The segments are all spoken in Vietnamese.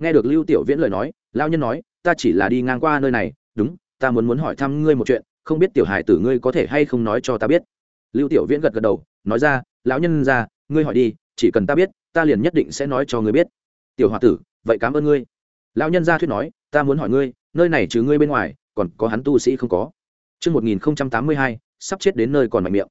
nghe được lưu tiểu viễn lời nói lao nhân nói ta chỉ là đi ngang qua nơi này đúng ta muốn muốn hỏi thăm ngươi một chuyện không biết tiểu hài tử ngươi có thể hay không nói cho ta biết lưu tiểu viễn gật gật đầu nói ra lão nhân ra ngươi hỏi đi chỉ cần ta biết ta liền nhất định sẽ nói cho ngươi biết tiểu h o a tử vậy cảm ơn ngươi lão nhân gia thuyết nói ta muốn hỏi ngươi nơi này trừ ngươi bên ngoài còn có hắn tu sĩ không có Trước 1082, sắp chết đến nơi còn mạnh miệng.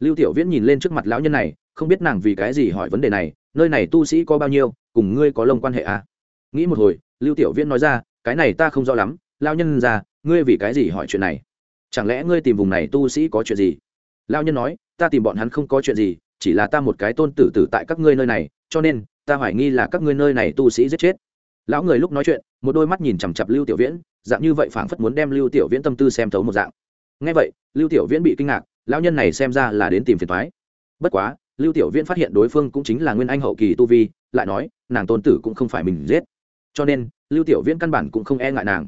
Lưu Tiểu Viễn nhìn lên trước mặt lão nhân này, không biết nàng vì cái gì hỏi vấn đề này, nơi này tu sĩ có bao nhiêu, cùng ngươi có lông quan hệ à? Nghĩ một hồi, Lưu Tiểu Viễn nói ra, cái này ta không rõ lắm, lão nhân già, ngươi vì cái gì hỏi chuyện này? Chẳng lẽ ngươi tìm vùng này tu sĩ có chuyện gì? Lão nhân nói, ta tìm bọn hắn không có chuyện gì, chỉ là ta một cái tôn tử tử tại các ngươi nơi này, cho nên ta hoài nghi là các ngươi nơi này tu sĩ giết chết lão người lúc nói chuyện một đôi mắt nhìn chằm chặp lưu tiểu viễn dạng như vậy phảng phất muốn đem lưu tiểu viễn tâm tư xem thấu một dạng ngay vậy lưu tiểu viễn bị kinh ngạc lão nhân này xem ra là đến tìm phiền thoái bất quá lưu tiểu viễn phát hiện đối phương cũng chính là nguyên anh hậu kỳ tu vi lại nói nàng tôn tử cũng không phải mình giết cho nên, lưu tiểu viễn căn bản cũng không e ngại nàng.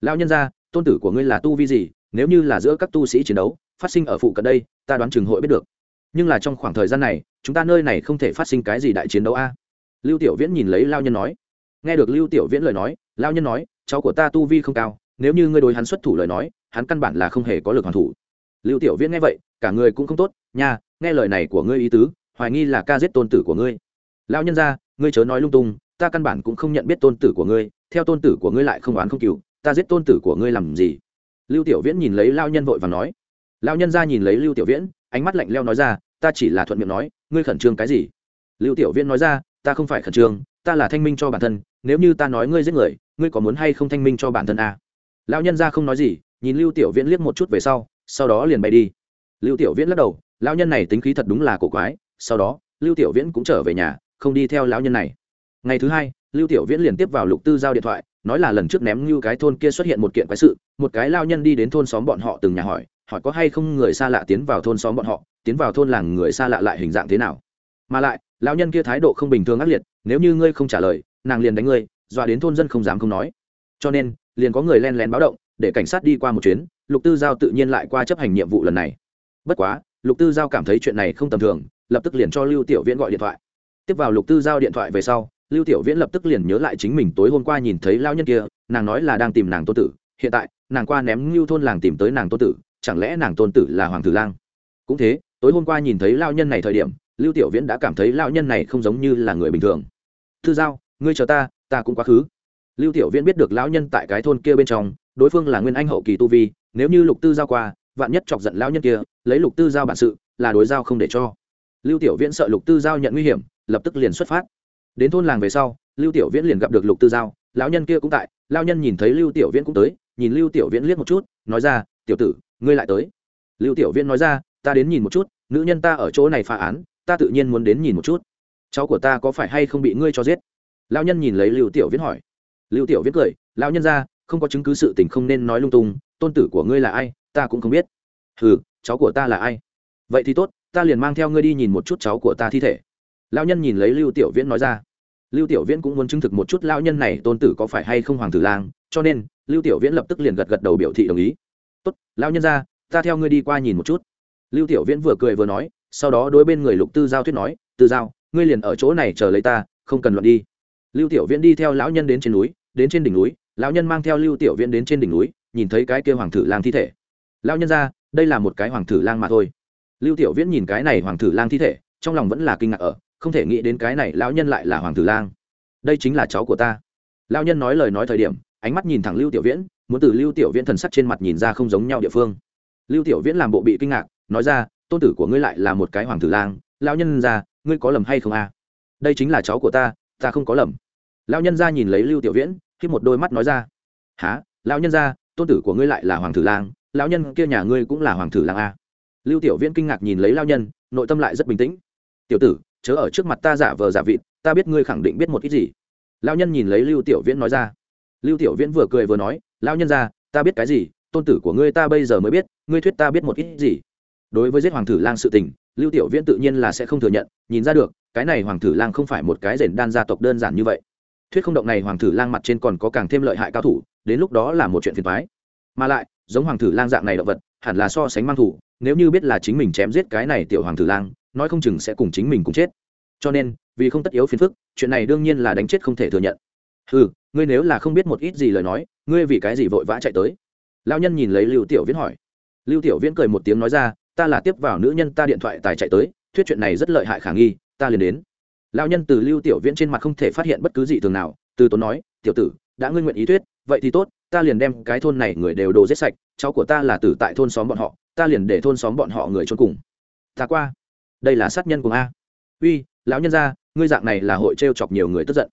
Lão nhân ra tôn tử của ngươi là tu vi gì? Nếu như là giữa các tu sĩ chiến đấu, phát sinh ở phụ cận đây, ta đoán chừng hội biết được. Nhưng là trong khoảng thời gian này, chúng ta nơi này không thể phát sinh cái gì đại chiến đấu a. Lưu tiểu viễn nhìn lấy lao nhân nói. Nghe được lưu tiểu viễn lời nói lao nhân nói, cháu của ta tu vi không cao, nếu như ngươi đối hắn xuất thủ lời nói, hắn căn bản là không hề có lực hoàn thủ. Lưu tiểu viễn nghe vậy, cả người cũng không tốt, nha, nghe lời này của ngươi ý tứ, hoài nghi là ca giết tôn tử của ngươi. Lao nhân ra ngươi chớ nói lung tung ta căn bản cũng không nhận biết tôn tử của ngươi, theo tôn tử của ngươi lại không oán không cừu, ta giết tôn tử của ngươi làm gì? Lưu tiểu viễn nhìn lấy lao nhân vội và nói. Lao nhân ra nhìn lấy lưu tiểu viễn, ánh mắt lạnh leo nói ra, ta chỉ là thuận miệng nói, ngươi khẩn trương cái gì? Lưu tiểu viễn nói ra, ta không phải khẩn trương, ta là thanh minh cho bản thân, nếu như ta nói ngươi giết người, ngươi có muốn hay không thanh minh cho bản thân à? lão nhân ra không nói gì, nhìn lưu tiểu viễn liếc một chút về sau sau đó liền bay đi. Lưu tiểu viễn lắc đầu lão nhân này tính khí thật đúng là cổ quái. Sau đó, lưu tiểu viễn cũng trở về nhà, không đi theo lão nhân này ngày thứ hai, lưu tiểu viễn liền tiếp vào lục tư giao điện thoại, nói là lần trước ném như cái thôn kia xuất hiện một kiện quái sự, một cái lao nhân đi đến thôn xóm bọn họ từng nhà hỏi hỏi có hay không người xa lạ tiến vào thôn xóm bọn họ, tiến vào thôn làng người xa lạ lại hình dạng thế nào. Mà lại lão nhân kia thái độ không bình thường ác liệt, nếu như ngươi không trả lời, nàng liền đánh ngươi, dọa đến thôn dân không dám không nói. Cho nên, liền có người len lén báo động, để cảnh sát đi qua một chuyến, lục tư giao tự nhiên lại qua chấp hành nhiệm vụ lần này. Bất quá, lục tư giao cảm thấy chuyện này không tầm thường, lập tức liền cho lưu tiểu viễn gọi điện thoại. Tiếp vào lục tư giao điện thoại về sau lưu tiểu viễn lập tức liền nhớ lại chính mình tối hôm qua nhìn thấy lao nhân kia, nàng nói là đang tìm nàng tôn tử, hiện tại, nàng qua ném lưu thôn làng tìm tới nàng tôn tử, chẳng lẽ nàng tôn tử là hoàng tử lang? Cũng thế, tối hôm qua nhìn thấy lao nhân này thời điểm, lưu tiểu viễn đã cảm thấy lao nhân này không giống như là người bình thường. Thư giao, ngươi chờ ta ta cũng quá khứ. Lưu tiểu viễn biết được lão nhân tại cái thôn kia bên trong, đối phương là nguyên anh hậu kỳ tu vi, nếu như lục tư giao qua, vạn nhất chọc giận lão nhân kia, lấy lục tư giao bản sự, là đối giao không để cho. Lưu tiểu viễn sợ lục tư giao nhận nguy hiểm, lập tức liền xuất phát đến thôn làng về sau, lưu tiểu viễn liền gặp được lục tư giao, lão nhân kia cũng tại, lão nhân nhìn thấy lưu tiểu viễn cũng tới, nhìn lưu tiểu viễn liếc một chút, nói ra, tiểu tử, ngươi lại tới. Lưu tiểu viễn nói ra, ta đến nhìn một chút, nữ nhân ta ở chỗ này phá án, ta tự nhiên muốn đến nhìn một chút. Cháu của ta có phải hay không bị ngươi cho giết? Lao nhân nhìn lấy lưu tiểu viễn hỏi. Lưu tiểu viễn cười lao nhân ra, không có chứng cứ sự tình không nên nói lung tung, tôn tử của ngươi là ai, ta cũng không biết. Ừ cháu của ta là ai? Vậy thì tốt, ta liền mang theo ngươi đi nhìn một chút cháu của ta thi thể lao nhân nhìn lấy lưu tiểu viễn nói ra. Lưu tiểu viễn cũng muốn chứng thực một chút lao nhân này tôn tử có phải hay không hoàng tử lang, cho nên, lưu tiểu viễn lập tức liền gật gật đầu biểu thị đồng ý. Tốt lao nhân ra, ta theo ngươi đi qua nhìn một chút. Lưu tiểu viễn vừa cười vừa nói, sau đó đối bên người lục tư giao thuyết nói, tư giao, ngươi liền ở chỗ này chờ lấy ta, không cần luận đi. Lưu tiểu viễn đi theo lão nhân đến trên núi, đến trên đỉnh núi, lão nhân mang theo lưu tiểu viễn đến trên đỉnh núi, nhìn thấy cái kia hoàng tử lang thi thể. Lão nhân ra, đây là một cái hoàng tử lang mà thôi. Lưu tiểu viễn nhìn cái này hoàng tử lang thi thể, trong lòng vẫn là kinh ngạc ở không thể nghĩ đến cái này lão nhân lại là hoàng tử lang. Đây chính là cháu của ta. Lão nhân nói lời nói thời điểm, ánh mắt nhìn thẳng lưu tiểu viễn, muốn từ lưu tiểu viễn thần sắc trên mặt nhìn ra không giống nhau địa phương. Lưu tiểu viễn làm bộ bị kinh ngạc, nói ra, tôn tử của ngươi lại là một cái hoàng tử lang, lão nhân ra, ngươi có lầm hay không a? À? đây chính là cháu của ta ta không có lầm. Lão nhân ra nhìn lấy lưu tiểu viễn khi một đôi mắt nói ra há lão nhân ra, tôn tử của ngươi lại là hoàng tử lang, lão nhân kia nhà ngươi cũng là hoàng tử lang a? Lưu tiểu viễn kinh ngạc nhìn lấy lão nhân, nội tâm lại rất bình tĩnh. Tiểu tử chớ ở trước mặt ta giả vờ giả vịt, ta biết ngươi khẳng định biết một ít gì. Lão nhân nhìn lấy lưu tiểu viễn nói ra. Lưu tiểu viễn vừa cười vừa nói, lão nhân ra ta biết cái gì, tôn tử của ngươi ta bây giờ mới biết, ngươi thuyết ta biết một ít gì. Đối với giết hoàng tử lang sự tình, lưu tiểu viễn tự nhiên là sẽ không thừa nhận, nhìn ra được, cái này hoàng tử lang không phải một cái rền đan gia tộc đơn giản như vậy. Thuyết không động này hoàng tử lang mặt trên còn có càng thêm lợi hại cao thủ, đến lúc đó là một chuyện phiền thoái mà lại, giống hoàng tử lang dạng này động vật, hẳn là so sánh mang thủ, nếu như biết là chính mình chém giết cái này tiểu hoàng tử lang nói không chừng sẽ cùng chính mình cùng chết. Cho nên, vì không tất yếu phiền phức, chuyện này đương nhiên là đánh chết không thể thừa nhận. Ừ ngươi nếu là không biết một ít gì lời nói, ngươi vì cái gì vội vã chạy tới? Lao nhân nhìn lấy lưu tiểu viễn hỏi. Lưu tiểu viễn cười một tiếng nói ra, ta là tiếp vào nữ nhân ta điện thoại tài chạy tới, thuyết chuyện này rất lợi hại khả nghi, ta liền đến. Lao nhân từ lưu tiểu viễn trên mặt không thể phát hiện bất cứ gì thường nào, từ tốn nói, tiểu tử, đã ngươi nguyện ý thuyết, vậy thì tốt, ta liền đem cái thôn này người đều đồ giết sạch, cháu của ta là tử tại thôn xóm bọn họ, ta liền để thôn xóm bọn họ người trốn cùng. Ta qua đây là sát nhân cùng a uy lão nhân gia ngươi dạng này là hội t chọc nhiều người tức giận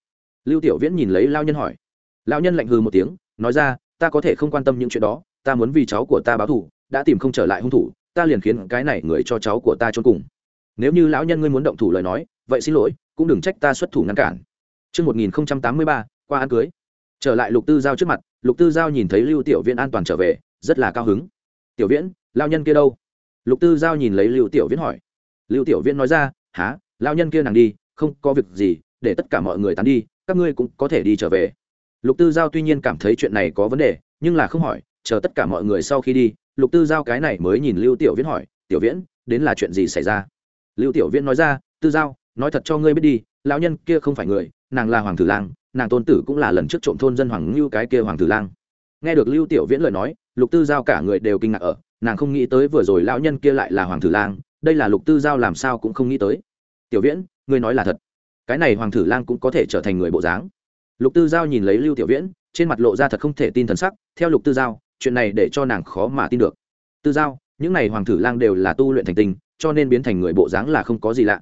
lưu tiểu viễn nhìn lấy lao nhân hỏi lão nhân lạnh hừ một tiếng nói ra ta có thể không quan tâm những chuyện đó ta muốn vì cháu của ta báo thù đã tìm không trở lại hung thủ ta liền khiến cái này người cho cháu của ta trốn cùng nếu như lão nhân ngươi muốn động thủ lời nói vậy xin lỗi cũng đừng trách ta xuất thủ ngăn cản Trước 1083, qua ăn cưới. Trở lại Lục Tư Giao trước mặt, Lục Tư Giao nhìn thấy Lưu Tiểu Viễn an toàn trở về, rất là cao hứng. "Tiểu Viễn, lão nhân kia đâu?" Lục Tư Giao nhìn lấy Lưu Tiểu Viễn hỏi. Lưu Tiểu Viễn nói ra, há, lão nhân kia nàng đi, không có việc gì, để tất cả mọi người tán đi, các ngươi cũng có thể đi trở về." Lục Tư Giao tuy nhiên cảm thấy chuyện này có vấn đề, nhưng là không hỏi, chờ tất cả mọi người sau khi đi, Lục Tư Giao cái này mới nhìn Lưu Tiểu Viễn hỏi, "Tiểu Viễn, đến là chuyện gì xảy ra?" Lưu Tiểu Viễn nói ra, "Tư Giao, nói thật cho ngươi biết đi lão nhân kia không phải người nàng là hoàng tử lang nàng tôn tử cũng là lần trước trộm thôn dân hoàng ngưu cái kia hoàng tử lang nghe được lưu tiểu viễn lời nói lục tư giao cả người đều kinh ngạc ở nàng không nghĩ tới vừa rồi lão nhân kia lại là hoàng tử lang đây là lục tư giao làm sao cũng không nghĩ tới. Tiểu viễn, ngươi nói là thật. Cái này hoàng tử lang cũng có thể trở thành người bộ dáng. Lục tư giao nhìn lấy lưu tiểu viễn, trên mặt lộ ra thật không thể tin thần sắc. Theo lục tư giao, chuyện này để cho nàng khó mà tin được. Tư giao, những này hoàng tử lang đều là tu luyện thành tinh cho nên biến thành người bộ dáng là không có gì lạ.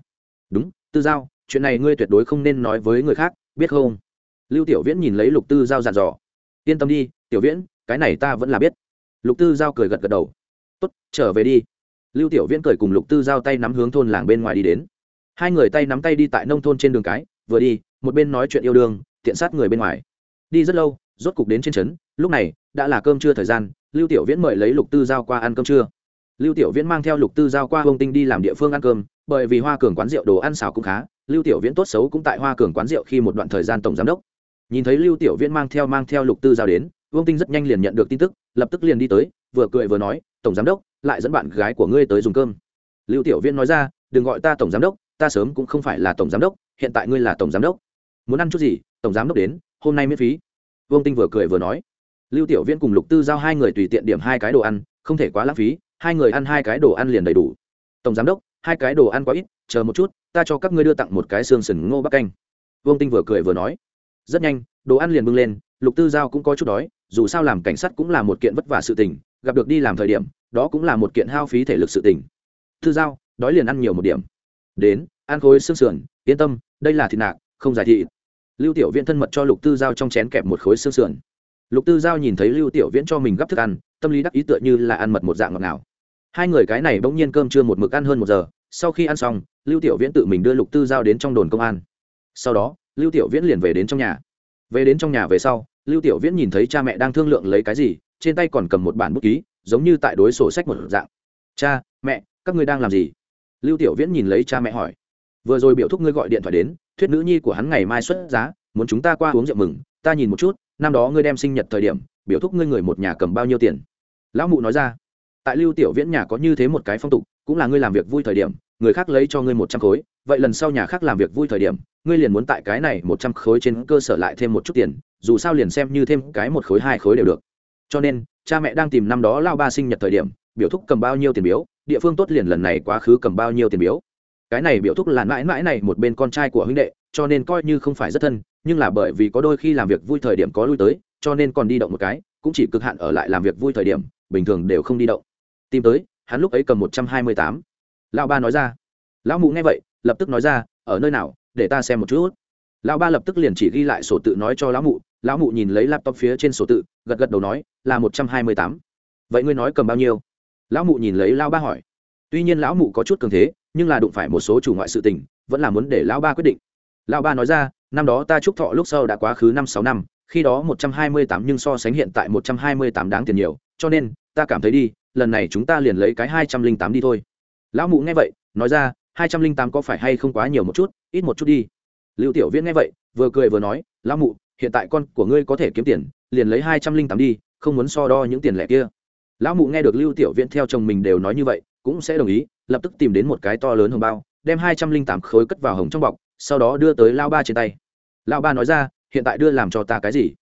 Đúng, tư giao, chuyện này ngươi tuyệt đối không nên nói với người khác, biết không? Lưu tiểu viễn nhìn lấy lục tư giao dặn dò. Yên tâm đi, tiểu viễn, cái này ta vẫn là biết. Lục tư giao cười gật gật đầu. Tốt, trở về đi lưu tiểu viễn cười cùng lục tư giao tay nắm hướng thôn làng bên ngoài đi đến. Hai người tay nắm tay đi tại nông thôn trên đường cái, vừa đi, một bên nói chuyện yêu đương, tiện sát người bên ngoài. Đi rất lâu, rốt cục đến trên trấn, lúc này, đã là cơm trưa thời gian, lưu tiểu viễn mời lấy lục tư giao qua ăn cơm trưa. Lưu tiểu viễn mang theo lục tư giao qua hông tinh đi làm địa phương ăn cơm, bởi vì hoa cường quán rượu đồ ăn xào cũng khá, lưu tiểu viễn tốt xấu cũng tại hoa cường quán rượu khi một đoạn thời gian tổng giám đốc. Nhìn thấy lưu tiểu viễn mang theo mang theo lục tư giao đến vương tinh rất nhanh liền nhận được tin tức, lập tức liền đi tới, vừa cười vừa nói tổng giám đốc, lại dẫn bạn gái của ngươi tới dùng cơm. Lưu tiểu viễn nói ra, đừng gọi ta tổng giám đốc, ta sớm cũng không phải là tổng giám đốc, hiện tại ngươi là tổng giám đốc. Muốn ăn chút gì, tổng giám đốc đến, hôm nay miễn phí. Vương tinh vừa cười vừa nói. Lưu tiểu viễn cùng lục tư giao hai người tùy tiện điểm hai cái đồ ăn, không thể quá lãng phí, hai người ăn hai cái đồ ăn liền đầy đủ. Tổng giám đốc, hai cái đồ ăn quá ít, chờ một chút, ta cho các ngươi đưa tặng một cái xương sừng ngô bắc canh. Vương tinh vừa cười vừa nói. Rất nhanh, đồ ăn liền bưng lên, lục tư giao cũng có chút đói, dù sao làm cảnh sát cũng là một kiện vất vả sự tình, gặp được đi làm thời điểm đó cũng là một kiện hao phí thể lực sự tình. Tư giao, đói liền ăn nhiều một điểm. Đến, ăn khối xương sườn, yên tâm, đây là thịt nạc, không giải thị lưu tiểu viễn thân mật cho lục tư giao trong chén kẹp một khối xương sườn. Lục tư giao nhìn thấy lưu tiểu viễn cho mình gấp thức ăn, tâm lý đắc ý tựa như là ăn mật một dạng ngọt nào hai người cái này bỗng nhiên cơm chưa một mực ăn hơn một giờ, sau khi ăn xong, lưu tiểu viễn tự mình đưa lục tư giao đến trong đồn công an. Sau đó, lưu tiểu viễn liền về đến trong nhà. Về đến trong nhà về sau, lưu tiểu viễn nhìn thấy cha mẹ đang thương lượng lấy cái gì, trên tay còn cầm một bản bút ký giống như tại đối sổ sách một dạng. Cha, mẹ, các ngươi đang làm gì? Lưu tiểu viễn nhìn lấy cha mẹ hỏi. Vừa rồi biểu thúc ngươi gọi điện thoại đến, thuyết nữ nhi của hắn ngày mai xuất giá, muốn chúng ta qua uống rượu mừng, ta nhìn một chút, năm đó ngươi đem sinh nhật thời điểm, biểu thúc ngươi người một nhà cầm bao nhiêu tiền? Lão mụ nói ra. Tại lưu tiểu viễn nhà có như thế một cái phong tục, cũng là ngươi làm việc vui thời điểm, người khác lấy cho ngươi một trăm khối, vậy lần sau nhà khác làm việc vui thời điểm, ngươi liền muốn tại cái này một trăm khối trên cơ sở lại thêm một chút tiền, dù sao liền xem như thêm cái một khối, hai khối đều được cho nên, cha mẹ đang tìm năm đó lao ba sinh nhật thời điểm, biểu thúc cầm bao nhiêu tiền biếu, địa phương tốt liền lần này quá khứ cầm bao nhiêu tiền biếu. Cái này biểu thúc là mãi mãi này một bên con trai của huynh đệ, cho nên coi như không phải rất thân, nhưng là bởi vì có đôi khi làm việc vui thời điểm có lui tới, cho nên còn đi động một cái, cũng chỉ cực hạn ở lại làm việc vui thời điểm, bình thường đều không đi động. Tìm tới, hắn lúc ấy cầm một trăm hai mươi tám. Lão ba nói ra. Lão mụ nghe vậy, lập tức nói ra, ở nơi nào, để ta xem một chút. Lão ba lập tức liền chỉ ghi lại sổ tự nói cho lão mụ lão mụ nhìn lấy laptop phía trên sổ tự, gật gật đầu nói, là một trăm hai mươi tám. Vậy ngươi nói cầm bao nhiêu? Lão mụ nhìn lấy lão ba hỏi. Tuy nhiên lão mụ có chút cường thế, nhưng là đụng phải một số chủ ngoại sự tình, vẫn là muốn để lão ba quyết định. Lão ba nói ra, năm đó ta chúc thọ lúc sau đã quá khứ năm sáu năm, khi đó một trăm hai mươi tám nhưng so sánh hiện tại một trăm hai mươi tám đáng tiền nhiều, cho nên, ta cảm thấy đi, lần này chúng ta liền lấy cái hai trăm linh tám đi thôi. Lão mụ nghe vậy, nói ra, hai trăm linh tám có phải hay không quá nhiều một chút, ít một chút đi. Lưu tiểu viễn nghe vậy, vừa cười vừa nói, lão mụ hiện tại con của ngươi có thể kiếm tiền, liền lấy hai trăm linh tám đi, không muốn so đo những tiền lẻ kia. Lão mụ nghe được lưu tiểu viễn theo chồng mình đều nói như vậy, cũng sẽ đồng ý, lập tức tìm đến một cái to lớn hồng bao, đem hai trăm linh tám khối cất vào hồng trong bọc, sau đó đưa tới lao ba trên tay. Lao ba nói ra, hiện tại đưa làm cho ta cái gì?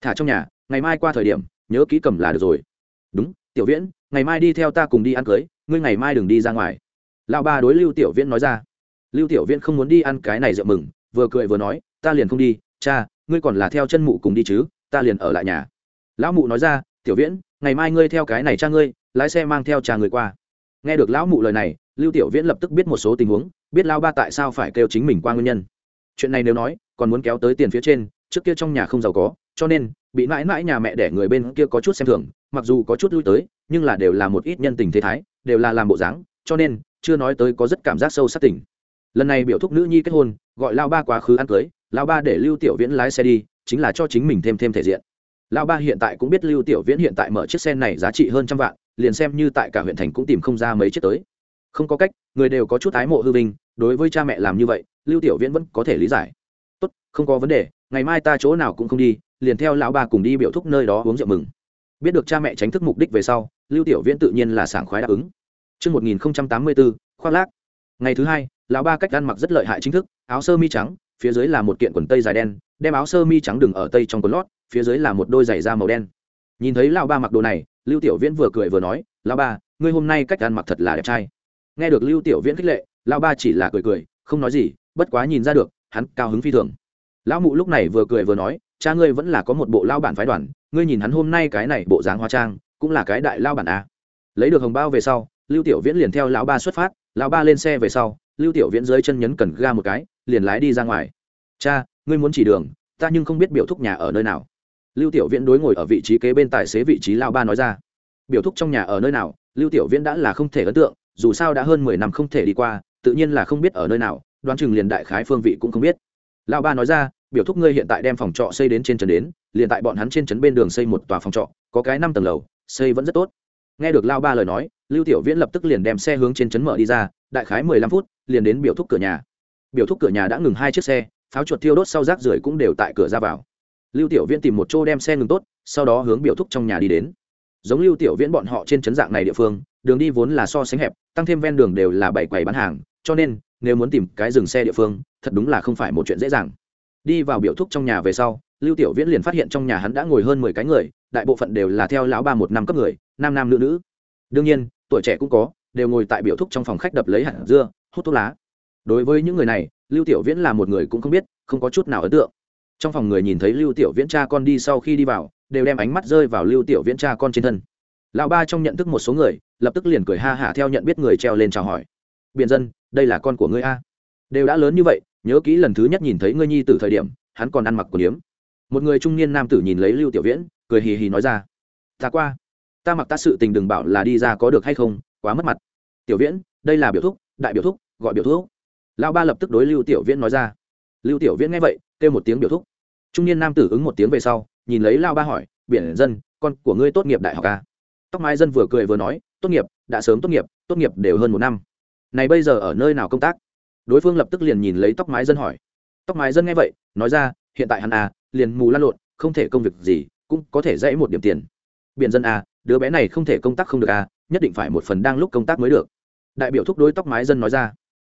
Thả trong nhà, ngày mai qua thời điểm, nhớ kỹ cầm là được rồi. Đúng, tiểu viễn, ngày mai đi theo ta cùng đi ăn cưới, ngươi ngày mai đừng đi ra ngoài. Lão ba đối lưu tiểu viễn nói ra. Lưu tiểu viễn không muốn đi ăn cái này rượu mừng, vừa cười vừa nói, ta liền không đi, cha ngươi còn là theo chân mụ cùng đi chứ, ta liền ở lại nhà. Lão mụ nói ra, tiểu viễn, ngày mai ngươi theo cái này cha ngươi, lái xe mang theo cha người qua. Nghe được lão mụ lời này, lưu tiểu viễn lập tức biết một số tình huống, biết lao ba tại sao phải kêu chính mình qua nguyên nhân. Chuyện này nếu nói, còn muốn kéo tới tiền phía trên, trước kia trong nhà không giàu có, cho nên, bị mãi mãi nhà mẹ để người bên kia có chút xem thường, mặc dù có chút lui tới, nhưng là đều là một ít nhân tình thế thái, đều là làm bộ dáng, cho nên, chưa nói tới có rất cảm giác sâu sắc tỉnh lần này biểu thúc nữ nhi kết hôn, gọi lao ba quá khứ ăn cưới Lão ba để lưu tiểu viễn lái xe đi chính là cho chính mình thêm thêm thể diện. Lão ba hiện tại cũng biết lưu tiểu viễn hiện tại mở chiếc xe này giá trị hơn trăm vạn liền xem như tại cả huyện thành cũng tìm không ra mấy chiếc tới. Không có cách người đều có chút ái mộ hư vinh đối với cha mẹ làm như vậy lưu tiểu viễn vẫn có thể lý giải. Tốt không có vấn đề ngày mai ta chỗ nào cũng không đi liền theo lão ba cùng đi biểu thúc nơi đó uống rượu mừng. Biết được cha mẹ tránh thức mục đích về sau lưu tiểu viễn tự nhiên là sảng khoái đáp ứng. Trước 1084, khoác lác. Ngày thứ hai, lão ba cách ăn mặc rất lợi hại chính thức, áo sơ mi trắng, phía dưới là một kiện quần tây dài đen, đem áo sơ mi trắng đừng ở tây trong quần lót, phía dưới là một đôi giày da màu đen. Nhìn thấy lão ba mặc đồ này, Lưu Tiểu Viễn vừa cười vừa nói, "Lão ba, ngươi hôm nay cách ăn mặc thật là đẹp trai." Nghe được Lưu Tiểu Viễn khích lệ, lão ba chỉ là cười cười, không nói gì, bất quá nhìn ra được, hắn cao hứng phi thường. Lão mụ lúc này vừa cười vừa nói, "Cha ngươi vẫn là có một bộ lao bản phái đoàn, ngươi nhìn hắn hôm nay cái này bộ dáng hóa trang, cũng là cái đại lao bản a." Lấy được hồng bao về sau, lưu tiểu viễn liền theo lão ba xuất phát lão ba lên xe về sau lưu tiểu viễn dưới chân nhấn cần ga một cái liền lái đi ra ngoài. Cha, ngươi muốn chỉ đường, ta nhưng không biết biểu thúc nhà ở nơi nào. Lưu tiểu viễn đối ngồi ở vị trí kế bên tài xế vị trí lão ba nói ra. Biểu thúc trong nhà ở nơi nào, lưu tiểu viễn đã là không thể ấn tượng, dù sao đã hơn mười năm không thể đi qua, tự nhiên là không biết ở nơi nào, đoán chừng liền đại khái phương vị cũng không biết. Lão ba nói ra, biểu thúc ngươi hiện tại đem phòng trọ xây đến trên trấn đến, liền tại bọn hắn trên trấn bên đường xây một tòa phòng trọ, có cái năm tầng lầu, xây vẫn rất tốt. Nghe được lao ba lời nói, lưu tiểu viễn lập tức liền đem xe hướng trên trấn mở đi ra, đại khái mười lăm phút, liền đến biểu thúc cửa nhà biểu thúc cửa nhà đã ngừng hai chiếc xe, pháo chuột thiêu đốt sau rác rưởi cũng đều tại cửa ra vào. Lưu tiểu viễn tìm một chỗ đem xe ngừng tốt, sau đó hướng biểu thúc trong nhà đi đến. Giống lưu tiểu viễn bọn họ trên trấn dạng này địa phương, đường đi vốn là so sánh hẹp, tăng thêm ven đường đều là bảy quầy bán hàng, cho nên, nếu muốn tìm cái dừng xe địa phương, thật đúng là không phải một chuyện dễ dàng. Đi vào biểu thúc trong nhà về sau, lưu tiểu viễn liền phát hiện trong nhà hắn đã ngồi hơn mười cái người, đại bộ phận đều là theo lão ba một năm cấp người, nam nam nữ nữ. Đương nhiên, tuổi trẻ cũng có, đều ngồi tại biểu thúc trong phòng khách đập lấy hạt dưa, hút thuốc lá đối với những người này, lưu tiểu viễn là một người cũng không biết, không có chút nào ấn tượng. Trong phòng người nhìn thấy lưu tiểu viễn cha con đi sau khi đi vào, đều đem ánh mắt rơi vào lưu tiểu viễn cha con trên thân. Lão ba trong nhận thức một số người, lập tức liền cười ha hả theo nhận biết người treo lên chào hỏi. Biện dân, đây là con của ngươi a? Đều đã lớn như vậy, nhớ kỹ lần thứ nhất nhìn thấy ngươi nhi từ thời điểm, hắn còn ăn mặc quần điếm một người trung niên nam tử nhìn lấy lưu tiểu viễn, cười hì hì nói ra, ta qua, ta mặc ta sự tình đừng bảo là đi ra có được hay không, quá mất mặt. Tiểu viễn, đây là biểu thúc, đại biểu thúc, gọi biểu thúc lão ba lập tức đối lưu tiểu viễn nói ra. Lưu tiểu viễn nghe vậy, kêu một tiếng biểu thúc. Trung niên nam tử ứng một tiếng về sau, nhìn lấy lao ba hỏi, biển dân, con của ngươi tốt nghiệp đại học à? tóc mái dân vừa cười vừa nói, tốt nghiệp, đã sớm tốt nghiệp tốt nghiệp đều hơn một năm. Này bây giờ ở nơi nào công tác? Đối phương lập tức liền nhìn lấy tóc mái dân hỏi. Tóc mái dân nghe vậy, nói ra, hiện tại hắn à liền mù lăn lộn, không thể công việc gì, cũng có thể dãy một điểm tiền. Biện dân à đứa bé này không thể công tác không được à nhất định phải một phần đang lúc công tác mới được. Đại biểu thúc đối tóc mái dân nói ra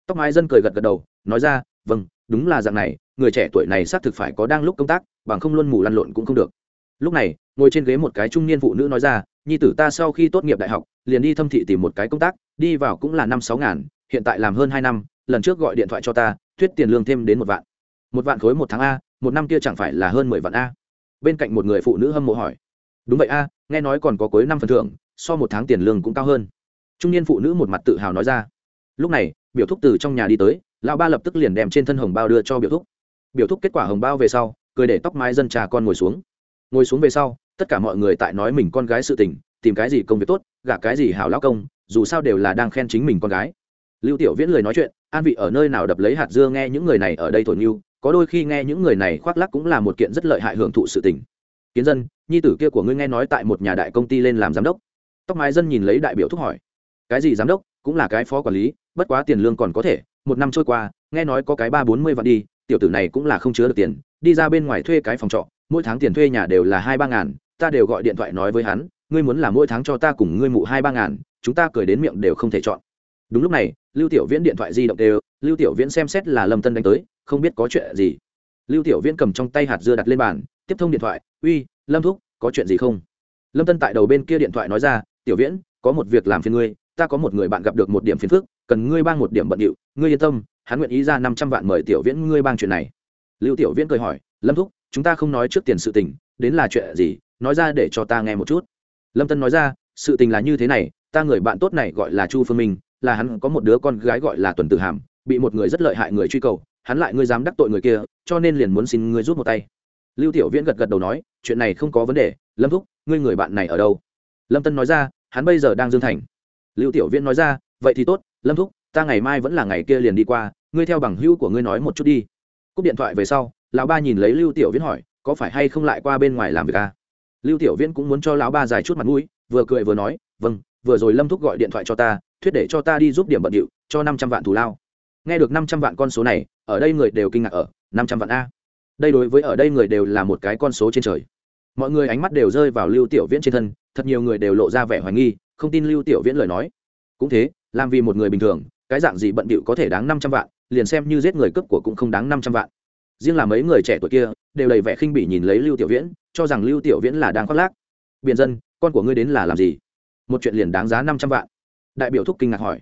tóc mái dân cười gật gật đầu, nói ra vâng đúng là dạng này, người trẻ tuổi này xác thực phải có đang lúc công tác, bằng không luôn mù lăn lộn cũng không được. Lúc này, ngồi trên ghế một cái trung niên phụ nữ nói ra, nhi tử ta sau khi tốt nghiệp đại học, liền đi thâm thị tìm một cái công tác, đi vào cũng là năm sáu ngàn, hiện tại làm hơn hai năm, lần trước gọi điện thoại cho ta, thuyết tiền lương thêm đến một vạn. Một vạn khối một tháng a, một năm kia chẳng phải là hơn mười vạn a? Bên cạnh một người phụ nữ hâm mộ hỏi. Đúng vậy a, nghe nói còn có cuối năm phần thưởng, so một tháng tiền lương cũng cao hơn. Trung niên phụ nữ một mặt tự hào nói ra lúc này, biểu thúc từ trong nhà đi tới, lão ba lập tức liền đem trên thân hồng bao đưa cho biểu thúc. Biểu thúc kết quả hồng bao về sau, cười để tóc mái dân trà con ngồi xuống. Ngồi xuống về sau, tất cả mọi người tại nói mình con gái sự tình, tìm cái gì công việc tốt, gả cái gì hảo lão công, dù sao đều là đang khen chính mình con gái. Lưu tiểu viễn lời nói chuyện, an vị ở nơi nào đập lấy hạt dưa nghe những người này ở đây thổi nhiêu có đôi khi nghe những người này khoác lắc cũng là một kiện rất lợi hại hưởng thụ sự tình. Kiến dân, nhi tử kia của ngươi nghe nói tại một nhà đại công ty lên làm giám đốc. Tóc mái dân nhìn lấy đại biểu thúc hỏi, cái gì giám đốc? Cũng là cái phó quản lý bất quá tiền lương còn có thể, một năm trôi qua, nghe nói có cái ba bốn mươi vạn đi, tiểu tử này cũng là không chứa được tiền, đi ra bên ngoài thuê cái phòng trọ, mỗi tháng tiền thuê nhà đều là hai ba ngàn, ta đều gọi điện thoại nói với hắn, ngươi muốn là mỗi tháng cho ta cùng ngươi mụ hai ba ngàn, chúng ta cười đến miệng đều không thể chọn. Đúng lúc này, lưu tiểu viễn điện thoại di động đều, lưu tiểu viễn xem xét là lâm tân đánh tới, không biết có chuyện gì. Lưu tiểu viễn cầm trong tay hạt dưa đặt lên bàn, tiếp thông điện thoại, uy, lâm thúc, có chuyện gì không? Lâm tân tại đầu bên kia điện thoại nói ra, tiểu viễn, có một việc làm phiền ngươi, ta có một người bạn gặp được một điểm phiền phức cần ngươi bang một điểm bận điệu, ngươi yên tâm, hắn nguyện ý ra năm trăm vạn mời tiểu viễn ngươi bang chuyện này. Lưu tiểu viễn cười hỏi, lâm thúc, chúng ta không nói trước tiền sự tình, đến là chuyện gì, nói ra để cho ta nghe một chút. Lâm tân nói ra, sự tình là như thế này, ta người bạn tốt này gọi là chu phương minh, là hắn có một đứa con gái gọi là tuần tử hàm, bị một người rất lợi hại người truy cầu, hắn lại ngươi dám đắc tội người kia, cho nên liền muốn xin ngươi rút một tay. Lưu tiểu viễn gật gật đầu nói, chuyện này không có vấn đề, lâm thúc, ngươi người bạn này ở đâu? Lâm tân nói ra, hắn bây giờ đang dương thành. Lưu tiểu viễn nói ra, vậy thì tốt lâm thúc, ta ngày mai vẫn là ngày kia liền đi qua, ngươi theo bằng hữu của ngươi nói một chút đi. Cúp điện thoại về sau, lão ba nhìn lấy lưu tiểu viễn hỏi, có phải hay không lại qua bên ngoài làm việc à? lưu tiểu viễn cũng muốn cho lão ba dài chút mặt mũi, vừa cười vừa nói vâng vừa rồi lâm thúc gọi điện thoại cho ta, thuyết để cho ta đi giúp điểm bận điệu, cho năm trăm vạn thù lao. Nghe được năm trăm vạn con số này, ở đây người đều kinh ngạc ở, năm trăm vạn a. Đây đối với ở đây người đều là một cái con số trên trời. Mọi người ánh mắt đều rơi vào lưu tiểu viễn trên thân, thật nhiều người đều lộ ra vẻ hoài nghi, không tin lưu tiểu viễn lời nói. Cũng thế làm vì một người bình thường cái dạng gì bận bịu có thể đáng năm trăm vạn liền xem như giết người cướp của cũng không đáng năm trăm vạn. Riêng là mấy người trẻ tuổi kia đều đầy vẻ khinh bỉ nhìn lấy lưu tiểu viễn cho rằng lưu tiểu viễn là đang khoác lác. Biện dân con của ngươi đến là làm gì? Một chuyện liền đáng giá năm trăm vạn. Đại biểu thúc kinh ngạc hỏi.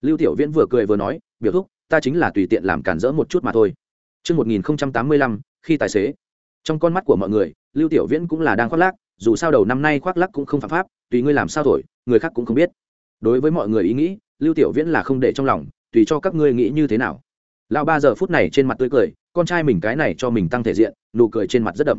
Lưu tiểu viễn vừa cười vừa nói biểu thúc ta chính là tùy tiện làm cản rỡ một chút mà thôi. Trước 1085, khi tài xế. Trong con mắt của mọi người, Lưu Tiểu Viễn cũng là đang khoác lác, dù sao đầu năm nay khoác lác cũng không phạm pháp, tùy ngươi làm sao thổi, người khác cũng không biết. Đối với mọi người ý nghĩ, Lưu Tiểu Viễn là không để trong lòng, tùy cho các ngươi nghĩ như thế nào. Lão ba giờ phút này trên mặt tươi cười, con trai mình cái này cho mình tăng thể diện, nụ cười trên mặt rất đậm.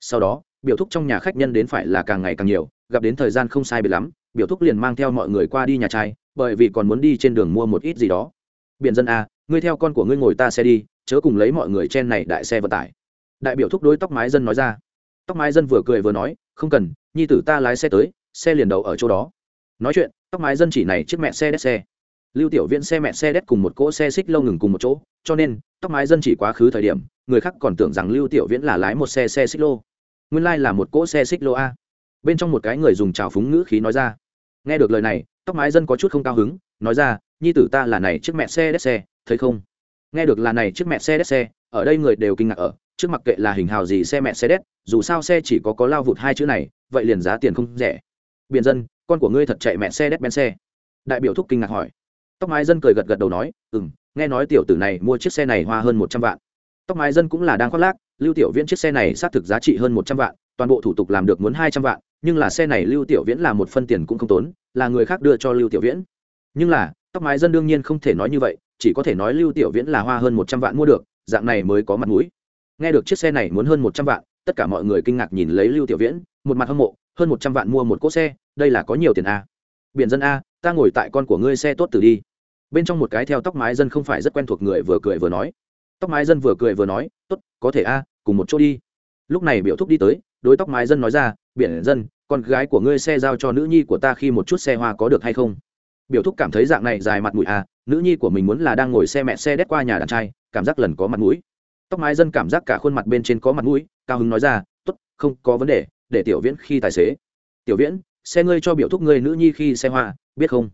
Sau đó, biểu thúc trong nhà khách nhân đến phải là càng ngày càng nhiều, gặp đến thời gian không sai biệt lắm, biểu thúc liền mang theo mọi người qua đi nhà trai, bởi vì còn muốn đi trên đường mua một ít gì đó. Biển dân a, ngươi theo con của ngươi ngồi ta xe đi chớ cùng lấy mọi người trên này đại xe vận tải đại biểu thúc đối tóc mái dân nói ra tóc mái dân vừa cười vừa nói không cần nhi tử ta lái xe tới xe liền đầu ở chỗ đó nói chuyện, tóc mái dân chỉ này chiếc mẹ xe đét xe. Lưu tiểu viễn xe mẹ xe đét cùng một cỗ xe xích lâu ngừng cùng một chỗ, cho nên, tóc mái dân chỉ quá khứ thời điểm, người khác còn tưởng rằng lưu tiểu viễn là lái một xe xe xích lô. Nguyên lai là một cỗ xe xích lô a. Bên trong một cái người dùng trào phúng ngữ khí nói ra. Nghe được lời này, tóc mái dân có chút không cao hứng, nói ra, nhi tử ta là này chiếc mẹ xe đét xe, thấy không? Nghe được là này chiếc mẹ xe đét xe, ở đây người đều kinh ngạc ở, trước mặc kệ là hình hào gì xe mẹ xe đét, dù sao xe chỉ có có lao vụt hai chữ này, vậy liền giá tiền không rẻ. Biện dân con của ngươi thật chạy mẹ xe đét ben xe. Đại biểu thúc kinh ngạc hỏi. Tóc mái dân cười gật gật đầu nói ừ m nghe nói tiểu tử này mua chiếc xe này hoa hơn một trăm vạn. Tóc mái dân cũng là đang khoác lác, lưu tiểu viễn chiếc xe này xác thực giá trị hơn một trăm vạn, toàn bộ thủ tục làm được muốn hai trăm vạn, nhưng là xe này lưu tiểu viễn là một phân tiền cũng không tốn, là người khác đưa cho lưu tiểu viễn. Nhưng là, tóc mái dân đương nhiên không thể nói như vậy, chỉ có thể nói lưu tiểu viễn là hoa hơn một trăm vạn mua được, dạng này mới có mặt mũi. Nghe được chiếc xe này muốn hơn một trăm vạn, tất cả mọi người kinh ngạc nhìn lấy lưu tiểu viễn, một mặt hâm mộ hơn một trăm vạn mua một cỗ xe, đây là có nhiều tiền a biển dân a, ta ngồi tại con của ngươi xe tốt từ đi. Bên trong một cái theo tóc mái dân không phải rất quen thuộc người vừa cười vừa nói. Tóc mái dân vừa cười vừa nói, tốt, có thể a, cùng một chỗ đi. Lúc này biểu thúc đi tới, đối tóc mái dân nói ra, biển dân, con gái của ngươi xe giao cho nữ nhi của ta khi một chút xe hoa có được hay không? Biểu thúc cảm thấy dạng này dài mặt mũi à nữ nhi của mình muốn là đang ngồi xe mẹ xe đét qua nhà đàn trai, cảm giác lần có mặt mũi. Tóc mái dân cảm giác cả khuôn mặt bên trên có mặt mũi, cao hứng nói ra t ố t không có vấn đề để tiểu viễn khi tài xế. Tiểu viễn, xe ngươi cho biểu thúc ngươi nữ nhi khi xe hoa, biết không?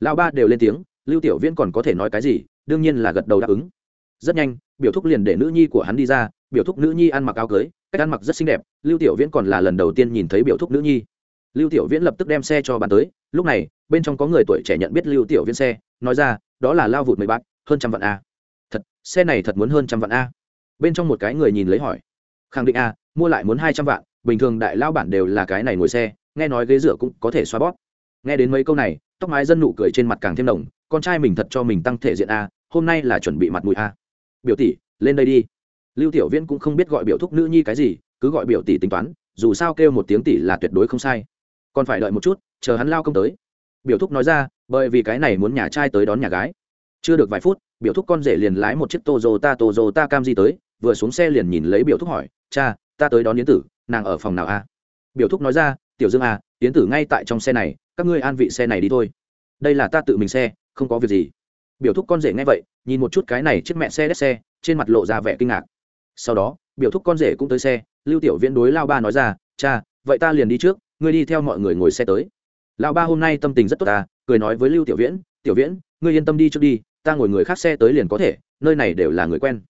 Lão ba đều lên tiếng, lưu tiểu viễn còn có thể nói cái gì? Đương nhiên là gật đầu đáp ứng. Rất nhanh, biểu thúc liền để nữ nhi của hắn đi ra, biểu thúc nữ nhi ăn mặc áo cưới, cách ăn mặc rất xinh đẹp, lưu tiểu viễn còn là lần đầu tiên nhìn thấy biểu thúc nữ nhi. Lưu tiểu viễn lập tức đem xe cho bạn tới, lúc này, bên trong có người tuổi trẻ nhận biết lưu tiểu viễn xe, nói ra, đó là lao vụt mười bát hơn trăm vạn a. Thật, xe này thật muốn hơn trăm vạn a? Bên trong một cái người nhìn lấy hỏi, khẳng định a, mua lại muốn hai trăm vạn bình thường đại lao bản đều là cái này ngồi xe nghe nói ghế rửa cũng có thể xoa bóp. Nghe đến mấy câu này tóc mái dân nụ cười trên mặt càng thêm đồng con trai mình thật cho mình tăng thể diện a hôm nay là chuẩn bị mặt mũi a. Biểu tỷ lên đây đi. Lưu tiểu viễn cũng không biết gọi biểu thúc nữ nhi cái gì cứ gọi biểu tỷ tính toán dù sao kêu một tiếng tỷ là tuyệt đối không sai. Còn phải đợi một chút chờ hắn lao công tới. Biểu thúc nói ra bởi vì cái này muốn nhà trai tới đón nhà gái. Chưa được vài phút biểu thúc con rể liền lái một chiếc Toyota Toyota Camry tới, vừa xuống xe liền nhìn lấy biểu thúc hỏi, "Cha, ta tới đón Yến Tử, nàng ở phòng nào a?" Biểu thúc nói ra, "Tiểu Dương à, Yến Tử ngay tại trong xe này, các ngươi an vị xe này đi thôi. Đây là ta tự mình xe, không có việc gì." Biểu thúc con rể nghe vậy, nhìn một chút cái này chiếc mẹ xe đất xe, trên mặt lộ ra vẻ kinh ngạc. Sau đó, biểu thúc con rể cũng tới xe, Lưu Tiểu Viễn đối lao ba nói ra, "Cha, vậy ta liền đi trước, ngươi đi theo mọi người ngồi xe tới." Lão ba hôm nay tâm tình rất tốt ta, cười nói với Lưu Tiểu Viễn, "Tiểu Viễn, ngươi yên tâm đi trước đi, ta ngồi người khác xe tới liền có thể nơi này đều là người quen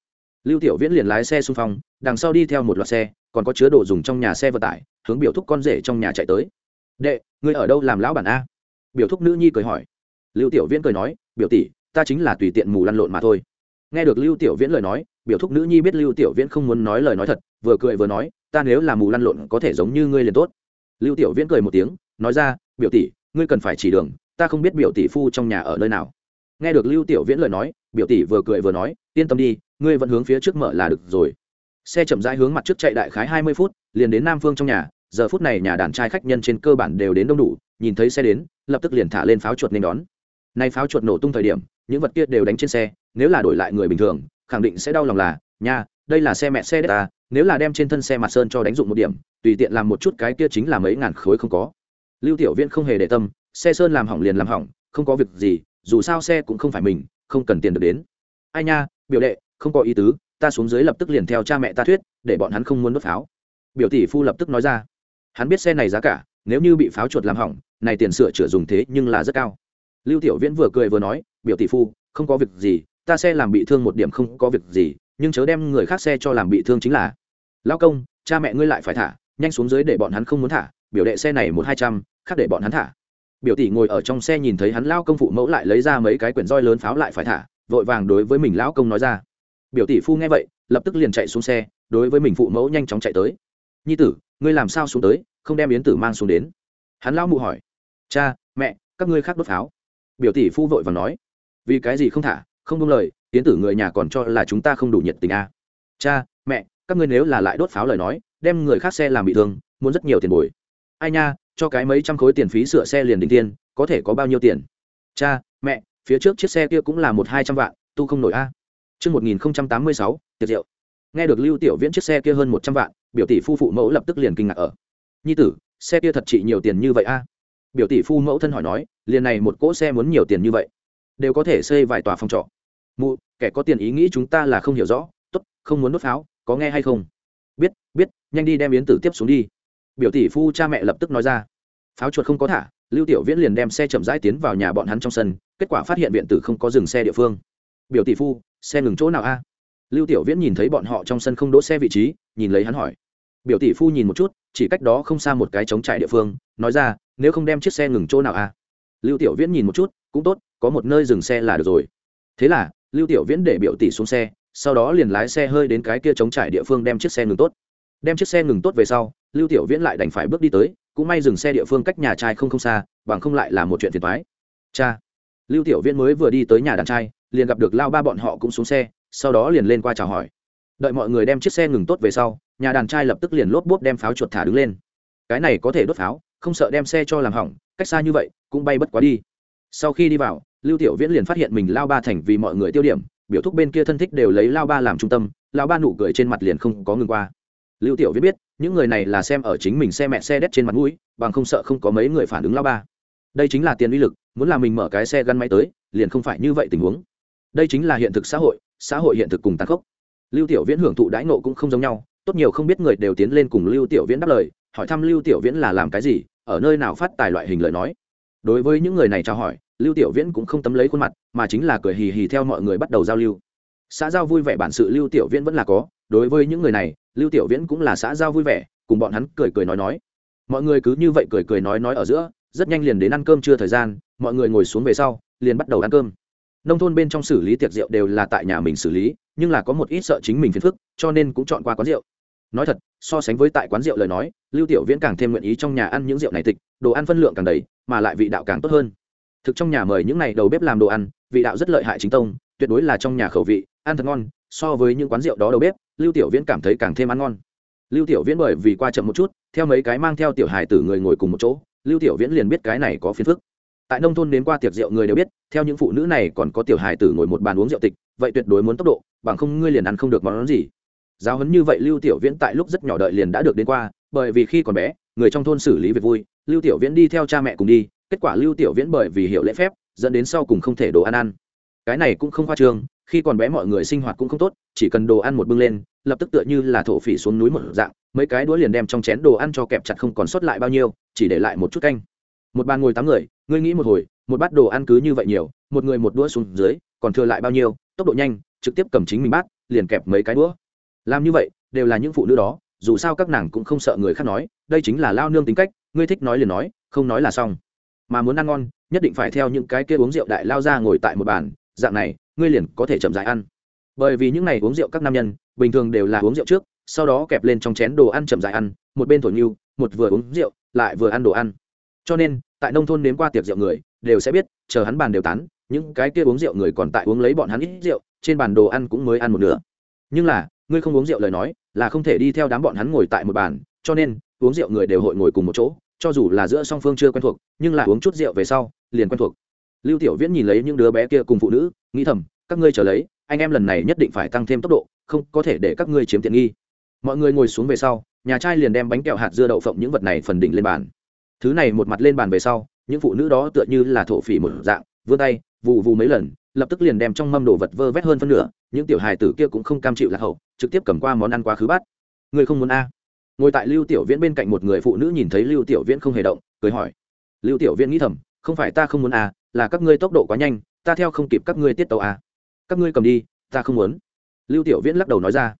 lưu tiểu viễn liền lái xe xung phong đằng sau đi theo một loạt xe còn có chứa đồ dùng trong nhà xe vận tải, hướng biểu thúc con rể trong nhà chạy tới. Đệ, ngươi ở đâu làm lão bản a? Biểu thúc nữ nhi cười hỏi. Lưu tiểu viễn cười nói, biểu tỷ, ta chính là tùy tiện mù lăn lộn mà thôi. Nghe được lưu tiểu viễn lời nói, biểu thúc nữ nhi biết lưu tiểu viễn không muốn nói lời nói thật, vừa cười vừa nói, ta nếu là mù lăn lộn có thể giống như ngươi liền tốt. Lưu tiểu viễn cười một tiếng, nói ra, biểu tỷ, ngươi cần phải chỉ đường, ta không biết biểu tỷ phu trong nhà ở nơi nào. Nghe được lưu tiểu viễn lời nói, biểu tỷ vừa cười vừa nói, yên tâm đi, ngươi vẫn hướng phía trước mở là được rồi xe chậm rãi hướng mặt trước chạy đại khái hai mươi phút, liền đến nam phương trong nhà. Giờ phút này nhà đàn trai khách nhân trên cơ bản đều đến đông đủ, nhìn thấy xe đến, lập tức liền thả lên pháo chuột nên đón. Nay pháo chuột nổ tung thời điểm, những vật kia đều đánh trên xe, nếu là đổi lại người bình thường, khẳng định sẽ đau lòng là, nha, đây là xe mẹ xe đất ta, nếu là đem trên thân xe mặt sơn cho đánh dụng một điểm, tùy tiện làm một chút cái kia chính là mấy ngàn khối không có. Lưu tiểu viễn không hề để tâm, xe sơn làm hỏng liền làm hỏng, không có việc gì, dù sao xe cũng không phải mình, không cần tiền được đến. Ai nha, biểu đệ, không có ý tứ ta xuống dưới lập tức liền theo cha mẹ ta thuyết, để bọn hắn không muốn đốt pháo. Biểu tỷ phu lập tức nói ra. Hắn biết xe này giá cả, nếu như bị pháo chuột làm hỏng, này tiền sửa chữa dùng thế nhưng là rất cao. Lưu tiểu viễn vừa cười vừa nói, biểu tỷ phu, không có việc gì, ta xe làm bị thương một điểm không có việc gì, nhưng chớ đem người khác xe cho làm bị thương chính là. Lao công, cha mẹ ngươi lại phải thả, nhanh xuống dưới để bọn hắn không muốn thả, biểu đệ xe này một hai trăm, khác để bọn hắn thả. Biểu tỷ ngồi ở trong xe nhìn thấy hắn lao công phụ mẫu lại lấy ra mấy cái quyển roi lớn pháo lại phải thả, vội vàng đối với mình lão công nói ra biểu tỷ phu nghe vậy, lập tức liền chạy xuống xe, đối với mình phụ mẫu nhanh chóng chạy tới. Nhi tử, ngươi làm sao xuống tới, không đem yến tử mang xuống đến? Hắn lão mụ hỏi. Cha, mẹ, các ngươi khác đốt pháo. Biểu tỷ phu vội vàng nói. Vì cái gì không thả? Không đúng lời, yến tử người nhà còn cho là chúng ta không đủ nhiệt tình à. cha, mẹ, các ngươi nếu là lại đốt pháo lời nói, đem người khác xe làm bị thương, muốn rất nhiều tiền bồi. Ai nha, cho cái mấy trăm khối tiền phí sửa xe liền định tiền, có thể có bao nhiêu tiền? Cha, mẹ, phía trước chiếc xe kia cũng là một hai trăm vạn, tu không nổi a. Trước 1086, tiệc rượu. Nghe được Lưu Tiểu Viễn chiếc xe kia hơn một trăm vạn, biểu tỷ phu phụ mẫu lập tức liền kinh ngạc ở. Nhi tử, xe kia thật trị nhiều tiền như vậy a? Biểu tỷ phu mẫu thân hỏi nói, liền này một cỗ xe muốn nhiều tiền như vậy, đều có thể xây vài tòa phòng trọ. Mụ, kẻ có tiền ý nghĩ chúng ta là không hiểu rõ, tốt, không muốn đốt pháo, có nghe hay không? Biết, biết, nhanh đi đem yến tử tiếp xuống đi. Biểu tỷ phu cha mẹ lập tức nói ra. Pháo chuột không có thả, Lưu Tiểu Viễn liền đem xe chậm rãi tiến vào nhà bọn hắn trong sân, kết quả phát hiện viện tử không có dừng xe địa phương. Biểu tỷ phu, xe ngừng chỗ nào a? Lưu tiểu viễn nhìn thấy bọn họ trong sân không đỗ xe vị trí, nhìn lấy hắn hỏi. Biểu tỷ phu nhìn một chút, chỉ cách đó không xa một cái trống trại địa phương, nói ra, nếu không đem chiếc xe ngừng chỗ nào a? Lưu tiểu viễn nhìn một chút, cũng tốt, có một nơi dừng xe là được rồi. Thế là, lưu tiểu viễn để biểu tỷ xuống xe, sau đó liền lái xe hơi đến cái kia trống trải địa phương đem chiếc xe ngừng tốt. Đem chiếc xe ngừng tốt về sau, lưu tiểu viễn lại đành phải bước đi tới, cũng may dừng xe địa phương cách nhà trai không không xa, bằng không lại là một chuyện phiền toái. Cha! Lưu tiểu viễn mới vừa đi tới nhà đàn trai liền gặp được lao ba bọn họ cũng xuống xe, sau đó liền lên qua chào hỏi. Đợi mọi người đem chiếc xe ngừng tốt về sau, nhà đàn trai lập tức liền lốp bốp đem pháo chuột thả đứng lên. Cái này có thể đốt pháo, không sợ đem xe cho làm hỏng, cách xa như vậy, cũng bay bất quá đi. Sau khi đi vào, lưu tiểu viễn liền phát hiện mình lao ba thành vì mọi người tiêu điểm, biểu thúc bên kia thân thích đều lấy lao ba làm trung tâm, lao ba nụ cười trên mặt liền không có ngừng qua. Lưu tiểu viễn biết, những người này là xem ở chính mình xe mẹ xe đét trên mặt mũi, bằng không sợ không có mấy người phản ứng lao ba. Đây chính là tiền uy lực, muốn làm mình mở cái xe gắn máy tới, liền không phải như vậy tình huống đây chính là hiện thực xã hội xã hội hiện thực cùng tàn khốc. Lưu tiểu viễn hưởng thụ đãi nộ cũng không giống nhau, tốt nhiều không biết người đều tiến lên cùng lưu tiểu viễn đáp lời, hỏi thăm lưu tiểu viễn là làm cái gì, ở nơi nào phát tài loại hình lời nói. Đối với những người này trao hỏi, lưu tiểu viễn cũng không tấm lấy khuôn mặt, mà chính là cười hì hì theo mọi người bắt đầu giao lưu. Xã giao vui vẻ bản sự lưu tiểu viễn vẫn là có, đối với những người này, lưu tiểu viễn cũng là xã giao vui vẻ, cùng bọn hắn cười cười nói nói. Mọi người cứ như vậy cười cười nói nói ở giữa, rất nhanh liền đến ăn cơm trưa thời gian, mọi người ngồi xuống về sau, liền bắt đầu ăn cơm nông thôn bên trong xử lý tiệc rượu đều là tại nhà mình xử lý, nhưng là có một ít sợ chính mình phiền phức, cho nên cũng chọn qua quán rượu. Nói thật, so sánh với tại quán rượu lời nói, lưu tiểu viễn càng thêm nguyện ý trong nhà ăn những rượu này tịch, đồ ăn phân lượng càng đầy, mà lại vị đạo càng tốt hơn. Thực trong nhà mời những n à y đầu bếp làm đồ ăn, vị đạo rất lợi hại chính tông, tuyệt đối là trong nhà khẩu vị, ăn thật ngon, so với những quán rượu đó đầu bếp, lưu tiểu viễn cảm thấy càng thêm ăn ngon. Lưu tiểu viễn bởi vì qua chậm một chút, theo mấy cái mang theo tiểu hài tử người ngồi cùng một chỗ, lưu tiểu viễn liền biết cái này có phiền phức tại nông thôn đến qua tiệc rượu người đều biết, theo những phụ nữ này còn có tiểu hài tử ngồi một bàn uống rượu tịch, vậy tuyệt đối muốn tốc độ, bằng không ngươi liền ăn không được món gì. Giáo huấn như vậy lưu tiểu viễn tại lúc rất nhỏ đợi liền đã được đến qua, bởi vì khi còn bé, người trong thôn xử lý việc vui, lưu tiểu viễn đi theo cha mẹ cùng đi, kết quả lưu tiểu viễn bởi vì hiểu lễ phép, dẫn đến sau cùng không thể đồ ăn ăn. Cái này cũng không khoa trương, khi còn bé mọi người sinh hoạt cũng không tốt, chỉ cần đồ ăn một bưng lên, lập tức tựa như là thổ phỉ xuống núi một dạng, mấy cái đũa liền đem trong chén đồ ăn cho kẹp chặt không còn sót lại bao nhiêu, chỉ để lại một chút canh. Một bàn ngồi tám người ngươi nghĩ một hồi, một bát đồ ăn cứ như vậy nhiều, một người một đũa xuống dưới, còn thừa lại bao nhiêu, tốc độ nhanh, trực tiếp cầm chính mình bát, liền kẹp mấy cái đũa. Làm như vậy, đều là những phụ nữ đó, dù sao các nàng cũng không sợ người khác nói, đây chính là lao nương tính cách, ngươi thích nói liền nói, không nói là xong. Mà muốn ăn ngon, nhất định phải theo những cái kia uống rượu đại lao ra ngồi tại một bàn, dạng này, ngươi liền có thể chậm dại ăn. Bởi vì những n à y uống rượu các nam nhân, bình thường đều là uống rượu trước, sau đó kẹp lên trong chén đồ ăn chậm dại ăn, một bên thổi nghiêu một vừa uống rượu, lại vừa ăn đồ ăn cho nên, tại nông thôn nếm qua tiệc rượu người, đều sẽ biết, chờ hắn bàn đều tán, những cái kia uống rượu người còn tại uống lấy bọn hắn ít rượu, trên bàn đồ ăn cũng mới ăn một nửa. Nhưng là, ngươi không uống rượu lời nói, là không thể đi theo đám bọn hắn ngồi tại một bàn, cho nên, uống rượu người đều hội ngồi cùng một chỗ, cho dù là giữa song phương chưa quen thuộc, nhưng là uống chút rượu về sau, liền quen thuộc. Lưu tiểu viễn nhìn lấy những đứa bé kia cùng phụ nữ, nghĩ thầm, các ngươi trở lấy, anh em lần này nhất định phải tăng thêm tốc độ, không có thể để các ngươi chiếm tiện nghi. Mọi người ngồi xuống về sau, nhà trai liền đem bánh kẹo hạt dưa đậu phộng những vật này phần đỉnh lên bàn thứ này một mặt lên bàn về sau, những phụ nữ đó tựa như là thổ phỉ một dạng, vươn tay vụ vụ mấy lần, lập tức liền đem trong mâm đồ vật vơ vét hơn phân nửa, những tiểu hài tử kia cũng không cam chịu lạc hậu, trực tiếp cầm qua món ăn quá khứ bát. Người không muốn a? Ngồi tại lưu tiểu viễn bên cạnh một người phụ nữ nhìn thấy lưu tiểu viễn không hề động, cười hỏi. Lưu tiểu viễn nghĩ thầm, không phải ta không muốn a, là các ngươi tốc độ quá nhanh, ta theo không kịp các ngươi tiết tàu a. Các ngươi cầm đi, ta không muốn. Lưu tiểu viễn lắc đầu nói ra.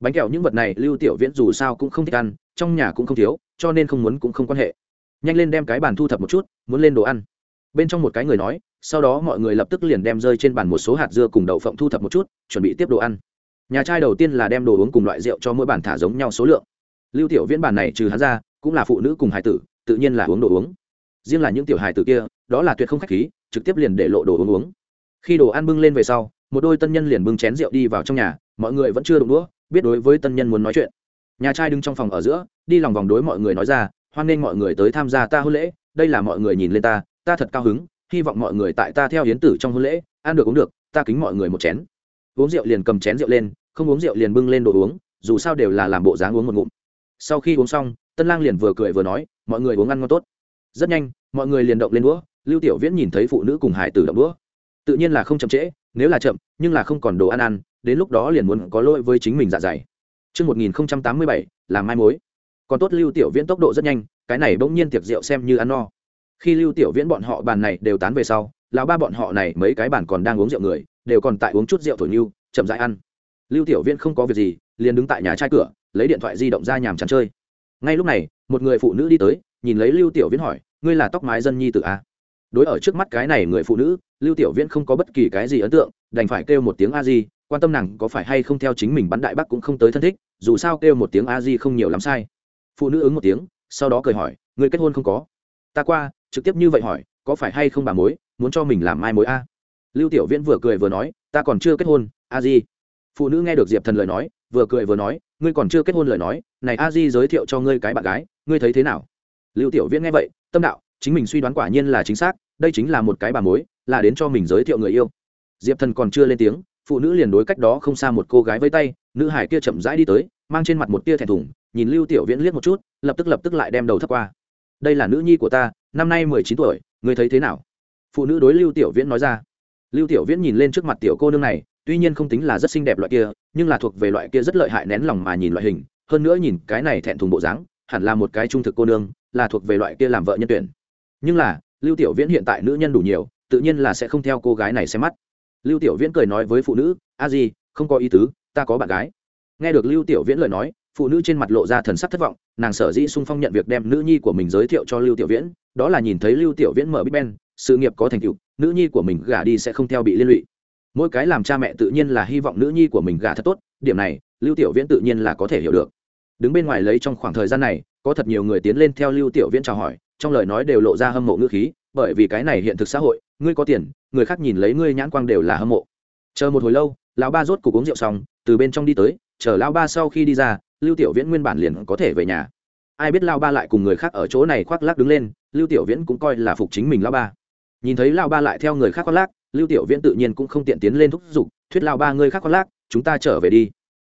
Bánh kẹo những vật này lưu tiểu viễn dù sao cũng không thích ăn, trong nhà cũng không thiếu, cho nên không muốn cũng không quan hệ nhanh lên đem cái bàn thu thập một chút, muốn lên đồ ăn. Bên trong một cái người nói, sau đó mọi người lập tức liền đem rơi trên bàn một số hạt dưa cùng đậu phộng thu thập một chút, chuẩn bị tiếp đồ ăn. Nhà trai đầu tiên là đem đồ uống cùng loại rượu cho mỗi bàn thả giống nhau số lượng. Lưu tiểu viễn bàn này trừ hắn ra, cũng là phụ nữ cùng hải tử, tự nhiên là uống đồ uống. Riêng là những tiểu hải tử kia, đó là tuyệt không khách khí, trực tiếp liền để lộ đồ uống uống. Khi đồ ăn bưng lên về sau, một đôi tân nhân liền bưng chén rượu đi vào trong nhà, mọi người vẫn chưa đụng đũa, biết đối với tân nhân muốn nói chuyện. Nhà trai đứng trong phòng ở giữa, đi lòng vòng đối mọi người nói ra hoan nghênh mọi người tới tham gia ta hôn lễ đây là mọi người nhìn lên ta ta thật cao hứng hy vọng mọi người tại ta theo hiến tử trong hôn lễ ăn được uống được ta kính mọi người một chén. Uống rượu liền cầm chén rượu lên không uống rượu liền bưng lên đồ uống dù sao đều là làm bộ dáng uống một ngụm. Sau khi uống xong tân lang liền vừa cười vừa nói mọi người uống ăn ngon tốt. Rất nhanh mọi người liền động lên đũa lưu tiểu viễn nhìn thấy phụ nữ cùng hải tử động đũa. Tự nhiên là không chậm trễ nếu là chậm nhưng là không còn đồ ăn ăn đến lúc đó liền muốn có lỗi với chính mình dạ dày. Trước 1087, làm mai mối. Còn tốt Lưu Tiểu Viễn tốc độ rất nhanh, cái này bỗng nhiên tiệc rượu xem như ăn no. Khi Lưu Tiểu Viễn bọn họ bàn này đều tán về sau, lão ba bọn họ này mấy cái bàn còn đang uống rượu người, đều còn tại uống chút rượu thổi nưu, chậm rãi ăn. Lưu Tiểu Viễn không có việc gì, liền đứng tại nhà trai cửa, lấy điện thoại di động ra nhàm chán chơi. Ngay lúc này, một người phụ nữ đi tới, nhìn lấy Lưu Tiểu Viễn hỏi, ngươi là tóc mái dân nhi tử à? Đối ở trước mắt cái này người phụ nữ, Lưu Tiểu Viễn không có bất kỳ cái gì ấn tượng, đành phải kêu một tiếng a di, quan tâm nàng có phải hay không theo chính mình bắn đại bắc cũng không tới thân thích dù sao kêu một tiếng a di không nhiều lắm sai phụ nữ ứng một tiếng, sau đó cười hỏi người kết hôn không có? Ta qua, trực tiếp như vậy hỏi, có phải hay không bà mối, muốn cho mình làm mai mối a? Lưu tiểu viễn vừa cười vừa nói, ta còn chưa kết hôn, a di. Phụ nữ nghe được diệp thần lời nói, vừa cười vừa nói, ngươi còn chưa kết hôn lời nói, này a di giới thiệu cho ngươi cái bạn gái, ngươi thấy thế nào? Lưu tiểu viễn nghe vậy, tâm đạo, chính mình suy đoán quả nhiên là chính xác, đây chính là một cái bà mối, là đến cho mình giới thiệu người yêu. Diệp thần còn chưa lên tiếng, phụ nữ liền đối cách đó không xa một cô gái với tay, nữ hải kia chậm rãi đi tới, mang trên mặt một tia thẹn thùng nhìn lưu tiểu viễn liếc một chút, lập tức lập tức lại đem đầu thấp qua. Đây là nữ nhi của ta, năm nay mười chín tuổi, ngươi thấy thế nào? Phụ nữ đối lưu tiểu viễn nói ra. Lưu tiểu viễn nhìn lên trước mặt tiểu cô nương này, tuy nhiên không tính là rất xinh đẹp loại kia, nhưng là thuộc về loại kia rất lợi hại nén lòng mà nhìn loại hình, hơn nữa nhìn cái này thẹn thùng bộ dáng, hẳn là một cái trung thực cô nương, là thuộc về loại kia làm vợ nhân tuyển. Nhưng là, lưu tiểu viễn hiện tại nữ nhân đủ nhiều, tự nhiên là sẽ không theo cô gái này xem mắt. Lưu tiểu viễn cười nói với phụ nữ, a di, không có ý tứ, ta có bạn gái. Nghe được lưu tiểu viễn lời nói phụ nữ trên mặt lộ ra thần sắc thất vọng, nàng sở dĩ sung phong nhận việc đem nữ nhi của mình giới thiệu cho lưu tiểu viễn, đó là nhìn thấy lưu tiểu viễn mở big ben, sự nghiệp có thành tựu, nữ nhi của mình gả đi sẽ không theo bị liên lụy. Mỗi cái làm cha mẹ tự nhiên là hy vọng nữ nhi của mình gả thật tốt, điểm này, lưu tiểu viễn tự nhiên là có thể hiểu được. Đứng bên ngoài lấy trong khoảng thời gian này, có thật nhiều người tiến lên theo lưu tiểu viễn chào hỏi, trong lời nói đều lộ ra hâm mộ ngữ khí, bởi vì cái này hiện thực xã hội, ngươi có tiền, người khác nhìn lấy ngươi nhãn quang đều là hâm mộ. Chờ một hồi lâu, lão ba rốt cục uống rượu xong, từ bên trong đi tới, chờ lão ba sau khi đi ra lưu tiểu viễn nguyên bản liền có thể về nhà. Ai biết lão ba lại cùng người khác ở chỗ này khoác lác đứng lên, lưu tiểu viễn cũng coi là phục chính mình lão ba. Nhìn thấy lão ba lại theo người khác khoác lác, lưu tiểu viễn tự nhiên cũng không tiện tiến lên thúc giục, thuyết lão ba ngươi khác khoác lác, chúng ta trở về đi.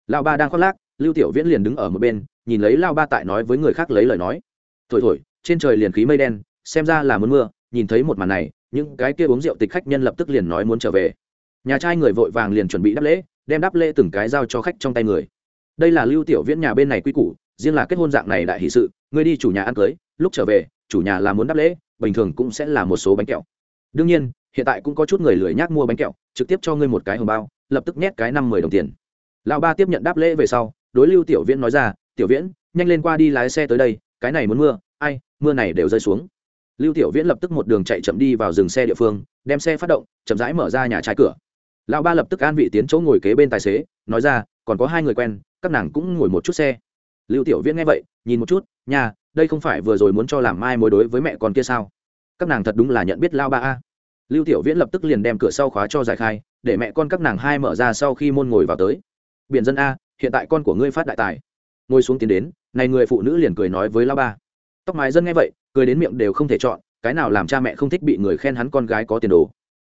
Lão ba đang khoác lác, lưu tiểu viễn liền đứng ở một bên, nhìn lấy lão ba tại nói với người khác lấy lời nói. Thổi thổi, trên trời liền khí mây đen, xem ra là muốn mưa, nhìn thấy một màn này, những cái kia uống rượu tịch khách nhân lập tức liền nói muốn trở về. Nhà trai người vội vàng liền chuẩn bị đáp lễ, đem đáp lễ từng cái giao cho khách trong tay người đây là lưu tiểu viễn nhà bên này quy củ, riêng là kết hôn dạng này đại hỷ sự ngươi đi chủ nhà ăn cưới, lúc trở về, chủ nhà là muốn đáp lễ, bình thường cũng sẽ là một số bánh kẹo. Đương nhiên, hiện tại cũng có chút người lười nhác mua bánh kẹo, trực tiếp cho ngươi một cái hồng bao, lập tức nhét cái năm mười đồng tiền. Lão ba tiếp nhận đáp lễ về sau, đối lưu tiểu viễn nói ra, tiểu viễn, nhanh lên qua đi lái xe tới đây, cái này muốn mưa, ai, mưa này đều rơi xuống. Lưu tiểu viễn lập tức một đường chạy chậm đi vào dừng xe địa phương, đem xe phát động, chậm rãi mở ra nhà trái cửa lão ba lập tức an vị tiến chỗ ngồi kế bên tài xế, nói ra, còn có hai người quen, các nàng cũng ngồi một chút xe. Lưu tiểu viễn nghe vậy, nhìn một chút nhà đây không phải vừa rồi muốn cho làm mai mối đối với mẹ con kia sao? Các nàng thật đúng là nhận biết lao ba a. Lưu tiểu viễn lập tức liền đem cửa sau khóa cho giải khai, để mẹ con các nàng hai mở ra sau khi môn ngồi vào tới. Biển dân a, hiện tại con của ngươi phát đại tài. Ngồi xuống tiến đến, này người phụ nữ liền cười nói với lao ba. Tóc mái dân nghe vậy, cười đến miệng đều không thể chọn, cái nào làm cha mẹ không thích bị người khen hắn con gái có tiền đồ.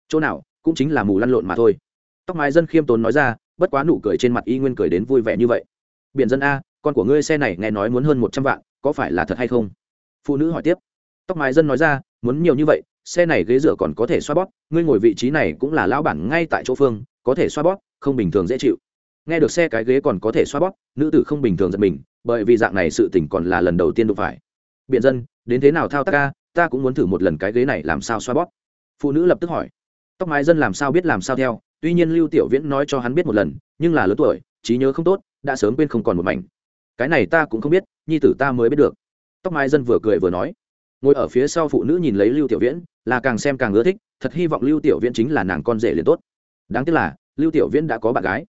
Chỗ nào cũng chính là mù lăn lộn mà thôi. Tóc mái dân khiêm tốn nói ra, bất quá nụ cười trên mặt y nguyên cười đến vui vẻ như vậy. Biển dân a, con của ngươi xe này nghe nói muốn hơn một trăm vạn, có phải là thật hay không? Phụ nữ hỏi tiếp. Tóc mái dân nói ra, muốn nhiều như vậy, xe này ghế rửa còn có thể xoa bóp, ngươi ngồi vị trí này cũng là lão bản ngay tại chỗ phương, có thể xoa bóp, không bình thường dễ chịu. Nghe được xe cái ghế còn có thể xoa bóp, nữ tử không bình thường giật mình, bởi vì dạng này sự tỉnh còn là lần đầu tiên đụng phải. Biện dân, đến thế nào thao tác ca ta cũng muốn thử một lần cái ghế này làm sao xoa bóp. Phụ nữ lập tức hỏi tóc mái dân làm sao biết làm sao theo, tuy nhiên lưu tiểu viễn nói cho hắn biết một lần, nhưng là lớn tuổi, trí nhớ không tốt, đã sớm quên không còn một mảnh. Cái này ta cũng không biết, nhi tử ta mới biết được. Tóc mái dân vừa cười vừa nói. Ngồi ở phía sau phụ nữ nhìn lấy lưu tiểu viễn, là càng xem càng ưa thích, thật hy vọng lưu tiểu viễn chính là nàng con rể liền tốt. Đáng tiếc là, lưu tiểu viễn đã có bạn gái.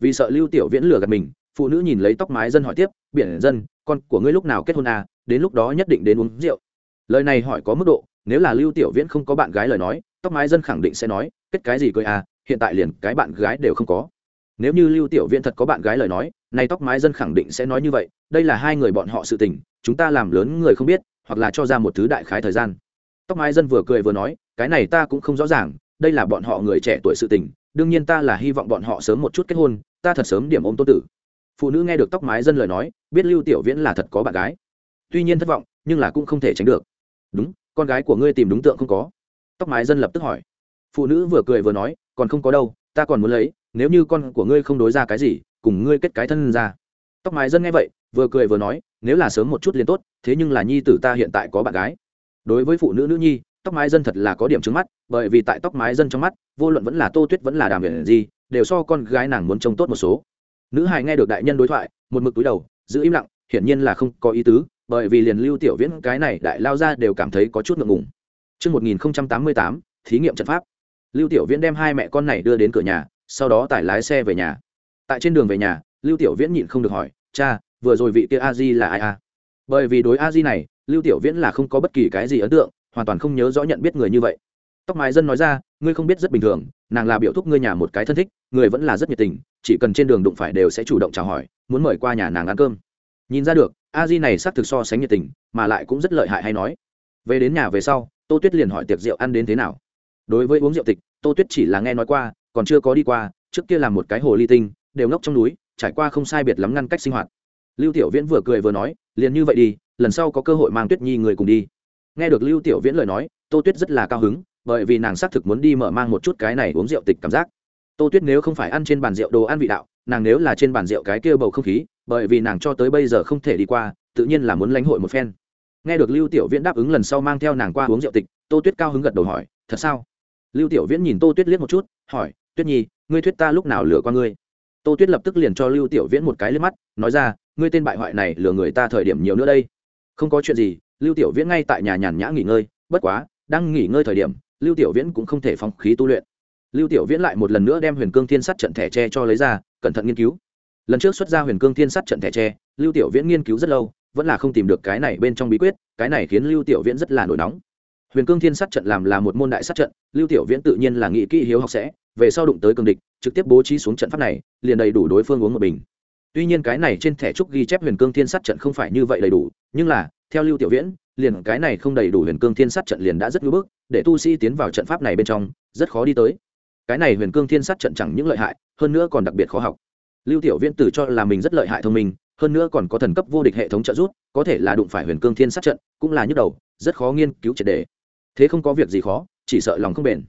Vì sợ lưu tiểu viễn lừa gạt mình, phụ nữ nhìn lấy tóc mái dân hỏi tiếp, biển dân, con của ngươi lúc nào kết hôn à? Đến lúc đó nhất định đến uống rượu. Lời này hỏi có mức độ, nếu là lưu tiểu viễn không có bạn gái lời nói tóc mái dân khẳng định sẽ nói, kết cái gì cười à hiện tại liền cái bạn gái đều không có. Nếu như lưu tiểu viễn thật có bạn gái lời nói, nay tóc mái dân khẳng định sẽ nói như vậy, đây là hai người bọn họ sự tình, chúng ta làm lớn người không biết, hoặc là cho ra một thứ đại khái thời gian. Tóc mái dân vừa cười vừa nói, cái này ta cũng không rõ ràng, đây là bọn họ người trẻ tuổi sự tình, đương nhiên ta là hy vọng bọn họ sớm một chút kết hôn, ta thật sớm điểm ôm tôn tử. Phụ nữ nghe được tóc mái dân lời nói, biết lưu tiểu viễn là thật có bạn gái. Tuy nhiên thất vọng, nhưng là cũng không thể tránh được. Đúng, con gái của ngươi tìm đúng tượng không có tóc mái dân lập tức hỏi. Phụ nữ vừa cười vừa nói, còn không có đâu, ta còn muốn lấy, nếu như con của ngươi không đối ra cái gì, cùng ngươi kết cái thân ra. Tóc mái dân nghe vậy, vừa cười vừa nói, nếu là sớm một chút liền tốt, thế nhưng là nhi tử ta hiện tại có bạn gái. Đối với phụ nữ nữ nhi, tóc mái dân thật là có điểm trứng mắt, bởi vì tại tóc mái dân trong mắt, vô luận vẫn là tô tuyết vẫn là đàm biển gì đều so con gái nàng muốn trông tốt một số. Nữ hài nghe được đại nhân đối thoại, một mực túi đầu, giữ im lặng, hiển nhiên là không có ý tứ, bởi vì liền lưu tiểu viễn cái này đại lao ra đều cảm thấy có chút ngượng ngùng. Trước 1088, thí nghiệm trận pháp. Lưu Tiểu Viễn đem hai mẹ con này đưa đến cửa nhà, sau đó tải lái xe về nhà. Tại trên đường về nhà, Lưu Tiểu Viễn nhịn không được hỏi, "Cha, vừa rồi vị kia A Di là ai a?" Bởi vì đối A Di này, Lưu Tiểu Viễn là không có bất kỳ cái gì ấn tượng, hoàn toàn không nhớ rõ nhận biết người như vậy. Tóc mái dân nói ra, "Ngươi không biết rất bình thường, nàng là biểu thúc ngươi nhà một cái thân thích, người vẫn là rất nhiệt tình, chỉ cần trên đường đụng phải đều sẽ chủ động chào hỏi, muốn mời qua nhà nàng ăn cơm." Nhìn ra được, A Di này xác thực so sánh nhiệt tình, mà lại cũng rất lợi hại hay nói. Về đến nhà về sau, Tô Tuyết liền hỏi tiệc rượu ăn đến thế nào. Đối với uống rượu tịch, Tô Tuyết chỉ là nghe nói qua, còn chưa có đi qua, trước kia làm một cái hồ ly tinh, đều ngốc trong núi, trải qua không sai biệt lắm ngăn cách sinh hoạt. Lưu tiểu viễn vừa cười vừa nói liền như vậy đi lần sau có cơ hội mang tuyết nhi người cùng đi. Nghe được lưu tiểu viễn lời nói tô tuyết rất là cao hứng bởi vì nàng xác thực muốn đi mở mang một chút cái này uống rượu tịch cảm giác. Tô tuyết nếu không phải ăn trên bàn rượu đồ ăn vị đạo nàng nếu là trên bàn rượu cái kia bầu không khí bởi vì nàng cho tới bây giờ không thể đi qua tự nhiên là muốn lãnh hội một phen nghe được lưu tiểu viễn đáp ứng lần sau mang theo nàng qua uống rượu tịch, tô tuyết cao hứng gật đầu hỏi, thật sao? Lưu tiểu viễn nhìn tô tuyết liếc một chút, hỏi, tuyết nhi, ngươi thuyết ta lúc nào lừa qua ngươi? Tô tuyết lập tức liền cho lưu tiểu viễn một cái liếc mắt, nói ra, ngươi tên bại hoại này lừa người ta thời điểm nhiều nữa đây. Không có chuyện gì. Lưu tiểu viễn ngay tại nhà nhàn nhã nghỉ ngơi, bất quá, đang nghỉ ngơi thời điểm, lưu tiểu viễn cũng không thể phóng khí tu luyện. Lưu tiểu viễn lại một lần nữa đem huyền cương thiên sắt trận thẻ tre cho lấy ra, cẩn thận nghiên cứu. Lần trước xuất ra huyền cương thiên sắt trận thẻ tre, lưu tiểu viễn nghiên cứu rất lâu vẫn là không tìm được cái này bên trong bí quyết, cái này khiến lưu tiểu viễn rất là nổi nóng. Huyền cương thiên sắt trận làm là một môn đại sát trận, lưu tiểu viễn tự nhiên là nghị kỹ hiếu học sẽ, về sau đụng tới cường địch, trực tiếp bố trí xuống trận pháp này, liền đầy đủ đối phương uống một bình. Tuy nhiên cái này trên thẻ trúc ghi chép huyền cương thiên sát trận không phải như vậy đầy đủ, nhưng là, theo lưu tiểu viễn, liền cái này không đầy đủ huyền cương thiên sát trận liền đã rất ngưỡng bức, để tu sĩ tiến vào trận pháp này bên trong, rất khó đi tới. Cái này huyền cương thiên sát trận chẳng những lợi hại, hơn nữa còn đặc biệt khó học. Lưu tiểu viễn tự cho là mình rất lợi hại thông minh hơn nữa còn có thần cấp vô địch hệ thống trợ giúp, có thể là đụng phải huyền cương thiên sát trận, cũng là nhức đầu, rất khó nghiên cứu triệt đề. Thế không có việc gì khó, chỉ sợ lòng không bền.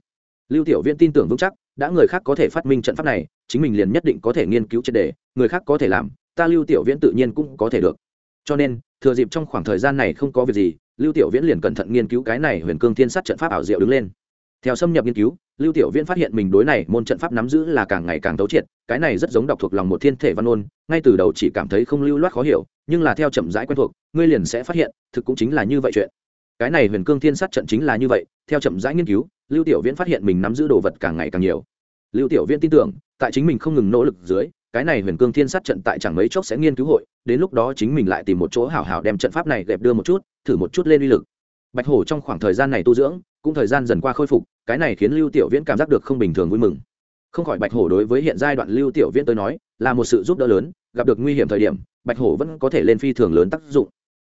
Lưu tiểu viễn tin tưởng vững chắc, đã người khác có thể phát minh trận pháp này, chính mình liền nhất định có thể nghiên cứu triệt đề, người khác có thể làm, ta lưu tiểu viễn tự nhiên cũng có thể được. Cho nên, thừa dịp trong khoảng thời gian này không có việc gì, lưu tiểu viễn liền cẩn thận nghiên cứu cái này huyền cương thiên sát trận pháp ảo diệu đứng lên theo xâm nhập nghiên cứu, lưu tiểu viễn phát hiện mình đối này môn trận pháp nắm giữ là càng ngày càng tấu triệt, cái này rất giống đọc thuộc lòng một thiên thể văn ôn, ngay từ đầu chỉ cảm thấy không lưu loát khó hiểu, nhưng là theo chậm rãi quen thuộc, ngươi liền sẽ phát hiện, thực cũng chính là như vậy chuyện. Cái này huyền cương thiên sát trận chính là như vậy, theo chậm rãi nghiên cứu, lưu tiểu viễn phát hiện mình nắm giữ đồ vật càng ngày càng nhiều. Lưu tiểu viễn tin tưởng, tại chính mình không ngừng nỗ lực dưới, cái này huyền cương thiên sát trận tại chẳng mấy chốc sẽ nghiên cứu hội, đến lúc đó chính mình lại tìm một chỗ hảo hảo đem trận pháp này gẹp đưa một chút, thử một chút lên uy lực. Bạch hổ trong khoảng thời gian này tu dưỡng cũng thời gian dần qua khôi phục, cái này khiến lưu tiểu viễn cảm giác được không bình thường vui mừng. Không khỏi bạch hổ đối với hiện giai đoạn lưu tiểu viễn tới nói, là một sự giúp đỡ lớn, gặp được nguy hiểm thời điểm, bạch hổ vẫn có thể lên phi thường lớn tác dụng.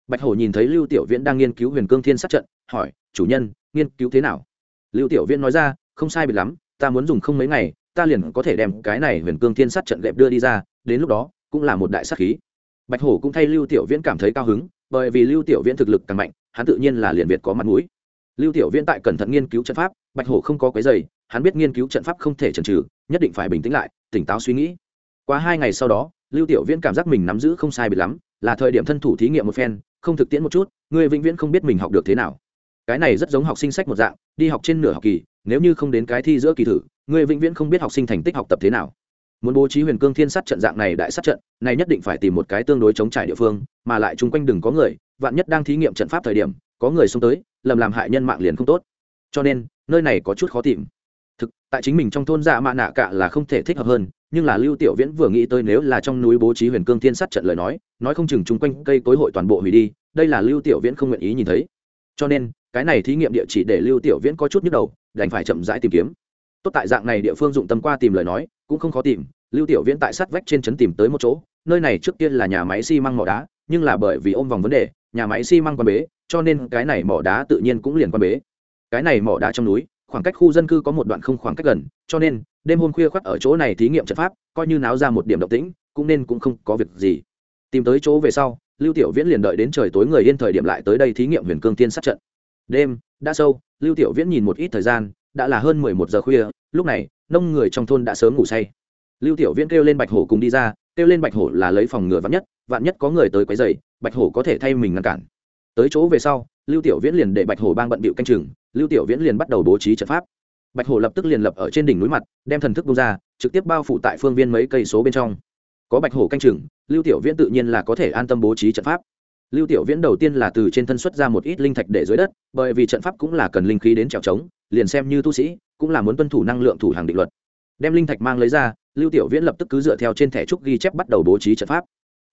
Bạch hổ nhìn thấy lưu tiểu viễn đang nghiên cứu huyền cương thiên sát trận, hỏi, chủ nhân, nghiên cứu thế nào? Lưu tiểu viễn nói ra, không sai biệt lắm, ta muốn dùng không mấy ngày, ta liền có thể đem cái này huyền cương thiên sát trận gẹp đưa đi ra, đến lúc đó, cũng là một đại sát khí. Bạch hổ cũng thay lưu tiểu viễn cảm thấy cao hứng, bởi vì lưu tiểu viễn thực lực càng mạnh, hắn tự nhiên là liền việt có mặt mũi lưu tiểu viễn tại cẩn thận nghiên cứu trận pháp, bạch hổ không có cái giày hắn biết nghiên cứu trận pháp không thể chần trừ nhất định phải bình tĩnh lại, tỉnh táo suy nghĩ. Qua hai ngày sau đó, lưu tiểu viễn cảm giác mình nắm giữ không sai biệt lắm, là thời điểm thân thủ thí nghiệm một phen, không thực tiễn một chút, người vĩnh viễn không biết mình học được thế nào. Cái này rất giống học sinh sách một dạng, đi học trên nửa học kỳ, nếu như không đến cái thi giữa kỳ thử, người vĩnh viễn không biết học sinh thành tích học tập thế nào. Muốn bố trí huyền cương thiên sát trận dạng này đại sát trận, này nhất định phải tìm một cái tương đối chống trải địa phương, mà lại chung quanh đừng có người, vạn nhất đang thí nghiệm trận pháp thời điểm có người xông tới, lầm làm hại nhân mạng liền không tốt. Cho nên, nơi này có chút khó tìm. Thực, tại chính mình trong thôn dạ mạ nạ cả là không thể thích hợp hơn, nhưng là lưu tiểu viễn vừa nghĩ tới nếu là trong núi bố trí huyền cương thiên sát trận lời nói nói không chừng chung quanh cây tối hội toàn bộ hủy đi, đây là lưu tiểu viễn không nguyện ý nhìn thấy. Cho nên, cái này thí nghiệm địa chỉ để lưu tiểu viễn có chút nhức đầu, đành phải chậm rãi tìm kiếm. Tốt tại dạng này địa phương dụng tâm qua tìm lời nói, cũng không khó tìm, lưu tiểu viễn tại sát vách trên trấn tìm tới một chỗ, nơi này trước tiên là nhà máy xi măng mỏ đá, nhưng là bởi vì ôm vòng vấn đề, nhà máy xi măng quan bế cho nên cái này mỏ đá tự nhiên cũng liền quan bế. Cái này mỏ đá trong núi, khoảng cách khu dân cư có một đoạn không khoảng cách gần, cho nên, đêm hôm khuya khoắt ở chỗ này thí nghiệm trận pháp, coi như náo ra một điểm động tĩnh, cũng nên cũng không có việc gì. Tìm tới chỗ về sau, lưu tiểu viễn liền đợi đến trời tối người yên thời điểm lại tới đây thí nghiệm huyền cương tiên sát trận. Đêm, đã sâu, lưu tiểu viễn nhìn một ít thời gian, đã là hơn mười một giờ khuya, lúc này, nông người trong thôn đã sớm ngủ say. Lưu tiểu viễn kêu lên bạch hổ cùng đi ra, kêu lên bạch hổ là lấy phòng ngừa vắn nhất, vạn nhất có người tới quấy dày bạch hổ có thể thay mình ngăn cản tới chỗ về sau, lưu tiểu viễn liền để bạch hổ bang bận bịu canh chừng, lưu tiểu viễn liền bắt đầu bố trí trận pháp. Bạch hổ lập tức liền lập ở trên đỉnh núi mặt, đem thần thức bung ra, trực tiếp bao phủ tại phương viên mấy cây số bên trong. Có bạch hổ canh chừng, lưu tiểu viễn tự nhiên là có thể an tâm bố trí trận pháp. Lưu tiểu viễn đầu tiên là từ trên thân xuất ra một ít linh thạch để dưới đất, bởi vì trận pháp cũng là cần linh khí đến trèo trống, liền xem như tu sĩ, cũng là muốn tuân thủ năng lượng thủ hàng định luật. Đem linh thạch mang lấy ra, lưu tiểu viễn lập tức cứ dựa theo trên thẻ trúc ghi chép bắt đầu bố trí trận pháp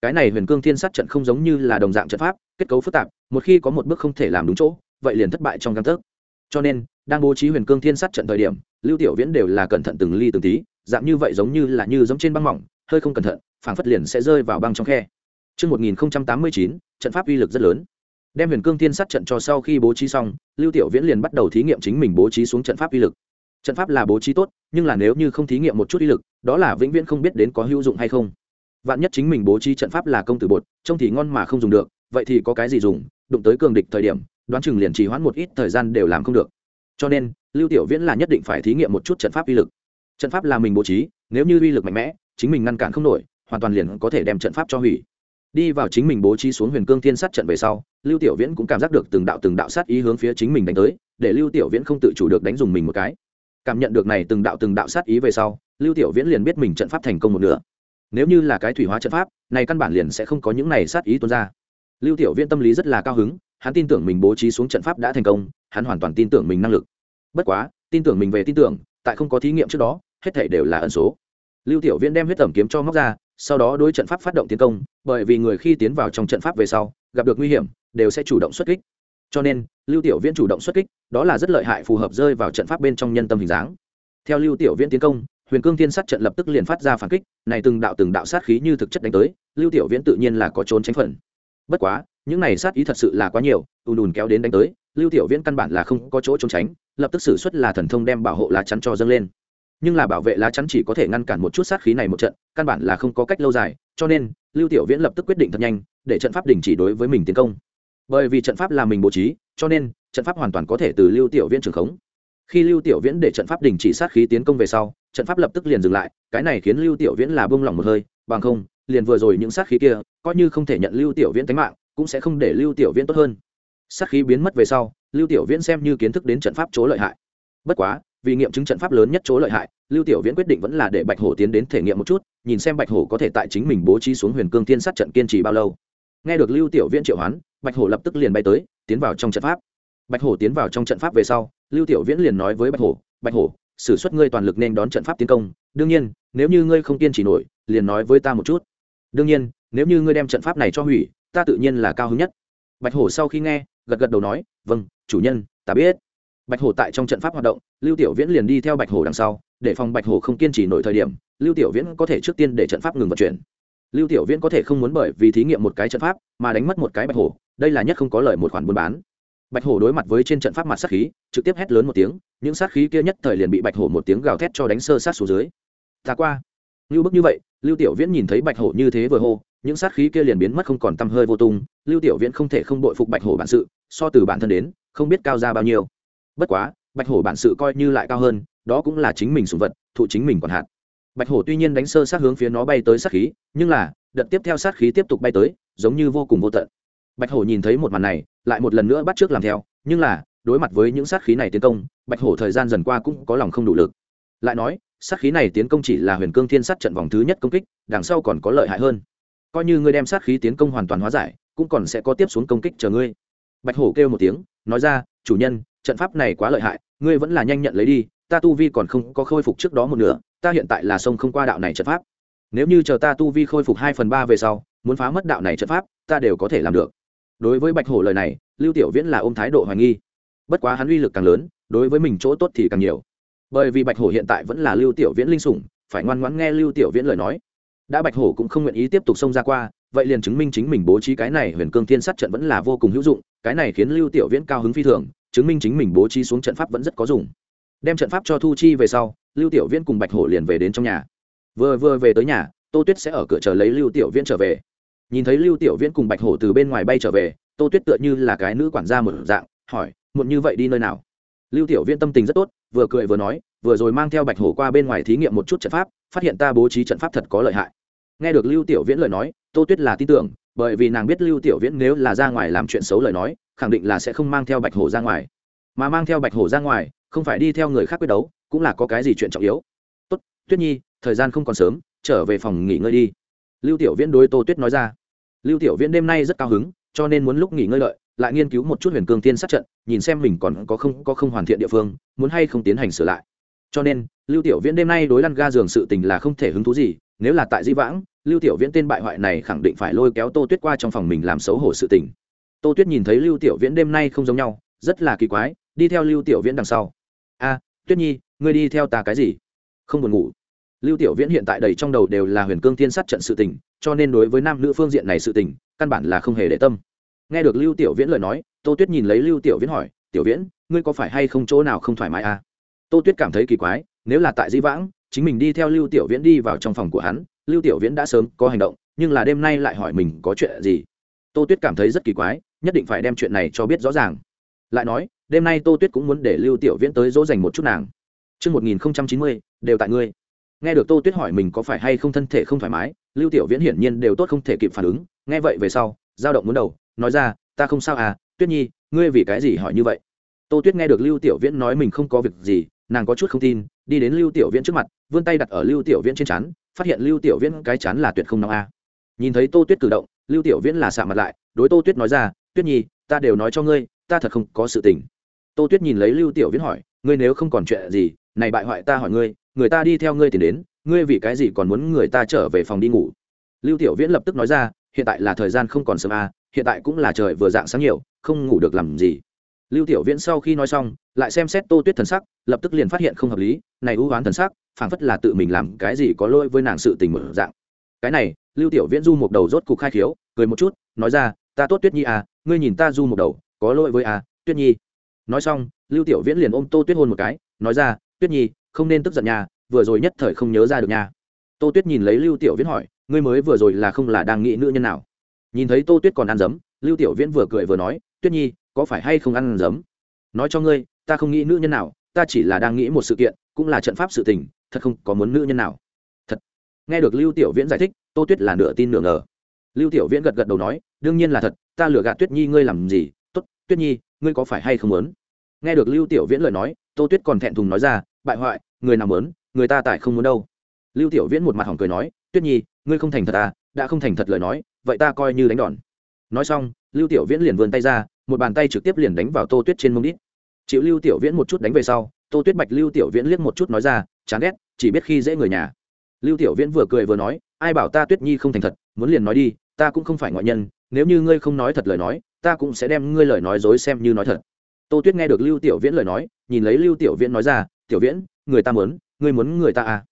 cái này huyền cương thiên sát trận không giống như là đồng dạng trận pháp kết cấu phức tạp một khi có một bước không thể làm đúng chỗ vậy liền thất bại trong căn thức cho nên đang bố trí huyền cương thiên sát trận thời điểm lưu tiểu viễn đều là cẩn thận từng ly từng tí dạng như vậy giống như là như giống trên băng mỏng hơi không cẩn thận phảng phất liền sẽ rơi vào băng trong khe Trước 1089, trận pháp uy lực rất lớn. Đem huyền cương thiên sát trận cho sau khi bố trí xong, Lưu Tiểu Viễn liền bắt đầu thí nghiệm chính mình bố trí xuống trận pháp uy lực. Trận pháp là bố trí tốt, nhưng là nếu như không thí nghiệm một chút uy lực, đó là vĩnh viễn không biết đến có hữu dụng hay không vạn nhất chính mình bố trí trận pháp là công tử bột, trông thì ngon mà không dùng được, vậy thì có cái gì dùng, đụng tới cường địch thời điểm, đoán chừng liền trì hoãn một ít thời gian đều làm không được. Cho nên, lưu tiểu viễn là nhất định phải thí nghiệm một chút trận pháp uy lực. Trận pháp là mình bố trí, nếu như uy lực mạnh mẽ, chính mình ngăn cản không nổi, hoàn toàn liền có thể đem trận pháp cho hủy. Đi vào chính mình bố trí xuống huyền cương thiên sát trận về sau, lưu tiểu viễn cũng cảm giác được từng đạo từng đạo sát ý hướng phía chính mình đánh tới, để lưu tiểu viễn không tự chủ được đánh dùng mình một cái. Cảm nhận được này từng đạo từng đạo sát ý về sau, lưu tiểu viễn liền biết mình trận pháp thành công một nửa nếu như là cái thủy hóa trận pháp, này căn bản liền sẽ không có những này sát ý tuôn ra. Lưu tiểu viễn tâm lý rất là cao hứng, hắn tin tưởng mình bố trí xuống trận pháp đã thành công, hắn hoàn toàn tin tưởng mình năng lực. Bất quá, tin tưởng mình về tin tưởng, tại không có thí nghiệm trước đó, hết thể đều là ẩn số. Lưu tiểu viễn đem huyết tẩm kiếm cho móc ra, sau đó đối trận pháp phát động tiến công, bởi vì người khi tiến vào trong trận pháp về sau, gặp được nguy hiểm, đều sẽ chủ động xuất kích. Cho nên, lưu tiểu viễn chủ động xuất kích, đó là rất lợi hại phù hợp rơi vào trận pháp bên trong nhân tâm hình dáng. Theo lưu tiểu viễn tiến công huyền cương thiên sát trận lập tức liền phát ra phản kích, này từng đạo từng đạo sát khí như thực chất đánh tới, lưu tiểu viễn tự nhiên là có trốn tránh phần. Bất quá, những này sát ý thật sự là quá nhiều, ùn ùn kéo đến đánh tới, lưu tiểu viễn căn bản là không có chỗ trốn tránh, lập tức xử suất là thần thông đem bảo hộ lá chắn cho dâng lên. Nhưng là bảo vệ lá chắn chỉ có thể ngăn cản một chút sát khí này một trận, căn bản là không có cách lâu dài, cho nên, lưu tiểu viễn lập tức quyết định thật nhanh, để trận pháp đình chỉ đối với mình tiến công. Bởi vì trận pháp là mình bố trí, cho nên, trận pháp hoàn toàn có thể từ lưu tiểu viễn trường khống. Khi lưu tiểu viễn để trận pháp đình chỉ sát khí tiến công về sau trận pháp lập tức liền dừng lại, cái này khiến lưu tiểu viễn là bông lỏng một hơi, bằng không, liền vừa rồi những sát khí kia, coi như không thể nhận lưu tiểu viễn tính mạng, cũng sẽ không để lưu tiểu viễn tốt hơn. Sát khí biến mất về sau, lưu tiểu viễn xem như kiến thức đến trận pháp chỗ lợi hại. Bất quá, vì nghiệm chứng trận pháp lớn nhất chỗ lợi hại, lưu tiểu viễn quyết định vẫn là để bạch hổ tiến đến thể nghiệm một chút, nhìn xem bạch hổ có thể tại chính mình bố trí xuống huyền cương thiên sát trận kiên trì bao lâu. Nghe được lưu tiểu viễn triệu hoán, bạch hổ lập tức liền bay tới, tiến vào trong trận pháp. Bạch hổ tiến vào trong trận pháp về sau, lưu tiểu viễn liền nói với bạch hổ bạch hổ s ử suất ngươi toàn lực nên đón trận pháp tiến công, đương nhiên, nếu như ngươi không kiên trì nổi, liền nói với ta một chút. Đương nhiên, nếu như ngươi đem trận pháp này cho hủy, ta tự nhiên là cao hứng nhất. Bạch hổ sau khi nghe, gật gật đầu nói vâng chủ nhân, ta biết. Bạch hổ tại trong trận pháp hoạt động, lưu tiểu viễn liền đi theo bạch hổ đằng sau, để phòng bạch hổ không kiên trì nổi thời điểm, lưu tiểu viễn có thể trước tiên để trận pháp ngừng vận chuyển. Lưu tiểu viễn có thể không muốn bởi vì thí nghiệm một cái trận pháp, mà đánh mất một cái bạch hổ, đây là nhất không có lời một khoản buôn bán bạch hổ đối mặt với trên trận pháp mặt sát khí, trực tiếp hét lớn một tiếng, những sát khí kia nhất thời liền bị bạch hổ một tiếng gào thét cho đánh sơ sát xuống dưới. Ta qua. Lưu bức như vậy, lưu tiểu viễn nhìn thấy bạch hổ như thế vừa hô, những sát khí kia liền biến mất không còn tăm hơi vô tung, lưu tiểu viễn không thể không bội phục bạch hổ bản sự, so từ bản thân đến, không biết cao ra bao nhiêu. Bất quá, bạch hổ bản sự coi như lại cao hơn, đó cũng là chính mình sùng vật, thụ chính mình còn hạt. bạch hổ tuy nhiên đánh sơ sát hướng phía nó bay tới sát khí, nhưng là, đợt tiếp theo sát khí tiếp tục bay tới, giống như vô cùng vô tận. Bạch hổ nhìn thấy một màn này lại một lần nữa bắt trước làm theo, nhưng là, đối mặt với những sát khí này tiến công, bạch hổ thời gian dần qua cũng có lòng không đủ lực. Lại nói, sát khí này tiến công chỉ là huyền cương thiên sát trận vòng thứ nhất công kích, đằng sau còn có lợi hại hơn. Coi như ngươi đem sát khí tiến công hoàn toàn hóa giải, cũng còn sẽ có tiếp xuống công kích chờ ngươi. Bạch hổ kêu một tiếng, nói ra, chủ nhân, trận pháp này quá lợi hại, ngươi vẫn là nhanh nhận lấy đi, ta tu vi còn không có khôi phục trước đó một nửa, ta hiện tại là sông không qua đạo này trận pháp. Nếu như chờ ta tu vi khôi phục hai phần ba về sau, muốn phá mất đạo này trận pháp, ta đều có thể làm được đối với bạch hổ lời này, lưu tiểu viễn là ôm thái độ hoài nghi. Bất quá hắn uy lực càng lớn, đối với mình chỗ tốt thì càng nhiều. Bởi vì bạch hổ hiện tại vẫn là lưu tiểu viễn linh sủng, phải ngoan ngoãn nghe lưu tiểu viễn lời nói. Đã bạch hổ cũng không nguyện ý tiếp tục xông ra qua, vậy liền chứng minh chính mình bố trí cái này huyền cương thiên sát trận vẫn là vô cùng hữu dụng, cái này khiến lưu tiểu viễn cao hứng phi thường, chứng minh chính mình bố trí xuống trận pháp vẫn rất có dùng. Đem trận pháp cho thu chi về sau, lưu tiểu viễn cùng bạch hổ liền về đến trong nhà. Vừa vừa về tới nhà, tô tuyết sẽ ở cửa chờ lấy lưu tiểu viễn trở về nhìn thấy lưu tiểu viễn cùng bạch hổ từ bên ngoài bay trở về, tô tuyết tựa như là cái nữ quản gia một dạng, hỏi, muộn như vậy đi nơi nào? Lưu tiểu viễn tâm tình rất tốt, vừa cười vừa nói, vừa rồi mang theo bạch hổ qua bên ngoài thí nghiệm một chút trận pháp, phát hiện ta bố trí trận pháp thật có lợi hại. Nghe được lưu tiểu viễn lời nói, tô tuyết là tin tưởng, bởi vì nàng biết lưu tiểu viễn nếu là ra ngoài làm chuyện xấu lời nói, khẳng định là sẽ không mang theo bạch hổ ra ngoài. Mà mang theo bạch hổ ra ngoài, không phải đi theo người khác quyết đấu, cũng là có cái gì chuyện trọng yếu. Tốt, tuyết nhi, thời gian không còn sớm, trở về phòng nghỉ ngơi đi lưu tiểu viễn đối tô tuyết nói ra. Lưu tiểu viễn đêm nay rất cao hứng, cho nên muốn lúc nghỉ ngơi lợi, lại nghiên cứu một chút huyền cương tiên sát trận, nhìn xem mình còn có không có không hoàn thiện địa phương, muốn hay không tiến hành sửa lại. Cho nên, lưu tiểu viễn đêm nay đối lăn ga giường sự tình là không thể hứng thú gì, nếu là tại di vãng, lưu tiểu viễn tên bại hoại này khẳng định phải lôi kéo tô tuyết qua trong phòng mình làm xấu hổ sự tình. Tô tuyết nhìn thấy lưu tiểu viễn đêm nay không giống nhau, rất là kỳ quái, đi theo lưu tiểu viễn đằng sau. A, tuyết nhi, ngươi đi theo ta cái gì? Không buồn ngủ lưu tiểu viễn hiện tại đầy trong đầu đều là huyền cương tiên sát trận sự tình cho nên đối với nam nữ phương diện này sự tình căn bản là không hề để tâm. Nghe được lưu tiểu viễn lời nói tô tuyết nhìn lấy lưu tiểu viễn hỏi tiểu viễn ngươi có phải hay không chỗ nào không thoải mái à? Tô tuyết cảm thấy kỳ quái nếu là tại di vãng chính mình đi theo lưu tiểu viễn đi vào trong phòng của hắn lưu tiểu viễn đã sớm có hành động nhưng là đêm nay lại hỏi mình có chuyện gì. Tô tuyết cảm thấy rất kỳ quái nhất định phải đem chuyện này cho biết rõ ràng. Lại nói đêm nay tô tuyết cũng muốn để lưu tiểu viễn tới dỗ dành một chút nàng. Trước 1090, đều tại ngươi. Nghe được Tô Tuyết hỏi mình có phải hay không thân thể không thoải mái, Lưu Tiểu Viễn hiển nhiên đều tốt không thể kịp phản ứng, nghe vậy về sau, dao động muốn đầu, nói ra, ta không sao à, Tuyết Nhi, ngươi vì cái gì hỏi như vậy? Tô Tuyết nghe được Lưu Tiểu Viễn nói mình không có việc gì, nàng có chút không tin, đi đến Lưu Tiểu Viễn trước mặt, vươn tay đặt ở Lưu Tiểu Viễn trên chắn phát hiện Lưu Tiểu Viễn cái chắn là tuyệt không nóng a. À. Nhìn thấy Tô Tuyết cử động, Lưu Tiểu Viễn là sạm mặt lại, đối Tô Tuyết nói ra, "Tuyết Nhi, ta đều nói cho ngươi, ta thật không có sự tình." Tô Tuyết nhìn lấy Lưu Tiểu Viễn hỏi, "Ngươi nếu không còn chuyện gì, này bại hoại ta hỏi ngươi, người ta đi theo ngươi tiền đến, ngươi vì cái gì còn muốn người ta trở về phòng đi ngủ?" Lưu Tiểu Viễn lập tức nói ra, "Hiện tại là thời gian không còn sớm à, hiện tại cũng là trời vừa dạng sáng nhiều, không ngủ được làm gì." lưu tiểu viễn sau khi nói xong lại xem xét tô tuyết thần sắc lập tức liền phát hiện không hợp lý này ưu oán thần sắc phảng phất là tự mình làm cái gì có lỗi với nàng sự tình mở dạng cái này lưu tiểu viễn du một đầu rốt cục khai khiếu cười một chút nói ra ta tốt tuyết nhi à ngươi nhìn ta du một đầu có lỗi với à tuyết nhi nói xong lưu tiểu viễn liền ôm tô tuyết hôn một cái nói ra tuyết nhi không nên tức giận nhà vừa rồi nhất thời không nhớ ra được nhà tô tuyết nhìn lấy lưu tiểu viễn hỏi, ngươi mới vừa rồi là không là đang nghĩ nữ nhân nào? Nhìn thấy tô tuyết còn ăn dấm, lưu tiểu viễn vừa cười vừa nói, tuyết nhi, có phải hay không ăn giấm nói cho ngươi, ta không nghĩ nữ nhân nào, ta chỉ là đang nghĩ một sự kiện, cũng là trận pháp sự tình, thật không có muốn nữ nhân nào. Thật. Nghe được lưu tiểu viễn giải thích, tô tuyết là nửa tin nửa ngờ. Lưu tiểu viễn gật gật đầu nói, đương nhiên là thật, ta lừa gạt tuyết nhi ngươi làm gì? Tốt, tuyết nhi, ngươi có phải hay không muốn? Nghe được lưu tiểu viễn lời nói, tô tuyết còn thẹn thùng nói ra bại hoại, người nào muốn, người ta tại không muốn đâu. Lưu tiểu viễn một mặt hỏng cười nói, tuyết nhi, ngươi không thành thật à đã không thành thật lời nói, vậy ta coi như đánh đòn. Nói xong, lưu tiểu viễn liền vươn tay ra, một bàn tay trực tiếp liền đánh vào tô tuyết trên mông đít. Chịu lưu tiểu viễn một chút đánh về sau, tô tuyết bạch lưu tiểu viễn liếc một chút nói ra, chán ghét, chỉ biết khi dễ người nhà. Lưu tiểu viễn vừa cười vừa nói, ai bảo ta tuyết nhi không thành thật, muốn liền nói đi, ta cũng không phải ngoại nhân, nếu như ngươi không nói thật lời nói, ta cũng sẽ đem ngươi lời nói dối xem như nói thật. Tô tuyết nghe được lưu tiểu viễn lời nói, nhìn lấy lưu tiểu viễn nói ra tiểu viễn, người ta muốn, ngươi muốn người ta à?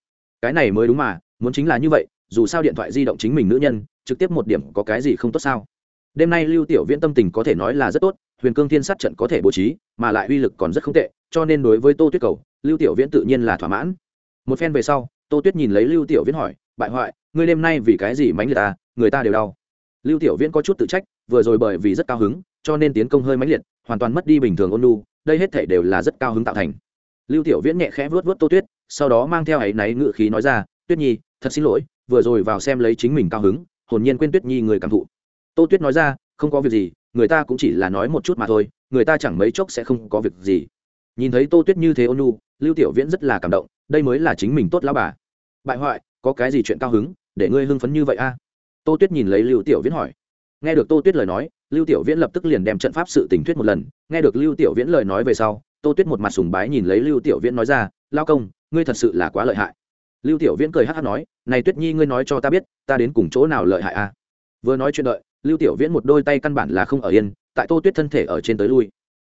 Cái này mới đúng mà, muốn chính là như vậy, dù sao điện thoại di động chính mình nữ nhân, trực tiếp một điểm có cái gì không tốt sao? Đêm nay lưu tiểu viễn tâm tình có thể nói là rất tốt, huyền cương thiên sát trận có thể bố trí, mà lại uy lực còn rất không tệ, cho nên đối với tô tuyết cầu, lưu tiểu viễn tự nhiên là thỏa mãn. Một phen về sau, tô tuyết nhìn lấy lưu tiểu viễn hỏi, bại hoại, ngươi đêm nay vì cái gì mánh liệt ta, người ta đều đau. Lưu tiểu viễn có chút tự trách, vừa rồi bởi vì rất cao hứng, cho nên tiến công hơi mãnh liệt, hoàn toàn mất đi bình thường ôn lu đây hết thể đều là rất cao hứng tạo thành lưu tiểu viễn nhẹ khẽ vớt vớt tô tuyết sau đó mang theo áy náy ngự khí nói ra tuyết nhi thật xin lỗi vừa rồi vào xem lấy chính mình cao hứng hồn nhiên quên tuyết nhi người cảm thụ. Tô tuyết nói ra không có việc gì người ta cũng chỉ là nói một chút mà thôi người ta chẳng mấy chốc sẽ không có việc gì. Nhìn thấy tô tuyết như thế ôn nhu, lưu tiểu viễn rất là cảm động đây mới là chính mình tốt lão bà. Bại hoại có cái gì chuyện cao hứng để ngươi hưng phấn như vậy a? Tô tuyết nhìn lấy lưu tiểu viễn hỏi. Nghe được tô tuyết lời nói lưu tiểu viễn lập tức liền đem trận pháp sự tình thuyết một lần nghe được lưu tiểu viễn lời nói về sau tô tuyết một mặt sùng bái nhìn lấy lưu tiểu viễn nói ra, lao công, ngươi thật sự là quá lợi hại. Lưu tiểu viễn cười hát hát nói, này tuyết nhi ngươi nói cho ta biết, ta đến cùng chỗ nào lợi hại a vừa nói chuyện đợi, lưu tiểu viễn một đôi tay căn bản là không ở yên, tại tô tuyết thân thể ở trên tới lui.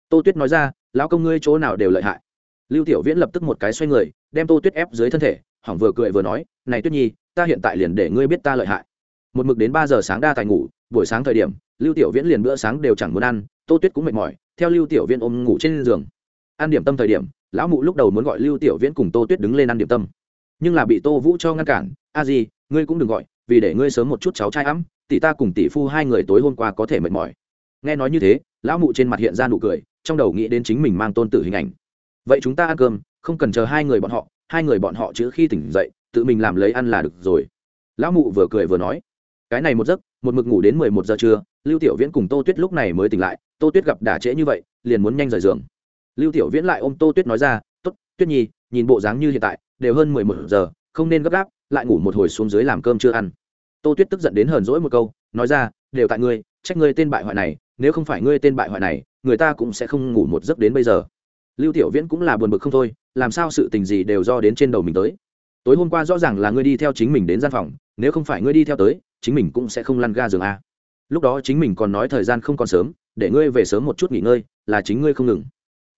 Tô tuyết nói ra, lão công ngươi chỗ nào đều lợi hại. Lưu tiểu viễn lập tức một cái xoay người, đem tô tuyết ép dưới thân thể, hỏng vừa cười vừa nói, này tuyết nhi, ta hiện tại liền để ngươi biết ta lợi hại. Một mực đến ba giờ sáng đa tài ngủ, buổi sáng thời điểm, lưu tiểu viễn liền bữa sáng đều chẳng muốn ăn, tô tuyết cũng mệt mỏi, theo lưu tiểu viễn ôm ngủ trên giường ăn điểm tâm thời điểm, lão mụ lúc đầu muốn gọi lưu tiểu viễn cùng tô tuyết đứng lên ăn điểm tâm. Nhưng là bị tô vũ cho ngăn cản, a gì ngươi cũng đừng gọi, vì để ngươi sớm một chút cháu trai ấm, tỷ ta cùng tỷ phu hai người tối hôm qua có thể mệt mỏi. Nghe nói như thế, lão mụ trên mặt hiện ra nụ cười, trong đầu nghĩ đến chính mình mang tôn tử hình ảnh. Vậy chúng ta ăn cơm, không cần chờ hai người bọn họ, hai người bọn họ chữ khi tỉnh dậy, tự mình làm lấy ăn là được rồi. Lão mụ vừa cười vừa nói. Cái này một giấc, một mực ngủ đến mười một giờ trưa, lưu tiểu viễn cùng tô tuyết lúc này mới tỉnh lại, tô tuyết gặp đả trễ như vậy, liền muốn nhanh rời giường lưu tiểu viễn lại ôm tô tuyết nói ra t ố t tuyết nhi, nhìn bộ dáng như hiện tại, đều hơn mười một giờ, không nên gấp gáp, lại ngủ một hồi xuống dưới làm cơm chưa ăn. Tô tuyết tức giận đến hờn rỗi một câu, nói ra, đều tại ngươi, trách ngươi tên bại hoại này, nếu không phải ngươi tên bại hoại này, người ta cũng sẽ không ngủ một giấc đến bây giờ. Lưu tiểu viễn cũng là buồn bực không thôi, làm sao sự tình gì đều do đến trên đầu mình tới. Tối hôm qua rõ ràng là ngươi đi theo chính mình đến gian phòng, nếu không phải ngươi đi theo tới, chính mình cũng sẽ không lăn ga giường a. Lúc đó chính mình còn nói thời gian không còn sớm, để ngươi về sớm một chút nghỉ ngơi, là chính ngươi không ngừng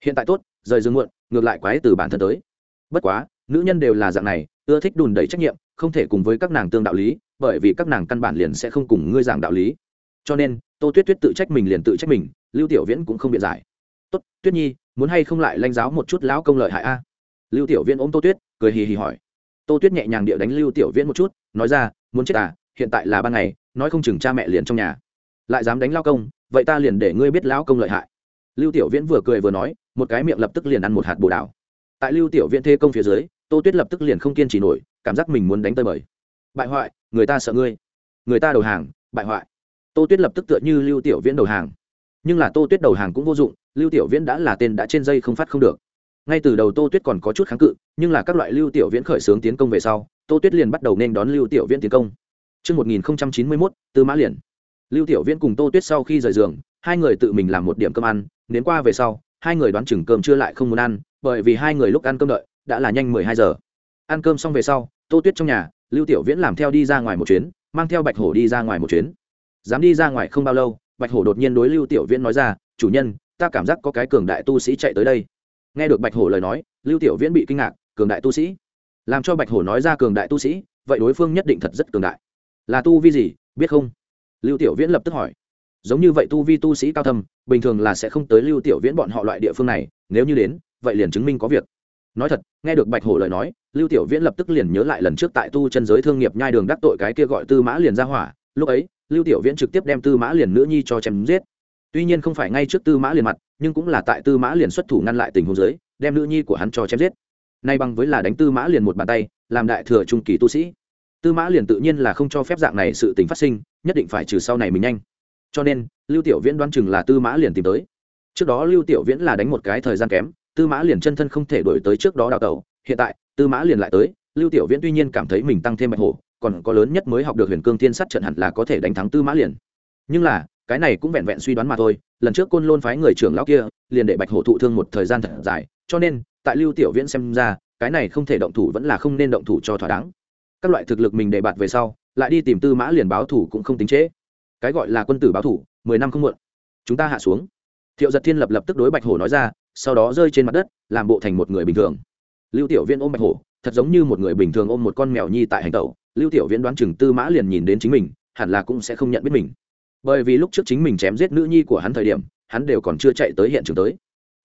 hiện tại tốt, rời giường muộn, ngược lại quái từ bản thân tới. Bất quá, nữ nhân đều là dạng này, ưa thích đùn đẩy trách nhiệm, không thể cùng với các nàng tương đạo lý, bởi vì các nàng căn bản liền sẽ không cùng ngươi giảng đạo lý. Cho nên, tô tuyết tuyết tự trách mình liền tự trách mình, lưu tiểu viễn cũng không biện giải. Tốt, tuyết nhi, muốn hay không lại lanh giáo một chút lão công lợi hại a? Lưu tiểu viễn ôm tô tuyết, cười hì hì hỏi. Tô tuyết nhẹ nhàng địa đánh lưu tiểu viễn một chút, nói ra, muốn chết à hiện tại là ban ngày, nói không chừng cha mẹ liền trong nhà. Lại dám đánh lao công, vậy ta liền để ngươi biết lão công lợi hại. Lưu tiểu viễn vừa cười vừa nói một cái miệng lập tức liền ăn một hạt bồ đào. Tại lưu tiểu viễn thê công phía dưới tô tuyết lập tức liền không kiên trì nổi cảm giác mình muốn đánh tơi bời. Bại hoại người ta sợ ngươi. Người ta đầu hàng bại hoại. Tô tuyết lập tức tựa như lưu tiểu viễn đầu hàng. Nhưng là tô tuyết đầu hàng cũng vô dụng lưu tiểu viễn đã là tên đã trên dây không phát không được. Ngay từ đầu tô tuyết còn có chút kháng cự nhưng là các loại lưu tiểu viễn khởi xướng tiến công về sau tô tuyết liền bắt đầu nên đón lưu tiểu viễn tiến công. Trước 1091, Tư Mã Liền. Lưu Tiểu Viễn cùng Tô Tuyết sau khi rời giường, hai người tự mình làm một điểm cơm ăn, đến qua về sau, hai người đoán chừng cơm chưa lại không muốn ăn, bởi vì hai người lúc ăn cơm đợi, đã là nhanh mười hai giờ. Ăn cơm xong về sau, Tô Tuyết trong nhà, Lưu Tiểu Viễn làm theo đi ra ngoài một chuyến, mang theo Bạch Hổ đi ra ngoài một chuyến. Dám đi ra ngoài không bao lâu, Bạch Hổ đột nhiên đối Lưu Tiểu Viễn nói ra, "Chủ nhân, ta cảm giác có cái cường đại tu sĩ chạy tới đây." Nghe được Bạch Hổ lời nói, Lưu Tiểu Viễn bị kinh ngạc, cường đại tu sĩ? Làm cho Bạch Hổ nói ra cường đại tu sĩ, vậy đối phương nhất định thật rất cường đại là tu vi gì biết không lưu tiểu viễn lập tức hỏi giống như vậy tu vi tu sĩ cao thâm, bình thường là sẽ không tới lưu tiểu viễn bọn họ loại địa phương này, nếu như đến, vậy liền chứng minh có việc. Nói thật, nghe được bạch hổ lời nói, lưu tiểu viễn lập tức liền nhớ lại lần trước tại tu chân giới thương nghiệp nhai đường đắc tội cái kia gọi tư mã liền ra hỏa. Lúc ấy, lưu tiểu viễn trực tiếp đem tư mã liền nữ nhi cho chém giết. Tuy nhiên không phải ngay trước tư mã liền mặt, nhưng cũng là tại tư mã liền xuất thủ ngăn lại tình huống giới đem nữ nhi của hắn cho chém giết. Nay bằng với là đánh tư mã liền một bàn tay, làm đại thừa trung kỳ tu sĩ. Tư mã liền tự nhiên là không cho phép dạng này sự tình phát sinh, nhất định phải trừ sau này mình nhanh cho nên, lưu tiểu viễn đoán chừng là tư mã liền tìm tới. Trước đó lưu tiểu viễn là đánh một cái thời gian kém, tư mã liền chân thân không thể đổi tới trước đó đào tẩu. Hiện tại, tư mã liền lại tới, lưu tiểu viễn tuy nhiên cảm thấy mình tăng thêm bạch hổ, còn có lớn nhất mới học được huyền cương thiên sát trận hẳn là có thể đánh thắng tư mã liền. Nhưng là, cái này cũng vẹn vẹn suy đoán mà thôi, lần trước côn lôn phái người trưởng lão kia, liền để bạch hổ thụ thương một thời gian thật dài, cho nên, tại lưu tiểu viễn xem ra, cái này không thể động thủ vẫn là không nên động thủ cho thỏa đáng. Các loại thực lực mình để bạt về sau, lại đi tìm tư mã liền báo thủ cũng không tính chế cái gọi là quân tử báo thủ, mười năm không muộn. Chúng ta hạ xuống. Thiệu giật thiên lập lập tức đối bạch hổ nói ra, sau đó rơi trên mặt đất, làm bộ thành một người bình thường. Lưu tiểu viễn ôm bạch hổ, thật giống như một người bình thường ôm một con mèo nhi tại hành tẩu. Lưu tiểu viễn đoán chừng tư mã liền nhìn đến chính mình, hẳn là cũng sẽ không nhận biết mình. Bởi vì lúc trước chính mình chém giết nữ nhi của hắn thời điểm, hắn đều còn chưa chạy tới hiện trường tới.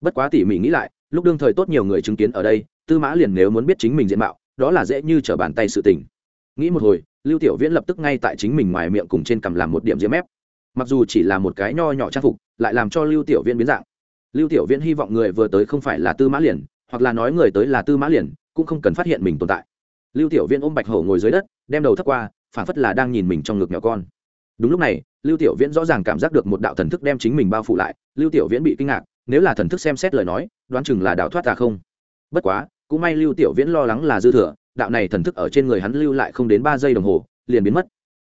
Bất quá tỉ mỉ nghĩ lại, lúc đương thời tốt nhiều người chứng kiến ở đây, tư mã liền nếu muốn biết chính mình diện mạo, đó là dễ như trở bàn tay sự tình. Nghĩ một hồi lưu tiểu viễn lập tức ngay tại chính mình ngoài miệng cùng trên cằm làm một điểm diễm mép. mặc dù chỉ là một cái nho nhỏ trang phục, lại làm cho lưu tiểu viễn biến dạng. Lưu tiểu viễn hy vọng người vừa tới không phải là tư mã liền, hoặc là nói người tới là tư mã liền, cũng không cần phát hiện mình tồn tại. Lưu tiểu viễn ôm bạch hổ ngồi dưới đất, đem đầu thấp qua phản phất là đang nhìn mình trong ngực nhỏ con. Đúng lúc này, lưu tiểu viễn rõ ràng cảm giác được một đạo thần thức đem chính mình bao phủ lại, lưu tiểu viễn bị kinh ngạc, nếu là thần thức xem xét lời nói, đoán chừng là đạo thoát ta không. Bất quá, cũng may lưu tiểu viễn lo lắng là dư thừa đạo này thần thức ở trên người hắn lưu lại không đến ba giây đồng hồ, liền biến mất.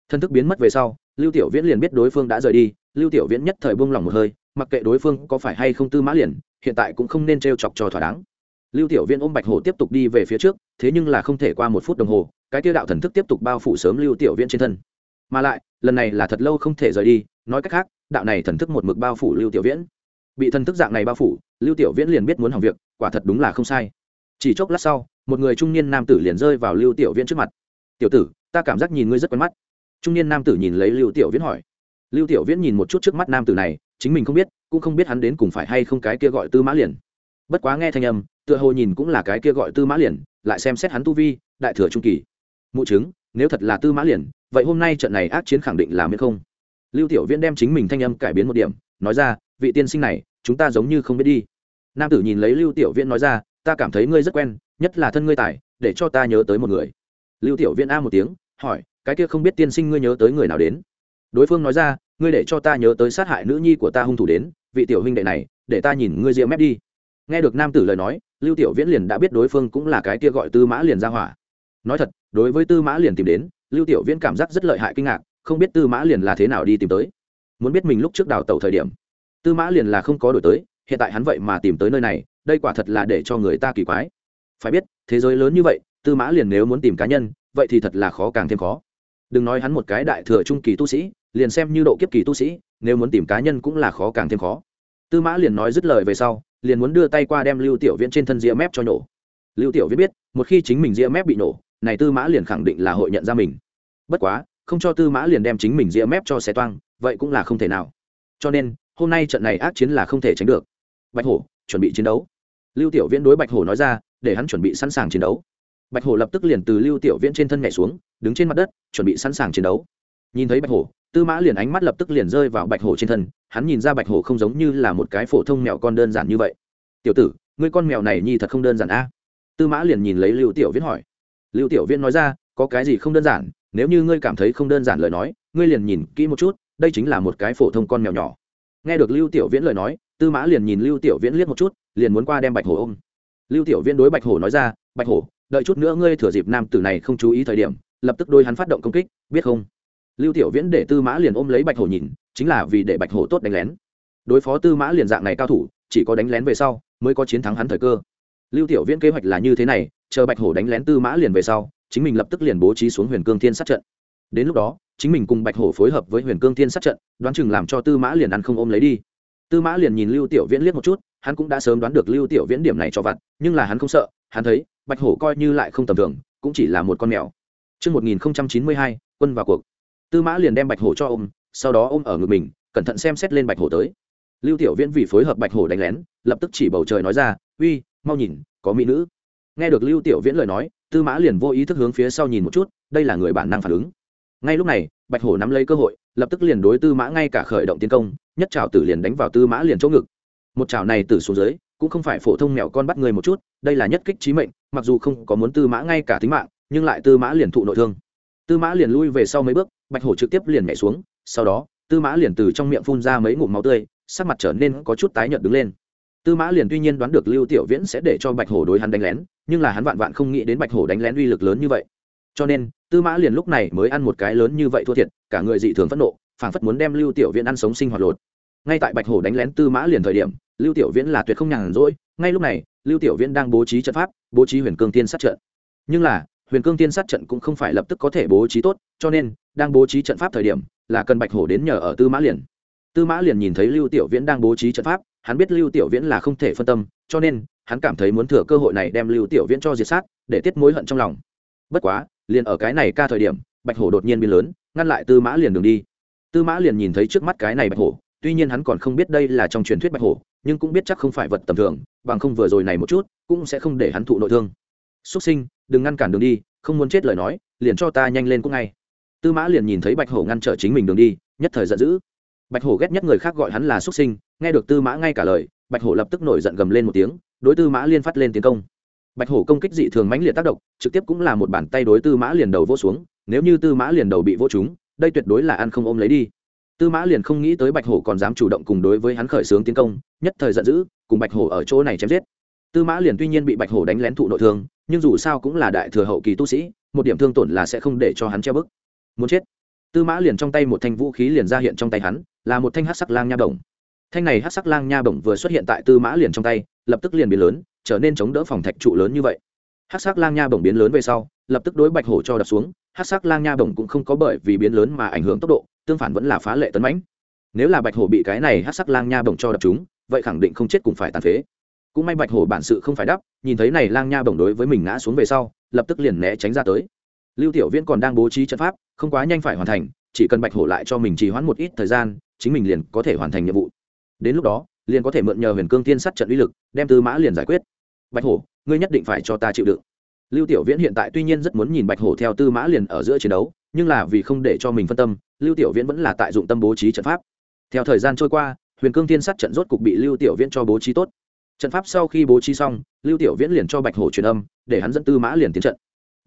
Thần thức biến mất về sau, lưu tiểu viễn liền biết đối phương đã rời đi. Lưu tiểu viễn nhất thời buông lỏng một hơi, mặc kệ đối phương có phải hay không tư mã liền, hiện tại cũng không nên t chọc cho thỏa đáng. Lưu tiểu viễn ôm bạch hổ tiếp tục đi về phía trước, thế nhưng là không thể qua một phút đồng hồ, cái tiêu đạo thần thức tiếp tục bao phủ sớm lưu tiểu viễn trên thân. Mà lại, lần này là thật lâu không thể rời đi, nói cách khác, đạo này thần thức một mực bao phủ lưu tiểu viễn. Bị thần thức dạng này bao phủ, lưu tiểu viễn liền biết muốn hỏng việc, quả thật đúng là không sai. Chỉ chốc lát sau một người trung niên nam tử liền rơi vào lưu tiểu viễn trước mặt. Tiểu tử, ta cảm giác nhìn ngươi rất quen mắt. Trung niên nam tử nhìn lấy lưu tiểu viễn hỏi. Lưu tiểu viễn nhìn một chút trước mắt nam tử này, chính mình không biết, cũng không biết hắn đến cùng phải hay không cái kia gọi tư mã liền. Bất quá nghe thanh âm, tựa hồ nhìn cũng là cái kia gọi tư mã liền, lại xem xét hắn tu vi, đại thừa trung kỳ. Mụ chứng, nếu thật là tư mã liền, vậy hôm nay trận này ác chiến khẳng định là miễn không. Lưu tiểu viễn đem chính mình thanh âm cải biến một điểm, nói ra, vị tiên sinh này, chúng ta giống như không biết đi. Nam tử nhìn lấy lưu tiểu viễn nói ra, ta cảm thấy ngươi rất quen nhất là thân ngươi tài, để cho ta nhớ tới một người. Lưu tiểu viễn a một tiếng, hỏi, cái kia không biết tiên sinh ngươi nhớ tới người nào đến? Đối phương nói ra, ngươi để cho ta nhớ tới sát hại nữ nhi của ta hung thủ đến, vị tiểu huynh đệ này, để ta nhìn ngươi rượu mép đi. Nghe được nam tử lời nói, lưu tiểu viễn liền đã biết đối phương cũng là cái kia gọi tư mã liền ra hỏa. Nói thật, đối với tư mã liền tìm đến, lưu tiểu viễn cảm giác rất lợi hại kinh ngạc, không biết tư mã liền là thế nào đi tìm tới. Muốn biết mình lúc trước đào tẩu thời điểm, tư mã liền là không có đổi tới, hiện tại hắn vậy mà tìm tới nơi này, đây quả thật là để cho người ta kỳ quái phải biết, thế giới lớn như vậy, tư mã liền nếu muốn tìm cá nhân, vậy thì thật là khó càng thêm khó. Đừng nói hắn một cái đại thừa trung kỳ tu sĩ, liền xem như độ kiếp kỳ tu sĩ, nếu muốn tìm cá nhân cũng là khó càng thêm khó. Tư mã liền nói dứt lời về sau, liền muốn đưa tay qua đem lưu tiểu viễn trên thân ria mép cho nổ. Lưu tiểu viễn biết, một khi chính mình ria mép bị nổ, này tư mã liền khẳng định là hội nhận ra mình. Bất quá, không cho tư mã liền đem chính mình ria mép cho xé toang, vậy cũng là không thể nào. Cho nên, hôm nay trận này ác chiến là không thể tránh được. Bạch hổ, chuẩn bị chiến đấu. Lưu tiểu viễn đối bạch hổ nói ra để hắn chuẩn bị sẵn sàng chiến đấu. Bạch hổ lập tức liền từ lưu tiểu viễn trên thân nhảy xuống, đứng trên mặt đất, chuẩn bị sẵn sàng chiến đấu. Nhìn thấy bạch hổ, tư mã liền ánh mắt lập tức liền rơi vào bạch hổ trên thân, hắn nhìn ra bạch hổ không giống như là một cái phổ thông mèo con đơn giản như vậy. Tiểu tử, ngươi con mèo này nhi thật không đơn giản a? Tư mã liền nhìn lấy lưu tiểu viễn hỏi. Lưu tiểu viễn nói ra, có cái gì không đơn giản? Nếu như ngươi cảm thấy không đơn giản lời nói, ngươi liền nhìn kỹ một chút, đây chính là một cái phổ thông con mèo nhỏ. Nghe được lưu tiểu viễn lời nói, tư mã liền nhìn lưu tiểu viễn liếc một chút, liền muốn qua đem bạch hổ ôm lưu tiểu viễn đối bạch hổ nói ra, bạch hổ, đợi chút nữa ngươi thừa dịp nam tử này không chú ý thời điểm, lập tức đôi hắn phát động công kích, biết không? Lưu tiểu viễn để tư mã liền ôm lấy bạch hổ nhìn, chính là vì để bạch hổ tốt đánh lén. Đối phó tư mã liền dạng này cao thủ, chỉ có đánh lén về sau mới có chiến thắng hắn thời cơ. Lưu tiểu viễn kế hoạch là như thế này, chờ bạch hổ đánh lén tư mã liền về sau, chính mình lập tức liền bố trí xuống huyền cương thiên sát trận. Đến lúc đó, chính mình cùng bạch hổ phối hợp với huyền cương thiên sát trận, đoán chừng làm cho tư mã liền ăn không ôm lấy đi. Tư mã liền nhìn lưu tiểu viễn liếc một chút hắn cũng đã sớm đoán được lưu tiểu viễn điểm này cho vặt nhưng là hắn không sợ hắn thấy bạch hổ coi như lại không tầm thường cũng chỉ là một con mèo Trước 1092, quân vào cuộc. Tư mã liền đem bạch hổ cho ôm, sau đó ôm ở ngực mình, cẩn thận xem xét lên bạch hổ tới. Lưu Tiểu Viễn vì phối hợp bạch hổ đánh lén, lập tức chỉ bầu trời nói ra, "Uy, mau nhìn, có mỹ nữ." Nghe được Lưu Tiểu Viễn lời nói, Tư Mã liền vô ý thức hướng phía sau nhìn một chút, đây là người bản năng phản ứng. Ngay lúc này, Bạch Hổ nắm lấy cơ hội, lập tức liền đối Tư Mã ngay cả khởi động tiến công, nhất trảo tử liền đánh vào Tư Mã liền chỗ ngực. Một trảo này từ xuống dưới, cũng không phải phổ thông mèo con bắt người một chút, đây là nhất kích trí mệnh, mặc dù không có muốn Tư Mã ngay cả tính mạng, nhưng lại Tư Mã liền thụ nội thương. Tư Mã liền lui về sau mấy bước, Bạch Hổ trực tiếp liền nhảy xuống, sau đó, Tư Mã liền từ trong miệng phun ra mấy ngụm máu tươi, sắc mặt trở nên có chút tái nhợt đứng lên. tư mã liền tuy nhiên đoán được lưu tiểu viễn sẽ để cho bạch hổ đối hắn đánh lén nhưng là hắn vạn vạn không nghĩ đến bạch hổ đánh lén uy lực lớn như vậy cho nên tư mã liền lúc này mới ăn một cái lớn như vậy thua thiệt cả người dị thường phẫn nộ phảng phất muốn đem lưu tiểu viễn ăn sống sinh hoạt lột ngay tại bạch hổ đánh lén tư mã liền thời điểm, lưu tiểu viễn là tuyệt không nhàn rỗi. Ngay lúc này, lưu tiểu viễn đang bố trí trận pháp, bố trí huyền cương tiên sát trận. Nhưng là, huyền cương tiên sát trận cũng không phải lập tức có thể bố trí tốt, cho nên, đang bố trí trận pháp thời điểm, là cần bạch hổ đến nhờ ở tư mã liền. Tư mã liền nhìn thấy lưu tiểu viễn đang bố trí trận pháp, hắn biết lưu tiểu viễn là không thể phân tâm, cho nên, hắn cảm thấy muốn thừa cơ hội này đem lưu tiểu viễn cho diệt sát, để tiết mối hận trong lòng. Bất quá, liền ở cái này ca thời điểm, bạch hổ đột nhiên biến lớn, ngăn lại tư mã liền đường đi. Tư mã liền nhìn thấy trước mắt cái này bạch hổ tuy nhiên hắn còn không biết đây là trong truyền thuyết bạch hổ, nhưng cũng biết chắc không phải vật tầm thường, bằng không vừa rồi này một chút, cũng sẽ không để hắn thụ nội thương. Xuất sinh, đừng ngăn cản đường đi, không muốn chết lời nói, liền cho ta nhanh lên cũng ngay. Tư mã liền nhìn thấy bạch hổ ngăn trở chính mình đường đi, nhất thời giận dữ. Bạch hổ ghét nhất người khác gọi hắn là xuất sinh, nghe được tư mã ngay cả lời, bạch hổ lập tức nổi giận gầm lên một tiếng, đối tư mã liên phát lên tiến công. Bạch hổ công kích dị thường mãnh liệt tác động, trực tiếp cũng là một bàn tay đối tư mã liền đầu vỗ xuống, nếu như tư mã liền đầu bị vỗ chúng đây tuyệt đối là ăn không ôm lấy đi tư mã liền không nghĩ tới bạch hổ còn dám chủ động cùng đối với hắn khởi xướng tiến công, nhất thời giận dữ, cùng bạch hổ ở chỗ này chém giết. Tư mã liền tuy nhiên bị bạch hổ đánh lén thụ nội thương, nhưng dù sao cũng là đại thừa hậu kỳ tu sĩ, một điểm thương tổn là sẽ không để cho hắn treo bức. Muốn chết. Tư mã liền trong tay một thanh vũ khí liền ra hiện trong tay hắn, là một thanh hát sắc lang nha bổng. Thanh này hát sắc lang nha bổng vừa xuất hiện tại tư mã liền trong tay, lập tức liền biến lớn, trở nên chống đỡ phòng thạch trụ lớn như vậy. Hát sắc lang nha bổng biến lớn về sau lập tức đối bạch hổ cho đập xuống hát sắc lang nha bổng cũng không có bởi vì biến lớn mà ảnh hưởng tốc độ, tương phản vẫn là phá lệ tấn mãnh. Nếu là bạch hổ bị cái này hát sắc lang nha bổng cho đập chúng, vậy khẳng định không chết cũng phải tàn phế. Cũng may bạch hổ bản sự không phải đắp, nhìn thấy này lang nha bổng đối với mình ngã xuống về sau, lập tức liền né tránh ra tới. Lưu tiểu viễn còn đang bố trí trận pháp, không quá nhanh phải hoàn thành, chỉ cần bạch hổ lại cho mình trì hoãn một ít thời gian, chính mình liền có thể hoàn thành nhiệm vụ. Đến lúc đó, liền có thể mượn nhờ huyền cương tiên sát trận uy lực, đem tư mã liền giải quyết. Bạch hổ, ngươi nhất định phải cho ta chịu đựng lưu tiểu viễn hiện tại tuy nhiên rất muốn nhìn bạch hổ theo tư mã liền ở giữa chiến đấu, nhưng là vì không để cho mình phân tâm, lưu tiểu viễn vẫn là tại dụng tâm bố trí trận pháp. Theo thời gian trôi qua, huyền cương tiên sát trận rốt cục bị lưu tiểu viễn cho bố trí tốt. Trận pháp sau khi bố trí xong, lưu tiểu viễn liền cho bạch hổ truyền âm, để hắn dẫn tư mã liền tiến trận.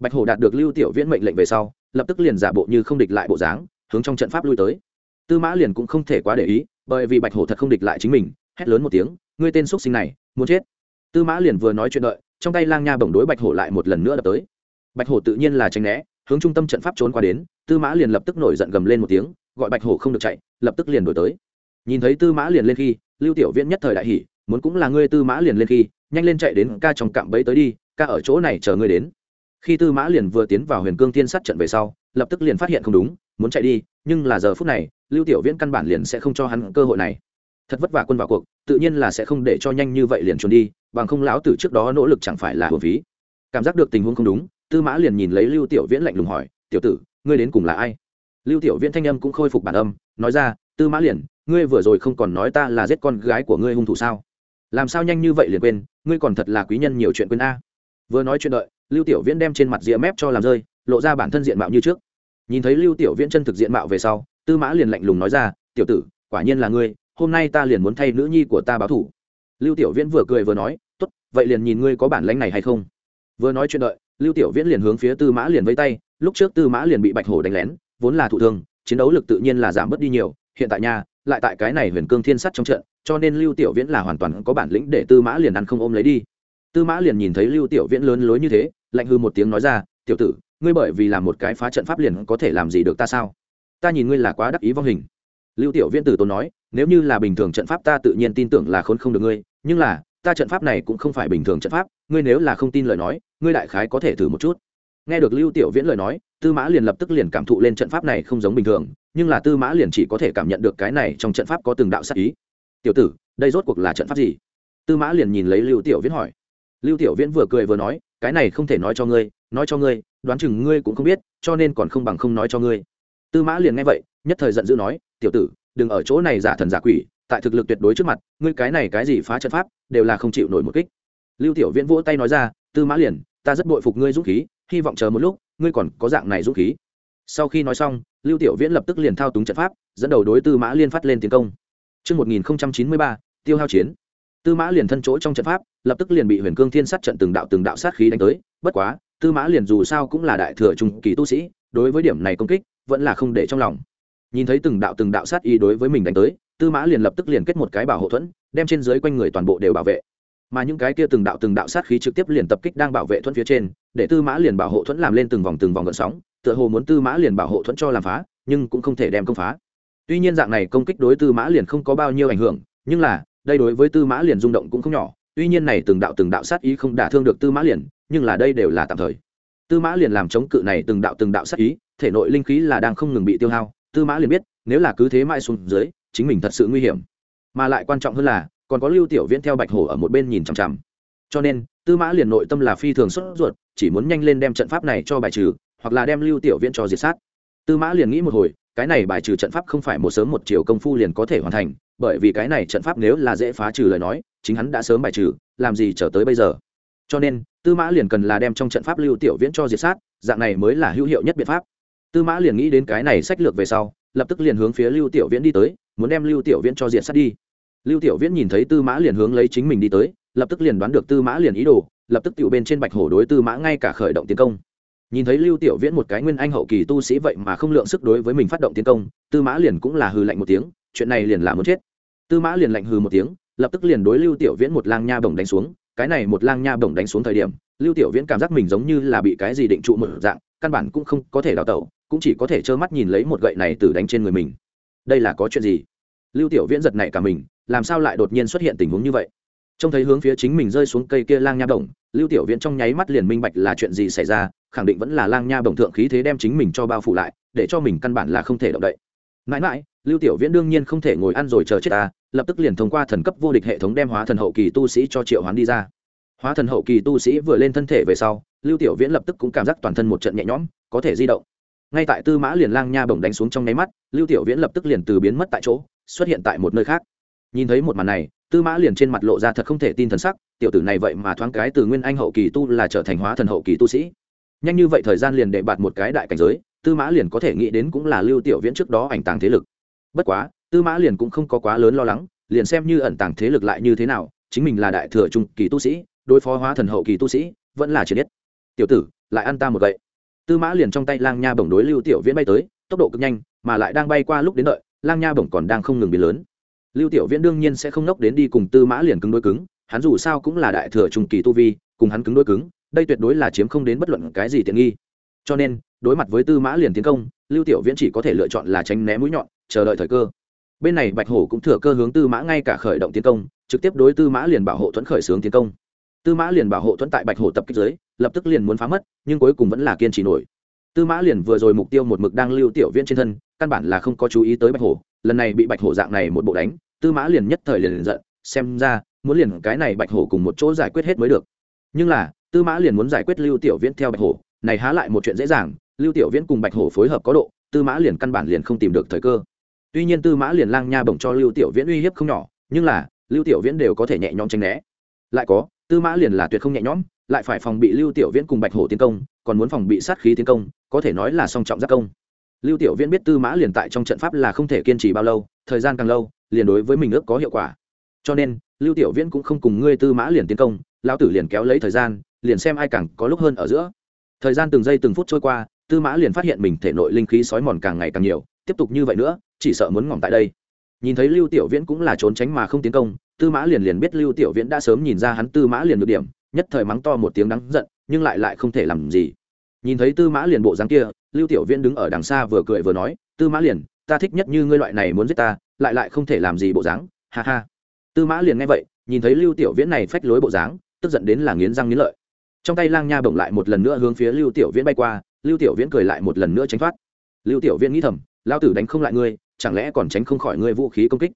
Bạch hổ đạt được lưu tiểu viễn mệnh lệnh về sau, lập tức liền giả bộ như không địch lại bộ dáng, hướng trong trận pháp lui tới. Tư mã liền cũng không thể quá để ý, bởi vì bạch hổ thật không địch lại chính mình, hét lớn một tiếng, ngươi tên x sinh này, muốn chết. Tư mã liền vừa nói chuyện đợi trong tay lang nha bổng đối bạch hổ lại một lần nữa đập tới. Bạch hổ tự nhiên là tránh né, hướng trung tâm trận pháp trốn qua đến, tư mã liền lập tức nổi giận gầm lên một tiếng, gọi bạch hổ không được chạy, lập tức liền đổi tới. Nhìn thấy tư mã liền lên khi, lưu tiểu viễn nhất thời đại hỉ, muốn cũng là ngươi tư mã liền lên khi, nhanh lên chạy đến ca trong cạm bẫy tới đi, ca ở chỗ này chờ ngươi đến. Khi tư mã liền vừa tiến vào huyền cương tiên sát trận về sau, lập tức liền phát hiện không đúng, muốn chạy đi, nhưng là giờ phút này, lưu tiểu viễn căn bản liền sẽ không cho hắn cơ hội này. Thật vất vả quân vào cuộc, tự nhiên là sẽ không để cho nhanh như vậy liền trốn đi bằng không lão tử trước đó nỗ lực chẳng phải là hồn phí. Cảm giác được tình huống không đúng, tư mã liền nhìn lấy lưu tiểu viễn lạnh lùng hỏi, tiểu tử, ngươi đến cùng là ai? Lưu tiểu viễn thanh âm cũng khôi phục bản âm, nói ra, tư mã liền, ngươi vừa rồi không còn nói ta là giết con gái của ngươi hung thủ sao? Làm sao nhanh như vậy liền quên, ngươi còn thật là quý nhân nhiều chuyện quên a. Vừa nói chuyện đợi, lưu tiểu viễn đem trên mặt rìa mép cho làm rơi, lộ ra bản thân diện mạo như trước. Nhìn thấy lưu tiểu viễn chân thực diện mạo về sau, tư mã liền lạnh lùng nói ra, tiểu tử, quả nhiên là ngươi, hôm nay ta liền muốn thay nữ nhi của ta báo thủ lưu tiểu viễn vừa cười vừa nói, tốt, vậy liền nhìn ngươi có bản lĩnh này hay không? Vừa nói chuyện đợi, lưu tiểu viễn liền hướng phía tư mã liền vây tay, lúc trước tư mã liền bị bạch hổ đánh lén, vốn là thụ thương, chiến đấu lực tự nhiên là giảm bớt đi nhiều, hiện tại nha, lại tại cái này huyền cương thiên sắt trong trận, cho nên lưu tiểu viễn là hoàn toàn có bản lĩnh để tư mã liền ăn không ôm lấy đi. Tư mã liền nhìn thấy lưu tiểu viễn lớn lối như thế, lạnh hư một tiếng nói ra, tiểu tử, ngươi bởi vì làm một cái phá trận pháp liền có thể làm gì được ta sao? Ta nhìn ngươi là quá đắc ý vong hình lưu tiểu viễn tử tôn nói, nếu như là bình thường trận pháp ta tự nhiên tin tưởng là khốn không được ngươi, nhưng là, ta trận pháp này cũng không phải bình thường trận pháp, ngươi nếu là không tin lời nói, ngươi đại khái có thể thử một chút. Nghe được lưu tiểu viễn lời nói, tư mã liền lập tức liền cảm thụ lên trận pháp này không giống bình thường, nhưng là tư mã liền chỉ có thể cảm nhận được cái này trong trận pháp có từng đạo sắc ý. Tiểu tử, đây rốt cuộc là trận pháp gì? Tư mã liền nhìn lấy lưu tiểu viễn hỏi. Lưu tiểu viễn vừa cười vừa nói, cái này không thể nói cho ngươi, nói cho ngươi, đoán chừng ngươi cũng không biết, cho nên còn không bằng không nói cho ngươi. Tư mã liền nghe vậy, nhất thời giận dữ nói tiểu tử đừng ở chỗ này giả thần giả quỷ tại thực lực tuyệt đối trước mặt ngươi cái này cái gì phá trận pháp đều là không chịu nổi một kích lưu tiểu viễn vỗ tay nói ra tư mã liền ta rất bội phục ngươi dũng khí hy vọng chờ một lúc ngươi còn có dạng này dũng khí sau khi nói xong lưu tiểu viễn lập tức liền thao túng trận pháp dẫn đầu đối tư mã liên phát lên tiến công Trước 1093, tiêu hao chiến. Tư mã liền thân chỗ trong trận pháp, lập tức liền bị huyền cương thiên sát trận từng đạo từng đạo sát khí đánh tới. Bất quá, tư mã liền dù sao cũng là đại thừa trung kỳ tu sĩ, đối với điểm này công kích, vẫn là không để trong lòng nhìn thấy từng đạo từng đạo sát y đối với mình đánh tới, tư mã liền lập tức liền kết một cái bảo hộ thuẫn, đem trên dưới quanh người toàn bộ đều bảo vệ. Mà những cái kia từng đạo từng đạo sát khí trực tiếp liền tập kích đang bảo vệ thuẫn phía trên, để tư mã liền bảo hộ thuẫn làm lên từng vòng từng vòng gợn sóng, tựa hồ muốn tư mã liền bảo hộ thuẫn cho làm phá, nhưng cũng không thể đem công phá. Tuy nhiên dạng này công kích đối tư mã liền không có bao nhiêu ảnh hưởng, nhưng là, đây đối với tư mã liền rung động cũng không nhỏ. Tuy nhiên này từng đạo từng đạo sát ý không đả thương được tư mã liền, nhưng là đây đều là tạm thời. Tư mã liền làm chống cự này từng đạo từng đạo sát ý, thể nội linh khí là đang không ngừng bị tiêu hao tư mã liền biết, nếu là cứ thế mãi xuống dưới, chính mình thật sự nguy hiểm. Mà lại quan trọng hơn là, còn có lưu tiểu viễn theo bạch hổ ở một bên nhìn chằm chằm. Cho nên, tư mã liền nội tâm là phi thường sốt ruột, chỉ muốn nhanh lên đem trận pháp này cho bài trừ, hoặc là đem lưu tiểu viễn cho diệt sát. Tư mã liền nghĩ một hồi, cái này bài trừ trận pháp không phải một sớm một chiều công phu liền có thể hoàn thành, bởi vì cái này trận pháp nếu là dễ phá trừ lời nói, chính hắn đã sớm bài trừ, làm gì trở tới bây giờ. Cho nên, tư mã liền cần là đem trong trận pháp lưu tiểu viễn cho diệt sát, dạng này mới là hữu hiệu nhất biện pháp tư mã liền nghĩ đến cái này sách lược về sau, lập tức liền hướng phía lưu tiểu viễn đi tới, muốn đem lưu tiểu viễn cho diện sát đi. Lưu tiểu viễn nhìn thấy tư mã liền hướng lấy chính mình đi tới, lập tức liền đoán được tư mã liền ý đồ, lập tức tiểu bên trên bạch hổ đối tư mã ngay cả khởi động tiến công. Nhìn thấy lưu tiểu viễn một cái nguyên anh hậu kỳ tu sĩ vậy mà không lượng sức đối với mình phát động tiến công, tư mã liền cũng là hừ lạnh một tiếng, chuyện này liền là muốn chết. Tư mã liền lạnh hừ một tiếng, lập tức liền đối lưu tiểu viễn một lang nha bổng đánh xuống, cái này một lang nha bổng đánh xuống thời điểm, lưu tiểu viễn cảm giác mình giống như là bị cái gì định trụ một dạng, căn bản cũng không có thể đào tẩu cũng chỉ có thể trơ mắt nhìn lấy một gậy này từ đánh trên người mình. Đây là có chuyện gì? Lưu tiểu viễn giật này cả mình, làm sao lại đột nhiên xuất hiện tình huống như vậy? Trông thấy hướng phía chính mình rơi xuống cây kia lang nha bổng, lưu tiểu viễn trong nháy mắt liền minh bạch là chuyện gì xảy ra, khẳng định vẫn là lang nha bổng thượng khí thế đem chính mình cho bao phủ lại, để cho mình căn bản là không thể động đậy. Mãi mãi, lưu tiểu viễn đương nhiên không thể ngồi ăn rồi chờ chết ta, lập tức liền thông qua thần cấp vô địch hệ thống đem hóa thần hậu kỳ tu sĩ cho triệu hoán đi ra. Hóa thần hậu kỳ tu sĩ vừa lên thân thể về sau, lưu tiểu viễn lập tức cũng cảm giác toàn thân một trận nhẹ nhõm, có thể di động ngay tại tư mã liền lang nha bổng đánh xuống trong nháy mắt, lưu tiểu viễn lập tức liền từ biến mất tại chỗ, xuất hiện tại một nơi khác. Nhìn thấy một màn này, tư mã liền trên mặt lộ ra thật không thể tin thần sắc, tiểu tử này vậy mà thoáng cái từ nguyên anh hậu kỳ tu là trở thành hóa thần hậu kỳ tu sĩ. Nhanh như vậy thời gian liền để bạt một cái đại cảnh giới, tư mã liền có thể nghĩ đến cũng là lưu tiểu viễn trước đó ảnh tàng thế lực. Bất quá, tư mã liền cũng không có quá lớn lo lắng, liền xem như ẩn tàng thế lực lại như thế nào, chính mình là đại thừa trung kỳ tu sĩ, đối phó hóa thần hậu kỳ tu sĩ, vẫn là chỉ biết tiểu tử, lại ăn ta một gậy tư mã liền trong tay lang nha bổng đối lưu tiểu viễn bay tới, tốc độ cực nhanh, mà lại đang bay qua lúc đến đợi, lang nha bổng còn đang không ngừng biến lớn. Lưu tiểu viễn đương nhiên sẽ không nốc đến đi cùng tư mã liền cứng đối cứng, hắn dù sao cũng là đại thừa trung kỳ tu vi, cùng hắn cứng đối cứng, đây tuyệt đối là chiếm không đến bất luận cái gì tiện nghi. Cho nên, đối mặt với tư mã liền tiến công, lưu tiểu viễn chỉ có thể lựa chọn là tránh né mũi nhọn, chờ đợi thời cơ. Bên này bạch hổ cũng thừa cơ hướng tư mã ngay cả khởi động tiến công, trực tiếp đối tư mã liền bảo hộ thuẫn khởi xướng tiến công. Tư mã liền bảo hộ thuẫn tại bạch hổ tập kích giới lập tức liền muốn phá mất nhưng cuối cùng vẫn là kiên trì nổi. Tư mã liền vừa rồi mục tiêu một mực đang lưu tiểu viễn trên thân căn bản là không có chú ý tới bạch hổ lần này bị bạch hổ dạng này một bộ đánh tư mã liền nhất thời liền, liền giận xem ra muốn liền cái này bạch hổ cùng một chỗ giải quyết hết mới được. Nhưng là tư mã liền muốn giải quyết lưu tiểu viễn theo bạch hổ này há lại một chuyện dễ dàng lưu tiểu viễn cùng bạch hổ phối hợp có độ tư mã liền căn bản liền không tìm được thời cơ. Tuy nhiên tư mã liền lang nha bổng cho lưu tiểu viễn uy hiếp không nhỏ nhưng là lưu tiểu viễn đều có thể nhẹ nhõm tránh né. Lại có tư mã liền là tuyệt không nhẹ nhõm lại phải phòng bị lưu tiểu viễn cùng bạch hổ tiến công, còn muốn phòng bị sát khí tiến công, có thể nói là song trọng giác công. Lưu tiểu viễn biết tư mã liền tại trong trận pháp là không thể kiên trì bao lâu, thời gian càng lâu, liền đối với mình ước có hiệu quả. Cho nên, lưu tiểu viễn cũng không cùng ngươi tư mã liền tiến công, lão tử liền kéo lấy thời gian, liền xem ai càng có lúc hơn ở giữa. Thời gian từng giây từng phút trôi qua, tư mã liền phát hiện mình thể nội linh khí sói mòn càng ngày càng nhiều, tiếp tục như vậy nữa, chỉ sợ muốn ngỏm tại đây. Nhìn thấy lưu tiểu viễn cũng là trốn tránh mà không tiến công, tư mã liền liền biết lưu tiểu viễn đã sớm nhìn ra hắn tư mã liền được điểm nhất thời mắng to một tiếng đắng giận, nhưng lại lại không thể làm gì. Nhìn thấy tư mã liền bộ dáng kia, lưu tiểu viễn đứng ở đằng xa vừa cười vừa nói, tư mã liền, ta thích nhất như ngươi loại này muốn giết ta, lại lại không thể làm gì bộ dáng. Ha ha. Tư mã liền nghe vậy, nhìn thấy lưu tiểu viễn này phách lối bộ dáng, tức giận đến là nghiến răng nghiến lợi. Trong tay lang nha bổng lại một lần nữa hướng phía lưu tiểu viễn bay qua, lưu tiểu viễn cười lại một lần nữa tránh thoát. Lưu tiểu viễn nghĩ thầm lao tử đánh không lại ngươi, chẳng lẽ còn tránh không khỏi ngươi vũ khí công kích?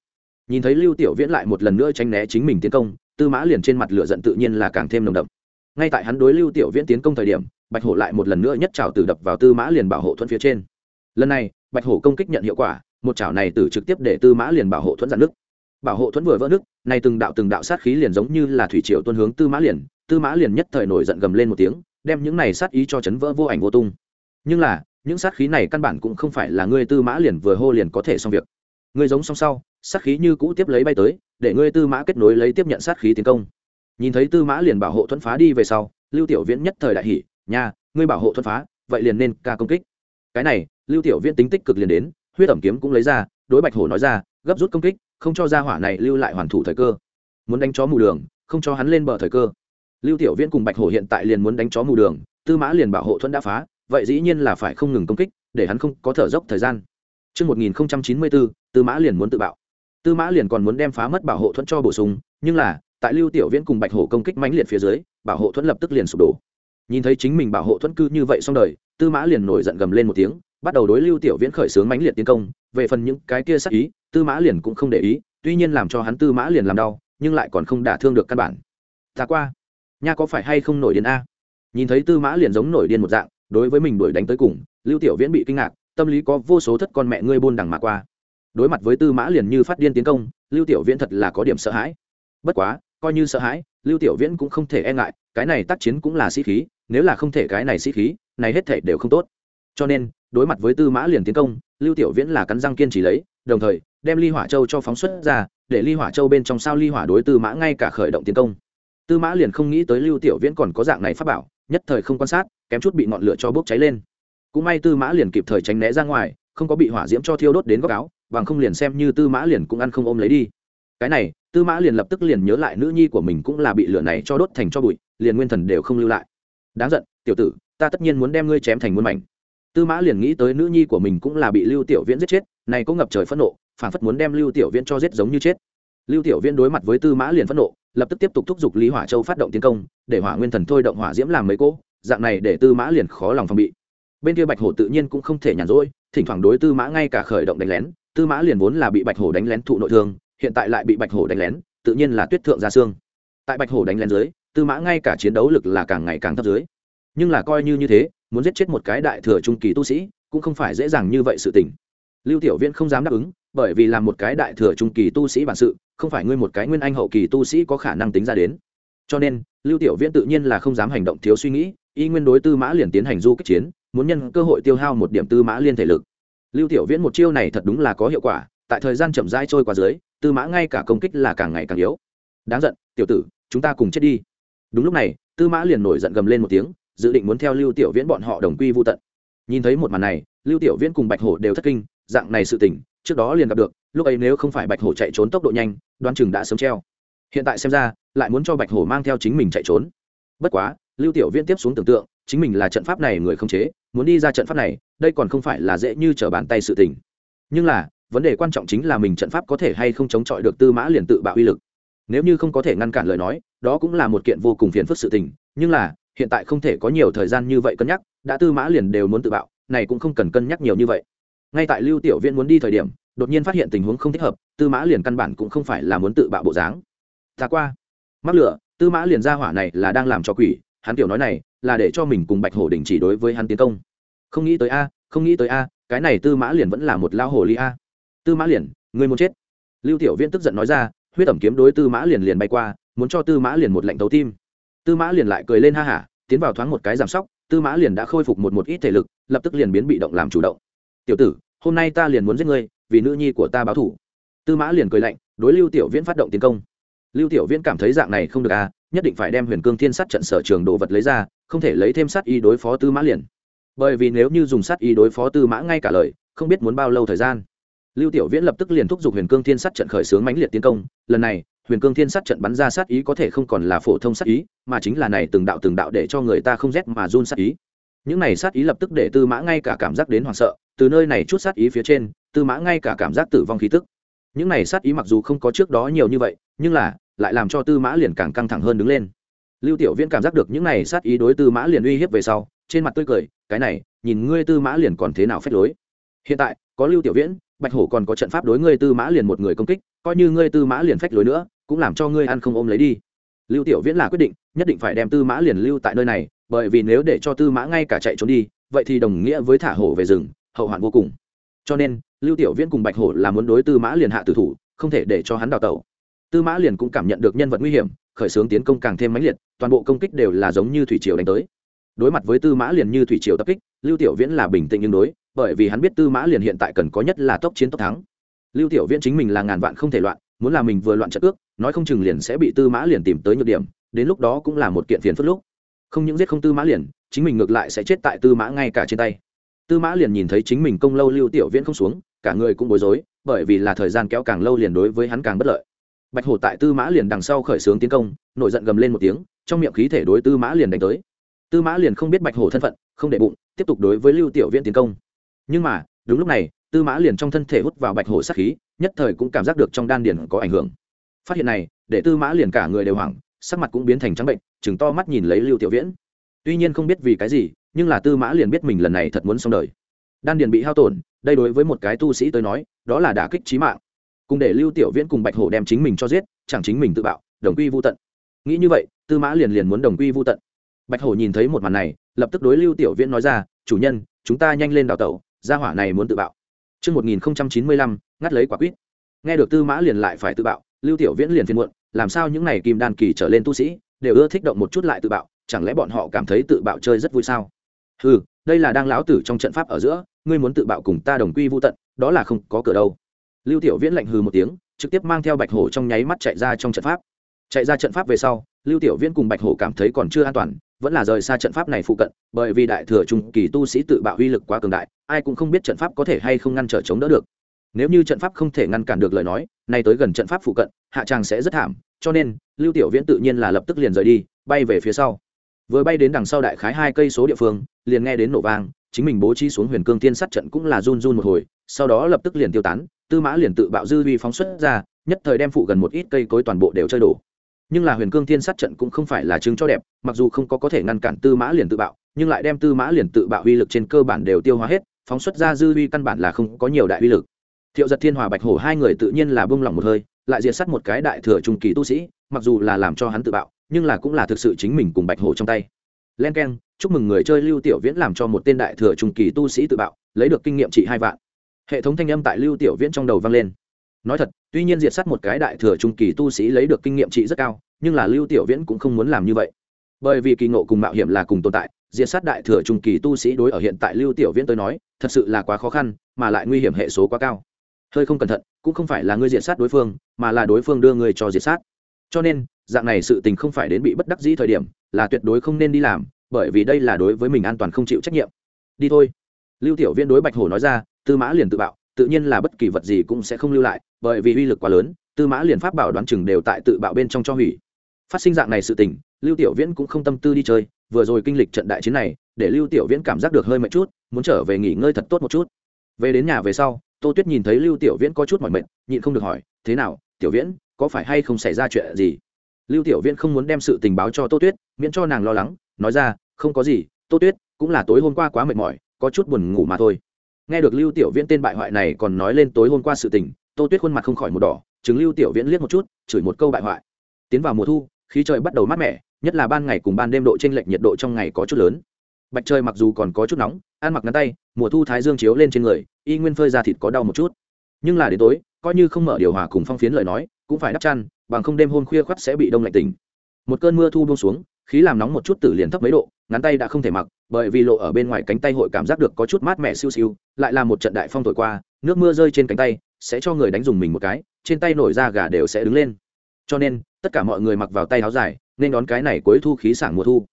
Nhìn thấy lưu tiểu viễn lại một lần nữa tránh né chính mình tiến công tư mã liền trên mặt lửa giận tự nhiên là càng thêm nồng đậm. Ngay tại hắn đối lưu tiểu viễn tiến công thời điểm, bạch hổ lại một lần nữa nhất trào tử đập vào tư mã liền bảo hộ thuận phía trên. Lần này, bạch hổ công kích nhận hiệu quả, một chảo này tử trực tiếp để tư mã liền bảo hộ thuẫn giãn nước. Bảo hộ thuẫn vừa vỡ nước, này từng đạo từng đạo sát khí liền giống như là thủy triều tuôn hướng tư mã liền, tư mã liền nhất thời nổi giận gầm lên một tiếng, đem những này sát ý cho chấn vỡ vô ảnh vô tung. Nhưng là, những sát khí này căn bản cũng không phải là ngươi tư mã liền vừa hô liền có thể xong việc. Ngươi giống song sau, sát khí như cũ tiếp lấy bay tới để ngươi tư mã kết nối lấy tiếp nhận sát khí tiến công. Nhìn thấy tư mã liền bảo hộ thuẫn phá đi về sau lưu tiểu viễn nhất thời đại hỉ nhà, ngươi bảo hộ thuẫn phá vậy liền nên ca công kích. Cái này lưu tiểu viễn tính tích cực liền đến huyết ẩm kiếm cũng lấy ra đối bạch hổ nói ra gấp rút công kích không cho ra hỏa này lưu lại hoàn thủ thời cơ. Muốn đánh chó mù đường không cho hắn lên bờ thời cơ. Lưu tiểu viễn cùng bạch hổ hiện tại liền muốn đánh chó mù đường tư mã liền bảo hộ thuẫn đã phá vậy dĩ nhiên là phải không ngừng công kích để hắn không có thở dốc thời gian. Trước 1094, tư mã liền muốn tự bạo tư mã liền còn muốn đem phá mất bảo hộ thuẫn cho bổ sung, nhưng là, tại lưu tiểu viễn cùng bạch hổ công kích mãnh liệt phía dưới, bảo hộ thuẫn lập tức liền sụp đổ. Nhìn thấy chính mình bảo hộ thuẫn cư như vậy xong đời, tư mã liền nổi giận gầm lên một tiếng, bắt đầu đối lưu tiểu viễn khởi xướng mãnh liệt tiến công. Về phần những cái kia sắc ý, tư mã liền cũng không để ý, tuy nhiên làm cho hắn tư mã liền làm đau, nhưng lại còn không đả thương được căn bản. Ta qua, nha có phải hay không nổi điên a? Nhìn thấy tư mã liền giống nổi điên một dạng, đối với mình đuổi đánh tới cùng, lưu tiểu viễn bị kinh ngạc, tâm lý có vô số thất con mẹ ngươi buôn đằng mà qua đối mặt với tư mã liền như phát điên tiến công, lưu tiểu viễn thật là có điểm sợ hãi. Bất quá, coi như sợ hãi, lưu tiểu viễn cũng không thể e ngại, cái này tác chiến cũng là sĩ khí, nếu là không thể cái này sĩ khí, này hết thể đều không tốt. Cho nên, đối mặt với tư mã liền tiến công, lưu tiểu viễn là cắn răng kiên trì lấy, đồng thời, đem ly hỏa châu cho phóng xuất ra, để ly hỏa châu bên trong sao ly hỏa đối tư mã ngay cả khởi động tiến công. Tư mã liền không nghĩ tới lưu tiểu viễn còn có dạng này pháp bảo, nhất thời không quan sát, kém chút bị ngọn lửa cho bốc cháy lên. Cũng may tư mã liền kịp thời tránh né ra ngoài, không có bị hỏa diễm cho thiêu đốt đến góc áo bằng không liền xem như tư mã liền cũng ăn không ôm lấy đi. Cái này, tư mã liền lập tức liền nhớ lại nữ nhi của mình cũng là bị lửa này cho đốt thành cho bụi, liền nguyên thần đều không lưu lại. Đáng giận, tiểu tử, ta tất nhiên muốn đem ngươi chém thành muôn mảnh. Tư mã liền nghĩ tới nữ nhi của mình cũng là bị lưu tiểu viễn giết chết, này có ngập trời phẫn nộ phản phất muốn đem lưu tiểu viễn cho giết giống như chết. Lưu tiểu viễn đối mặt với tư mã liền phẫn nộ, lập tức tiếp tục thúc giục lý hỏa châu phát động tiến công, để hỏa nguyên thần thôi động hỏa diễm làm mấy cỗ, dạng này để tư mã liền khó lòng phòng bị. Bên kia bạch hổ tự nhiên cũng không thể nhàn rỗi, thỉnh thoảng đối tư mã ngay cả khởi động đánh lén tư mã liền vốn là bị bạch hổ đánh lén thụ nội thương, hiện tại lại bị bạch hổ đánh lén, tự nhiên là tuyết thượng ra xương. Tại bạch hổ đánh lén dưới, tư mã ngay cả chiến đấu lực là càng ngày càng thấp dưới. Nhưng là coi như như thế, muốn giết chết một cái đại thừa trung kỳ tu sĩ, cũng không phải dễ dàng như vậy sự tình. Lưu tiểu viễn không dám đáp ứng, bởi vì làm một cái đại thừa trung kỳ tu sĩ bản sự, không phải ngươi một cái nguyên anh hậu kỳ tu sĩ có khả năng tính ra đến. Cho nên, lưu tiểu viễn tự nhiên là không dám hành động thiếu suy nghĩ, y nguyên đối tư mã liền tiến hành du kích chiến, muốn nhân cơ hội tiêu hao một điểm tư mã liên thể lực lưu tiểu viễn một chiêu này thật đúng là có hiệu quả, tại thời gian chậm rãi trôi qua dưới, tư mã ngay cả công kích là càng ngày càng yếu. Đáng giận, tiểu tử, chúng ta cùng chết đi. Đúng lúc này, tư mã liền nổi giận gầm lên một tiếng, dự định muốn theo lưu tiểu viễn bọn họ đồng quy vô tận. Nhìn thấy một màn này, lưu tiểu viễn cùng bạch hổ đều thất kinh, dạng này sự tình, trước đó liền gặp được, lúc ấy nếu không phải bạch hổ chạy trốn tốc độ nhanh, đoán chừng đã sớm treo. Hiện tại xem ra, lại muốn cho bạch hổ mang theo chính mình chạy trốn. Bất quá, lưu tiểu viễn tiếp xuống tưởng tượng, chính mình là trận pháp này người không chế, muốn đi ra trận pháp này đây còn không phải là dễ như trở bàn tay sự tình. Nhưng là, vấn đề quan trọng chính là mình trận pháp có thể hay không chống chọi được tư mã liền tự bạo uy lực. Nếu như không có thể ngăn cản lời nói, đó cũng là một kiện vô cùng phiền phức sự tình. Nhưng là, hiện tại không thể có nhiều thời gian như vậy cân nhắc, đã tư mã liền đều muốn tự bạo, này cũng không cần cân nhắc nhiều như vậy. Ngay tại lưu tiểu viễn muốn đi thời điểm, đột nhiên phát hiện tình huống không thích hợp, tư mã liền căn bản cũng không phải là muốn tự bạo bộ dáng. Ta qua. Mắc lửa, tư mã liền ra hỏa này là đang làm cho quỷ, hắn tiểu nói này, là để cho mình cùng bạch hổ đình chỉ đối với hắn tiến công không nghĩ tới a, không nghĩ tới a, cái này tư mã liền vẫn là một lao hồ ly a. Tư mã liền, người muốn chết. Lưu tiểu viễn tức giận nói ra, huyết ẩm kiếm đối tư mã liền liền bay qua, muốn cho tư mã liền một lệnh tấu tim. Tư mã liền lại cười lên ha hả, tiến vào thoáng một cái giảm sóc, tư mã liền đã khôi phục một một ít thể lực, lập tức liền biến bị động làm chủ động. Tiểu tử, hôm nay ta liền muốn giết ngươi, vì nữ nhi của ta báo thủ tư mã liền cười lạnh, đối lưu tiểu viễn phát động tiến công. Lưu tiểu viễn cảm thấy dạng này không được à nhất định phải đem huyền cương thiên sát trận sở trường đồ vật lấy ra, không thể lấy thêm sát y đối phó tư mã liền bởi vì nếu như dùng sát ý đối phó tư mã ngay cả lời, không biết muốn bao lâu thời gian. Lưu tiểu viễn lập tức liền thúc giục huyền cương thiên sát trận khởi xướng mãnh liệt tiến công. Lần này, huyền cương thiên sát trận bắn ra sát ý có thể không còn là phổ thông sát ý mà chính là này từng đạo từng đạo để cho người ta không rét mà run sát ý những này sát ý lập tức để tư mã ngay cả cảm giác đến hoảng sợ, từ nơi này chút sát ý phía trên, tư mã ngay cả cảm giác tử vong khí tức. Những này sát ý mặc dù không có trước đó nhiều như vậy, nhưng là, lại làm cho tư mã liền càng căng thẳng hơn đứng lên. Lưu tiểu viễn cảm giác được những này sát ý đối tư mã liền uy hiếp về sau trên mặt tươi cười, cái này, nhìn ngươi tư mã liền còn thế nào phép lối. Hiện tại, có lưu tiểu viễn, bạch hổ còn có trận pháp đối ngươi tư mã liền một người công kích, coi như ngươi tư mã liền phách lối nữa, cũng làm cho ngươi ăn không ôm lấy đi. Lưu tiểu viễn là quyết định, nhất định phải đem tư mã liền lưu tại nơi này, bởi vì nếu để cho tư mã ngay cả chạy trốn đi, vậy thì đồng nghĩa với thả hổ về rừng, hậu hoạn vô cùng. Cho nên, lưu tiểu viễn cùng bạch hổ là muốn đối tư mã liền hạ tử thủ, không thể để cho hắn đào tẩu. Tư mã liền cũng cảm nhận được nhân vật nguy hiểm, khởi xướng tiến công càng thêm mãnh liệt, toàn bộ công kích đều là giống như thủy triều đánh tới đối mặt với tư mã liền như thủy triều tập kích, lưu tiểu viễn là bình tĩnh nhưng đối, bởi vì hắn biết tư mã liền hiện tại cần có nhất là tốc chiến tốc thắng. Lưu tiểu viễn chính mình là ngàn vạn không thể loạn, muốn là mình vừa loạn trận ước, nói không chừng liền sẽ bị tư mã liền tìm tới nhược điểm, đến lúc đó cũng là một kiện phiền phức lúc. Không những giết không tư mã liền, chính mình ngược lại sẽ chết tại tư mã ngay cả trên tay. Tư mã liền nhìn thấy chính mình công lâu lưu tiểu viễn không xuống, cả người cũng bối rối, bởi vì là thời gian kéo càng lâu liền đối với hắn càng bất lợi. Bạch hổ tại tư mã liền đằng sau khởi xướng tiến công, nổi giận gầm lên một tiếng, trong miệng khí thể đối tư mã liền đánh tới tư mã liền không biết bạch hổ thân phận, không để bụng, tiếp tục đối với lưu tiểu viễn tiến công. Nhưng mà, đúng lúc này, tư mã liền trong thân thể hút vào bạch hổ sát khí, nhất thời cũng cảm giác được trong đan điền có ảnh hưởng. Phát hiện này, để tư mã liền cả người đều hoảng, sắc mặt cũng biến thành trắng bệnh chừng to mắt nhìn lấy lưu tiểu viễn. Tuy nhiên không biết vì cái gì, nhưng là tư mã liền biết mình lần này thật muốn xong đời. Đan điền bị hao tổn, đây đối với một cái tu sĩ tới nói, đó là đả kích trí mạng. Cùng để lưu tiểu viễn cùng bạch hổ đem chính mình cho giết, chẳng chính mình tự bạo, đồng quy vô tận. Nghĩ như vậy, tư mã liền liền muốn đồng quy vô tận bạch hổ nhìn thấy một màn này lập tức đối lưu tiểu viễn nói ra chủ nhân chúng ta nhanh lên đào tẩu gia hỏa này muốn tự bạo Trước 1095, ngắt lấy quả quýt. Nghe được tư mã liền lại phải tự bạo, lưu tiểu viễn liền phiền muộn, làm sao những này kim đan kỳ trở lên tu sĩ đều ưa thích động một chút lại tự bạo, chẳng lẽ bọn họ cảm thấy tự bạo chơi rất vui sao? Hừ, đây là đang lão tử trong trận pháp ở giữa, ngươi muốn tự bạo cùng ta đồng quy vô tận, đó là không có cửa đâu. Lưu Tiểu Viễn lạnh hừ một tiếng, trực tiếp mang theo Bạch Hổ trong nháy mắt chạy ra trong trận pháp. Chạy ra trận pháp về sau, Lưu Tiểu Viễn cùng Bạch Hổ cảm thấy còn chưa an toàn, vẫn là rời xa trận pháp này phụ cận, bởi vì đại thừa trung kỳ tu sĩ tự bạo uy lực quá cường đại, ai cũng không biết trận pháp có thể hay không ngăn trở chống đỡ được. Nếu như trận pháp không thể ngăn cản được lời nói, nay tới gần trận pháp phụ cận, hạ tràng sẽ rất thảm, cho nên, lưu tiểu viễn tự nhiên là lập tức liền rời đi, bay về phía sau. Vừa bay đến đằng sau đại khái hai cây số địa phương, liền nghe đến nổ vang, chính mình bố trí xuống huyền cương tiên sát trận cũng là run run một hồi, sau đó lập tức liền tiêu tán, tư mã liền tự bạo dư vi phóng xuất ra, nhất thời đem phụ gần một ít cây cối toàn bộ đều chơi đổ nhưng là huyền cương thiên sát trận cũng không phải là chứng cho đẹp, mặc dù không có có thể ngăn cản tư mã liền tự bạo, nhưng lại đem tư mã liền tự bạo uy lực trên cơ bản đều tiêu hóa hết, phóng xuất ra dư uy căn bản là không có nhiều đại uy lực. Thiệu giật thiên hòa bạch hổ hai người tự nhiên là bông lỏng một hơi, lại diệt sát một cái đại thừa trung kỳ tu sĩ, mặc dù là làm cho hắn tự bạo, nhưng là cũng là thực sự chính mình cùng bạch hổ trong tay. Len k e n chúc mừng người chơi lưu tiểu viễn làm cho một tên đại thừa trung kỳ tu sĩ tự bạo, lấy được kinh nghiệm trị hai vạn. Hệ thống thanh âm tại lưu tiểu viễn trong đầu vang lên nói thật, tuy nhiên diệt sát một cái đại thừa trung kỳ tu sĩ lấy được kinh nghiệm trị rất cao, nhưng là lưu tiểu viễn cũng không muốn làm như vậy. Bởi vì kỳ ngộ cùng mạo hiểm là cùng tồn tại, diệt sát đại thừa trung kỳ tu sĩ đối ở hiện tại lưu tiểu viễn tới nói, thật sự là quá khó khăn, mà lại nguy hiểm hệ số quá cao. Hơi không cẩn thận, cũng không phải là ngươi diệt sát đối phương, mà là đối phương đưa ngươi cho diệt sát. Cho nên, dạng này sự tình không phải đến bị bất đắc dĩ thời điểm, là tuyệt đối không nên đi làm, bởi vì đây là đối với mình an toàn không chịu trách nhiệm. Đi thôi. Lưu tiểu viễn đối bạch hổ nói ra, tư mã liền tự bạo, tự nhiên là bất kỳ vật gì cũng sẽ không lưu lại bởi vì uy lực quá lớn, tư mã liền pháp bảo đoán chừng đều tại tự bạo bên trong cho hủy. Phát sinh dạng này sự tình, lưu tiểu viễn cũng không tâm tư đi chơi, vừa rồi kinh lịch trận đại chiến này, để lưu tiểu viễn cảm giác được hơi mệt chút, muốn trở về nghỉ ngơi thật tốt một chút. Về đến nhà về sau, tô tuyết nhìn thấy lưu tiểu viễn có chút mỏi mệt, nhịn không được hỏi, thế nào, tiểu viễn, có phải hay không xảy ra chuyện gì? Lưu tiểu viễn không muốn đem sự tình báo cho tô tuyết, miễn cho nàng lo lắng, nói ra, không có gì, tô tuyết, cũng là tối hôm qua quá mệt mỏi, có chút buồn ngủ mà thôi. Nghe được lưu tiểu viễn tên bại hoại này còn nói lên tối hôm qua sự tình tô tuyết khuôn mặt không khỏi một đỏ chứng lưu tiểu viễn liếc một chút, chửi một câu bại hoại. Tiến vào mùa thu, khí trời bắt đầu mát mẻ, nhất là ban ngày cùng ban đêm độ t r ê n lệch nhiệt độ trong ngày có chút lớn. Bạch trời mặc dù còn có chút nóng, ăn mặc ngắn tay, mùa thu thái dương chiếu lên trên người, y nguyên phơi ra thịt có đau một chút. Nhưng là đến tối, coi như không mở điều hòa cùng phong phiến lời nói, cũng phải đắp chăn, bằng không đêm hôm khuya khoắt sẽ bị đông lạnh tỉnh. Một cơn mưa thu buông xuống, khí làm nóng một chút tử liền thấp mấy độ, ngắn tay đã không thể mặc, bởi vì lộ ở bên ngoài cánh tay hội cảm giác được có chút mát mẻ siêu siêu lại là một trận đại phong thổi qua, nước mưa rơi trên cánh tay sẽ cho người đánh dùng mình một cái, trên tay nổi da gà đều sẽ đứng lên. Cho nên, tất cả mọi người mặc vào tay áo dài, nên đón cái này cuối thu khí sảng mùa thu.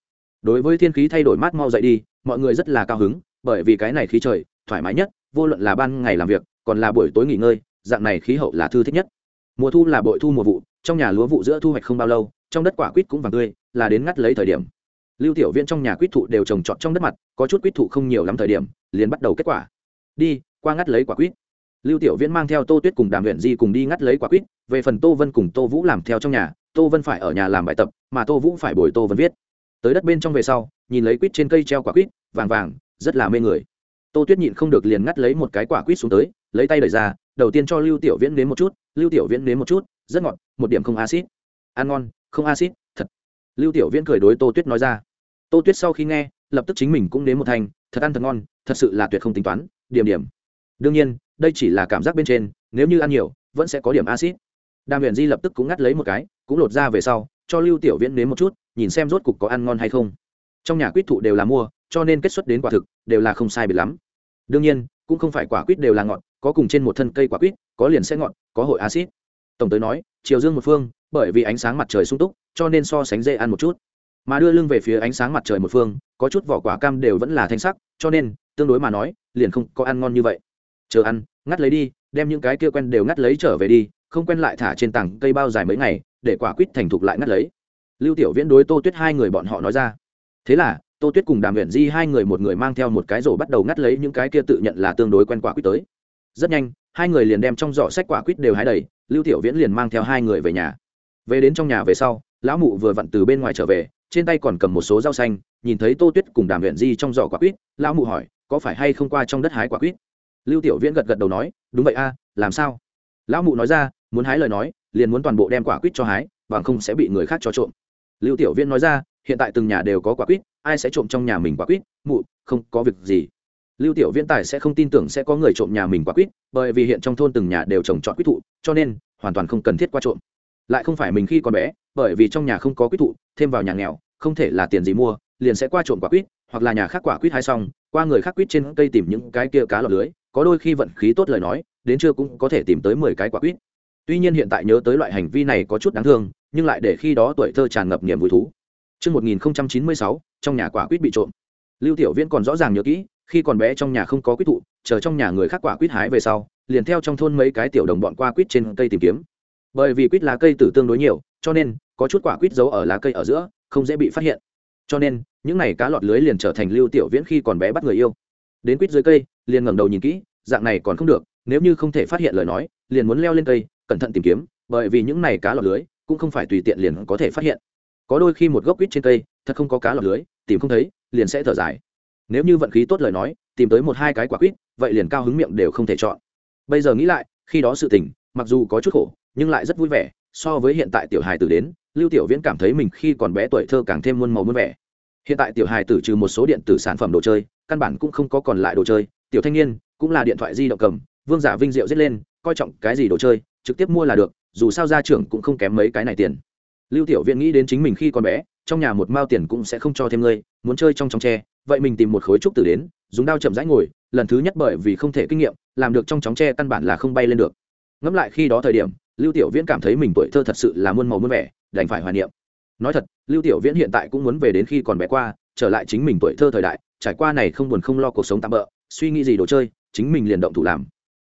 Đối với thiên khí thay đổi mát mau dậy đi, mọi người rất là cao hứng, bởi vì cái này khí trời, thoải mái nhất, vô luận là ban ngày làm việc, còn là buổi tối nghỉ ngơi, dạng này khí hậu là thư thích nhất. Mùa thu là bội thu mùa vụ, trong nhà lúa vụ giữa thu hoạch không bao lâu, trong đất quả quýt cũng vàng tươi, là đến ngắt lấy thời điểm. Lưu tiểu viên trong nhà quýt thụ đều trồng trọt trong đất mặt, có chút quýt thụ không nhiều lắm thời điểm, liền bắt đầu kết quả. Đi, qua ngắt lấy quả quýt lưu tiểu viễn mang theo tô tuyết cùng đàm huyện di cùng đi ngắt lấy quả quýt, về phần tô vân cùng tô vũ làm theo trong nhà, tô vân phải ở nhà làm bài tập, mà tô vũ phải bồi tô vân viết. Tới đất bên trong về sau, nhìn lấy quýt trên cây treo quả quýt, vàng vàng, rất là mê người. Tô tuyết nhịn không được liền ngắt lấy một cái quả quýt xuống tới, lấy tay đẩy ra, đầu tiên cho lưu tiểu viễn nếm một chút, lưu tiểu viễn nếm một chút, rất ngọt, một điểm không acid ăn ngon, không acid thật. Lưu tiểu viễn cười đối tô tuyết nói ra. Tô tuyết sau khi nghe, lập tức chính mình cũng nếm một thành thật ăn thật ngon, thật sự là tuyệt không tính toán, điểm điểm. Đương nhiên đây chỉ là cảm giác bên trên, nếu như ăn nhiều, vẫn sẽ có điểm acid đàm huyền di lập tức cũng ngắt lấy một cái, cũng lột ra về sau, cho lưu tiểu viễn nếm một chút, nhìn xem rốt cục có ăn ngon hay không. Trong nhà quýt thụ đều là mua, cho nên kết xuất đến quả thực, đều là không sai biệt lắm. Đương nhiên, cũng không phải quả quýt đều là ngọt, có cùng trên một thân cây quả quýt, có liền sẽ ngọt, có hội acid tổng tới nói, chiều dương một phương, bởi vì ánh sáng mặt trời sung túc, cho nên so sánh dễ ăn một chút. Mà đưa lưng về phía ánh sáng mặt trời một phương, có chút vỏ quả cam đều vẫn là thanh sắc, cho nên, tương đối mà nói, liền không có ăn ngon như vậy chờ ăn, ngắt lấy đi, đem những cái kia quen đều ngắt lấy trở về đi, không quen lại thả trên tảng cây bao dài mấy ngày, để quả quýt thành thục lại ngắt lấy. Lưu tiểu viễn đối tô tuyết hai người bọn họ nói ra. Thế là, tô tuyết cùng đàm huyện di hai người một người mang theo một cái rổ bắt đầu ngắt lấy những cái kia tự nhận là tương đối quen quả quýt tới. Rất nhanh, hai người liền đem trong giỏ sách quả quýt đều hái đầy, lưu tiểu viễn liền mang theo hai người về nhà. Về đến trong nhà về sau, lão mụ vừa vặn từ bên ngoài trở về, trên tay còn cầm một số rau xanh, nhìn thấy tô tuyết cùng đàm huyện di trong giỏ quả quýt, lão mụ hỏi, có phải hay không qua trong đất hái quả quýt? Lưu tiểu viễn gật gật đầu nói, đúng vậy a, làm sao? Lão mụ nói ra, muốn hái lời nói, liền muốn toàn bộ đem quả quýt cho hái, bằng không sẽ bị người khác cho trộm. Lưu tiểu viễn nói ra, hiện tại từng nhà đều có quả quýt, ai sẽ trộm trong nhà mình quả quýt? Mụ, không có việc gì. Lưu tiểu viễn tài sẽ không tin tưởng sẽ có người trộm nhà mình quả quýt, bởi vì hiện trong thôn từng nhà đều trồng trọt quýt thụ, cho nên hoàn toàn không cần thiết qua trộm. Lại không phải mình khi còn bé, bởi vì trong nhà không có quýt thụ, thêm vào nhà nghèo, không thể là tiền gì mua, liền sẽ qua trộm quả quýt, hoặc là nhà khác quả quýt hay xong qua người khác quýt trên cây tìm những cái kia cá lọt lưới có đôi khi vận khí tốt lời nói đến trưa cũng có thể tìm tới mười cái quả quýt tuy nhiên hiện tại nhớ tới loại hành vi này có chút đáng thương nhưng lại để khi đó tuổi thơ tràn ngập niềm vui thú Trước 1096, trong nhà quả quýt bị trộm. Lưu Tiểu Viễn còn rõ ràng nhớ kỹ, khi còn bé trong nhà không có quýt thụ, chờ trong nhà người khác quả quýt hái về sau, liền theo trong thôn mấy cái tiểu đồng bọn qua quýt trên cây tìm kiếm. Bởi vì quýt lá cây tử tương đối nhiều, cho nên có chút quả quýt giấu ở lá cây ở giữa, không dễ bị phát hiện. Cho nên, những này cá lọt lưới liền trở thành Lưu Tiểu Viễn khi còn bé bắt người yêu. Đến quýt dưới cây, liền ngẩng đầu nhìn kỹ, dạng này còn không được, nếu như không thể phát hiện lời nói, liền muốn leo lên cây, cẩn thận tìm kiếm, bởi vì những này cá lọt lưới cũng không phải tùy tiện liền có thể phát hiện. Có đôi khi một gốc quýt trên cây thật không có cá lọt lưới tìm không thấy liền sẽ thở dài. Nếu như vận khí tốt lời nói tìm tới một hai cái quả quýt vậy liền cao hứng miệng đều không thể chọn. Bây giờ nghĩ lại khi đó sự tình mặc dù có chút khổ nhưng lại rất vui vẻ so với hiện tại tiểu hài tử đến lưu tiểu viễn cảm thấy mình khi còn bé tuổi thơ càng thêm muôn màu muôn vẻ hiện tại tiểu hài tử trừ một số điện tử sản phẩm đồ chơi, căn bản cũng không có còn lại đồ chơi. Tiểu thanh niên cũng là điện thoại di động cầm, vương giả vinh diệu giết lên, coi trọng cái gì đồ chơi, trực tiếp mua là được, dù sao gia trưởng cũng không kém mấy cái này tiền. Lưu tiểu viện nghĩ đến chính mình khi còn bé, trong nhà một mao tiền cũng sẽ không cho thêm ngươi, muốn chơi trong trong tre, vậy mình tìm một khối trúc tử đến, dùng đao chậm rãi ngồi, lần thứ nhất bởi vì không thể kinh nghiệm, làm được trong chóng tre căn bản là không bay lên được. Ngẫm lại khi đó thời điểm, lưu tiểu viễn cảm thấy mình tuổi thơ thật sự là muôn màu muôn vẻ, đành phải hoài niệm nói thật, lưu tiểu viễn hiện tại cũng muốn về đến khi còn bé qua, trở lại chính mình tuổi thơ thời đại, trải qua này không buồn không lo cuộc sống tạm bỡ suy nghĩ gì đồ chơi, chính mình liền động thủ làm.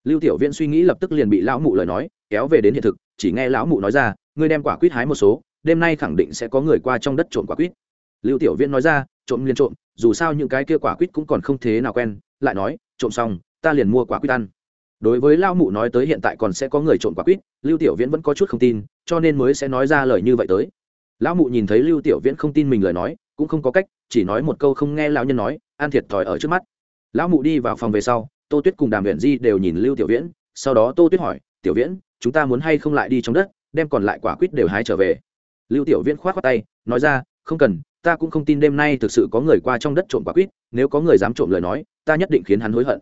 Lưu tiểu viễn suy nghĩ lập tức liền bị lão mụ lời nói, kéo về đến hiện thực, chỉ nghe lão mụ nói ra, ngươi đem quả quýt hái một số, đêm nay khẳng định sẽ có người qua trong đất trộm quả quýt. Lưu tiểu viễn nói ra, trộm liền trộm, dù sao những cái kia quả quýt cũng còn không thế nào quen, lại nói, trộm xong, ta liền mua quả quýt ăn. Đối với lão mụ nói tới hiện tại còn sẽ có người trộm quả quýt, lưu tiểu viễn vẫn có chút không tin, cho nên mới sẽ nói ra lời như vậy tới lão mụ nhìn thấy lưu tiểu viễn không tin mình lời nói, cũng không có cách, chỉ nói một câu không nghe lão nhân nói, an thiệt thòi ở trước mắt. Lão mụ đi vào phòng về sau, tô tuyết cùng đàm viện di đều nhìn lưu tiểu viễn, sau đó tô tuyết hỏi, tiểu viễn, chúng ta muốn hay không lại đi trong đất, đem còn lại quả quýt đều hái trở về? Lưu tiểu viễn khoát khoát tay, nói ra, không cần, ta cũng không tin đêm nay thực sự có người qua trong đất trộm quả quýt, nếu có người dám trộm lời nói, ta nhất định khiến hắn hối hận.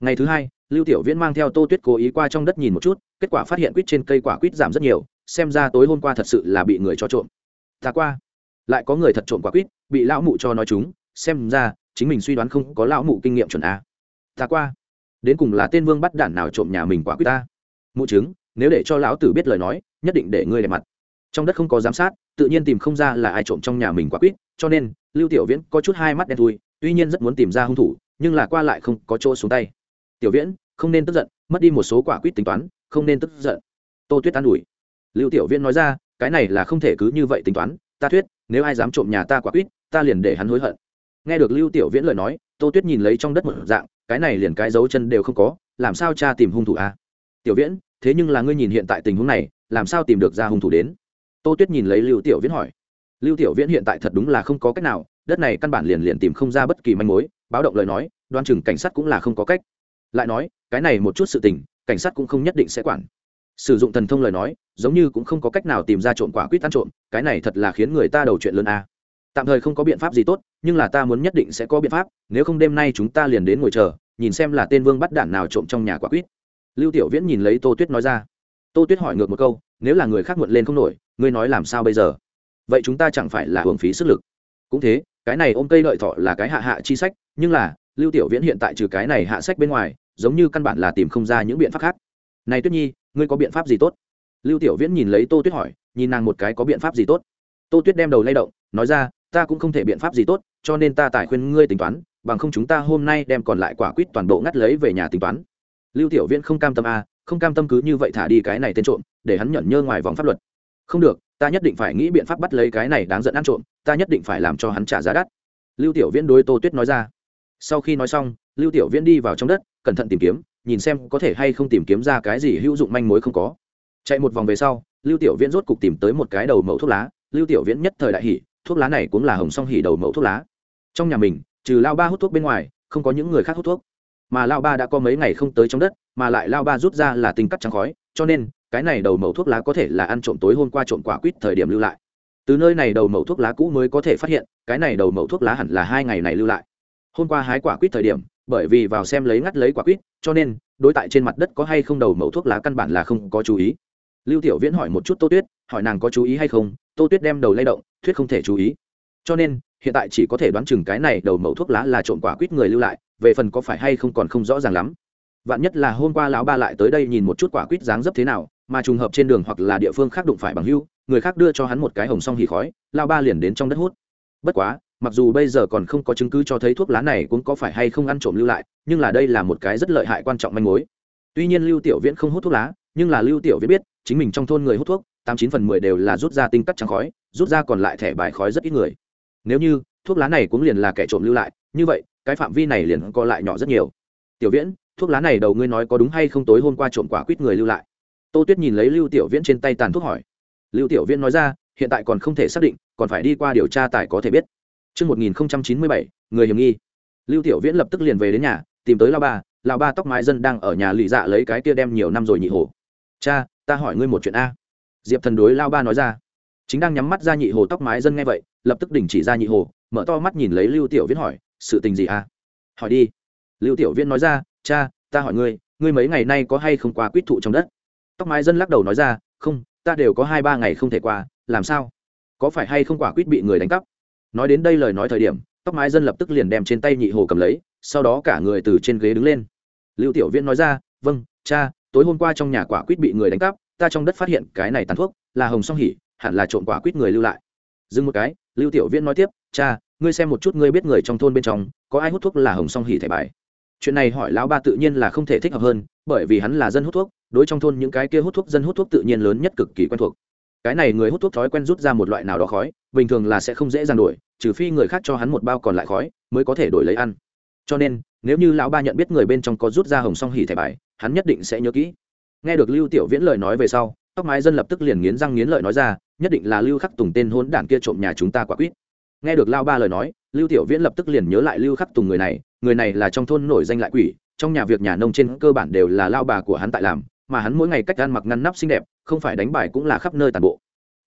Ngày thứ hai, lưu tiểu viễn mang theo tô tuyết cố ý qua trong đất nhìn một chút, kết quả phát hiện quýt trên cây quả quýt giảm rất nhiều, xem ra tối hôm qua thật sự là bị người cho trộm ta qua. Lại có người thật trộm quả quýt, bị lão mụ cho nói chúng, xem ra, chính mình suy đoán không có lão mụ kinh nghiệm chuẩn a. Ta qua. Đến cùng là tên vương bắt đản nào trộm nhà mình quả quýt ta? Mụ chứng, nếu để cho lão tử biết lời nói, nhất định để ngươi đẹp mặt. Trong đất không có giám sát, tự nhiên tìm không ra là ai trộm trong nhà mình quả quýt, cho nên, lưu tiểu viễn có chút hai mắt đen thui, tuy nhiên rất muốn tìm ra hung thủ, nhưng là qua lại không có chỗ xuống tay. Tiểu viễn, không nên tức giận, mất đi một số quả quýt tính toán, không nên tức giận. Tô tuyết an ủi. Lưu tiểu viễn nói ra cái này là không thể cứ như vậy tính toán, ta thuyết, nếu ai dám trộm nhà ta quả quýt, ta liền để hắn hối hận. Nghe được lưu tiểu viễn lời nói, tô tuyết nhìn lấy trong đất một dạng, cái này liền cái dấu chân đều không có, làm sao cha tìm hung thủ a à? tiểu viễn, thế nhưng là ngươi nhìn hiện tại tình huống này, làm sao tìm được ra hung thủ đến? Tô tuyết nhìn lấy lưu tiểu viễn hỏi. Lưu tiểu viễn hiện tại thật đúng là không có cách nào, đất này căn bản liền liền tìm không ra bất kỳ manh mối, báo động lời nói, đoan chừng cảnh sát cũng là không có cách. Lại nói, cái này một chút sự tình, cảnh sát cũng không nhất định sẽ quản sử dụng thần thông lời nói, giống như cũng không có cách nào tìm ra trộm quả quýt tan trộm, cái này thật là khiến người ta đầu chuyện lớn a. Tạm thời không có biện pháp gì tốt, nhưng là ta muốn nhất định sẽ có biện pháp, nếu không đêm nay chúng ta liền đến ngồi chờ, nhìn xem là tên vương bắt đản nào trộm trong nhà quả quýt. Lưu tiểu viễn nhìn lấy tô tuyết nói ra. Tô tuyết hỏi ngược một câu, nếu là người khác muộn lên không nổi, ngươi nói làm sao bây giờ? Vậy chúng ta chẳng phải là hưởng phí sức lực? Cũng thế, cái này ôm cây lợi thọ là cái hạ hạ chi sách, nhưng là, lưu tiểu viễn hiện tại trừ cái này hạ sách bên ngoài, giống như căn bản là tìm không ra những biện pháp khác này tuyết nhi, ngươi có biện pháp gì tốt? Lưu tiểu viễn nhìn lấy tô tuyết hỏi, nhìn nàng một cái có biện pháp gì tốt? Tô tuyết đem đầu lay động, nói ra, ta cũng không thể biện pháp gì tốt, cho nên ta tài khuyên ngươi tính toán, bằng không chúng ta hôm nay đem còn lại quả quýt toàn bộ ngắt lấy về nhà tính toán. Lưu tiểu viễn không cam tâm a không cam tâm cứ như vậy thả đi cái này tên trộm, để hắn nhận nhơ ngoài vòng pháp luật. Không được, ta nhất định phải nghĩ biện pháp bắt lấy cái này đáng giận ăn trộm, ta nhất định phải làm cho hắn trả giá đắt. Lưu tiểu viễn đối tô tuyết nói ra. Sau khi nói xong, lưu tiểu viễn đi vào trong đất, cẩn thận tìm kiếm nhìn xem có thể hay không tìm kiếm ra cái gì hữu dụng manh mối không có. Chạy một vòng về sau, lưu tiểu viễn rốt cục tìm tới một cái đầu mẫu thuốc lá. Lưu tiểu viễn nhất thời đại hỉ, thuốc lá này cũng là hồng song hỉ đầu mẫu thuốc lá. Trong nhà mình, trừ lao ba hút thuốc bên ngoài, không có những người khác hút thuốc. Mà lao ba đã có mấy ngày không tới trong đất, mà lại lao ba rút ra là tinh cắt trắng khói, cho nên, cái này đầu mẫu thuốc lá có thể là ăn trộm tối hôm qua trộm quả quýt thời điểm lưu lại. Từ nơi này đầu mẫu thuốc lá cũ mới có thể phát hiện, cái này đầu mẫu thuốc lá hẳn là hai ngày này lưu lại. Hôm qua hái quả quýt thời điểm bởi vì vào xem lấy ngắt lấy quả quýt, cho nên, đối tại trên mặt đất có hay không đầu mẫu thuốc lá căn bản là không có chú ý. Lưu tiểu viễn hỏi một chút tô tuyết, hỏi nàng có chú ý hay không, tô tuyết đem đầu lay động thuyết không thể chú ý. Cho nên, hiện tại chỉ có thể đoán chừng cái này đầu mẫu thuốc lá là trộm quả quýt người lưu lại, về phần có phải hay không còn không rõ ràng lắm. Vạn nhất là hôm qua lão ba lại tới đây nhìn một chút quả quýt dáng dấp thế nào, mà trùng hợp trên đường hoặc là địa phương khác đụng phải bằng hưu, người khác đưa cho hắn một cái hồng song hỉ khói lao ba liền đến trong đất hút. Bất quá mặc dù bây giờ còn không có chứng cứ cho thấy thuốc lá này cũng có phải hay không ăn trộm lưu lại, nhưng là đây là một cái rất lợi hại quan trọng manh mối. Tuy nhiên lưu tiểu viễn không hút thuốc lá, nhưng là lưu tiểu viễn biết, chính mình trong thôn người hút thuốc, tám chín phần mười đều là rút ra tinh cắt trắng khói, rút ra còn lại thẻ bài khói rất ít người. Nếu như, thuốc lá này cũng liền là kẻ trộm lưu lại, như vậy, cái phạm vi này liền co lại nhỏ rất nhiều. Tiểu viễn, thuốc lá này đầu ngươi nói có đúng hay không tối hôm qua trộm quả quýt người lưu lại? Tô tuyết nhìn lấy lưu tiểu viễn trên tay tàn thuốc hỏi. Lưu tiểu viễn nói ra, hiện tại còn không thể xác định, còn phải đi qua điều tra tài có thể biết. Trước 1097, người hiểm nghi. Lưu Tiểu Viễn lập tức liền về đến nhà, tìm tới Lão Ba, Lão Ba tóc mái dân đang ở nhà lì dạ lấy cái kia đem nhiều năm rồi nhị hồ. Cha, ta hỏi ngươi một chuyện a. Diệp Thần đối Lão Ba nói ra. Chính đang nhắm mắt ra nhị hồ tóc mái dân nghe vậy, lập tức đình chỉ ra nhị hồ, mở to mắt nhìn lấy Lưu Tiểu Viễn hỏi, sự tình gì a? Hỏi đi. Lưu Tiểu Viễn nói ra, cha, ta hỏi ngươi, ngươi mấy ngày nay có hay không qua quyết thụ trong đất? Tóc mái dân lắc đầu nói ra, không, ta đều có hai ba ngày không thể qua, làm sao? Có phải hay không quả quyết bị người đánh cắp? Nói đến đây lời nói thời điểm, tóc mái dân lập tức liền đem trên tay nhị hồ cầm lấy, sau đó cả người từ trên ghế đứng lên. Lưu tiểu viễn nói ra vâng cha, tối hôm qua trong nhà quả quýt bị người đánh cắp, ta trong đất phát hiện cái này tàn thuốc, là hồng song hỉ, hẳn là trộm quả quýt người lưu lại. Dừng một cái, lưu tiểu viễn nói tiếp, cha, ngươi xem một chút ngươi biết người trong thôn bên trong, có ai hút thuốc là hồng song hỉ thẻ bài? Chuyện này hỏi lão ba tự nhiên là không thể thích hợp hơn, bởi vì hắn là dân hút thuốc, đối trong thôn những cái kia hút thuốc dân hút thuốc tự nhiên lớn nhất cực kỳ quen thuộc. Cái này người hút thuốc thói quen rút ra một loại nào đó khói, bình thường là sẽ không dễ dàng đổi trừ phi người khác cho hắn một bao còn lại khói, mới có thể đổi lấy ăn. Cho nên, nếu như lão ba nhận biết người bên trong có rút ra hồng song hỉ thẻ bài, hắn nhất định sẽ nhớ kỹ. Nghe được lưu tiểu viễn lời nói về sau, tóc mái dân lập tức liền nghiến răng nghiến lợi nói ra, nhất định là lưu khắc tùng tên hôn đảng kia trộm nhà chúng ta quả quýt. Nghe được lao ba lời nói, lưu tiểu viễn lập tức liền nhớ lại lưu khắc tùng người này người này là trong thôn nổi danh lại quỷ, trong nhà việc nhà nông trên cơ bản đều là lao bà của hắn tại làm, mà hắn mỗi ngày cách ăn mặc ngăn nắp xinh đẹp, không phải đánh bài cũng là khắp nơi tàn bộ.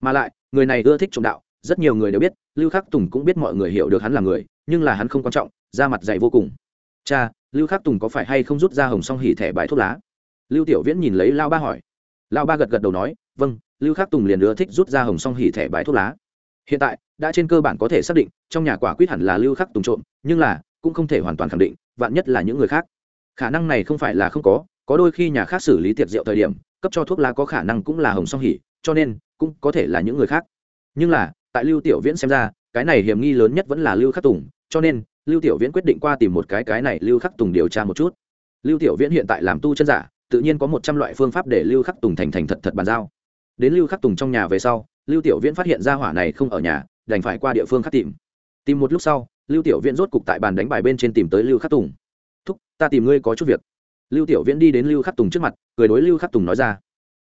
Mà lại, người này ưa thích trộm đạo rất nhiều người đều biết, lưu khắc tùng cũng biết mọi người hiểu được hắn là người, nhưng là hắn không quan trọng ra mặt dày vô cùng. Cha, lưu khắc tùng có phải hay không rút ra hồng song hỉ thẻ bài thuốc lá? Lưu tiểu viễn nhìn lấy lao ba hỏi. Lao ba gật gật đầu nói vâng lưu khắc tùng liền ưa thích rút ra hồng song hỉ thẻ bài thuốc lá. Hiện tại, đã trên cơ bản có thể xác định, trong nhà quả quyết hẳn là lưu khắc tùng trộm, nhưng là, cũng không thể hoàn toàn khẳng định, vạn nhất là những người khác. Khả năng này không phải là không có có đôi khi nhà khác xử lý tiệc rượu thời điểm, cấp cho thuốc lá có khả năng cũng là hồng song hỉ, cho nên, cũng có thể là những người khác. Nhưng là tại lưu tiểu viễn xem ra, cái này hiểm nghi lớn nhất vẫn là lưu khắc tùng, cho nên, lưu tiểu viễn quyết định qua tìm một cái cái này lưu khắc tùng điều tra một chút. Lưu tiểu viễn hiện tại làm tu chân giả, tự nhiên có một trăm loại phương pháp để lưu khắc tùng thành thành thật thật bàn giao. Đến lưu khắc tùng trong nhà về sau, lưu tiểu viễn phát hiện ra hỏa này không ở nhà, đành phải qua địa phương khắc tìm. Tìm một lúc sau, lưu tiểu viễn rốt cục tại bàn đánh bài bên trên tìm tới lưu khắc tùng. Thúc, ta tìm ngươi có chút việc. Lưu tiểu viễn đi đến lưu khắc tùng trước mặt, cười đối lưu khắc tùng nói ra.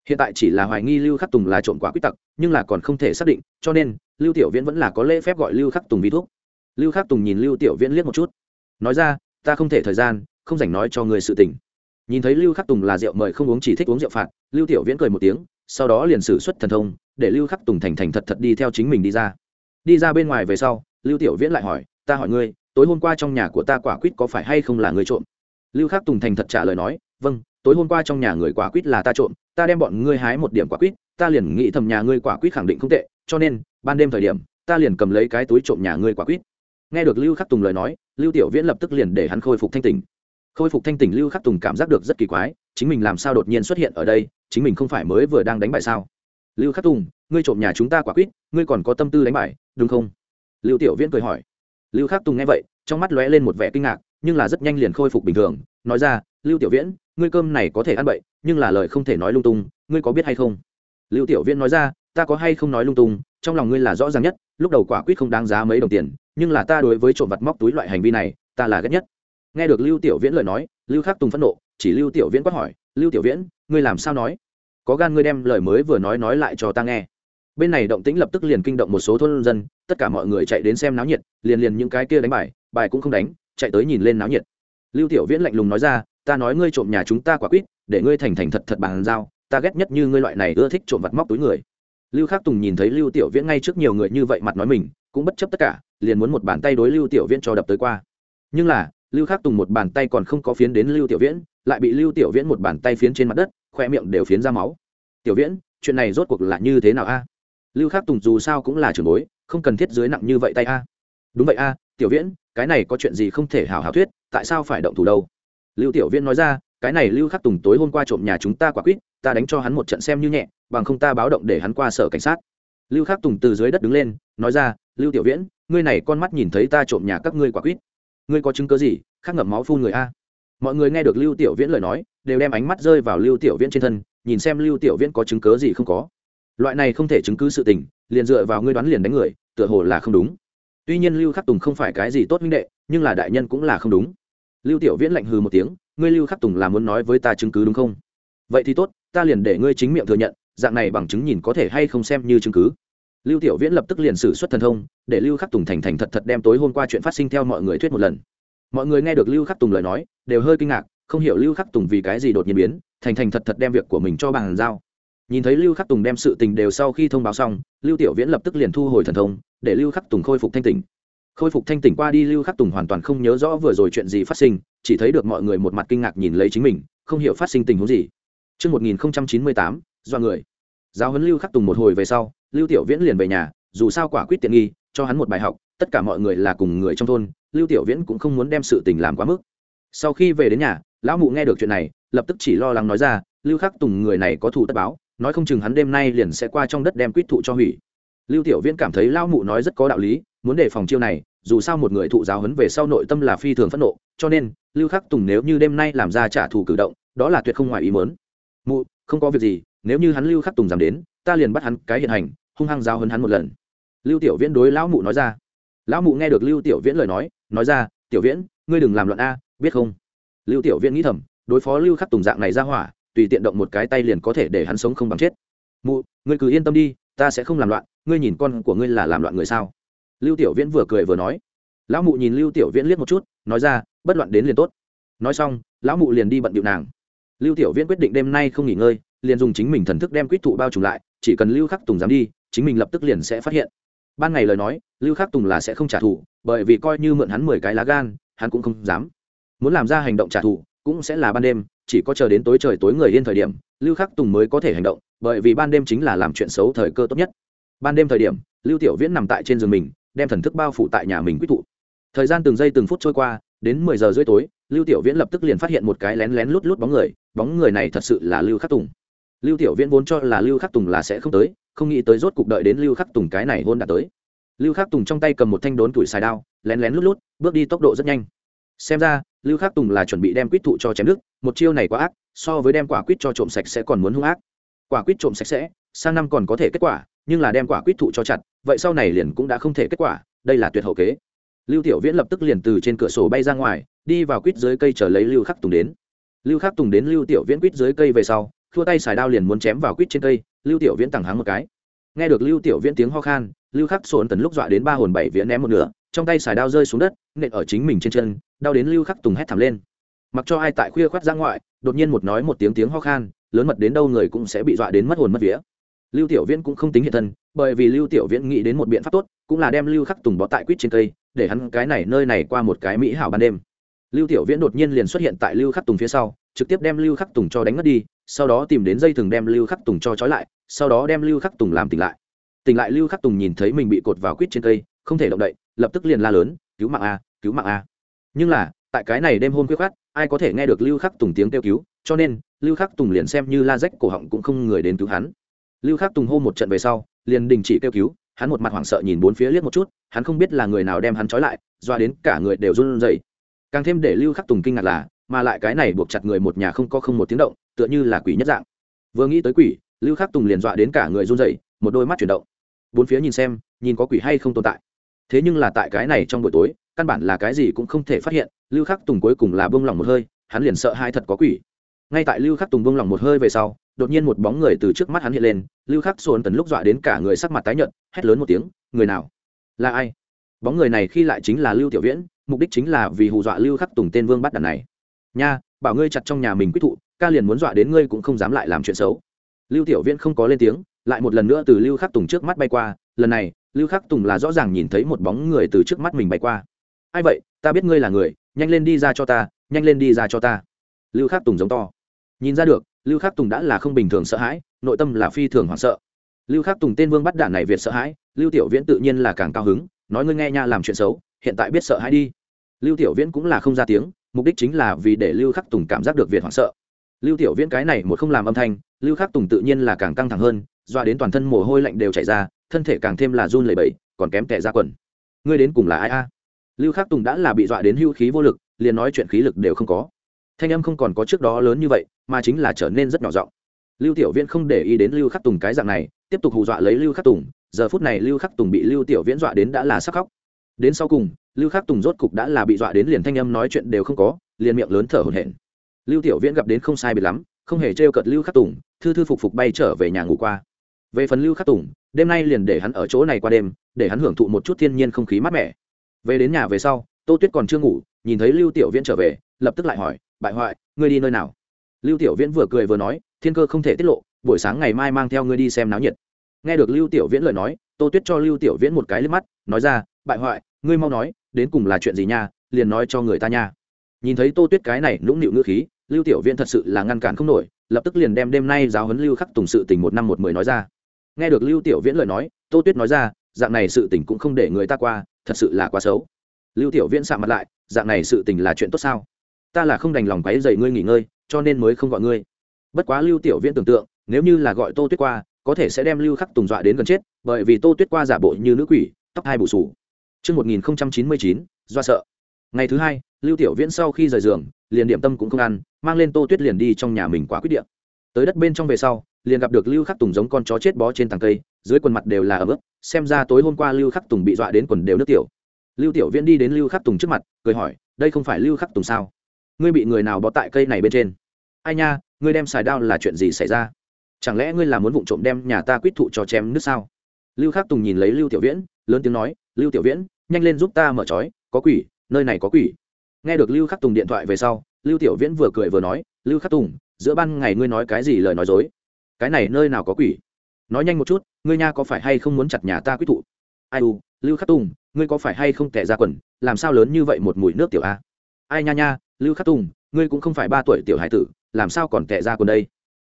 Hiện tại chỉ là hoài nghi lưu khắc tùng là trộm quả quyết tặc nhưng là còn không thể xác định, cho nên lưu tiểu viễn vẫn là có lễ phép gọi lưu khắc tùng vi thuốc. Lưu khắc tùng nhìn lưu tiểu viễn liếc một chút. Nói ra, ta không thể thời gian, không dành nói cho người sự tình. Nhìn thấy lưu khắc tùng là rượu mời không uống chỉ thích uống rượu phạt, lưu tiểu viễn cười một tiếng, sau đó liền xử xuất thần thông, để lưu khắc tùng thành thành thật thật đi theo chính mình đi ra. Đi ra bên ngoài về sau, lưu tiểu viễn lại hỏi, ta hỏi ngươi, tối hôm qua trong nhà của ta quả quýt có phải hay không là người trộm? Lưu khắc tùng thành thật trả lời nói vâng tối hôm qua trong nhà người quả quýt là ta trộm, ta đem bọn ngươi hái một điểm quả quýt, ta liền nghĩ thầm nhà ngươi quả quýt khẳng định không tệ cho nên, ban đêm thời điểm, ta liền cầm lấy cái túi trộm nhà ngươi quả quýt. Nghe được lưu khắc tùng lời nói, lưu tiểu viễn lập tức liền để hắn khôi phục thanh tỉnh. Khôi phục thanh tỉnh lưu khắc tùng cảm giác được rất kỳ quái, chính mình làm sao đột nhiên xuất hiện ở đây, chính mình không phải mới vừa đang đánh bài sao? Lưu khắc tùng, ngươi trộm nhà chúng ta quả quýt, ngươi còn có tâm tư đánh bài, đúng không? Lưu tiểu viễn cười hỏi. Lưu khắc tùng nghe vậy, trong mắt lóe lên một vẻ kinh ngạc, nhưng là rất nhanh liền khôi phục bình thường, nói ra, lưu tiểu viễn, ngươi cơm này có thể ăn bậy, nhưng là lời không thể nói lung tung, ngươi có biết hay không? Lưu tiểu viễn nói ra ta có hay không nói lung tung, trong lòng ngươi là rõ ràng nhất, lúc đầu quả quyết không đáng giá mấy đồng tiền, nhưng là ta đối với trộm vặt móc túi loại hành vi này, ta là ghét nhất. Nghe được lưu tiểu viễn lời nói, lưu khắc tùng phẫn nộ, chỉ lưu tiểu viễn quát hỏi, lưu tiểu viễn, ngươi làm sao nói? Có gan ngươi đem lời mới vừa nói nói lại cho ta nghe. Bên này động tĩnh lập tức liền kinh động một số thôn dân, tất cả mọi người chạy đến xem náo nhiệt, liền liền những cái kia đánh bài bài cũng không đánh, chạy tới nhìn lên náo nhiệt. Lưu tiểu viễn lạnh lùng nói ra, ta nói ngươi trộm nhà chúng ta quả quýt để ngươi thành thành thật thật bàn giao, ta ghét nhất như ngươi loại này ưa thích trộm vặt móc túi người lưu khắc tùng nhìn thấy lưu tiểu viễn ngay trước nhiều người như vậy mặt nói mình, cũng bất chấp tất cả, liền muốn một bàn tay đối lưu tiểu viễn cho đập tới qua. Nhưng là, lưu khắc tùng một bàn tay còn không có phiến đến lưu tiểu viễn, lại bị lưu tiểu viễn một bàn tay phiến trên mặt đất, khoe miệng đều phiến ra máu. Tiểu viễn, chuyện này rốt cuộc là như thế nào a? Lưu khắc tùng dù sao cũng là trưởng bối, không cần thiết dưới nặng như vậy tay a. Đúng vậy a, tiểu viễn, cái này có chuyện gì không thể hào hào thuyết, tại sao phải động thủ đâu? Lưu tiểu viễn nói ra, cái này lưu khắc tùng tối hôm qua trộm nhà chúng ta quả quýt ta đánh cho hắn một trận xem như nhẹ, bằng không ta báo động để hắn qua sở cảnh sát. Lưu khắc tùng từ dưới đất đứng lên, nói ra, lưu tiểu viễn, ngươi này con mắt nhìn thấy ta trộm nhà các ngươi quả quýt. Ngươi có chứng cớ gì? Khắc ngậm máu phun người a. Mọi người nghe được lưu tiểu viễn lời nói, đều đem ánh mắt rơi vào lưu tiểu viễn trên thân, nhìn xem lưu tiểu viễn có chứng cớ gì không có. Loại này không thể chứng cứ sự tình, liền dựa vào ngươi đoán liền đánh người, tựa hồ là không đúng. Tuy nhiên lưu khắc tùng không phải cái gì tốt minh đệ, nhưng là đại nhân cũng là không đúng. Lưu tiểu viễn lạnh hừ một tiếng, ngươi lưu khắc tùng là muốn nói với ta chứng cứ đúng không? Vậy thì tốt ta liền để ngươi chính miệng thừa nhận, dạng này bằng chứng nhìn có thể hay không xem như chứng cứ. Lưu tiểu viễn lập tức liền xử xuất thần thông, để lưu khắc tùng thành thành thật thật đem tối hôm qua chuyện phát sinh theo mọi người thuyết một lần. Mọi người nghe được lưu khắc tùng lời nói, đều hơi kinh ngạc, không hiểu lưu khắc tùng vì cái gì đột nhiên biến, thành thành thật thật đem việc của mình cho bàn giao. Nhìn thấy lưu khắc tùng đem sự tình đều sau khi thông báo xong, lưu tiểu viễn lập tức liền thu hồi thần thông, để lưu khắc tùng khôi phục thanh tỉnh. Khôi phục thanh tỉnh qua đi, lưu khắc tùng hoàn toàn không nhớ rõ vừa rồi chuyện gì phát sinh, chỉ thấy được mọi người một mặt kinh ngạc nhìn lấy chính mình, không hiểu phát sinh tình huống gì. Trước 1098, do người. Giáo huấn lưu khắc tùng một hồi về sau, lưu tiểu viễn liền về nhà, dù sao quả quyết tiện nghi, cho hắn một bài học, tất cả mọi người là cùng người trong thôn, lưu tiểu viễn cũng không muốn đem sự tình làm quá mức. Sau khi về đến nhà, lão mụ nghe được chuyện này, lập tức chỉ lo lắng nói ra, lưu khắc tùng người này có thù tất báo, nói không chừng hắn đêm nay liền sẽ qua trong đất đem quyết thụ cho hủy lưu tiểu viễn cảm thấy lão mụ nói rất có đạo lý muốn đề phòng chiêu này dù sao một người thụ giáo huấn về sau nội tâm là phi thường phẫn nộ cho nên lưu khắc tùng nếu như đêm nay làm ra trả thù cử động đó là tuyệt không ngoài ý muốn mụ, không có việc gì, nếu như hắn lưu khắc tùng dám đến, ta liền bắt hắn cái hiện hành. Hung hăng giao huấn hắn một lần. Lưu tiểu viễn đối lão mụ nói ra. Lão mụ nghe được lưu tiểu viễn lời nói nói ra, tiểu viễn, ngươi đừng làm loạn a, biết không? Lưu tiểu viễn nghĩ thầm, đối phó lưu khắc tùng dạng này ra hỏa, tùy tiện động một cái tay liền có thể để hắn sống không bằng chết. Mụ, ngươi cứ yên tâm đi, ta sẽ không làm loạn, ngươi nhìn con của ngươi là làm loạn người sao? Lưu tiểu viễn vừa cười vừa nói. Lão mụ nhìn lưu tiểu viễn liếc một chút, nói ra, bất loạn đến liền tốt. Nói xong, lão mụ liền đi bận điệu nàng lưu tiểu viễn quyết định đêm nay không nghỉ ngơi, liền dùng chính mình thần thức đem quýt thụ bao trùm lại, chỉ cần lưu khắc tùng dám đi, chính mình lập tức liền sẽ phát hiện. Ban ngày lời nói, lưu khắc tùng là sẽ không trả thù, bởi vì coi như mượn hắn mười cái lá gan, hắn cũng không dám. Muốn làm ra hành động trả thù, cũng sẽ là ban đêm, chỉ có chờ đến tối trời tối người yên thời điểm, lưu khắc tùng mới có thể hành động, bởi vì ban đêm chính là làm chuyện xấu thời cơ tốt nhất. Ban đêm thời điểm, lưu tiểu viễn nằm tại trên giường mình, đem thần thức bao phủ tại nhà mình quyết thụ. Thời gian từng giây từng phút trôi qua, đến mười giờ rưỡi tối lưu tiểu viễn lập tức liền phát hiện một cái lén lén lút lút bóng người bóng người này thật sự là lưu khắc tùng. Lưu tiểu viễn vốn cho là lưu khắc tùng là sẽ không tới không nghĩ tới rốt cục đợi đến lưu khắc tùng cái này hôn đã tới. Lưu khắc tùng trong tay cầm một thanh đốn tuổi xài đao lén lén lút lút bước đi tốc độ rất nhanh. Xem ra lưu khắc tùng là chuẩn bị đem quýt thụ cho chém nước, một chiêu này quá ác so với đem quả quýt cho trộm sạch sẽ còn muốn hung ác. Quả quýt trộm sạch sẽ sang năm còn có thể kết quả nhưng là đem quả quýt thụ cho chặt vậy sau này liền cũng đã không thể kết quả đây là tuyệt hậu kế lưu tiểu viễn lập tức liền từ trên cửa sổ bay ra ngoài, đi vào quýt dưới cây chờ lấy lưu khắc tùng đến. Lưu khắc tùng đến lưu tiểu viễn quýt dưới cây về sau, thua tay xài đao liền muốn chém vào quýt trên cây, lưu tiểu viễn tẳng hắng một cái. Nghe được lưu tiểu viễn tiếng ho khan, lưu khắc sồn tần lúc dọa đến ba hồn bảy viễn ném một nửa, trong tay xài đao rơi xuống đất, nện ở chính mình trên chân, đau đến lưu khắc tùng hét thảm lên. Mặc cho ai tại khuya khoát ra ngoại, đột nhiên một nói một tiếng tiếng ho khan, lớn mật đến đâu người cũng sẽ bị dọa đến mất hồn mất vía lưu tiểu viễn cũng không tính hiện thân, bởi vì lưu tiểu viễn nghĩ đến một biện pháp tốt, cũng là đem lưu khắc tùng bó tại quýt trên cây, để hắn cái này nơi này qua một cái mỹ hảo ban đêm. Lưu tiểu viễn đột nhiên liền xuất hiện tại lưu khắc tùng phía sau, trực tiếp đem lưu khắc tùng cho đánh mất đi, sau đó tìm đến dây thừng đem lưu khắc tùng cho trói lại, sau đó đem lưu khắc tùng làm tỉnh lại. Tỉnh lại lưu khắc tùng nhìn thấy mình bị cột vào quýt trên cây, không thể động đậy, lập tức liền la lớn, cứu mạng a, cứu mạng a. Nhưng là, tại cái này đêm hôm khuya khát ai có thể nghe được lưu khắc tùng tiếng kêu cứu, cho nên, lưu khắc tùng liền xem như la rách cổ họng cũng không người đến cứu hắn lưu khắc tùng hô một trận về sau, liền đình chỉ kêu cứu, hắn một mặt hoảng sợ nhìn bốn phía liếc một chút, hắn không biết là người nào đem hắn trói lại, doa đến cả người đều run rẩy. Càng thêm để lưu khắc tùng kinh ngạc là, mà lại cái này buộc chặt người một nhà không có không một tiếng động, tựa như là quỷ nhất dạng. Vừa nghĩ tới quỷ, lưu khắc tùng liền dọa đến cả người run rẩy, một đôi mắt chuyển động. Bốn phía nhìn xem, nhìn có quỷ hay không tồn tại. Thế nhưng là tại cái này trong buổi tối, căn bản là cái gì cũng không thể phát hiện, lưu khắc tùng cuối cùng là bông lỏng một hơi, hắn liền sợ hai thật có quỷ. Ngay tại lưu khắc tùng bông lỏng một hơi về sau đột nhiên một bóng người từ trước mắt hắn hiện lên, lưu khắc xôn tần lúc dọa đến cả người sắc mặt tái nhợt, hét lớn một tiếng, người nào? Là ai? Bóng người này khi lại chính là lưu tiểu viễn, mục đích chính là vì hù dọa lưu khắc tùng tên vương bắt đàn này. Nha, bảo ngươi chặt trong nhà mình quyết thụ, ca liền muốn dọa đến ngươi cũng không dám lại làm chuyện xấu. Lưu tiểu viễn không có lên tiếng, lại một lần nữa từ lưu khắc tùng trước mắt bay qua, lần này, lưu khắc tùng là rõ ràng nhìn thấy một bóng người từ trước mắt mình bay qua. Ai vậy? Ta biết ngươi là người, nhanh lên đi ra cho ta, nhanh lên đi ra cho ta. Lưu khắc tùng giống to. Nhìn ra được lưu khắc tùng đã là không bình thường sợ hãi, nội tâm là phi thường hoảng sợ. Lưu khắc tùng tên vương bắt đạn này việt sợ hãi, lưu tiểu viễn tự nhiên là càng cao hứng, nói ngươi nghe nha làm chuyện xấu, hiện tại biết sợ hãi đi. Lưu tiểu viễn cũng là không ra tiếng, mục đích chính là vì để lưu khắc tùng cảm giác được việt hoảng sợ. Lưu tiểu viễn cái này một không làm âm thanh, lưu khắc tùng tự nhiên là càng căng thẳng hơn, doa đến toàn thân mồ hôi lạnh đều chảy ra, thân thể càng thêm là run lẩy bẩy, còn kém tẻ ra quần. Ngươi đến cùng là ai a? Lưu khắc tùng đã là bị dọa đến hưu khí vô lực, liền nói chuyện khí lực đều không có. Thanh âm không còn có trước đó lớn như vậy mà chính là trở nên rất nhỏ giọng. Lưu tiểu viễn không để ý đến lưu khắc tùng cái dạng này, tiếp tục hù dọa lấy lưu khắc tùng, giờ phút này lưu khắc tùng bị lưu tiểu viễn dọa đến đã là sắc khóc. Đến sau cùng, lưu khắc tùng rốt cục đã là bị dọa đến liền thanh âm nói chuyện đều không có, liền miệng lớn thở hổn hển. Lưu tiểu viễn gặp đến không sai biệt lắm, không hề trêu cợt lưu khắc tùng, thư thư phục phục bay trở về nhà ngủ qua. Về phần lưu khắc tùng, đêm nay liền để hắn ở chỗ này qua đêm, để hắn hưởng thụ một chút thiên nhiên không khí mát mẻ. Về đến nhà về sau, tô tuyết còn chưa ngủ, nhìn thấy lưu tiểu viễn trở về, lập tức lại hỏi, bại hoại, ngươi đi nơi nào? Lưu tiểu viễn vừa cười vừa nói, thiên cơ không thể tiết lộ, buổi sáng ngày mai mang theo ngươi đi xem náo nhiệt. Nghe được lưu tiểu viễn lời nói, tô tuyết cho lưu tiểu viễn một cái liếc mắt, nói ra, bại hoại, ngươi mau nói, đến cùng là chuyện gì nha, liền nói cho người ta nha. Nhìn thấy tô tuyết cái này nũng nịu ngữ khí, lưu tiểu viễn thật sự là ngăn cản không nổi, lập tức liền đem đêm nay giáo huấn lưu khắc tùng sự tình một năm một mười nói ra. Nghe được lưu tiểu viễn lời nói, tô tuyết nói ra, dạng này sự tình cũng không để người ta qua, thật sự là quá xấu. Lưu tiểu viễn sạm mặt lại, dạng này sự tình là chuyện tốt sao? Ta là không đành lòng quấy dày ngươi nghỉ ngơi cho nên mới không gọi ngươi bất quá lưu tiểu viễn tưởng tượng nếu như là gọi tô tuyết qua có thể sẽ đem lưu khắc tùng dọa đến gần chết bởi vì tô tuyết qua giả bộ như nữ quỷ tóc hai bù sù Trước 1099, do sợ. Ngày thứ hai, Lưu Tiểu Viễn sau khi rời giường, liền điểm tâm cũng không ăn, mang lên Tô Tuyết liền đi trong nhà mình quá quyết địa. Tới đất bên trong về sau, liền gặp được Lưu Khắc Tùng giống con chó chết bó trên tầng cây, dưới quần mặt đều là ẩm ướt, xem ra tối hôm qua Lưu Khắc Tùng bị dọa đến quần đều nước tiểu. Lưu Tiểu Viễn đi đến Lưu Khắc Tùng trước mặt, cười hỏi, "Đây không phải Lưu Khắc Tùng sao? Ngươi bị người nào bó tại cây này bên trên?" "Ai nha, ngươi đem xài đao là chuyện gì xảy ra? Chẳng lẽ ngươi là muốn vụng trộm đem nhà ta quyết thụ cho chém nước sao?" Lưu Khắc Tùng nhìn lấy Lưu Tiểu Viễn, lớn tiếng nói, "Lưu Tiểu Viễn, nhanh lên giúp ta mở trói có quỷ nơi này có quỷ nghe được lưu khắc tùng điện thoại về sau lưu tiểu viễn vừa cười vừa nói lưu khắc tùng giữa ban ngày ngươi nói cái gì lời nói dối cái này nơi nào có quỷ nói nhanh một chút ngươi nha có phải hay không muốn chặt nhà ta quyết thụ ai u lưu khắc tùng ngươi có phải hay không tệ ra quần làm sao lớn như vậy một mùi nước tiểu a ai nha nha lưu khắc tùng ngươi cũng không phải ba tuổi tiểu hải tử làm sao còn tệ ra còn đây?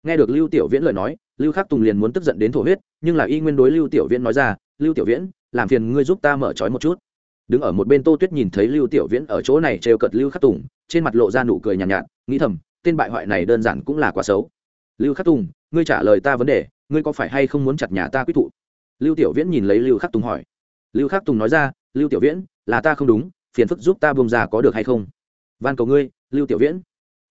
Nghe được lưu tiểu viễn lời nói lưu khắc tùng liền muốn tức giận đến thổ huyết nhưng là y nguyên đối lưu tiểu viễn nói ra lưu tiểu viễn làm phiền ngươi giúp ta mở trói một chút. Đứng ở một bên tô tuyết nhìn thấy lưu tiểu viễn ở chỗ này trêu cợt lưu khắc tùng trên mặt lộ ra nụ cười nhàn nhạt, nhạt nghĩ thầm tên bại hoại này đơn giản cũng là quá xấu. Lưu khắc tùng ngươi trả lời ta vấn đề ngươi có phải hay không muốn chặt nhà ta quyết thụ lưu tiểu viễn nhìn lấy lưu khắc tùng hỏi. Lưu khắc tùng nói ra lưu tiểu viễn là ta không đúng phiền phức giúp ta buông ra có được hay không? Van cầu ngươi lưu tiểu viễn.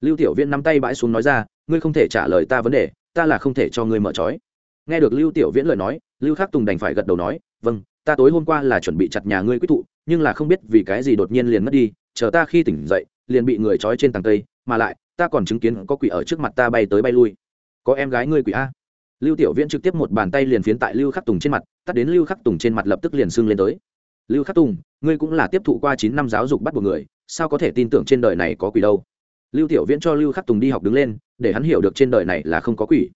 Lưu tiểu viễn nắm tay bãi xuống nói ra ngươi không thể trả lời ta vấn đề ta là không thể cho ngươi mở trói. Nghe được lưu tiểu viễn lời nói lưu khắc tùng đành phải gật đầu nói vâng ta tối hôm qua là chuẩn bị chặt nhà ngươi quyết thụ nhưng là không biết vì cái gì đột nhiên liền mất đi chờ ta khi tỉnh dậy liền bị người trói trên tầng tây, mà lại ta còn chứng kiến có quỷ ở trước mặt ta bay tới bay lui. Có em gái ngươi quỷ a? Lưu tiểu viễn trực tiếp một bàn tay liền phiến tại lưu khắc tùng trên mặt tắt đến lưu khắc tùng trên mặt lập tức liền sưng lên tới. Lưu khắc tùng ngươi cũng là tiếp thụ qua chín năm giáo dục bắt buộc người sao có thể tin tưởng trên đời này có quỷ đâu? Lưu tiểu viễn cho lưu khắc tùng đi học đứng lên, để hắn hiểu được trên đời này là không có quỷ.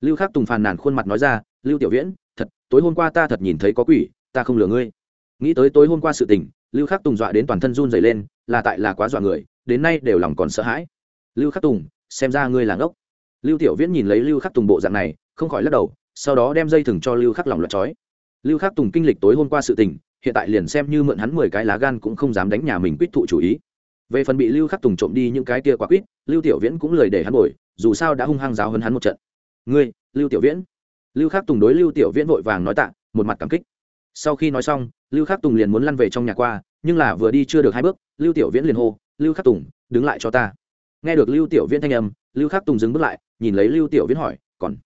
Lưu khắc tùng phàn nàn khuôn mặt nói ra, lưu tiểu viễn, thật, tối hôm qua ta thật nhìn thấy có quỷ, ta không lừa ngươi. Nghĩ tới tối hôm qua sự tình, lưu khắc tùng dọa đến toàn thân run dày lên, là tại là quá dọa người, đến nay đều lòng còn sợ hãi. Lưu khắc tùng, xem ra ngươi là ngốc. Lưu tiểu viễn nhìn lấy lưu khắc tùng bộ dạng này, không khỏi lắc đầu, sau đó đem dây thừng cho lưu khắc lòng lọt chói lưu khắc tùng kinh lịch tối hôm qua sự tình hiện tại liền xem như mượn hắn mười cái lá gan cũng không dám đánh nhà mình quyết thụ chủ ý. Về phần bị lưu khắc tùng trộm đi những cái kia quả quýt, lưu tiểu viễn cũng lời để hắn bồi, dù sao đã hung hăng giáo hơn hắn một trận. Ngươi, lưu tiểu viễn? Lưu khắc tùng đối lưu tiểu viễn vội vàng nói tạ, một mặt cảm kích. Sau khi nói xong, lưu khắc tùng liền muốn lăn về trong nhà qua, nhưng là vừa đi chưa được hai bước, lưu tiểu viễn liền hô, lưu khắc tùng, đứng lại cho ta. Nghe được lưu tiểu viễn thanh âm, lưu khắc tùng dừng bước lại, nhìn lấy lưu tiểu viễn hỏi, còn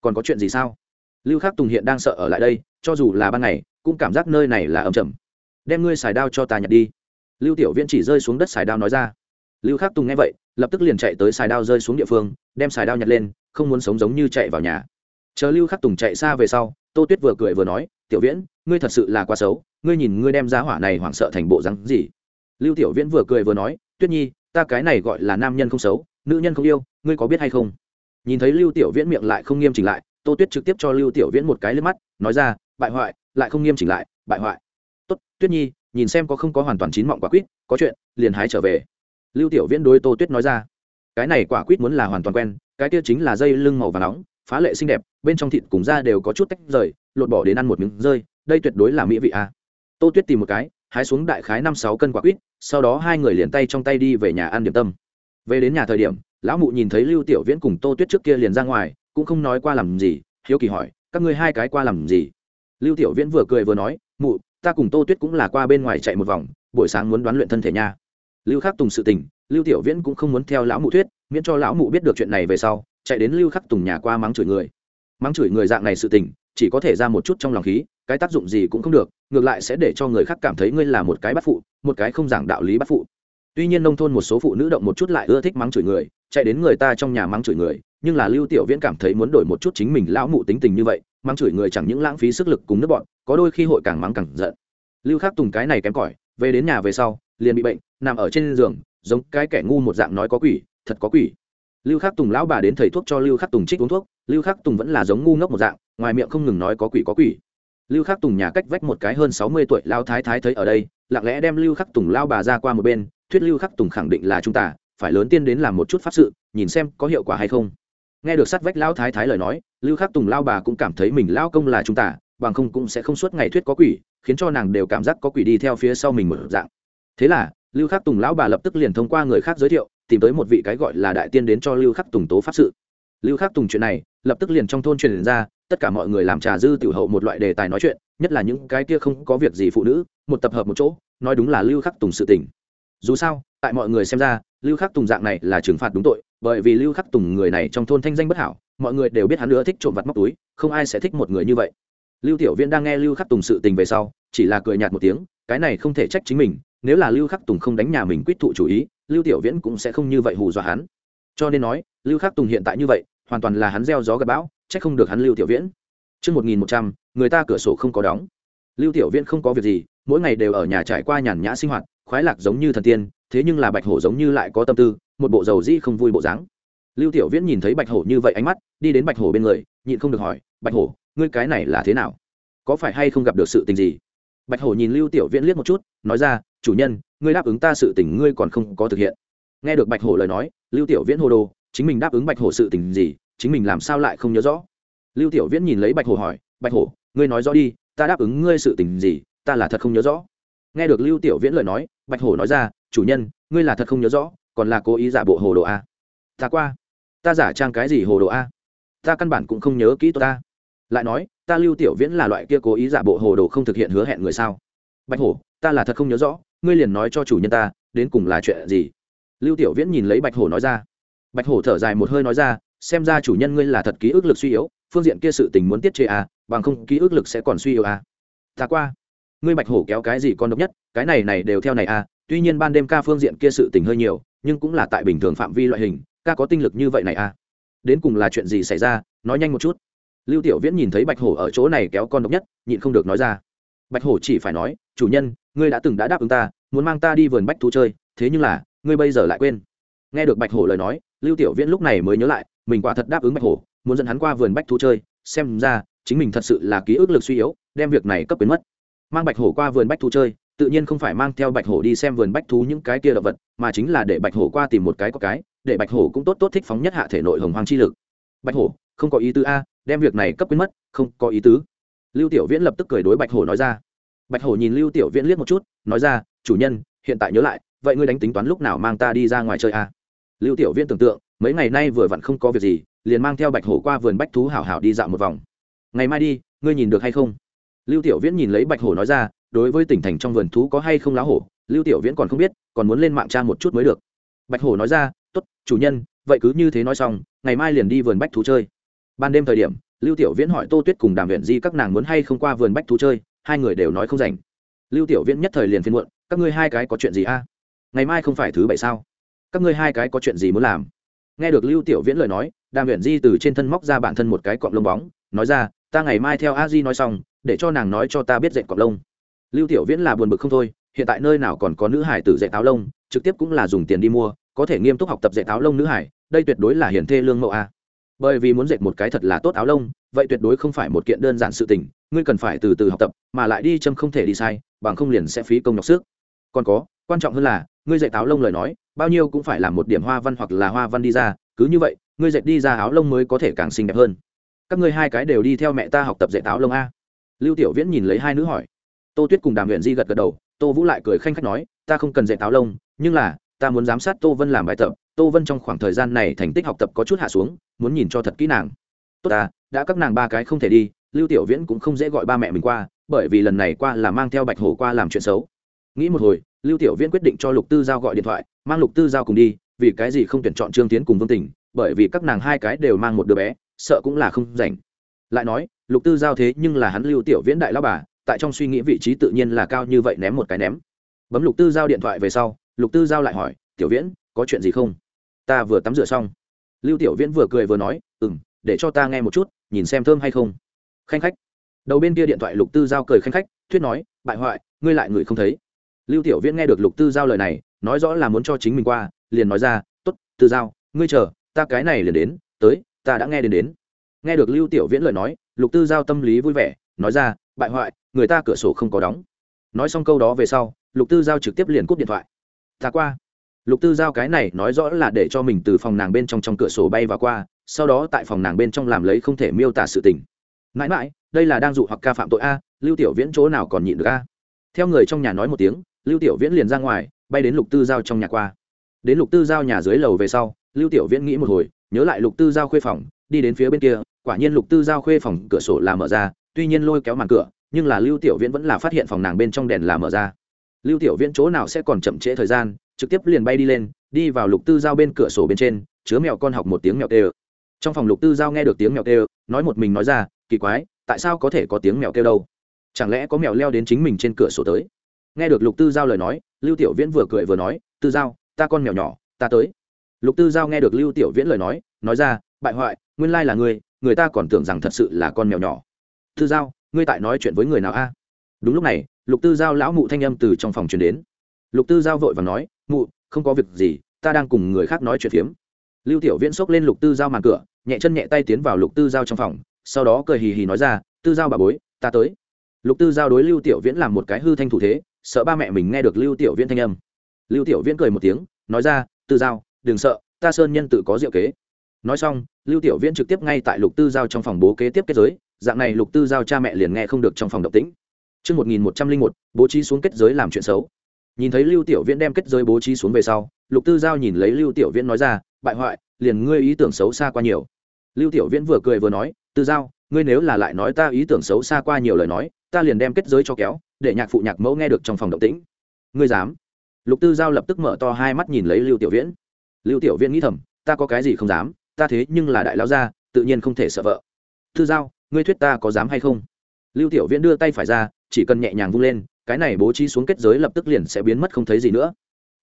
còn có chuyện gì sao? Lưu khắc tùng hiện đang sợ ở lại đây, cho dù là ban ngày cũng cảm giác nơi này là ấm trầm. Đem ngươi xài đao cho ta nhặt đi. Lưu tiểu viễn chỉ rơi xuống đất xài đao nói ra. Lưu khắc tùng nghe vậy, lập tức liền chạy tới xài đao rơi xuống địa phương, đem xài đao nhặt lên, không muốn sống giống như chạy vào nhà. Chờ lưu khắc tùng chạy xa về sau, tô tuyết vừa cười vừa nói, tiểu viễn, ngươi thật sự là quá xấu, ngươi nhìn ngươi đem giá hỏa này hoảng sợ thành bộ rắn gì? Lưu tiểu viễn vừa cười vừa nói, tuyết nhi, ta cái này gọi là nam nhân không xấu, nữ nhân không yêu, ngươi có biết hay không? Nhìn thấy lưu tiểu viễn miệng lại không nghiêm chỉnh lại, tô tuyết trực tiếp cho lưu tiểu viễn một cái lên mắt, nói ra bại hoại, lại không nghiêm chỉnh lại, bại hoại. Tốt, tuyết nhi, nhìn xem có không có hoàn toàn chín mọng quả quýt, có chuyện, liền hái trở về. Lưu tiểu viễn đối tô tuyết nói ra. Cái này quả quýt muốn là hoàn toàn quen, cái kia chính là dây lưng màu và nóng, phá lệ xinh đẹp, bên trong thịt cùng da đều có chút tách rời, lột bỏ đến ăn một miếng rơi, đây tuyệt đối là mỹ vị a. À. tô tuyết tìm một cái, hái xuống đại khái năm sáu cân quả quýt, sau đó hai người liền tay trong tay đi về nhà ăn điểm tâm. Về đến nhà thời điểm, lão mụ nhìn thấy lưu tiểu viễn cùng tô tuyết trước kia liền ra ngoài, cũng không nói qua làm gì, hiếu kỳ hỏi, các ngươi hai cái qua làm gì? Lưu tiểu viễn vừa cười vừa nói, mụ, ta cùng tô tuyết cũng là qua bên ngoài chạy một vòng, buổi sáng muốn đoán luyện thân thể nha. Lưu khắc tùng sự tình, lưu tiểu viễn cũng không muốn theo lão mụ thuyết, miễn cho lão mụ biết được chuyện này về sau, chạy đến lưu khắc tùng nhà qua mắng chửi người. Mắng chửi người dạng này sự tình, chỉ có thể ra một chút trong lòng khí, cái tác dụng gì cũng không được, ngược lại sẽ để cho người khác cảm thấy ngươi là một cái bắt phụ, một cái không giảng đạo lý bắt phụ. Tuy nhiên nông thôn một số phụ nữ động một chút lại ưa thích mắng chửi người, chạy đến người ta trong nhà mắng chửi người, nhưng là lưu tiểu viễn cảm thấy muốn đổi một chút chính mình lão mụ tính tình như vậy mắng chửi người chẳng những lãng phí sức lực cùng nước bọn, có đôi khi hội càng mắng càng giận. Lưu khắc tùng cái này kém cỏi, về đến nhà về sau, liền bị bệnh, nằm ở trên giường, giống cái kẻ ngu một dạng nói có quỷ, thật có quỷ. Lưu khắc tùng lão bà đến thầy thuốc cho lưu khắc tùng trích uống thuốc, lưu khắc tùng vẫn là giống ngu ngốc một dạng, ngoài miệng không ngừng nói có quỷ có quỷ. Lưu khắc tùng nhà cách vách một cái hơn sáu mươi tuổi lao thái thái thấy ở đây, lặng lẽ đem lưu khắc tùng lao bà ra qua một bên, thuyết lưu khắc tùng khẳng định là chúng ta, phải lớn tiên đến làm một chút pháp sự, nhìn xem có hiệu quả hay không nghe được sát vách lão thái thái lời nói, lưu khắc tùng lao bà cũng cảm thấy mình lao công là chúng ta bằng không cũng sẽ không suốt ngày thuyết có quỷ, khiến cho nàng đều cảm giác có quỷ đi theo phía sau mình một dạng. Thế là, lưu khắc tùng lão bà lập tức liền thông qua người khác giới thiệu, tìm tới một vị cái gọi là đại tiên đến cho lưu khắc tùng tố pháp sự. Lưu khắc tùng chuyện này, lập tức liền trong thôn truyền ra, tất cả mọi người làm trà dư tiểu hậu một loại đề tài nói chuyện, nhất là những cái kia không có việc gì phụ nữ, một tập hợp một chỗ, nói đúng là lưu khắc tùng sự tình dù sao tại mọi người xem ra lưu khắc tùng dạng này là trừng phạt đúng tội bởi vì lưu khắc tùng người này trong thôn thanh danh bất hảo mọi người đều biết hắn nữa thích trộm vặt móc túi không ai sẽ thích một người như vậy. Lưu tiểu viễn đang nghe lưu khắc tùng sự tình về sau chỉ là cười nhạt một tiếng cái này không thể trách chính mình nếu là lưu khắc tùng không đánh nhà mình quyết thụ chủ ý lưu tiểu viễn cũng sẽ không như vậy hù dọa hắn. Cho nên nói lưu khắc tùng hiện tại như vậy hoàn toàn là hắn gieo gió gặp bão trách không được hắn lưu tiểu viễn. Trước 1100, người ta cửa sổ không có đóng. Lưu Tiểu Viễn không có việc gì, mỗi ngày đều ở nhà trải qua nhàn nhã sinh hoạt, khoái lạc giống như thần tiên, thế nhưng là Bạch Hổ giống như lại có tâm tư, một bộ dầu dĩ không vui bộ dáng. Lưu Tiểu Viễn nhìn thấy Bạch Hổ như vậy ánh mắt, đi đến Bạch Hổ bên người, nhịn không được hỏi, "Bạch Hổ, ngươi cái này là thế nào? Có phải hay không gặp được sự tình gì?" Bạch Hổ nhìn Lưu Tiểu Viễn liếc một chút, nói ra, "Chủ nhân, ngươi đáp ứng ta sự tình ngươi còn không có thực hiện." Nghe được Bạch Hổ lời nói, Lưu Tiểu Viễn hô đồ, chính mình đáp ứng Bạch Hổ sự tình gì, chính mình làm sao lại không nhớ rõ? lưu tiểu viễn nhìn lấy bạch hổ hỏi bạch hổ ngươi nói rõ đi ta đáp ứng ngươi sự tình gì ta là thật không nhớ rõ nghe được lưu tiểu viễn lời nói bạch hổ nói ra chủ nhân ngươi là thật không nhớ rõ còn là cố ý giả bộ hồ đồ a? Ta qua ta giả trang cái gì hồ đồ a? Ta căn bản cũng không nhớ kỹ ta. Lại nói ta lưu tiểu viễn là loại kia cố ý giả bộ hồ đồ không thực hiện hứa hẹn người sao? Bạch hổ ta là thật không nhớ rõ ngươi liền nói cho chủ nhân ta đến cùng là chuyện gì? Lưu tiểu viễn nhìn lấy bạch hổ nói ra. Bạch hổ thở dài một hơi nói ra xem ra chủ nhân ngươi là thật ký ức lực suy yếu phương diện kia sự tình muốn tiết chế à, bằng không ký ức lực sẽ còn suy yếu à. ta qua ngươi bạch hổ kéo cái gì con độc nhất cái này này đều theo này à, tuy nhiên ban đêm ca phương diện kia sự tình hơi nhiều nhưng cũng là tại bình thường phạm vi loại hình ca có tinh lực như vậy này à. đến cùng là chuyện gì xảy ra nói nhanh một chút. Lưu tiểu viễn nhìn thấy bạch hổ ở chỗ này kéo con độc nhất nhịn không được nói ra. Bạch hổ chỉ phải nói chủ nhân ngươi đã từng đã đáp ứng ta muốn mang ta đi vườn bách thú chơi thế nhưng là ngươi bây giờ lại quên. Nghe được bạch hổ lời nói lưu tiểu viễn lúc này mới nhớ lại mình quả thật đáp ứng bạch hổ muốn dẫn hắn qua vườn bách thú chơi xem ra chính mình thật sự là ký ức lực suy yếu đem việc này cấp biến mất mang bạch hổ qua vườn bách thú chơi, tự nhiên không phải mang theo bạch hổ đi xem vườn bách thú những cái kia động vật, mà chính là để bạch hổ qua tìm một cái có cái, để bạch hổ cũng tốt tốt thích phóng nhất hạ thể nội hồng hoang chi lực. Bạch hổ, không có ý tứ a, đem việc này cấp quyến mất, không có ý tứ. Lưu tiểu viễn lập tức cười đối bạch hổ nói ra. Bạch hổ nhìn lưu tiểu viễn liếc một chút, nói ra, chủ nhân, hiện tại nhớ lại, vậy ngươi đánh tính toán lúc nào mang ta đi ra ngoài chơi a? Lưu tiểu viễn tưởng tượng, mấy ngày nay vừa vặn không có việc gì, liền mang theo bạch hổ qua vườn bách thú hảo hảo đi dạo một vòng. Ngày mai đi, ngươi nhìn được hay không? Lưu tiểu viễn nhìn lấy bạch hổ nói ra, đối với tỉnh thành trong vườn thú có hay không lá hổ, lưu tiểu viễn còn không biết, còn muốn lên mạng tra một chút mới được. Bạch hổ nói ra, tốt, chủ nhân, vậy cứ như thế nói xong, ngày mai liền đi vườn bách thú chơi. Ban đêm thời điểm, lưu tiểu viễn hỏi tô tuyết cùng đàm viện di các nàng muốn hay không qua vườn bách thú chơi, hai người đều nói không rảnh. Lưu tiểu viễn nhất thời liền phiên muộn, các ngươi hai cái có chuyện gì a? Ngày mai không phải thứ bảy sao? Các ngươi hai cái có chuyện gì muốn làm? Nghe được lưu tiểu viễn lời nói, đàm viện di từ trên thân móc ra bản thân một cái cọng lông bóng, nói ra, ta ngày mai theo a di nói xong để cho nàng nói cho ta biết dạy cọc lông. Lưu tiểu viễn là buồn bực không thôi, hiện tại nơi nào còn có nữ hải tử dạy táo lông, trực tiếp cũng là dùng tiền đi mua, có thể nghiêm túc học tập dạy táo lông nữ hải, đây tuyệt đối là hiển thê lương mẫu a. Bởi vì muốn dệt một cái thật là tốt áo lông, vậy tuyệt đối không phải một kiện đơn giản sự tình, ngươi cần phải từ từ học tập, mà lại đi châm không thể đi sai, bằng không liền sẽ phí công nhọc sức. Còn có, quan trọng hơn là, ngươi dạy áo lông lời nói, bao nhiêu cũng phải là một điểm hoa văn hoặc là hoa văn đi ra, cứ như vậy, ngươi dạy đi ra áo lông mới có thể càng xinh đẹp hơn. Các ngươi hai cái đều đi theo mẹ ta học tập dạy áo lông a lưu tiểu viễn nhìn lấy hai nữ hỏi. Tô tuyết cùng đàm huyện di gật gật đầu, tô vũ lại cười khanh khách nói, ta không cần dạy táo lông, nhưng là, ta muốn giám sát tô vân làm bài tập. Tô vân trong khoảng thời gian này thành tích học tập có chút hạ xuống, muốn nhìn cho thật kỹ nàng. Tốt ta, đã các nàng ba cái không thể đi, lưu tiểu viễn cũng không dễ gọi ba mẹ mình qua, bởi vì lần này qua là mang theo bạch hổ qua làm chuyện xấu. Nghĩ một hồi, lưu tiểu viễn quyết định cho lục tư giao gọi điện thoại, mang lục tư giao cùng đi, vì cái gì không tuyển chọn trương tiến cùng vương tình bởi vì các nàng hai cái đều mang một đứa bé, sợ cũng là không rảnh. Lại nói lục tư giao thế nhưng là hắn lưu tiểu viễn đại lao bà, tại trong suy nghĩ vị trí tự nhiên là cao như vậy ném một cái ném. Bấm lục tư giao điện thoại về sau, lục tư giao lại hỏi, tiểu viễn, có chuyện gì không? Ta vừa tắm rửa xong. Lưu tiểu viễn vừa cười vừa nói ừ m để cho ta nghe một chút, nhìn xem thơm hay không. Khanh khách. Đầu bên kia điện thoại lục tư giao cười khanh khách, thuyết nói, bại hoại, ngươi lại người không thấy. Lưu tiểu viễn nghe được lục tư giao lời này, nói rõ là muốn cho chính mình qua, liền nói ra t ố t tư giao, ngươi chờ, ta cái này liền đến, tới, ta đã nghe đến đến. Nghe được lưu tiểu viễn lời nói lục tư giao tâm lý vui vẻ, nói ra, bại hoại, người ta cửa sổ không có đóng. Nói xong câu đó về sau, lục tư giao trực tiếp liền cúp điện thoại. Ta qua. Lục tư giao cái này nói rõ là để cho mình từ phòng nàng bên trong trong cửa sổ bay vào qua, sau đó tại phòng nàng bên trong làm lấy không thể miêu tả sự tình. Mãi mãi, đây là đang dụ hoặc ca phạm tội a, lưu tiểu viễn chỗ nào còn nhịn được a? Theo người trong nhà nói một tiếng, lưu tiểu viễn liền ra ngoài, bay đến lục tư giao trong nhà qua. Đến lục tư giao nhà dưới lầu về sau, lưu tiểu viễn nghĩ một hồi, nhớ lại lục tư giao khuê phòng đi đến phía bên kia, quả nhiên lục tư giao khuê phòng cửa sổ là mở ra, tuy nhiên lôi kéo màn cửa, nhưng là lưu tiểu viễn vẫn là phát hiện phòng nàng bên trong đèn là mở ra. Lưu tiểu viễn chỗ nào sẽ còn chậm trễ thời gian, trực tiếp liền bay đi lên, đi vào lục tư giao bên cửa sổ bên trên, chứa mèo con học một tiếng mèo kêu. Trong phòng lục tư giao nghe được tiếng mèo kêu, nói một mình nói ra, kỳ quái, tại sao có thể có tiếng mèo kêu đâu? Chẳng lẽ có mèo leo đến chính mình trên cửa sổ tới? Nghe được lục tư giao lời nói, lưu tiểu viễn vừa cười vừa nói, tư giao, ta con mèo nhỏ, ta tới. Lục tư giao nghe được lưu tiểu viễn lời nói nói ra bại hoại, nguyên lai là ngươi, người ta còn tưởng rằng thật sự là con mèo nhỏ. Tư giao, ngươi tại nói chuyện với người nào a? Đúng lúc này, lục tư giao lão mụ thanh âm từ trong phòng truyền đến. Lục tư giao vội và nói, mụ, không có việc gì, ta đang cùng người khác nói chuyện phiếm. Lưu tiểu viễn xốc lên lục tư giao màn cửa, nhẹ chân nhẹ tay tiến vào lục tư giao trong phòng, sau đó cười hì hì nói ra, tư giao bà bối, ta tới. Lục tư giao đối lưu tiểu viễn làm một cái hư thanh thủ thế, sợ ba mẹ mình nghe được lưu tiểu viễn thanh âm. Lưu tiểu viễn cười một tiếng, nói ra, tư giao, đừng sợ, ta sơn nhân tự có diệu kế. Nói xong lưu tiểu viễn trực tiếp ngay tại lục tư giao trong phòng bố kế tiếp kết giới dạng này lục tư giao cha mẹ liền nghe không được trong phòng động tĩnh. Trước 1101, bố trí xuống kết giới làm chuyện xấu. Nhìn thấy lưu tiểu viễn đem kết giới bố trí xuống về sau lục tư giao nhìn lấy lưu tiểu viễn nói ra bại hoại liền ngươi ý tưởng xấu xa qua nhiều. Lưu tiểu viễn vừa cười vừa nói tư giao ngươi nếu là lại nói ta ý tưởng xấu xa qua nhiều lời nói ta liền đem kết giới cho kéo để nhạc phụ nhạc mẫu nghe được trong phòng động tĩnh. Ngươi dám? Lục tư giao lập tức mở to hai mắt nhìn lấy lưu tiểu viễn. Lưu tiểu viễn nghĩ thầm ta có cái gì không dám? Ta thế nhưng là đại lão gia, tự nhiên không thể sợ vợ. Tư giao, ngươi thuyết ta có dám hay không? Lưu tiểu viễn đưa tay phải ra, chỉ cần nhẹ nhàng vung lên, cái này bố trí xuống kết giới lập tức liền sẽ biến mất không thấy gì nữa.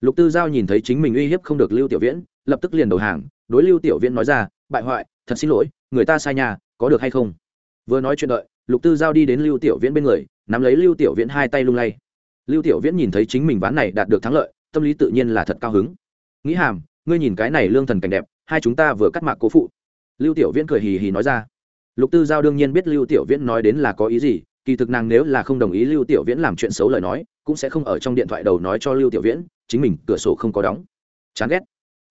Lục tư giao nhìn thấy chính mình uy hiếp không được lưu tiểu viễn, lập tức liền đầu hàng, đối lưu tiểu viễn nói ra, bại hoại, thật xin lỗi, người ta sai nhà, có được hay không? Vừa nói chuyện đợi, lục tư giao đi đến lưu tiểu viễn bên người, nắm lấy lưu tiểu viễn hai tay lung lay. Lưu tiểu viễn nhìn thấy chính mình ván này đạt được thắng lợi, tâm lý tự nhiên là thật cao hứng. Nghĩ hàm, ngươi nhìn cái này lương thần cảnh đẹp hai chúng ta vừa cắt mạc cố phụ. Lưu tiểu viễn cười hì hì nói ra. Lục tư giao đương nhiên biết lưu tiểu viễn nói đến là có ý gì, kỳ thực nàng nếu là không đồng ý lưu tiểu viễn làm chuyện xấu lời nói, cũng sẽ không ở trong điện thoại đầu nói cho lưu tiểu viễn, chính mình cửa sổ không có đóng. Chán ghét.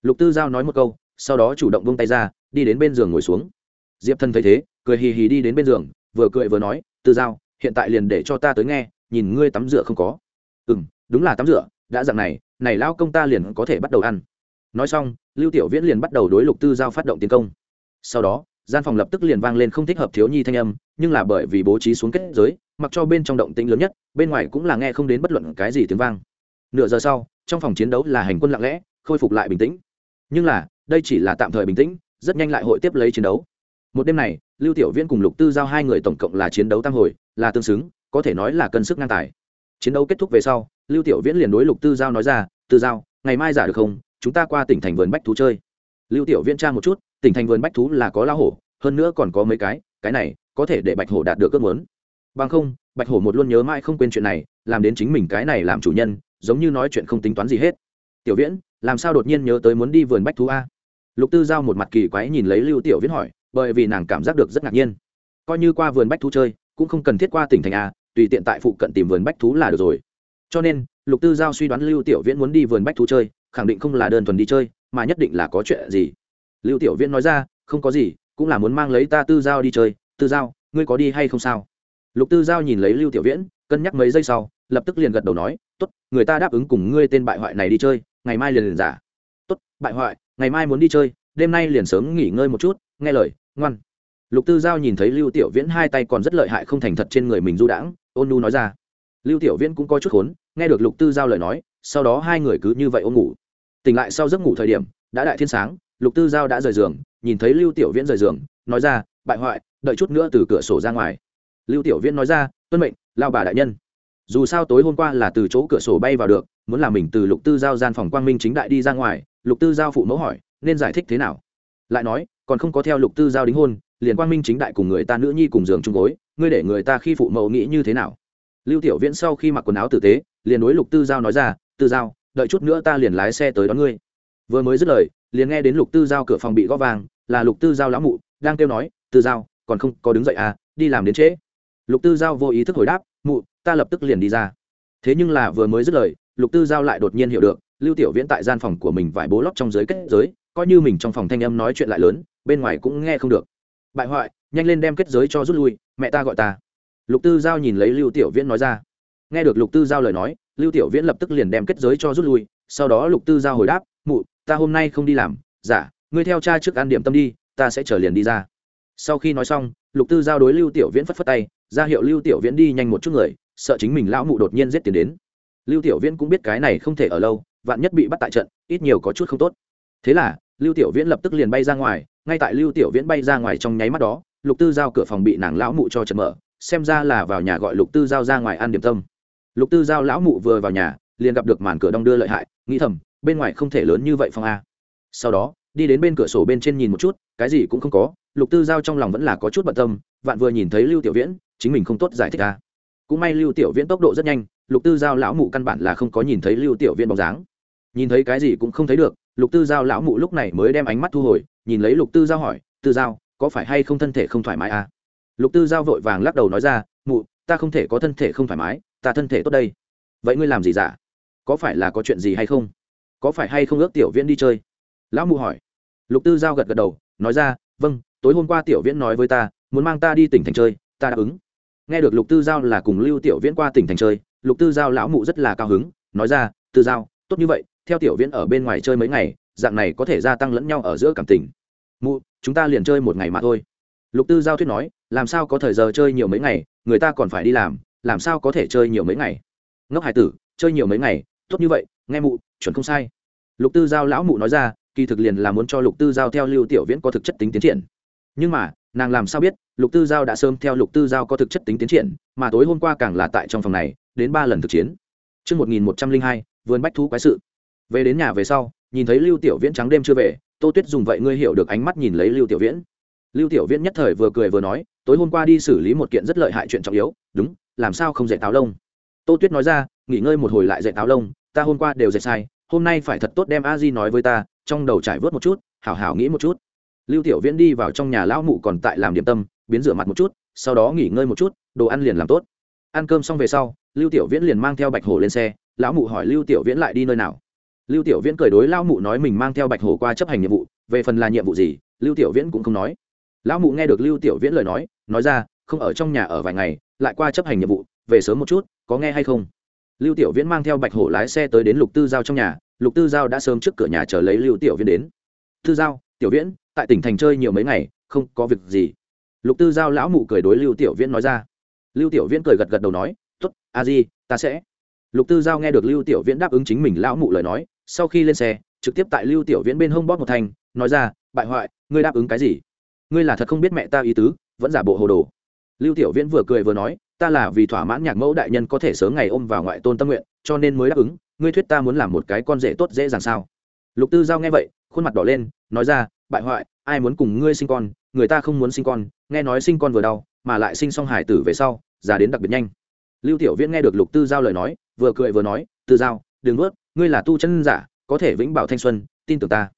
Lục tư giao nói một câu, sau đó chủ động vung tay ra, đi đến bên giường ngồi xuống. Diệp thân thấy thế, cười hì hì đi đến bên giường, vừa cười vừa nói, tư giao, hiện tại liền để cho ta tới nghe, nhìn ngươi tắm rửa không có. Ừ m đúng là tắm rửa, đã dặn này này lao công ta liền có thể bắt đầu ăn nói xong, lưu tiểu viễn liền bắt đầu đối lục tư giao phát động tiến công. Sau đó, gian phòng lập tức liền vang lên không thích hợp thiếu nhi thanh âm, nhưng là bởi vì bố trí xuống kết giới, mặc cho bên trong động tĩnh lớn nhất, bên ngoài cũng là nghe không đến bất luận cái gì tiếng vang. Nửa giờ sau, trong phòng chiến đấu là hành quân lặng lẽ, khôi phục lại bình tĩnh. Nhưng là, đây chỉ là tạm thời bình tĩnh, rất nhanh lại hội tiếp lấy chiến đấu. Một đêm này, lưu tiểu viễn cùng lục tư giao hai người tổng cộng là chiến đấu tam hồi, là tương xứng, có thể nói là cân sức ngang tài. Chiến đấu kết thúc về sau, lưu tiểu viễn liền đối lục tư giao nói ra, tư giao, ngày mai giả được không? Chúng ta qua tỉnh thành vườn bách thú chơi. Lưu tiểu viễn tra một chút, tỉnh thành vườn bách thú là có lao hổ, hơn nữa còn có mấy cái cái này, có thể để bạch hổ đạt được ước muốn. Bằng không, bạch hổ một luôn nhớ mãi không quên chuyện này, làm đến chính mình cái này làm chủ nhân, giống như nói chuyện không tính toán gì hết. Tiểu viễn, làm sao đột nhiên nhớ tới muốn đi vườn bách thú a? Lục tư giao một mặt kỳ quái nhìn lấy lưu tiểu viễn hỏi, bởi vì nàng cảm giác được rất ngạc nhiên. Coi như qua vườn bách thú chơi, cũng không cần thiết qua tỉnh thành a, tùy tiện tại phụ cận tìm vườn bách thú là được rồi. Cho nên, lục tư giao suy đoán lưu tiểu viễn muốn đi vườn bách thú chơi khẳng định không là đơn thuần đi chơi, mà nhất định là có chuyện gì. Lưu tiểu viễn nói ra, không có gì, cũng là muốn mang lấy ta tư giao đi chơi. Tư giao, ngươi có đi hay không sao? Lục tư giao nhìn lấy lưu tiểu viễn, cân nhắc mấy giây sau, lập tức liền gật đầu nói, tốt, người ta đáp ứng cùng ngươi tên bại hoại này đi chơi, ngày mai liền liền giả. Tốt, bại hoại, ngày mai muốn đi chơi, đêm nay liền sớm nghỉ ngơi một chút, nghe lời, ngoan. Lục tư giao nhìn thấy lưu tiểu viễn hai tay còn rất lợi hại không thành thật trên người mình du đãng, ôn nu nói ra. Lưu tiểu viễn cũng có chút khốn, nghe được lục tư giao lời nói sau đó hai người cứ như vậy ôm ngủ. Tỉnh lại sau giấc ngủ thời điểm, đã đại thiên sáng, lục tư giao đã rời giường, nhìn thấy lưu tiểu viễn rời giường, nói ra, bại hoại, đợi chút nữa từ cửa sổ ra ngoài. Lưu tiểu viễn nói ra, tuân mệnh, lao bà đại nhân. Dù sao tối hôm qua là từ chỗ cửa sổ bay vào được, muốn làm mình từ lục tư giao gian phòng quang minh chính đại đi ra ngoài, lục tư giao phụ mẫu hỏi, nên giải thích thế nào? Lại nói, còn không có theo lục tư giao đính hôn, liền quang minh chính đại cùng người ta nữ nhi cùng giường chung gối, ngươi để người ta khi phụ mẫu nghĩ như thế nào? Lưu tiểu viễn sau khi mặc quần áo tử tế, liền đối lục tư giao nói ra tư giao, đợi chút nữa ta liền lái xe tới đón ngươi. Vừa mới dứt lời, liền nghe đến lục tư giao cửa phòng bị gõ vàng, là lục tư giao lão mụ, đang kêu nói, tư giao, còn không có đứng dậy à đi làm đến trễ. Lục tư giao vô ý thức hồi đáp, mụ, ta lập tức liền đi ra. Thế nhưng là vừa mới dứt lời, lục tư giao lại đột nhiên hiểu được, lưu tiểu viễn tại gian phòng của mình vải bố lóc trong giới kết giới, coi như mình trong phòng thanh âm nói chuyện lại lớn, bên ngoài cũng nghe không được. Bại hoại, nhanh lên đem kết giới cho rút lui, mẹ ta gọi ta. Lục tư giao nhìn lấy lưu tiểu viễn nói ra. Nghe được lục tư giao lời nói lưu tiểu viễn lập tức liền đem kết giới cho rút lui sau đó lục tư giao hồi đáp mụ ta hôm nay không đi làm. Giả dạ, ngươi theo cha trước ăn điểm tâm đi ta sẽ chờ liền đi ra. Sau khi nói xong lục tư giao đối lưu tiểu viễn phất phất tay ra hiệu lưu tiểu viễn đi nhanh một chút người sợ chính mình lão mụ đột nhiên giết tiền đến. Lưu tiểu viễn cũng biết cái này không thể ở lâu vạn nhất bị bắt tại trận ít nhiều có chút không tốt. Thế là lưu tiểu viễn lập tức liền bay ra ngoài ngay tại lưu tiểu viễn bay ra ngoài trong nháy mắt đó lục tư giao cửa phòng bị nàng lão mụ cho chật mở xem ra là vào nhà gọi lục tư giao ra ngoài ăn điểm tâm lục tư giao lão mụ vừa vào nhà, liền gặp được màn cửa đông đưa lợi hại, nghĩ thầm, bên ngoài không thể lớn như vậy phong a. Sau đó, đi đến bên cửa sổ bên trên nhìn một chút, cái gì cũng không có, lục tư giao trong lòng vẫn là có chút bận tâm, vạn vừa nhìn thấy lưu tiểu viễn, chính mình không tốt giải thích a. Cũng may lưu tiểu viễn tốc độ rất nhanh, lục tư giao lão mụ căn bản là không có nhìn thấy lưu tiểu viễn bóng dáng. Nhìn thấy cái gì cũng không thấy được, lục tư giao lão mụ lúc này mới đem ánh mắt thu hồi, nhìn lấy lục tư giao hỏi, tư giao, có phải hay không thân thể không thoải mái à lục tư giao vội vàng lắc đầu nói ra, mụ, ta không thể có thân thể không thoải mái ta thân thể tốt đây. Vậy ngươi làm gì giả? Có phải là có chuyện gì hay không? Có phải hay không ước tiểu viễn đi chơi? Lão mụ hỏi. Lục tư giao gật gật đầu, nói ra vâng tối hôm qua tiểu viễn nói với ta, muốn mang ta đi tỉnh thành chơi, ta đáp ứng. Nghe được lục tư giao là cùng lưu tiểu viễn qua tỉnh thành chơi, lục tư giao lão mụ rất là cao hứng, nói ra, tư giao, tốt như vậy, theo tiểu viễn ở bên ngoài chơi mấy ngày, dạng này có thể gia tăng lẫn nhau ở giữa cảm tình. Mụ, chúng ta liền chơi một ngày mà thôi. Lục tư giao thuyết nói, làm sao có thời giờ chơi nhiều mấy ngày, người ta còn phải đi làm làm sao có thể chơi nhiều mấy ngày ngốc hải tử chơi nhiều mấy ngày tốt như vậy nghe mụ chuẩn không sai lục tư giao lão mụ nói ra kỳ thực liền là muốn cho lục tư giao theo lưu tiểu viễn có thực chất tính tiến triển nhưng mà nàng làm sao biết lục tư giao đã sớm theo lục tư giao có thực chất tính tiến triển mà tối hôm qua càng là tại trong phòng này đến ba lần thực chiến Trước 1102, vườn bách thú quái sự. Về đến nhà về sau, nhìn thấy Lưu Tiểu Viễn trắng đêm chưa về, Tô Tuyết dùng vậy ngươi hiểu được ánh mắt nhìn lấy Lưu Tiểu Viễn. Lưu Tiểu Viễn nhất thời vừa cười vừa nói, tối hôm qua đi xử lý một kiện rất lợi hại chuyện trọng yếu, đúng, làm sao không dạy táo lông. Tô Tuyết nói ra, nghỉ ngơi một hồi lại dạy táo lông, ta hôm qua đều dạy sai, hôm nay phải thật tốt đem A Di nói với ta, trong đầu trải vớt một chút, hảo hảo nghĩ một chút. Lưu tiểu viễn đi vào trong nhà lão mụ còn tại làm điểm tâm biến rửa mặt một chút sau đó nghỉ ngơi một chút đồ ăn liền làm tốt. Ăn cơm xong về sau lưu tiểu viễn liền mang theo bạch hổ lên xe lão mụ hỏi lưu tiểu viễn lại đi nơi nào? Lưu tiểu viễn cười đối lão mụ nói mình mang theo bạch hổ qua chấp hành nhiệm vụ về phần là nhiệm vụ gì lưu tiểu viễn cũng không nói. Lão mụ nghe được lưu tiểu viễn lời nói nói ra không ở trong nhà ở vài ngày, lại qua chấp hành nhiệm vụ, về sớm một chút, có nghe hay không? Lưu tiểu viễn mang theo bạch hổ lái xe tới đến lục tư giao trong nhà, lục tư giao đã sớm trước cửa nhà chờ lấy lưu tiểu viễn đến. Tư giao, tiểu viễn, tại tỉnh thành chơi nhiều mấy ngày, không có việc gì. Lục tư giao lão mụ cười đối lưu tiểu viễn nói ra. Lưu tiểu viễn cười gật gật đầu nói t ố t a di, ta sẽ. Lục tư giao nghe được lưu tiểu viễn đáp ứng chính mình lão mụ lời nói, sau khi lên xe, trực tiếp tại lưu tiểu viễn bên hông bóp một thành nói ra, bại hoại, ngươi đáp ứng cái gì? Ngươi là thật không biết mẹ ta ý tứ, vẫn giả bộ hồ đồ lưu tiểu viễn vừa cười vừa nói, ta là vì thỏa mãn nhạc mẫu đại nhân có thể sớm ngày ôm vào ngoại tôn tâm nguyện, cho nên mới đáp ứng, ngươi thuyết ta muốn làm một cái con rể tốt dễ dàng sao? Lục tư giao nghe vậy, khuôn mặt đỏ lên, nói ra, bại hoại, ai muốn cùng ngươi sinh con, người ta không muốn sinh con, nghe nói sinh con vừa đau, mà lại sinh xong hải tử về sau, già đến đặc biệt nhanh. Lưu tiểu viễn nghe được lục tư giao lời nói, vừa cười vừa nói, tư giao, đừng nuốt, ngươi là tu chân giả, có thể vĩnh bảo thanh xuân, tin tưởng ta.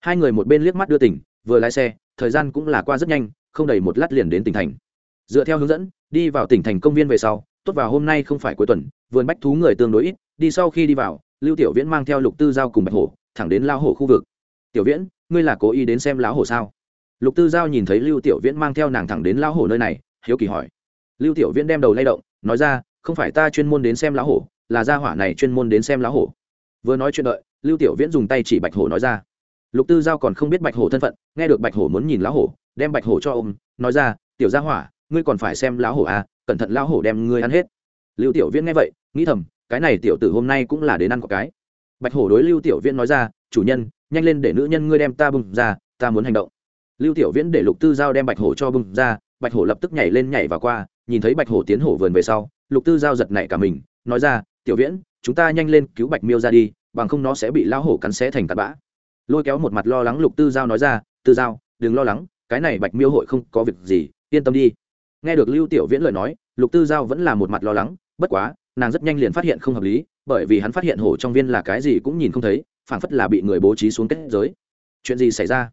Hai người một bên liếc mắt đưa tỉnh, vừa lái xe, thời gian cũng là qua rất nhanh, không đầy một lát liền đến tỉnh thành dựa theo hướng dẫn, đi vào tỉnh thành công viên về sau, tốt vào hôm nay không phải cuối tuần, vườn bách thú người tương đối ít, đi sau khi đi vào, lưu tiểu viễn mang theo lục tư giao cùng bạch hổ, thẳng đến lao hổ khu vực. Tiểu viễn, ngươi là cố ý đến xem lão hổ sao? Lục tư giao nhìn thấy lưu tiểu viễn mang theo nàng thẳng đến lao hổ nơi này, hiếu kỳ hỏi. Lưu tiểu viễn đem đầu lay động, nói ra, không phải ta chuyên môn đến xem lão hổ, là gia hỏa này chuyên môn đến xem lão hổ. Vừa nói chuyện đợi, lưu tiểu viễn dùng tay chỉ bạch hổ nói ra. Lục tư giao còn không biết bạch hổ thân phận, nghe được bạch hổ muốn nhìn lão hổ, đem bạch hổ cho ôm, nói ra, tiểu gia hỏa ngươi còn phải xem lão hổ à cẩn thận lão hổ đem ngươi ăn hết. Lưu tiểu viễn nghe vậy, nghĩ thầm, cái này tiểu tử hôm nay cũng là đến ăn có cái. Bạch hổ đối lưu tiểu viễn nói ra, chủ nhân, nhanh lên để nữ nhân ngươi đem ta bưng ra, ta muốn hành động. Lưu tiểu viễn để lục tư giao đem bạch hổ cho bưng ra, bạch hổ lập tức nhảy lên nhảy vào qua, nhìn thấy bạch hổ tiến hổ vườn về sau, lục tư giao giật nảy cả mình, nói ra, tiểu viễn, chúng ta nhanh lên cứu bạch miêu ra đi, bằng không nó sẽ bị lão hổ cắn xé thành tạt bã. Lôi kéo một mặt lo lắng lục tư giao nói ra, tư giao, đừng lo lắng, cái này bạch miêu hội không có việc gì, yên tâm đi nghe được lưu tiểu viễn lời nói, lục tư giao vẫn là một mặt lo lắng, bất quá, nàng rất nhanh liền phát hiện không hợp lý, bởi vì hắn phát hiện hổ trong viên là cái gì cũng nhìn không thấy, phảng phất là bị người bố trí xuống kết giới. Chuyện gì xảy ra?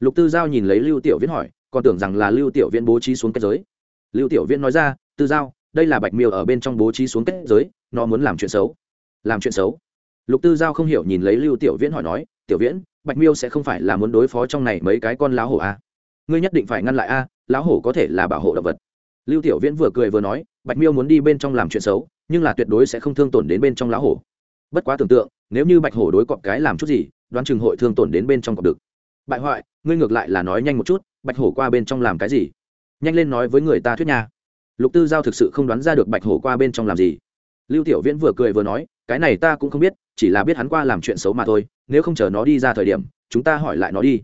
Lục tư giao nhìn lấy lưu tiểu viễn hỏi, còn tưởng rằng là lưu tiểu viễn bố trí xuống kết giới. Lưu tiểu viễn nói ra, tư giao, đây là bạch miêu ở bên trong bố trí xuống kết giới, nó muốn làm chuyện xấu. Làm chuyện xấu? Lục tư giao không hiểu nhìn lấy lưu tiểu viễn hỏi nói, tiểu viễn, bạch miêu sẽ không phải là muốn đối phó trong này mấy cái con lá hổ a à? ngươi nhất định phải ngăn lại a lá hổ có thể là bảo hộ động vật lưu tiểu viễn vừa cười vừa nói, bạch miêu muốn đi bên trong làm chuyện xấu, nhưng là tuyệt đối sẽ không thương tổn đến bên trong lá hổ. Bất quá tưởng tượng, nếu như bạch hổ đối cọp cái làm chút gì, đoán chừng hội thương tổn đến bên trong cọp được. Bại hoại, ngươi ngược lại là nói nhanh một chút, bạch hổ qua bên trong làm cái gì? Nhanh lên nói với người ta thuyết nha. Lục tư giao thực sự không đoán ra được bạch hổ qua bên trong làm gì. Lưu tiểu viễn vừa cười vừa nói, cái này ta cũng không biết, chỉ là biết hắn qua làm chuyện xấu mà thôi, nếu không chờ nó đi ra thời điểm, chúng ta hỏi lại nó đi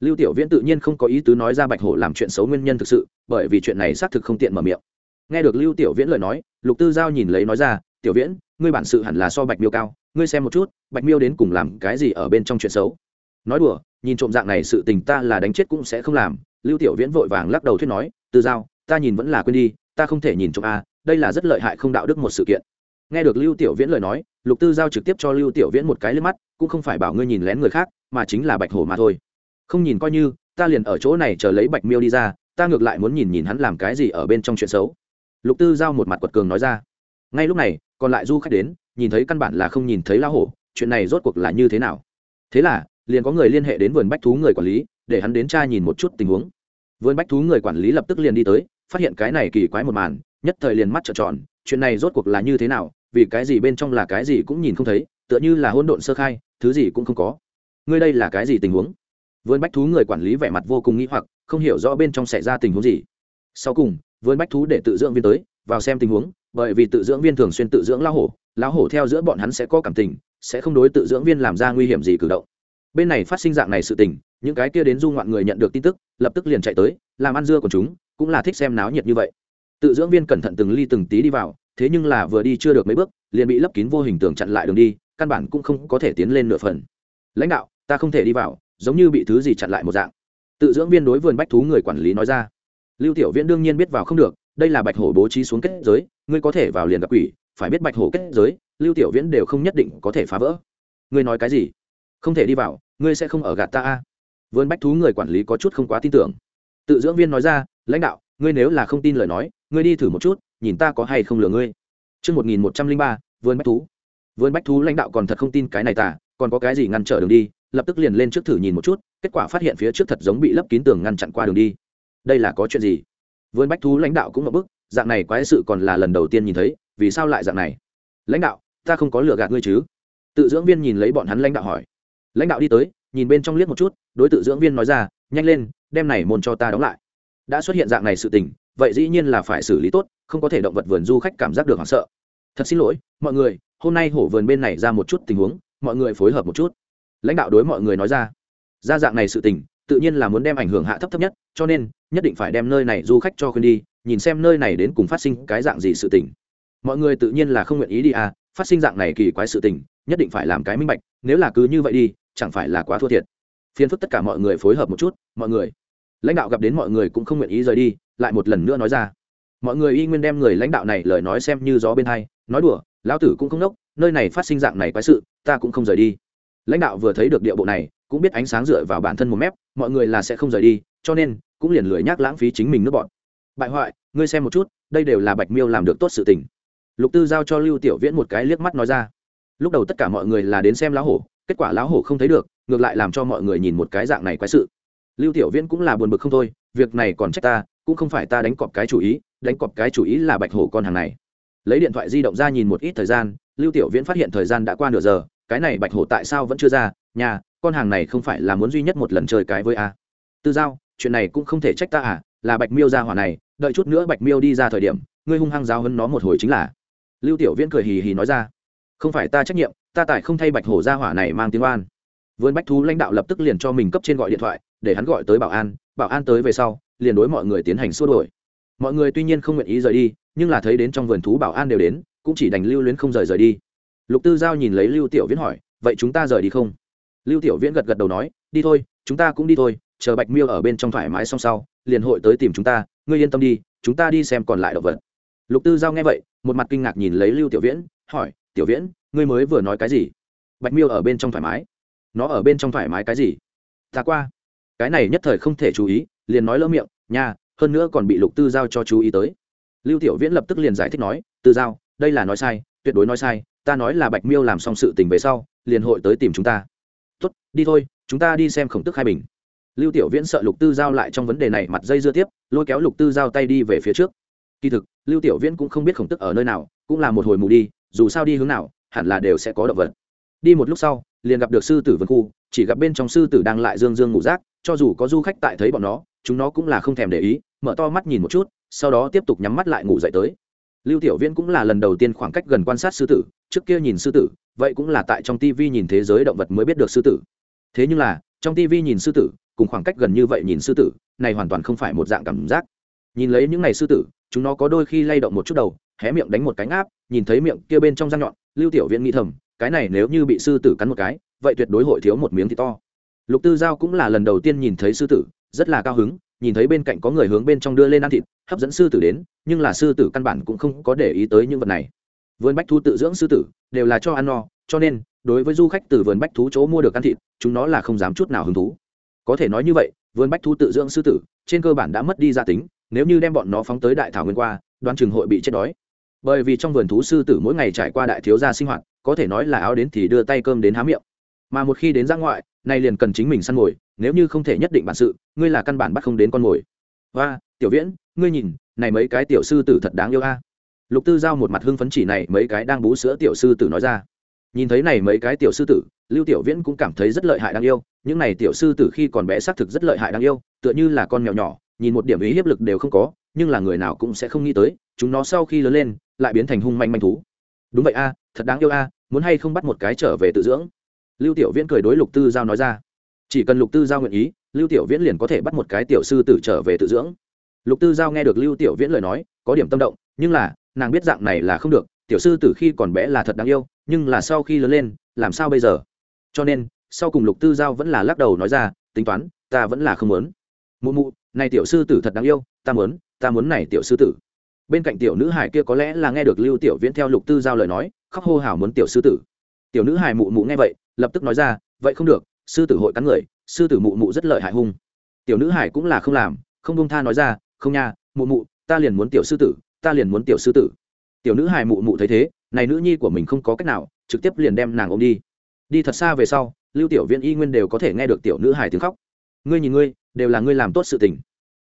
lưu tiểu viễn tự nhiên không có ý tứ nói ra bạch hổ làm chuyện xấu nguyên nhân thực sự, bởi vì chuyện này xác thực không tiện mở miệng. Nghe được lưu tiểu viễn lời nói, lục tư giao nhìn lấy nói ra, tiểu viễn, ngươi bản sự hẳn là so bạch miêu cao, ngươi xem một chút, bạch miêu đến cùng làm cái gì ở bên trong chuyện xấu? Nói đùa, nhìn trộm dạng này sự tình ta là đánh chết cũng sẽ không làm, lưu tiểu viễn vội vàng lắc đầu thuyết nói, tư giao, ta nhìn vẫn là quên đi, ta không thể nhìn trộm a, đây là rất lợi hại không đạo đức một sự kiện. Nghe được lưu tiểu viễn lời nói, lục tư giao trực tiếp cho lưu tiểu viễn một cái lên mắt, cũng không phải bảo ngươi nhìn lén người khác, mà chính là bạch hổ mà thôi không nhìn coi như, ta liền ở chỗ này chờ lấy bạch miêu đi ra, ta ngược lại muốn nhìn nhìn hắn làm cái gì ở bên trong chuyện xấu. Lục tư giao một mặt quật cường nói ra. Ngay lúc này, còn lại du khách đến, nhìn thấy căn bản là không nhìn thấy la hổ, chuyện này rốt cuộc là như thế nào? Thế là, liền có người liên hệ đến vườn bách thú người quản lý, để hắn đến tra nhìn một chút tình huống. Vườn bách thú người quản lý lập tức liền đi tới, phát hiện cái này kỳ quái một màn, nhất thời liền mắt trợn tròn, chuyện này rốt cuộc là như thế nào, vì cái gì bên trong là cái gì cũng nhìn không thấy, tựa như là hỗn độn sơ khai, thứ gì cũng không có. Ngươi đây là cái gì tình huống? Vườn bách thú người quản lý vẻ mặt vô cùng nghĩ hoặc, không hiểu rõ bên trong xảy ra tình huống gì. Sau cùng, vườn bách thú để tự dưỡng viên tới, vào xem tình huống, bởi vì tự dưỡng viên thường xuyên tự dưỡng lão hổ lão hổ theo giữa bọn hắn sẽ có cảm tình, sẽ không đối tự dưỡng viên làm ra nguy hiểm gì cử động. Bên này phát sinh dạng này sự tình, những cái kia đến du ngoạn người nhận được tin tức, lập tức liền chạy tới, làm ăn dưa của chúng, cũng là thích xem náo nhiệt như vậy. Tự dưỡng viên cẩn thận từng ly từng tí đi vào, thế nhưng là vừa đi chưa được mấy bước, liền bị lấp kín vô hình tường chặn lại đường đi, căn bản cũng không có thể tiến lên nửa phần. Lãnh đạo, ta không thể đi vào giống như bị thứ gì chặn lại một dạng. Tự dưỡng viên đối vườn bách thú người quản lý nói ra. Lưu tiểu viễn đương nhiên biết vào không được đây là bạch hổ bố trí xuống kết giới ngươi có thể vào liền gặp quỷ phải biết bạch hổ kết giới lưu tiểu viễn đều không nhất định có thể phá vỡ. Ngươi nói cái gì? Không thể đi vào ngươi sẽ không ở gạt ta a. Vườn bách thú người quản lý có chút không quá tin tưởng. Tự dưỡng viên nói ra lãnh đạo ngươi nếu là không tin lời nói ngươi đi thử một chút nhìn ta có hay không lừa ngươi. Trước 1103, vườn bách thú. Vườn bách thú lãnh đạo còn thật không tin cái này tả, còn có cái gì ngăn trở đường đi, lập tức liền lên trước thử nhìn một chút, kết quả phát hiện phía trước thật giống bị lấp kín tường ngăn chặn qua đường đi. Đây là có chuyện gì? Vườn bách thú lãnh đạo cũng ngập bức, dạng này quái sự còn là lần đầu tiên nhìn thấy, vì sao lại dạng này? Lãnh đạo, ta không có lừa gạt ngươi chứ? Tự dưỡng viên nhìn lấy bọn hắn lãnh đạo hỏi. Lãnh đạo đi tới, nhìn bên trong liếc một chút, đối tự dưỡng viên nói ra, nhanh lên, đem này môn cho ta đóng lại. Đã xuất hiện dạng này sự tình, vậy dĩ nhiên là phải xử lý tốt không có thể động vật vườn du khách cảm giác được hoảng sợ thật xin lỗi mọi người hôm nay hổ vườn bên này ra một chút tình huống mọi người phối hợp một chút lãnh đạo đối mọi người nói ra. Ra dạng này sự tình, tự nhiên là muốn đem ảnh hưởng hạ thấp thấp nhất, cho nên, nhất định phải đem nơi này du khách cho khuyên đi, nhìn xem nơi này đến cùng phát sinh cái dạng gì sự tình. Mọi người tự nhiên là không nguyện ý đi à phát sinh dạng này kỳ quái sự tình, nhất định phải làm cái minh bạch, nếu là cứ như vậy đi, chẳng phải là quá thua thiệt. Phiền phức tất cả mọi người phối hợp một chút, mọi người. Lãnh đạo gặp đến mọi người cũng không nguyện ý rời đi, lại một lần nữa nói ra. Mọi người y nguyên đem người lãnh đạo này lời nói xem như gió bên hai, nói đùa, lão tử cũng không nốc, nơi này phát sinh dạng này quái sự, ta cũng không rời đi lãnh đạo vừa thấy được địa bộ này, cũng biết ánh sáng dựa vào bản thân một mép, mọi người là sẽ không rời đi, cho nên, cũng liền lười nhác lãng phí chính mình nước bọn. Bại hoại, ngươi xem một chút, đây đều là bạch miêu làm được tốt sự tình. Lục tư giao cho lưu tiểu viễn một cái liếc mắt nói ra. Lúc đầu tất cả mọi người là đến xem lão hổ, kết quả lão hổ không thấy được, ngược lại làm cho mọi người nhìn một cái dạng này quái sự. Lưu tiểu viễn cũng là buồn bực không thôi, việc này còn trách ta, cũng không phải ta đánh cọp cái chủ ý, đánh cọp cái chủ ý là bạch hổ con hàng này. Lấy điện thoại di động ra nhìn một ít thời gian, lưu tiểu viễn phát hiện thời gian đã qua nửa giờ cái này bạch hổ tại sao vẫn chưa ra? Nhà, con hàng này không phải là muốn duy nhất một lần chơi cái với a. Tư giao, chuyện này cũng không thể trách ta à là bạch miêu ra hỏa này, đợi chút nữa bạch miêu đi ra thời điểm, ngươi hung hăng giáo hơn nó một hồi chính là. Lưu tiểu viễn cười hì hì nói ra. Không phải ta trách nhiệm, ta tại không thay bạch hổ ra hỏa này mang tiếng oan. Vườn bách thú lãnh đạo lập tức liền cho mình cấp trên gọi điện thoại, để hắn gọi tới bảo an bảo an tới về sau, liền đối mọi người tiến hành xua đổi mọi người tuy nhiên không nguyện ý rời đi, nhưng là thấy đến trong vườn thú bảo an đều đến, cũng chỉ đành lưu luyến không rời rời đi lục tư giao nhìn lấy lưu tiểu viễn hỏi, vậy chúng ta rời đi không? Lưu tiểu viễn gật gật đầu nói, đi thôi, chúng ta cũng đi thôi, chờ bạch miêu ở bên trong thoải mái xong sau, liền hội tới tìm chúng ta, ngươi yên tâm đi, chúng ta đi xem còn lại động vật. Lục tư giao nghe vậy, một mặt kinh ngạc nhìn lấy lưu tiểu viễn, hỏi, tiểu viễn, ngươi mới vừa nói cái gì? Bạch miêu ở bên trong thoải mái. Nó ở bên trong thoải mái cái gì? Ta qua. Cái này nhất thời không thể chú ý, liền nói lỡ miệng, nha, hơn nữa còn bị lục tư giao cho chú ý tới. Lưu tiểu viễn lập tức liền giải thích nói, tư giao, đây là nói sai, tuyệt đối nói sai ta nói là bạch miêu làm xong sự tình về sau, liền hội tới tìm chúng ta. Tốt, đi thôi, chúng ta đi xem khổng tức hai bình. Lưu tiểu viễn sợ lục tư giao lại trong vấn đề này mặt dây dưa tiếp, lôi kéo lục tư giao tay đi về phía trước. Kỳ thực, lưu tiểu viễn cũng không biết khổng tức ở nơi nào, cũng là một hồi mù đi, dù sao đi hướng nào, hẳn là đều sẽ có động vật. Đi một lúc sau, liền gặp được sư tử vân khu, chỉ gặp bên trong sư tử đang lại dương dương ngủ rác, cho dù có du khách tại thấy bọn nó, chúng nó cũng là không thèm để ý, mở to mắt nhìn một chút, sau đó tiếp tục nhắm mắt lại ngủ dậy tới lưu tiểu viễn cũng là lần đầu tiên khoảng cách gần quan sát sư tử, trước kia nhìn sư tử, vậy cũng là tại trong tv nhìn thế giới động vật mới biết được sư tử. Thế nhưng là, trong tv nhìn sư tử, cùng khoảng cách gần như vậy nhìn sư tử, này hoàn toàn không phải một dạng cảm giác. Nhìn lấy những ngày sư tử, chúng nó có đôi khi lay động một chút đầu, hé miệng đánh một cánh áp nhìn thấy miệng kia bên trong răng nhọn, lưu tiểu viễn nghĩ thầm, cái này nếu như bị sư tử cắn một cái, vậy tuyệt đối hội thiếu một miếng thịt to. Lục tư giao cũng là lần đầu tiên nhìn thấy sư tử, rất là cao hứng, nhìn thấy bên cạnh có người hướng bên trong đưa lên ăn thịt hấp dẫn sư tử đến, nhưng là sư tử căn bản cũng không có để ý tới những vật này. Vườn bách thú tự dưỡng sư tử, đều là cho ăn no, cho nên, đối với du khách từ vườn bách thú chỗ mua được ăn thịt, chúng nó là không dám chút nào hứng thú. Có thể nói như vậy, vườn bách thú tự dưỡng sư tử, trên cơ bản đã mất đi gia tính, nếu như đem bọn nó phóng tới đại thảo nguyên qua đoan trường hội bị chết đói. Bởi vì trong vườn thú sư tử mỗi ngày trải qua đại thiếu gia sinh hoạt, có thể nói là áo đến thì đưa tay cơm đến há miệng. Mà một khi đến ra ngoại, nay liền cần chính mình săn mồi, nếu như không thể nhất định bản sự, ngươi là căn bản bắt không đến con mồi. Và tiểu viễn ngươi nhìn, này mấy cái tiểu sư tử thật đáng yêu a. Lục tư giao một mặt hưng phấn chỉ này mấy cái đang bú sữa tiểu sư tử nói ra. Nhìn thấy này mấy cái tiểu sư tử, lưu tiểu viễn cũng cảm thấy rất lợi hại đáng yêu, những này tiểu sư tử khi còn bé xác thực rất lợi hại đáng yêu, tựa như là con mèo nhỏ, nhìn một điểm ý hiếp lực đều không có, nhưng là người nào cũng sẽ không nghĩ tới, chúng nó sau khi lớn lên, lại biến thành hung manh manh thú. Đúng vậy a, thật đáng yêu a, muốn hay không bắt một cái trở về tự dưỡng? Lưu tiểu viễn cười đối lục tư giao nói ra. Chỉ cần lục tư giao nguyện ý, lưu tiểu viễn liền có thể bắt một cái tiểu sư tử trở về tự dưỡng lục tư giao nghe được lưu tiểu viễn lời nói, có điểm tâm động, nhưng là, nàng biết dạng này là không được, tiểu sư tử khi còn bé là thật đáng yêu, nhưng là sau khi lớn lên, làm sao bây giờ? Cho nên, sau cùng lục tư giao vẫn là lắc đầu nói ra, tính toán, ta vẫn là không muốn. Mụ mụ, này tiểu sư tử thật đáng yêu, ta muốn ta muốn này tiểu sư tử. Bên cạnh tiểu nữ hải kia có lẽ là nghe được lưu tiểu viễn theo lục tư giao lời nói, khóc hô hào muốn tiểu sư tử. Tiểu nữ hải mụ mụ nghe vậy, lập tức nói ra, vậy không được, sư tử hội cắn người, sư tử mụ mụ rất lợi hại hung. Tiểu nữ hải cũng là không làm, không bông tha nói ra không nha, mụ mụ, ta liền muốn tiểu sư tử, ta liền muốn tiểu sư tử. Tiểu nữ hài mụ mụ thấy thế, này nữ nhi của mình không có cách nào, trực tiếp liền đem nàng ôm đi. Đi thật xa về sau, lưu tiểu viên y nguyên đều có thể nghe được tiểu nữ hài tiếng khóc. Ngươi nhìn ngươi, đều là ngươi làm tốt sự tình.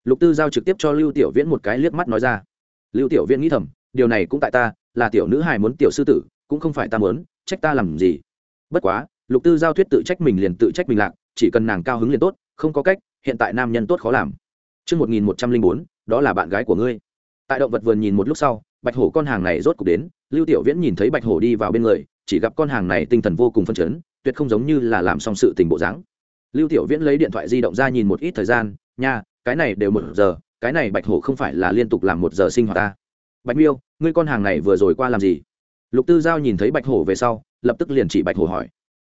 Lục tư giao trực tiếp cho lưu tiểu viễn một cái liếc mắt nói ra. Lưu tiểu viễn nghĩ thầm, điều này cũng tại ta, là tiểu nữ hài muốn tiểu sư tử, cũng không phải ta muốn, trách ta làm gì. Bất quá, lục tư giao thuyết tự trách mình liền tự trách mình lạc, chỉ cần nàng cao hứng liền tốt, không có cách, hiện tại nam nhân tốt khó làm. Trước 1104, đó là bạn gái của ngươi. Tại động vật vườn nhìn một lúc sau, bạch hổ con hàng này rốt cục đến, Lưu Tiểu Viễn nhìn thấy bạch hổ đi vào bên người, chỉ gặp con hàng này tinh thần vô cùng phân chấn, tuyệt không giống như là làm xong sự tình bộ dáng. Lưu tiểu viễn lấy điện thoại di động ra nhìn một ít thời gian nha cái này đều một giờ cái này bạch hổ không phải là liên tục làm một giờ sinh hoạt ta. Bạch miêu ngươi con hàng này vừa rồi qua làm gì? Lục tư giao nhìn thấy bạch hổ về sau lập tức liền chỉ bạch hổ hỏi.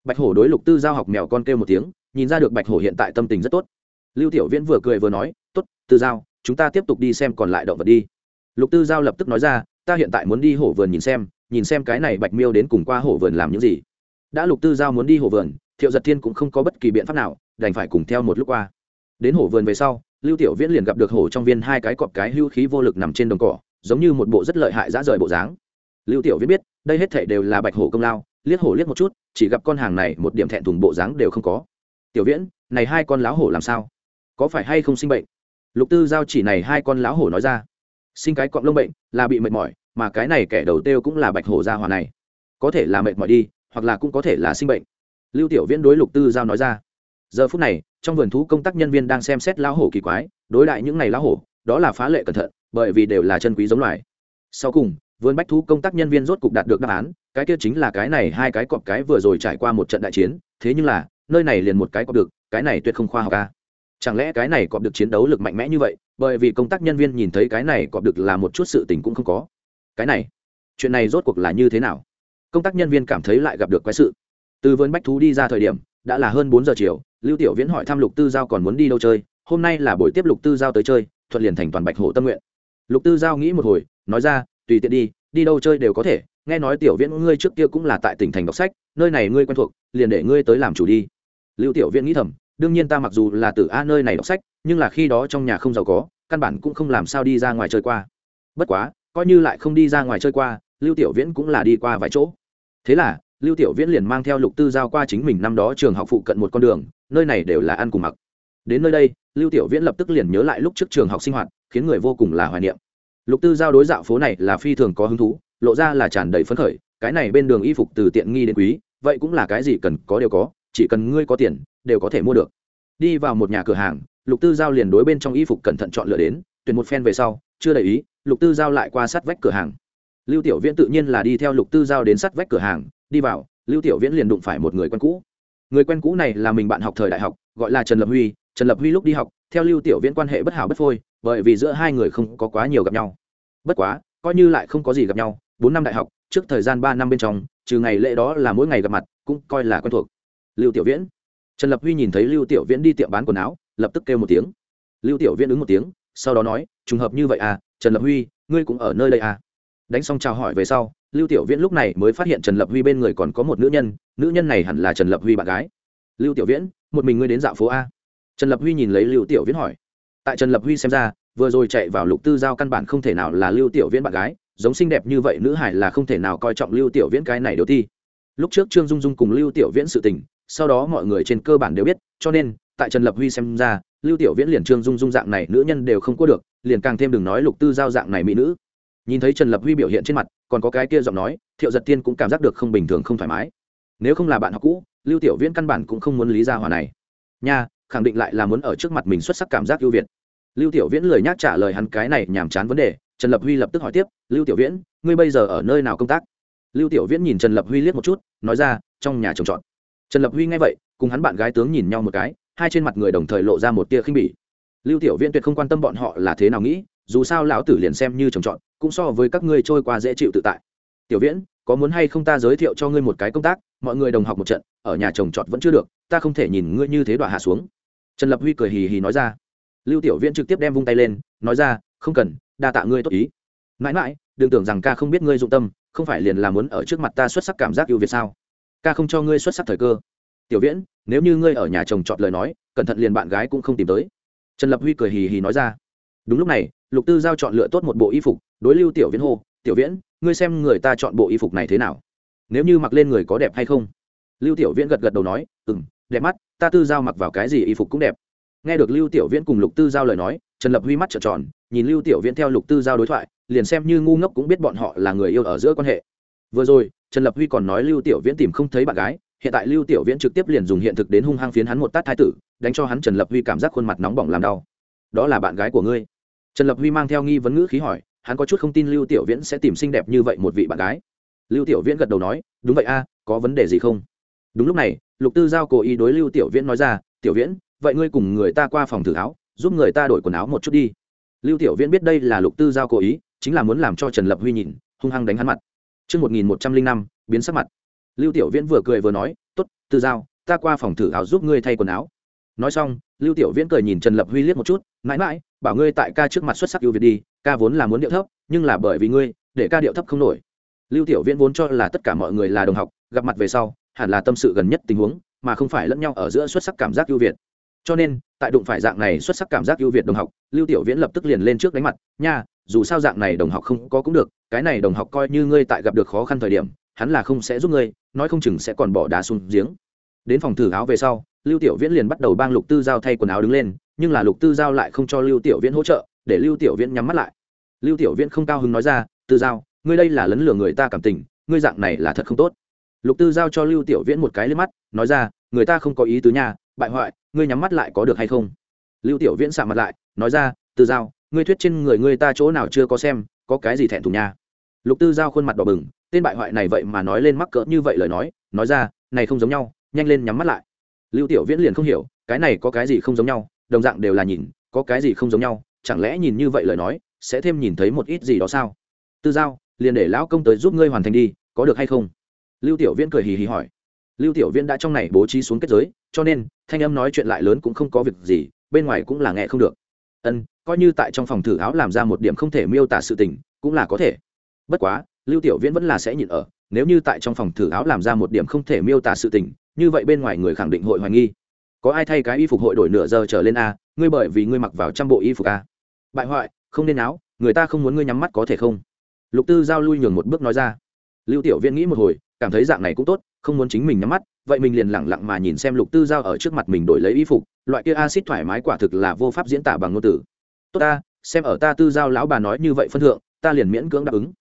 Bạch hổ đối lục tư giao học mèo con kêu một tiếng nhìn ra được bạch hổ hiện tại tâm tình rất tốt. Lưu tiểu viễn vừa cười vừa nói tư giao, chúng ta tiếp tục đi xem còn lại động vật đi. Lục tư giao lập tức nói ra, ta hiện tại muốn đi hổ vườn nhìn xem nhìn xem cái này bạch miêu đến cùng qua hổ vườn làm những gì. Đã lục tư giao muốn đi hổ vườn, thiệu giật thiên cũng không có bất kỳ biện pháp nào, đành phải cùng theo một lúc qua. Đến hổ vườn về sau, lưu tiểu viễn liền gặp được hổ trong viên hai cái cọp cái hưu khí vô lực nằm trên đồng cỏ, giống như một bộ rất lợi hại dã rời bộ dáng. Lưu tiểu viễn biết, đây hết thể đều là bạch hổ công lao, liếc hổ liếc một chút, chỉ gặp con hàng này một điểm thẹn thùng bộ dáng đều không có. Tiểu viễn, này hai con láo hổ làm sao? Có phải hay không sinh bệnh? Lục tư giao chỉ này hai con lão hổ nói ra. Sinh cái cọp lông bệnh là bị mệt mỏi, mà cái này kẻ đầu tiêu cũng là bạch hổ gia hòa này. Có thể là mệt mỏi đi, hoặc là cũng có thể là sinh bệnh. Lưu tiểu viễn đối lục tư giao nói ra. Giờ phút này, trong vườn thú công tác nhân viên đang xem xét lão hổ kỳ quái, đối đại những ngày lão hổ, đó là phá lệ cẩn thận, bởi vì đều là chân quý giống loài. Sau cùng, vườn bách thú công tác nhân viên rốt cục đạt được đáp án, cái kia chính là cái này hai cái cọp cái vừa rồi trải qua một trận đại chiến, thế nhưng là, nơi này liền một cái cọp được, cái này tuyệt không khoa học ca chẳng lẽ cái này cọp được chiến đấu lực mạnh mẽ như vậy, bởi vì công tác nhân viên nhìn thấy cái này cọp được là một chút sự tình cũng không có. Cái này, chuyện này rốt cuộc là như thế nào? Công tác nhân viên cảm thấy lại gặp được quái sự. Từ vườn bách thú đi ra thời điểm, đã là hơn bốn giờ chiều, lưu tiểu viễn hỏi thăm lục tư giao còn muốn đi đâu chơi, hôm nay là buổi tiếp lục tư giao tới chơi, thuận liền thành toàn bạch hổ tâm nguyện. Lục tư giao nghĩ một hồi, nói ra, tùy tiện đi đi đâu chơi đều có thể, nghe nói tiểu viễn ngươi trước kia cũng là tại tỉnh thành đọc sách, nơi này ngươi quen thuộc, liền để ngươi tới làm chủ đi. Lưu tiểu viễn nghĩ thầm đương nhiên ta mặc dù là từ a nơi này đọc sách, nhưng là khi đó trong nhà không giàu có, căn bản cũng không làm sao đi ra ngoài chơi qua. Bất quá, coi như lại không đi ra ngoài chơi qua, lưu tiểu viễn cũng là đi qua vài chỗ. Thế là, lưu tiểu viễn liền mang theo lục tư giao qua chính mình năm đó trường học phụ cận một con đường, nơi này đều là ăn cùng mặc. Đến nơi đây, lưu tiểu viễn lập tức liền nhớ lại lúc trước trường học sinh hoạt, khiến người vô cùng là hoài niệm. Lục tư giao đối dạo phố này là phi thường có hứng thú, lộ ra là tràn đầy phấn khởi, cái này bên đường y phục từ tiện nghi đến quý, vậy cũng là cái gì cần có đều có, chỉ cần ngươi có tiền đều có thể mua được. Đi vào một nhà cửa hàng, lục tư giao liền đối bên trong y phục cẩn thận chọn lựa đến, tuyển một phen về sau, chưa đầy ý, lục tư giao lại qua sát vách cửa hàng. Lưu tiểu viễn tự nhiên là đi theo lục tư giao đến sát vách cửa hàng, đi vào, lưu tiểu viễn liền đụng phải một người quen cũ. Người quen cũ này là mình bạn học thời đại học, gọi là trần lập huy, trần lập huy lúc đi học, theo lưu tiểu viễn quan hệ bất hảo bất phôi, bởi vì giữa hai người không có quá nhiều gặp nhau. Bất quá, coi như lại không có gì gặp nhau, bốn năm đại học, trước thời gian ba năm bên trong, trừ ngày lễ đó là mỗi ngày gặp mặt, cũng coi là quen thuộc. Lưu tiểu viễn trần lập huy nhìn thấy lưu tiểu viễn đi tiệm bán quần áo, lập tức kêu một tiếng. Lưu tiểu viễn ứng một tiếng, sau đó nói, trùng hợp như vậy à trần lập huy, ngươi cũng ở nơi đây à? Đánh xong chào hỏi về sau, lưu tiểu viễn lúc này mới phát hiện trần lập huy bên người còn có một nữ nhân nữ nhân này hẳn là trần lập huy bạn gái. Lưu tiểu viễn, một mình ngươi đến dạo phố a? Trần lập huy nhìn lấy lưu tiểu viễn hỏi. Tại trần lập huy xem ra, vừa rồi chạy vào lục tư giao căn bản không thể nào là lưu tiểu viễn bạn gái, giống xinh đẹp như vậy nữ hải là không thể nào coi trọng lưu tiểu viễn cái này đầu ti lúc trước trương dung dung cùng lưu tiểu viễn sự tình sau đó mọi người trên cơ bản đều biết, cho nên, tại trần lập huy xem ra, lưu tiểu viễn liền trương dung dung dạng này nữ nhân đều không có được, liền càng thêm đừng nói lục tư giao dạng này mỹ nữ. Nhìn thấy trần lập huy biểu hiện trên mặt, còn có cái kia giọng nói, thiệu giật tiên cũng cảm giác được không bình thường, không thoải mái. Nếu không là bạn học cũ, lưu tiểu viễn căn bản cũng không muốn lý ra hòa này. Nha, khẳng định lại là muốn ở trước mặt mình xuất sắc cảm giác ưu việt. Lưu tiểu viễn lời nhắc trả lời hắn cái này nhàm chán vấn đề, trần lập huy lập tức hỏi tiếp, lưu tiểu viễn, ngươi bây giờ ở nơi nào công tác? Lưu tiểu viễn nhìn trần lập huy liếc một chút, nói ra, trong nhà trồng trọt trần lập huy nghe vậy, cùng hắn bạn gái tướng nhìn nhau một cái, hai trên mặt người đồng thời lộ ra một tia khinh bỉ. Lưu tiểu viễn tuyệt không quan tâm bọn họ là thế nào nghĩ, dù sao lão tử liền xem như trồng trọt, cũng so với các ngươi trôi qua dễ chịu tự tại. Tiểu viễn, có muốn hay không ta giới thiệu cho ngươi một cái công tác, mọi người đồng học một trận, ở nhà trồng trọt vẫn chưa được, ta không thể nhìn ngươi như thế đoạn hạ xuống. Trần lập huy cười hì hì nói ra. Lưu tiểu viễn trực tiếp đem vung tay lên, nói ra, không cần, đa tạ ngươi tốt ý. Mãi mãi, đừng tưởng rằng ca không biết ngươi dụng tâm, không phải liền là muốn ở trước mặt ta xuất sắc cảm giác ưu việt sao? Ca không cho ngươi xuất sắc thời cơ. Tiểu viễn, nếu như ngươi ở nhà chồng chọn lời nói, cẩn thận liền bạn gái cũng không tìm tới. Trần lập huy cười hì hì nói ra. Đúng lúc này, lục tư giao chọn lựa tốt một bộ y phục, đối lưu tiểu viễn hô, tiểu viễn, ngươi xem người ta chọn bộ y phục này thế nào? Nếu như mặc lên người có đẹp hay không? Lưu tiểu viễn gật gật đầu nói ừ m đẹp mắt, ta tư giao mặc vào cái gì y phục cũng đẹp. Nghe được lưu tiểu viễn cùng lục tư giao lời nói, trần lập huy mắt trợn tròn, nhìn lưu tiểu viễn theo lục tư giao đối thoại, liền xem như ngu ngốc cũng biết bọn họ là người yêu ở giữa quan hệ vừa rồi, trần lập huy còn nói lưu tiểu viễn tìm không thấy bạn gái, hiện tại lưu tiểu viễn trực tiếp liền dùng hiện thực đến hung hăng phiến hắn một tát thái tử, đánh cho hắn trần lập huy cảm giác khuôn mặt nóng bỏng làm đau. Đó là bạn gái của ngươi. Trần lập huy mang theo nghi vấn ngữ khí hỏi, hắn có chút không tin lưu tiểu viễn sẽ tìm xinh đẹp như vậy một vị bạn gái. Lưu tiểu viễn gật đầu nói, đúng vậy a, có vấn đề gì không? Đúng lúc này, lục tư giao cố ý đối lưu tiểu viễn nói ra, tiểu viễn, vậy ngươi cùng người ta qua phòng thử áo, giúp người ta đổi quần áo một chút đi. Lưu tiểu viễn biết đây là lục tư giao cố ý, chính là muốn làm cho trần lập huy nhìn, hung hăng đánh hắn mặt. Trước 1105, biến sắc mặt. Lưu Tiểu Viễn vừa cười vừa nói, tốt, tư giao, ta qua phòng thử áo giúp ngươi thay quần áo. Nói xong, Lưu Tiểu Viễn cười nhìn Trần Lập Huy liếc một chút, mãi mãi, bảo ngươi tại ca trước mặt xuất sắc ưu việt đi, ca vốn là muốn điệu thấp, nhưng là bởi vì ngươi, để ca điệu thấp không nổi. Lưu Tiểu Viễn vốn cho là tất cả mọi người là đồng học, gặp mặt về sau, hẳn là tâm sự gần nhất tình huống, mà không phải lẫn nhau ở giữa xuất sắc cảm giác ưu việt. Cho nên, tại đụng phải dạng này xuất sắc cảm giác ưu việt đồng học, Lưu Tiểu Viễn lập tức liền lên trước đánh mặt, nha, dù sao dạng này đồng học không có cũng được cái này đồng học coi như ngươi tại gặp được khó khăn thời điểm, hắn là không sẽ giúp ngươi, nói không chừng sẽ còn bỏ đá xuống giếng. Đến phòng thử áo về sau, lưu tiểu viễn liền bắt đầu bang lục tư giao thay quần áo đứng lên, nhưng là lục tư giao lại không cho lưu tiểu viễn hỗ trợ, để lưu tiểu viễn nhắm mắt lại. Lưu tiểu viễn không cao hứng nói ra, tư giao, ngươi đây là lấn lừa người ta cảm tình, ngươi dạng này là thật không tốt. Lục tư giao cho lưu tiểu viễn một cái lên mắt, nói ra, người ta không có ý tứ nhà bại hoại, ngươi nhắm mắt lại có được hay không? Lưu tiểu viễn sạ mặt lại, nói ra, tư giao, ngươi thuyết trên người ngươi ta chỗ nào chưa có xem có cái gì thẹn thùng nha? Lục tư giao khuôn mặt đỏ bừng, tên bại hoại này vậy mà nói lên mắc cỡ như vậy lời nói nói ra, này không giống nhau, nhanh lên nhắm mắt lại. Lưu tiểu viễn liền không hiểu, cái này có cái gì không giống nhau, đồng dạng đều là nhìn, có cái gì không giống nhau, chẳng lẽ nhìn như vậy lời nói, sẽ thêm nhìn thấy một ít gì đó sao? Tư giao, liền để lão công tới giúp ngươi hoàn thành đi, có được hay không? Lưu tiểu viễn cười hì hì hỏi. Lưu tiểu viễn đã trong này bố trí xuống kết giới, cho nên, thanh âm nói chuyện lại lớn cũng không có việc gì, bên ngoài cũng là nghe không được ân, coi như tại trong phòng thử áo làm ra một điểm không thể miêu tả sự tình, cũng là có thể. Bất quá, lưu tiểu viễn vẫn là sẽ nhịn ở, nếu như tại trong phòng thử áo làm ra một điểm không thể miêu tả sự tình, như vậy bên ngoài người khẳng định hội hoài nghi. Có ai thay cái y phục hội đổi nửa giờ trở lên a ngươi bởi vì ngươi mặc vào trăm bộ y phục a bại hoại, không nên áo, người ta không muốn ngươi nhắm mắt có thể không? Lục tư giao lui nhường một bước nói ra. Lưu tiểu viễn nghĩ một hồi, cảm thấy dạng này cũng tốt, không muốn chính mình nhắm mắt vậy mình liền lẳng lặng mà nhìn xem lục tư giao ở trước mặt mình đổi lấy y phục, loại kia acid thoải mái quả thực là vô pháp diễn tả bằng ngôn từ. Tốt ta, xem ở ta tư giao lão bà nói như vậy phân thượng, ta liền miễn cưỡng đáp ứng.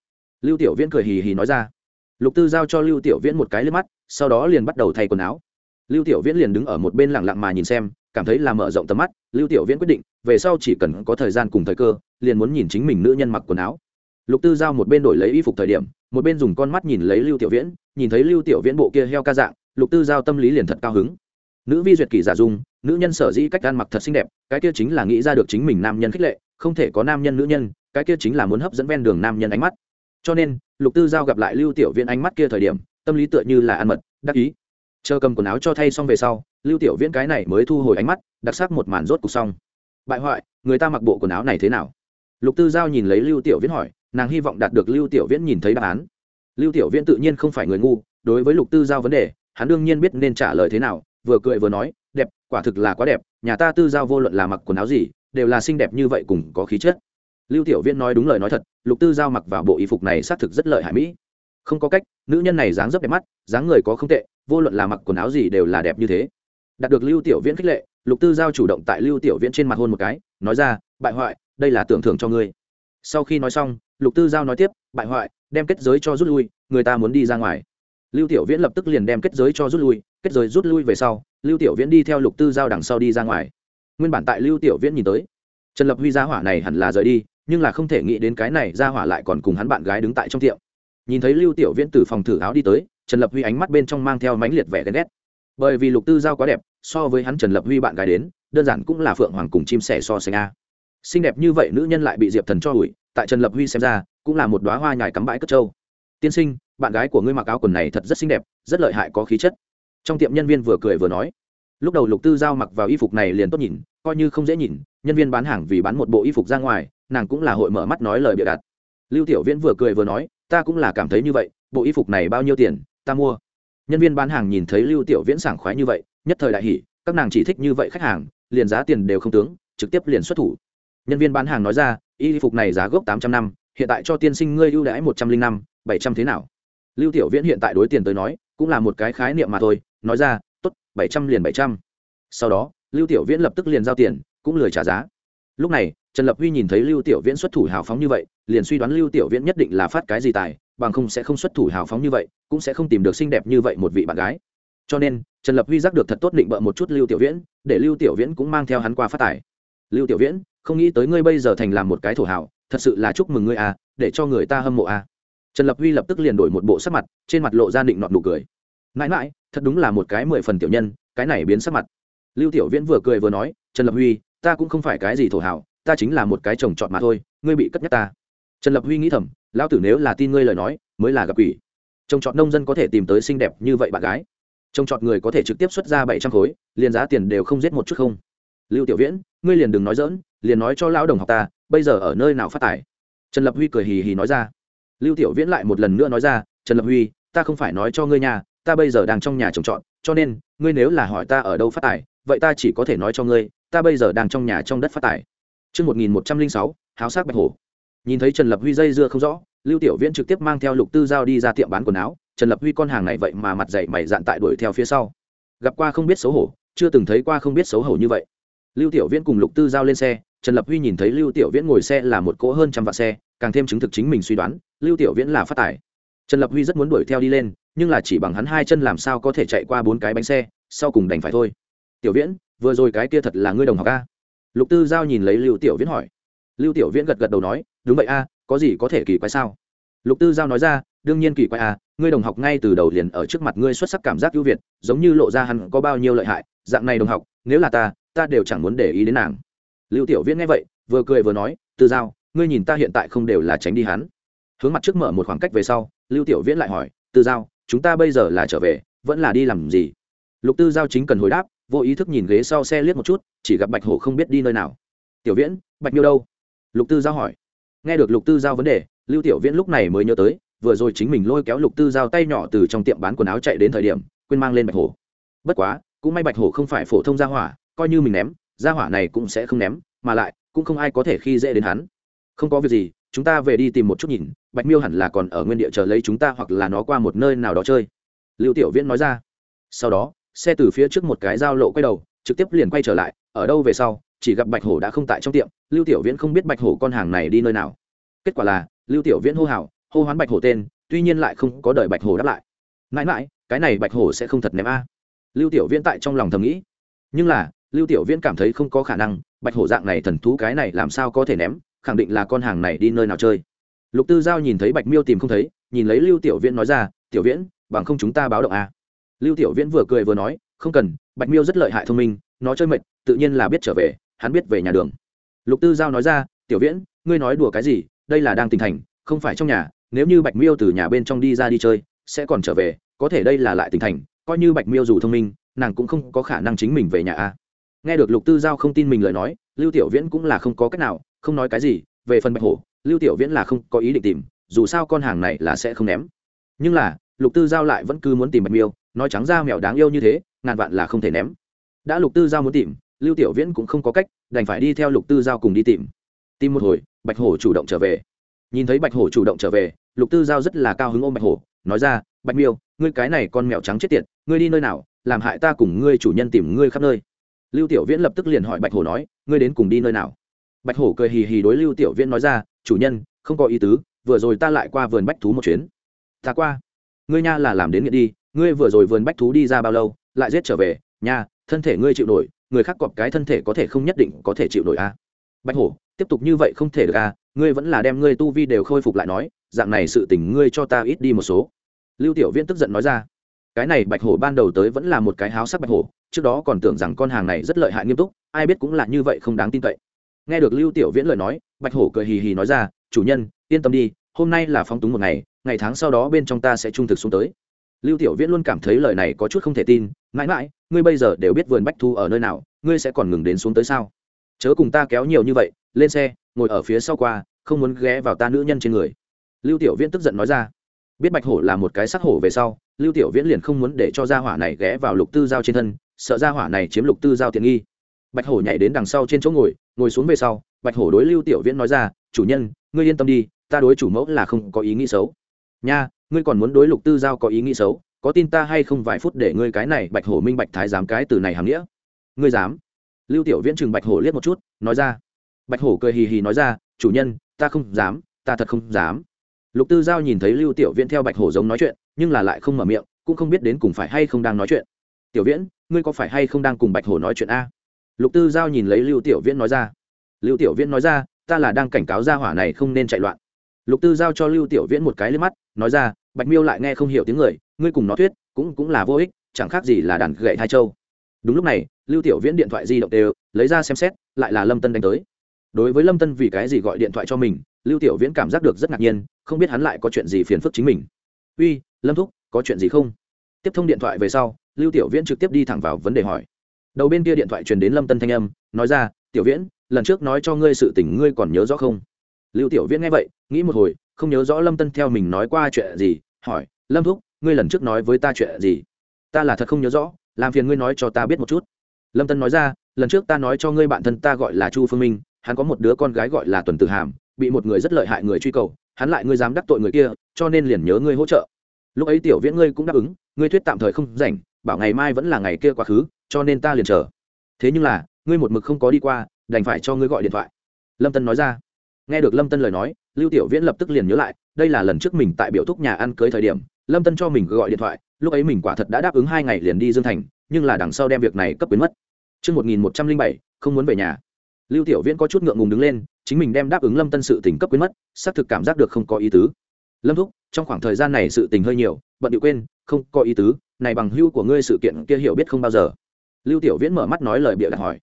Lưu tiểu viễn cười hì hì nói ra. Lục tư giao cho lưu tiểu viễn một cái lên mắt, sau đó liền bắt đầu thay quần áo. Lưu tiểu viễn liền đứng ở một bên lẳng lặng mà nhìn xem, cảm thấy là mở rộng tầm mắt, lưu tiểu viễn quyết định, về sau chỉ cần có thời gian cùng thời cơ, liền muốn nhìn chính mình nữ nhân mặc quần áo. Lục tư giao một bên đổi lấy y phục thời điểm, một bên dùng con mắt nhìn lấy lưu tiểu viễn, nhìn thấy lưu tiểu viễn bộ kia heo ca dạng lục tư giao tâm lý liền thật cao hứng. Nữ vi duyệt kỳ giả dung, nữ nhân sở dĩ cách ăn mặc thật xinh đẹp, cái kia chính là nghĩ ra được chính mình nam nhân khích lệ, không thể có nam nhân nữ nhân, cái kia chính là muốn hấp dẫn ven đường nam nhân ánh mắt. Cho nên, lục tư giao gặp lại lưu tiểu viễn ánh mắt kia thời điểm, tâm lý tựa như là ăn mật, đắc ý. Chờ cầm quần áo cho thay xong về sau, lưu tiểu viễn cái này mới thu hồi ánh mắt, đặc sắc một màn rốt cục xong. Bại hoại, người ta mặc bộ quần áo này thế nào? Lục tư giao nhìn lấy lưu tiểu viễn hỏi, nàng hy vọng đạt được lưu tiểu viễn nhìn thấy đáp án. Lưu tiểu viễn tự nhiên không phải người ngu, đối với lục tư giao vấn đề hắn đương nhiên biết nên trả lời thế nào, vừa cười vừa nói, đẹp, quả thực là quá đẹp, nhà ta tư giao vô luận là mặc quần áo gì, đều là xinh đẹp như vậy cùng có khí chất. Lưu tiểu viễn nói đúng lời nói thật, lục tư giao mặc vào bộ y phục này xác thực rất lợi hại mỹ. Không có cách, nữ nhân này dáng dấp đẹp mắt, dáng người có không tệ, vô luận là mặc quần áo gì đều là đẹp như thế. Đạt được lưu tiểu viễn khích lệ, lục tư giao chủ động tại lưu tiểu viễn trên mặt hôn một cái, nói ra, bại hoại, đây là tưởng thưởng cho ngươi. Sau khi nói xong, lục tư giao nói tiếp, bại hoại, đem kết giới cho rút lui, người ta muốn đi ra ngoài lưu tiểu viễn lập tức liền đem kết giới cho rút lui, kết giới rút lui về sau, lưu tiểu viễn đi theo lục tư giao đằng sau đi ra ngoài. Nguyên bản tại lưu tiểu viễn nhìn tới, trần lập huy gia hỏa này hẳn là rời đi, nhưng là không thể nghĩ đến cái này gia hỏa lại còn cùng hắn bạn gái đứng tại trong tiệm. Nhìn thấy lưu tiểu viễn từ phòng thử áo đi tới, trần lập huy ánh mắt bên trong mang theo mãnh liệt vẻ ghen ghét. Bởi vì lục tư giao quá đẹp, so với hắn trần lập huy bạn gái đến, đơn giản cũng là phượng hoàng cùng chim sẻ so sánh a. Xinh đẹp như vậy nữ nhân lại bị diệp thần cho hủi tại trần lập huy xem ra, cũng là một đoá hoa nhài cắm bãi cất trâu tiên sinh, bạn gái của ngươi mặc áo quần này thật rất xinh đẹp, rất lợi hại, có khí chất. Trong tiệm nhân viên vừa cười vừa nói. Lúc đầu lục tư giao mặc vào y phục này liền tốt nhìn, coi như không dễ nhìn, nhân viên bán hàng vì bán một bộ y phục ra ngoài, nàng cũng là hội mở mắt nói lời bịa đặt. Lưu tiểu viễn vừa cười vừa nói, ta cũng là cảm thấy như vậy, bộ y phục này bao nhiêu tiền, ta mua. Nhân viên bán hàng nhìn thấy lưu tiểu viễn sảng khoái như vậy, nhất thời đại hỷ các nàng chỉ thích như vậy khách hàng, liền giá tiền đều không tướng, trực tiếp liền xuất thủ. Nhân viên bán hàng nói ra, y phục này giá gốc tám trăm năm, hiện tại cho tiên sinh ngươi ưu đãi một trăm linh năm bảy trăm thế nào? Lưu tiểu viễn hiện tại đối tiền tới nói, cũng là một cái khái niệm mà thôi, nói ra, tốt, bảy trăm liền bảy trăm. Sau đó, lưu tiểu viễn lập tức liền giao tiền, cũng lười trả giá. Lúc này, trần lập huy nhìn thấy lưu tiểu viễn xuất thủ hào phóng như vậy, liền suy đoán lưu tiểu viễn nhất định là phát cái gì tài, bằng không sẽ không xuất thủ hào phóng như vậy, cũng sẽ không tìm được xinh đẹp như vậy một vị bạn gái. Cho nên, trần lập huy giác được thật tốt định bợ một chút lưu tiểu viễn, để lưu tiểu viễn cũng mang theo hắn qua phát tài. Lưu tiểu viễn, không nghĩ tới ngươi bây giờ thành làm một cái thổ hào, thật sự là chúc mừng ngươi à để cho người ta hâm mộ à trần lập huy lập tức liền đổi một bộ sắc mặt, trên mặt lộ ra định nọt nụ cười. Mãi mãi, thật đúng là một cái mười phần tiểu nhân, cái này biến sắc mặt. Lưu tiểu viễn vừa cười vừa nói, trần lập huy, ta cũng không phải cái gì thổ hảo ta chính là một cái chồng chọn mà thôi, ngươi bị cất nhắc ta. Trần lập huy nghĩ thầm, lão tử nếu là tin ngươi lời nói, mới là gặp quỷ. Trồng trọt nông dân có thể tìm tới xinh đẹp như vậy bạn gái. Trồng trọt người có thể trực tiếp xuất ra bảy trăm khối, liền giá tiền đều không giết một chút không. Lưu tiểu viễn, ngươi liền đừng nói dỡn liền nói cho lão đồng học ta, bây giờ ở nơi nào phát tài? Trần lập huy cười hì hì nói ra lưu tiểu viễn lại một lần nữa nói ra trần lập huy ta không phải nói cho ngươi nhà ta bây giờ đang trong nhà trồng trọt cho nên ngươi nếu là hỏi ta ở đâu phát tài vậy ta chỉ có thể nói cho ngươi ta bây giờ đang trong nhà trong đất phát tài Trước 1106, háo sắc bạch hổ. Nhìn thấy Trần Lập Huy dây dưa không rõ, Lưu Tiểu Viễn trực tiếp mang theo Lục Tư Giao đi ra tiệm bán quần áo, Trần Lập Huy con hàng này vậy mà mặt dày mày dạn tại đuổi theo phía sau. Gặp qua không biết xấu hổ, chưa từng thấy qua không biết xấu hổ như vậy. Lưu Tiểu Viễn cùng Lục Tư Giao lên xe, Trần Lập Huy nhìn thấy Lưu Tiểu Viễn ngồi xe là một cỗ hơn trăm vạn xe, càng thêm chứng thực chính mình suy đoán, Lưu Tiểu Viễn là phát tài. Trần Lập Huy rất muốn đuổi theo đi lên, nhưng là chỉ bằng hắn hai chân làm sao có thể chạy qua bốn cái bánh xe, sau cùng đành phải thôi. Tiểu Viễn, vừa rồi cái kia thật là ngươi đồng học a? Lục Tư Giao nhìn lấy Lưu Tiểu Viễn hỏi lưu tiểu viễn gật gật đầu nói đúng vậy a có gì có thể kỳ quái sao lục tư giao nói ra đương nhiên kỳ quái a ngươi đồng học ngay từ đầu liền ở trước mặt ngươi xuất sắc cảm giác ưu việt giống như lộ ra hắn có bao nhiêu lợi hại dạng này đồng học nếu là ta ta đều chẳng muốn để ý đến nàng lưu tiểu viễn nghe vậy, vừa cười vừa nói tư giao, ngươi nhìn ta hiện tại không đều là tránh đi hắn. Hướng mặt trước mở một khoảng cách về sau, lưu tiểu viễn lại hỏi tư giao, chúng ta bây giờ là trở về, vẫn là đi làm gì? Lục tư giao chính cần hồi đáp, vô ý thức nhìn ghế sau xe liếc một chút, chỉ gặp bạch hổ không biết đi nơi nào. Tiểu viễn, bạch miêu đâu? Lục tư giao hỏi. Nghe được lục tư giao vấn đề, lưu tiểu viễn lúc này mới nhớ tới, vừa rồi chính mình lôi kéo lục tư giao tay nhỏ từ trong tiệm bán quần áo chạy đến thời điểm, quên mang lên bạch hổ. Bất quá, cũng may bạch hổ không phải phổ thông gia hỏa, coi như mình ném gia hỏa này cũng sẽ không ném, mà lại, cũng không ai có thể khi dễ đến hắn. Không có việc gì, chúng ta về đi tìm một chút nhìn, bạch miêu hẳn là còn ở nguyên địa chờ lấy chúng ta hoặc là nó qua một nơi nào đó chơi. Lưu tiểu viễn nói ra. Sau đó, xe từ phía trước một cái giao lộ quay đầu, trực tiếp liền quay trở lại, ở đâu về sau, chỉ gặp bạch hổ đã không tại trong tiệm, lưu tiểu viễn không biết bạch hổ con hàng này đi nơi nào. Kết quả là, lưu tiểu viễn hô hào, hô hoán bạch hổ tên, tuy nhiên lại không có đợi bạch hổ đáp lại. Mãi mãi, cái này bạch hổ sẽ không thật ném a. Lưu tiểu viễn tại trong lòng thầm nghĩ. Nhưng là lưu tiểu viễn cảm thấy không có khả năng, bạch hổ dạng này thần thú cái này làm sao có thể ném, khẳng định là con hàng này đi nơi nào chơi. Lục tư giao nhìn thấy bạch miêu tìm không thấy, nhìn lấy lưu tiểu viễn nói ra, tiểu viễn, bằng không chúng ta báo động a. Lưu tiểu viễn vừa cười vừa nói, không cần, bạch miêu rất lợi hại thông minh, nó chơi mệt, tự nhiên là biết trở về, hắn biết về nhà đường. Lục tư giao nói ra, tiểu viễn, ngươi nói đùa cái gì, đây là đang tỉnh thành, không phải trong nhà, nếu như bạch miêu từ nhà bên trong đi ra đi chơi, sẽ còn trở về, có thể đây là lại tỉnh thành, coi như bạch miêu dù thông minh, nàng cũng không có khả năng chính mình về nhà a nghe được lục tư giao không tin mình lời nói, lưu tiểu viễn cũng là không có cách nào, không nói cái gì, về phần bạch hổ, lưu tiểu viễn là không có ý định tìm, dù sao con hàng này là sẽ không ném. Nhưng là, lục tư giao lại vẫn cứ muốn tìm bạch miêu, nói trắng ra mèo đáng yêu như thế, ngàn vạn là không thể ném. Đã lục tư giao muốn tìm, lưu tiểu viễn cũng không có cách, đành phải đi theo lục tư giao cùng đi tìm. Tìm một hồi, bạch hổ chủ động trở về. Nhìn thấy bạch hổ chủ động trở về, lục tư giao rất là cao hứng ôm bạch hổ, nói ra, bạch miêu, ngươi cái này con mèo trắng chết tiệt, ngươi đi nơi nào, làm hại ta cùng ngươi chủ nhân tìm ngươi khắp nơi lưu tiểu viễn lập tức liền hỏi bạch hổ nói ngươi đến cùng đi nơi nào? Bạch hổ cười hì hì đối lưu tiểu viễn nói ra chủ nhân không có ý tứ vừa rồi ta lại qua vườn bách thú một chuyến. Ta qua? Ngươi nha là làm đến nghĩa đi ngươi vừa rồi vườn bách thú đi ra bao lâu lại giết trở về? Nha thân thể ngươi chịu nổi người khác cọp cái thân thể có thể không nhất định có thể chịu nổi a. À. bạch hổ tiếp tục như vậy không thể được a à, ngươi vẫn là đem ngươi tu vi đều khôi phục lại nói dạng này sự tình ngươi cho ta ít đi một số. Lưu tiểu viễn tức giận nói ra cái này bạch hổ ban đầu tới vẫn là một cái háo sắc bạch hổ trước đó còn tưởng rằng con hàng này rất lợi hại nghiêm túc, ai biết cũng là như vậy không đáng tin cậy. Nghe được lưu tiểu viễn lời nói, bạch hổ cười hì hì nói ra, chủ nhân, yên tâm đi, hôm nay là phóng túng một ngày ngày tháng sau đó bên trong ta sẽ trung thực xuống tới. Lưu tiểu viễn luôn cảm thấy lời này có chút không thể tin, mãi mãi, ngươi bây giờ đều biết vườn bách thu ở nơi nào, ngươi sẽ còn ngừng đến xuống tới sao? Chớ cùng ta kéo nhiều như vậy, lên xe, ngồi ở phía sau qua, không muốn ghé vào ta nữ nhân trên người. Lưu tiểu viễn tức giận nói ra. Biết bạch hổ là một cái sắc hổ về sau, lưu tiểu viễn liền không muốn để cho gia hỏa này ghé vào lục tư giao trên thân sợ ra hỏa này chiếm lục tư giao tiện nghi. Bạch hổ nhảy đến đằng sau trên chỗ ngồi ngồi xuống về sau, bạch hổ đối lưu tiểu viễn nói ra, chủ nhân, ngươi yên tâm đi, ta đối chủ mẫu là không có ý nghĩ xấu. Nha, ngươi còn muốn đối lục tư giao có ý nghĩ xấu, có tin ta hay không vài phút để ngươi cái này bạch hổ minh bạch thái giám cái từ này hàm nghĩa? Ngươi dám? Lưu tiểu viễn chừng bạch hổ liếc một chút, nói ra. Bạch hổ cười hì hì nói ra, chủ nhân, ta không dám, ta thật không dám. Lục tư giao nhìn thấy lưu tiểu viễn theo bạch hổ giống nói chuyện, nhưng là lại không mở miệng, cũng không biết đến cùng phải hay không đang nói chuyện. Tiểu viễn ngươi có phải hay không đang cùng bạch hổ nói chuyện a? Lục tư giao nhìn lấy lưu tiểu viễn nói ra. Lưu tiểu viễn nói ra, ta là đang cảnh cáo gia hỏa này không nên chạy loạn. Lục tư giao cho lưu tiểu viễn một cái lên mắt, nói ra, bạch miêu lại nghe không hiểu tiếng người, ngươi cùng nó thuyết, cũng cũng là vô ích, chẳng khác gì là đàn gậy hai châu. Đúng lúc này, lưu tiểu viễn điện thoại di động đều, lấy ra xem xét, lại là lâm tân đánh tới. Đối với lâm tân vì cái gì gọi điện thoại cho mình, lưu tiểu viễn cảm giác được rất ngạc nhiên, không biết hắn lại có chuyện gì phiền phức chính mình. Uy, lâm thúc, có chuyện gì không? Tiếp thông điện thoại về sau lưu tiểu viễn trực tiếp đi thẳng vào vấn đề hỏi. Đầu bên kia điện thoại truyền đến lâm tân thanh âm, nói ra, tiểu viễn, lần trước nói cho ngươi sự tình ngươi còn nhớ rõ không? Lưu tiểu viễn nghe vậy, nghĩ một hồi, không nhớ rõ lâm tân theo mình nói qua chuyện gì, hỏi, lâm thúc, ngươi lần trước nói với ta chuyện gì? Ta là thật không nhớ rõ, làm phiền ngươi nói cho ta biết một chút. Lâm tân nói ra, lần trước ta nói cho ngươi bạn thân ta gọi là chu phương minh, hắn có một đứa con gái gọi là tuần tử hàm, bị một người rất lợi hại người truy cầu, hắn lại ngươi dám đắc tội người kia, cho nên liền nhớ ngươi hỗ trợ. Lúc ấy tiểu viễn ngươi cũng đáp ứng, ngươi thuyết tạm thời không rảnh bảo ngày mai vẫn là ngày kia quá khứ cho nên ta liền chờ. Thế nhưng là ngươi một mực không có đi qua đành phải cho ngươi gọi điện thoại. Lâm tân nói ra. Nghe được lâm tân lời nói lưu tiểu viễn lập tức liền nhớ lại đây là lần trước mình tại biểu thúc nhà ăn cưới thời điểm lâm tân cho mình gọi điện thoại lúc ấy mình quả thật đã đáp ứng hai ngày liền đi dương thành nhưng là đằng sau đem việc này cấp biến mất. Trước 1107, không muốn về nhà. Lưu Tiểu Viễn có chút ngượng ngùng đứng lên, chính mình đem đáp ứng Lâm Tân sự tình cấp biến mất, xác thực cảm giác được không có ý tứ. Lâm Thúc, trong khoảng thời gian này sự tình hơi nhiều, bận điệu quên, không có ý tứ, này bằng hưu của ngươi sự kiện kia hiểu biết không bao giờ. Lưu Tiểu Viễn mở mắt nói lời bịa đặt hỏi.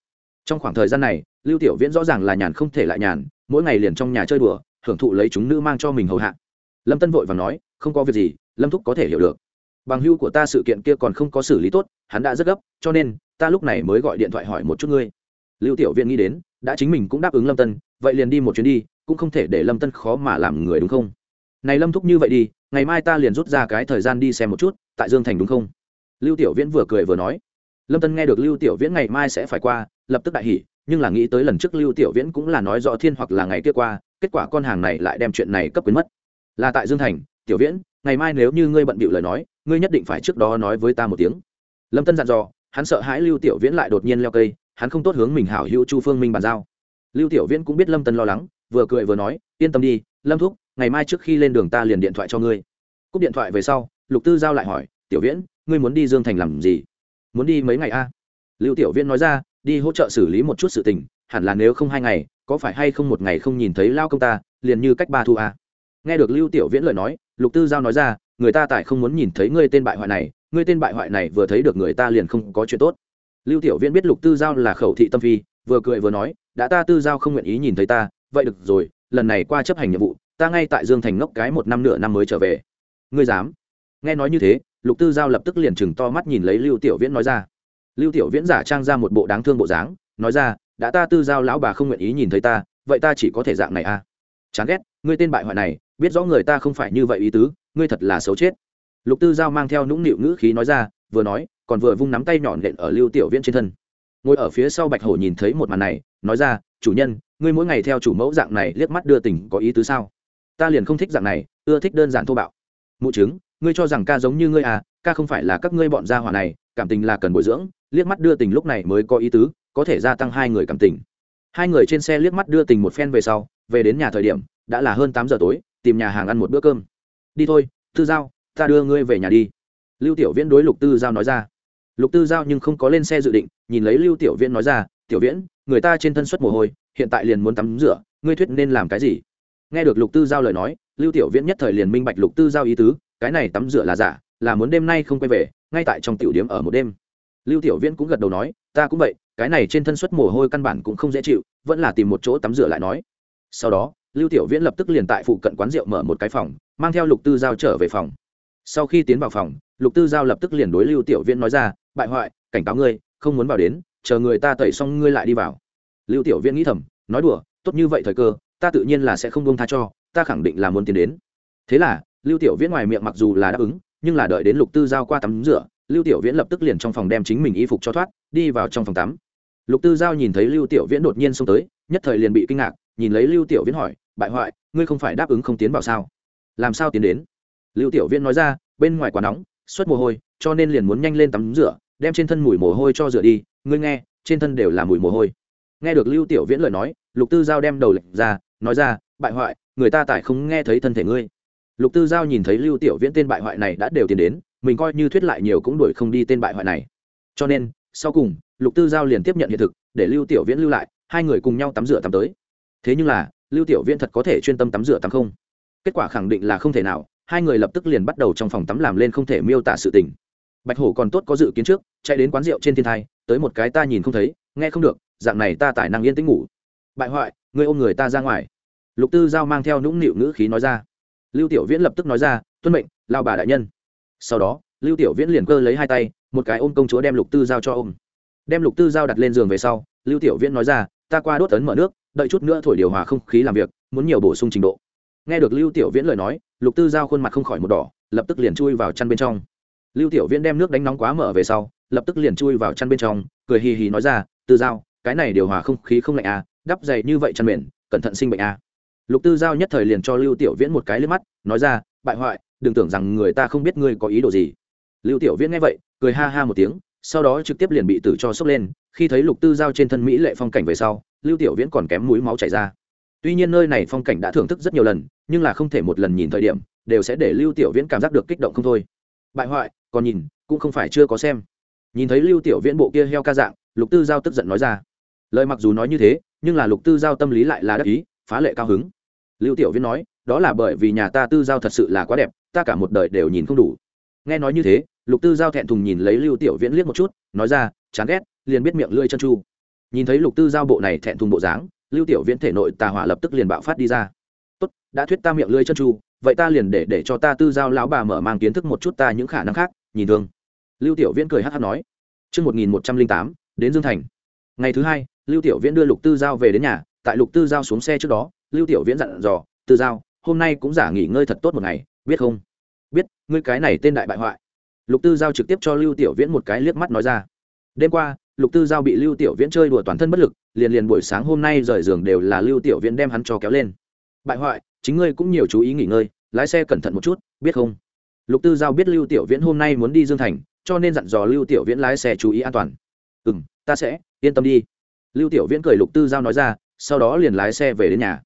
Trong khoảng thời gian này, Lưu Tiểu Viễn rõ ràng là nhàn không thể lại nhàn, mỗi ngày liền trong nhà chơi đùa, hưởng thụ lấy chúng nữ mang cho mình hầu hạ. Lâm Tân vội vàng nói, không có việc gì, Lâm Thúc có thể hiểu được bằng hưu của ta sự kiện kia còn không có xử lý tốt hắn đã rất gấp cho nên ta lúc này mới gọi điện thoại hỏi một chút ngươi lưu tiểu Viễn nghĩ đến đã chính mình cũng đáp ứng lâm tân vậy liền đi một chuyến đi cũng không thể để lâm tân khó mà làm người đúng không này lâm thúc như vậy đi ngày mai ta liền rút ra cái thời gian đi xem một chút, tại dương thành đúng không? Lưu tiểu viễn vừa cười vừa nói. Lâm tân nghe được lưu tiểu viễn ngày mai sẽ phải qua, lập tức đại hỉ, nhưng là nghĩ tới lần trước lưu tiểu viễn cũng là nói rõ thiên hoặc là ngày kia qua, kết quả con hàng này lại đem chuyện này cấp quyến mất. Là tại dương thành, tiểu viễn, ngày mai nếu như ngươi bận bịu lời nói, ngươi nhất định phải trước đó nói với ta một tiếng. Lâm tân dặn dò, hắn sợ hãi lưu tiểu viễn lại đột nhiên leo cây, hắn không tốt hướng mình hảo hữu chu phương minh bàn giao. Lưu tiểu viễn cũng biết lâm tân lo lắng, vừa cười vừa nói, yên tâm đi, lâm thúc, ngày mai trước khi lên đường ta liền điện thoại cho ngươi cúp điện thoại về sau, lục tư giao lại hỏi, tiểu viễn, ngươi muốn đi dương thành làm gì? Muốn đi mấy ngày a? Lưu tiểu viễn nói ra, đi hỗ trợ xử lý một chút sự tình, hẳn là nếu không hai ngày, có phải hay không một ngày không nhìn thấy lao công ta, liền như cách ba thu a? Nghe được lưu tiểu viễn lời nói, lục tư giao nói ra, người ta tại không muốn nhìn thấy ngươi tên bại hoại này, ngươi tên bại hoại này vừa thấy được người ta liền không có chuyện tốt. Lưu tiểu viễn biết lục tư giao là khẩu thị tâm phi, vừa cười vừa nói, đã ta tư giao không nguyện ý nhìn thấy ta, vậy được rồi, lần này qua chấp hành nhiệm vụ, ta ngay tại dương thành ngốc cái một năm nửa năm mới trở về ngươi dám. Nghe nói như thế, lục tư giao lập tức liền chừng to mắt nhìn lấy lưu tiểu viễn nói ra. Lưu tiểu viễn giả trang ra một bộ đáng thương bộ dáng, nói ra, đã ta tư giao lão bà không nguyện ý nhìn thấy ta, vậy ta chỉ có thể dạng này à? Chán ghét, ngươi tên bại hoại này, biết rõ người ta không phải như vậy ý tứ, ngươi thật là xấu chết. Lục tư giao mang theo nũng nịu ngữ khí nói ra, vừa nói, còn vừa vung nắm tay nhọn lện ở lưu tiểu viễn trên thân. Ngồi ở phía sau bạch hổ nhìn thấy một màn này, nói ra, chủ nhân, ngươi mỗi ngày theo chủ mẫu dạng này liếc mắt đưa tình có ý tứ sao? Ta liền không thích dạng này, ưa thích đơn giản thô bạo mụ chứng ngươi cho rằng ca giống như ngươi à ca không phải là các ngươi bọn gia hỏa này, cảm tình là cần bồi dưỡng, liếc mắt đưa tình lúc này mới có ý tứ, có thể gia tăng hai người cảm tình. Hai người trên xe liếc mắt đưa tình một phen về sau, về đến nhà thời điểm, đã là hơn tám giờ tối, tìm nhà hàng ăn một bữa cơm. Đi thôi, tư giao, ta đưa ngươi về nhà đi. Lưu tiểu viễn đối lục tư giao nói ra. Lục tư giao nhưng không có lên xe dự định, nhìn lấy lưu tiểu viễn nói ra, tiểu viễn, người ta trên thân xuất mồ hôi, hiện tại liền muốn tắm rửa, ngươi thuyết nên làm cái gì? Nghe được lục tư giao lời nói, lưu tiểu viễn nhất thời liền minh bạch lục tư giao ý tứ, cái này tắm rửa là giả, là muốn đêm nay không quay về, ngay tại trong tiểu điếm ở một đêm. Lưu tiểu viễn cũng gật đầu nói, ta cũng vậy, cái này trên thân xuất mồ hôi căn bản cũng không dễ chịu, vẫn là tìm một chỗ tắm rửa lại nói. Sau đó, lưu tiểu viễn lập tức liền tại phụ cận quán rượu mở một cái phòng, mang theo lục tư giao trở về phòng. Sau khi tiến vào phòng, lục tư giao lập tức liền đối lưu tiểu viễn nói ra, bại hoại, cảnh cáo ngươi, không muốn vào đến, chờ người ta tẩy xong ngươi lại đi vào. Lưu tiểu viễn nghĩ thầm, nói đùa, tốt như vậy thời cơ ta tự nhiên là sẽ không buông tha cho, ta khẳng định là muốn tiến đến. Thế là, lưu tiểu viễn ngoài miệng mặc dù là đáp ứng, nhưng là đợi đến lục tư giao qua tắm rửa, lưu tiểu viễn lập tức liền trong phòng đem chính mình y phục cho thoát, đi vào trong phòng tắm. Lục tư giao nhìn thấy lưu tiểu viễn đột nhiên xông tới, nhất thời liền bị kinh ngạc, nhìn lấy lưu tiểu viễn hỏi, bại hoại, ngươi không phải đáp ứng không tiến vào sao? Làm sao tiến đến? Lưu tiểu viễn nói ra, bên ngoài quá nóng, xuất mồ hôi, cho nên liền muốn nhanh lên tắm rửa, đem trên thân mùi mồ hôi cho rửa đi, ngươi nghe, trên thân đều là mùi mồ hôi. Nghe được lưu tiểu viễn lời nói, lục tư giao đem đầu lệnh ra nói ra, bại hoại, người ta tại không nghe thấy thân thể ngươi. Lục tư giao nhìn thấy lưu tiểu viễn tên bại hoại này đã đều tiến đến, mình coi như thuyết lại nhiều cũng đuổi không đi tên bại hoại này. Cho nên, sau cùng, lục tư giao liền tiếp nhận hiện thực, để lưu tiểu viễn lưu lại, hai người cùng nhau tắm rửa tắm tới. Thế nhưng là, lưu tiểu viễn thật có thể chuyên tâm tắm rửa tắm không? Kết quả khẳng định là không thể nào, hai người lập tức liền bắt đầu trong phòng tắm làm lên không thể miêu tả sự tình. Bạch hổ còn tốt có dự kiến trước, chạy đến quán rượu trên thiên thai, tới một cái ta nhìn không thấy, nghe không được, dạng này ta tài năng yên tĩnh ngủ. Bại hoại ngươi ôm người ta ra ngoài. Lục tư giao mang theo nũng nịu ngữ khí nói ra. Lưu tiểu viễn lập tức nói ra, tuân mệnh, lao bà đại nhân. Sau đó, lưu tiểu viễn liền cơ lấy hai tay, một cái ôm công chúa đem lục tư giao cho ôm. Đem lục tư giao đặt lên giường về sau, lưu tiểu viễn nói ra, ta qua đốt tấn mở nước, đợi chút nữa thổi điều hòa không khí làm việc, muốn nhiều bổ sung trình độ. Nghe được lưu tiểu viễn lời nói, lục tư giao khuôn mặt không khỏi một đỏ, lập tức liền chui vào chăn bên trong. Lưu tiểu viễn đem nước đánh nóng quá mở về sau, lập tức liền chui vào chăn bên trong, cười hì hì nói ra, tư giao, cái này điều hòa không khí không lạnh à đắp dày như vậy chăn mền, cẩn thận sinh bệnh à. Lục tư giao nhất thời liền cho lưu tiểu viễn một cái liếc mắt, nói ra, bại hoại, đừng tưởng rằng người ta không biết ngươi có ý đồ gì. Lưu tiểu viễn nghe vậy, cười ha ha một tiếng, sau đó trực tiếp liền bị tử cho sốc lên. Khi thấy lục tư giao trên thân mỹ lệ phong cảnh về sau, lưu tiểu viễn còn kém mũi máu chảy ra. Tuy nhiên nơi này phong cảnh đã thưởng thức rất nhiều lần, nhưng là không thể một lần nhìn thời điểm, đều sẽ để lưu tiểu viễn cảm giác được kích động không thôi. Bại hoại, còn nhìn, cũng không phải chưa có xem. Nhìn thấy lưu tiểu viễn bộ kia heo ca dạng, lục tư giao tức giận nói ra lời mặc dù nói như thế, nhưng là lục tư giao tâm lý lại là đắc ý, phá lệ cao hứng. Lưu tiểu viễn nói, đó là bởi vì nhà ta tư giao thật sự là quá đẹp, ta cả một đời đều nhìn không đủ. Nghe nói như thế, lục tư giao thẹn thùng nhìn lấy lưu tiểu viễn liếc một chút, nói ra, chán ghét, liền biết miệng lưỡi chân chu. Nhìn thấy lục tư giao bộ này thẹn thùng bộ dáng, lưu tiểu viễn thể nội tà hỏa lập tức liền bạo phát đi ra. Tốt, đã thuyết ta miệng lưỡi chân chu, vậy ta liền để để cho ta tư giao lão bà mở mang kiến thức một chút ta những khả năng khác, nhìn thương. Lưu tiểu viễn cười hát hát nói, chương một nghìn một trăm linh tám, đến dương thành. Ngày thứ hai lưu tiểu viễn đưa lục tư giao về đến nhà, tại lục tư giao xuống xe trước đó, lưu tiểu viễn dặn dò, tư giao, hôm nay cũng giả nghỉ ngơi thật tốt một ngày, biết không? Biết, ngươi cái này tên đại bại hoại. Lục tư giao trực tiếp cho lưu tiểu viễn một cái liếc mắt nói ra. Đêm qua, lục tư giao bị lưu tiểu viễn chơi đùa toàn thân bất lực, liền liền buổi sáng hôm nay rời giường đều là lưu tiểu viễn đem hắn cho kéo lên. Bại hoại, chính ngươi cũng nhiều chú ý nghỉ ngơi, lái xe cẩn thận một chút, biết không? Lục tư giao biết lưu tiểu viễn hôm nay muốn đi dương thành, cho nên dặn dò lưu tiểu viễn lái xe chú ý an toàn. Ừ m ta sẽ, yên tâm đi lưu tiểu viễn cười lục tư giao nói ra, sau đó liền lái xe về đến nhà.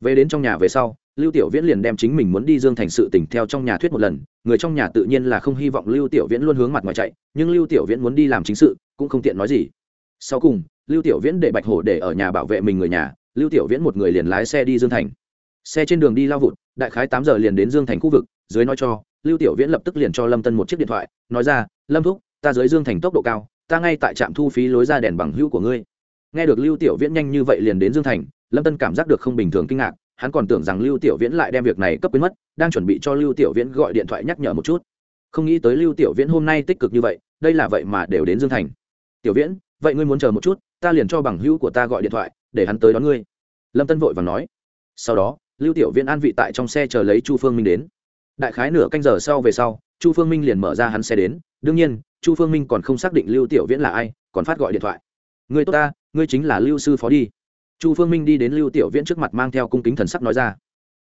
Về đến trong nhà về sau, lưu tiểu viễn liền đem chính mình muốn đi dương thành sự tỉnh theo trong nhà thuyết một lần, người trong nhà tự nhiên là không hy vọng lưu tiểu viễn luôn hướng mặt ngoài chạy, nhưng lưu tiểu viễn muốn đi làm chính sự, cũng không tiện nói gì. Sau cùng, lưu tiểu viễn để bạch hổ để ở nhà bảo vệ mình người nhà, lưu tiểu viễn một người liền lái xe đi dương thành. Xe trên đường đi lao vụt, đại khái tám giờ liền đến dương thành khu vực, dưới nói cho, lưu tiểu viễn lập tức liền cho lâm tân một chiếc điện thoại, nói ra, lâm thúc, ta dưới dương thành tốc độ cao, ta ngay tại trạm thu phí lối ra đèn bằng hữu của ngươi nghe được lưu tiểu viễn nhanh như vậy liền đến dương thành, lâm tân cảm giác được không bình thường kinh ngạc, hắn còn tưởng rằng lưu tiểu viễn lại đem việc này cấp quyến mất, đang chuẩn bị cho lưu tiểu viễn gọi điện thoại nhắc nhở một chút. Không nghĩ tới lưu tiểu viễn hôm nay tích cực như vậy, đây là vậy mà đều đến dương thành. Tiểu viễn, vậy ngươi muốn chờ một chút, ta liền cho bằng hữu của ta gọi điện thoại, để hắn tới đón ngươi. Lâm tân vội và nói. Sau đó, lưu tiểu viễn an vị tại trong xe chờ lấy chu phương minh đến. Đại khái nửa canh giờ sau về sau, chu phương minh liền mở ra hắn xe đến. Đương nhiên, chu phương minh còn không xác định lưu tiểu viễn là ai, còn phát gọi điện thoại người tốt ta, ngươi chính là lưu sư phó đi. Chu phương minh đi đến lưu tiểu viễn trước mặt mang theo cung kính thần sắc nói ra.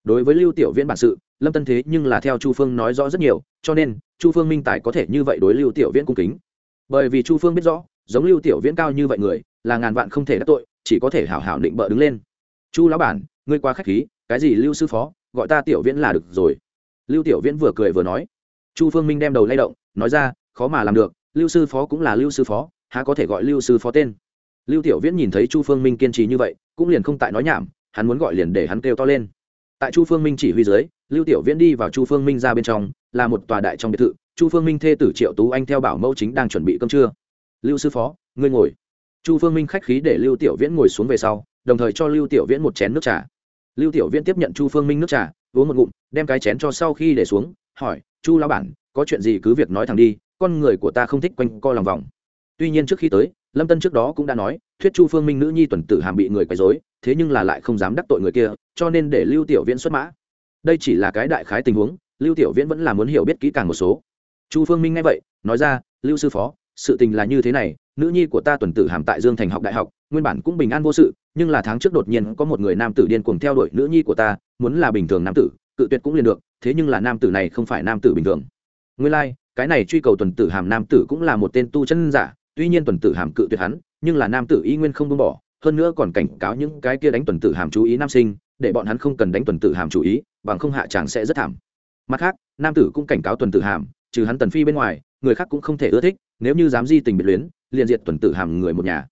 Đối với lưu tiểu viễn bản sự, lâm tân thế nhưng là theo chu phương nói rõ rất nhiều, cho nên, chu phương minh tài có thể như vậy đối lưu tiểu viễn cung kính. Bởi vì chu phương biết rõ, giống lưu tiểu viễn cao như vậy người, là ngàn vạn không thể đắc tội, chỉ có thể hảo hảo định bợ đứng lên. Chu lão bản, ngươi quá khách khí, cái gì lưu sư phó, gọi ta tiểu viễn là được rồi. Lưu tiểu viễn vừa cười vừa nói. Chu phương minh đem đầu lay động, nói ra, khó mà làm được, lưu sư phó cũng là lưu sư phó, há có thể gọi lưu sư phó tên? Lưu tiểu viễn nhìn thấy chu phương minh kiên trì như vậy, cũng liền không tại nói nhảm, hắn muốn gọi liền để hắn kêu to lên. Tại chu phương minh chỉ huy dưới, lưu tiểu viễn đi vào chu phương minh ra bên trong, là một tòa đại trong biệt thự, chu phương minh thê tử triệu tú anh theo bảo mẫu chính đang chuẩn bị cơm trưa. Lưu sư phó, ngươi ngồi. Chu phương minh khách khí để lưu tiểu viễn ngồi xuống về sau, đồng thời cho lưu tiểu viễn một chén nước trà. Lưu tiểu viễn tiếp nhận chu phương minh nước trà, uống một ngụm, đem cái chén cho sau khi để xuống, hỏi, chu lão bản, có chuyện gì cứ việc nói thẳng đi, con người của ta không thích quanh co lòng vòng. Tuy nhiên trước khi tới lâm tân trước đó cũng đã nói thuyết chu phương minh nữ nhi tuần tử hàm bị người quấy dối thế nhưng là lại không dám đắc tội người kia cho nên để lưu tiểu viễn xuất mã. Đây chỉ là cái đại khái tình huống lưu tiểu viễn vẫn là muốn hiểu biết kỹ càng một số. Chu phương minh nghe vậy nói ra lưu sư phó sự tình là như thế này nữ nhi của ta tuần tử hàm tại dương thành học đại học nguyên bản cũng bình an vô sự nhưng là tháng trước đột nhiên có một người nam tử điên cuồng theo đuổi nữ nhi của ta muốn là bình thường nam tử cự tuyệt cũng liền được thế nhưng là nam tử này không phải nam tử bình thường. Nguyên lai、like, cái này truy cầu tuần tử hàm nam tử cũng là một tên tu chân giả tuy nhiên tuần tử hàm cự tuyệt hắn, nhưng là nam tử y nguyên không buông bỏ, hơn nữa còn cảnh cáo những cái kia đánh tuần tử hàm chú ý nam sinh, để bọn hắn không cần đánh tuần tử hàm chú ý, bằng không hạ chàng sẽ rất thảm. Mặt khác, nam tử cũng cảnh cáo tuần tử hàm, trừ hắn tần phi bên ngoài, người khác cũng không thể ưa thích, nếu như dám di tình biệt luyến, liền diệt tuần tử hàm người một nhà.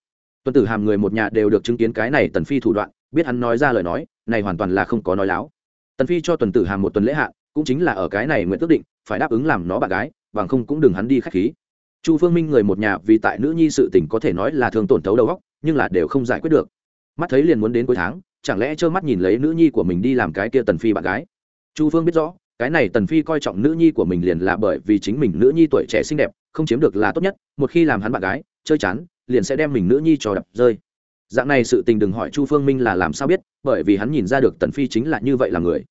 Tuần tử hàm người một nhà đều được chứng kiến cái này tần phi thủ đoạn, biết hắn nói ra lời nói, này hoàn toàn là không có nói láo. Tần phi cho tuần tử hàm một tuần lễ hạn, cũng chính là ở cái này nguyện tước định, phải đáp ứng làm nó bạn gái, bằng không cũng đừng hắn đi khách khí chu phương minh người một nhà vì tại nữ nhi sự tình có thể nói là thường tổn thấu đầu óc, nhưng là đều không giải quyết được. Mắt thấy liền muốn đến cuối tháng, chẳng lẽ trơ mắt nhìn lấy nữ nhi của mình đi làm cái kia tần phi bạn gái? Chu phương biết rõ, cái này tần phi coi trọng nữ nhi của mình liền là bởi vì chính mình nữ nhi tuổi trẻ xinh đẹp, không chiếm được là tốt nhất, một khi làm hắn bạn gái, chơi chán, liền sẽ đem mình nữ nhi cho đập rơi. Dạng này sự tình đừng hỏi chu phương minh là làm sao biết, bởi vì hắn nhìn ra được tần phi chính là như vậy là người.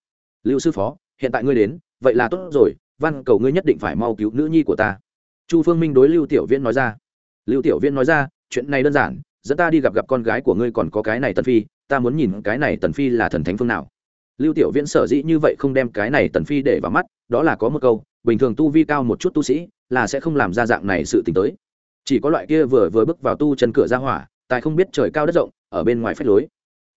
Lưu sư phó, hiện tại ngươi đến, vậy là tốt rồi văn cầu ngươi nhất định phải mau cứu nữ nhi của ta chu phương minh đối lưu tiểu viễn nói ra. Lưu tiểu viễn nói ra, chuyện này đơn giản, dẫn ta đi gặp gặp con gái của ngươi còn có cái này tần phi, ta muốn nhìn cái này tần phi là thần thánh phương nào. Lưu tiểu viễn sở dĩ như vậy không đem cái này tần phi để vào mắt, đó là có một câu, bình thường tu vi cao một chút tu sĩ, là sẽ không làm ra dạng này sự t ì n h tới. Chỉ có loại kia vừa vừa bước vào tu chân cửa ra hỏa tại không biết trời cao đất rộng, ở bên ngoài phách lối.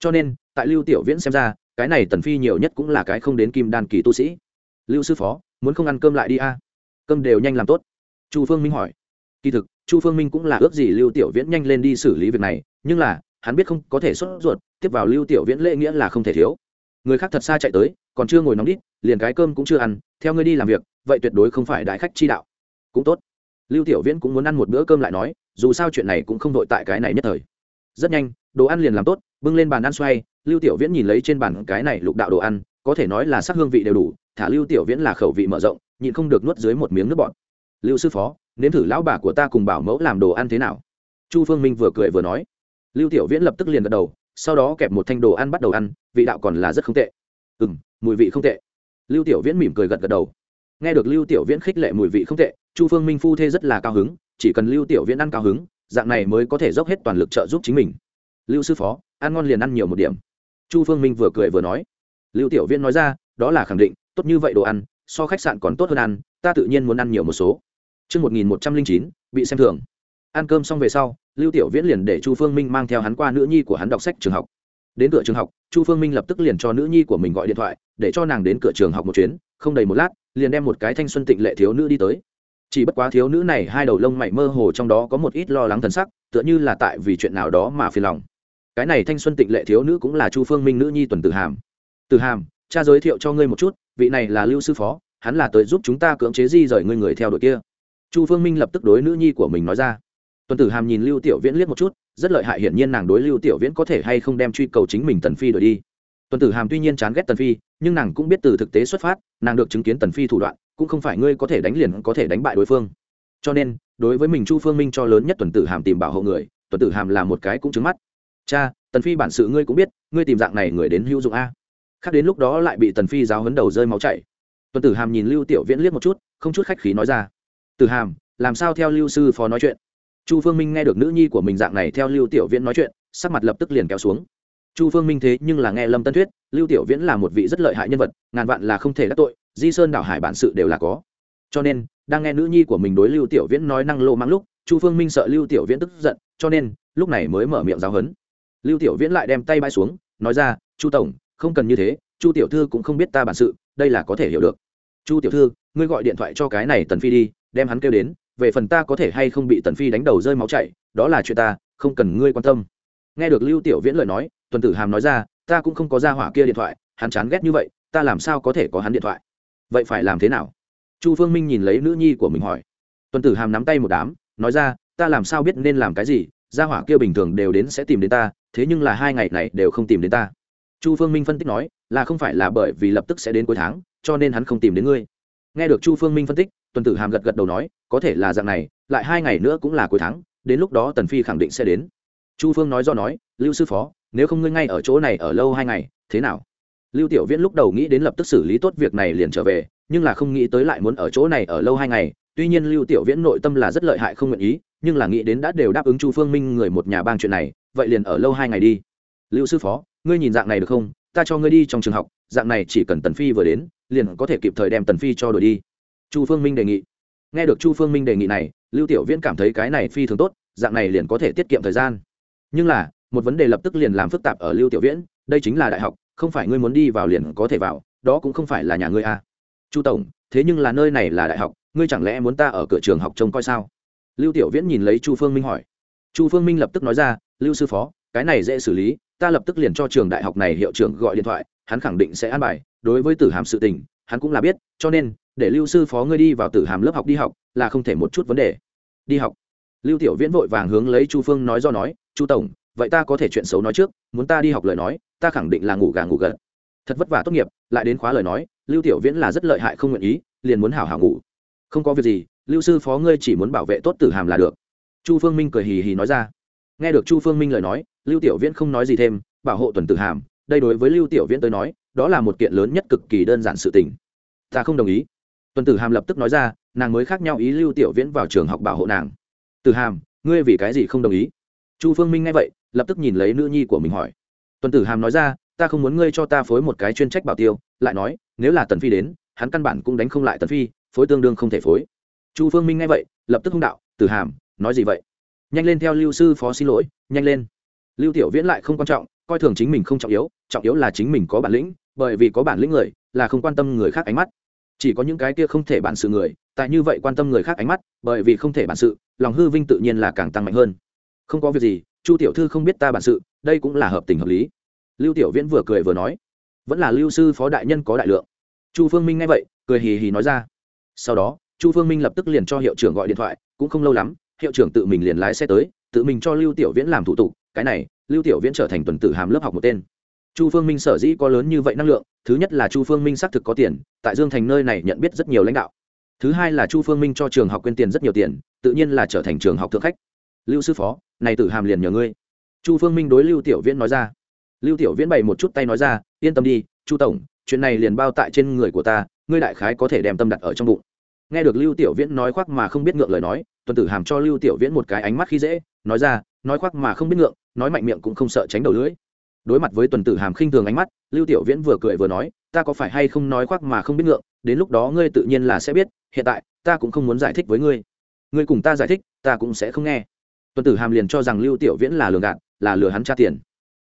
Cho nên, tại lưu tiểu viễn xem ra, cái này tần phi nhiều nhất cũng là cái không đến kim đan kỳ tu sĩ. Lưu sư phó, muốn không ăn cơm lại đi a? Cơm đều nhanh làm tốt chu phương minh hỏi. Kỳ thực, chu phương minh cũng là ước gì lưu tiểu viễn nhanh lên đi xử lý việc này, nhưng là, hắn biết không có thể xuất ruột, tiếp vào lưu tiểu viễn lễ nghĩa là không thể thiếu. Người khác thật xa chạy tới, còn chưa ngồi nóng đít, liền cái cơm cũng chưa ăn, theo ngươi đi làm việc, vậy tuyệt đối không phải đại khách chi đạo. Cũng tốt. Lưu tiểu viễn cũng muốn ăn một bữa cơm lại nói, dù sao chuyện này cũng không đội tại cái này nhất thời. Rất nhanh, đồ ăn liền làm tốt, bưng lên bàn ăn xoay, lưu tiểu viễn nhìn lấy trên bàn cái này lục đạo đồ ăn, có thể nói là sắc hương vị đều đủ, thả lưu tiểu viễn là khẩu vị mở rộng, nhịn không được nuốt dưới một miếng nước bọt lưu sư phó, nếm thử lão bà của ta cùng bảo mẫu làm đồ ăn thế nào? Chu phương minh vừa cười vừa nói. Lưu tiểu viễn lập tức liền gật đầu, sau đó kẹp một thanh đồ ăn bắt đầu ăn, vị đạo còn là rất không tệ. Ừ m mùi vị không tệ. Lưu tiểu viễn mỉm cười gật gật đầu. Nghe được lưu tiểu viễn khích lệ mùi vị không tệ, chu phương minh phu thê rất là cao hứng, chỉ cần lưu tiểu viễn ăn cao hứng, dạng này mới có thể dốc hết toàn lực trợ giúp chính mình. Lưu sư phó, ăn ngon liền ăn nhiều một điểm. Chu phương minh vừa cười vừa nói. Lưu tiểu viễn nói ra, đó là khẳng định, tốt như vậy đồ ăn, so khách sạn còn tốt hơn ăn, ta tự nhiên muốn ăn nhiều một số. Chương 1109, bị xem thường. Ăn cơm xong về sau, Lưu Tiểu Viễn liền để Chu Phương Minh mang theo hắn qua nữ nhi của hắn đọc sách trường học. Đến cửa trường học chu phương minh lập tức liền cho nữ nhi của mình gọi điện thoại để cho nàng đến cửa trường học một chuyến không đầy một lát liền đem một cái thanh xuân tịnh lệ thiếu nữ đi tới. Chỉ bất quá thiếu nữ này hai đầu lông mày mơ hồ trong đó có một ít lo lắng thần sắc tựa như là tại vì chuyện nào đó mà phiền lòng. Cái này thanh xuân tịnh lệ thiếu nữ cũng là chu phương minh nữ nhi tuần tử hàm. Tử hàm cha giới thiệu cho ngươi một chút vị này là lưu sư phó hắn là tới giúp chúng ta cưỡng chế di rời ngươi người theo đội kia chu phương minh lập tức đối nữ nhi của mình nói ra. Tuần tử hàm nhìn lưu tiểu viễn liếc một chút, rất lợi hại hiển nhiên nàng đối lưu tiểu viễn có thể hay không đem truy cầu chính mình tần phi đổi đi. Tuần tử hàm tuy nhiên chán ghét tần phi, nhưng nàng cũng biết từ thực tế xuất phát, nàng được chứng kiến tần phi thủ đoạn, cũng không phải ngươi có thể đánh liền có thể đánh bại đối phương. Cho nên, đối với mình chu phương minh cho lớn nhất tuần tử hàm tìm bảo hộ người, tuần tử hàm là một cái cũng trứng mắt. Cha, tần phi bản sự ngươi cũng biết, ngươi tìm dạng này người đến hữu dụng a. Khác đến lúc đó lại bị tần phi giáo hấn đầu rơi máu chảy. Tuần tử hàm nhìn lưu tiểu viễn liếc một chút, không chút khách khí nói ra từ hàm, làm sao theo lưu sư phó nói chuyện? Chu phương minh nghe được nữ nhi của mình dạng này theo lưu tiểu viễn nói chuyện, sắc mặt lập tức liền kéo xuống. Chu phương minh thế nhưng là nghe lâm tân thuyết, lưu tiểu viễn là một vị rất lợi hại nhân vật, ngàn vạn là không thể đắc tội, di sơn đảo hải bản sự đều là có. Cho nên, đang nghe nữ nhi của mình đối lưu tiểu viễn nói năng lô mang lúc, chu phương minh sợ lưu tiểu viễn tức giận, cho nên, lúc này mới mở miệng giáo hấn. Lưu tiểu viễn lại đem tay bay xuống, nói ra, chu tổng, không cần như thế, chu tiểu thư cũng không biết ta bản sự, đây là có thể hiểu được. Chu tiểu thư, ngươi gọi điện thoại cho cái này tần phi đi đem hắn kêu đến, về phần ta có thể hay không bị tần phi đánh đầu rơi máu chảy, đó là chuyện ta, không cần ngươi quan tâm. Nghe được lưu tiểu viễn lời nói, tuần tử hàm nói ra, ta cũng không có ra hỏa kia điện thoại, hắn chán ghét như vậy, ta làm sao có thể có hắn điện thoại? Vậy phải làm thế nào? Chu phương minh nhìn lấy nữ nhi của mình hỏi. Tuần tử hàm nắm tay một đám, nói ra, ta làm sao biết nên làm cái gì gia hỏa kia bình thường đều đến sẽ tìm đến ta, thế nhưng là hai ngày này đều không tìm đến ta. Chu phương minh phân tích nói, là không phải là bởi vì lập tức sẽ đến cuối tháng, cho nên hắn không tìm đến ngươi. Nghe được chu phương minh phân tích tuần tử hàm gật gật đầu nói, có thể là dạng này, lại hai ngày nữa cũng là cuối tháng, đến lúc đó tần phi khẳng định sẽ đến. Chu phương nói do nói, lưu sư phó, nếu không ngươi ngay ở chỗ này ở lâu hai ngày, thế nào? Lưu tiểu viễn lúc đầu nghĩ đến lập tức xử lý tốt việc này liền trở về, nhưng là không nghĩ tới lại muốn ở chỗ này ở lâu hai ngày, tuy nhiên lưu tiểu viễn nội tâm là rất lợi hại không nguyện ý, nhưng là nghĩ đến đã đều đáp ứng chu phương minh người một nhà bang chuyện này, vậy liền ở lâu hai ngày đi. Lưu sư phó, ngươi nhìn dạng này được không? Ta cho ngươi đi trong trường học, dạng này chỉ cần tần phi vừa đến, liền có thể kịp thời đem tần phi cho đổi đi chu phương minh đề nghị. Nghe được chu phương minh đề nghị này, lưu tiểu viễn cảm thấy cái này phi thường tốt, dạng này liền có thể tiết kiệm thời gian. Nhưng là, một vấn đề lập tức liền làm phức tạp ở lưu tiểu viễn, đây chính là đại học, không phải ngươi muốn đi vào liền có thể vào, đó cũng không phải là nhà ngươi a à. chu tổng, thế nhưng là nơi này là đại học, ngươi chẳng lẽ muốn ta ở cửa trường học trông coi sao? Lưu tiểu viễn nhìn lấy chu phương minh hỏi. Chu phương minh lập tức nói ra, lưu sư phó, cái này dễ xử lý, ta lập tức liền cho trường đại học này hiệu trưởng gọi điện thoại, hắn khẳng định sẽ an bài, đối với tử hàm sự tình, hắn cũng là biết, cho nên để lưu sư phó ngươi đi vào tử hàm lớp học đi học, là không thể một chút vấn đề. Đi học. Lưu tiểu viễn vội vàng hướng lấy chu phương nói do nói, chu tổng, vậy ta có thể chuyện xấu nói trước, muốn ta đi học lời nói, ta khẳng định là ngủ gà ngủ gật. Thật vất vả tốt nghiệp, lại đến khóa lời nói, lưu tiểu viễn là rất lợi hại không nguyện ý, liền muốn hảo hảo ngủ. Không có việc gì, lưu sư phó ngươi chỉ muốn bảo vệ tốt tử hàm là được. Chu phương minh cười hì hì nói ra. Nghe được chu phương minh lời nói, lưu tiểu viễn không nói gì thêm, bảo hộ tuần tử hàm, đây đối với lưu tiểu viễn tới nói, đó là một kiện lớn nhất cực kỳ đơn giản sự tình. Ta không đồng ý tuần tử hàm lập tức nói ra, nàng mới khác nhau ý lưu tiểu viễn vào trường học bảo hộ nàng. Tử hàm, ngươi vì cái gì không đồng ý? Chu phương minh nghe vậy, lập tức nhìn lấy nữ nhi của mình hỏi. Tuần tử hàm nói ra, ta không muốn ngươi cho ta phối một cái chuyên trách bảo tiêu, lại nói, nếu là tần phi đến, hắn căn bản cũng đánh không lại tần phi, phối tương đương không thể phối. Chu phương minh nghe vậy, lập tức hung đạo, tử hàm, nói gì vậy? Nhanh lên theo lưu sư phó xin lỗi, nhanh lên. Lưu tiểu viễn lại không quan trọng, coi thường chính mình không trọng yếu trọng yếu là chính mình có bản lĩnh, bởi vì có bản lĩnh người là không quan tâm người khác ánh mắt chỉ có những cái kia không thể bản sự người, tại như vậy quan tâm người khác ánh mắt, bởi vì không thể bản sự, lòng hư vinh tự nhiên là càng tăng mạnh hơn. Không có việc gì, chu tiểu thư không biết ta bản sự, đây cũng là hợp tình hợp lý. Lưu tiểu viễn vừa cười vừa nói, vẫn là lưu sư phó đại nhân có đại lượng. Chu phương minh nghe vậy, cười hì hì nói ra. Sau đó, chu phương minh lập tức liền cho hiệu trưởng gọi điện thoại, cũng không lâu lắm, hiệu trưởng tự mình liền lái xe tới, tự mình cho lưu tiểu viễn làm thủ tục, cái này, lưu tiểu viễn trở thành tuần tử hàm lớp học một tên. Chu phương minh sở dĩ có lớn như vậy năng lượng thứ nhất là chu phương minh xác thực có tiền, tại dương thành nơi này nhận biết rất nhiều lãnh đạo. Thứ hai là chu phương minh cho trường học quên tiền rất nhiều tiền, tự nhiên là trở thành trường học thượng khách. Lưu sư phó, này tử hàm liền nhờ ngươi. Chu phương minh đối lưu tiểu viễn nói ra. Lưu tiểu viễn bày một chút tay nói ra, yên tâm đi, chu tổng, chuyện này liền bao tại trên người của ta, ngươi đại khái có thể đem tâm đặt ở trong bụng. Nghe được lưu tiểu viễn nói khoác mà không biết ngượng lời nói, tuần tử hàm cho lưu tiểu viễn một cái ánh mắt khi dễ, nói ra, nói khoác mà không biết ngượng, nói mạnh miệng cũng không sợ tránh đầu lưỡi đối mặt với tuần tử hàm khinh thường ánh mắt, lưu tiểu viễn vừa cười vừa nói, ta có phải hay không nói khoác mà không biết ngượng, đến lúc đó ngươi tự nhiên là sẽ biết, hiện tại, ta cũng không muốn giải thích với ngươi. Ngươi cùng ta giải thích, ta cũng sẽ không nghe. Tuần tử hàm liền cho rằng lưu tiểu viễn là lừa gạt, là lừa hắn trả tiền.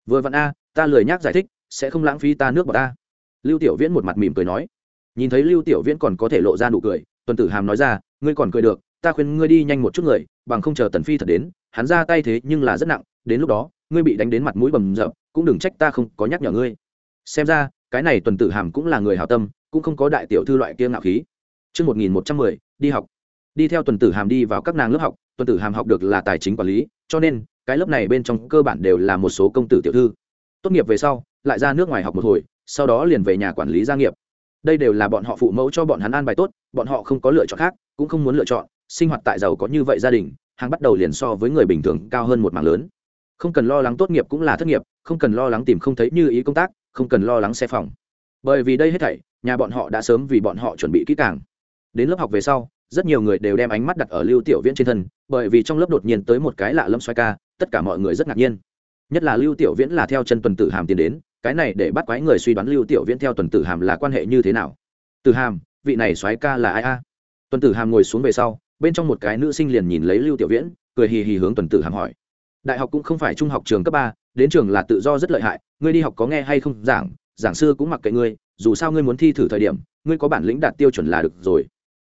Vừa vặn a, ta lười nhác giải thích, sẽ không lãng phí ta nước bọt ta. Lưu tiểu viễn một mặt mỉm cười nói. Nhìn thấy lưu tiểu viễn còn có thể lộ ra nụ cười, tuần tử hàm nói ra, ngươi còn cười được, ta khuyên ngươi đi nhanh một chút người, bằng không chờ tần phi thật đến, hắn ra tay thế nhưng là rất nặng, đến lúc đó, ngươi bị đánh đến mặt mũi bầm rậm cũng đừng trách ta không có nhắc nhở ngươi xem ra cái này tuần tử hàm cũng là người hảo tâm cũng không có đại tiểu thư loại kia ngạo khí Trước 1110, đi học. Đi theo tuần tử hàm đi vào các nàng lớp học, tuần tử hàm học được là tài chính quản lý, cho nên cái lớp này bên trong cơ bản đều là một số công tử tiểu thư. Tốt nghiệp về sau, lại ra nước ngoài học một hồi, sau đó liền về nhà quản lý gia nghiệp. Đây đều là bọn họ phụ mẫu cho bọn hắn an bài tốt, bọn họ không có lựa chọn khác, cũng không muốn lựa chọn, sinh hoạt tại giàu có như vậy gia đình, hàng bắt đầu liền so với người bình thường cao hơn một mảng lớn không cần lo lắng tốt nghiệp cũng là thất nghiệp, không cần lo lắng tìm không thấy như ý công tác, không cần lo lắng xe phòng. Bởi vì đây hết thảy, nhà bọn họ đã sớm vì bọn họ chuẩn bị kỹ càng. Đến lớp học về sau, rất nhiều người đều đem ánh mắt đặt ở lưu tiểu viễn trên thân, bởi vì trong lớp đột nhiên tới một cái lạ lâm xoay ca, tất cả mọi người rất ngạc nhiên. Nhất là lưu tiểu viễn là theo chân tuần tử hàm tiến đến, cái này để bắt quái người suy đoán lưu tiểu viễn theo tuần tử hàm là quan hệ như thế nào. Tử hàm, vị này xoáy ca là ai a? Tuần tử hàm ngồi xuống về sau, bên trong một cái nữ sinh liền nhìn lấy lưu tiểu viễn, cười hì hì hướng tuần tử hàm hỏi đại học cũng không phải trung học trường cấp ba, đến trường là tự do rất lợi hại. Ngươi đi học có nghe hay không? Giảng giảng sư cũng mặc kệ ngươi, dù sao ngươi muốn thi thử thời điểm, ngươi có bản lĩnh đạt tiêu chuẩn là được rồi.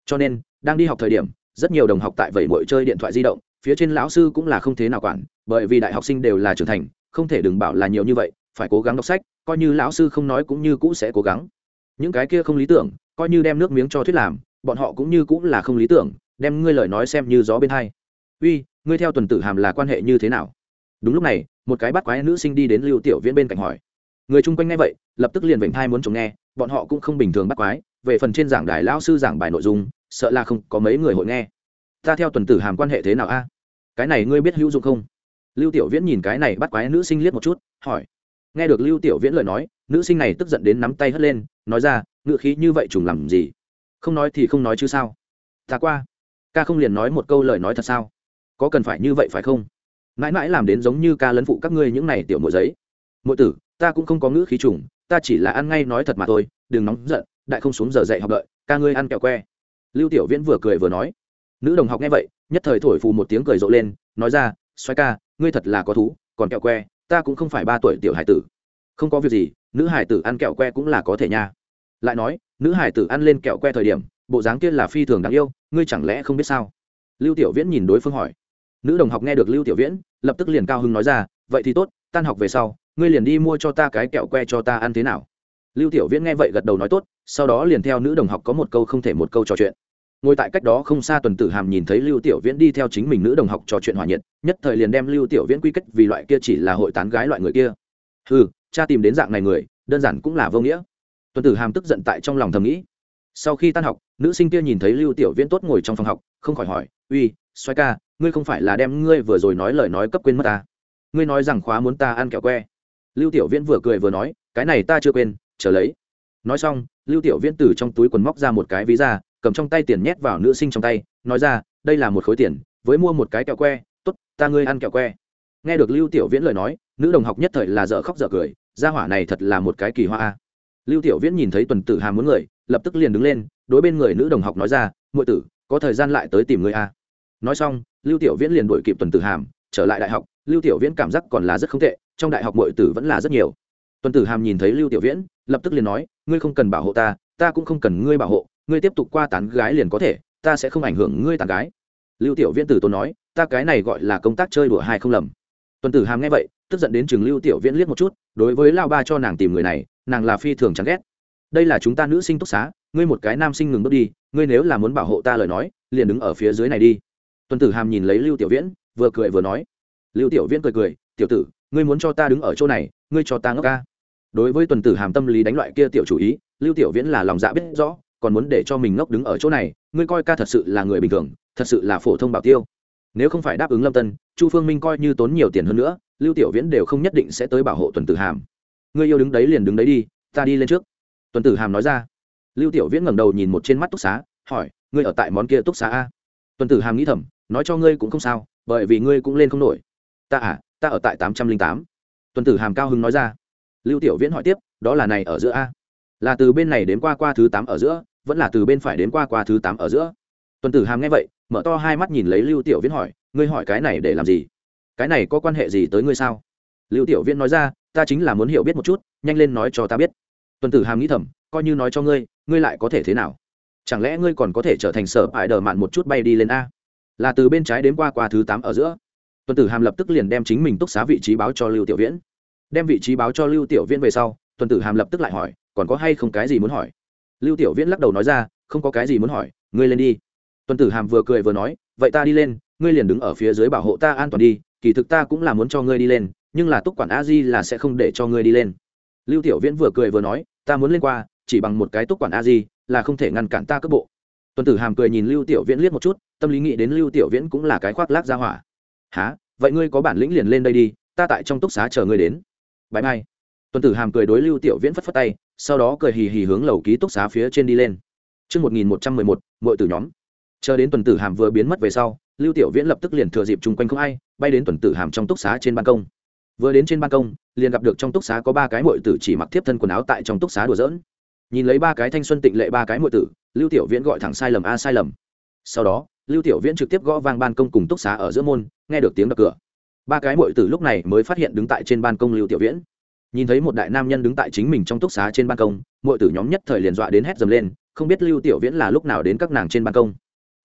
Cho nên, đang đi học thời điểm, rất nhiều đồng học tại vậy mỗi chơi điện thoại di động, phía trên lão sư cũng là không thế nào quản, bởi vì đại học sinh đều là trưởng thành, không thể đừng bảo là nhiều như vậy, phải cố gắng đọc sách, coi như lão sư không nói cũng như cũ sẽ cố gắng. Những cái kia không lý tưởng, coi như đem nước miếng cho thuyết làm, bọn họ cũng như cũng là không lý tưởng, đem ngươi lời nói xem như gió bên hai. Uy ngươi theo tuần tử hàm là quan hệ như thế nào? Đúng lúc này, một cái bắt quái nữ sinh đi đến lưu tiểu viễn bên cạnh hỏi. Người chung quanh nghe vậy, lập tức liền vểnh thai muốn chống nghe, bọn họ cũng không bình thường bắt quái, về phần trên giảng đài lão sư giảng bài nội dung, sợ là không có mấy người hội nghe. Ta theo tuần tử hàm quan hệ thế nào a? Cái này ngươi biết hữu dụng không? Lưu tiểu viễn nhìn cái này bắt quái nữ sinh liếc một chút, hỏi. Nghe được lưu tiểu viễn lời nói, nữ sinh này tức giận đến nắm tay hất lên, nói ra, ngựa khí như vậy trùng làm gì? Không nói thì không nói chứ sao? Ta qua. Ca không liền nói một câu lời nói thật sao? Có cần phải như vậy phải không? Mãi mãi làm đến giống như ca lấn phụ các ngươi những này tiểu mộ giấy. Mỗi tử, ta cũng không có ngữ khí trùng, ta chỉ là ăn ngay nói thật mà thôi, đừng nóng giận, đại không xuống giờ dạy học đợi, ca ngươi ăn kẹo que. Lưu tiểu viễn vừa cười vừa nói. Nữ đồng học nghe vậy, nhất thời thổi phù một tiếng cười rộ lên, nói ra xoay ca, ngươi thật là có thú, còn kẹo que, ta cũng không phải ba tuổi tiểu hải tử. Không có việc gì, nữ hải tử ăn kẹo que cũng là có thể nha. Lại nói, nữ hải tử ăn lên kẹo que thời điểm, bộ dáng kia là phi thường đáng yêu, ngươi chẳng lẽ không biết sao? Lưu tiểu viễn nhìn đối phương hỏi nữ đồng học nghe được lưu tiểu viễn, lập tức liền cao hưng nói ra, vậy thì tốt, tan học về sau, ngươi liền đi mua cho ta cái kẹo que cho ta ăn thế nào? Lưu tiểu viễn nghe vậy gật đầu nói tốt, sau đó liền theo nữ đồng học có một câu không thể một câu trò chuyện. Ngồi tại cách đó không xa tuần tử hàm nhìn thấy lưu tiểu viễn đi theo chính mình nữ đồng học trò chuyện hòa nhiệt, nhất thời liền đem lưu tiểu viễn quy kết vì loại kia chỉ là hội tán gái loại người kia. Ừ cha tìm đến dạng này người, đơn giản cũng là vô nghĩa. Tuần tử hàm tức giận tại trong lòng thầm nghĩ. Sau khi tan học, nữ sinh kia nhìn thấy lưu tiểu viễn tốt ngồi trong phòng học, không khỏi hỏi, uy xoay ca ngươi không phải là đem ngươi vừa rồi nói lời nói cấp quên mất ta. Ngươi nói rằng khóa muốn ta ăn kẹo que. Lưu tiểu viễn vừa cười vừa nói, cái này ta chưa quên, chờ lấy. Nói xong, lưu tiểu viễn từ trong túi quần móc ra một cái ví ra cầm trong tay tiền nhét vào nữ sinh trong tay, nói ra, đây là một khối tiền, với mua một cái kẹo que t ố t ta ngươi ăn kẹo que. Nghe được lưu tiểu viễn lời nói, nữ đồng học nhất thời là dở khóc dở cười, gia hỏa này thật là một cái kỳ hoa a. Lưu tiểu viễn nhìn thấy tuần tử hàm muốn người, lập tức liền đứng lên, đối bên người nữ đồng học nói ra ngụy tử, có thời gian lại tới tìm người a nói xong, lưu tiểu viễn liền đổi kịp tuần tử hàm, trở lại đại học. Lưu tiểu viễn cảm giác còn là rất không tệ, trong đại học mọi tử vẫn là rất nhiều. Tuần tử hàm nhìn thấy lưu tiểu viễn, lập tức liền nói, ngươi không cần bảo hộ ta ta cũng không cần ngươi bảo hộ, ngươi tiếp tục qua tán gái liền có thể, ta sẽ không ảnh hưởng ngươi tán gái. Lưu tiểu viễn tử tôn nói, ta cái này gọi là công tác chơi đùa hai không lầm? Tuần tử hàm nghe vậy, tức giận đến chừng lưu tiểu viễn liếc một chút, đối với lao ba cho nàng tìm người này, nàng là phi thường chán ghét. Đây là chúng ta nữ sinh túc xá, ngươi một cái nam sinh ngừng bước đi, ngươi nếu là muốn bảo hộ ta lời nói, liền đứng ở phía dưới này đi tuần tử hàm nhìn lấy lưu tiểu viễn, vừa cười vừa nói. Lưu tiểu viễn cười cười, tiểu tử, ngươi muốn cho ta đứng ở chỗ này, ngươi cho ta ngốc ca. Đối với tuần tử hàm tâm lý đánh loại kia tiểu chủ ý, lưu tiểu viễn là lòng dạ biết rõ, còn muốn để cho mình ngốc đứng ở chỗ này, ngươi coi ca thật sự là người bình thường, thật sự là phổ thông bảo tiêu. Nếu không phải đáp ứng lâm tân, chu phương minh coi như tốn nhiều tiền hơn nữa, lưu tiểu viễn đều không nhất định sẽ tới bảo hộ tuần tử hàm. Ngươi yêu đứng đấy liền đứng đấy đi, ta đi lên trước. Tuần tử hàm nói ra. Lưu tiểu viễn ngẩng đầu nhìn một trên mắt túc xá, hỏi, ngươi ở tại món kia túc xá a? Tuần tử hàm nghĩ thầm nói cho ngươi cũng không sao, bởi vì ngươi cũng lên không nổi. Ta à ta ở tại tám trăm linh tám. Tuần tử hàm cao hưng nói ra. Lưu tiểu viễn hỏi tiếp, đó là này ở giữa a? Là từ bên này đến qua qua thứ tám ở giữa, vẫn là từ bên phải đến qua qua thứ tám ở giữa? Tuần tử hàm nghe vậy, mở to hai mắt nhìn lấy lưu tiểu viễn hỏi, ngươi hỏi cái này để làm gì? Cái này có quan hệ gì tới ngươi sao? Lưu tiểu viễn nói ra, ta chính là muốn hiểu biết một chút, nhanh lên nói cho ta biết. Tuần tử hàm nghĩ thầm, coi như nói cho ngươi ngươi lại có thể thế nào? Chẳng lẽ ngươi còn có thể trở thành sở ải đờ mạn một chút bay đi lên a? Là từ bên trái đến qua qua thứ tám ở giữa. Tuần tử hàm lập tức liền đem chính mình túc xá vị trí báo cho lưu tiểu viễn. Đem vị trí báo cho lưu tiểu viễn về sau, tuần tử hàm lập tức lại hỏi, còn có hay không cái gì muốn hỏi? Lưu tiểu viễn lắc đầu nói ra, không có cái gì muốn hỏi, ngươi lên đi. Tuần tử hàm vừa cười vừa nói, vậy ta đi lên, ngươi liền đứng ở phía dưới bảo hộ ta an toàn đi, kỳ thực ta cũng là muốn cho ngươi đi lên, nhưng là túc quản a di là sẽ không để cho ngươi đi lên. Lưu tiểu viễn vừa cười vừa nói, ta muốn lên qua, chỉ bằng một cái túc quản a di là không thể ngăn cản ta cước bộ tuần tử hàm cười nhìn lưu tiểu viễn liếc một chút tâm lý nghĩ đến lưu tiểu viễn cũng là cái khoác lác ra hỏa há vậy ngươi có bản lĩnh liền lên đây đi ta tại trong túc xá chờ ngươi đến bãi mai tuần tử hàm cười đối lưu tiểu viễn phất phất tay sau đó cười hì hì hướng lầu ký túc xá phía trên đi lên Trước 1111, mội tử nhóm. Chờ đến tuần tử hàm vừa biến mất về sau, Lưu Tiểu Viễn lập tức liền thừa dịp chung quanh không ai, bay đến tuần tử hàm trong túc xá trên ban công. Vừa đến trên ban công, liền gặp được trong túc xá có ba cái muội tử chỉ mặc tiếp thân quần áo tại trong túc xá đùa giỡn. Nhìn lấy ba cái thanh xuân tịnh lệ ba cái muội tử, Lưu Tiểu Viễn gọi thẳng sai lầm a sai lầm. Sau đó, Lưu Tiểu Viễn trực tiếp gõ vang ban công cùng túc xá ở giữa môn, nghe được tiếng đập cửa. Ba cái muội tử lúc này mới phát hiện đứng tại trên ban công Lưu Tiểu Viễn nhìn thấy một đại nam nhân đứng tại chính mình trong túc xá trên ban công mọi tử nhóm nhất thời liền dọa đến hét dầm lên không biết lưu tiểu viễn là lúc nào đến các nàng trên ban công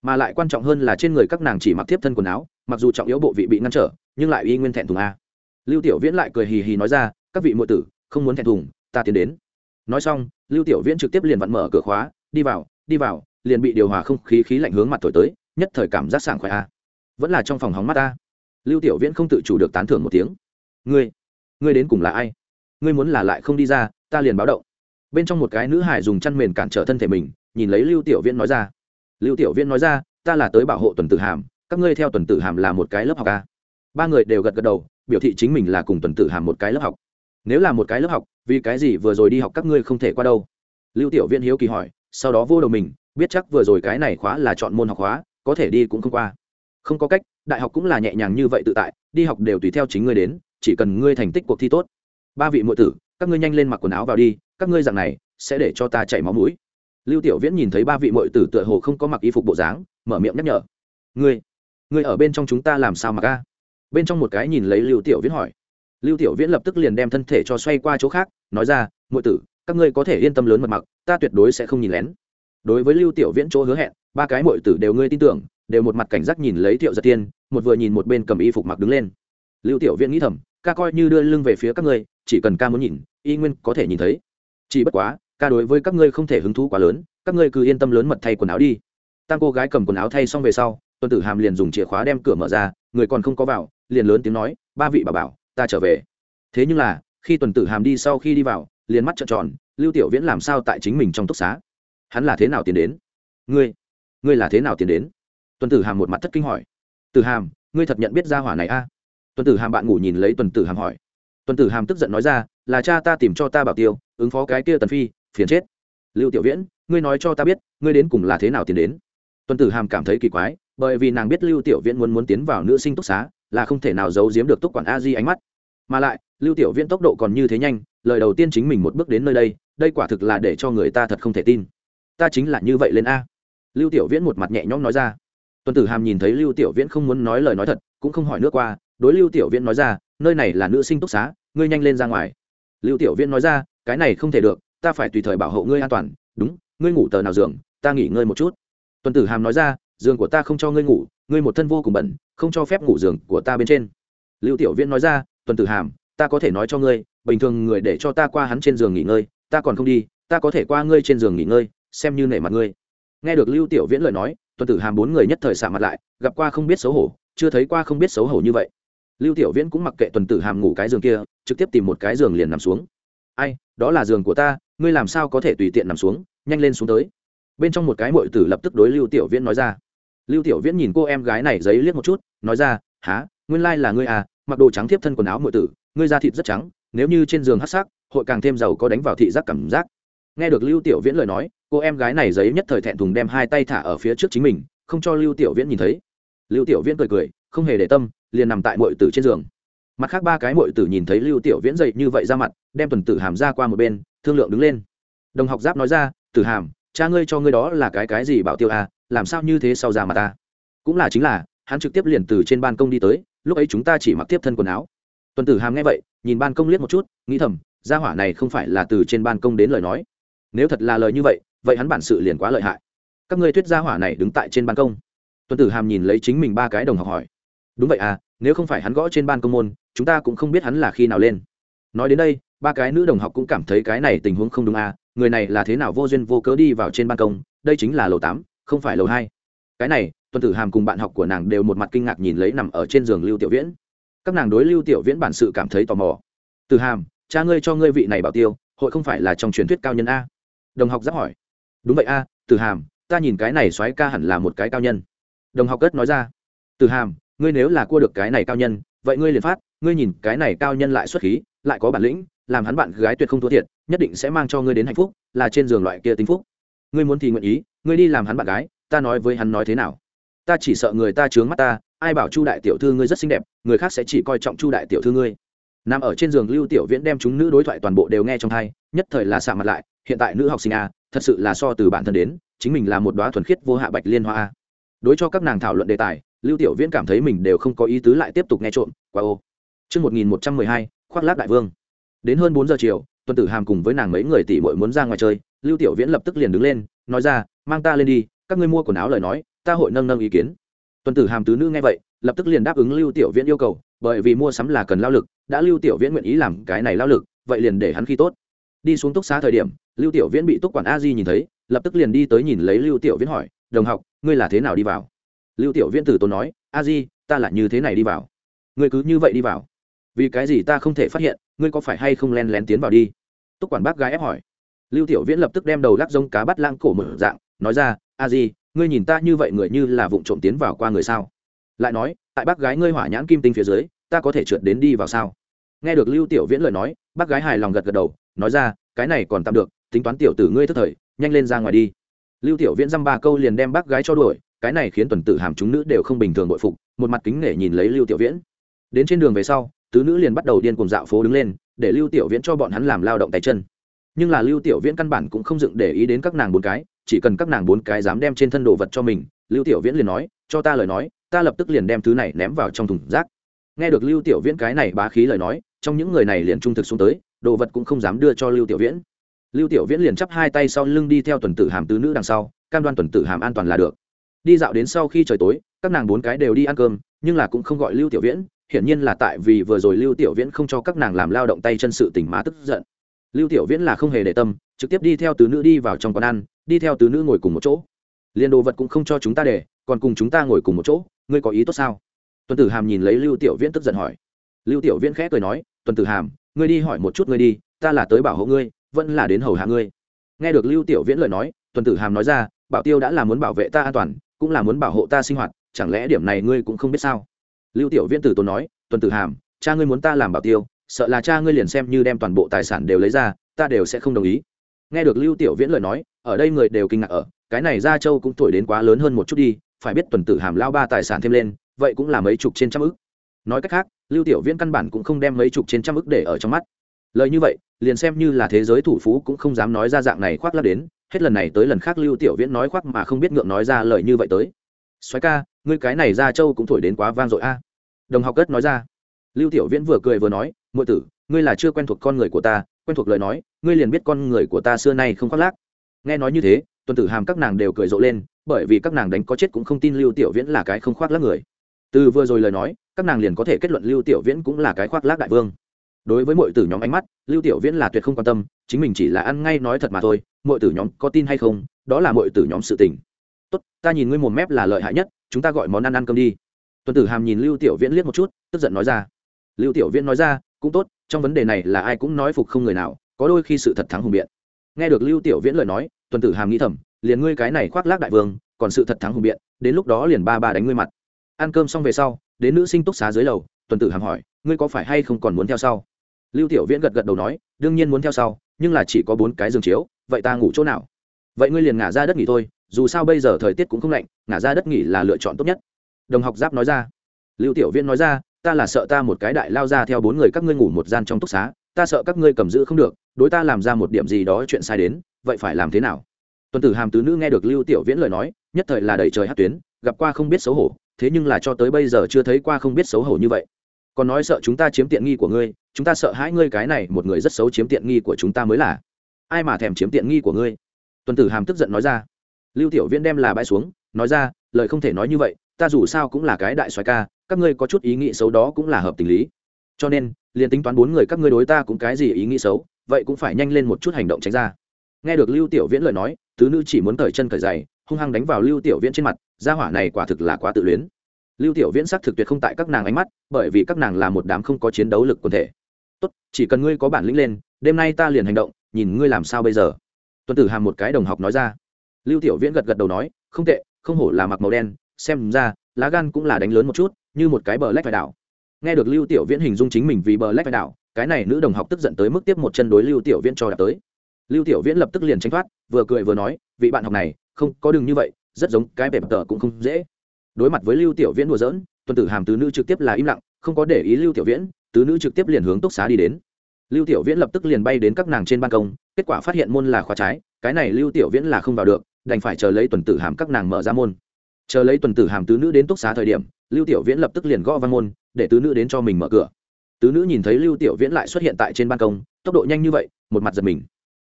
mà lại quan trọng hơn là trên người các nàng chỉ mặc tiếp thân quần áo mặc dù trọng yếu bộ vị bị ngăn trở nhưng lại y nguyên thẹn thùng a lưu tiểu viễn lại cười hì hì nói ra các vị mọi tử không muốn thẹn thùng ta tiến đến nói xong, lưu tiểu viễn trực tiếp liền vặn mở cửa khóa, đi vào đi vào, liền bị điều hòa không khí khí lạnh hướng mặt thổi tới, nhất thời cảm giác sảng khoái a. Vẫn là trong phòng hóng mắt ta. Lưu tiểu viễn không tự chủ được tán thưởng một tiếng. Ngươi ngươi đến cùng là ai? Ngươi muốn là lại không đi ra, ta liền báo động. Bên trong một cái nữ hải dùng chăn mền cản trở thân thể mình, nhìn lấy lưu tiểu viễn nói ra. Lưu tiểu viễn nói ra, ta là tới bảo hộ tuần tử hàm, các ngươi theo tuần tử hàm là một cái lớp học a. Ba người đều gật gật đầu, biểu thị chính mình là cùng tuần tử hàm một cái lớp học nếu là một cái lớp học, vì cái gì vừa rồi đi học các ngươi không thể qua đâu? Lưu tiểu viễn hiếu kỳ hỏi, sau đó vô đầu mình, biết chắc vừa rồi cái này khóa là chọn môn học khóa có thể đi cũng không qua. Không có cách, đại học cũng là nhẹ nhàng như vậy tự tại, đi học đều tùy theo chính ngươi đến, chỉ cần ngươi thành tích cuộc thi tốt. Ba vị muội tử, các ngươi nhanh lên mặc quần áo vào đi, các ngươi dạng này sẽ để cho ta chảy máu mũi. Lưu tiểu viễn nhìn thấy ba vị muội tử tựa hồ không có mặc y phục bộ dáng, mở miệng nhắc nhở. Ngươi ngươi ở bên trong chúng ta làm sao mặc a? Bên trong một cái nhìn lấy lưu tiểu viễn hỏi lưu tiểu viễn lập tức liền đem thân thể cho xoay qua chỗ khác, nói ra, muội tử, các ngươi có thể yên tâm lớn mật mặc, ta tuyệt đối sẽ không nhìn lén. Đối với lưu tiểu viễn chỗ hứa hẹn, ba cái muội tử đều ngươi tin tưởng, đều một mặt cảnh giác nhìn lấy thiệu giật tiên, một vừa nhìn một bên cầm y phục mặc đứng lên. Lưu tiểu viễn nghĩ thầm, ca coi như đưa lưng về phía các ngươi, chỉ cần ca muốn nhìn, y nguyên có thể nhìn thấy. Chỉ bất quá, ca đối với các ngươi không thể hứng thú quá lớn, các ngươi cứ yên tâm lớn mật thay quần áo đi. Tam cô gái cầm quần áo thay xong về sau, tuần tử hàm liền dùng chìa khóa đem cửa mở ra, người còn không có vào, liền lớn tiếng nói, ba vị bà bảo ta trở về. Thế nhưng là, khi tuần tử hàm đi sau khi đi vào, liền mắt trợn tròn, lưu tiểu viễn làm sao tại chính mình trong túc xá? Hắn là thế nào tiến đến? Ngươi ngươi là thế nào tiến đến? Tuần tử hàm một mặt thất kinh hỏi. Tử hàm, ngươi thật nhận biết ra hỏa này a? À? tuần tử hàm bạn ngủ nhìn lấy tuần tử hàm hỏi. Tuần tử hàm tức giận nói ra, là cha ta tìm cho ta bảo tiêu, ứng phó cái kia tần phi, phiền chết. Lưu tiểu viễn, ngươi nói cho ta biết, ngươi đến cùng là thế nào tiến đến? Tuần tử hàm cảm thấy kỳ quái, bởi vì nàng biết lưu tiểu viễn muốn muốn tiến vào nữ sinh túc xá, là không thể nào giấu giếm được túc quản a di ánh mắt mà lại, lưu tiểu viễn tốc độ còn như thế nhanh, lời đầu tiên chính mình một bước đến nơi đây đây quả thực là để cho người ta thật không thể tin. Ta chính là như vậy lên a. Lưu tiểu viễn một mặt nhẹ nhõm nói ra. Tuần tử hàm nhìn thấy lưu tiểu viễn không muốn nói lời nói thật, cũng không hỏi nước qua, đối lưu tiểu viễn nói ra, nơi này là nữ sinh túc xá, ngươi nhanh lên ra ngoài. Lưu tiểu viễn nói ra, cái này không thể được, ta phải tùy thời bảo hộ ngươi an toàn, đúng, ngươi ngủ tờ nào giường, ta nghỉ ngơi một chút. Tuần tử hàm nói ra, giường của ta không cho ngươi ngủ, ngươi một thân vô cùng bẩn, không cho phép ngủ giường của ta bên trên. Lưu tiểu viễn nói ra tuần tử hàm, ta có thể nói cho ngươi, bình thường người để cho ta qua hắn trên giường nghỉ ngơi, ta còn không đi, ta có thể qua ngươi trên giường nghỉ ngơi, xem như nể mặt ngươi. Nghe được lưu tiểu viễn lời nói, tuần tử hàm bốn người nhất thời xả mặt lại, gặp qua không biết xấu hổ, chưa thấy qua không biết xấu hổ như vậy. Lưu tiểu viễn cũng mặc kệ tuần tử hàm ngủ cái giường kia, trực tiếp tìm một cái giường liền nằm xuống. Ai, đó là giường của ta, ngươi làm sao có thể tùy tiện nằm xuống, nhanh lên xuống tới. Bên trong một cái mội tử lập tức đối lưu tiểu viễn nói ra. Lưu tiểu viễn nhìn cô em gái này giấy liếc một chút, nói ra há nguyên lai là ngươi à mặc đồ trắng tiếp thân quần áo muội tử, ngươi da thịt rất trắng, nếu như trên giường hát sắc, hội càng thêm giàu có đánh vào thị giác cảm giác. Nghe được lưu tiểu viễn lời nói, cô em gái này giấy nhất thời thẹn thùng đem hai tay thả ở phía trước chính mình, không cho lưu tiểu viễn nhìn thấy. Lưu tiểu viễn cười cười, không hề để tâm, liền nằm tại muội tử trên giường. Mặt khác ba cái muội tử nhìn thấy lưu tiểu viễn dậy như vậy ra mặt, đem tuần tử hàm ra qua một bên, thương lượng đứng lên. Đồng học giáp nói ra, tử hàm, cha ngươi cho ngươi đó là cái cái gì bảo tiêu à làm sao như thế sau ra mà ta? Cũng là chính là, hắn trực tiếp liền từ trên ban công đi tới lúc ấy chúng ta chỉ mặc tiếp thân quần áo. Tuần tử hàm nghe vậy, nhìn ban công liếc một chút, nghĩ thầm, gia hỏa này không phải là từ trên ban công đến lời nói. Nếu thật là lời như vậy vậy hắn bản sự liền quá lợi hại. Các ngươi thuyết gia hỏa này đứng tại trên ban công. Tuần tử hàm nhìn lấy chính mình ba cái đồng học hỏi. Đúng vậy à nếu không phải hắn gõ trên ban công môn, chúng ta cũng không biết hắn là khi nào lên. Nói đến đây, ba cái nữ đồng học cũng cảm thấy cái này tình huống không đúng à người này là thế nào vô duyên vô cớ đi vào trên ban công, đây chính là lầu tám, không phải lầu hai. Cái này tuần tử hàm cùng bạn học của nàng đều một mặt kinh ngạc nhìn lấy nằm ở trên giường lưu tiểu viễn. Các nàng đối lưu tiểu viễn bản sự cảm thấy tò mò. Tử hàm, cha ngươi cho ngươi vị này bảo tiêu, hội không phải là trong truyền thuyết cao nhân a? Đồng học giáp hỏi. Đúng vậy a, tử hàm, ta nhìn cái này soái ca hẳn là một cái cao nhân. Đồng học cất nói ra. Tử hàm, ngươi nếu là cua được cái này cao nhân, vậy ngươi liền phát, ngươi nhìn cái này cao nhân lại xuất khí, lại có bản lĩnh, làm hắn bạn gái tuyệt không thua thiệt, nhất định sẽ mang cho ngươi đến hạnh phúc, là trên giường loại kia tính phúc. Ngươi muốn thì nguyện ý, ngươi đi làm hắn bạn gái, ta nói với hắn nói thế nào? Ta chỉ sợ người ta chướng mắt ta ai bảo chu đại tiểu thư ngươi rất xinh đẹp người khác sẽ chỉ coi trọng chu đại tiểu thư ngươi. Nằm ở trên giường lưu tiểu viễn đem chúng nữ đối thoại toàn bộ đều nghe trong thai nhất thời là xạ mặt lại hiện tại nữ học sinh a thật sự là so từ bản thân đến chính mình là một đoá thuần khiết vô hạ bạch liên hoa a. Đối cho các nàng thảo luận đề tài lưu tiểu viễn cảm thấy mình đều không có ý tứ lại tiếp tục nghe trộm qua ô. Trươn một nghìn một trăm mười hai, khoác lác đại vương. Đến hơn bốn giờ chiều, Tuần Tử Hàm cùng với nàng mấy người tỷ muội muốn ra ngoài chơi, Lưu Tiểu Viễn lập tức liền đứng lên, nói ra, mang ta lên đi, các ngươi mua quần áo lời nói, ta hội nâng nâng ý kiến. Tuần Tử Hàm tứ nữ nghe vậy, lập tức liền đáp ứng Lưu Tiểu Viễn yêu cầu, bởi vì mua sắm là cần lao lực, đã Lưu Tiểu Viễn nguyện ý làm cái này lao lực, vậy liền để hắn khi tốt. Đi xuống túc xá thời điểm, Lưu Tiểu Viễn bị túc quản A Di nhìn thấy, lập tức liền đi tới nhìn lấy Lưu Tiểu Viễn hỏi, "Đồng học, ngươi là thế nào đi vào?" Lưu Tiểu Viễn tử tốn nói, "A Di, ta là như thế này đi vào." "Ngươi cứ như vậy đi vào?" vì cái gì ta không thể phát hiện ngươi có phải hay không len lén tiến vào đi túc quản bác gái ép hỏi lưu tiểu viễn lập tức đem đầu lắc giống cá bắt lang cổ mở dạng nói ra a di ngươi nhìn ta như vậy người như là vụng trộm tiến vào qua người sao? Lại nói, tại bác gái ngươi hỏa nhãn kim tinh phía dưới, ta có thể trượt đến đi vào sao? Nghe được lưu tiểu viễn lời nói, bác gái hài lòng gật gật đầu, nói ra, cái này còn tạm được, tính toán tiểu tử ngươi thất thời, nhanh lên ra ngoài đi. Lưu tiểu viễn dăm ba câu liền đem bác gái cho đuổi, cái này khiến tuần tử hàm chúng nữ đều không bình thường bội phục, một mặt kính nể nhìn lấy lưu tiểu viễn. Đến trên đường về sau, tứ nữ liền bắt đầu điên cùng dạo phố đứng lên, để lưu tiểu viễn cho bọn hắn làm lao động tay chân. Nhưng là lưu tiểu viễn căn bản cũng không dựng để ý đến các nàng bốn cái chỉ cần các nàng bốn cái dám đem trên thân đồ vật cho mình, lưu tiểu viễn liền nói, cho ta lời nói, ta lập tức liền đem thứ này ném vào trong thùng rác. Nghe được lưu tiểu viễn cái này bá khí lời nói, trong những người này liền trung thực xuống tới, đồ vật cũng không dám đưa cho lưu tiểu viễn. Lưu tiểu viễn liền chắp hai tay sau lưng đi theo tuần tử hàm tứ nữ đằng sau, cam đoan tuần tử hàm an toàn là được. Đi dạo đến sau khi trời tối, các nàng bốn cái đều đi ăn cơm, nhưng là cũng không gọi lưu tiểu viễn, hiển nhiên là tại vì vừa rồi lưu tiểu viễn không cho các nàng làm lao động tay chân sự tình má tức giận. Lưu tiểu viễn là không hề để tâm, trực tiếp đi theo tứ nữ đi vào trong quán ăn đi theo tứ nữ ngồi cùng một chỗ. Liền đồ vật cũng không cho chúng ta để, còn cùng chúng ta ngồi cùng một chỗ, ngươi có ý tốt sao? Tuần tử hàm nhìn lấy lưu tiểu viễn tức giận hỏi. Lưu tiểu viễn khẽ cười nói, tuần tử hàm, ngươi đi hỏi một chút ngươi đi, ta là tới bảo hộ ngươi, vẫn là đến hầu hạ ngươi. Nghe được lưu tiểu viễn lời nói, tuần tử hàm nói ra, bảo tiêu đã là muốn bảo vệ ta an toàn, cũng là muốn bảo hộ ta sinh hoạt, chẳng lẽ điểm này ngươi cũng không biết sao? Lưu tiểu viễn tử tốn nói, tuần tử hàm, cha ngươi muốn ta làm bảo tiêu, sợ là cha ngươi liền xem như đem toàn bộ tài sản đều lấy ra, ta đều sẽ không đồng ý nghe được lưu tiểu viễn lời nói, ở đây người đều kinh ngạc ở, cái này gia châu cũng tuổi đến quá lớn hơn một chút đi, phải biết tuần tử hàm lao ba tài sản thêm lên, vậy cũng là mấy chục trên trăm ức. Nói cách khác, lưu tiểu viễn căn bản cũng không đem mấy chục trên trăm ức để ở trong mắt. Lời như vậy, liền xem như là thế giới thủ phú cũng không dám nói ra dạng này khoác lắc đến, hết lần này tới lần khác lưu tiểu viễn nói khoác mà không biết ngượng nói ra lời như vậy tới. Soái ca, ngươi cái này ra châu cũng thổi đến quá vang dội a. Đồng học cất nói ra. Lưu tiểu viễn vừa cười vừa nói, muội tử, ngươi là chưa quen thuộc con người của ta quen thuộc lời nói, ngươi liền biết con người của ta xưa nay không khoác lác. Nghe nói như thế, tuần tử hàm các nàng đều cười rộ lên, bởi vì các nàng đánh có chết cũng không tin lưu tiểu viễn là cái không khoác lác người. Từ vừa rồi lời nói, các nàng liền có thể kết luận lưu tiểu viễn cũng là cái khoác lác đại vương. Đối với mọi tử nhóm ánh mắt, lưu tiểu viễn là tuyệt không quan tâm, chính mình chỉ là ăn ngay nói thật mà thôi, mọi tử nhóm có tin hay không, đó là mọi tử nhóm sự tình. Tốt, ta nhìn ngươi mồm mép là lợi hại nhất, chúng ta gọi món ăn ăn cơm đi. Tuần tử hàm nhìn lưu tiểu viễn liếc một chút, tức giận nói ra. Lưu tiểu viễn nói ra, cũng tốt trong vấn đề này là ai cũng nói phục không người nào, có đôi khi sự thật thắng hùng biện. Nghe được lưu tiểu viễn lời nói, tuần tử hàm nghĩ thầm, liền ngươi cái này khoác lác đại vương, còn sự thật thắng hùng biện, đến lúc đó liền ba ba đánh ngươi mặt. Ăn cơm xong về sau, đến nữ sinh túc xá dưới lầu, tuần tử hàm hỏi, ngươi có phải hay không còn muốn theo sau? Lưu tiểu viễn gật gật đầu nói, đương nhiên muốn theo sau, nhưng là chỉ có bốn cái giường chiếu, vậy ta ngủ chỗ nào? Vậy ngươi liền ngả ra đất nghỉ thôi, dù sao bây giờ thời tiết cũng không lạnh, ngả ra đất nghỉ là lựa chọn tốt nhất. Đồng học giáp nói ra. Lưu tiểu viễn nói ra ta là sợ ta một cái đại lao ra theo bốn người các ngươi ngủ một gian trong túc xá, ta sợ các ngươi cầm giữ không được, đối ta làm ra một điểm gì đó chuyện sai đến, vậy phải làm thế nào? Tuần tử hàm tứ nữ nghe được lưu tiểu viễn lời nói, nhất thời là đầy trời hát tuyến, gặp qua không biết xấu hổ, thế nhưng là cho tới bây giờ chưa thấy qua không biết xấu hổ như vậy. Còn nói sợ chúng ta chiếm tiện nghi của ngươi, chúng ta sợ hãi ngươi cái này một người rất xấu chiếm tiện nghi của chúng ta mới là. Ai mà thèm chiếm tiện nghi của ngươi? Tuần tử hàm tức giận nói ra. Lưu tiểu viễn đem là bãi xuống, nói ra, lời không thể nói như vậy ta dù sao cũng là cái đại soái ca, các ngươi có chút ý nghĩ xấu đó cũng là hợp tình lý. Cho nên, liền tính toán bốn người các ngươi đối ta cũng cái gì ý nghĩ xấu, vậy cũng phải nhanh lên một chút hành động tránh ra. Nghe được lưu tiểu viễn lời nói, tứ nữ chỉ muốn cởi chân cởi giày, hung hăng đánh vào lưu tiểu viễn trên mặt, gia hỏa này quả thực là quá tự luyến. Lưu tiểu viễn xác thực tuyệt không tại các nàng ánh mắt, bởi vì các nàng là một đám không có chiến đấu lực quần thể. Tốt, chỉ cần ngươi có bản lĩnh lên, đêm nay ta liền hành động, nhìn ngươi làm sao bây giờ. Tuân tử hàm một cái đồng học nói ra. Lưu tiểu viễn gật gật đầu nói, không tệ, không hổ là mặc màu đen xem ra, lá gan cũng là đánh lớn một chút, như một cái bờ lách phải đảo. Nghe được lưu tiểu viễn hình dung chính mình vì bờ lách phải đảo, cái này nữ đồng học tức giận tới mức tiếp một chân đối lưu tiểu viễn cho đạp tới. Lưu tiểu viễn lập tức liền tranh thoát, vừa cười vừa nói, vị bạn học này, không, có đừng như vậy, rất giống cái bẹp tờ cũng không dễ. Đối mặt với lưu tiểu viễn đùa giỡn, tuần tử hàm tứ nữ trực tiếp là im lặng, không có để ý lưu tiểu viễn, tứ nữ trực tiếp liền hướng túc xá đi đến. Lưu tiểu viễn lập tức liền bay đến các nàng trên ban công, kết quả phát hiện môn là khóa trái, cái này lưu tiểu viễn là không vào được, đành phải chờ lấy tuần tử hàm các nàng mở ra môn chờ lấy tuần tử hàm tứ nữ đến túc xá thời điểm, lưu tiểu viễn lập tức liền gõ văn môn, để tứ nữ đến cho mình mở cửa. Tứ nữ nhìn thấy lưu tiểu viễn lại xuất hiện tại trên ban công, tốc độ nhanh như vậy, một mặt giật mình.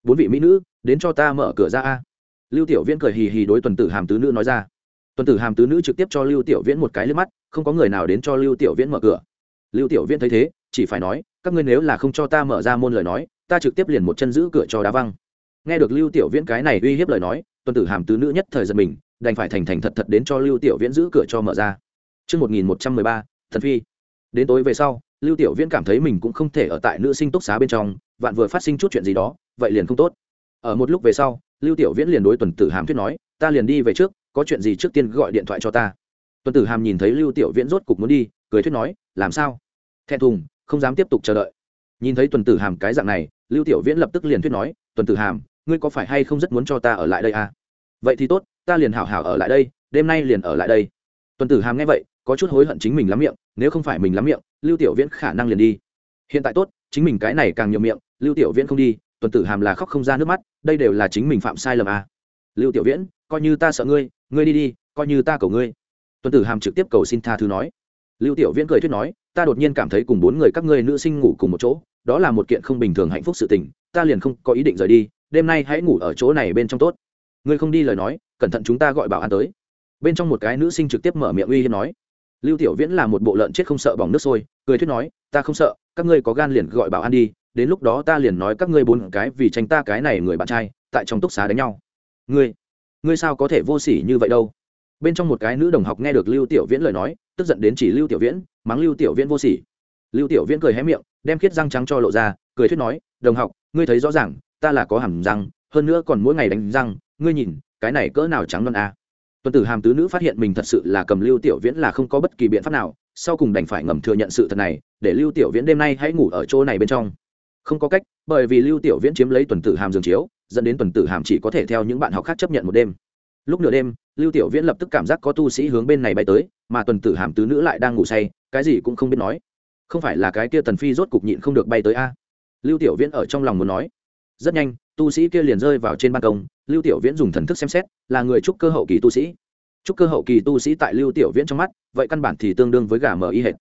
Bốn vị mỹ nữ, đến cho ta mở cửa ra a. Lưu tiểu viễn cười hì hì đối tuần tử hàm tứ nữ nói ra. Tuần tử hàm tứ nữ trực tiếp cho lưu tiểu viễn một cái lên mắt, không có người nào đến cho lưu tiểu viễn mở cửa. Lưu tiểu viễn thấy thế, chỉ phải nói, các ngươi nếu là không cho ta mở ra môn lời nói, ta trực tiếp liền một chân giữ cửa cho đá văng. Nghe được lưu tiểu viễn cái này uy hiếp lời nói, tuần tử hàm tứ nữ nhất thời giật mình đành phải thành thành thật thật đến cho lưu tiểu viễn giữ cửa cho mở ra. Trước 1113, thần phi. Đến tối về sau, lưu tiểu viễn cảm thấy mình cũng không thể ở tại nữ sinh túc xá bên trong vạn vừa phát sinh chút chuyện gì đó vậy liền không tốt. Ở một lúc về sau lưu tiểu viễn liền đối tuần tử hàm thuyết nói ta liền đi về trước có chuyện gì trước tiên gọi điện thoại cho ta. Tuần tử hàm nhìn thấy lưu tiểu viễn rốt cục muốn đi cười thuyết nói làm sao? Thẹn thùng không dám tiếp tục chờ đợi. Nhìn thấy tuần tử hàm cái dạng này lưu tiểu viễn lập tức liền thuyết nói tuần tử hàm ngươi có phải hay không rất muốn cho ta ở lại đây à? Vậy thì tốt ta liền hảo hảo ở lại đây, đêm nay liền ở lại đây. Tuần tử hàm nghe vậy, có chút hối hận chính mình lắm miệng, nếu không phải mình lắm miệng, lưu tiểu viễn khả năng liền đi. Hiện tại tốt, chính mình cái này càng nhiều miệng, lưu tiểu viễn không đi, tuần tử hàm là khóc không ra nước mắt, đây đều là chính mình phạm sai lầm à. lưu tiểu viễn, coi như ta sợ ngươi ngươi đi đi, coi như ta cầu ngươi. Tuần tử hàm trực tiếp cầu xin tha thứ nói. Lưu tiểu viễn cười thuyết nói, ta đột nhiên cảm thấy cùng bốn người các ngươi nữ sinh ngủ cùng một chỗ, đó là một kiện không bình thường hạnh phúc sự tình, ta liền không có ý định rời đi, đêm nay hãy ngủ ở chỗ này bên trong tốt. Ngươi không đi lời nói cẩn thận chúng ta gọi bảo an tới. Bên trong một cái nữ sinh trực tiếp mở miệng uy hiếp nói, lưu tiểu viễn là một bộ lợn chết không sợ bỏng nước sôi. Cười thuyết nói, ta không sợ, các ngươi có gan liền gọi bảo an đi, đến lúc đó ta liền nói các ngươi bốn cái vì tranh ta cái này người bạn trai, tại trong túc xá đánh nhau. Ngươi ngươi sao có thể vô sỉ như vậy đâu? Bên trong một cái nữ đồng học nghe được lưu tiểu viễn lời nói, tức giận đến chỉ lưu tiểu viễn, mắng lưu tiểu viễn vô sỉ. Lưu tiểu viễn cười hé miệng, đem khiết răng trắng cho lộ ra, cười thuyết nói, đồng học, ngươi thấy rõ ràng, ta là có hàm răng, hơn nữa còn mỗi ngày đánh răng, ngươi nhìn cái này cỡ nào trắng non a à. tuần tử hàm tứ nữ phát hiện mình thật sự là cầm lưu tiểu viễn là không có bất kỳ biện pháp nào, sau cùng đành phải ngầm thừa nhận sự thật này, để lưu tiểu viễn đêm nay hãy ngủ ở chỗ này bên trong. Không có cách, bởi vì lưu tiểu viễn chiếm lấy tuần tử hàm giường chiếu, dẫn đến tuần tử hàm chỉ có thể theo những bạn học khác chấp nhận một đêm. Lúc nửa đêm, lưu tiểu viễn lập tức cảm giác có tu sĩ hướng bên này bay tới, mà tuần tử hàm tứ nữ lại đang ngủ say, cái gì cũng không biết nói. Không phải là cái kia tần phi rốt cục nhịn không được bay tới a? Lưu tiểu viễn ở trong lòng muốn nói. Rất nhanh tu sĩ kia liền rơi vào trên ban công, lưu tiểu viễn dùng thần thức xem xét, là người trúc cơ hậu kỳ tu sĩ. Trúc cơ hậu kỳ tu sĩ tại lưu tiểu viễn trong mắt, vậy căn bản thì tương đương với gà mờ y hệt.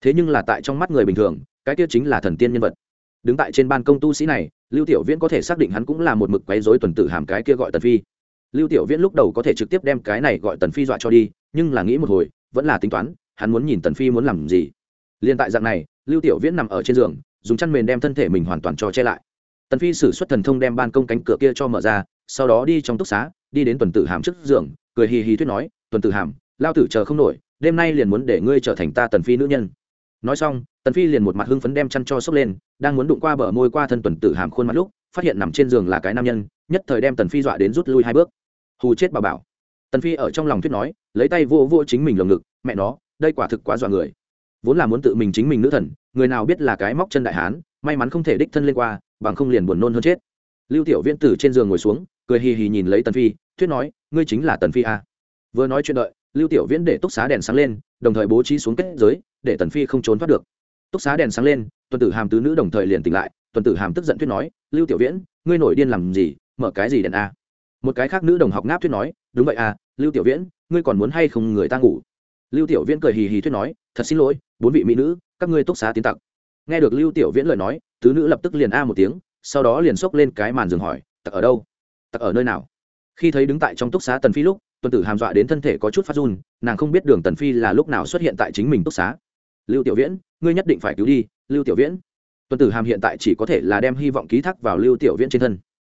Thế nhưng là tại trong mắt người bình thường, cái kia chính là thần tiên nhân vật. Đứng tại trên ban công tu sĩ này, lưu tiểu viễn có thể xác định hắn cũng là một mực quấy rối tuần tử hàm cái kia gọi tần phi. Lưu tiểu viễn lúc đầu có thể trực tiếp đem cái này gọi tần phi dọa cho đi, nhưng là nghĩ một hồi, vẫn là tính toán, hắn muốn nhìn tần phi muốn làm gì. Liên tại dạng này, lưu tiểu viễn nằm ở trên giường, dùng chăn mền đem thân thể mình hoàn toàn cho che lại tần phi sử xuất thần thông đem ban công cánh cửa kia cho mở ra, sau đó đi trong túc xá, đi đến tuần tử hàm trước giường, cười hì hì thuyết nói, tuần tử hàm, lao tử chờ không nổi, đêm nay liền muốn để ngươi trở thành ta tần phi nữ nhân. Nói xong, tần phi liền một mặt hưng phấn đem chăn cho sốc lên, đang muốn đụng qua bờ môi qua thân tuần tử hàm khuôn mặt lúc, phát hiện nằm trên giường là cái nam nhân, nhất thời đem tần phi dọa đến rút lui hai bước. Hù chết bà bảo. Tần phi ở trong lòng thuyết nói, lấy tay vô vô chính mình lồng ngực, mẹ nó, đây quả thực quá dọa người. Vốn là muốn tự mình chính mình nữ thần, người nào biết là cái móc chân đại hán, may mắn không thể đích thân lên qua bằng không liền buồn nôn hơn chết lưu tiểu viễn từ trên giường ngồi xuống, cười hì hì nhìn lấy tần phi, thuyết nói, ngươi chính là tần phi à. vừa nói chuyện đợi, lưu tiểu viễn để túc xá đèn sáng lên, đồng thời bố trí xuống kết giới, để tần phi không trốn thoát được túc xá đèn sáng lên, tuần tử hàm tứ nữ đồng thời liền tỉnh lại, tuần tử hàm tức giận thuyết nói, lưu tiểu viễn, ngươi nổi điên làm gì, mở cái gì đèn a à? một cái khác nữ đồng học ngáp thuyết nói, đúng vậy à lưu tiểu viễn, ngươi còn muốn hay không người ta ngủ lưu tiểu viễn cười hì hì thuyết nói, thật xin lỗi, bốn vị mỹ nữ, các ngươi túc xá tiến tặc nghe được lưu tiểu viễn lời nói tứ nữ lập tức liền a một tiếng, sau đó liền xốc lên cái màn giường hỏi, tặc ở đâu? Tặc ở nơi nào? Khi thấy đứng tại trong túc xá tần phi lúc, tuần tử hàm dọa đến thân thể có chút phát run, nàng không biết đường tần phi là lúc nào xuất hiện tại chính mình túc xá. Lưu tiểu viễn, ngươi nhất định phải cứu đi, lưu tiểu viễn. Tuần tử hàm hiện tại chỉ có thể là đem hy vọng ký thác vào lưu tiểu viễn trên thân.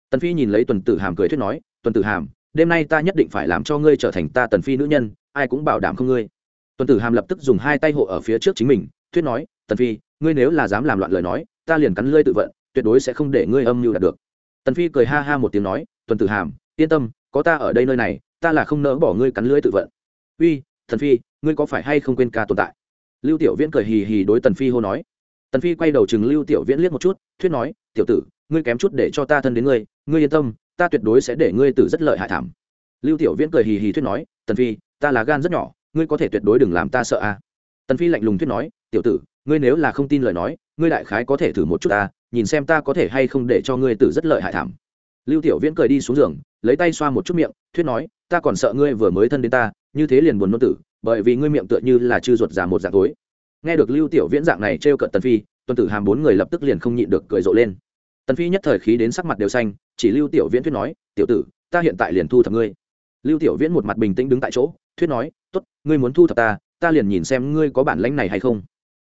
Tần phi nhìn lấy tuần tử hàm cười thuyết nói, tuần tử hàm, đêm nay ta nhất định phải làm cho ngươi trở thành ta tần phi nữ nhân, ai cũng bảo đảm không ngươi. Tuần tử hàm lập tức dùng hai tay hộ ở phía trước chính mình, thuyết nói, tần phi, ngươi nếu là dám làm loạn lời nói ta liền cắn lưỡi tự vận, tuyệt đối sẽ không để ngươi âm mưu đạt được. Tần phi cười ha ha một tiếng nói, tuần tử hàm, yên tâm, có ta ở đây nơi này, ta là không nỡ bỏ ngươi cắn lưỡi tự vận. Uy thần phi, ngươi có phải hay không quên ca tồn tại? Lưu tiểu viễn cười hì hì đối tần phi hô nói. Tần phi quay đầu chừng lưu tiểu viễn liếc một chút, thuyết nói, tiểu tử, ngươi kém chút để cho ta thân đến ngươi ngươi yên tâm, ta tuyệt đối sẽ để ngươi tử rất lợi hại thảm. Lưu tiểu viễn cười hì hì thuyết nói, tần phi, ta là gan rất nhỏ, ngươi có thể tuyệt đối đừng làm ta sợ à tần phi lạnh lùng thuyết nói, tiểu tử ngươi nếu là không tin lời nói, ngươi đại khái có thể thử một chút ta, nhìn xem ta có thể hay không để cho ngươi tử rất lợi hại thảm. Lưu tiểu viễn cười đi xuống giường, lấy tay xoa một chút miệng, thuyết nói, ta còn sợ ngươi vừa mới thân đến ta, như thế liền buồn nôn tử, bởi vì ngươi miệng tựa như là chư ruột già một dạng tối. Nghe được lưu tiểu viễn dạng này trêu cợt tần phi, tuần tử hàm bốn người lập tức liền không nhịn được cười rộ lên. Tần phi nhất thời khí đến sắc mặt đều xanh, chỉ lưu tiểu viễn thuyết nói, tiểu tử, ta hiện tại liền thu thập ngươi. Lưu tiểu viễn một mặt bình tĩnh đứng tại chỗ, thuyết nói, tốt, ngươi muốn thu thập ta ta liền nhìn xem ngươi có bản lãnh này hay không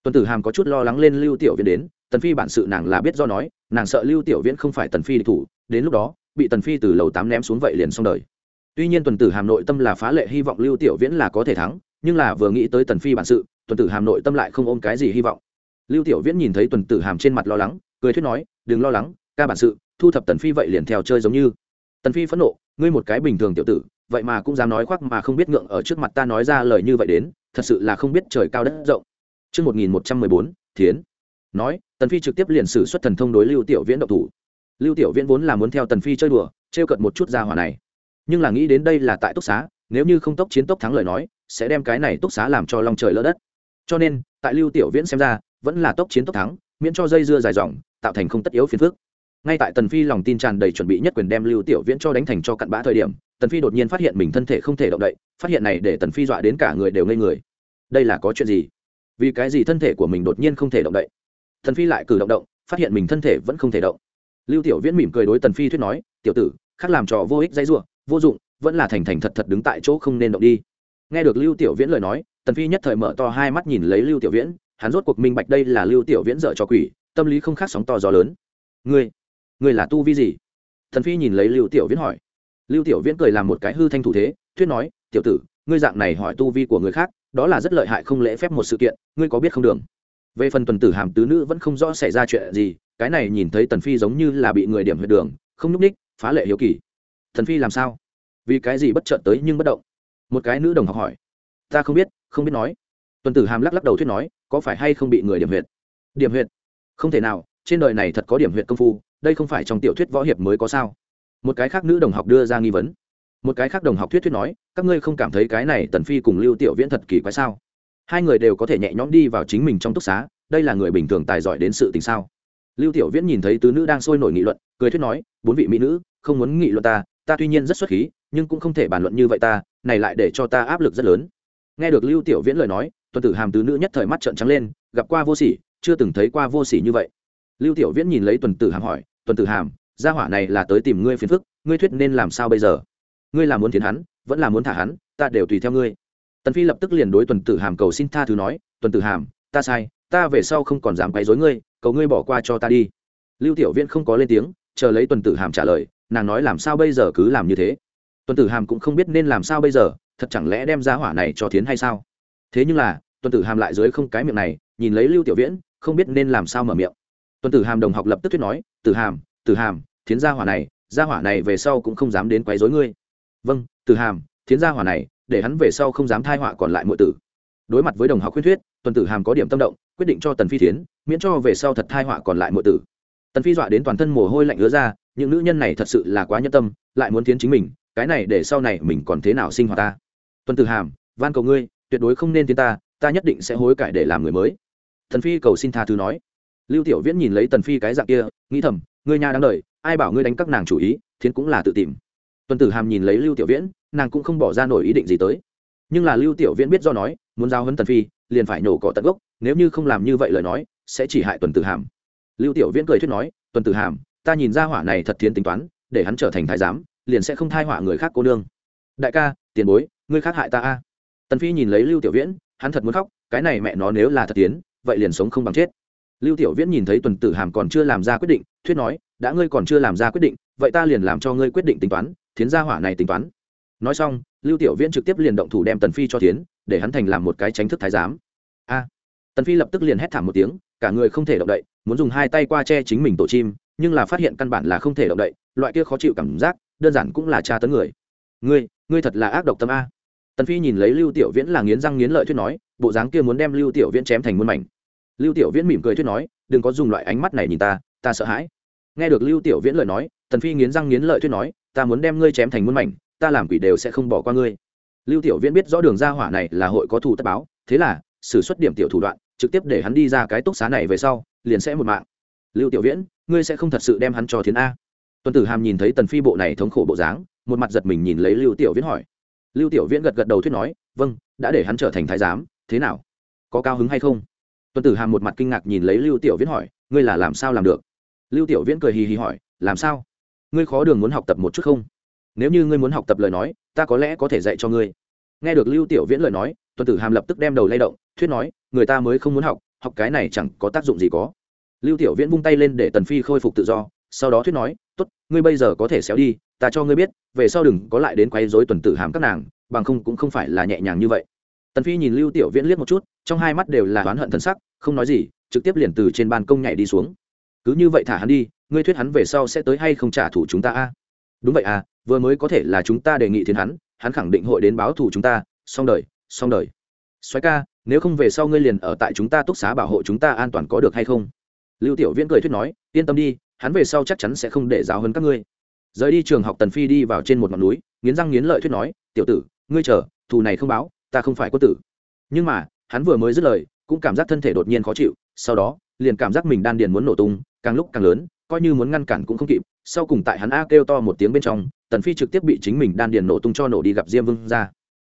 tuần tử hàm có chút lo lắng lên lưu tiểu viễn đến, tần phi bản sự nàng là biết do nói, nàng sợ lưu tiểu viễn không phải tần phi địch thủ, đến lúc đó, bị tần phi từ lầu tám ném xuống vậy liền xong đời. tuy nhiên tuần tử hàm nội tâm là phá lệ hy vọng lưu tiểu viễn là có thể thắng, nhưng là vừa nghĩ tới tần phi bản sự, tuần tử hàm nội tâm lại không ôm cái gì hy vọng. lưu tiểu viễn nhìn thấy tuần tử hàm trên mặt lo lắng, cười thuyết nói, đừng lo lắng, ca bản sự, thu thập tần phi vậy liền theo chơi giống như. tần phi phẫn nộ, ngươi một cái bình thường tiểu tử, vậy mà cũng dám nói khoác mà không biết ngượng ở trước mặt ta nói ra lời như vậy đến, thật sự là không biết trời cao đất rộng. Trước 1114, Thiến. Nói, Tần Phi trực tiếp liền sử xuất thần thông đối Lưu Tiểu Viễn động thủ. Lưu Tiểu Viễn vốn là muốn theo Tần Phi chơi đùa, trêu cợt một chút ra hỏa này. Nhưng là nghĩ đến đây là tại túc xá, nếu như không tốc chiến tốc thắng lời nói, sẽ đem cái này túc xá làm cho long trời lỡ đất. Cho nên, tại Lưu Tiểu Viễn xem ra, vẫn là tốc chiến tốc thắng, miễn cho dây dưa dài dòng, tạo thành không tất yếu phiền phức ngay tại tần phi lòng tin tràn đầy chuẩn bị nhất quyền đem lưu tiểu viễn cho đánh thành cho cặn bã thời điểm tần phi đột nhiên phát hiện mình thân thể không thể động đậy phát hiện này để tần phi dọa đến cả người đều ngây người đây là có chuyện gì vì cái gì thân thể của mình đột nhiên không thể động đậy? Thần phi lại cử động động, phát hiện mình thân thể vẫn không thể động. Lưu tiểu viễn mỉm cười đối tần phi thuyết nói, tiểu tử, khác làm trò vô ích dãy ruộng vô dụng, vẫn là thành thành thật thật đứng tại chỗ không nên động đi. Nghe được lưu tiểu viễn lời nói, tần phi nhất thời mở to hai mắt nhìn lấy lưu tiểu viễn, hắn rốt cuộc minh bạch đây là lưu tiểu viễn dở cho quỷ, tâm lý không khác sóng to gió lớn. Ngươi ngươi là tu vi gì? Thần phi nhìn lấy lưu tiểu viễn hỏi. Lưu tiểu viễn cười làm một cái hư thanh thủ thế, thuyết nói, tiểu tử, ngươi dạng này hỏi tu vi của người khác đó là rất lợi hại không lễ phép một sự kiện, ngươi có biết không đường? Về phần tuần tử hàm tứ nữ vẫn không rõ xảy ra chuyện gì, cái này nhìn thấy tần phi giống như là bị người điểm huyệt đường, không nhúc ních phá lệ hiếu kỳ. Thần phi làm sao? Vì cái gì bất chợt tới nhưng bất động? Một cái nữ đồng học hỏi. Ta không biết không biết nói. Tuần tử hàm lắc lắc đầu thuyết nói, có phải hay không bị người điểm huyệt? Điểm huyệt? Không thể nào, trên đời này thật có điểm huyệt công phu, đây không phải trong tiểu thuyết võ hiệp mới có sao. Một cái khác nữ đồng học đưa ra nghi vấn một cái khác đồng học thuyết thuyết nói, các ngươi không cảm thấy cái này tần phi cùng lưu tiểu viễn thật kỳ quái sao? Hai người đều có thể nhẹ nhõm đi vào chính mình trong túc xá, đây là người bình thường tài giỏi đến sự tình sao? Lưu tiểu viễn nhìn thấy tứ nữ đang sôi nổi nghị luận, cười thuyết nói, bốn vị mỹ nữ, không muốn nghị luận ta ta tuy nhiên rất xuất khí, nhưng cũng không thể bàn luận như vậy ta, này lại để cho ta áp lực rất lớn. Nghe được lưu tiểu viễn lời nói, tuần tử hàm tứ nữ nhất thời mắt trợn trắng lên, gặp qua vô sỉ, chưa từng thấy qua vô sỉ như vậy. Lưu tiểu viễn nhìn lấy tuần tử hàm hỏi, tuần tử hàm, gia hỏa này là tới tìm ngươi phiền phức, ngươi thuyết nên làm sao bây giờ? Ngươi là muốn thiến hắn, vẫn là muốn thả hắn, ta đều tùy theo ngươi. Tần phi lập tức liền đối tuần tử hàm cầu xin tha thứ nói, tuần tử hàm, ta sai, ta về sau không còn dám quấy rối ngươi, cầu ngươi bỏ qua cho ta đi. Lưu tiểu viễn không có lên tiếng, chờ lấy tuần tử hàm trả lời, nàng nói làm sao bây giờ cứ làm như thế? Tuần tử hàm cũng không biết nên làm sao bây giờ, thật chẳng lẽ đem ra hỏa này cho thiến hay sao? Thế nhưng là, tuần tử hàm lại dưới không cái miệng này, nhìn lấy lưu tiểu viễn, không biết nên làm sao mở miệng. Tuần tử hàm đồng học lập tức thuyết nói, tử hàm tử hàm, thiến gia hỏa này gia hỏa này về sau cũng không dám đến quấy rối ngươi vâng từ hàm, thiến gia hỏa này, để hắn về sau không dám thai họa còn lại mọi tử. Đối mặt với đồng học khuyên thuyết, tuần tử hàm có điểm tâm động, quyết định cho tần phi thiến, miễn cho về sau thật thai họa còn lại mọi tử. Tần phi dọa đến toàn thân mồ hôi lạnh ứa ra, những nữ nhân này thật sự là quá nhân tâm, lại muốn tiến chính mình, cái này để sau này mình còn thế nào sinh hoạt ta? Tuần tử hàm, van cầu ngươi, tuyệt đối không nên tiến ta ta nhất định sẽ hối cải để làm người mới. Tần phi cầu xin tha thứ nói. Lưu tiểu viễn nhìn lấy tần phi cái dạng kia, nghĩ thầm, ngươi nhà đang đợi, ai bảo ngươi đánh các nàng chủ ý, thiến cũng là tự tìm tuần tử hàm nhìn lấy lưu tiểu viễn, nàng cũng không bỏ ra nổi ý định gì tới. Nhưng là lưu tiểu viễn biết do nói, muốn giao hấn tần phi, liền phải nổ cỏ tận gốc, nếu như không làm như vậy lời nói, sẽ chỉ hại tuần tử hàm. Lưu tiểu viễn cười thuyết nói, tuần tử hàm, ta nhìn ra hỏa này thật thiến tính toán, để hắn trở thành thái giám, liền sẽ không thai họa người khác cô nương. Đại ca, tiền bối, ngươi khác hại ta a. Tần phi nhìn lấy lưu tiểu viễn, hắn thật muốn khóc, cái này mẹ nó nếu là thật tiến, vậy liền sống không bằng chết. Lưu tiểu viễn nhìn thấy tuần tử hàm còn chưa làm ra quyết định, thuyết nói, đã ngươi còn chưa làm ra quyết định, vậy ta liền làm cho ngươi quyết định tính toán thiến gia hỏa này tính toán. Nói xong, lưu tiểu viễn trực tiếp liền động thủ đem tần phi cho tiến để hắn thành làm một cái tránh thức thái giám. A! Tần phi lập tức liền hét thảm một tiếng, cả người không thể động đậy, muốn dùng hai tay qua che chính mình tổ chim, nhưng là phát hiện căn bản là không thể động đậy, loại kia khó chịu cảm giác, đơn giản cũng là tra tấn người. Ngươi ngươi thật là ác độc tâm a. Tần phi nhìn lấy lưu tiểu viễn là nghiến răng nghiến lợi thuyết nói, bộ dáng kia muốn đem lưu tiểu viễn chém thành muôn mảnh. Lưu tiểu viễn mỉm cười thuyết nói, đừng có dùng loại ánh mắt này nhìn ta ta sợ hãi. Nghe được lưu tiểu viễn lời nói, tần phi nghiến răng nghiến lợi thuyết nói ta muốn đem ngươi chém thành muôn mảnh, ta làm quỷ đều sẽ không bỏ qua ngươi. Lưu tiểu viễn biết rõ đường ra hỏa này là hội có thủ tất báo, thế là, sử xuất điểm tiểu thủ đoạn, trực tiếp để hắn đi ra cái túc xá này về sau, liền sẽ một mạng. Lưu tiểu viễn, ngươi sẽ không thật sự đem hắn cho thiến a. Tuần tử hàm nhìn thấy tần phi bộ này thống khổ bộ dáng, một mặt giật mình nhìn lấy lưu tiểu viễn hỏi. Lưu tiểu viễn gật gật đầu thuyết nói vâng đã để hắn trở thành thái giám, thế nào? Có cao hứng hay không? Tuần tử hàm một mặt kinh ngạc nhìn lấy lưu tiểu viễn hỏi, ngươi là làm sao làm được? Lưu tiểu viễn cười hì hì hỏi, làm sao? Ngươi khó đường muốn học tập một chút không? Nếu như ngươi muốn học tập lời nói, ta có lẽ có thể dạy cho ngươi. Nghe được lưu tiểu viễn lời nói, tuần tử hàm lập tức đem đầu lay động, thuyết nói, người ta mới không muốn học học cái này chẳng có tác dụng gì có. Lưu tiểu viễn vung tay lên để tần phi khôi phục tự do, sau đó thuyết nói, tốt, ngươi bây giờ có thể xéo đi, ta cho ngươi biết, về sau đừng có lại đến quấy rối tuần tử hàm các nàng, bằng không cũng không phải là nhẹ nhàng như vậy. Tần phi nhìn lưu tiểu viễn liếc một chút, trong hai mắt đều là oán hận thân sắc, không nói gì, trực tiếp liền từ trên ban công nhảy đi xuống. Cứ như vậy thả hắn đi ngươi thuyết hắn về sau sẽ tới hay không trả thù chúng ta a? Đúng vậy à vừa mới có thể là chúng ta đề nghị thiên hắn hắn khẳng định hội đến báo thù chúng ta. Xong đời xong đời. Xoáy ca, nếu không về sau ngươi liền ở tại chúng ta túc xá bảo hộ chúng ta an toàn có được hay không? Lưu tiểu viễn cười thuyết nói, yên tâm đi, hắn về sau chắc chắn sẽ không để giáo hơn các ngươi. Rời đi trường học tần phi đi vào trên một ngọn núi, nghiến răng nghiến lợi thuyết nói, tiểu tử, ngươi chờ, thù này không báo, ta không phải quân tử. Nhưng mà, hắn vừa mới dứt lời, cũng cảm giác thân thể đột nhiên khó chịu, sau đó, liền cảm giác mình đan điền muốn nổ tung, càng lúc càng lớn coi như muốn ngăn cản cũng không kịp sau cùng tại hắn a kêu to một tiếng bên trong tần phi trực tiếp bị chính mình đan điền nổ tung cho nổ đi gặp diêm vương ra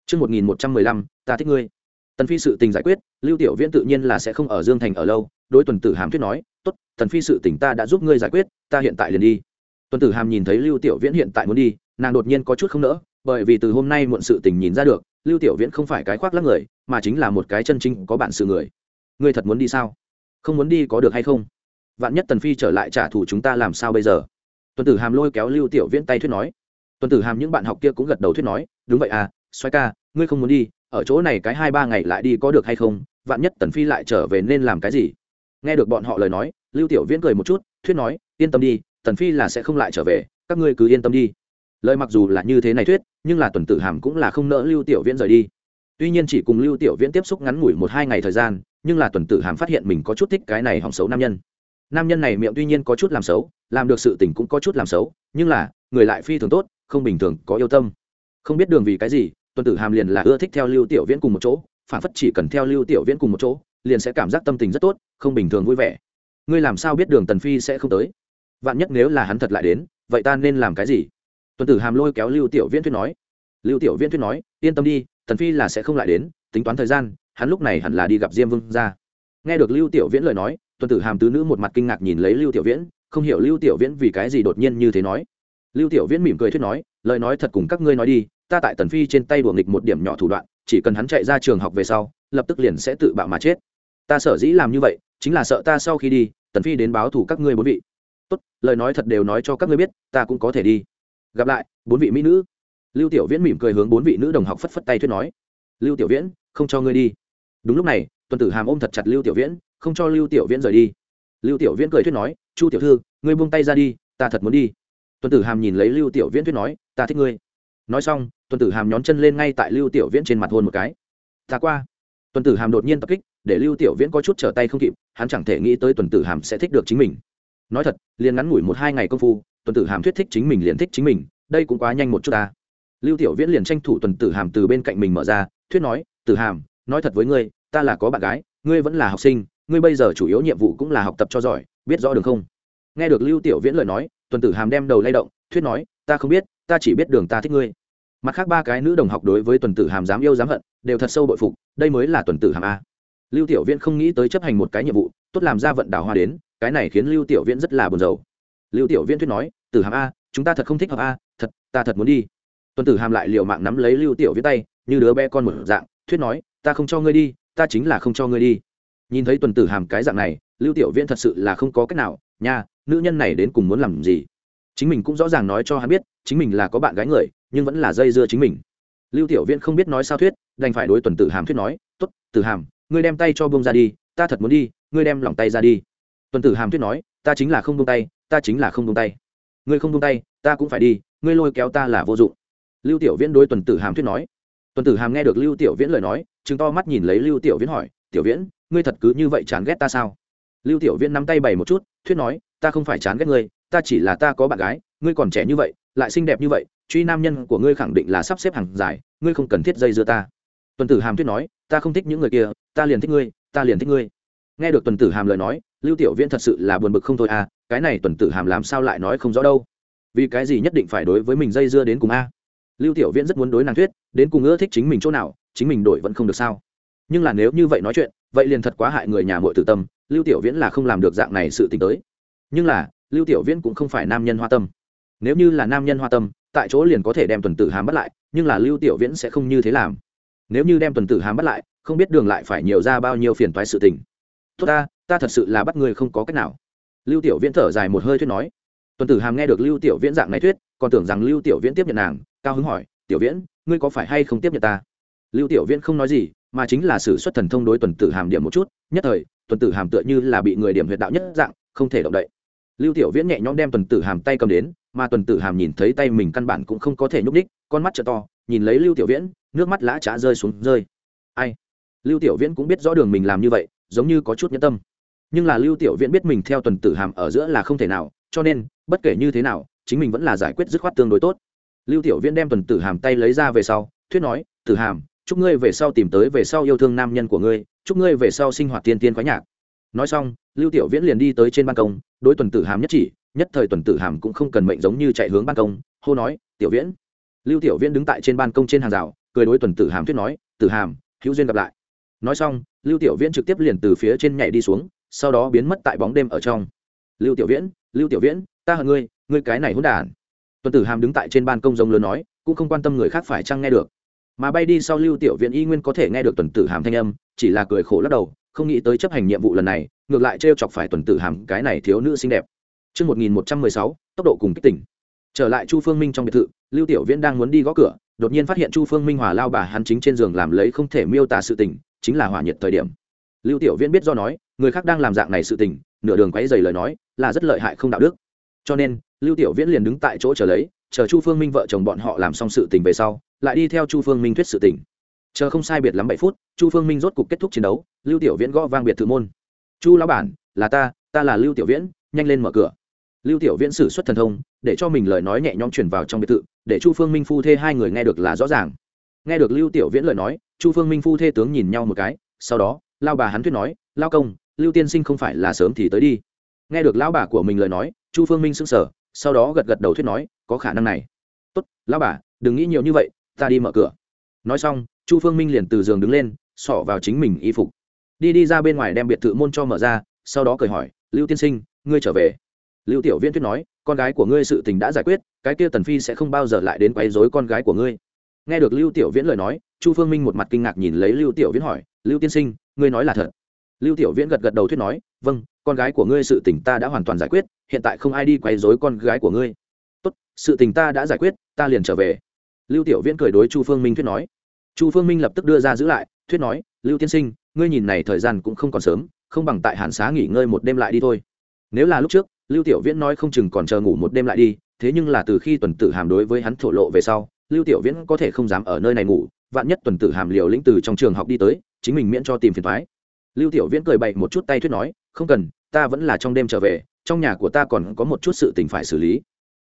Trước 1115, ta thích ngươi. Tần Phi sự tình giải quyết, Lưu Tiểu Viễn tự nhiên là sẽ không ở Dương Thành ở lâu, đối tuần tử hàm thuyết nói, "Tốt, Tần Phi sự tình ta đã giúp ngươi giải quyết, ta hiện tại liền đi." Tuần tử hàm nhìn thấy Lưu Tiểu Viễn hiện tại muốn đi, nàng đột nhiên có chút không nỡ, bởi vì từ hôm nay muộn sự tình nhìn ra được, Lưu Tiểu Viễn không phải cái khoác lác người, mà chính là một cái chân chính có bản sự người. Ngươi thật muốn đi sao? Không muốn đi có được hay không? Vạn nhất tần phi trở lại trả thù chúng ta làm sao bây giờ? Tuần tử hàm lôi kéo lưu tiểu viễn tay thuyết nói. Tuần tử hàm những bạn học kia cũng gật đầu thuyết nói, đúng vậy à xoay ca, ngươi không muốn đi, ở chỗ này cái hai ba ngày lại đi có được hay không? Vạn nhất tần phi lại trở về nên làm cái gì? Nghe được bọn họ lời nói, lưu tiểu viễn cười một chút, thuyết nói, yên tâm đi, tần phi là sẽ không lại trở về, các ngươi cứ yên tâm đi. Lời mặc dù là như thế này thuyết, nhưng là tuần tử hàm cũng là không nỡ lưu tiểu viễn rời đi. Tuy nhiên chỉ cùng lưu tiểu viễn tiếp xúc ngắn ngủi một hai ngày thời gian, nhưng là tuần tử hàm phát hiện mình có chút thích cái này hỏng xấu nam nhân nam nhân này miệng tuy nhiên có chút làm xấu, làm được sự tình cũng có chút làm xấu, nhưng là, người lại phi thường tốt, không bình thường, có yêu tâm. Không biết đường vì cái gì, tuần tử hàm liền là ưa thích theo lưu tiểu viễn cùng một chỗ, phản phất chỉ cần theo lưu tiểu viễn cùng một chỗ, liền sẽ cảm giác tâm tình rất tốt, không bình thường vui vẻ. Ngươi làm sao biết đường tần phi sẽ không tới? Vạn nhất nếu là hắn thật lại đến, vậy ta nên làm cái gì? Tuần tử hàm lôi kéo lưu tiểu viễn thuyết nói. Lưu tiểu viễn thuyết nói, yên tâm đi, tần phi là sẽ không lại đến, tính toán thời gian, hắn lúc này hẳn là đi gặp diêm vương ra nghe được lưu tiểu viễn lời nói tuần tử hàm tứ nữ một mặt kinh ngạc nhìn lấy lưu tiểu viễn, không hiểu lưu tiểu viễn vì cái gì đột nhiên như thế nói. Lưu tiểu viễn mỉm cười thuyết nói, lời nói thật cùng các ngươi nói đi, ta tại tần phi trên tay đùa nghịch một điểm nhỏ thủ đoạn, chỉ cần hắn chạy ra trường học về sau, lập tức liền sẽ tự bạo mà chết. Ta sở dĩ làm như vậy, chính là sợ ta sau khi đi, tần phi đến báo thủ các ngươi bốn vị. Tốt, lời nói thật đều nói cho các ngươi biết, ta cũng có thể đi. Gặp lại, bốn vị mỹ nữ. Lưu tiểu viễn mỉm cười hướng bốn vị nữ đồng học phất phất tay thuyết nói. Lưu tiểu viễn, không cho ngươi đi. Đúng lúc này, tuần tử hàm ôm thật chặt lưu tiểu viễn không cho lưu tiểu viễn rời đi. Lưu tiểu viễn cười thuyết nói, chu tiểu thư, ngươi buông tay ra đi, ta thật muốn đi. Tuần tử hàm nhìn lấy lưu tiểu viễn thuyết nói, ta thích ngươi. Nói xong, tuần tử hàm nhón chân lên ngay tại lưu tiểu viễn trên mặt hôn một cái. Ta qua. Tuần tử hàm đột nhiên tập kích, để lưu tiểu viễn có chút trở tay không kịp, hắn chẳng thể nghĩ tới tuần tử hàm sẽ thích được chính mình. Nói thật, liền ngắn ngủi một hai ngày công phu, tuần tử hàm thuyết thích chính mình liền thích chính mình, đây cũng quá nhanh một chút ta. Lưu tiểu viễn liền tranh thủ tuần tử hàm từ bên cạnh mình mở ra, thuyết nói, tử hàm, nói thật với ngươi, ta là có bạn gái, ngươi vẫn là học sinh ngươi bây giờ chủ yếu nhiệm vụ cũng là học tập cho giỏi, biết rõ đường không? Nghe được lưu tiểu viễn lời nói, tuần tử hàm đem đầu lay động, thuyết nói, ta không biết, ta chỉ biết đường ta thích ngươi. Mặt khác ba cái nữ đồng học đối với tuần tử hàm dám yêu dám hận, đều thật sâu bội phục, đây mới là tuần tử hàm a. Lưu tiểu viễn không nghĩ tới chấp hành một cái nhiệm vụ, tốt làm ra vận đảo hoa đến, cái này khiến lưu tiểu viễn rất là buồn rầu. Lưu tiểu viễn thuyết nói, tử hàm a, chúng ta thật không thích hợp a, thật, ta thật muốn đi. Tuần tử hàm lại liều mạng nắm lấy lưu tiểu viễn tay, như đứa bé con một dạng, thuyết nói, ta không cho ngươi đi, ta chính là không cho ngươi đi nhìn thấy tuần tử hàm cái dạng này, lưu tiểu viễn thật sự là không có cách nào, nha, nữ nhân này đến cùng muốn làm gì? Chính mình cũng rõ ràng nói cho hắn biết, chính mình là có bạn gái người, nhưng vẫn là dây dưa chính mình. Lưu tiểu viễn không biết nói sao thuyết, đành phải đối tuần tử hàm thuyết nói t ố t tử hàm, ngươi đem tay cho bông ra đi, ta thật muốn đi, ngươi đem lỏng tay ra đi. Tuần tử hàm thuyết nói, ta chính là không bông tay, ta chính là không bông tay. Ngươi không bông tay, ta cũng phải đi, ngươi lôi kéo ta là vô dụng. Lưu tiểu viễn đối tuần tử hàm thuyết nói. Tuần tử hàm nghe được lưu tiểu viễn lời nói chứng to mắt nhìn lấy lưu tiểu viễn hỏi, tiểu viễn ngươi thật cứ như vậy chán ghét ta sao? Lưu tiểu viễn nắm tay bày một chút, thuyết nói, ta không phải chán ghét ngươi, ta chỉ là ta có bạn gái, ngươi còn trẻ như vậy, lại xinh đẹp như vậy, truy nam nhân của ngươi khẳng định là sắp xếp hàng dài, ngươi không cần thiết dây dưa ta. Tuần tử hàm Thuyết nói, ta không thích những người kia, ta liền thích ngươi, ta liền thích ngươi. Nghe được tuần tử hàm lời nói, lưu tiểu viễn thật sự là buồn bực không thôi à cái này tuần tử hàm làm sao lại nói không rõ đâu? Vì cái gì nhất định phải đối với mình dây dưa đến cùng a? Lưu tiểu viễn rất muốn đối nàng thuyết, đến cùng ưa thích chính mình chỗ nào, chính mình đổi vẫn không được sao? Nhưng là nếu như vậy nói chuyện vậy liền thật quá hại người nhà muội tử tâm, lưu tiểu viễn là không làm được dạng này sự t tới. Nhưng là, lưu tiểu viễn cũng không phải nam nhân hoa tâm. Nếu như là nam nhân hoa tâm, tại chỗ liền có thể đem tuần tử hàm bắt lại, nhưng là lưu tiểu viễn sẽ không như thế làm. Nếu như đem tuần tử hàm bắt lại, không biết đường lại phải nhiều ra bao nhiêu phiền toái sự tình. Tốt ta ta thật sự là bắt người không có cách nào. Lưu tiểu viễn thở dài một hơi thuyết nói. Tuần tử hàm nghe được lưu tiểu viễn dạng này thuyết, còn tưởng rằng lưu tiểu viễn tiếp nhận nàng, cao hứng hỏi, tiểu viễn, ngươi có phải hay không tiếp nhận ta? Lưu tiểu viễn không nói gì mà chính là sử xuất thần thông đối tuần tử hàm điểm một chút, nhất thời, tuần tử hàm tựa như là bị người điểm huyệt đạo nhất dạng, không thể động đậy. Lưu tiểu viễn nhẹ nhõm đem tuần tử hàm tay cầm đến, mà tuần tử hàm nhìn thấy tay mình căn bản cũng không có thể nhúc ních con mắt t to, nhìn lấy lưu tiểu viễn, nước mắt lã trá rơi xuống rơi. Ai? Lưu tiểu viễn cũng biết rõ đường mình làm như vậy, giống như có chút nhẫn tâm. Nhưng là lưu tiểu viễn biết mình theo tuần tử hàm ở giữa là không thể nào, cho nên, bất kể như thế nào, chính mình vẫn là giải quyết dứt khoát tương đối tốt. Lưu tiểu viễn đem tuần tử hàm tay lấy ra về sau, thuyết nói, tử hàm chúc ngươi về sau tìm tới về sau yêu thương nam nhân của ngươi, chúc ngươi về sau sinh hoạt tiên tiên khoái nhạc. Nói xong, lưu tiểu viễn liền đi tới trên ban công, đối tuần tử hàm nhất chỉ, nhất thời tuần tử hàm cũng không cần mệnh giống như chạy hướng ban công, hô nói, tiểu viễn. Lưu tiểu viễn đứng tại trên ban công trên hàng rào, cười đối tuần tử hàm thuyết nói, tử hàm, hữu duyên gặp lại. Nói xong, lưu tiểu viễn trực tiếp liền từ phía trên nhảy đi xuống, sau đó biến mất tại bóng đêm ở trong. Lưu tiểu viễn, lưu tiểu viễn, ta hận ngươi ngươi cái này hỗn đản. Tuần tử hàm đứng tại trên ban công giống lớn nói, cũng không quan tâm người khác phải chăng nghe được mà bay đi sau lưu tiểu viễn y nguyên có thể nghe được tuần tử hàm thanh âm chỉ là cười khổ lắc đầu không nghĩ tới chấp hành nhiệm vụ lần này ngược lại t chọc phải tuần tử hàm cái này thiếu nữ xinh đẹp Trước 1116, tốc độ cùng kích tỉnh. Trở lại Chu Phương Minh trong biệt thự, Lưu Tiểu Viễn đang muốn đi gõ cửa, đột nhiên phát hiện Chu Phương Minh hòa lao bà hắn chính trên giường làm lấy không thể miêu tả sự tình, chính là hỏa nhiệt thời điểm. Lưu Tiểu Viễn biết do nói, người khác đang làm dạng này sự tình, nửa đường quấy rầy lời nói, là rất lợi hại không đạo đức. Cho nên, Lưu Tiểu Viễn liền đứng tại chỗ chờ lấy, chờ Chu Phương Minh vợ chồng bọn họ làm xong sự tình về sau, lại đi theo Chu Phương Minh thuyết sự tình. Chờ không sai biệt lắm bảy phút, Chu Phương Minh rốt cục kết thúc chiến đấu, Lưu Tiểu Viễn gõ vang biệt thự môn. "Chu lão bản, là ta, ta là Lưu Tiểu Viễn, nhanh lên mở cửa." lưu tiểu viễn sử xuất thần thông để cho mình lời nói nhẹ nhõm truyền vào trong biệt thự để chu phương minh phu thê hai người nghe được là rõ ràng nghe được lưu tiểu viễn lời nói chu phương minh phu thê tướng nhìn nhau một cái sau đó lao bà hắn thuyết nói lao công lưu tiên sinh không phải là sớm thì tới đi nghe được lão bà của mình lời nói chu phương minh sững sờ sau đó gật gật đầu thuyết nói, có khả năng này. Tốt, lão bà, đừng nghĩ nhiều như vậy, ta đi mở cửa. Nói xong, chu phương minh liền từ giường đứng lên, xỏ vào chính mình y phục. Đi đi ra bên ngoài đem biệt thự môn cho mở ra, sau đó cười hỏi, lưu tiên sinh, ngươi trở về? Lưu tiểu viễn thuyết nói, con gái của ngươi sự tình đã giải quyết, cái kia tần phi sẽ không bao giờ lại đến quấy rối con gái của ngươi. Nghe được lưu tiểu viễn lời nói, chu phương minh một mặt kinh ngạc nhìn lấy lưu tiểu viễn hỏi, lưu tiên sinh, ngươi nói là thật? Lưu tiểu viễn gật gật đầu thuyết nói vâng con gái của ngươi sự tình ta đã hoàn toàn giải quyết, hiện tại không ai đi quấy rối con gái của ngươi. Tốt, sự tình ta đã giải quyết, ta liền trở về. Lưu tiểu viễn cười đối chu phương minh thuyết nói. Chu phương minh lập tức đưa ra giữ lại, thuyết nói, lưu tiên sinh, ngươi nhìn này thời gian cũng không còn sớm, không bằng tại hàn xá nghỉ ngơi một đêm lại đi thôi. Nếu là lúc trước, lưu tiểu viễn nói không chừng còn chờ ngủ một đêm lại đi, thế nhưng là từ khi tuần tử hàm đối với hắn thổ lộ về sau, lưu tiểu viễn có thể không dám ở nơi này ngủ, vạn nhất tuần tử hàm liều lĩnh từ trong trường học đi tới, chính mình miễn cho tìm phiền thoái lưu tiểu viễn cười bậy một chút tay thuyết nói, không cần, ta vẫn là trong đêm trở về, trong nhà của ta còn có một chút sự tình phải xử lý.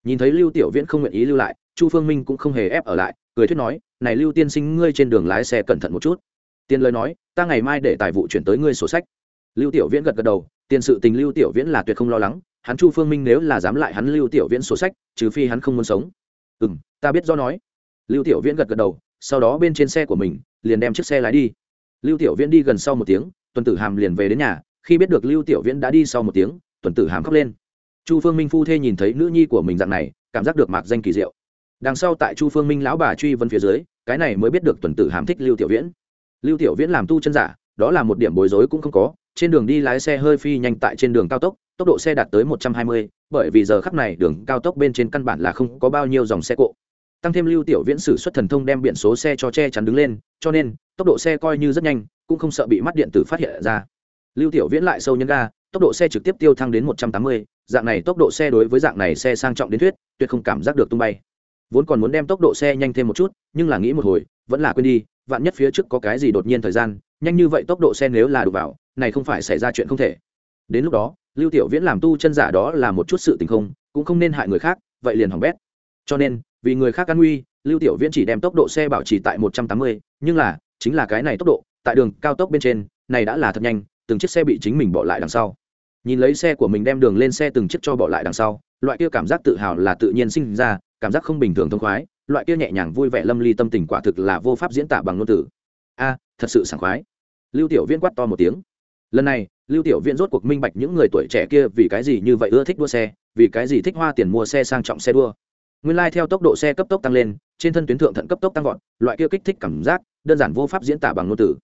Nhìn thấy lưu tiểu viễn không nguyện ý lưu lại, chu phương minh cũng không hề ép ở lại, cười thuyết nói, này lưu tiên sinh, ngươi trên đường lái xe cẩn thận một chút. Tiên lời nói, ta ngày mai để tài vụ chuyển tới ngươi sổ sách. Lưu tiểu viễn gật gật đầu, tiền sự tình lưu tiểu viễn là tuyệt không lo lắng, hắn chu phương minh nếu là dám lại hắn lưu tiểu viễn sổ sách, trừ phi hắn không muốn sống. Ừ m ta biết do nói. Lưu tiểu viễn gật gật đầu, sau đó bên trên xe của mình, liền đem chiếc xe lái đi. Lưu tiểu viễn đi gần sau một tiếng tuần tử hàm liền về đến nhà, khi biết được lưu tiểu viễn đã đi sau một tiếng, tuần tử hàm khóc lên. Chu phương minh phu thê nhìn thấy nữ nhi của mình dạng này, cảm giác được mạc danh kỳ diệu. Đằng sau tại chu phương minh lão bà truy vân phía dưới, cái này mới biết được tuần tử hàm thích lưu tiểu viễn. Lưu tiểu viễn làm tu chân giả, đó là một điểm bối rối cũng không có, trên đường đi lái xe hơi phi nhanh tại trên đường cao tốc tốc độ xe đạt tới một trăm hai mươi, bởi vì giờ khắp này đường cao tốc bên trên căn bản là không có bao nhiêu dòng xe cộ. Tăng thêm lưu tiểu viễn sử xuất thần thông đem biển số xe cho che chắn đứng lên, cho nên tốc độ xe coi như rất nhanh cũng không sợ bị mắt điện tử phát hiện ra. Lưu tiểu viễn lại sâu nhân ga, tốc độ xe trực tiếp tiêu thăng đến một trăm tám mươi, dạng này tốc độ xe đối với dạng này xe sang trọng đến thuyết, tuyệt không cảm giác được tung bay. Vốn còn muốn đem tốc độ xe nhanh thêm một chút, nhưng là nghĩ một hồi, vẫn là quên đi, vạn nhất phía trước có cái gì đột nhiên thời gian, nhanh như vậy tốc độ xe nếu là đụng vào, này không phải xảy ra chuyện không thể. Đến lúc đó, lưu tiểu viễn làm tu chân giả đó là một chút sự tình không, cũng không nên hại người khác, vậy liền hỏng bét. Cho nên, vì người khác an nguy, lưu tiểu viễn chỉ đem tốc độ xe bảo trì tại một trăm tám mươi, nhưng là, chính là cái này tốc độ tại đường cao tốc bên trên, này đã là thật nhanh, từng chiếc xe bị chính mình bỏ lại đằng sau. Nhìn lấy xe của mình đem đường lên xe từng chiếc cho bỏ lại đằng sau, loại kia cảm giác tự hào là tự nhiên sinh ra, cảm giác không bình thường thông khoái, loại kia nhẹ nhàng vui vẻ lâm ly tâm tình quả thực là vô pháp diễn tả bằng ngôn từ. A, thật sự sảng khoái. Lưu tiểu viễn quát to một tiếng. Lần này, lưu tiểu viễn rốt cuộc minh bạch những người tuổi trẻ kia vì cái gì như vậy ưa thích đua xe, vì cái gì thích hoa tiền mua xe sang trọng xe đua. Nguyên lai、like、theo tốc độ xe cấp tốc tăng lên, trên thân tuyến thượng thận cấp tốc tăng vọt, loại kia kích thích cảm giác, đơn giản vô pháp diễn tả bằng ngôn từ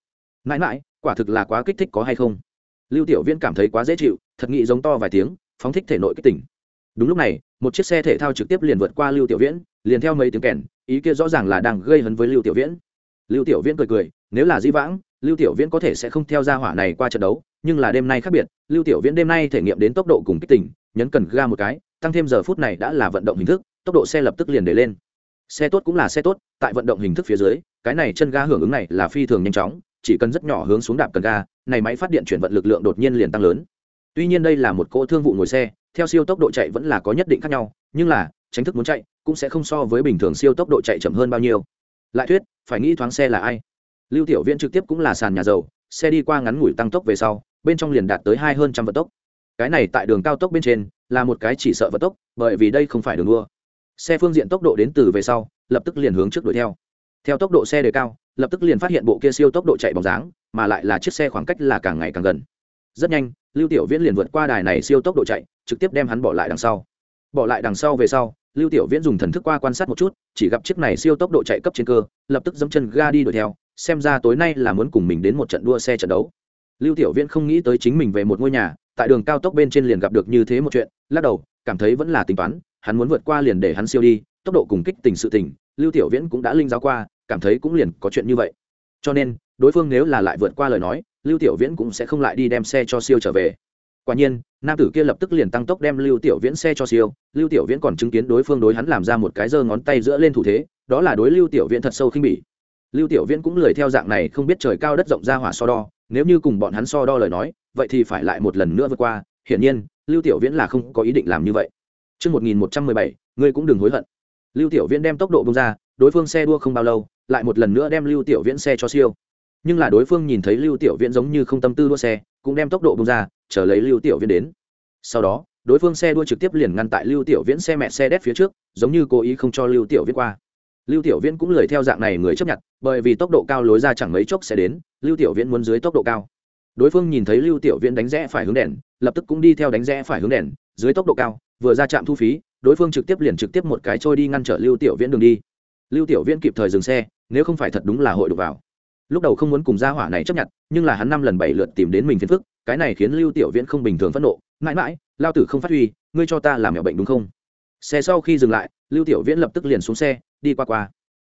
mãi mãi, quả thực là quá kích thích có hay không. Lưu tiểu viễn cảm thấy quá dễ chịu, thật nghĩ giống to vài tiếng, phóng thích thể nội kích tỉnh. Đúng lúc này, một chiếc xe thể thao trực tiếp liền vượt qua lưu tiểu viễn, liền theo mấy tiếng kèn, ý kia rõ ràng là đang gây hấn với lưu tiểu viễn. Lưu tiểu viễn cười cười, nếu là di vãng, lưu tiểu viễn có thể sẽ không theo ra hỏa này qua trận đấu, nhưng là đêm nay khác biệt, lưu tiểu viễn đêm nay thể nghiệm đến tốc độ cùng kích tỉnh, nhấn cần ga một cái, tăng thêm giờ phút này đã là vận động hình thức, tốc độ xe lập tức liền để lên. Xe tốt cũng là xe tốt, tại vận động hình thức phía dưới, cái này chân ga hưởng ứng này là phi thường nhanh chóng chỉ cần rất nhỏ hướng xuống đạp cần ga, này máy phát điện chuyển vận lực lượng đột nhiên liền tăng lớn. Tuy nhiên đây là một cỗ thương vụ ngồi xe, theo siêu tốc độ chạy vẫn là có nhất định khác nhau, nhưng là, tránh thức muốn chạy cũng sẽ không so với bình thường siêu tốc độ chạy chậm hơn bao nhiêu. Lại thuyết, phải nghĩ thoáng xe là ai. Lưu tiểu viễn trực tiếp cũng là sàn nhà dầu xe đi qua ngắn ngủi tăng tốc về sau, bên trong liền đạt tới hai hơn trăm vận tốc. Cái này tại đường cao tốc bên trên, là một cái chỉ sợ vận tốc, bởi vì đây không phải đường đua. Xe phương diện tốc độ đến từ về sau, lập tức liền hướng trước đuổi theo theo tốc độ xe đề cao, lập tức liền phát hiện bộ kia siêu tốc độ chạy bóng dáng, mà lại là chiếc xe khoảng cách là càng ngày càng gần. Rất nhanh, lưu tiểu viễn liền vượt qua đài này siêu tốc độ chạy, trực tiếp đem hắn bỏ lại đằng sau. Bỏ lại đằng sau về sau, lưu tiểu viễn dùng thần thức qua quan sát một chút, chỉ gặp chiếc này siêu tốc độ chạy cấp trên cơ, lập tức dẫm chân ga đi đuổi theo, xem ra tối nay là muốn cùng mình đến một trận đua xe trận đấu. Lưu tiểu viễn không nghĩ tới chính mình về một ngôi nhà, tại đường cao tốc bên trên liền gặp được như thế một chuyện, lắc đầu, cảm thấy vẫn là tính toán, hắn muốn vượt qua liền để hắn siêu đi, tốc độ cùng kích tình sự tình, lưu tiểu viễn cũng đã linh giáo qua cảm thấy cũng liền có chuyện như vậy. Cho nên đối phương nếu là lại vượt qua lời nói lưu tiểu viễn cũng sẽ không lại đi đem xe cho siêu trở về. Quả nhiên nam tử kia lập tức liền tăng tốc đem lưu tiểu viễn xe cho siêu. Lưu tiểu viễn còn chứng kiến đối phương đối hắn làm ra một cái giơ ngón tay giữa lên thủ thế đó là đối lưu tiểu viễn thật sâu khinh bỉ. Lưu tiểu viễn cũng lười theo dạng này không biết trời cao đất rộng ra hỏa so đo nếu như cùng bọn hắn so đo lời nói vậy thì phải lại một lần nữa vượt qua. Hiển nhiên lưu tiểu viễn là không có ý định làm như vậy. Trước 1117, ngươi cũng đừng hối hận. Lưu Tiểu Viễn đem tốc độ bung ra, đối phương xe đua không bao lâu, lại một lần nữa đem Lưu Tiểu Viễn xe cho siêu. Nhưng là đối phương nhìn thấy Lưu Tiểu Viễn giống như không tâm tư đua xe, cũng đem tốc độ bung ra, chờ lấy Lưu Tiểu Viễn đến. Sau đó, đối phương xe đua trực tiếp liền ngăn tại Lưu Tiểu Viễn xe mẹ xe đét phía trước, giống như cố ý không cho Lưu Tiểu Viễn qua. Lưu Tiểu Viễn cũng lười theo dạng này người chấp nhận, bởi vì tốc độ cao lối ra chẳng mấy chốc sẽ đến, Lưu Tiểu Viễn muốn dưới tốc độ cao. Đối phương nhìn thấy Lưu Tiểu Viễn đánh rẽ phải hướng đèn, lập tức cũng đi theo đánh rẽ phải hướng đèn, dưới tốc độ cao, vừa ra trạm thu phí, đối phương trực tiếp liền trực tiếp một cái trôi đi ngăn trở lưu tiểu viễn đường đi lưu tiểu viễn kịp thời dừng xe nếu không phải thật đúng là hội đục vào. Lúc đầu không muốn cùng gia hỏa này chấp nhận, nhưng là hắn năm lần bảy lượt tìm đến mình phiền phức, cái này khiến lưu tiểu viễn không bình thường phẫn nộ. Mãi mãi, lao tử không phát huy, ngươi cho ta làm mẹo bệnh đúng không? Xe sau khi dừng lại, lưu tiểu viễn lập tức liền xuống xe, đi qua qua.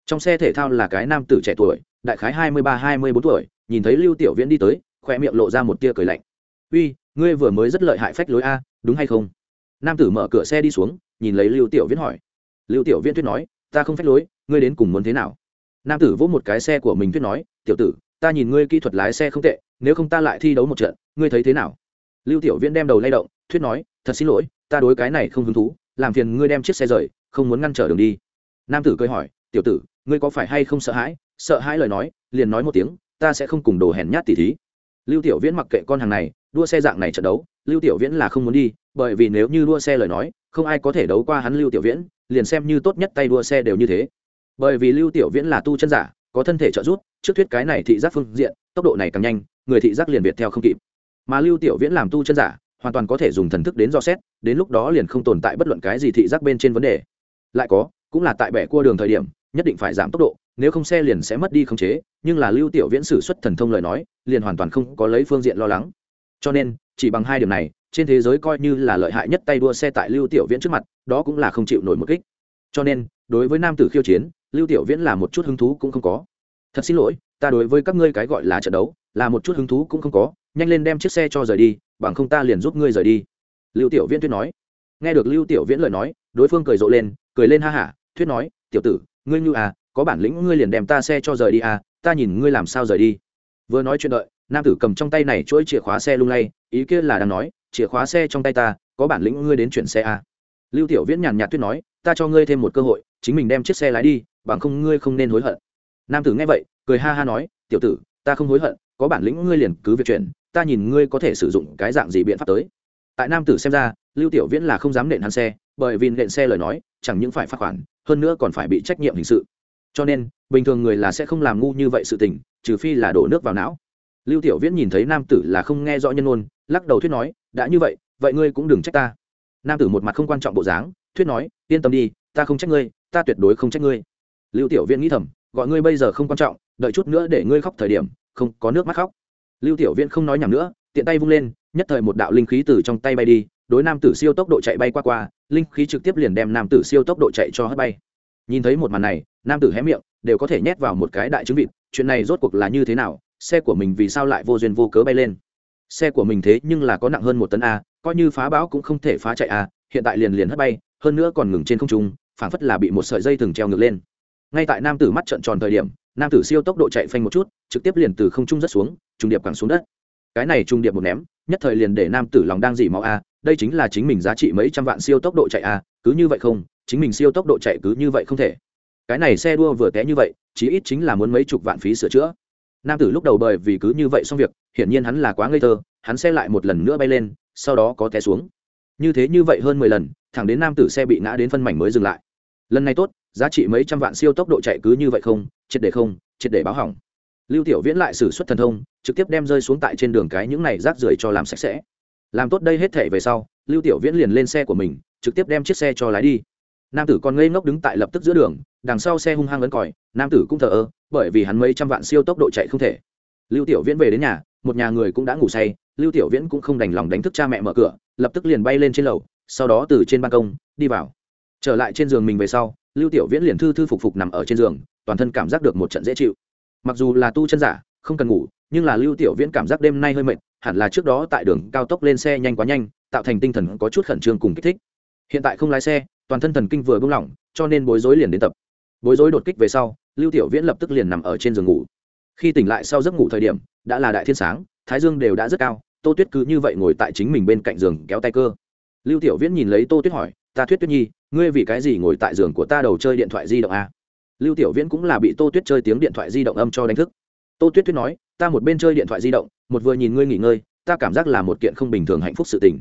Trong xe thể thao là cái nam tử trẻ tuổi, đại khái hai mươi ba, hai mươi bốn tuổi, nhìn thấy lưu tiểu viễn đi tới khoe miệng lộ ra một tia cười lạnh. Uy, ngươi vừa mới rất lợi hại phách lối a, đúng hay không? Nam tử mở cửa xe đi xuống, nhìn lấy lưu tiểu viễn hỏi. Lưu tiểu viễn thuyết nói, ta không phách lối, ngươi đến cùng muốn thế nào? Nam tử vỗ một cái xe của mình thuyết nói, tiểu tử, ta nhìn ngươi kỹ thuật lái xe không tệ, nếu không ta lại thi đấu một trận, ngươi thấy thế nào? Lưu tiểu viễn đem đầu lay động, thuyết nói, thật xin lỗi, ta đối cái này không hứng thú, làm phiền ngươi đem chiếc xe rời, không muốn ngăn trở đường đi. Nam tử cười hỏi, tiểu tử, ngươi có phải hay không sợ hãi? Sợ hãi lời nói, liền nói một tiếng, ta sẽ không cùng đồ hèn nhát tỉ thí. Lưu tiểu viễn mặc kệ con hàng này, đua xe dạng này trận đấu, lưu tiểu viễn là không muốn đi, bởi vì nếu như đua xe lời nói, không ai có thể đấu qua hắn lưu tiểu viễn, liền xem như tốt nhất tay đua xe đều như thế bởi vì lưu tiểu viễn là tu chân giả, có thân thể trợ giúp, trước thuyết cái này thị giác phương diện, tốc độ này càng nhanh, người thị giác liền việt theo không kịp. Mà lưu tiểu viễn làm tu chân giả, hoàn toàn có thể dùng thần thức đến do xét, đến lúc đó liền không tồn tại bất luận cái gì thị giác bên trên vấn đề. Lại có, cũng là tại bẻ cua đường thời điểm, nhất định phải giảm tốc độ, nếu không xe liền sẽ mất đi khống chế, nhưng là lưu tiểu viễn sử xuất thần thông lời nói, liền hoàn toàn không có lấy phương diện lo lắng. Cho nên, chỉ bằng hai điểm này, trên thế giới coi như là lợi hại nhất tay đua xe tại lưu tiểu viễn trước mặt, đó cũng là không chịu nổi một kích. Cho nên, đối với nam tử khiêu chiến lưu tiểu viễn là một chút hứng thú cũng không có. Thật xin lỗi, ta đối với các ngươi cái gọi là trận đấu, là một chút hứng thú cũng không có, nhanh lên đem chiếc xe cho rời đi, bằng không ta liền giúp ngươi rời đi. Lưu tiểu viễn tuyết nói. Nghe được lưu tiểu viễn lời nói, đối phương cười rộ lên, cười lên ha hả, thuyết nói, tiểu tử, ngươi như à có bản lĩnh ngươi liền đem ta xe cho rời đi à ta nhìn ngươi làm sao rời đi. Vừa nói chuyện đợi, nam tử cầm trong tay này chuỗi chìa khóa xe lung lay, ý kia là đang nói, chìa khóa xe trong tay ta, có bản lĩnh ngươi đến chuyển xe à? Lưu tiểu viễn nhàn nhạt tuyết nói, ta cho ngươi thêm một cơ hội, chính mình đem chiếc xe lái đi, bằng không ngươi không nên hối hận. Nam tử nghe vậy, cười ha ha nói, tiểu tử, ta không hối hận, có bản lĩnh ngươi liền cứ việc chuyển, ta nhìn ngươi có thể sử dụng cái dạng gì biện pháp tới. Tại nam tử xem ra, lưu tiểu viễn là không dám nện hắn xe, bởi vì nện xe lời nói, chẳng những phải phạt khoản, hơn nữa còn phải bị trách nhiệm hình sự. Cho nên, bình thường người là sẽ không làm ngu như vậy sự tình, trừ phi là đổ nước vào não. Lưu tiểu viễn nhìn thấy nam tử là không nghe rõ nhân ôn lắc đầu thuyết nói, đã như vậy vậy ngươi cũng đừng trách ta nam tử một mặt không quan trọng bộ dáng, thuyết nói, yên tâm đi, ta không trách ngươi, ta tuyệt đối không trách ngươi. Lưu tiểu viễn nghĩ thầm, gọi ngươi bây giờ không quan trọng, đợi chút nữa để ngươi khóc thời điểm, không có nước mắt khóc. Lưu tiểu viễn không nói nhảm nữa, tiện tay vung lên, nhất thời một đạo linh khí từ trong tay bay đi, đối nam tử siêu tốc độ chạy bay qua qua, linh khí trực tiếp liền đem nam tử siêu tốc độ chạy cho hất bay. Nhìn thấy một màn này, nam tử hé miệng, đều có thể nhét vào một cái đại trứng vịt, chuyện này rốt cuộc là như thế nào, xe của mình vì sao lại vô duyên vô cớ bay lên? Xe của mình thế nhưng là có nặng hơn một tấn a coi như phá bão cũng không thể phá chạy a hiện tại liền liền hất bay, hơn nữa còn ngừng trên không trung, phảng phất là bị một sợi dây thừng treo ngược lên. Ngay tại nam tử mắt trợn tròn thời điểm, nam tử siêu tốc độ chạy phanh một chút, trực tiếp liền từ không trung rất xuống, trùng điệp quẳng xuống đất. Cái này trùng điệp một ném, nhất thời liền để nam tử lòng đang dỉ máu a đây chính là chính mình giá trị mấy trăm vạn siêu tốc độ chạy a cứ như vậy không, chính mình siêu tốc độ chạy cứ như vậy không thể. Cái này xe đua vừa té như vậy, chí ít chính là muốn mấy chục vạn phí sửa chữa. Nam tử lúc đầu bởi vì cứ như vậy xong việc, hiển nhiên hắn là quá ngây thơ, hắn xe lại một lần nữa bay lên sau đó có té xuống. Như thế như vậy hơn mười lần, thẳng đến nam tử xe bị ngã đến phân mảnh mới dừng lại. Lần này tốt, giá trị mấy trăm vạn siêu tốc độ chạy cứ như vậy không, triệt để không, triệt để báo hỏng. Lưu tiểu viễn lại xử suất thần thông, trực tiếp đem rơi xuống tại trên đường cái những này rác rưởi cho làm sạch sẽ. Làm tốt đây hết thể về sau, lưu tiểu viễn liền lên xe của mình, trực tiếp đem chiếc xe cho lái đi. Nam tử còn ngây ngốc đứng tại lập tức giữa đường, đằng sau xe hung hăng lấn còi, nam tử cũng thờ ơ, bởi vì hắn mấy trăm vạn siêu tốc độ chạy không thể lưu tiểu viễn về đến nhà, một nhà người cũng đã ngủ say, lưu tiểu viễn cũng không đành lòng đánh thức cha mẹ mở cửa, lập tức liền bay lên trên lầu, sau đó từ trên ban công, đi vào. Trở lại trên giường mình về sau, lưu tiểu viễn liền thư thư phục phục nằm ở trên giường, toàn thân cảm giác được một trận dễ chịu. Mặc dù là tu chân giả, không cần ngủ, nhưng là lưu tiểu viễn cảm giác đêm nay hơi mệt, hẳn là trước đó tại đường cao tốc lên xe nhanh quá nhanh, tạo thành tinh thần có chút khẩn trương cùng kích thích. Hiện tại không lái xe, toàn thân thần kinh vừa buông lỏng, cho nên bối rối liền đến tập. Bối rối đột kích về sau, lưu tiểu viễn lập tức liền nằm ở trên giường ngủ khi tỉnh lại sau giấc ngủ thời điểm, đã là đại thiên sáng, thái dương đều đã rất cao, tô tuyết cứ như vậy ngồi tại chính mình bên cạnh giường kéo tay cơ. Lưu tiểu viễn nhìn lấy tô tuyết hỏi, ta tuyết tuyết nhi, ngươi vì cái gì ngồi tại giường của ta đầu chơi điện thoại di động a lưu tiểu viễn cũng là bị tô tuyết chơi tiếng điện thoại di động âm cho đánh thức. Tô tuyết tuyết nói, ta một bên chơi điện thoại di động, một vừa nhìn ngươi nghỉ ngơi, ta cảm giác là một kiện không bình thường hạnh phúc sự tình.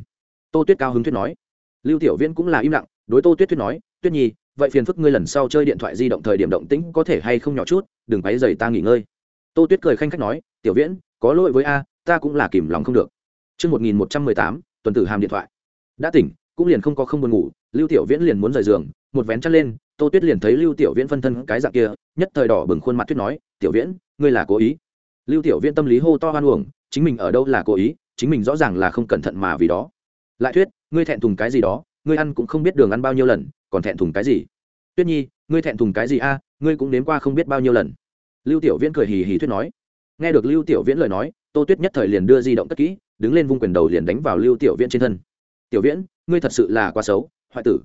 Tô tuyết cao hứng tuyết nói. Lưu tiểu viễn cũng là im lặng, đối tô tuyết tuyết nói, tuyết nhi, vậy phiền phức ngươi lần sau chơi điện thoại di động thời điểm động tĩnh có thể hay không nhỏ chút, đừng quấy dày ta nghỉ ngơi tô tuyết cười khanh khách nói tiểu viễn có lỗi với a ta cũng là kìm lòng không được Trước 1118, tuần tử hàm điện thoại. Đã tỉnh, cũng liền không có không buồn ngủ, Lưu Tiểu Viễn liền muốn rời giường, một vén chăn lên, Tô Tuyết liền thấy Lưu Tiểu Viễn phân thân cái dạng kia, nhất thời đỏ bừng khuôn mặt tuyết nói, "Tiểu Viễn, ngươi là cố ý." Lưu Tiểu Viễn tâm lý hô to hoan uổng, chính mình ở đâu là cố ý, chính mình rõ ràng là không cẩn thận mà vì đó. Lại Tuyết, ngươi thẹn thùng cái gì đó, ngươi ăn cũng không biết đường ăn bao nhiêu lần, còn thẹn thùng cái gì? Tuyết Nhi, ngươi thẹn thùng cái gì a, ngươi cũng đến qua không biết bao nhiêu lần. Lưu Tiểu Viễn cười hì hì thuyết nói. Nghe được Lưu Tiểu Viễn lời nói, Tô Tuyết nhất thời liền đưa di động cất kỹ, đứng lên vung quyền đầu liền đánh vào Lưu Tiểu Viễn trên thân. "Tiểu Viễn, ngươi thật sự là quá xấu, hoại tử."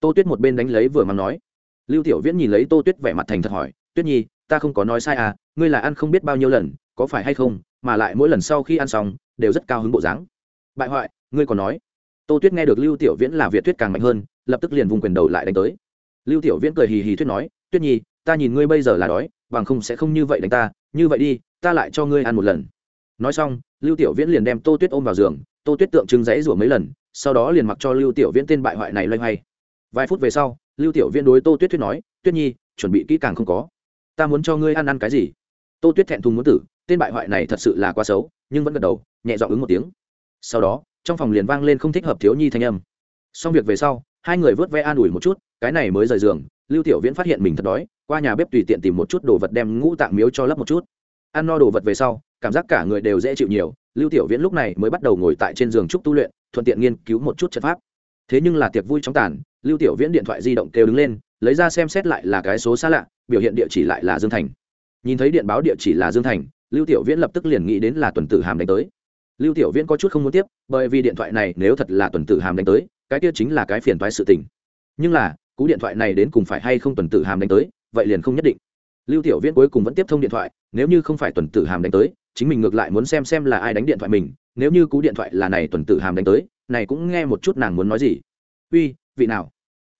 Tô Tuyết một bên đánh lấy vừa mắng nói. Lưu Tiểu Viễn nhìn lấy Tô Tuyết vẻ mặt thành thật hỏi, "Tuyết Nhi, ta không có nói sai à, ngươi là ăn không biết bao nhiêu lần, có phải hay không, mà lại mỗi lần sau khi ăn xong đều rất cao hứng bộ dáng." Bại hoại, ngươi còn nói. Tô Tuyết nghe được Lưu Tiểu Viễn là Việt Tuyết càng mạnh hơn, lập tức liền vung quyền đầu lại đánh tới. Lưu Tiểu Viễn cười hì hì thuyết nói, "Tuyết Nhi, ta nhìn ngươi bây giờ là đói, bằng không sẽ không như vậy đánh ta, như vậy đi, ta lại cho ngươi ăn một lần." nói xong lưu tiểu viễn liền đem tô tuyết ôm vào giường tô tuyết tượng trưng dãy rủa mấy lần sau đó liền mặc cho lưu tiểu viễn tên bại hoại này loay hoay. Vài phút về sau lưu tiểu viễn đối tô tuyết tuyết nói tuyết nhi chuẩn bị kỹ càng không có. Ta muốn cho ngươi ăn ăn cái gì? Tô tuyết thẹn thùng muốn tử tên bại hoại này thật sự là quá xấu nhưng vẫn gật đầu nhẹ dọn ứng một tiếng. Sau đó trong phòng liền vang lên không thích hợp thiếu nhi thanh âm. Xong việc về sau hai người vớt ve an ủi một chút cái này mới rời giường lưu tiểu viễn phát hiện mình thật đói qua nhà bếp tùy tiện tìm một chút đồ vật đem ngũ tạng miếu cho lấp một chút. Ăn no đồ vật về sau, cảm giác cả người đều dễ chịu nhiều, lưu tiểu viễn lúc này mới bắt đầu ngồi tại trên giường trúc tu luyện, thuận tiện nghiên cứu một chút trận pháp. Thế nhưng là tiệc vui chóng tàn, lưu tiểu viễn điện thoại di động kêu đứng lên, lấy ra xem xét lại là cái số xa lạ, biểu hiện địa chỉ lại là dương thành. Nhìn thấy điện báo địa chỉ là dương thành, lưu tiểu viễn lập tức liền nghĩ đến là tuần tử hàm đánh tới. Lưu tiểu viễn có chút không muốn tiếp, bởi vì điện thoại này nếu thật là tuần tử hàm đánh tới, cái kia chính là cái phiền toái sự tình. Nhưng là, cú điện thoại này đến cùng phải hay không tuần tử hàm đánh tới vậy liền không nhất định. Lưu tiểu viễn cuối cùng vẫn tiếp thông điện thoại, nếu như không phải tuần tử hàm đánh tới, chính mình ngược lại muốn xem xem là ai đánh điện thoại mình, nếu như cú điện thoại là này tuần tử hàm đánh tới, này cũng nghe một chút nàng muốn nói gì. Uy, vị nào?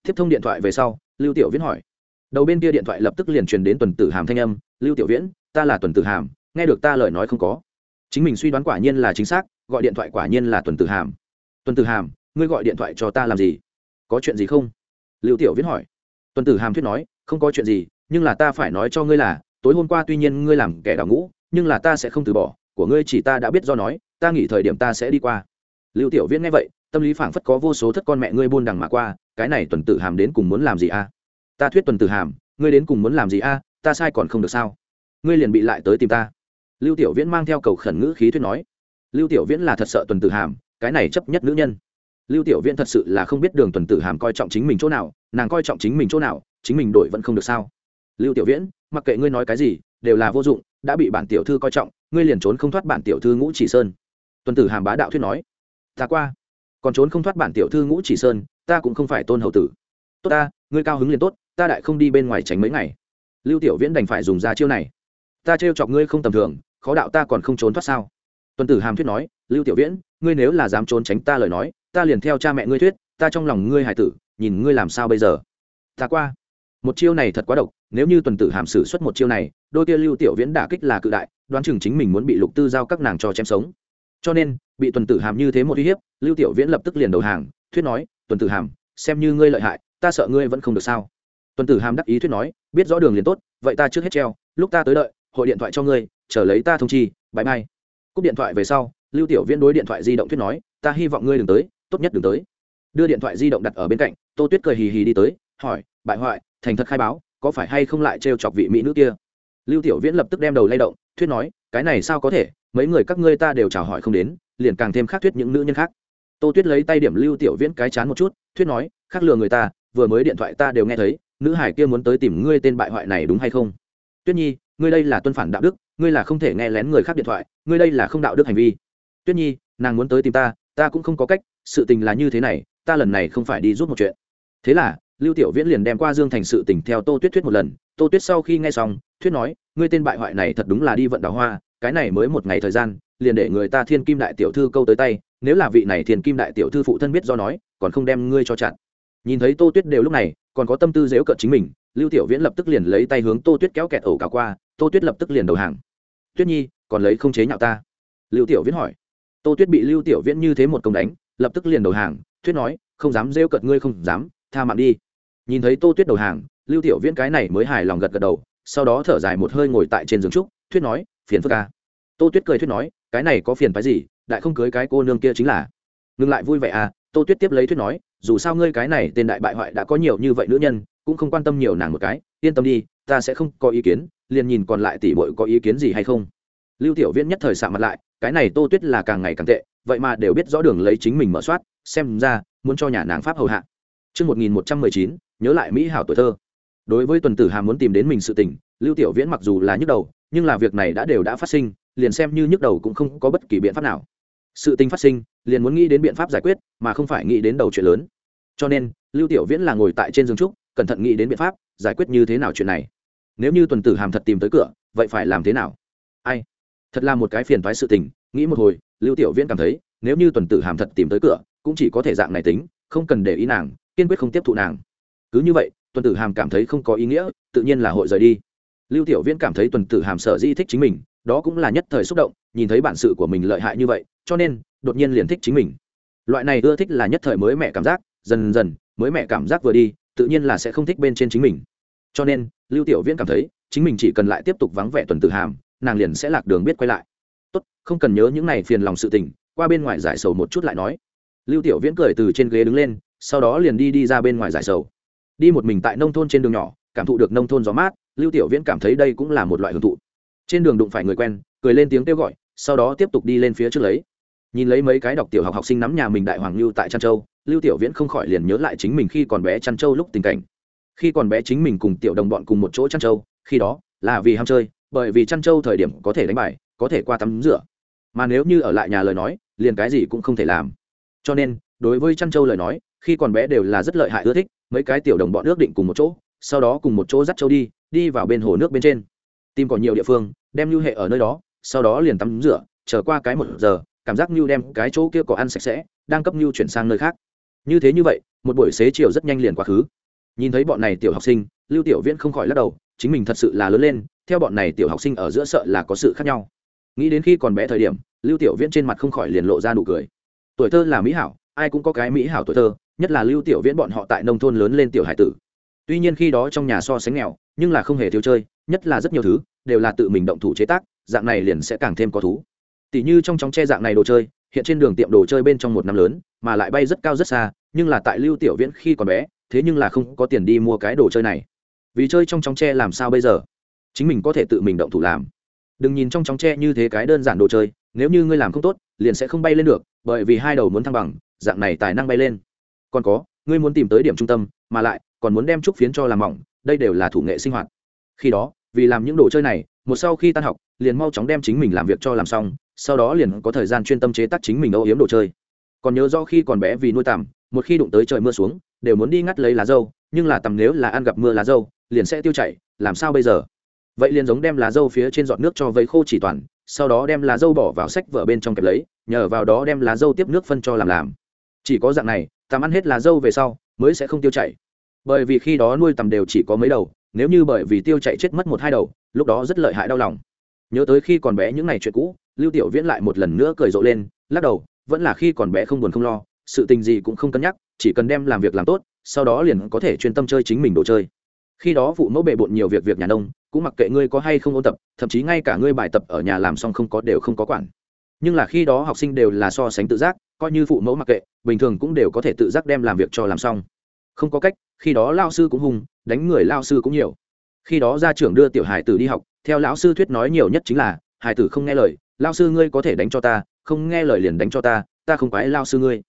Tiếp thông điện thoại về sau, lưu tiểu viễn hỏi. Đầu bên kia điện thoại lập tức liền truyền đến tuần tử hàm thanh âm, lưu tiểu viễn, ta là tuần tử hàm, nghe được ta lời nói không có. Chính mình suy đoán quả nhiên là chính xác, gọi điện thoại quả nhiên là tuần tử hàm. Tuần tử hàm, ngươi gọi điện thoại cho ta làm gì? Có chuyện gì không? Lưu tiểu viễn hỏi. Tuần tử hàm thuyết nói không có chuyện gì, nhưng là ta phải nói cho ngươi là, tối hôm qua tuy nhiên ngươi làm kẻ đào ngũ, nhưng là ta sẽ không từ bỏ, của ngươi chỉ ta đã biết do nói, ta nghỉ thời điểm ta sẽ đi qua. Lưu tiểu viễn nghe vậy, tâm lý phảng phất có vô số thất con mẹ ngươi buôn đằng mà qua, cái này tuần tử hàm đến cùng muốn làm gì a? Ta thuyết tuần tử hàm, ngươi đến cùng muốn làm gì a? Ta sai còn không được sao? Ngươi liền bị lại tới tìm ta. Lưu tiểu viễn mang theo cầu khẩn ngữ khí thuyết nói. Lưu tiểu viễn là thật sợ tuần tử hàm, cái này chấp nhất nữ nhân lưu tiểu viễn thật sự là không biết đường tuần tử hàm coi trọng chính mình chỗ nào, nàng coi trọng chính mình chỗ nào, chính mình đổi vẫn không được sao? Lưu tiểu viễn, mặc kệ ngươi nói cái gì, đều là vô dụng, đã bị bản tiểu thư coi trọng, ngươi liền trốn không thoát bản tiểu thư ngũ chỉ sơn. Tuần tử hàm bá đạo thuyết nói, ta qua, còn trốn không thoát bản tiểu thư ngũ chỉ sơn, ta cũng không phải tôn hậu tử. Tốt ta, ngươi cao hứng liền tốt, ta đại không đi bên ngoài tránh mấy ngày. Lưu tiểu viễn đành phải dùng ra chiêu này. Ta trêu chọc ngươi không tầm thường, khó đạo ta còn không trốn thoát sao? Tuần tử hàm thuyết nói, lưu tiểu viễn, ngươi nếu là dám trốn tránh ta lời nói ta liền theo cha mẹ ngươi thuyết, ta trong lòng ngươi hải tử, nhìn ngươi làm sao bây giờ? Ta qua. Một chiêu này thật quá độc, nếu như tuần tử hàm sử xuất một chiêu này, đôi kia lưu tiểu viễn đả kích là cự đại, đoán chừng chính mình muốn bị lục tư giao các nàng cho chém sống. Cho nên, bị tuần tử hàm như thế một uy hiếp, lưu tiểu viễn lập tức liền đầu hàng, thuyết nói, tuần tử hàm, xem như ngươi lợi hại, ta sợ ngươi vẫn không được sao? Tuần tử hàm đắc ý thuyết nói, biết rõ đường liền tốt, vậy ta trước hết treo, lúc ta tới đợi, hội điện thoại cho ngươi, chờ lấy ta thông chi bãi mai cúp điện thoại về sau, lưu tiểu viễn đối điện thoại di động thuyết nói, ta hy vọng ngươi đừng tới tốt nhất đừng tới. Đưa điện thoại di động đặt ở bên cạnh, tô tuyết cười hì hì đi tới, hỏi, bại hoại, thành thật khai báo, có phải hay không lại trêu chọc vị mỹ nữ kia? Lưu tiểu viễn lập tức đem đầu lay động, thuyết nói, cái này sao có thể, mấy người các ngươi ta đều chào hỏi không đến, liền càng thêm khác thuyết những nữ nhân khác. Tô tuyết lấy tay điểm lưu tiểu viễn cái chán một chút, thuyết nói, khác lừa người ta, vừa mới điện thoại ta đều nghe thấy, nữ hải kia muốn tới tìm ngươi tên bại hoại này đúng hay không? Tuyết nhi, ngươi đây là tuân phản đạo đức, ngươi là không thể nghe lén người khác điện thoại, ngươi đây là không đạo đức hành vi. Tuyết nhi, nàng muốn tới tìm ta ta cũng không có cách sự tình là như thế này, ta lần này không phải đi giúp một chuyện. Thế là, lưu tiểu viễn liền đem qua dương thành sự tình theo tô tuyết thuyết một lần. Tô tuyết sau khi nghe xong, thuyết nói, ngươi tên bại hoại này thật đúng là đi vận đào hoa, cái này mới một ngày thời gian, liền để người ta thiên kim đại tiểu thư câu tới tay, nếu là vị này thiên kim đại tiểu thư phụ thân biết do nói, còn không đem ngươi cho chặn. Nhìn thấy tô tuyết đều lúc này, còn có tâm tư dễu cợt chính mình, lưu tiểu viễn lập tức liền lấy tay hướng tô tuyết kéo kẹt ổ cả qua, tô tuyết lập tức liền đầu hàng. Tuyết nhi, còn lấy không chế nhạo ta? Lưu tiểu viễn hỏi. Tô tuyết bị lưu tiểu viễn như thế một công đánh lập tức liền đầu hàng tuyết nói, không dám rêu cợt ngươi không dám, tha mạng đi. Nhìn thấy tô tuyết đầu hàng, lưu tiểu viễn cái này mới hài lòng gật gật đầu, sau đó thở dài một hơi ngồi tại trên giường trúc, thuyết nói, phiền phức ca tô tuyết cười thuyết nói, cái này có phiền phái gì, đại không cưới cái cô nương kia chính là. Ngừng lại vui vẻ à tô tuyết tiếp lấy thuyết nói, dù sao ngươi cái này tên đại bại hoại đã có nhiều như vậy nữ nhân, cũng không quan tâm nhiều nàng một cái, yên tâm đi, ta sẽ không có ý kiến, liền nhìn còn lại tỷ bội có ý kiến gì hay không. Lưu tiểu viễn nhất thời sạ mặt lại, cái này tô tuyết là càng ngày càng tệ vậy mà đều biết rõ đường lấy chính mình mở soát xem ra muốn cho nhà nàng pháp hầu hạ Trước 1119, nhớ lại Mỹ hảo tuổi thơ. Đối với tuần tử hàm muốn tìm đến mình sự tình, Lưu Tiểu Viễn mặc dù là nhức đầu, nhưng là việc này đã đều đã phát sinh, liền xem như nhức đầu cũng không có bất kỳ biện pháp nào. Sự tình phát sinh, liền muốn nghĩ đến biện pháp giải quyết, mà không phải nghĩ đến đầu chuyện lớn. Cho nên, Lưu Tiểu Viễn là ngồi tại trên giường trúc, cẩn thận nghĩ đến biện pháp, giải quyết như thế nào chuyện này. Nếu như tuần tử hàm thật tìm tới cửa, vậy phải làm thế nào? Ai? Thật là một cái phiền toái sự tình, nghĩ một hồi, Lưu Tiểu Viễn cảm thấy, nếu như tuần tử hàm thật tìm tới cửa, cũng chỉ có thể dạng này tính, không cần để ý nàng, kiên quyết không tiếp thụ nàng. Cứ như vậy tuần tử hàm cảm thấy không có ý nghĩa tự nhiên là hội rời đi. Lưu tiểu viễn cảm thấy tuần tử hàm sở di thích chính mình đó cũng là nhất thời xúc động nhìn thấy bản sự của mình lợi hại như vậy cho nên đột nhiên liền thích chính mình. Loại này ưa thích là nhất thời mới mẹ cảm giác dần dần mới mẹ cảm giác vừa đi tự nhiên là sẽ không thích bên trên chính mình. Cho nên lưu tiểu viễn cảm thấy chính mình chỉ cần lại tiếp tục vắng vẻ tuần tử hàm nàng liền sẽ lạc đường biết quay lại tốt, không cần nhớ những này phiền lòng sự tình, qua bên ngoài giải sầu một chút lại nói. Lưu tiểu viễn cười từ trên ghế đứng lên, sau đó liền đi đi ra bên ngoài giải sầu. Đi một mình tại nông thôn trên đường nhỏ, cảm thụ được nông thôn gió mát, lưu tiểu viễn cảm thấy đây cũng là một loại hưởng thụ. Trên đường đụng phải người quen, cười lên tiếng kêu gọi, sau đó tiếp tục đi lên phía trước lấy. Nhìn lấy mấy cái đọc tiểu học học sinh nắm nhà mình đại hoàng lưu tại trăn châu, lưu tiểu viễn không khỏi liền nhớ lại chính mình khi còn bé trăn châu lúc tình cảnh. Khi còn bé chính mình cùng tiểu đồng bọn cùng một chỗ trăn châu, khi đó là vì ham chơi, bởi vì trăn châu thời điểm có thể đánh bài có thể qua tắm rửa. Mà nếu như ở lại nhà lời nói, liền cái gì cũng không thể làm. Cho nên, đối với trăn châu lời nói, khi còn bé đều là rất lợi hại ưa thích, mấy cái tiểu đồng bọn ước định cùng một chỗ, sau đó cùng một chỗ dắt châu đi đi vào bên hồ nước bên trên. Tìm còn nhiều địa phương, đem lưu hệ ở nơi đó, sau đó liền tắm rửa trở qua cái một giờ, cảm giác lưu đem cái chỗ kia có ăn sạch sẽ, đang cấp lưu chuyển sang nơi khác. Như thế như vậy, một buổi xế chiều rất nhanh liền quá khứ. Nhìn thấy bọn này tiểu học sinh, lưu tiểu viễn không khỏi lắc đầu, chính mình thật sự là lớn lên, theo bọn này tiểu học sinh ở giữa sợ là có sự khác nhau nghĩ đến khi còn bé thời điểm, lưu tiểu viễn trên mặt không khỏi liền lộ ra nụ cười. Tuổi thơ là mỹ hảo, ai cũng có cái mỹ hảo tuổi thơ, nhất là lưu tiểu viễn bọn họ tại nông thôn lớn lên tiểu hải tử. Tuy nhiên khi đó trong nhà so sánh nghèo, nhưng là không hề thiếu chơi, nhất là rất nhiều thứ, đều là tự mình động thủ chế tác, dạng này liền sẽ càng thêm có thú. Tỷ như trong chóng che dạng này đồ chơi, hiện trên đường tiệm đồ chơi bên trong một năm lớn, mà lại bay rất cao rất xa, nhưng là tại lưu tiểu viễn khi còn bé, thế nhưng là không có tiền đi mua cái đồ chơi này. Vì chơi trong chóng tre làm sao bây giờ? Chính mình có thể tự mình động thủ làm đừng nhìn trong chóng tre như thế cái đơn giản đồ chơi, nếu như ngươi làm không tốt, liền sẽ không bay lên được, bởi vì hai đầu muốn thăng bằng, dạng này tài năng bay lên. Còn có, ngươi muốn tìm tới điểm trung tâm, mà lại, còn muốn đem trúc phiến cho làm mỏng, đây đều là thủ nghệ sinh hoạt. Khi đó, vì làm những đồ chơi này, một sau khi tan học, liền mau chóng đem chính mình làm việc cho làm xong, sau đó liền có thời gian chuyên tâm chế tác chính mình âu yếm đồ chơi. Còn nhớ do khi còn bé vì nuôi tằm, một khi đụng tới trời mưa xuống, đều muốn đi ngắt lấy lá dâu, nhưng là tầm nếu là ăn gặp mưa lá dâu, liền sẽ tiêu chảy, làm sao bây giờ? Vậy liền giống đem lá dâu phía trên giọt nước cho vấy khô chỉ toàn, sau đó đem lá dâu bỏ vào sách vở bên trong kẹp lấy, nhờ vào đó đem lá dâu tiếp nước phân cho làm làm. Chỉ có dạng này tằm ăn hết lá dâu về sau, mới sẽ không tiêu chảy. Bởi vì khi đó nuôi tằm đều chỉ có mấy đầu, nếu như bởi vì tiêu chảy chết mất một hai đầu, lúc đó rất lợi hại đau lòng. Nhớ tới khi còn bé những ngày chuyện cũ, lưu tiểu viễn lại một lần nữa cười rộ lên, lắc đầu, vẫn là khi còn bé không buồn không lo, sự tình gì cũng không cân nhắc, chỉ cần đem làm việc làm tốt, sau đó liền có thể chuyên tâm chơi chính mình đồ chơi. Khi đó phụ mẫu bề bộn nhiều việc việc nhà nông cũng mặc kệ ngươi có hay không ôn tập, thậm chí ngay cả ngươi bài tập ở nhà làm xong không có đều không có quản. Nhưng là khi đó học sinh đều là so sánh tự giác, coi như phụ mẫu mặc kệ, bình thường cũng đều có thể tự giác đem làm việc cho làm xong. Không có cách, khi đó lao sư cũng hung, đánh người lao sư cũng nhiều. Khi đó gia trưởng đưa tiểu hải tử đi học, theo lão sư thuyết nói nhiều nhất chính là, hải tử không nghe lời lao sư ngươi có thể đánh cho ta, không nghe lời liền đánh cho ta ta không quái lao sư ngươi.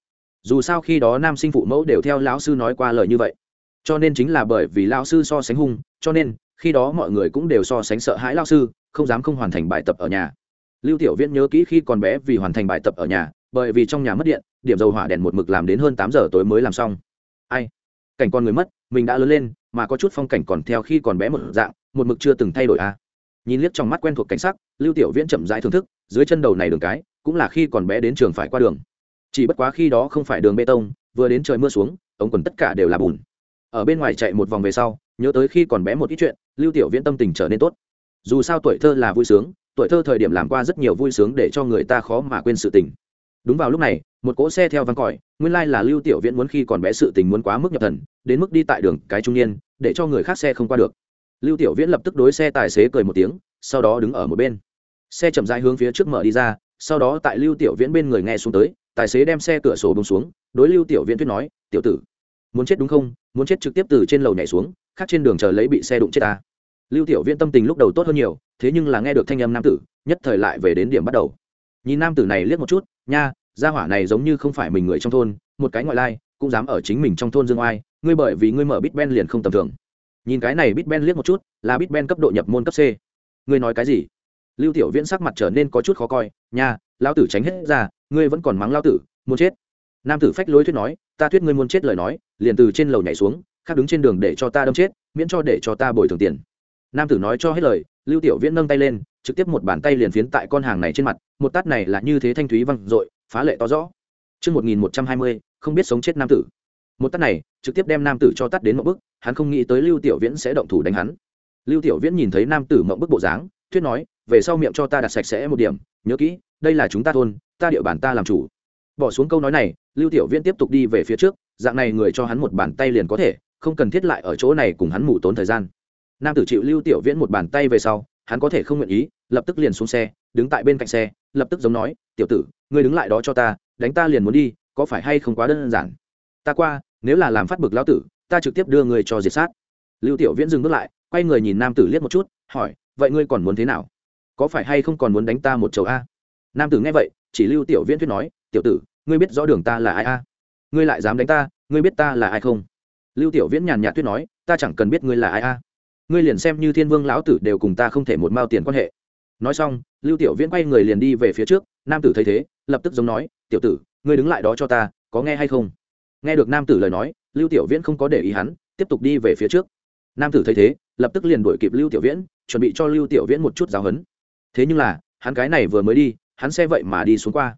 Dù sao khi đó nam sinh phụ mẫu đều theo lão sư nói qua lời như vậy. Cho nên chính là bởi vì lao sư so sánh hung, cho nên khi đó mọi người cũng đều so sánh sợ hãi lao sư, không dám không hoàn thành bài tập ở nhà. Lưu tiểu viễn nhớ kỹ khi còn bé vì hoàn thành bài tập ở nhà, bởi vì trong nhà mất điện, điểm dầu hỏa đèn một mực làm đến hơn tám giờ tối mới làm xong. Ai? Cảnh con người mất, mình đã lớn lên, mà có chút phong cảnh còn theo khi còn bé một dạng, một mực chưa từng thay đổi à. nhìn liếc trong mắt quen thuộc cảnh sắc, lưu tiểu viễn chậm rãi thưởng thức, dưới chân đầu này đường cái, cũng là khi còn bé đến trường phải qua đường. Chỉ bất quá khi đó không phải đường bê tông, vừa đến trời mưa xuống, ống quần tất cả đều là bùn. Ở bên ngoài chạy một vòng về sau nhớ tới khi còn bé một ít chuyện, lưu tiểu viễn tâm tình trở nên tốt. Dù sao tuổi thơ là vui sướng, tuổi thơ thời điểm làm qua rất nhiều vui sướng để cho người ta khó mà quên sự tình. Đúng vào lúc này, một cỗ xe theo văng còi, nguyên lai là lưu tiểu viễn muốn khi còn bé sự tình muốn quá mức nhập thần, đến mức đi tại đường, cái trung niên, để cho người khác xe không qua được. Lưu tiểu viễn lập tức đối xe tài xế cười một tiếng, sau đó đứng ở một bên. Xe chậm rãi hướng phía trước mở đi ra, sau đó tại lưu tiểu viễn bên người nghe xuống tới, tài xế đem xe cửa sổ bông xuống, đối lưu tiểu viễn thuyết nói, tiểu tử muốn chết đúng không? Muốn chết trực tiếp từ trên lầu nhảy xuống, khác trên đường chờ lấy bị xe đụng chết ta. Lưu tiểu viễn tâm tình lúc đầu tốt hơn nhiều, thế nhưng là nghe được thanh âm nam tử, nhất thời lại về đến điểm bắt đầu. Nhìn nam tử này liếc một chút, nha, gia hỏa này giống như không phải mình người trong thôn, một cái ngoại lai, cũng dám ở chính mình trong thôn dương oai, ngươi bởi vì ngươi mở bít ben liền không tầm thường. Nhìn cái này bít ben liếc một chút, là bít ben cấp độ nhập môn cấp c. Ngươi nói cái gì? Lưu tiểu viễn sắc mặt trở nên có chút khó coi, nha lao tử tránh hết ra, ngươi vẫn còn mắng lao tử, muốn chết. Nam tử phách lối thuyết nói, ta thuyết ngươi muốn chết lời nói liền từ trên lầu nhảy xuống khác đứng trên đường để cho ta đâm chết miễn cho để cho ta bồi thường tiền nam tử nói cho hết lời lưu tiểu viễn nâng tay lên trực tiếp một bàn tay liền phiến tại con hàng này trên mặt một tát này là như thế thanh thúy văng dội phá lệ to rõ Trước 1120, không biết sống chết nam tử. Một tát này, trực tiếp đem nam tử cho tát đến một bước, hắn không nghĩ tới Lưu Tiểu Viễn sẽ động thủ đánh hắn. Lưu Tiểu Viễn nhìn thấy nam tử mộng bức bộ dáng, thuyết nói, về sau miệng cho ta đặt sạch sẽ một điểm, nhớ kỹ, đây là chúng ta thôn, ta địa bàn ta làm chủ. Bỏ xuống câu nói này, Lưu Tiểu Viễn tiếp tục đi về phía trước, dạng này người cho hắn một bàn tay liền có thể, không cần thiết lại ở chỗ này cùng hắn mù tốn thời gian. Nam tử chịu lưu tiểu viễn một bàn tay về sau hắn có thể không nguyện ý lập tức liền xuống xe đứng tại bên cạnh xe lập tức giống nói tiểu tử ngươi đứng lại đó cho ta đánh ta liền muốn đi có phải hay không quá đơn giản? Ta qua nếu là làm phát bực lão tử ta trực tiếp đưa người cho diệt sát. Lưu tiểu viễn dừng bước lại quay người nhìn nam tử liếc một chút hỏi vậy ngươi còn muốn thế nào? Có phải hay không còn muốn đánh ta một chầu a? Nam tử nghe vậy chỉ lưu tiểu viễn thuyết nói tiểu tử ngươi biết rõ đường ta là ai a? Ngươi lại dám đánh ta, ngươi biết ta là ai không? Lưu tiểu viễn nhàn nhạt tuyết nói, ta chẳng cần biết ngươi là ai a. Ngươi liền xem như thiên vương lão tử đều cùng ta không thể một mao tiền quan hệ. Nói xong, lưu tiểu viễn quay người liền đi về phía trước, nam tử thấy thế, lập tức giống nói, tiểu tử, ngươi đứng lại đó cho ta, có nghe hay không? Nghe được nam tử lời nói, lưu tiểu viễn không có để ý hắn, tiếp tục đi về phía trước. Nam tử thấy thế, lập tức liền đuổi kịp lưu tiểu viễn, chuẩn bị cho lưu tiểu viễn một chút giáo hấn thế nhưng là, hắn cái này vừa mới đi, hắn xe vậy mà đi xuống qua.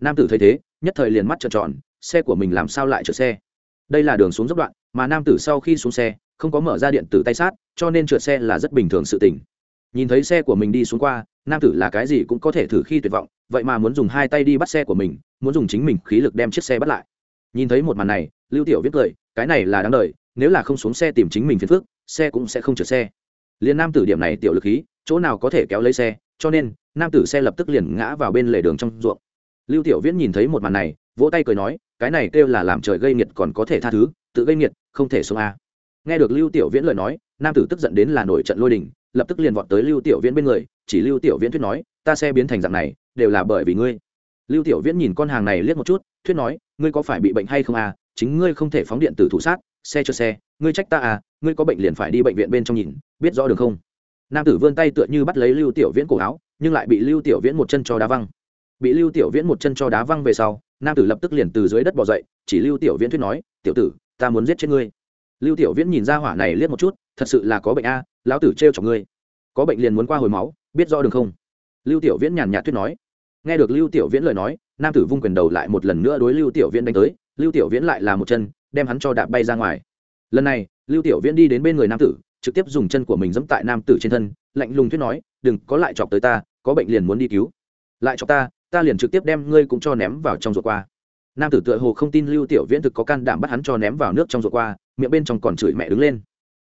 Nam tử thấy thế, nhất thời liền mắt trợn tròn xe của mình làm sao lại trượt xe? Đây là đường xuống dốc đoạn, mà nam tử sau khi xuống xe, không có mở ra điện tử tay sát, cho nên trượt xe là rất bình thường sự tình. Nhìn thấy xe của mình đi xuống qua, nam tử là cái gì cũng có thể thử khi tuyệt vọng, vậy mà muốn dùng hai tay đi bắt xe của mình, muốn dùng chính mình khí lực đem chiếc xe bắt lại. Nhìn thấy một màn này, lưu tiểu viết cười, cái này là đáng đời, nếu là không xuống xe tìm chính mình phiền phước xe cũng sẽ không trượt xe. Liền nam tử điểm này tiểu lực khí, chỗ nào có thể kéo lấy xe, cho nên, nam tử xe lập tức liền ngã vào bên lề đường trong ruộng. Lưu tiểu viễn nhìn thấy một màn này, vỗ tay cười nói cái này kêu là làm trời gây nghiệt còn có thể tha thứ, tự gây nghiệt, không thể xuống a. Nghe được lưu tiểu viễn lời nói, nam tử tức giận đến là nổi trận lôi đình, lập tức liền vọt tới lưu tiểu viễn bên người, chỉ lưu tiểu viễn thuyết nói, ta xe biến thành dạng này, đều là bởi vì ngươi. Lưu tiểu viễn nhìn con hàng này liếc một chút, thuyết nói, ngươi có phải bị bệnh hay không à chính ngươi không thể phóng điện tử thủ sát, xe cho xe, ngươi trách ta à ngươi có bệnh liền phải đi bệnh viện bên trong nhìn, biết rõ được không? Nam tử vươn tay tựa như bắt lấy lưu tiểu viễn cổ áo, nhưng lại bị lưu tiểu viễn một chân cho đá văng. Bị lưu tiểu viễn một chân cho đá văng về sau nam tử lập tức liền từ dưới đất bỏ dậy, chỉ lưu tiểu viễn thuyết nói, tiểu tử, ta muốn giết chết ngươi. Lưu tiểu viễn nhìn ra hỏa này liếc một chút, thật sự là có bệnh a, lão tử trêu chọc ngươi. Có bệnh liền muốn qua hồi máu, biết rõ đường không? Lưu tiểu viễn nhàn nhạt thuyết nói. Nghe được lưu tiểu viễn lời nói, nam tử vung quyền đầu lại một lần nữa đối lưu tiểu viễn đánh tới, lưu tiểu viễn lại là một chân, đem hắn cho đạp bay ra ngoài. Lần này, lưu tiểu viễn đi đến bên người nam tử, trực tiếp dùng chân của mình giẫm tại nam tử trên thân, lạnh lùng thuyết nói, đừng có lại chọc tới ta, có bệnh liền muốn đi cứu. Lại chọc ta ta liền trực tiếp đem ngươi cũng cho ném vào trong ruột qua. Nam tử tựa hồ không tin lưu tiểu viễn thực có can đảm bắt hắn cho ném vào nước trong ruột qua, miệng bên trong còn chửi mẹ đứng lên.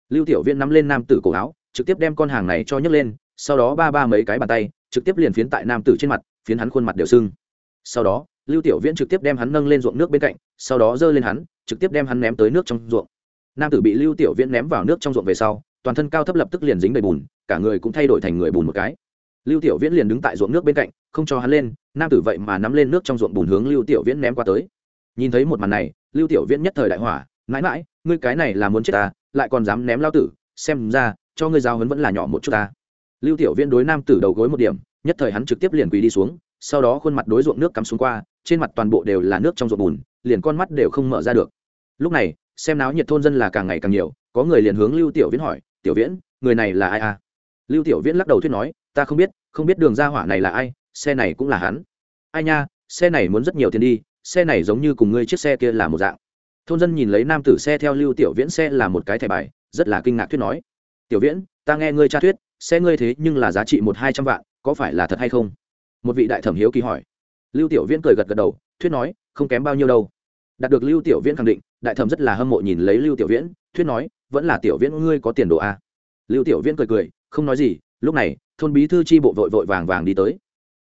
Lưu tiểu viễn nắm lên nam tử cổ áo, trực tiếp đem con hàng này cho nhấc lên, sau đó ba ba mấy cái bàn tay, trực tiếp liền phiến tại nam tử trên mặt, phiến hắn khuôn mặt đều sưng. Sau đó, lưu tiểu viễn trực tiếp đem hắn nâng lên ruộng nước bên cạnh, sau đó giơ lên hắn, trực tiếp đem hắn ném tới nước trong ruộng. Nam tử bị lưu tiểu viễn ném vào nước trong ruộng về sau, toàn thân cao thấp lập tức liền dính đầy bùn, cả người cũng thay đổi thành người bùn một cái. Lưu tiểu viễn liền đứng tại ruộng nước bên cạnh không cho hắn lên, nam tử vậy mà nắm lên nước trong ruộng bùn hướng lưu tiểu viễn ném qua tới. Nhìn thấy một màn này, lưu tiểu viễn nhất thời đại hỏa, mãi mãi, ngươi cái này là muốn chết ta, lại còn dám ném lao tử, xem ra, cho ngươi giao hấn vẫn là nhỏ một chút ta. Lưu tiểu viễn đối nam tử đầu gối một điểm, nhất thời hắn trực tiếp liền quỳ đi xuống, sau đó khuôn mặt đối ruộng nước cắm xuống qua, trên mặt toàn bộ đều là nước trong ruộng bùn, liền con mắt đều không mở ra được. Lúc này, xem náo nhiệt thôn dân là càng ngày càng nhiều, có người liền hướng lưu tiểu viễn hỏi, tiểu viễn, người này là ai à? Lưu tiểu viễn lắc đầu thuyết nói, ta không biết không biết đường ra hỏa này là ai xe này cũng là hắn. Ai nha, xe này muốn rất nhiều tiền đi, xe này giống như cùng ngươi chiếc xe kia là một dạng. Thôn dân nhìn lấy nam tử xe theo lưu tiểu viễn xe là một cái thẻ bài, rất là kinh ngạc thuyết nói. Tiểu viễn, ta nghe ngươi tra thuyết, xe ngươi thế nhưng là giá trị một hai trăm vạn, có phải là thật hay không? Một vị đại thẩm hiếu kỳ hỏi. Lưu tiểu viễn cười gật gật đầu, thuyết nói, không kém bao nhiêu đâu. Đạt được lưu tiểu viễn khẳng định, đại thẩm rất là hâm mộ nhìn lấy lưu tiểu viễn, thuyết nói, vẫn là tiểu viễn ngươi có tiền đồ a lưu tiểu viễn cười cười, không nói gì, lúc này, thôn bí thư tri bộ vội vội vàng vàng đi tới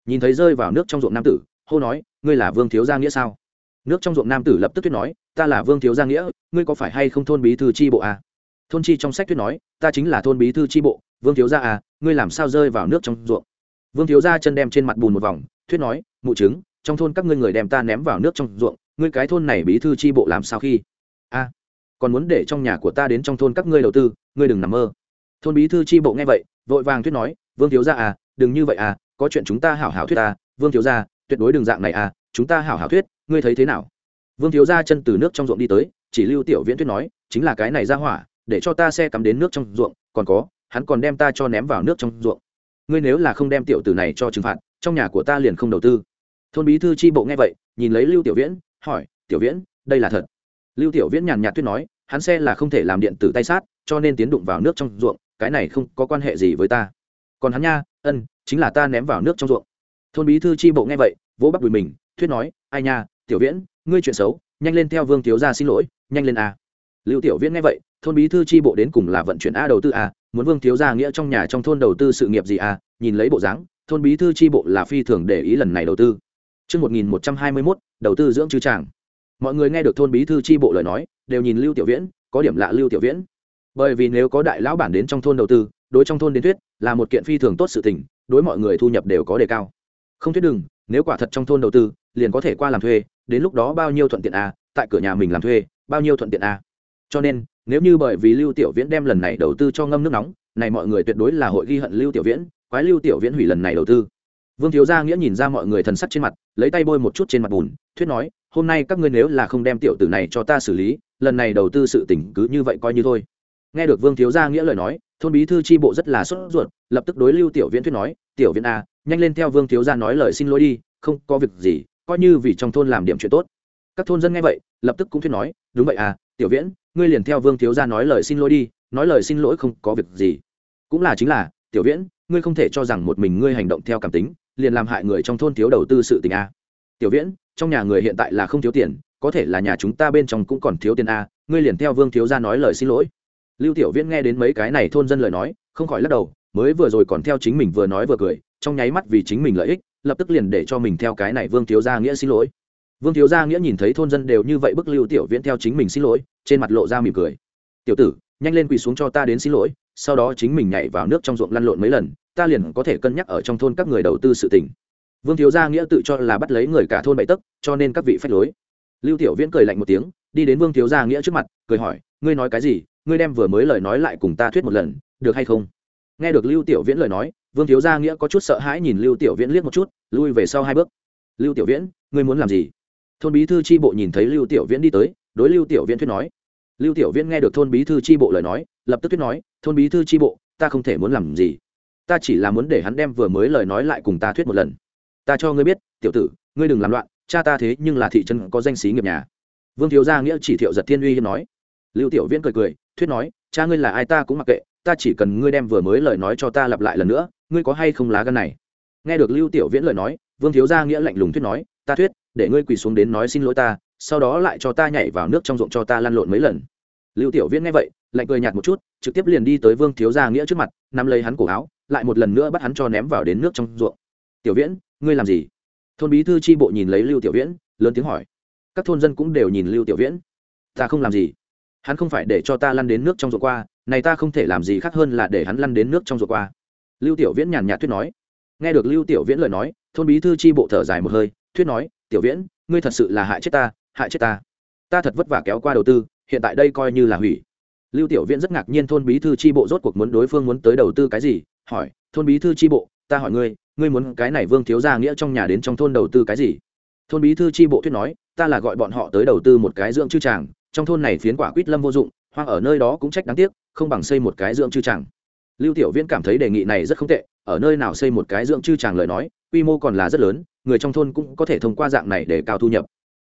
nhìn thấy rơi vào nước trong ruộng nam tử, hô nói, ngươi là vương thiếu gia nghĩa sao? Nước trong ruộng nam tử lập tức thuyết nói, ta là vương thiếu gia nghĩa, ngươi có phải hay không thôn bí thư tri bộ à? Thôn chi trong sách thuyết nói, ta chính là thôn bí thư tri bộ, vương thiếu gia à ngươi làm sao rơi vào nước trong ruộng? Vương thiếu gia chân đem trên mặt bùn một vòng, thuyết nói, mụ chứng, trong thôn các ngươi người đem ta ném vào nước trong ruộng, ngươi cái thôn này bí thư tri bộ làm sao khi? A, còn muốn để trong nhà của ta đến trong thôn các ngươi đầu tư, ngươi đừng nằm mơ. Thôn bí thư tri bộ nghe vậy, vội vàng thuyết nói, vương thiếu gia à đừng như vậy à có chuyện chúng ta hảo hảo thuyết ta, vương thiếu gia, tuyệt đối đừng dạng này à chúng ta hảo hảo thuyết, ngươi thấy thế nào? Vương thiếu gia chân từ nước trong ruộng đi tới, chỉ lưu tiểu viễn thuyết nói, chính là cái này ra hỏa, để cho ta xe cắm đến nước trong ruộng, còn có, hắn còn đem ta cho ném vào nước trong ruộng. Ngươi nếu là không đem tiểu tử này cho trừng phạt, trong nhà của ta liền không đầu tư. Thôn bí thư tri bộ nghe vậy, nhìn lấy lưu tiểu viễn, hỏi, tiểu viễn, đây là thật? Lưu tiểu viễn nhàn nhạt thuyết nói, hắn xe là không thể làm điện tử tay sát, cho nên tiến đụng vào nước trong ruộng, cái này không có quan hệ gì với ta. Còn hắn nha, ân chính là ta ném vào nước trong ruộng thôn bí thư tri bộ nghe vậy vỗ bắt đùi mình thuyết nói ai nha tiểu viễn ngươi chuyện xấu nhanh lên theo vương thiếu gia xin lỗi nhanh lên a lưu tiểu viễn nghe vậy thôn bí thư tri bộ đến cùng là vận chuyển a đầu tư a muốn vương thiếu gia nghĩa trong nhà trong thôn đầu tư sự nghiệp gì a nhìn lấy bộ dáng thôn bí thư tri bộ là phi thường để ý lần này đầu tư Trước 1121, đầu tư dưỡng chư tràng. Mọi người nghe được thôn bí thư tri bộ lời nói, đều nhìn Lưu Tiểu Viễn, có điểm lạ Lưu Tiểu Viễn. Bởi vì nếu có đại lão bản đến trong thôn đầu tư, đối trong thôn đến thuyết, là một kiện phi thường tốt sự tình, đối mọi người thu nhập đều có đề cao. Không thuyết đừng, nếu quả thật trong thôn đầu tư, liền có thể qua làm thuê, đến lúc đó bao nhiêu thuận tiện a, tại cửa nhà mình làm thuê, bao nhiêu thuận tiện a. Cho nên, nếu như bởi vì Lưu Tiểu Viễn đem lần này đầu tư cho ngâm nước nóng, này mọi người tuyệt đối là hội ghi hận Lưu Tiểu Viễn, quái Lưu Tiểu Viễn hủy lần này đầu tư vương thiếu gia nghĩa nhìn ra mọi người thần sắc trên mặt lấy tay bôi một chút trên mặt bùn thuyết nói hôm nay các ngươi nếu là không đem tiểu tử này cho ta xử lý lần này đầu tư sự tỉnh cứ như vậy coi như thôi nghe được vương thiếu gia nghĩa lời nói thôn bí thư tri bộ rất là sốt ruột lập tức đối lưu tiểu viễn thuyết nói tiểu viễn a à, nhanh lên theo vương thiếu gia nói lời xin lỗi đi không có việc gì coi như vì trong thôn làm điểm chuyện tốt. Các thôn dân nghe vậy lập tức cũng thuyết nói đúng vậy à tiểu viễn ngươi liền theo vương thiếu gia nói lời xin lỗi đi nói lời xin lỗi không có việc gì. Cũng là chính là tiểu viễn ngươi không thể cho rằng một mình ngươi hành động theo cảm tính liền làm hại người trong thôn thiếu đầu tư sự tình a tiểu viễn trong nhà người hiện tại là không thiếu tiền có thể là nhà chúng ta bên trong cũng còn thiếu tiền a ngươi liền theo vương thiếu gia nói lời xin lỗi lưu tiểu viễn nghe đến mấy cái này thôn dân lời nói, không khỏi lắc đầu, mới vừa rồi còn theo chính mình vừa nói vừa cười, trong nháy mắt vì chính mình lợi ích, lập tức liền để cho mình theo cái này vương thiếu gia nghĩa xin lỗi. Vương thiếu gia nghĩa nhìn thấy thôn dân đều như vậy bức lưu tiểu viễn theo chính mình xin lỗi, trên mặt lộ ra mỉm cười. Tiểu tử, nhanh lên quỳ xuống cho ta đến xin lỗi, sau đó chính mình nhảy vào nước trong ruộng lăn lộn mấy lần, ta liền có thể cân nhắc ở trong thôn các người đầu tư sự tình. Vương thiếu gia nghĩa tự cho là bắt lấy người cả thôn bậy tấc, cho nên các vị phách lối. Lưu tiểu viễn cười lạnh một tiếng, đi đến vương thiếu gia nghĩa trước mặt, cười hỏi, ngươi nói cái gì? Ngươi đem vừa mới lời nói lại cùng ta thuyết một lần, được hay không? Nghe được lưu tiểu viễn lời nói, vương thiếu gia nghĩa có chút sợ hãi nhìn lưu tiểu viễn liếc một chút, lui về sau hai bước. Lưu tiểu viễn, ngươi muốn làm gì? Thôn bí thư tri bộ nhìn thấy lưu tiểu viễn đi tới, đối lưu tiểu viễn thuyết nói. Lưu tiểu viễn nghe được thôn bí thư tri bộ lời nói, lập tức thuyết nói, thôn bí thư tri bộ, ta không thể muốn làm gì. Ta chỉ là muốn để hắn đem vừa mới lời nói lại cùng ta thuyết một lần. Ta cho ngươi biết, tiểu tử, ngươi đừng làm loạn, cha ta thế nhưng là thị trấn có danh xí nghiệp nhà. Vương thiếu gia nghĩa chỉ thiệu giật thiên uy hiếp nói lưu tiểu viễn cười cười, thuyết nói, cha ngươi là ai ta cũng mặc kệ, ta chỉ cần ngươi đem vừa mới lời nói cho ta lặp lại lần nữa, ngươi có hay không lá gan này? Nghe được lưu tiểu viễn lời nói, vương thiếu gia nghĩa lạnh lùng thuyết nói, ta thuyết, để ngươi quỳ xuống đến nói xin lỗi ta, sau đó lại cho ta nhảy vào nước trong ruộng cho ta lăn lộn mấy lần. Lưu tiểu viễn nghe vậy, lạnh cười nhạt một chút, trực tiếp liền đi tới vương thiếu gia nghĩa trước mặt, nắm lấy hắn cổ áo, lại một lần nữa bắt hắn cho ném vào đến nước trong ruộng. Tiểu viễn, ngươi làm gì? Thôn bí thư tri bộ nhìn lấy lưu tiểu viễn, lớn tiếng hỏi. Các thôn dân cũng đều nhìn lưu tiểu viễn. Ta không làm gì hắn không phải để cho ta lăn đến nước trong ruộng qua, này ta không thể làm gì khác hơn là để hắn lăn đến nước trong ruộng qua. Lưu tiểu viễn nhàn nhạt thuyết nói. Nghe được lưu tiểu viễn lời nói, thôn bí thư tri bộ thở dài một hơi, thuyết nói, tiểu viễn, ngươi thật sự là hại chết ta, hại chết ta. Ta thật vất vả kéo qua đầu tư, hiện tại đây coi như là hủy. Lưu tiểu viễn rất ngạc nhiên thôn bí thư tri bộ rốt cuộc muốn đối phương muốn tới đầu tư cái gì, hỏi, thôn bí thư tri bộ, ta hỏi ngươi ngươi muốn cái này vương thiếu gia nghĩa trong nhà đến trong thôn đầu tư cái gì? Thôn bí thư tri bộ thuyết nói, ta là gọi bọn họ tới đầu tư một cái dưỡng chư tràng trong thôn này phiến quả quýt lâm vô dụng, hoang ở nơi đó cũng trách đáng tiếc, không bằng xây một cái dưỡng chư tràng. Lưu tiểu viễn cảm thấy đề nghị này rất không tệ, ở nơi nào xây một cái dưỡng chư tràng lời nói, quy mô còn là rất lớn, người trong thôn cũng có thể thông qua dạng này để cao thu nhập.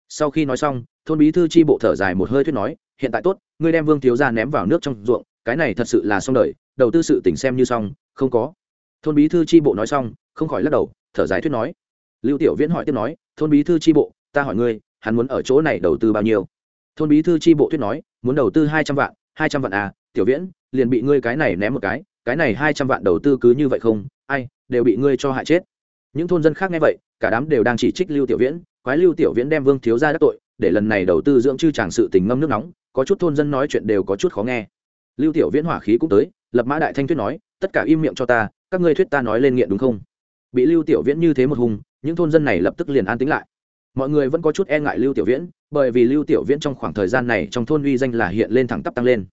Sau khi nói xong, thôn bí thư tri bộ thở dài một hơi thuyết nói, hiện tại tốt, ngươi đem vương thiếu gia ném vào nước trong ruộng, cái này thật sự là xong đời, đầu tư sự tỉnh xem như xong, không có. Thôn bí thư tri bộ nói xong, không khỏi lắc đầu, thở dài thuyết nói. Lưu tiểu viễn hỏi tiếp nói, thôn bí thư tri bộ, ta hỏi ngươi, hắn muốn ở chỗ này đầu tư bao nhiêu? Thôn bí thư tri bộ thuyết nói, muốn đầu tư hai trăm vạn, hai trăm vạn à tiểu viễn, liền bị ngươi cái này ném một cái cái này hai trăm vạn đầu tư cứ như vậy không, ai, đều bị ngươi cho hại chết. Những thôn dân khác nghe vậy, cả đám đều đang chỉ trích lưu tiểu viễn, quái lưu tiểu viễn đem vương thiếu ra đắc tội, để lần này đầu tư dưỡng chư tràng sự tình ngâm nước nóng, có chút thôn dân nói chuyện đều có chút khó nghe. Lưu tiểu viễn hỏa khí cũng tới, lập mã đại thanh thuyết nói, tất cả im miệng cho ta, các ngươi thuyết ta nói lên nghiện đúng không? Bị lưu tiểu viễn như thế một hùng, những thôn dân này lập tức liền an tính lại. Mọi người vẫn có chút e ngại lưu tiểu viễn bởi vì lưu tiểu viễn trong khoảng thời gian này trong thôn uy danh là hiện lên thẳng tắp tăng lên.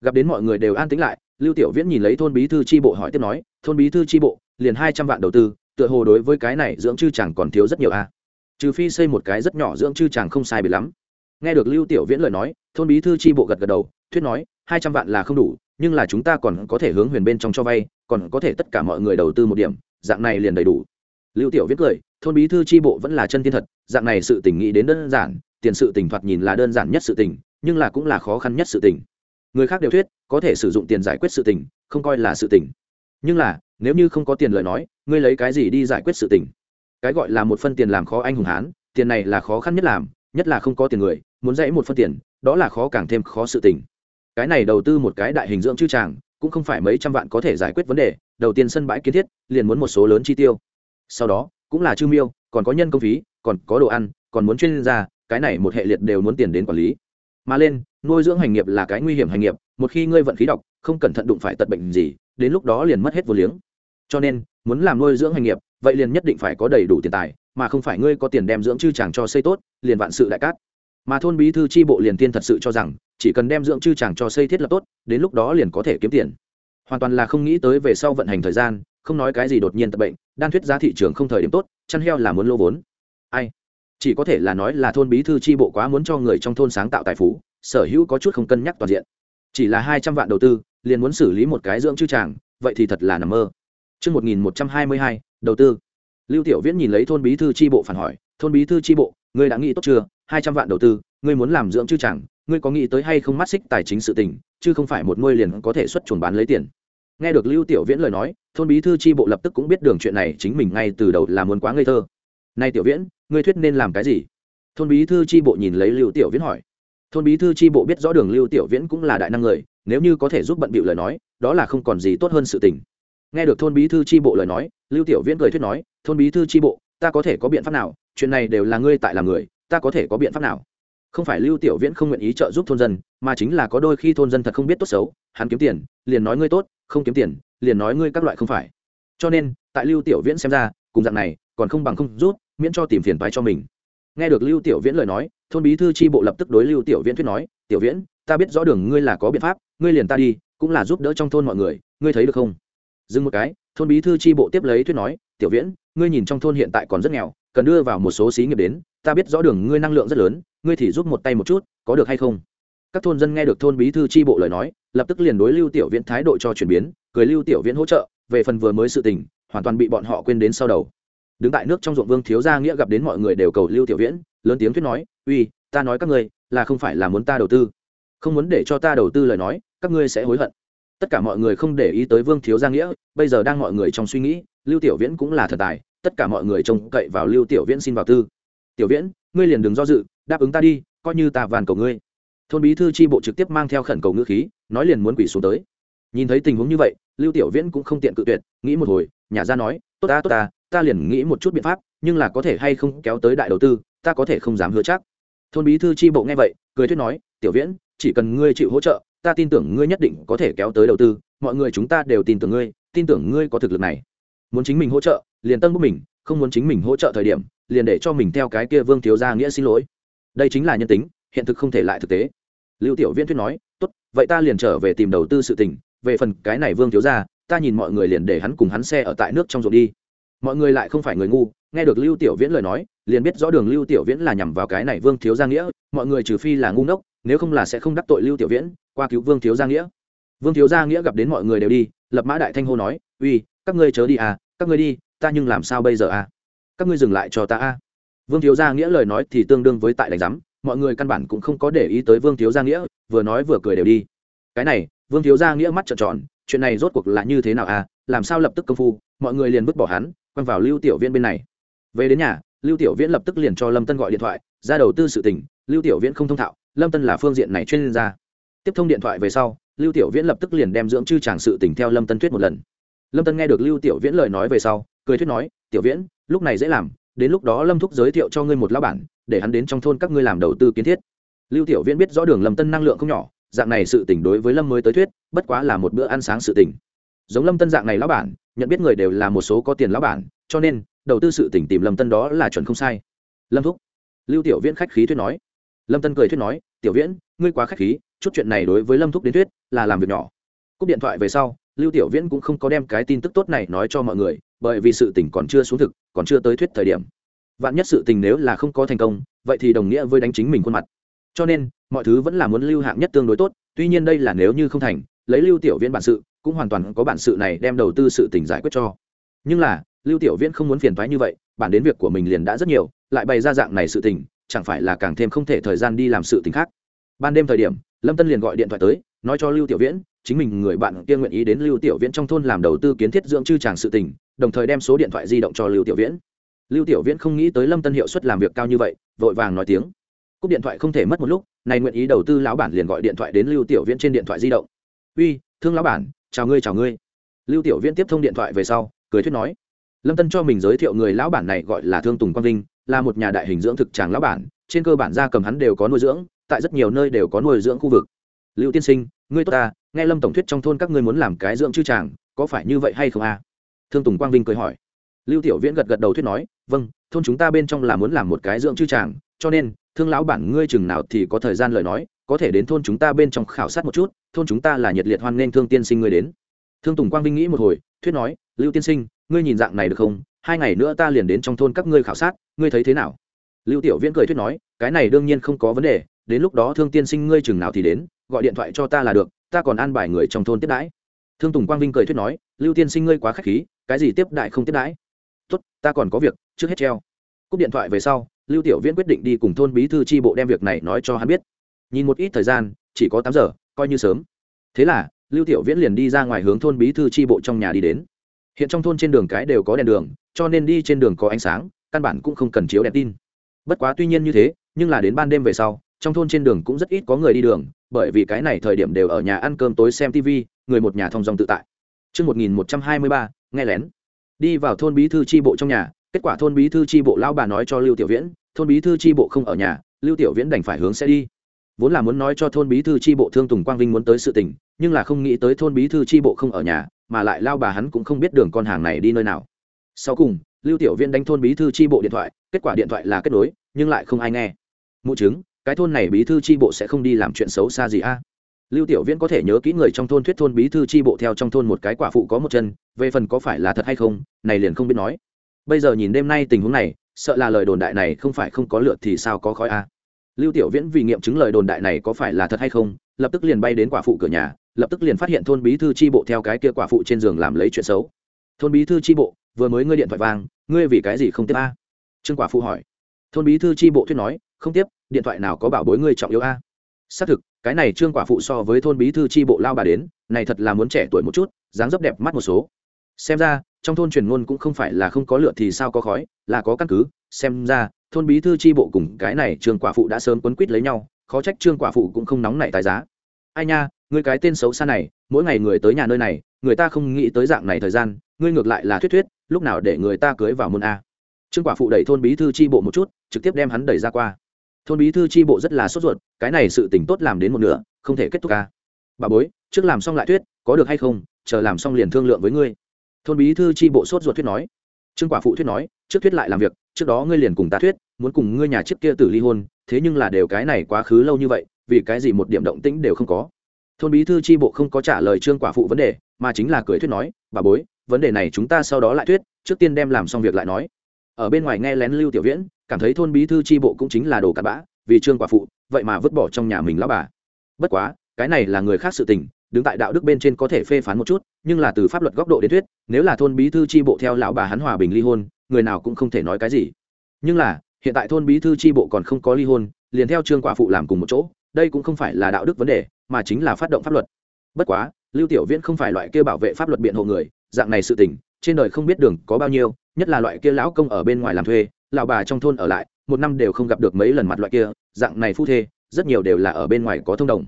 Gặp đến mọi người đều an tính lại, lưu tiểu viễn nhìn lấy thôn bí thư tri bộ hỏi tiếp nói, thôn bí thư tri bộ, liền hai trăm vạn đầu tư, tựa hồ đối với cái này dưỡng chư chẳng còn thiếu rất nhiều a trừ phi xây một cái rất nhỏ dưỡng chư chẳng không sai bị lắm. Nghe được lưu tiểu viễn lời nói, thôn bí thư tri bộ gật gật đầu, thuyết nói, hai trăm vạn là không đủ, nhưng là chúng ta còn có thể hướng huyền bên trong cho vay, còn có thể tất cả mọi người đầu tư một điểm, dạng này liền đầy đủ. Lưu tiểu viễn cười thôn bí thư tri bộ vẫn là chân thiên thật, dạng này sự tình nghĩ đến đơn giản, tiền sự tình thoạt nhìn là đơn giản nhất sự tình, nhưng là cũng là khó khăn nhất sự tình. Người khác đều thuyết, có thể sử dụng tiền giải quyết sự tình, không coi là sự tình. Nhưng là, nếu như không có tiền lời nói, ngươi lấy cái gì đi giải quyết sự tình? Cái gọi là một phân tiền làm khó anh hùng hán, tiền này là khó khăn nhất làm, nhất là không có tiền người, muốn dãy một phân tiền, đó là khó càng thêm khó sự tình. Cái này đầu tư một cái đại hình dưỡng chư tràng cũng không phải mấy trăm vạn có thể giải quyết vấn đề, đầu tiên sân bãi kiến thiết, liền muốn một số lớn chi tiêu. Sau đó cũng là chư miêu, còn có nhân công phí, còn có đồ ăn, còn muốn chuyên gia, cái này một hệ liệt đều muốn tiền đến quản lý. Mà lên, nuôi dưỡng hành nghiệp là cái nguy hiểm hành nghiệp, một khi ngươi vận khí độc, không cẩn thận đụng phải tật bệnh gì, đến lúc đó liền mất hết vô liếng. Cho nên, muốn làm nuôi dưỡng hành nghiệp, vậy liền nhất định phải có đầy đủ tiền tài, mà không phải ngươi có tiền đem dưỡng chư chàng cho xây tốt, liền vạn sự đại cát. Mà thôn bí thư tri bộ liền tiên thật sự cho rằng, chỉ cần đem dưỡng chư chàng cho xây thiết lập tốt, đến lúc đó liền có thể kiếm tiền. Hoàn toàn là không nghĩ tới về sau vận hành thời gian không nói cái gì đột nhiên tập bệnh đan thuyết giá thị trường không thời điểm tốt chăn heo là muốn lô vốn ai chỉ có thể là nói là thôn bí thư tri bộ quá muốn cho người trong thôn sáng tạo tài phú sở hữu có chút không cân nhắc toàn diện chỉ là hai trăm vạn đầu tư liền muốn xử lý một cái dưỡng chư tràng vậy thì thật là nằm mơ Trước 1122, đầu tư. Lưu Tiểu Viễn nhìn lấy thôn bí thư tri bộ phản hỏi, thôn bí thư tri bộ, ngươi đã nghĩ tốt chưa? hai trăm vạn đầu tư, ngươi muốn làm dưỡng chư chẳng, ngươi có nghĩ tới hay không mắt xích tài chính sự tình, chứ không phải một nuôi liền có thể xuất chuồn bán lấy tiền. Nghe được Lưu Tiểu Viễn lời nói, thôn bí thư tri bộ lập tức cũng biết đường chuyện này chính mình ngay từ đầu là muốn quá ngây thơ. Này Tiểu Viễn, ngươi thuyết nên làm cái gì? Thôn bí thư tri bộ nhìn lấy Lưu Tiểu Viễn hỏi. Thôn bí thư tri bộ biết rõ đường Lưu Tiểu Viễn cũng là đại năng người, nếu như có thể giúp bận bịu lời nói, đó là không còn gì tốt hơn sự tình nghe được thôn bí thư tri bộ lời nói lưu tiểu viễn cười thuyết nói thôn bí thư tri bộ ta có thể có biện pháp nào chuyện này đều là ngươi tại làm người ta có thể có biện pháp nào không phải lưu tiểu viễn không nguyện ý trợ giúp thôn dân mà chính là có đôi khi thôn dân thật không biết tốt xấu hắn kiếm tiền liền nói ngươi tốt không kiếm tiền, liền nói ngươi các loại không phải. Cho nên, tại lưu tiểu viễn xem ra, cùng dạng này, còn không bằng không rút, miễn cho tìm phiền phái cho mình. Nghe được lưu tiểu viễn lời nói, thôn bí thư tri bộ lập tức đối lưu tiểu viễn thuyết nói, tiểu viễn, ta biết rõ đường ngươi là có biện pháp, ngươi liền ta đi, cũng là giúp đỡ trong thôn mọi người, ngươi thấy được không? Dừng một cái, thôn bí thư tri bộ tiếp lấy thuyết nói, tiểu viễn, ngươi nhìn trong thôn hiện tại còn rất nghèo, cần đưa vào một số xí nghiệp đến, ta biết rõ đường ngươi năng lượng rất lớn, ngươi thì giúp một tay một chút, có được hay không? Các thôn dân nghe được thôn bí thư tri bộ lời nói lập tức liền đối lưu tiểu viễn thái độ cho chuyển biến, cười lưu tiểu viễn hỗ trợ, về phần vừa mới sự tình, hoàn toàn bị bọn họ quên đến sau đầu. Đứng tại nước trong ruộng vương thiếu gia nghĩa gặp đến mọi người đều cầu lưu tiểu viễn, lớn tiếng thuyết nói, uy, ta nói các ngươi, là không phải là muốn ta đầu tư. Không muốn để cho ta đầu tư lời nói, các ngươi sẽ hối hận. Tất cả mọi người không để ý tới vương thiếu gia nghĩa, bây giờ đang mọi người trong suy nghĩ, lưu tiểu viễn cũng là thần tài, tất cả mọi người trông cậy vào lưu tiểu viễn xin vào tư. Tiểu viễn, ngươi liền đừng do dự, đáp ứng ta đi, coi như ta vàn cầu ngươi thôn bí thư tri bộ trực tiếp mang theo khẩn cầu ngữ khí, nói liền muốn quỷ xuống tới. Nhìn thấy tình huống như vậy, lưu tiểu viễn cũng không tiện cự tuyệt, nghĩ một hồi, nhà ra nói, tốt ta tốt ta ta liền nghĩ một chút biện pháp, nhưng là có thể hay không kéo tới đại đầu tư, ta có thể không dám hứa chắc. Thôn bí thư tri bộ nghe vậy, cười thuyết nói, tiểu viễn, chỉ cần ngươi chịu hỗ trợ, ta tin tưởng ngươi nhất định có thể kéo tới đầu tư, mọi người chúng ta đều tin tưởng ngươi, tin tưởng ngươi có thực lực này. Muốn chính mình hỗ trợ, liền tân bút mình, không muốn chính mình hỗ trợ thời điểm, liền để cho mình theo cái kia vương thiếu gia nghĩa xin lỗi. Đây chính là nhân tính, hiện thực không thể lại thực tế lưu tiểu viễn thuyết nói, tốt, vậy ta liền trở về tìm đầu tư sự tình, về phần cái này vương thiếu gia, ta nhìn mọi người liền để hắn cùng hắn xe ở tại nước trong ruộng đi. Mọi người lại không phải người ngu, nghe được lưu tiểu viễn lời nói, liền biết rõ đường lưu tiểu viễn là nhằm vào cái này vương thiếu gia nghĩa, mọi người trừ phi là ngu ngốc, nếu không là sẽ không đắc tội lưu tiểu viễn, qua cứu vương thiếu gia nghĩa. Vương thiếu gia nghĩa gặp đến mọi người đều đi, lập mã đại thanh hô nói, uy, các ngươi chớ đi à các ngươi đi, ta nhưng làm sao bây giờ à? Các ngươi dừng lại cho ta à? Vương thiếu gia nghĩa lời nói thì tương đương với tại đánh giám mọi người căn bản cũng không có để ý tới vương thiếu gia nghĩa, vừa nói vừa cười đều đi. Cái này, vương thiếu gia nghĩa mắt trợn tròn, chuyện này rốt cuộc là như thế nào à làm sao lập tức công phu, mọi người liền vứt bỏ hắn, quăng vào lưu tiểu viễn bên này. Về đến nhà, lưu tiểu viễn lập tức liền cho lâm tân gọi điện thoại, ra đầu tư sự tình, lưu tiểu viễn không thông thạo, lâm tân là phương diện này chuyên gia. Tiếp thông điện thoại về sau, lưu tiểu viễn lập tức liền đem dưỡng chư tràng sự tình theo lâm tân thuyết một lần. Lâm tân nghe được lưu tiểu viễn lời nói về sau, cười thuyết nói, tiểu viễn, lúc này dễ làm đến lúc đó lâm thúc giới thiệu cho ngươi một lão bản, để hắn đến trong thôn các ngươi làm đầu tư kiến thiết. Lưu tiểu viễn biết rõ đường lâm tân năng lượng không nhỏ, dạng này sự tình đối với lâm mới tới thuyết, bất quá là một bữa ăn sáng sự tình. Giống lâm tân dạng này lão bản, nhận biết người đều là một số có tiền lão bản, cho nên, đầu tư sự tỉnh tìm lâm tân đó là chuẩn không sai. Lâm thúc. Lưu tiểu viễn khách khí thuyết nói. Lâm tân cười thuyết nói, tiểu viễn, ngươi quá khách khí, chút chuyện này đối với lâm thúc đến thuyết là làm việc nhỏ. Cúp điện thoại về sau, lưu tiểu viễn cũng không có đem cái tin tức tốt này nói cho mọi người bởi vì sự tình còn chưa xuống thực, còn chưa tới thuyết thời điểm. Vạn nhất sự tình nếu là không có thành công, vậy thì đồng nghĩa với đánh chính mình khuôn mặt. Cho nên, mọi thứ vẫn là muốn lưu hạng nhất tương đối tốt, tuy nhiên đây là nếu như không thành, lấy lưu tiểu viễn bản sự, cũng hoàn toàn có bản sự này đem đầu tư sự tình giải quyết cho. Nhưng là, lưu tiểu viễn không muốn phiền thoái như vậy, bản đến việc của mình liền đã rất nhiều, lại bày ra dạng này sự tình, chẳng phải là càng thêm không thể thời gian đi làm sự tình khác. Ban đêm thời điểm, lâm tân liền gọi điện thoại tới, nói cho lưu tiểu viễn, chính mình người bạn kia nguyện ý đến lưu tiểu viễn trong thôn làm đầu tư kiến thiết dưỡng chư tràng sự tình đồng thời đem số điện thoại di động cho lưu tiểu viễn. Lưu tiểu viễn không nghĩ tới lâm tân hiệu suất làm việc cao như vậy, vội vàng nói tiếng. Cúp điện thoại không thể mất một lúc, này nguyện ý đầu tư lão bản liền gọi điện thoại đến lưu tiểu viễn trên điện thoại di động. Uy, thương lão bản, chào ngươi chào ngươi. Lưu tiểu viễn tiếp thông điện thoại về sau, cười thuyết nói. Lâm tân cho mình giới thiệu người lão bản này gọi là thương tùng quang vinh, là một nhà đại hình dưỡng thực tràng lão bản, trên cơ bản gia cầm hắn đều có nuôi dưỡng, tại rất nhiều nơi đều có nuôi dưỡng khu vực. Lưu tiên sinh, ngươi tốt ta, nghe lâm tổng thuyết trong thôn các ngươi muốn làm cái dưỡng chư tràng có phải như vậy hay không a? Thương tùng quang vinh cười hỏi. Lưu tiểu viễn gật gật đầu thuyết nói vâng thôn chúng ta bên trong là muốn làm một cái dưỡng chư tràng cho nên, thương lão bản ngươi chừng nào thì có thời gian lời nói, có thể đến thôn chúng ta bên trong khảo sát một chút, thôn chúng ta là nhiệt liệt hoan nghênh thương tiên sinh ngươi đến. Thương tùng quang vinh nghĩ một hồi, thuyết nói, lưu tiên sinh, ngươi nhìn dạng này được không? Hai ngày nữa ta liền đến trong thôn các ngươi khảo sát, ngươi thấy thế nào? Lưu tiểu viễn cười thuyết nói, cái này đương nhiên không có vấn đề, đến lúc đó thương tiên sinh ngươi chừng nào thì đến, gọi điện thoại cho ta là được, ta còn an bài người trong thôn tiếp đãi thương tùng quang vinh cười thuyết nói, lưu tiên sinh ngươi quá k h á c h khí, cái gì tiếp đại không tiếp đãi. Tốt, ta còn có việc, trước hết treo. Cúp điện thoại về sau, lưu tiểu viễn quyết định đi cùng thôn bí thư tri bộ đem việc này nói cho hắn biết. Nhìn một ít thời gian, chỉ có tám giờ, coi như sớm. Thế là, lưu tiểu viễn liền đi ra ngoài hướng thôn bí thư tri bộ trong nhà đi đến. Hiện trong thôn trên đường cái đều có đèn đường, cho nên đi trên đường có ánh sáng, căn bản cũng không cần chiếu đèn tin. Bất quá tuy nhiên như thế, nhưng là đến ban đêm về sau, trong thôn trên đường cũng rất ít có người đi đường, bởi vì cái này thời điểm đều ở nhà ăn cơm tối xem tv người một nhà thông dong tự tại Trước 1123, nghe lén. Đi vào thôn bí thư tri bộ trong nhà, kết quả thôn bí thư tri bộ lão bà nói cho Lưu Tiểu Viễn, thôn bí thư tri bộ không ở nhà, Lưu Tiểu Viễn đành phải hướng xe đi. Vốn là muốn nói cho thôn bí thư tri bộ Thương Tùng Quang Vinh muốn tới sự tình, nhưng là không nghĩ tới thôn bí thư tri bộ không ở nhà, mà lại lao bà hắn cũng không biết đường con hàng này đi nơi nào. Sau cùng, Lưu Tiểu Viễn đánh thôn bí thư tri bộ điện thoại, kết quả điện thoại là kết nối, nhưng lại không ai nghe. Mụ chứng, cái thôn này bí thư tri bộ sẽ không đi làm chuyện xấu xa gì a? Lưu tiểu viễn có thể nhớ kỹ người trong thôn thuyết thôn bí thư tri bộ theo trong thôn một cái quả phụ có một chân, về phần có phải là thật hay không, này liền không biết nói. Bây giờ nhìn đêm nay tình huống này, sợ là lời đồn đại này không phải không có lượt thì sao có khói a lưu tiểu viễn vì nghiệm chứng lời đồn đại này có phải là thật hay không, lập tức liền bay đến quả phụ cửa nhà, lập tức liền phát hiện thôn bí thư tri bộ theo cái kia quả phụ trên giường làm lấy chuyện xấu. Thôn bí thư tri bộ, vừa mới ngươi điện thoại vang, ngươi vì cái gì không tiếp a? Trương quả phụ hỏi. Thôn bí thư tri bộ thuyết nói, không tiếp, điện thoại nào có bảo bối ngươi trọng yếu a? Xác thực cái này trương quả phụ so với thôn bí thư tri bộ lao bà đến, này thật là muốn trẻ tuổi một chút, dáng dấp đẹp mắt một số. Xem ra, trong thôn truyền ngôn cũng không phải là không có lựa thì sao có khói, là có căn cứ. Xem ra, thôn bí thư tri bộ cùng cái này trương quả phụ đã sớm quấn quýt lấy nhau, khó trách trương quả phụ cũng không nóng nảy tài giá. Ai nha người cái tên xấu xa này, mỗi ngày người tới nhà nơi này, người ta không nghĩ tới dạng này thời gian, ngươi ngược lại là thuyết thuyết, lúc nào để người ta cưới vào môn a. Trương quả phụ đẩy thôn bí thư tri bộ một chút, trực tiếp đem hắn đẩy ra qua thôn bí thư tri bộ rất là sốt ruột, cái này sự tỉnh tốt làm đến một nửa, không thể kết thúc ca bà bối, trước làm xong lại thuyết, có được hay không, chờ làm xong liền thương lượng với ngươi. Thôn bí thư tri bộ sốt ruột thuyết nói. Trương quả phụ thuyết nói, trước thuyết lại làm việc, trước đó ngươi liền cùng ta thuyết, muốn cùng ngươi nhà trước kia tử ly hôn, thế nhưng là đều cái này quá khứ lâu như vậy, vì cái gì một điểm động tĩnh đều không có. Thôn bí thư tri bộ không có trả lời trương quả phụ vấn đề, mà chính là cười thuyết nói, bà bối, vấn đề này chúng ta sau đó lại thuyết, trước tiên đem làm xong việc lại nói ở bên ngoài nghe lén lưu tiểu viễn, cảm thấy thôn bí thư tri bộ cũng chính là đồ cặn bã, vì trương quả phụ, vậy mà vứt bỏ trong nhà mình lão bà. Bất quá, cái này là người khác sự tình, đứng tại đạo đức bên trên có thể phê phán một chút, nhưng là từ pháp luật góc độ đến thuyết, nếu là thôn bí thư tri bộ theo lão bà hắn hòa bình ly hôn, người nào cũng không thể nói cái gì. Nhưng là, hiện tại thôn bí thư tri bộ còn không có ly hôn, liền theo trương quả phụ làm cùng một chỗ, đây cũng không phải là đạo đức vấn đề, mà chính là phát động pháp luật. Bất quá, lưu tiểu viễn không phải loại kêu bảo vệ pháp luật biện hộ người, dạng này sự tình, trên đời không biết đường có bao nhiêu nhất là loại kia lão công ở bên ngoài làm thuê, lão bà trong thôn ở lại, một năm đều không gặp được mấy lần mặt loại kia, dạng này phu thê, rất nhiều đều là ở bên ngoài có thông đồng.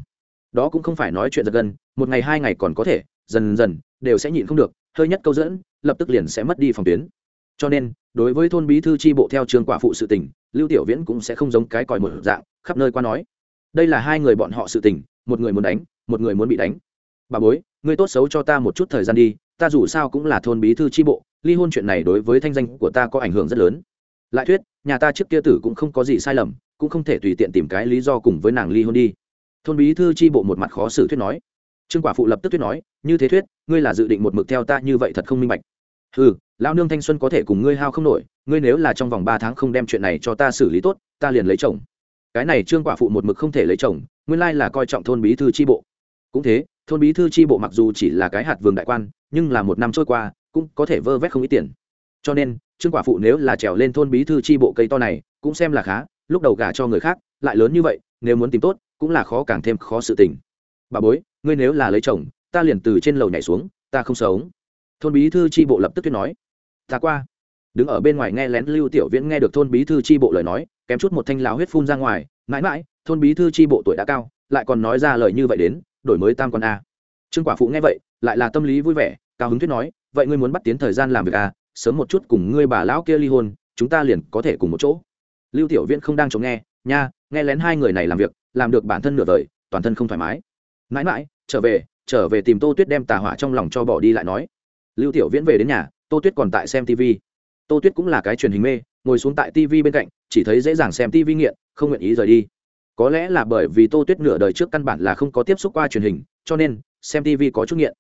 Đó cũng không phải nói chuyện giật gân, một ngày hai ngày còn có thể, dần dần, đều sẽ nhịn không được, hơi nhất câu dẫn, lập tức liền sẽ mất đi phòng tuyến. Cho nên, đối với thôn bí thư tri bộ theo trường quả phụ sự tình, lưu tiểu viễn cũng sẽ không giống cái còi một dạng, khắp nơi qua nói. Đây là hai người bọn họ sự tình, một người muốn đánh, một người muốn bị đánh. Bà bối, ngươi tốt xấu cho ta một chút thời gian đi ta dù sao cũng là thôn bí thư tri bộ, ly hôn chuyện này đối với thanh danh của ta có ảnh hưởng rất lớn. Lại thuyết, nhà ta trước kia tử cũng không có gì sai lầm, cũng không thể tùy tiện tìm cái lý do cùng với nàng ly hôn đi. Thôn bí thư tri bộ một mặt khó xử thuyết nói. Trương quả phụ lập tức thuyết nói, như thế thuyết, ngươi là dự định một mực theo ta như vậy thật không minh bạch. Ừ lão nương thanh xuân có thể cùng ngươi hao không nổi, ngươi nếu là trong vòng ba tháng không đem chuyện này cho ta xử lý tốt, ta liền lấy chồng. Cái này trương quả phụ một mực không thể lấy chồng, nguyên lai là coi trọng thôn bí thư tri bộ. Cũng thế, thôn bí thư tri bộ mặc dù chỉ là cái hạt vườn đại quan nhưng là một năm trôi qua, cũng có thể vơ vét không ít tiền. Cho nên, trương quả phụ nếu là trèo lên thôn bí thư tri bộ cây to này, cũng xem là khá, lúc đầu gả cho người khác, lại lớn như vậy, nếu muốn tìm tốt, cũng là khó càng thêm khó sự tình. Bà bối, ngươi nếu là lấy chồng, ta liền từ trên lầu nhảy xuống, ta không sống thôn bí thư tri bộ lập tức tuyết nói. Ta qua. Đứng ở bên ngoài nghe lén lưu tiểu viễn nghe được thôn bí thư tri bộ lời nói, kém chút một thanh láo huyết phun ra ngoài, mãi mãi, thôn bí thư tri bộ tuổi đã cao, lại còn nói ra lời như vậy đến, đổi mới tam con a trương quả phụ nghe vậy, lại là tâm lý vui vẻ, cao hứng thuyết nói, vậy ngươi muốn bắt tiến thời gian làm việc à? sớm một chút cùng ngươi bà lão kia ly hôn, chúng ta liền có thể cùng một chỗ. Lưu tiểu viễn không đang chống nghe, nha, nghe lén hai người này làm việc, làm được bản thân nửa đời toàn thân không thoải mái. Mãi mãi, trở về trở về tìm tô tuyết đem tà hỏa trong lòng cho bỏ đi lại nói. Lưu tiểu viễn về đến nhà, tô tuyết còn tại xem tv tô tuyết cũng là cái truyền hình mê, ngồi xuống tại tv bên cạnh, chỉ thấy dễ dàng xem tv nghiện, không nguyện ý rời đi. Có lẽ là bởi vì tô tuyết nửa đời trước căn bản là không có tiếp xúc qua truyền hình, cho nên xem tv có chút nghiện.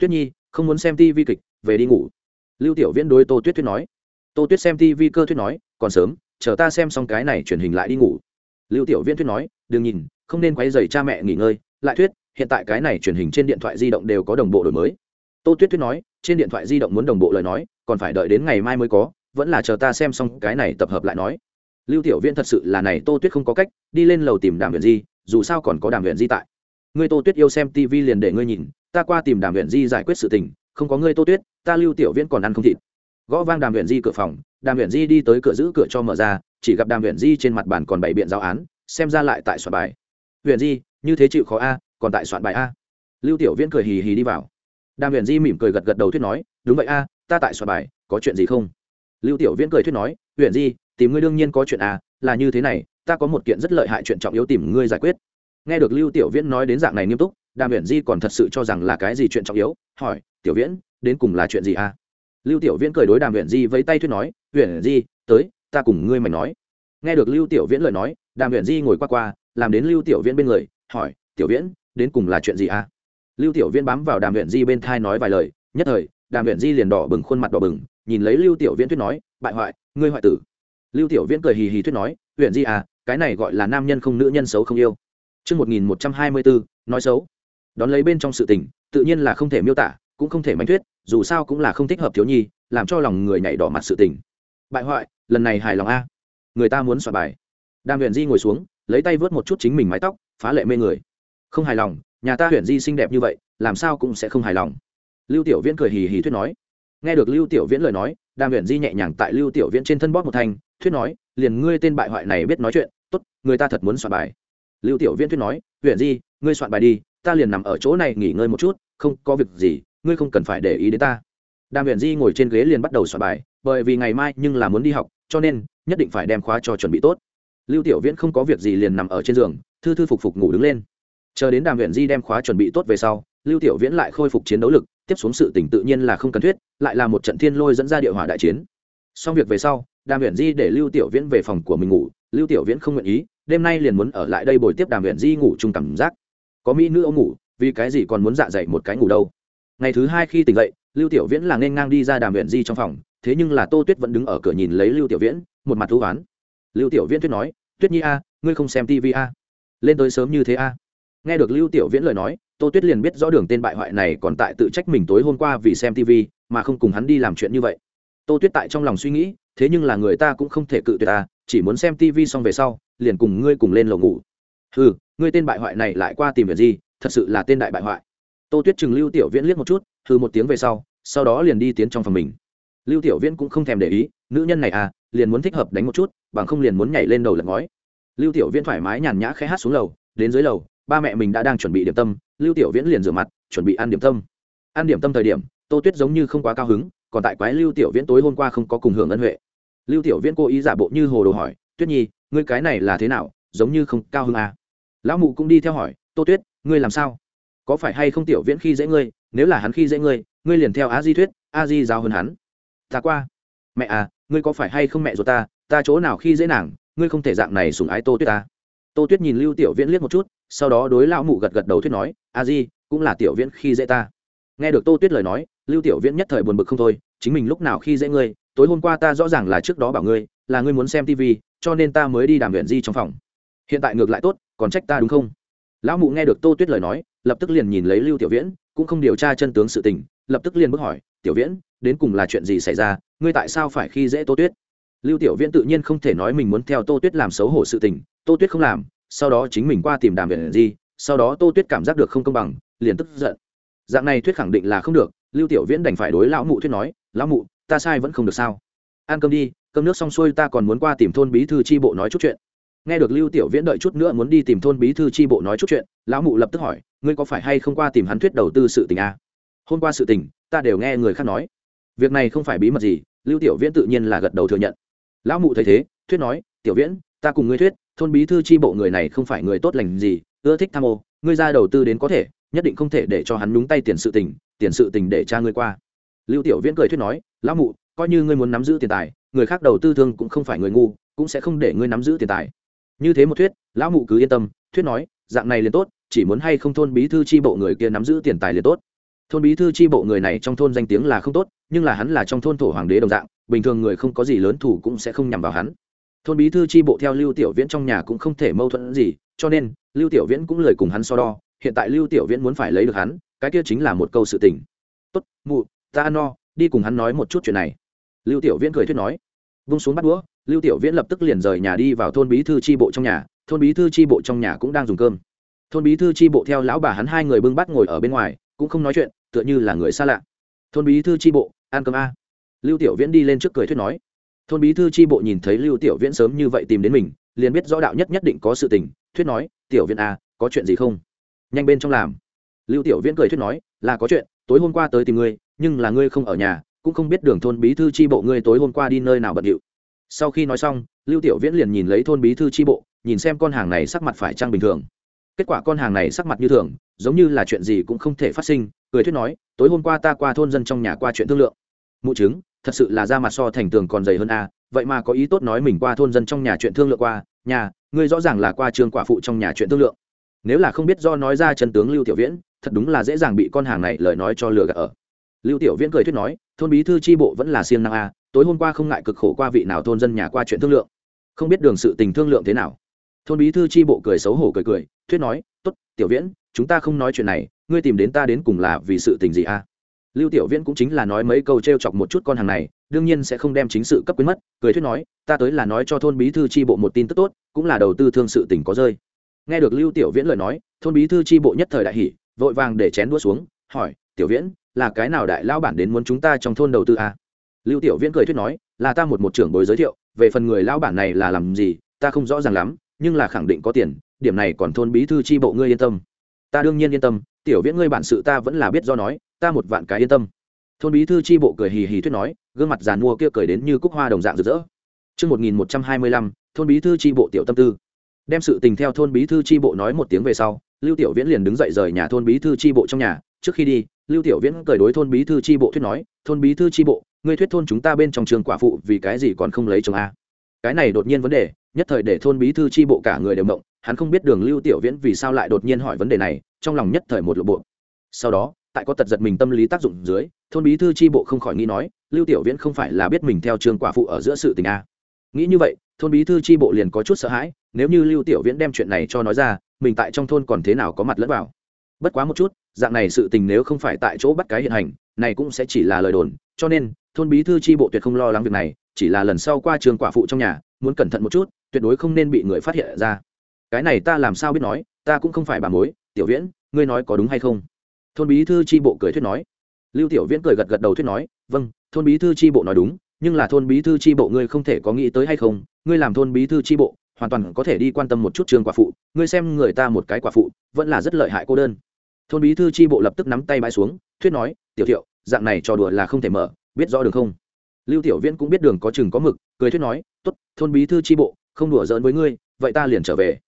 Tuyết nhi, không muốn xem tv kịch, về đi ngủ. Lưu tiểu viễn đối tô tuyết tuyết nói. Tô tuyết xem tv cơ tuyết nói, còn sớm, chờ ta xem xong cái này truyền hình lại đi ngủ. Lưu tiểu viễn tuyết nói, đừng nhìn, không nên quay dày cha mẹ nghỉ ngơi. Lại thuyết, hiện tại cái này truyền hình trên điện thoại di động đều có đồng bộ đổi mới. Tô tuyết tuyết nói, trên điện thoại di động muốn đồng bộ lời nói, còn phải đợi đến ngày mai mới có, vẫn là chờ ta xem xong cái này tập hợp lại nói. Lưu tiểu viễn thật sự là này, tô tuyết không có cách, đi lên lầu tìm đàm viện di, dù sao còn có đàm viện di tại ngươi tô tuyết yêu xem tv liền để ngươi nhìn, ta qua tìm đàm huyện di giải quyết sự tình, không có ngươi tô tuyết, ta lưu tiểu viễn còn ăn không thịt. Gõ vang đàm huyện di cửa phòng, đàm huyện di đi tới cửa giữ cửa cho mở ra, chỉ gặp đàm huyện di trên mặt bàn còn bảy biện giáo án, xem ra lại tại soạn bài. Huyện di, như thế chịu khó a, còn tại soạn bài a? Lưu tiểu viễn cười hì hì đi vào. Đàm huyện di mỉm cười gật gật đầu thuyết nói, đúng vậy a, ta tại soạn bài, có chuyện gì không? Lưu tiểu viễn cười thuyết nói huyện di, tìm ngươi đương nhiên có chuyện a, là như thế này, ta có một kiện rất lợi hại chuyện trọng yếu tìm ngươi giải quyết nghe được lưu tiểu viễn nói đến dạng này nghiêm túc, đàm Viễn di còn thật sự cho rằng là cái gì chuyện trọng yếu, hỏi, tiểu viễn, đến cùng là chuyện gì à? lưu tiểu viễn cười đối đàm Viễn di với tay thuyết nói Viễn di, tới, ta cùng ngươi mày nói nghe được lưu tiểu viễn lời nói, đàm Viễn di ngồi qua qua, làm đến lưu tiểu viễn bên người, hỏi, tiểu viễn, đến cùng là chuyện gì à? lưu tiểu viễn bám vào đàm Viễn di bên thai nói vài lời, nhất thời, đàm Viễn di liền đỏ bừng, khuôn mặt đỏ bừng, nhìn lấy lưu tiểu viễn thuyết nói, bại hoại, ngươi hoại tử lưu tiểu viễn cười hì hì thuyết nói Viễn di à cái này gọi là nam nhân không, nữ nhân xấu không yêu Trước 1124, nói xấu. Đón lấy bên trong sự tình, tự nhiên là không thể miêu tả, cũng không thể mánh thuyết, dù sao cũng là không thích hợp thiếu nhi, làm cho lòng người nhảy đỏ mặt sự tình. Bại hoại, lần này hài lòng a. Người ta muốn soạn bài. Đàm Huyền Di ngồi xuống, lấy tay vớt một chút chính mình mái tóc, phá lệ mê người. Không hài lòng, nhà ta Huyền Di xinh đẹp như vậy, làm sao cũng sẽ không hài lòng. Lưu Tiểu Viễn cười hì hì thuyết nói. Nghe được Lưu Tiểu Viễn lời nói, Đàm Huyền Di nhẹ nhàng tại Lưu Tiểu Viễn trên thân bóp một thanh, thuyết nói, liền ngươi tên bại hoại này biết nói chuyện, tốt, người ta thật muốn soạn bài. Lưu Tiểu Viễn thuyết nói, huyện Di, ngươi soạn bài đi, ta liền nằm ở chỗ này nghỉ ngơi một chút, không có việc gì, ngươi không cần phải để ý đến ta. Đàm huyện Di ngồi trên ghế liền bắt đầu soạn bài, bởi vì ngày mai nhưng là muốn đi học, cho nên nhất định phải đem khóa cho chuẩn bị tốt. Lưu tiểu viễn không có việc gì liền nằm ở trên giường thư thư phục phục ngủ đứng lên. Chờ đến đàm huyện di đem khóa chuẩn bị tốt về sau lưu tiểu viễn lại khôi phục chiến đấu lực tiếp xuống sự tỉnh tự nhiên là không cần thiết lại là một trận thiên lôi dẫn ra địa hỏa đại chiến. Xong việc về sau đàm huyện di để lưu tiểu viễn về phòng của mình ngủ lưu tiểu viễn không nguyện ý đêm nay liền muốn ở lại đây bồi tiếp đàm viện di ngủ chung cảm giác. Có mỹ nữ ông ngủ, vì cái gì còn muốn dạ dậy một cái ngủ đâu? Ngày thứ hai khi tỉnh dậy, lưu tiểu viễn là nên ngang đi ra đàm viện di trong phòng, thế nhưng là tô tuyết vẫn đứng ở cửa nhìn lấy lưu tiểu viễn, một mặt thú oán. Lưu tiểu viễn tuyết nói, tuyết nhi a, ngươi không xem tv a? Lên tới sớm như thế a? Nghe được lưu tiểu viễn lời nói, tô tuyết liền biết rõ đường tên bại hoại này còn tại tự trách mình tối hôm qua vì xem tv mà không cùng hắn đi làm chuyện như vậy. Tô tuyết tại trong lòng suy nghĩ, thế nhưng là người ta cũng không thể cự tuyệt ta chỉ muốn xem tv xong về sau, liền cùng ngươi cùng lên lầu ngủ. Ừ ngươi tên bại hoại này lại qua tìm việc gì, thật sự là tên đại bại hoại. Tô tuyết chừng lưu tiểu viễn liếc một chút hư một tiếng về sau sau đó liền đi tiến trong phòng mình. Lưu tiểu viễn cũng không thèm để ý, nữ nhân này à liền muốn thích hợp đánh một chút, bằng không liền muốn nhảy lên đầu lật ngói. Lưu tiểu viễn thoải mái nhàn nhã khẽ hát xuống lầu, đến dưới lầu, ba mẹ mình đã đang chuẩn bị điểm tâm, lưu tiểu viễn liền rửa mặt, chuẩn bị ăn điểm tâm. Ăn điểm tâm thời điểm, tô tuyết giống như không quá cao hứng, còn tại quái lưu tiểu viễn tối hôm qua không có cùng hưởng ân huệ lưu tiểu viễn cố ý giả bộ như hồ đồ hỏi, tuyết nhi, ngươi cái này là thế nào? Giống như không cao hứng à. lão mụ cũng đi theo hỏi, tô tuyết, ngươi làm sao? Có phải hay không tiểu viễn khi dễ ngươi? Nếu là hắn khi dễ ngươi ngươi liền theo a di thuyết, a di giáo hơn hắn. Ta qua. Mẹ à ngươi có phải hay không mẹ ruột ta? Ta chỗ nào khi dễ nàng, ngươi không thể dạng này sùng ái tô tuyết ta. Tô tuyết nhìn lưu tiểu viễn liếc một chút, sau đó đối lão mụ gật gật đầu thuyết nói, a di cũng là tiểu viễn khi dễ ta. Nghe được tô tuyết lời nói, lưu tiểu viễn nhất thời buồn bực không thôi, chính mình lúc nào khi dễ ngươi tối hôm qua ta rõ ràng là trước đó bảo ngươi, là ngươi muốn xem tv cho nên ta mới đi đàm viện di trong phòng. Hiện tại ngược lại tốt, còn trách ta đúng không? Lão mụ nghe được tô tuyết lời nói, lập tức liền nhìn lấy lưu tiểu viễn, cũng không điều tra chân tướng sự tình, lập tức liền bước hỏi, tiểu viễn, đến cùng là chuyện gì xảy ra? Ngươi tại sao phải khi dễ tô tuyết? Lưu tiểu viễn tự nhiên không thể nói mình muốn theo tô tuyết làm xấu hổ sự tình, tô tuyết không làm, sau đó chính mình qua tìm đàm viện di, sau đó tô tuyết cảm giác được không công bằng, liền tức giận. Dạng này thuyết khẳng định là không được, lưu tiểu viễn đành phải đối lão mụ thuyết nói, lão mụ ta sai vẫn không được sao? Ăn cơm đi, cơm nước xong xuôi ta còn muốn qua tìm thôn bí thư tri bộ nói chút chuyện. Nghe được lưu tiểu viễn đợi chút nữa muốn đi tìm thôn bí thư tri bộ nói chút chuyện, lão mụ lập tức hỏi, ngươi có phải hay không qua tìm hắn thuyết đầu tư sự tình à? hôm qua sự tình, ta đều nghe người khác nói. Việc này không phải bí mật gì, lưu tiểu viễn tự nhiên là gật đầu thừa nhận. Lão mụ thấy thế, thuyết nói, tiểu viễn, ta cùng ngươi thuyết, thôn bí thư tri bộ người này không phải người tốt lành gì, ưa thích tham ô, ngươi ra đầu tư đến có thể, nhất định không thể để cho hắn nhúng tay tiền sự tình, tiền sự tình để cha ngươi qua lưu tiểu viễn cười thuyết nói, lão mụ, coi như ngươi muốn nắm giữ tiền tài, người khác đầu tư thương cũng không phải người ngu, cũng sẽ không để ngươi nắm giữ tiền tài. Như thế một thuyết, lão mụ cứ yên tâm, thuyết nói, dạng này liền tốt, chỉ muốn hay không thôn bí thư tri bộ người kia nắm giữ tiền tài liền tốt. Thôn bí thư tri bộ người này trong thôn danh tiếng là không tốt, nhưng là hắn là trong thôn thổ hoàng đế đồng dạng, bình thường người không có gì lớn thủ cũng sẽ không nhằm vào hắn. Thôn bí thư tri bộ theo lưu tiểu viễn trong nhà cũng không thể mâu thuẫn gì, cho nên, lưu tiểu viễn cũng lời cùng hắn so đo, hiện tại lưu tiểu viễn muốn phải lấy được hắn, cái kia chính là một câu sự tình. Tốt, mụ ta no, đi cùng hắn nói một chút chuyện này. Lưu tiểu viễn cười thuyết nói. Vung xuống bắt đũa, lưu tiểu viễn lập tức liền rời nhà đi vào thôn bí thư tri bộ trong nhà. Thôn bí thư tri bộ trong nhà cũng đang dùng cơm. Thôn bí thư tri bộ theo lão bà hắn hai người bưng bắt ngồi ở bên ngoài, cũng không nói chuyện, tựa như là người xa lạ. Thôn bí thư tri bộ, ăn cơm a. Lưu tiểu viễn đi lên trước cười thuyết nói. Thôn bí thư tri bộ nhìn thấy lưu tiểu viễn sớm như vậy tìm đến mình, liền biết rõ đạo nhất nhất định có sự tình, thuyết nói, tiểu viễn a có chuyện gì không? Nhanh bên trong làm. Lưu tiểu viễn cười thuyết nói, là có chuyện, tối hôm qua tới tìm ngươi nhưng là ngươi không ở nhà, cũng không biết đường thôn bí thư tri bộ ngươi tối hôm qua đi nơi nào bận điệu. Sau khi nói xong, lưu tiểu viễn liền nhìn lấy thôn bí thư tri bộ, nhìn xem con hàng này sắc mặt phải trăng bình thường. Kết quả con hàng này sắc mặt như thường, giống như là chuyện gì cũng không thể phát sinh, cười thuyết nói, tối hôm qua ta qua thôn dân trong nhà qua chuyện thương lượng. Mụ chứng, thật sự là ra mặt so thành tường còn dày hơn a, vậy mà có ý tốt nói mình qua thôn dân trong nhà chuyện thương lượng qua, nhà, ngươi rõ ràng là qua trường quả phụ trong nhà chuyện thương lượng. Nếu là không biết do nói ra chân tướng lưu tiểu viễn, thật đúng là dễ dàng bị con hàng này lời nói cho lừa gạt ở lưu tiểu viễn cười thuyết nói, thôn bí thư tri bộ vẫn là siêng năng a, tối hôm qua không ngại cực khổ qua vị nào thôn dân nhà qua chuyện thương lượng. Không biết đường sự tình thương lượng thế nào. Thôn bí thư tri bộ cười xấu hổ cười cười, thuyết nói, tốt, tiểu viễn, chúng ta không nói chuyện này, ngươi tìm đến ta đến cùng là vì sự tình gì a? Lưu tiểu viễn cũng chính là nói mấy câu t r e o chọc một chút con hàng này, đương nhiên sẽ không đem chính sự cấp quyến mất, cười thuyết nói, ta tới là nói cho thôn bí thư tri bộ một tin tức tốt, cũng là đầu tư thương sự tình có rơi. Nghe được lưu tiểu viễn lời nói, thôn bí thư tri bộ nhất thời đại hỷ vội vàng để chén đua xuống, hỏi, tiểu viễn là cái nào đại lao bản đến muốn chúng ta trong thôn đầu tư à? lưu tiểu viễn cười thuyết nói là ta một một trưởng bối giới thiệu về phần người lao bản này là làm gì ta không rõ ràng lắm nhưng là khẳng định có tiền điểm này còn thôn bí thư tri bộ ngươi yên tâm ta đương nhiên yên tâm tiểu viễn ngươi bản sự ta vẫn là biết do nói ta một vạn cái yên tâm thôn bí thư tri bộ cười hì hì thuyết nói gương mặt giàn mua kia cười đến như cúc hoa đồng dạng rực rỡ Trước 1125, thôn bí thư tri bộ tiểu tâm tư. Đem sự tình theo thôn bí thư tri bộ nói một tiếng về sau, Lưu Tiểu Viễn liền đứng dậy rời nhà thôn bí thư tri bộ trong nhà, trước khi đi, Lưu Tiểu Viễn cười đối thôn bí thư tri bộ thuyết nói, thôn bí thư tri bộ, người thuyết thôn chúng ta bên trong trường quả phụ vì cái gì còn không lấy chồng a? Cái này đột nhiên vấn đề nhất thời để thôn bí thư tri bộ cả người đều mộng hắn không biết đường lưu tiểu viễn vì sao lại đột nhiên hỏi vấn đề này trong lòng nhất thời một lộ bộ. Sau đó tại có tật giật mình tâm lý tác dụng dưới thôn bí thư tri bộ không khỏi nghĩ nói lưu tiểu viễn không phải là biết mình theo trường quả phụ ở giữa sự tình a. Nghĩ như vậy thôn bí thư tri bộ liền có chút sợ hãi nếu như lưu tiểu viễn đem chuyện này cho nói ra mình tại trong thôn còn thế nào có mặt lẫn vào? Bất quá một chút, dạng này sự tình nếu không phải tại chỗ bắt cái hiện hành, này cũng sẽ chỉ là lời đồn. Cho nên, thôn bí thư tri bộ tuyệt không lo lắng việc này, chỉ là lần sau qua trường quả phụ trong nhà, muốn cẩn thận một chút, tuyệt đối không nên bị người phát hiện ra. Cái này ta làm sao biết nói, ta cũng không phải bà mối. Tiểu viễn, ngươi nói có đúng hay không? Thôn bí thư tri bộ cười thuyết nói. Lưu tiểu viễn cười gật gật đầu thuyết nói vâng thôn bí thư tri bộ nói đúng, nhưng là thôn bí thư tri bộ ngươi không thể có nghĩ tới hay không? Ngươi làm thôn bí thư tri bộ, hoàn toàn có thể đi quan tâm một chút trường quả phụ, ngươi xem người ta một cái quả phụ, vẫn là rất lợi hại cô đơn thôn bí thư tri bộ lập tức nắm tay bãi xuống, thuyết nói, tiểu thiệu, dạng này trò đùa là không thể mở, biết rõ đường không? Lưu tiểu viễn cũng biết đường có chừng có mực, cười thuyết nói t ố t thôn bí thư tri bộ, không đùa giỡn với ngươi, vậy ta liền trở về.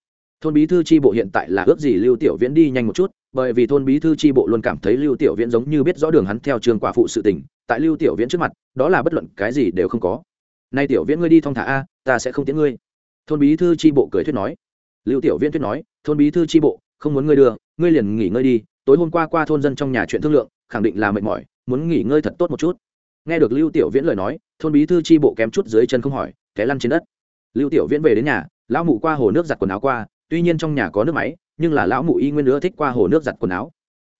Thôn bí thư tri bộ hiện tại là ước gì lưu tiểu viễn đi nhanh một chút, bởi vì thôn bí thư tri bộ luôn cảm thấy lưu tiểu viễn giống như biết rõ đường hắn theo trường quả phụ sự tình, tại lưu tiểu viễn trước mặt, đó là bất luận cái gì đều không có. Nay tiểu viễn ngươi đi thong thả a, ta sẽ không tiễn ngươi. Thôn bí thư tri bộ cười thuyết nói. Lưu tiểu viễn thuyết nói, thôn bí thư tri bộ, không muốn ngươi đưa, ngươi liền nghỉ ngơi đi tối hôm qua qua thôn dân trong nhà chuyện thương lượng, khẳng định là mệt mỏi, muốn nghỉ ngơi thật tốt một chút. Nghe được lưu tiểu viễn lời nói, thôn bí thư tri bộ kém chút dưới chân không hỏi, té lăn trên đất. Lưu tiểu viễn về đến nhà, lão mụ qua hồ nước giặt quần áo qua, tuy nhiên trong nhà có nước máy, nhưng là lão mụ y nguyên nữa thích qua hồ nước giặt quần áo.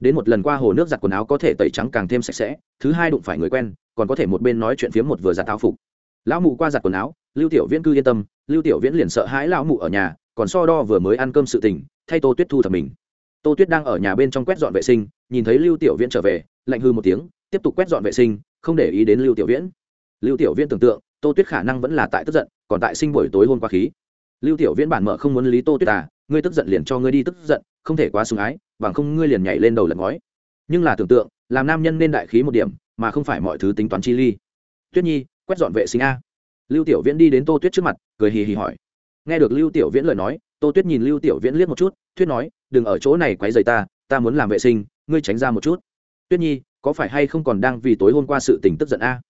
Đến một lần qua hồ nước giặt quần áo có thể tẩy trắng càng thêm sạch sẽ, thứ hai đụng phải người quen, còn có thể một bên nói chuyện phiếm một vừa giặt áo phục. Lão mụ qua giặt quần áo, lưu tiểu viễn cư yên tâm, lưu tiểu viễn liền sợ hãi lão mụ ở nhà, còn so đo vừa mới ăn cơm sự tình, thay tô tuyết thu thập mình tô tuyết đang ở nhà bên trong quét dọn vệ sinh, nhìn thấy lưu tiểu viễn trở về, lạnh hư một tiếng, tiếp tục quét dọn vệ sinh, không để ý đến lưu tiểu viễn. Lưu tiểu viễn tưởng tượng, tô tuyết khả năng vẫn là tại tức giận, còn tại sinh buổi tối hôm qua khí. Lưu tiểu viễn bản mợ không muốn lý tô tuyết à ngươi tức giận liền cho ngươi đi tức giận, không thể quá sùng ái, bằng không ngươi liền nhảy lên đầu lật ngói. Nhưng là tưởng tượng, làm nam nhân nên đại khí một điểm, mà không phải mọi thứ tính toán chi ly. Tuyết nhi, quét dọn vệ sinh a. Lưu tiểu viễn đi đến tô tuyết trước mặt, cười hì hì hỏi. Nghe được lưu tiểu viễn lời nói, tô tuyết nhìn lưu tiểu viễn liếc một chút, thuyết nói đừng ở chỗ này quấy rầy ta ta muốn làm vệ sinh, ngươi tránh ra một chút. Tuyết nhi, có phải hay không còn đang vì tối hôm qua sự tình tức giận a?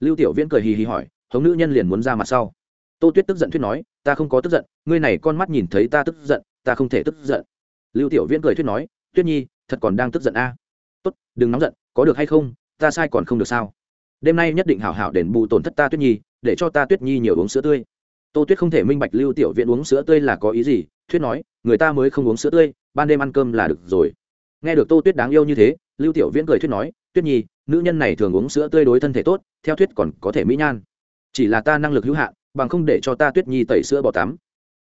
Lưu tiểu viễn cười hì hì hỏi, hống nữ nhân liền muốn ra mặt sau. Tô tuyết tức giận thuyết nói, ta không có tức giận, ngươi này con mắt nhìn thấy ta tức giận, ta không thể tức giận. Lưu tiểu viễn cười thuyết nói, tuyết nhi, thật còn đang tức giận a? Tốt, đừng nóng giận, có được hay không, ta sai còn không được sao? Đêm nay nhất định hảo hảo đền bù tổn thất ta tuyết nhi, để cho ta tuyết nhi nhiều uống sữa tươi. Tô tuyết không thể minh bạch lưu tiểu viễn uống sữa tươi là có ý gì, thuyết nói, người ta mới không uống sữa tươi ban đêm ăn cơm là được rồi. Nghe được tô tuyết đáng yêu như thế, lưu tiểu viễn cười thuyết nói, tuyết nhi, nữ nhân này thường uống sữa tươi đối thân thể tốt, theo thuyết còn có thể mỹ nhan. Chỉ là ta năng lực hữu hạn, bằng không để cho ta tuyết nhi tẩy sữa bò tắm.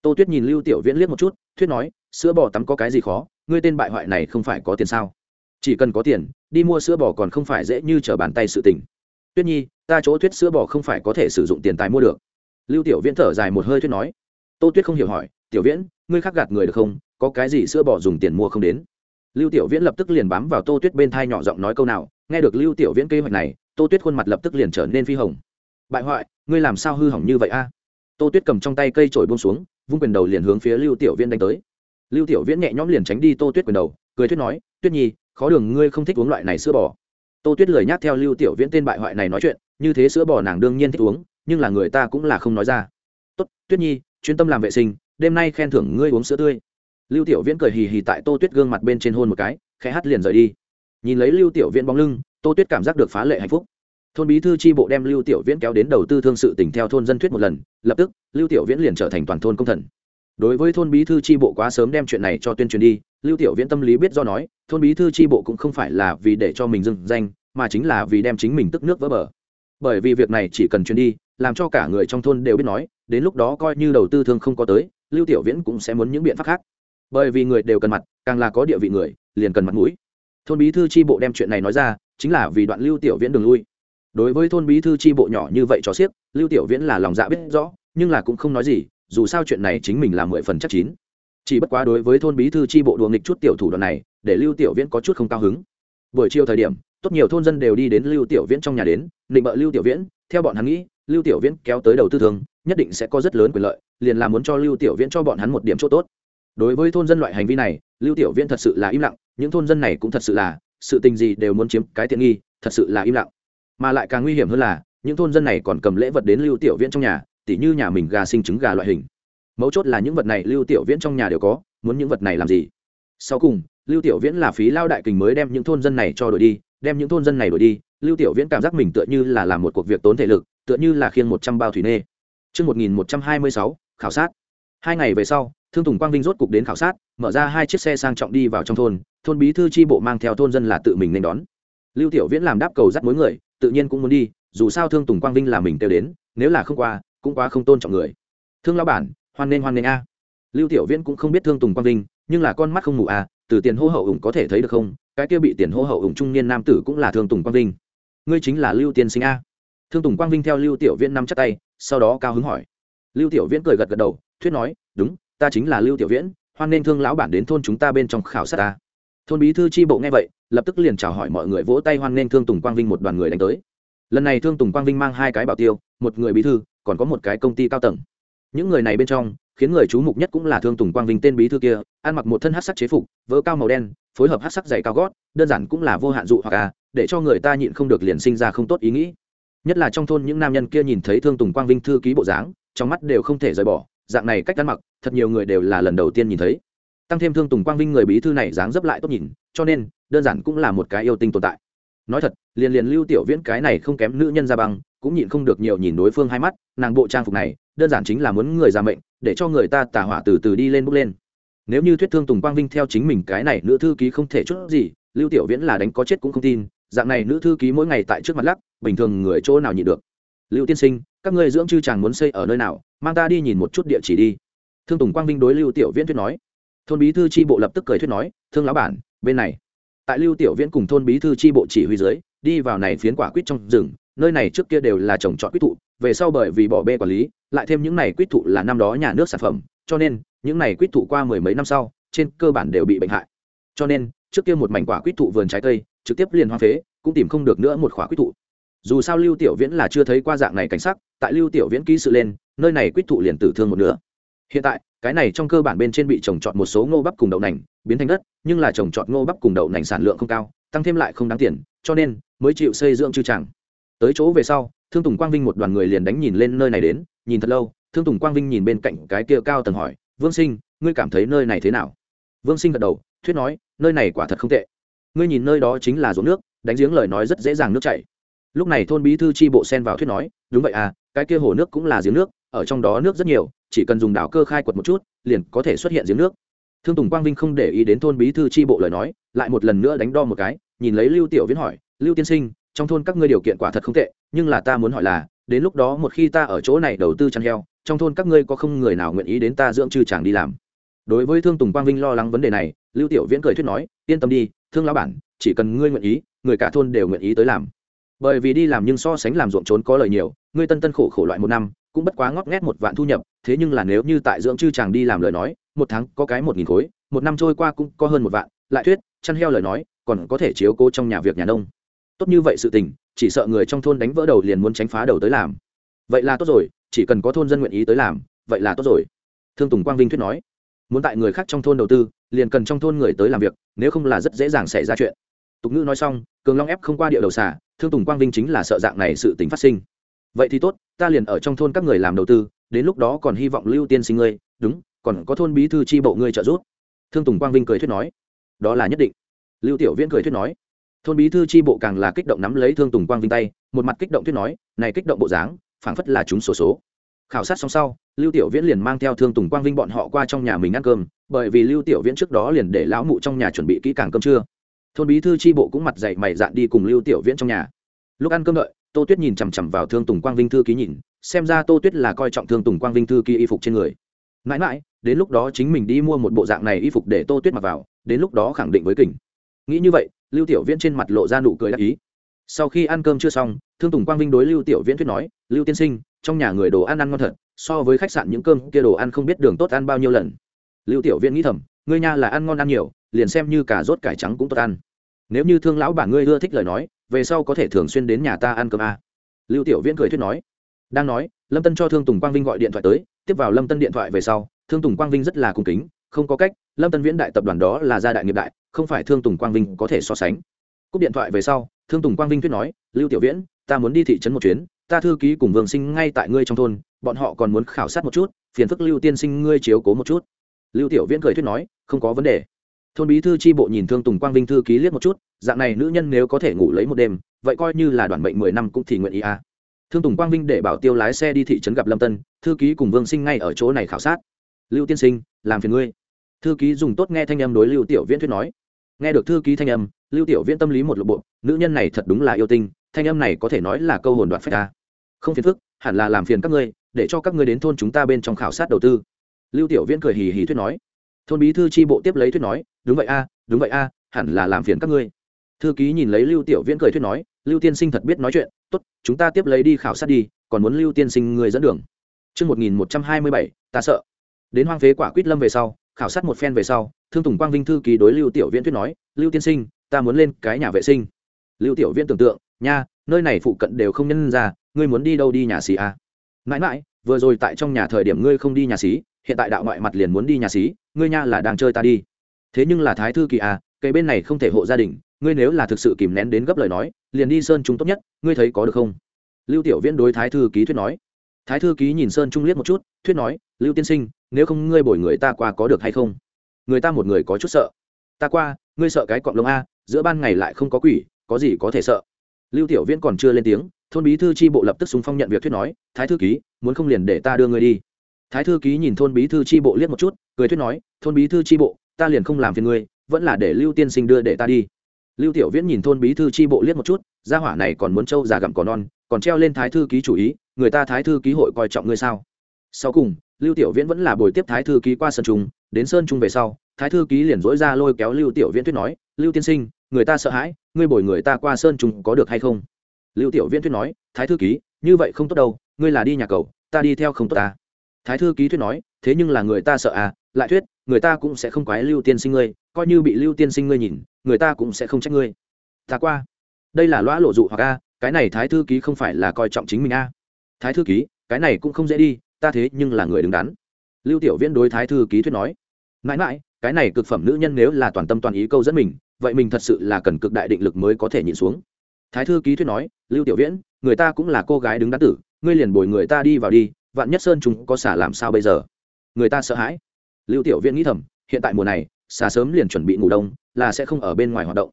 Tô tuyết nhìn lưu tiểu viễn liếc một chút, thuyết nói, sữa bò tắm có cái gì khó? Ngươi tên bại hoại này không phải có tiền sao? Chỉ cần có tiền, đi mua sữa bò còn không phải dễ như t bàn tay sự tình. Tuyết nhi, ta chỗ thuyết sữa bò không phải có thể sử dụng tiền tài mua được. Lưu tiểu viễn thở dài một hơi thuyết nói. Tô tuyết không hiểu hỏi tiểu viễn, ngươi khác gạt người được không? Có cái gì sữa bò dùng tiền mua không đến? Lưu tiểu viễn lập tức liền bám vào tô tuyết bên thai nhỏ giọng nói câu nào. Nghe được lưu tiểu viễn kế hoạch này, tô tuyết khuôn mặt lập tức liền trở nên phi hồng. Bại hoại, ngươi làm sao hư hỏng như vậy a? Tô tuyết cầm trong tay cây trổi buông xuống, vung quyền đầu liền hướng phía lưu tiểu viễn đánh tới. Lưu tiểu viễn nhẹ nhõm liền tránh đi tô tuyết quyền đầu, cười tuyết nói, tuyết nhi, khó đường ngươi không thích uống loại này sữa bò. Tô tuyết lười nhát theo lưu tiểu viễn tên bại hoại này nói chuyện, như thế sữa bò nàng đương nhiên thích uống, nhưng là người ta cũng là không nói ra. Tốt, tuyết nhi, chuyên tâm làm vệ sinh đêm nay khen thưởng ngươi uống sữa tươi. Lưu tiểu viễn cười hì hì tại tô tuyết gương mặt bên trên hôn một cái, khẽ hắt liền rời đi. Nhìn lấy lưu tiểu viễn bóng lưng, tô tuyết cảm giác được phá lệ hạnh phúc. Thôn bí thư tri bộ đem lưu tiểu viễn kéo đến đầu tư thương sự tỉnh theo thôn dân thuyết một lần, lập tức, lưu tiểu viễn liền trở thành toàn thôn công thần. Đối với thôn bí thư tri bộ quá sớm đem chuyện này cho tuyên truyền đi, lưu tiểu viễn tâm lý biết do nói, thôn bí thư tri bộ cũng không phải là vì để cho mình dừng danh, mà chính là vì đem chính mình tức nước vỡ bờ. Bởi vì việc này chỉ cần truyền đi, làm cho cả người trong thôn đều biết nói, đến lúc đó coi như đầu tư thương không có tới lưu tiểu viễn cũng sẽ muốn những biện pháp khác. Bởi vì người đều cần mặt, càng là có địa vị người, liền cần mặt mũi. Thôn bí thư tri bộ đem chuyện này nói ra, chính là vì đoạn lưu tiểu viễn đường lui. Đối với thôn bí thư tri bộ nhỏ như vậy cho xiếc, lưu tiểu viễn là lòng dạ biết rõ, nhưng là cũng không nói gì, dù sao chuyện này chính mình là mười phần chắc chín. Chỉ bất quá đối với thôn bí thư tri bộ đùa nghịch chút tiểu thủ đoạn này, để lưu tiểu viễn có chút không cao hứng. Buổi chiều thời điểm, tốt nhiều thôn dân đều đi đến lưu tiểu viễn trong nhà đến, định bợ lưu tiểu viễn, theo bọn hắn nghĩ, lưu tiểu viễn kéo tới đầu tư thường nhất định sẽ có rất lớn quyền lợi liền là muốn cho lưu tiểu viễn cho bọn hắn một điểm chỗ tốt. Đối với thôn dân loại hành vi này lưu tiểu viễn thật sự là im lặng những thôn dân này cũng thật sự là sự tình gì đều muốn chiếm cái tiện nghi thật sự là im lặng. Mà lại càng nguy hiểm hơn là những thôn dân này còn cầm lễ vật đến lưu tiểu viễn trong nhà tỉ như nhà mình gà sinh trứng gà loại hình. Mấu chốt là những vật này lưu tiểu viễn trong nhà đều có muốn những vật này làm gì? Sau cùng lưu tiểu viễn là phí lao đại kình mới đem những thôn dân này cho đổi đi đem những thôn dân này đổi đi lưu tiểu viễn cảm giác mình tựa như là làm một cuộc việc tốn thể lực tựa như là khiêng một trăm bao thủy nê. Trước 1126, khảo sát. Hai ngày về sau, Thương Tùng Quang Vinh rốt cục đến khảo sát, mở ra hai chiếc xe sang trọng đi vào trong thôn, thôn bí thư tri bộ mang theo thôn dân là tự mình nên đón. Lưu Tiểu Viễn làm đáp cầu dắt mối người, tự nhiên cũng muốn đi, dù sao Thương Tùng Quang Vinh là mình kêu đến, nếu là không qua, cũng quá không tôn trọng người. Thương lão bản, hoan nên hoan nên a. Lưu Tiểu Viễn cũng không biết Thương Tùng Quang Vinh, nhưng là con mắt không mù a, từ tiền hô hậu ủng có thể thấy được không? Cái kia bị tiền hô hậu ủng trung niên nam tử cũng là Thương Tùng Quang Vinh. Ngươi chính là Lưu Tiên Sinh a. Thương Tùng Quang Vinh theo Lưu Tiểu Viễn nắm chặt tay, sau đó cao hứng hỏi. Lưu Tiểu Viễn cười gật gật đầu, thuyết nói, "Đúng, ta chính là lưu tiểu viễn hoan nên thương lão bản đến thôn chúng ta bên trong khảo sát ta. Thôn bí thư tri bộ nghe vậy lập tức liền chào hỏi mọi người vỗ tay hoan nên thương tùng quang vinh một đoàn người đánh tới. Lần này thương tùng quang vinh mang hai cái bảo tiêu một người bí thư còn có một cái công ty cao tầng. Những người này bên trong khiến người chú mục nhất cũng là thương tùng quang vinh tên bí thư kia ăn mặc một thân hát sắc chế phục vỡ cao màu đen phối hợp hát sắc dày cao gót đơn giản cũng là vô hạn dụ hoặc à để cho người ta nhịn không được liền sinh ra không tốt ý nghĩ. Nhất là trong thôn những nam nhân kia nhìn thấy thương tùng quang vinh thư ký bộ dáng trong mắt đều không thể rời bỏ, dạng này cách ăn mặc, thật nhiều người đều là lần đầu tiên nhìn thấy. Tăng thêm thương tùng quang vinh người bí thư này dáng dấp lại tốt nhìn, cho nên, đơn giản cũng là một cái yêu tinh tồn tại. Nói thật, liền liền lưu tiểu viễn cái này không kém nữ nhân ra băng, cũng nhịn không được nhiều nhìn đối phương hai mắt, nàng bộ trang phục này, đơn giản chính là muốn người ra mệnh, để cho người ta tả hỏa từ từ đi lên bước lên. Nếu như thuyết thương tùng quang vinh theo chính mình cái này nữ thư ký không thể chút gì, lưu tiểu viễn là đánh có chết cũng không tin, dạng này nữ thư ký mỗi ngày tại trước mặt lắc, bình thường người chỗ nào nhịn được lưu tiên sinh, các ngươi dưỡng chư chàng muốn xây ở nơi nào? Mang ta đi nhìn một chút địa chỉ đi. Thương tùng quang vinh đối lưu tiểu viễn thuyết nói. Thôn bí thư tri bộ lập tức cười thuyết nói, thương lão bản, bên này. Tại lưu tiểu viễn cùng thôn bí thư tri bộ chỉ huy dưới, đi vào này phiến quả quýt trong rừng, nơi này trước kia đều là trồng trọt quýt thụ, về sau bởi vì bỏ bê quản lý, lại thêm những này quýt thụ là năm đó nhà nước sản phẩm, cho nên, những này quýt thụ qua mười mấy năm sau, trên cơ bản đều bị bệnh hại. Cho nên, trước kia một mảnh quả quýt thụ vườn trái cây, trực tiếp liền hoa phế, cũng tìm không được nữa một khóa quýt thụ dù sao lưu tiểu viễn là chưa thấy qua dạng này cảnh sắc, tại lưu tiểu viễn ký sự lên, nơi này quyết thụ liền tử thương một nửa. Hiện tại, cái này trong cơ bản bên trên bị trồng trọt một số ngô bắp cùng đậu nành, biến thành đất, nhưng là trồng trọt ngô bắp cùng đậu nành sản lượng không cao, tăng thêm lại không đáng tiền, cho nên mới chịu xây dựng chư chẳng tới chỗ về sau, thương tùng quang vinh một đoàn người liền đánh nhìn lên nơi này đến, nhìn thật lâu, thương tùng quang vinh nhìn bên cạnh cái kia cao tầng hỏi, vương sinh, ngươi cảm thấy nơi này thế nào? Vương sinh gật đầu, thuyết nói, nơi này quả thật không tệ. Ngươi nhìn nơi đó chính là ruộng nước, đánh giếng lời nói rất dễ dàng nước chảy lúc này thôn bí thư tri bộ sen vào thuyết nói, đúng vậy à cái kia hồ nước cũng là giếng nước, ở trong đó nước rất nhiều, chỉ cần dùng đảo cơ khai quật một chút, liền có thể xuất hiện giếng nước. Thương tùng quang vinh không để ý đến thôn bí thư tri bộ lời nói, lại một lần nữa đánh đo một cái, nhìn lấy lưu tiểu viễn hỏi, lưu tiên sinh, trong thôn các ngươi điều kiện quả thật không tệ, nhưng là ta muốn hỏi là, đến lúc đó một khi ta ở chỗ này đầu tư chăn heo, trong thôn các ngươi có không người nào nguyện ý đến ta dưỡng trừ chàng đi làm? Đối với thương tùng quang vinh lo lắng vấn đề này, lưu tiểu viễn cười thuyết nói, yên tâm đi, thương lão bản, chỉ cần ngươi nguyện ý, người cả thôn đều nguyện ý tới làm bởi vì đi làm nhưng so sánh làm ruộng trốn có lời nhiều, ngươi tân tân khổ khổ loại một năm, cũng bất quá ngót nghét một vạn thu nhập, thế nhưng là nếu như tại dưỡng chư chàng đi làm lời nói, một tháng có cái một nghìn khối, một năm trôi qua cũng có hơn một vạn, lại thuyết, chăn heo lời nói, còn có thể chiếu cố trong nhà việc nhà nông. Tốt như vậy sự tình, chỉ sợ người trong thôn đánh vỡ đầu liền muốn tránh phá đầu tới làm. Vậy là tốt rồi, chỉ cần có thôn dân nguyện ý tới làm, vậy là tốt rồi. Thương tùng quang vinh thuyết nói, muốn tại người khác trong thôn đầu tư, liền cần trong thôn người tới làm việc, nếu không là rất dễ dàng xảy ra chuyện. Tục ngữ nói xong, cường long ép không qua địa đầu xả thương tùng quang vinh chính là sợ dạng này sự tính phát sinh. Vậy thì tốt ta liền ở trong thôn các người làm đầu tư đến lúc đó còn hy vọng lưu tiên sinh ngươi đúng còn có thôn bí thư tri bộ ngươi trợ giúp. Thương tùng quang vinh cười thuyết nói. Đó là nhất định. Lưu tiểu viễn cười thuyết nói. Thôn bí thư tri bộ càng là kích động nắm lấy thương tùng quang vinh tay một mặt kích động thuyết nói này kích động bộ dáng phảng phất là chúng sổ số, số. Khảo sát xong sau lưu tiểu viễn liền mang theo thương tùng quang vinh bọn họ qua trong nhà mình ăn cơm bởi vì lưu tiểu viễn trước đó liền để lão mụ trong nhà chuẩn bị kỹ càng cơm trưa thôn bí thư tri bộ cũng mặt dậy mày dạn đi cùng lưu tiểu viễn trong nhà. Lúc ăn cơm đợi, tô tuyết nhìn chằm chằm vào thương tùng quang vinh thư ký nhìn, xem ra tô tuyết là coi trọng thương tùng quang vinh thư ký y phục trên người. Mãi mãi, đến lúc đó chính mình đi mua một bộ dạng này y phục để tô tuyết mặc vào, đến lúc đó khẳng định với kình. Nghĩ như vậy, lưu tiểu viễn trên mặt lộ ra nụ cười đắc ý. Sau khi ăn cơm chưa xong, thương tùng quang vinh đối lưu tiểu viễn thuyết nói, lưu tiên sinh, trong nhà người đồ ăn ăn ngon thật, so với khách sạn những cơm kia đồ ăn không biết đường tốt ăn bao nhiêu lần. Lưu tiểu viễn nghĩ thầm, ngươi nhà là ăn ngon ăn nhiều liền xem như cả rốt cải trắng cũng tốt ăn. Nếu như thương lão bà ngươi ưa thích lời nói, về sau có thể thường xuyên đến nhà ta ăn cơm a lưu tiểu viễn cười thuyết nói. Đang nói, lâm tân cho thương tùng quang vinh gọi điện thoại tới, tiếp vào lâm tân điện thoại về sau, thương tùng quang vinh rất là cung kính, không có cách, lâm tân viễn đại tập đoàn đó là gia đại nghiệp đại, không phải thương tùng quang vinh có thể so sánh. Cúp điện thoại về sau, thương tùng quang vinh thuyết nói, lưu tiểu viễn, ta muốn đi thị trấn một chuyến, ta thư ký cùng vương sinh ngay tại ngươi trong thôn, bọn họ còn muốn khảo sát một chút, phiền phức lưu tiên sinh ngươi chiếu cố một chút. Lưu tiểu viễn cười thuyết nói, không có vấn đề thôn bí thư tri bộ nhìn thương tùng quang vinh thư ký liếc một chút, dạng này nữ nhân nếu có thể ngủ lấy một đêm, vậy coi như là đoàn bệnh mười năm cũng thì nguyện ý à. thương tùng quang vinh để bảo tiêu lái xe đi thị trấn gặp lâm tân, thư ký cùng vương sinh ngay ở chỗ này khảo sát. Lưu tiên sinh, làm phiền ngươi. Thư ký dùng tốt nghe thanh âm đối lưu tiểu viễn thuyết nói. Nghe được thư ký thanh âm, lưu tiểu viễn tâm lý một lộ bộ, nữ nhân này thật đúng là yêu tinh, thanh âm này có thể nói là câu hồn đoạt phách ta. Không phiền phức, hẳn là làm phiền các ngươi, để cho các ngươi đến thôn chúng ta bên trong khảo sát đầu tư. Lưu tiểu viễn cười hì hì thuyết nói thôn bí thư tri bộ tiếp lấy thuyết nói đúng vậy a đúng vậy a hẳn là làm phiền các ngươi thư ký nhìn lấy lưu tiểu viễn cười thuyết nói lưu tiên sinh thật biết nói chuyện tốt chúng ta tiếp lấy đi khảo sát đi còn muốn lưu tiên sinh người dẫn đường Trước 1127, ta sợ. Đến hoang phế quả quýt lâm về sau, khảo sát một phen về sau, Thương Tùng Quang Vinh thư ký đối Lưu Tiểu Viễn thuyết nói, "Lưu tiên sinh, ta muốn lên cái nhà vệ sinh." Lưu Tiểu Viễn tưởng tượng, "Nha, nơi này phụ cận đều không nhân ra, ngươi muốn đi đâu đi nhà xí à?" Mãi mãi, vừa rồi tại trong nhà thời điểm ngươi không đi nhà xí, hiện tại đạo ngoại mặt liền muốn đi nhà xí, ngươi nha là đang chơi ta đi. Thế nhưng là thái thư kỳ à, cây bên này không thể hộ gia đình, ngươi nếu là thực sự kìm nén đến gấp lời nói, liền đi sơn trung tốt nhất, ngươi thấy có được không? Lưu Tiểu Viễn đối thái thư ký thuyết nói. Thái thư ký nhìn sơn trung liếc một chút, thuyết nói, "Lưu tiên sinh, nếu không ngươi bồi người ta qua có được hay không?" Người ta một người có chút sợ. "Ta qua, ngươi sợ cái cọp lông a, giữa ban ngày lại không có quỷ, có gì có thể sợ?" Lưu Tiểu Viễn còn chưa lên tiếng, thôn bí thư tri bộ lập tức súng phong nhận việc thuyết nói thái thư ký muốn không liền để ta đưa ngươi đi thái thư ký nhìn thôn bí thư tri bộ liếc một chút, cười thuyết nói, thôn bí thư tri bộ, ta liền không làm phiền ngươi, vẫn là để lưu tiên sinh đưa để ta đi. Lưu tiểu viễn nhìn thôn bí thư tri bộ liếc một chút, gia hỏa này còn muốn trâu già gặm cỏ non, còn treo lên thái thư ký chủ ý, người ta thái thư ký hội coi trọng ngươi sao? Sau cùng, lưu tiểu viễn vẫn là buổi tiếp thái thư ký qua sơn trung, đến sơn trung về sau, thái thư ký liền dỗi ra lôi kéo lưu tiểu viễn thuyết nói, lưu tiên sinh, người ta sợ hãi, ngươi bồi người ta qua sơn trung có được hay không? Lưu tiểu viễn thuyết nói, thái thư ký, như vậy không tốt đâu, ngươi là đi nhà cầu, ta đi theo không tốt ta thái thư ký thuyết nói, thế nhưng là người ta sợ à lại thuyết, người ta cũng sẽ không quái lưu tiên sinh ngươi, coi như bị lưu tiên sinh ngươi nhìn, người ta cũng sẽ không trách ngươi. Ta qua. Đây là lõa lộ dụ hoặc a, cái này thái thư ký không phải là coi trọng chính mình a. Thái thư ký, cái này cũng không dễ đi, ta thế nhưng là người đứng đắn. Lưu tiểu viễn đối thái thư ký thuyết nói, mãi mãi, cái này cực phẩm nữ nhân nếu là toàn tâm toàn ý câu dẫn mình, vậy mình thật sự là cần cực đại định lực mới có thể nhịn xuống. Thái thư ký thuyết nói, lưu tiểu viễn, người ta cũng là cô gái đứng đắn tử, ngươi liền bồi người ta đi vào đi vạn nhất sơn chúng có xả làm sao bây giờ? Người ta sợ hãi. Lưu tiểu viễn nghĩ thầm, hiện tại mùa này, xả sớm liền chuẩn bị ngủ đông, là sẽ không ở bên ngoài hoạt động.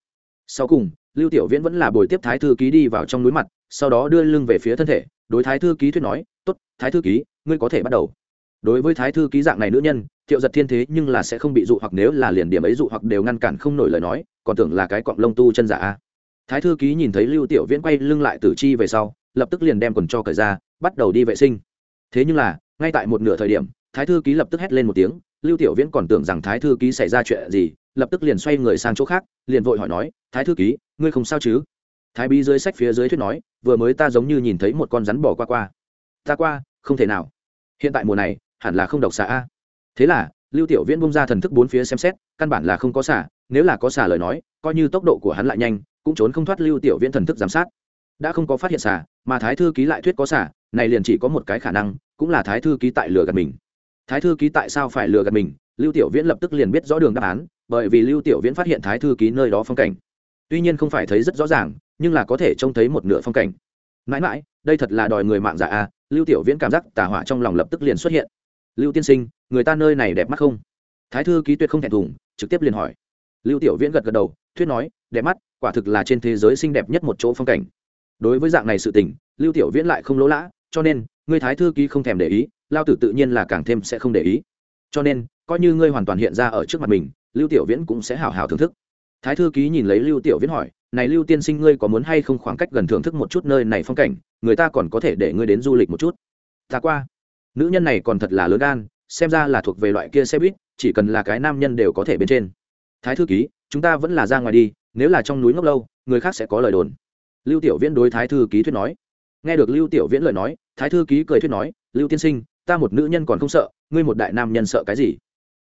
Sau cùng, lưu tiểu viễn vẫn là bồi tiếp thái thư ký đi vào trong núi mặt, sau đó đưa lưng về phía thân thể, đối thái thư ký thuyết nói, tốt, thái thư ký, ngươi có thể bắt đầu. Đối với thái thư ký dạng này nữ nhân, thiệu giật thiên thế nhưng là sẽ không bị dụ hoặc nếu là liền điểm ấy dụ hoặc đều ngăn cản không nổi lời nói, còn tưởng là cái cọng lông tu chân giả thái thư ký nhìn thấy lưu tiểu viễn quay lưng lại tử chi về sau, lập tức liền đem quần cho cởi ra, bắt đầu đi vệ sinh thế nhưng là, ngay tại một nửa thời điểm, thái thư ký lập tức hét lên một tiếng, lưu tiểu viễn còn tưởng rằng thái thư ký xảy ra chuyện gì, lập tức liền xoay người sang chỗ khác, liền vội hỏi nói, thái thư ký, ngươi không sao chứ? Thái bí dưới sách phía dưới thuyết nói, vừa mới ta giống như nhìn thấy một con rắn bỏ qua qua. Ta qua, không thể nào. Hiện tại mùa này, hẳn là không độc xạ a. Thế là, lưu tiểu viễn bung ra thần thức bốn phía xem xét, căn bản là không có xả nếu là có xả lời nói, coi như tốc độ của hắn lại nhanh, cũng trốn không thoát lưu tiểu viễn thần thức giám sát. Đã không có phát hiện xả mà thái thư ký lại thuyết có xả này liền chỉ có một cái khả năng, cũng là thái thư ký tại lừa gạt mình. Thái thư ký tại sao phải lừa gạt mình? Lưu tiểu viễn lập tức liền biết rõ đường đáp án, bởi vì lưu tiểu viễn phát hiện thái thư ký nơi đó phong cảnh. Tuy nhiên không phải thấy rất rõ ràng, nhưng là có thể trông thấy một nửa phong cảnh. Mãi mãi, đây thật là đòi người mạng giả a, lưu tiểu viễn cảm giác tà hỏa trong lòng lập tức liền xuất hiện. Lưu tiên sinh, người ta nơi này đẹp mắt không? Thái thư ký tuyệt không thẹn thùng, trực tiếp liền hỏi. Lưu tiểu viễn gật gật đầu, thuyết nói, đẹp mắt, quả thực là trên thế giới xinh đẹp nhất một chỗ phong cảnh. Đối với dạng này sự tình, lưu tiểu viễn lại không lỗ lã cho nên, ngươi thái thư ký không thèm để ý, lao tử tự nhiên là càng thêm sẽ không để ý. Cho nên, coi như ngươi hoàn toàn hiện ra ở trước mặt mình, lưu tiểu viễn cũng sẽ hào hào thưởng thức. Thái thư ký nhìn lấy lưu tiểu viễn hỏi, này lưu tiên sinh, ngươi có muốn hay không khoảng cách gần thưởng thức một chút nơi này phong cảnh? Người ta còn có thể để ngươi đến du lịch một chút. Ta qua. Nữ nhân này còn thật là lớn gan, xem ra là thuộc về loại kia xe buýt, chỉ cần là cái nam nhân đều có thể bên trên. Thái thư ký, chúng ta vẫn là ra ngoài đi, nếu là trong núi ngốc lâu, người khác sẽ có lời đồn. Lưu tiểu viễn đối thái thư ký thuyết nói. Nghe được lưu tiểu viễn lời nói thái thư ký cười thuyết nói, lưu tiên sinh, ta một nữ nhân còn không sợ, ngươi một đại nam nhân sợ cái gì?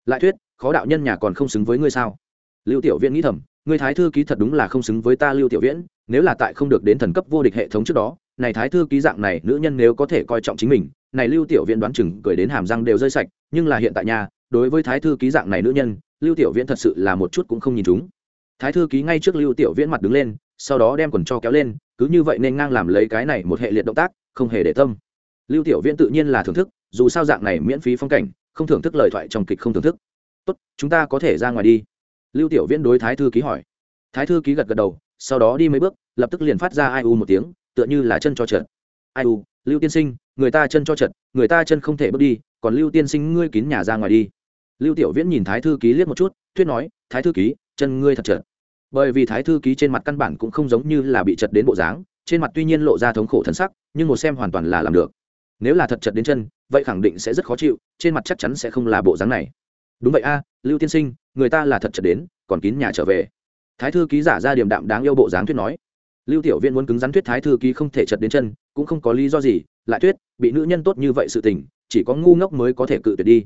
Lại thuyết, khó đạo nhân nhà còn không xứng với ngươi sao? Lưu tiểu viễn nghĩ thầm, ngươi thái thư ký thật đúng là không xứng với ta lưu tiểu viễn, nếu là tại không được đến thần cấp vô địch hệ thống trước đó, này thái thư ký dạng này, nữ nhân nếu có thể coi trọng chính mình, này lưu tiểu viễn đoán chừng cười đến hàm răng đều rơi sạch, nhưng là hiện tại nhà đối với thái thư ký dạng này nữ nhân, lưu tiểu viễn thật sự là một chút cũng không nhìn chúng. Thái thư ký ngay trước lưu tiểu viễn mặt đứng lên, sau đó đem quần cho kéo lên cứ như vậy nên ngang làm lấy cái này một hệ liệt động tác, không hề để tâm. Lưu tiểu viễn tự nhiên là thưởng thức, dù sao dạng này miễn phí phong cảnh, không thưởng thức lời thoại trong kịch không thưởng thức. Tốt, chúng ta có thể ra ngoài đi. Lưu tiểu viễn đối thái thư ký hỏi. Thái thư ký gật gật đầu, sau đó đi mấy bước, lập tức liền phát ra ai u một tiếng, tựa như là chân cho trượt ai u, lưu tiên sinh, người ta chân cho trượt người ta chân không thể bước đi, còn lưu tiên sinh ngươi kín nhà ra ngoài đi. Lưu tiểu viễn nhìn thái thư ký liếc một chút, thuyết nói, thái thư ký, chân ngươi thật trượt bởi vì thái thư ký trên mặt căn bản cũng không giống như là bị chật đến bộ dáng, trên mặt tuy nhiên lộ ra thống khổ thân sắc, nhưng một xem hoàn toàn là làm được. Nếu là thật chật đến chân, vậy khẳng định sẽ rất khó chịu, trên mặt chắc chắn sẽ không là bộ dáng này. Đúng vậy a, lưu tiên sinh, người ta là thật chật đến, còn kín nhà trở về. Thái thư ký giả ra điểm đạm đáng yêu bộ dáng thuyết nói. Lưu tiểu viên muốn cứng rắn thuyết thái thư ký không thể chật đến chân, cũng không có lý do gì, lại thuyết, bị nữ nhân tốt như vậy sự tình, chỉ có ngu ngốc mới có thể cự tuyệt đi.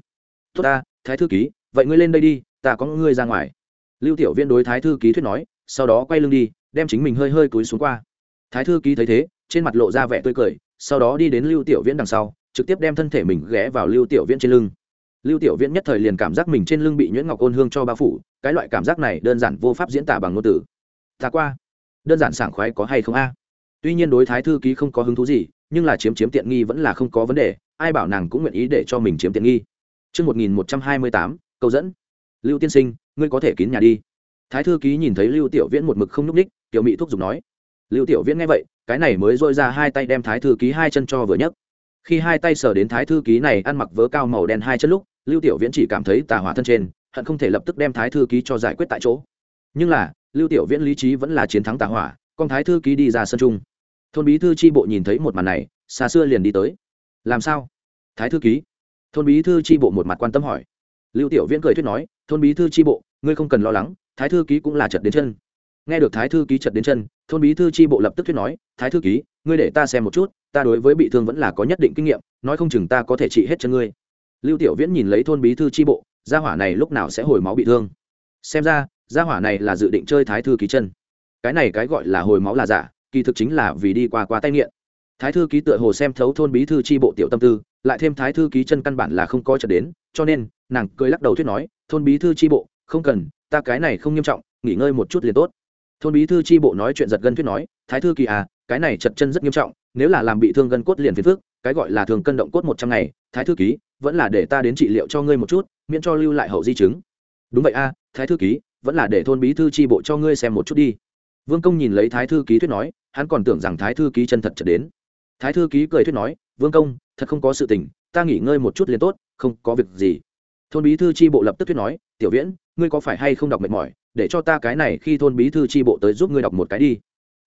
Tốt ta, thái thư ký, vậy ngươi lên đây đi, ta có ngươi ra ngoài lưu tiểu viên đối thái thư ký thuyết nói sau đó quay lưng đi đem chính mình hơi hơi cúi xuống qua. Thái thư ký thấy thế trên mặt lộ ra vẻ tươi cười sau đó đi đến lưu tiểu viễn đằng sau trực tiếp đem thân thể mình ghé vào lưu tiểu viễn trên lưng. Lưu tiểu viễn nhất thời liền cảm giác mình trên lưng bị nhuyễn ngọc ôn hương cho bao phủ cái loại cảm giác này đơn giản vô pháp diễn tả bằng ngôn từ. Ta qua đơn giản sảng khoái có hay không a? Tuy nhiên đối thái thư ký không có hứng thú gì nhưng là chiếm chiếm tiện nghi vẫn là không có vấn đề ai bảo nàng cũng nguyện ý để cho mình chiếm tiện nghi. Trước 1128, câu dẫn. Lưu tiên sinh, ngươi có thể kín nhà đi. Thái thư ký nhìn thấy Lưu Tiểu Viễn một mực không nhúc ních, tiểu mỹ thúc giục nói. Lưu Tiểu Viễn nghe vậy, cái này mới dội ra hai tay đem Thái thư ký hai chân cho vừa nhấc. Khi hai tay sờ đến Thái thư ký này ăn mặc vớ cao màu đen hai chân lúc, Lưu Tiểu Viễn chỉ cảm thấy tà hỏa thân trên, hận không thể lập tức đem Thái thư ký cho giải quyết tại chỗ. Nhưng là, Lưu Tiểu Viễn lý trí vẫn là chiến thắng tà hỏa, con Thái thư ký đi ra sân trung. Thôn bí thư tri bộ nhìn thấy một màn này, xa xưa liền đi tới. Làm sao? Thái thư ký. Thôn bí thư tri bộ một mặt quan tâm hỏi lưu tiểu viễn cười thuyết nói, thôn bí thư tri bộ, ngươi không cần lo lắng, thái thư ký cũng là chật đến chân. Nghe được thái thư ký chật đến chân, thôn bí thư tri bộ lập tức thuyết nói, thái thư ký, ngươi để ta xem một chút, ta đối với bị thương vẫn là có nhất định kinh nghiệm, nói không chừng ta có thể trị hết chân ngươi. Lưu tiểu viễn nhìn lấy thôn bí thư tri bộ, gia hỏa này lúc nào sẽ hồi máu bị thương? Xem ra, gia hỏa này là dự định chơi thái thư ký chân. Cái này cái gọi là hồi máu là giả, kỳ thực chính là vì đi qua qua tay nghiện. Thái thư ký tựa hồ xem thấu thôn bí thư tri bộ tiểu tâm tư lại thêm thái thư ký chân căn bản là không có trở đến cho nên nàng cười lắc đầu thuyết nói thôn bí thư tri bộ không cần ta cái này không nghiêm trọng nghỉ ngơi một chút liền tốt. Thôn bí thư tri bộ nói chuyện giật gân thuyết nói thái thư kỳ à cái này chật chân rất nghiêm trọng nếu là làm bị thương gân cốt liền phiền phước cái gọi là thường cân động cốt một trăm ngày thái thư ký vẫn là để ta đến trị liệu cho ngươi một chút miễn cho lưu lại hậu di chứng. Đúng vậy a à, thái thư ký vẫn là để thôn bí thư tri bộ cho ngươi xem một chút đi. Vương công nhìn lấy thái thư ký thuyết nói hắn còn tưởng rằng thái thư ký chân thật chật đến. Thái thư ký cười thuyết nói vương công thật không có sự tình, ta nghỉ ngơi một chút liền tốt, không có việc gì. Thôn bí thư tri bộ lập tức thuyết nói, tiểu viễn, ngươi có phải hay không đọc mệt mỏi? Để cho ta cái này khi thôn bí thư tri bộ tới giúp ngươi đọc một cái đi.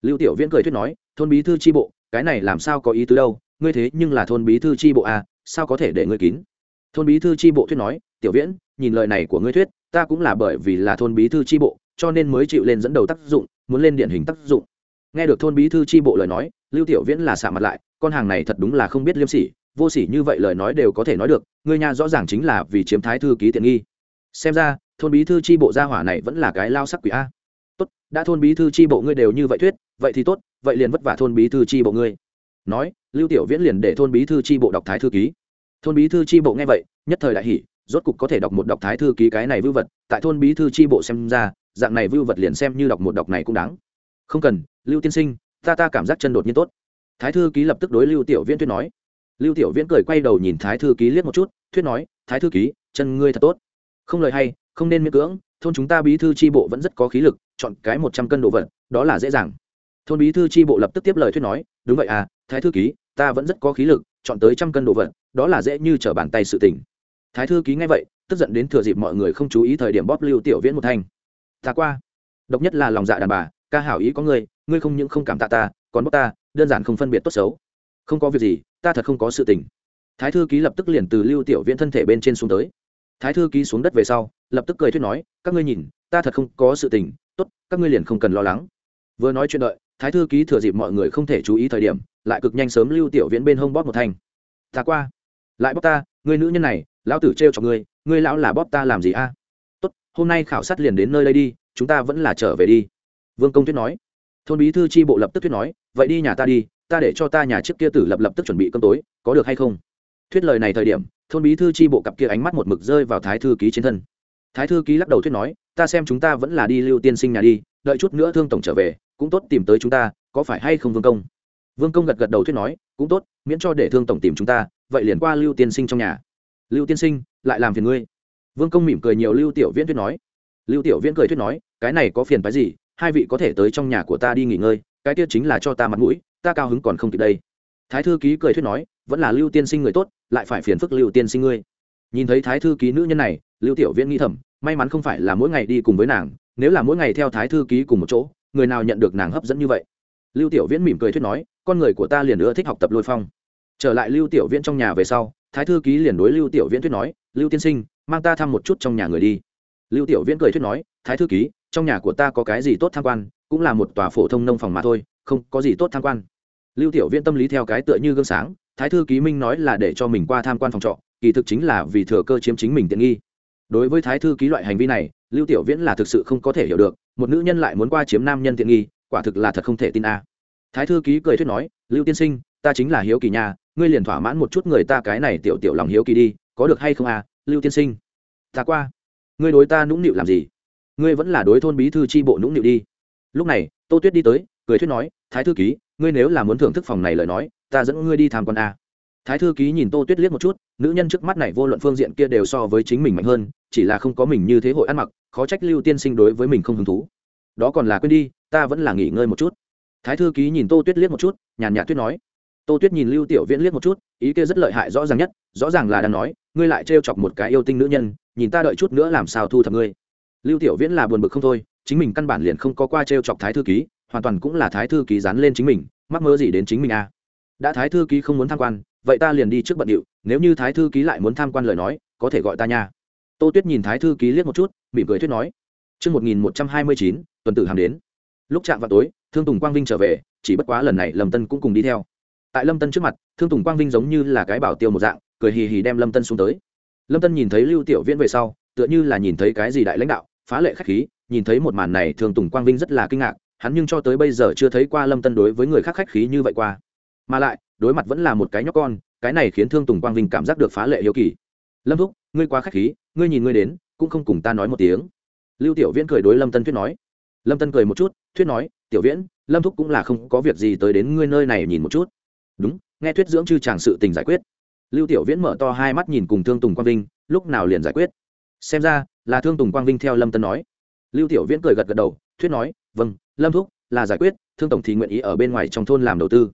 Lưu tiểu viễn cười thuyết nói, thôn bí thư tri bộ, cái này làm sao có ý tứ đâu? Ngươi thế nhưng là thôn bí thư tri bộ à sao có thể để ngươi kín? Thôn bí thư tri bộ thuyết nói, tiểu viễn, nhìn lời này của ngươi thuyết, ta cũng là bởi vì là thôn bí thư tri bộ, cho nên mới chịu lên dẫn đầu tác dụng, muốn lên điển hình tác dụng. Nghe được thôn bí thư tri bộ lời nói, lưu tiểu viễn là xả mặt lại, con hàng này thật đúng là không biết liêm sỉ vô sỉ như vậy lời nói đều có thể nói được, ngươi nhà rõ ràng chính là vì chiếm thái thư ký tiện nghi. Xem ra, thôn bí thư tri bộ gia hỏa này vẫn là cái lao sắc quỷ a. Tốt, đã thôn bí thư tri bộ ngươi đều như vậy thuyết, vậy thì tốt, vậy liền vất vả thôn bí thư tri bộ ngươi. Nói, lưu tiểu viễn liền để thôn bí thư tri bộ đọc thái thư ký. Thôn bí thư tri bộ nghe vậy, nhất thời đại hỷ rốt cục có thể đọc một đọc thái thư ký cái này vưu vật, tại thôn bí thư tri bộ xem ra, dạng này vưu vật liền xem như đọc một đọc này cũng đáng. Không cần, lưu tiên sinh, ta ta cảm giác chân đột nhiên tốt. Thái thư ký lập tức đối lưu tiểu viễn tuyết nói lưu tiểu viễn cười quay đầu nhìn thái thư ký liếc một chút, thuyết nói, thái thư ký, chân ngươi thật tốt. Không lời hay, không nên miễn cưỡng, thôn chúng ta bí thư tri bộ vẫn rất có khí lực, chọn cái một trăm cân đồ vật, đó là dễ dàng. Thôn bí thư tri bộ lập tức tiếp lời thuyết nói, đúng vậy à thái thư ký, ta vẫn rất có khí lực, chọn tới trăm cân đồ vật, đó là dễ như trở bàn tay sự tình. Thái thư ký nghe vậy, tức giận đến thừa dịp mọi người không chú ý thời điểm bóp lưu tiểu viễn một thanh. Ta qua. Độc nhất là lòng dạ đàn bà, ca hảo ý có ngươi ngươi không những không cảm tạ ta, còn bóp ta, đơn giản không phân biệt tốt xấu. Không có việc gì ta thật không có sự tình. Thái thư ký lập tức liền từ lưu tiểu viễn thân thể bên trên xuống tới. Thái thư ký xuống đất về sau, lập tức cười thuyết nói, các ngươi nhìn, ta thật không có sự tình, tốt, các ngươi liền không cần lo lắng. Vừa nói chuyện đợi, thái thư ký thừa dịp mọi người không thể chú ý thời điểm, lại cực nhanh sớm lưu tiểu viễn bên hông bóp một thanh. Ta qua. Lại bóp ta người nữ nhân này, lão tử trêu cho ngươi ngươi lão là bóp ta làm gì a? Tốt, hôm nay khảo sát liền đến nơi đây đi, chúng ta vẫn là trở về đi. Vương công tuyết nói. Thôn bí thư tri bộ lập tức tuyết nói, vậy đi nhà ta đi ta để cho ta nhà trước kia tử lập lập tức chuẩn bị cơm tối, có được hay không? Thuyết lời này thời điểm, thôn bí thư tri bộ cặp kia ánh mắt một mực rơi vào thái thư ký trên thân. Thái thư ký lắc đầu thuyết nói, ta xem chúng ta vẫn là đi lưu tiên sinh nhà đi, đợi chút nữa thương tổng trở về, cũng tốt tìm tới chúng ta, có phải hay không vương công? Vương công gật gật đầu thuyết nói, cũng tốt, miễn cho để thương tổng tìm chúng ta, vậy liền qua lưu tiên sinh trong nhà. Lưu tiên sinh, lại làm phiền ngươi. Vương công mỉm cười nhiều lưu tiểu viễn thuyết nói. Lưu tiểu viễn cười thuyết nói, cái này có phiền phái gì, hai vị có thể tới trong nhà của ta đi nghỉ ngơi, cái kia chính là cho ta mặt mũi ta cao hứng còn không kịp đây. Thái thư ký cười thuyết nói, vẫn là lưu tiên sinh người tốt, lại phải phiền phức lưu tiên sinh ngươi. Nhìn thấy thái thư ký nữ nhân này, lưu tiểu viễn nghĩ thầm, may mắn không phải là mỗi ngày đi cùng với nàng, nếu là mỗi ngày theo thái thư ký cùng một chỗ, người nào nhận được nàng hấp dẫn như vậy? Lưu tiểu viễn mỉm cười thuyết nói, con người của ta liền ưa thích học tập lôi phong. Trở lại lưu tiểu viễn trong nhà về sau, thái thư ký liền đối lưu tiểu viễn thuyết nói, lưu tiên sinh, mang ta thăm một chút trong nhà người đi. Lưu tiểu viễn cười thuyết nói, thái thư ký, trong nhà của ta có cái gì tốt tham quan, cũng là một tòa phổ thông nông phòng mà thôi không có gì tốt tham quan. Lưu tiểu viễn tâm lý theo cái tựa như gương sáng, thái thư ký minh nói là để cho mình qua tham quan phòng trọ, kỳ thực chính là vì thừa cơ chiếm chính mình tiện nghi. Đối với thái thư ký loại hành vi này, lưu tiểu viễn là thực sự không có thể hiểu được, một nữ nhân lại muốn qua chiếm nam nhân tiện nghi, quả thực là thật không thể tin a. Thái thư ký cười thuyết nói, lưu tiên sinh, ta chính là hiếu kỳ nhà ngươi liền thỏa mãn một chút người ta cái này tiểu tiểu lòng hiếu kỳ đi, có được hay không à lưu tiên sinh? Ta qua. Ngươi đối ta nũng nịu làm gì? Ngươi vẫn là đối thôn bí thư tri bộ nũng nịu đi. Lúc này, tô tuyết đi tới, cười thuyết nói thái thư ký, ngươi nếu là muốn thưởng thức phòng này lời nói, ta dẫn ngươi đi tham quan a. Thái thư ký nhìn tô tuyết liếc một chút, nữ nhân trước mắt này vô luận phương diện kia đều so với chính mình mạnh hơn, chỉ là không có mình như thế hội ăn mặc, khó trách lưu tiên sinh đối với mình không hứng thú. Đó còn là quên đi, ta vẫn là nghỉ ngơi một chút. Thái thư ký nhìn tô tuyết liếc một chút, nhàn nhạt tuyết nói. Tô tuyết nhìn lưu tiểu viễn liếc một chút, ý kia rất lợi hại rõ ràng nhất, rõ ràng là đang nói, ngươi lại trêu chọc một cái yêu tinh nữ nhân, nhìn ta đợi chút nữa làm sao thu thập ngươi. Lưu tiểu viễn là buồn bực không thôi, chính mình căn bản liền không có qua trêu chọc thái thư ký hoàn toàn cũng là thái thư ký dán lên chính mình mắc mơ gì đến chính mình à. đã thái thư ký không muốn tham quan vậy ta liền đi trước bận điệu nếu như thái thư ký lại muốn tham quan lời nói có thể gọi ta nha tô tuyết nhìn thái thư ký liếc một chút mỉm cười thuyết nói Trước 1129, tuần tử hàm đến. Lúc chạm vào tối, Thương Tùng Quang Vinh trở về, chỉ bất quá lần này Lâm Tân cũng cùng đi theo. Tại Lâm Tân trước mặt, Thương Tùng Quang Vinh giống như là cái bảo tiêu một dạng, cười hì hì đem Lâm Tân xuống tới. Lâm Tân nhìn thấy Lưu Tiểu Viễn về sau, tựa như là nhìn thấy cái gì đại lãnh đạo, phá lệ khách khí, nhìn thấy một màn này Thương Tùng Quang Vinh rất là kinh ngạc, hắn nhưng cho tới bây giờ chưa thấy qua Lâm Tân đối với người khác khách khí như vậy qua. Mà lại, đối mặt vẫn là một cái nhóc con, cái này khiến Thương Tùng Quang Vinh cảm giác được phá lệ hiếu kỳ. Lâm thúc, ngươi quá khách khí, ngươi nhìn ngươi đến, cũng không cùng ta nói một tiếng. Lưu tiểu viễn cười đối lâm tân thuyết nói. Lâm tân cười một chút thuyết nói tiểu viễn lâm thúc cũng là không có việc gì tới đến ngươi nơi này nhìn một chút. Đúng nghe thuyết dưỡng chư chàng sự tình giải quyết. Lưu tiểu viễn mở to hai mắt nhìn cùng thương tùng quang vinh lúc nào liền giải quyết. Xem ra là thương tùng quang vinh theo lâm tân nói. Lưu tiểu viễn cười gật gật đầu thuyết nói vâng lâm thúc, là giải quyết, thương tổng thì nguyện ý ở bên ngoài trong thôn làm đầu tư.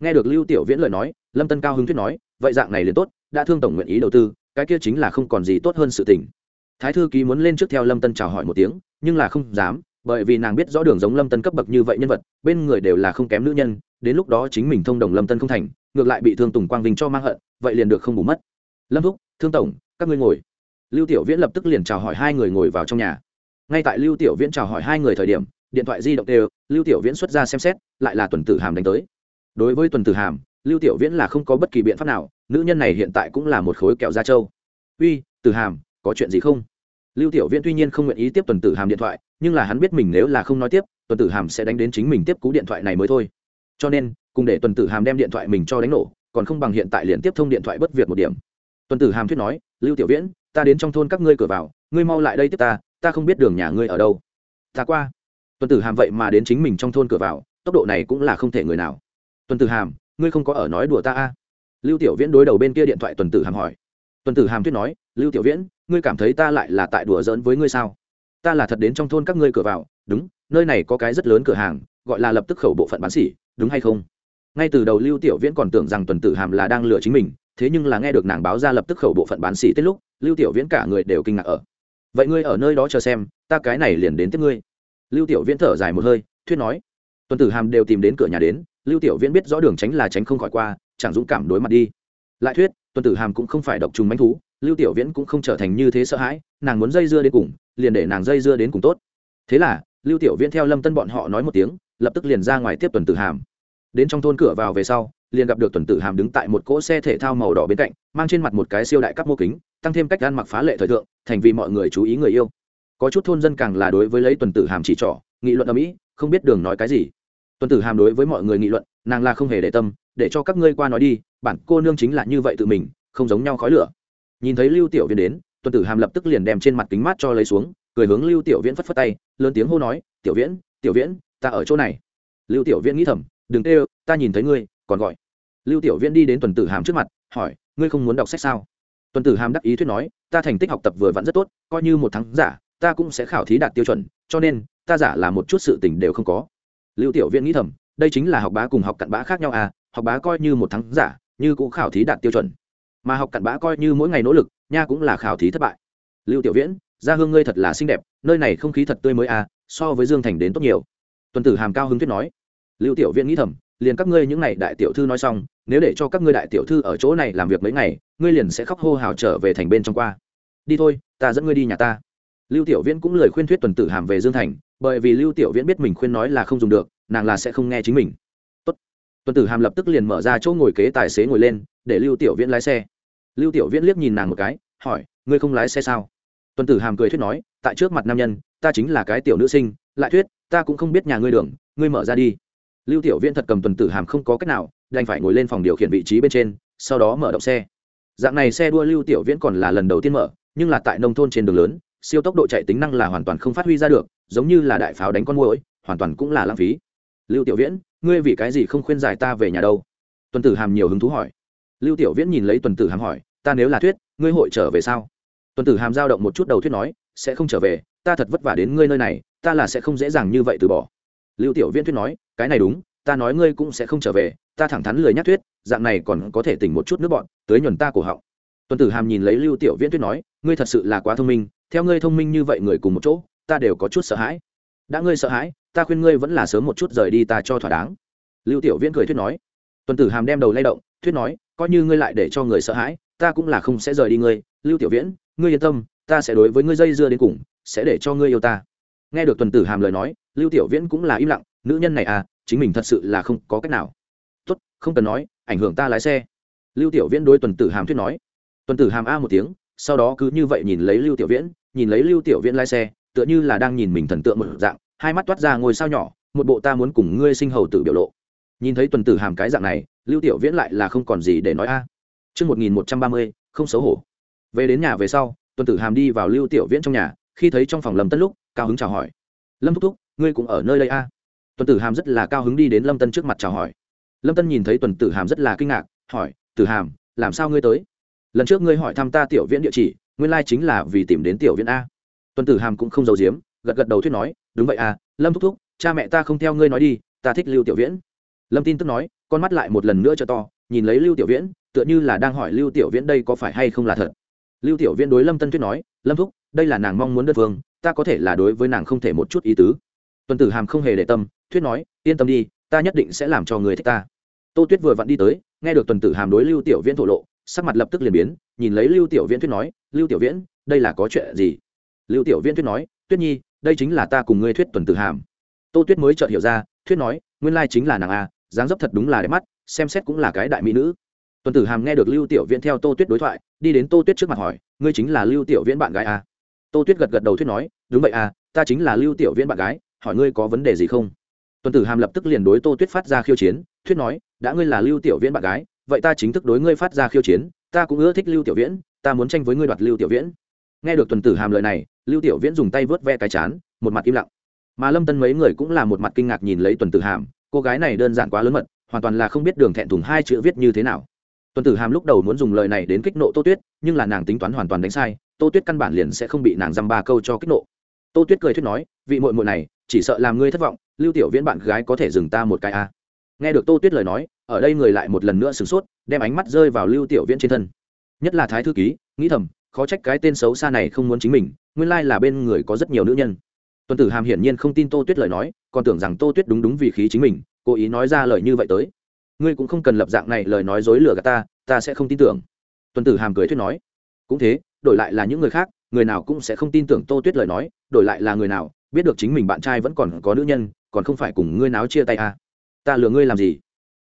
Nghe được lưu tiểu viễn lời nói, lâm tân cao hứng thuyết nói, vậy dạng này liền tốt, đã thương tổng nguyện ý đầu tư, cái kia chính là không còn gì tốt hơn sự tình. Thái thư ký muốn lên trước theo lâm tân chào hỏi một tiếng, nhưng là không dám, bởi vì nàng biết rõ đường giống lâm tân cấp bậc như vậy nhân vật, bên người đều là không kém nữ nhân, đến lúc đó chính mình thông đồng lâm tân không thành, ngược lại bị thương tùng quang vinh cho mang hận, vậy liền được không bù mất. Lâm thúc, thương tổng, các ngươi ngồi. Lưu tiểu viễn lập tức liền chào hỏi hai người ngồi vào trong nhà. Ngay tại lưu tiểu viễn chào hỏi hai người thời điểm điện thoại di động đều, lưu tiểu viễn xuất ra xem xét, lại là tuần tử hàm đánh tới. Đối với tuần tử hàm, lưu tiểu viễn là không có bất kỳ biện pháp nào, nữ nhân này hiện tại cũng là một khối kẹo da trâu. Uy, tử hàm, có chuyện gì không? Lưu tiểu viễn tuy nhiên không nguyện ý tiếp tuần tử hàm điện thoại, nhưng là hắn biết mình nếu là không nói tiếp, tuần tử hàm sẽ đánh đến chính mình tiếp cú điện thoại này mới thôi. Cho nên, cùng để tuần tử hàm đem điện thoại mình cho đánh nổ, còn không bằng hiện tại liền tiếp thông điện thoại bất việc một điểm. Tuần tử hàm thuyết nói, lưu tiểu viễn, ta đến trong thôn các ngươi cửa vào, ngươi mau lại đây tiếp ta ta không biết đường nhà ngươi ở đâu. Ta qua tuần tử hàm vậy mà đến chính mình trong thôn cửa vào, tốc độ này cũng là không thể người nào. Tuần tử hàm, ngươi không có ở nói đùa ta a? Lưu tiểu viễn đối đầu bên kia điện thoại tuần tử hàm hỏi. Tuần tử hàm thuyết nói, lưu tiểu viễn, ngươi cảm thấy ta lại là tại đùa giỡn với ngươi sao? Ta là thật đến trong thôn các ngươi cửa vào, đúng, nơi này có cái rất lớn cửa hàng, gọi là lập tức khẩu bộ phận bán xỉ đúng hay không? Ngay từ đầu lưu tiểu viễn còn tưởng rằng tuần tử hàm là đang lừa chính mình, thế nhưng là nghe được nàng báo ra lập tức khẩu bộ phận bán xỉ tết lúc, lưu tiểu viễn cả người đều kinh ngạc ở. Vậy ngươi ở nơi đó chờ xem, ta cái này liền đến tiếp ngươi lưu tiểu viễn thở dài một hơi, thuyết nói, tuần tử hàm đều tìm đến cửa nhà đến, lưu tiểu viễn biết rõ đường tránh là tránh không khỏi qua, chẳng dũng cảm đối mặt đi. Lại thuyết, tuần tử hàm cũng không phải độc trùng manh thú, lưu tiểu viễn cũng không trở thành như thế sợ hãi, nàng muốn dây dưa đến cùng, liền để nàng dây dưa đến cùng tốt. Thế là, lưu tiểu viễn theo lâm tân bọn họ nói một tiếng, lập tức liền ra ngoài tiếp tuần tử hàm. Đến trong thôn cửa vào về sau, liền gặp được tuần tử hàm đứng tại một cỗ xe thể thao màu đỏ bên cạnh, mang trên mặt một cái siêu đại cắp mô kính, tăng thêm cách ăn mặc phá lệ thời thượng, thành vì mọi người chú ý người yêu có chút thôn dân càng là đối với lấy tuần tử hàm chỉ trỏ, nghị luận ở mỹ, không biết đường nói cái gì. Tuần tử hàm đối với mọi người nghị luận, nàng là không hề để tâm, để cho các ngươi qua nói đi, bản cô nương chính là như vậy tự mình, không giống nhau khói lửa. Nhìn thấy lưu tiểu viễn đến, tuần tử hàm lập tức liền đem trên mặt kính mát cho lấy xuống, cười hướng lưu tiểu viễn phất phất tay, lớn tiếng hô nói, tiểu viễn tiểu viễn, ta ở chỗ này. Lưu tiểu viễn nghĩ thầm, đừng tê ta nhìn thấy ngươi, còn gọi. Lưu tiểu viễn đi đến tuần tử hàm trước mặt, hỏi, ngươi không muốn đọc sách sao? Tuần tử hàm đắc ý thuyết nói, ta thành tích học tập vừa vặn rất tốt, coi như một tháng giả ta cũng sẽ khảo thí đạt tiêu chuẩn, cho nên, ta giả là một chút sự tình đều không có. Lưu tiểu viễn nghĩ thầm, đây chính là học bá cùng học cặn bã khác nhau à học bá coi như một tháng giả, như cũng khảo thí đạt tiêu chuẩn. Mà học cặn bã coi như mỗi ngày nỗ lực, nha cũng là khảo thí thất bại. Lưu tiểu viễn gia hương ngươi thật là xinh đẹp, nơi này không khí thật tươi mới à so với dương thành đến tốt nhiều. Tuần tử hàm cao hứng thuyết nói. Lưu tiểu viễn nghĩ thầm, liền các ngươi những ngày đại tiểu thư nói xong, nếu để cho các ngươi đại tiểu thư ở chỗ này làm việc mấy ngày, ngươi liền sẽ khóc hô hào trở về thành bên trong qua. Đi thôi, ta dẫn ngươi đi nhà ta lưu tiểu viễn cũng lời khuyên thuyết tuần tử hàm về dương thành, bởi vì lưu tiểu viễn biết mình khuyên nói là không dùng được, nàng là sẽ không nghe chính mình. Tốt. tuần tử hàm lập tức liền mở ra chỗ ngồi kế tài xế ngồi lên, để lưu tiểu viễn lái xe. Lưu tiểu viễn liếc nhìn nàng một cái, hỏi, ngươi không lái xe sao? Tuần tử hàm cười thuyết nói, tại trước mặt nam nhân, ta chính là cái tiểu nữ sinh, lại thuyết, ta cũng không biết nhà ngươi đường, ngươi mở ra đi. Lưu tiểu viễn thật cầm tuần tử hàm không có cách nào, đành phải ngồi lên phòng điều khiển vị trí bên trên, sau đó mở động xe. Dạng này xe đua lưu tiểu viễn còn là lần đầu tiên mở, nhưng là tại nông thôn trên đường lớn siêu tốc độ chạy tính năng là hoàn toàn không phát huy ra được, giống như là đại pháo đánh con mồi hoàn toàn cũng là lãng phí. Lưu tiểu viễn, ngươi vì cái gì không khuyên giải ta về nhà đâu? Tuần tử hàm nhiều hứng thú hỏi. Lưu tiểu viễn nhìn lấy tuần tử hàm hỏi, ta nếu là thuyết, ngươi hội trở về sao? Tuần tử hàm giao động một chút đầu thuyết nói, sẽ không trở về, ta thật vất vả đến ngươi nơi này, ta là sẽ không dễ dàng như vậy từ bỏ. Lưu tiểu viễn thuyết nói, cái này đúng, ta nói ngươi cũng sẽ không trở về, ta thẳng thắn lười nhắc thuyết, dạng này còn có thể tỉnh một chút nước bọn, tới nhuần ta cổ họng. Tuần tử hàm nhìn lấy lưu tiểu viễn thuyết nói, ngươi thật sự là quá thông minh theo ngươi thông minh như vậy người cùng một chỗ, ta đều có chút sợ hãi. Đã ngươi sợ hãi, ta khuyên ngươi vẫn là sớm một chút rời đi ta cho thỏa đáng. Lưu tiểu viễn cười thuyết nói. Tuần tử hàm đem đầu lay động, thuyết nói, coi như ngươi lại để cho người sợ hãi, ta cũng là không sẽ rời đi ngươi. Lưu tiểu viễn, ngươi yên tâm, ta sẽ đối với ngươi dây dưa đến cùng, sẽ để cho ngươi yêu ta. Nghe được tuần tử hàm lời nói, lưu tiểu viễn cũng là im lặng, nữ nhân này à chính mình thật sự là không có cách nào. Tốt, không cần nói, ảnh hưởng ta lái xe. Lưu tiểu viễn đối tuần tử hàm thuyết nói. Tuần tử hàm a một tiếng sau đó cứ như vậy nhìn lấy lưu tiểu viễn nhìn lấy lưu tiểu viễn lái xe tựa như là đang nhìn mình thần tượng một dạng hai mắt toát ra ngôi sao nhỏ một bộ ta muốn cùng ngươi sinh hầu tử biểu lộ nhìn thấy tuần tử hàm cái dạng này lưu tiểu viễn lại là không còn gì để nói a Trận một nghìn một trăm ba mươi, không xấu hổ. Về đến nhà về sau, tuần tử hàm đi vào lưu tiểu viễn trong nhà, khi thấy trong phòng lâm tân lúc, cao hứng chào hỏi. Lâm thúc thúc, ngươi cũng ở nơi đây a? Tuần tử hàm rất là cao hứng đi đến lâm tân trước mặt chào hỏi. Lâm tân nhìn thấy tuần tử hàm rất là kinh ngạc, hỏi, tử hàm, làm sao ngươi tới? Lần trước ngươi hỏi thăm ta tiểu viễn địa chỉ, nguyên lai chính là vì tìm đến tiểu viễn a. Tuần tử hàm cũng không giấu giếm, gật gật đầu thuyết nói, đúng vậy a, lâm thúc thúc, cha mẹ ta không theo ngươi nói đi, ta thích lưu tiểu viễn. Lâm tin tức nói con mắt lại một lần nữa cho to nhìn lấy lưu tiểu viễn tựa như là đang hỏi lưu tiểu viễn đây có phải hay không là thật. Lưu tiểu viễn đối lâm tân thuyết nói lâm thúc đây là nàng mong muốn đơn phương ta có thể là đối với nàng không thể một chút ý tứ. Tuần tử hàm không hề để tâm thuyết nói yên tâm đi ta nhất định sẽ làm cho người thích ta. Tô tuyết vừa vặn đi tới nghe được tuần tử hàm đối lưu tiểu viễn thổ lộ sắc mặt lập tức liền biến, nhìn lấy lưu tiểu viễn thuyết nói, lưu tiểu viễn, đây là có chuyện gì? Lưu tiểu viễn thuyết nói, tuyết nhi, đây chính là ta cùng ngươi thuyết tuần tử hàm. Tô tuyết mới chợt hiểu ra, thuyết nói, nguyên lai chính là nàng a, dáng dấp thật đúng là đẹp mắt, xem xét cũng là cái đại mỹ nữ. Tuần tử hàm nghe được lưu tiểu viễn theo tô tuyết đối thoại, đi đến tô tuyết trước mặt hỏi, ngươi chính là lưu tiểu viễn bạn gái à? tô tuyết gật gật đầu thuyết nói, đúng vậy à ta chính là lưu tiểu viễn bạn gái, hỏi ngươi có vấn đề gì không? Tuần tử hàm lập tức liền đối tô tuyết phát ra khiêu chiến, thuyết nói, đã ngươi là lưu tiểu viễn bạn gái vậy ta chính thức đối ngươi phát ra khiêu chiến, ta cũng ưa thích lưu tiểu viễn, ta muốn tranh với ngươi đoạt lưu tiểu viễn. Nghe được tuần tử hàm lời này, lưu tiểu viễn dùng tay vớt ve cái chán, một mặt im lặng. Mà lâm tân mấy người cũng là một mặt kinh ngạc nhìn lấy tuần tử hàm, cô gái này đơn giản quá lớn mật, hoàn toàn là không biết đường thẹn thùng hai chữ viết như thế nào. Tuần tử hàm lúc đầu muốn dùng lời này đến kích nộ tô tuyết, nhưng là nàng tính toán hoàn toàn đánh sai, tô tuyết căn bản liền sẽ không bị nàng dăm ba câu cho kích nộ. Tô tuyết cười thuyết nói, vị mội mội này, chỉ sợ làm ngươi thất vọng, lưu tiểu viễn bạn gái có thể dừng ta một cái a à. nghe được tô tuyết lời nói ở đây người lại một lần nữa sửng sốt, đem ánh mắt rơi vào lưu tiểu viễn trên thân. Nhất là thái thư ký, nghĩ thầm, khó trách cái tên xấu xa này không muốn chính mình, nguyên lai là bên người có rất nhiều nữ nhân. Tuần tử hàm hiển nhiên không tin tô tuyết lời nói, còn tưởng rằng tô tuyết đúng đúng vì khí chính mình, cố ý nói ra lời như vậy tới. Ngươi cũng không cần lập dạng này lời nói dối lừa gạt ta ta sẽ không tin tưởng. Tuần tử hàm cười thuyết nói, cũng thế, đổi lại là những người khác, người nào cũng sẽ không tin tưởng tô tuyết lời nói, đổi lại là người nào, biết được chính mình bạn trai vẫn còn có nữ nhân, còn không phải cùng ngươi náo chia tay à. ta lừa ngươi làm gì?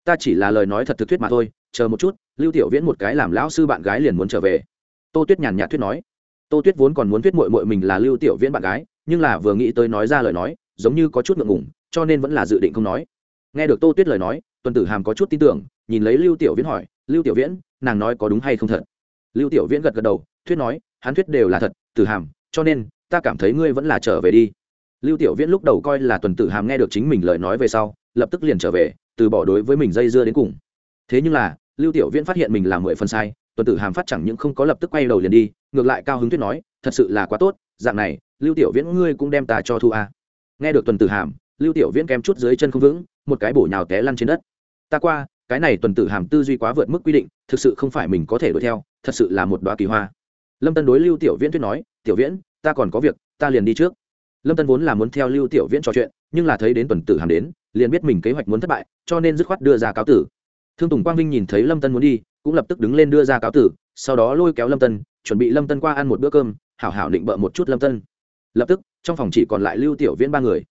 Ta chỉ là lời nói thật thực thuyết mà thôi, chờ một chút, lưu tiểu viễn một cái làm lão sư bạn gái liền muốn trở về. Tô tuyết nhàn nhạt thuyết nói. Tô tuyết vốn còn muốn thuyết mội mội mình là lưu tiểu viễn bạn gái, nhưng là vừa nghĩ tới nói ra lời nói, giống như có chút ngượng ngùng, cho nên vẫn là dự định không nói. Nghe được tô tuyết lời nói, tuần tử hàm có chút tin tưởng, nhìn lấy lưu tiểu viễn hỏi, lưu tiểu viễn, nàng nói có đúng hay không thật? Lưu tiểu viễn gật gật đầu, thuyết nói, hắn thuyết đều là thật, tử hàm, cho nên, ta cảm thấy ngươi vẫn là trở về đi. Lưu tiểu viễn lúc đầu coi là tuần tử hàm nghe được chính mình lời nói về sau lập tức liền trở về, từ bỏ đối với mình dây dưa đến cùng. Thế nhưng là, lưu tiểu viễn phát hiện mình làm mười phần sai, tuần tử hàm phát chẳng những không có lập tức quay đầu liền đi, ngược lại cao hứng tuyết nói, thật sự là quá tốt, dạng này, lưu tiểu viễn ngươi cũng đem ta cho thu a nghe được tuần tử hàm, lưu tiểu viễn kém chút dưới chân không vững, một cái bổ nhào té lăn trên đất. Ta qua, cái này tuần tử hàm tư duy quá vượt mức quy định, thực sự không phải mình có thể đuổi theo, thật sự là một đoá kỳ hoa. Lâm tân đối lưu tiểu viễn tuyết nói, tiểu viễn, ta còn có việc, ta liền đi trước lâm tân vốn là muốn theo lưu tiểu viễn trò chuyện, nhưng là thấy đến tuần tử hàm đến, liền biết mình kế hoạch muốn thất bại, cho nên dứt khoát đưa ra cáo tử. Thương tùng quang vinh nhìn thấy lâm tân muốn đi, cũng lập tức đứng lên đưa ra cáo tử, sau đó lôi kéo lâm tân, chuẩn bị lâm tân qua ăn một bữa cơm, hảo hảo định bợ một chút lâm tân. Lập tức, trong phòng chỉ còn lại lưu tiểu viễn ba người.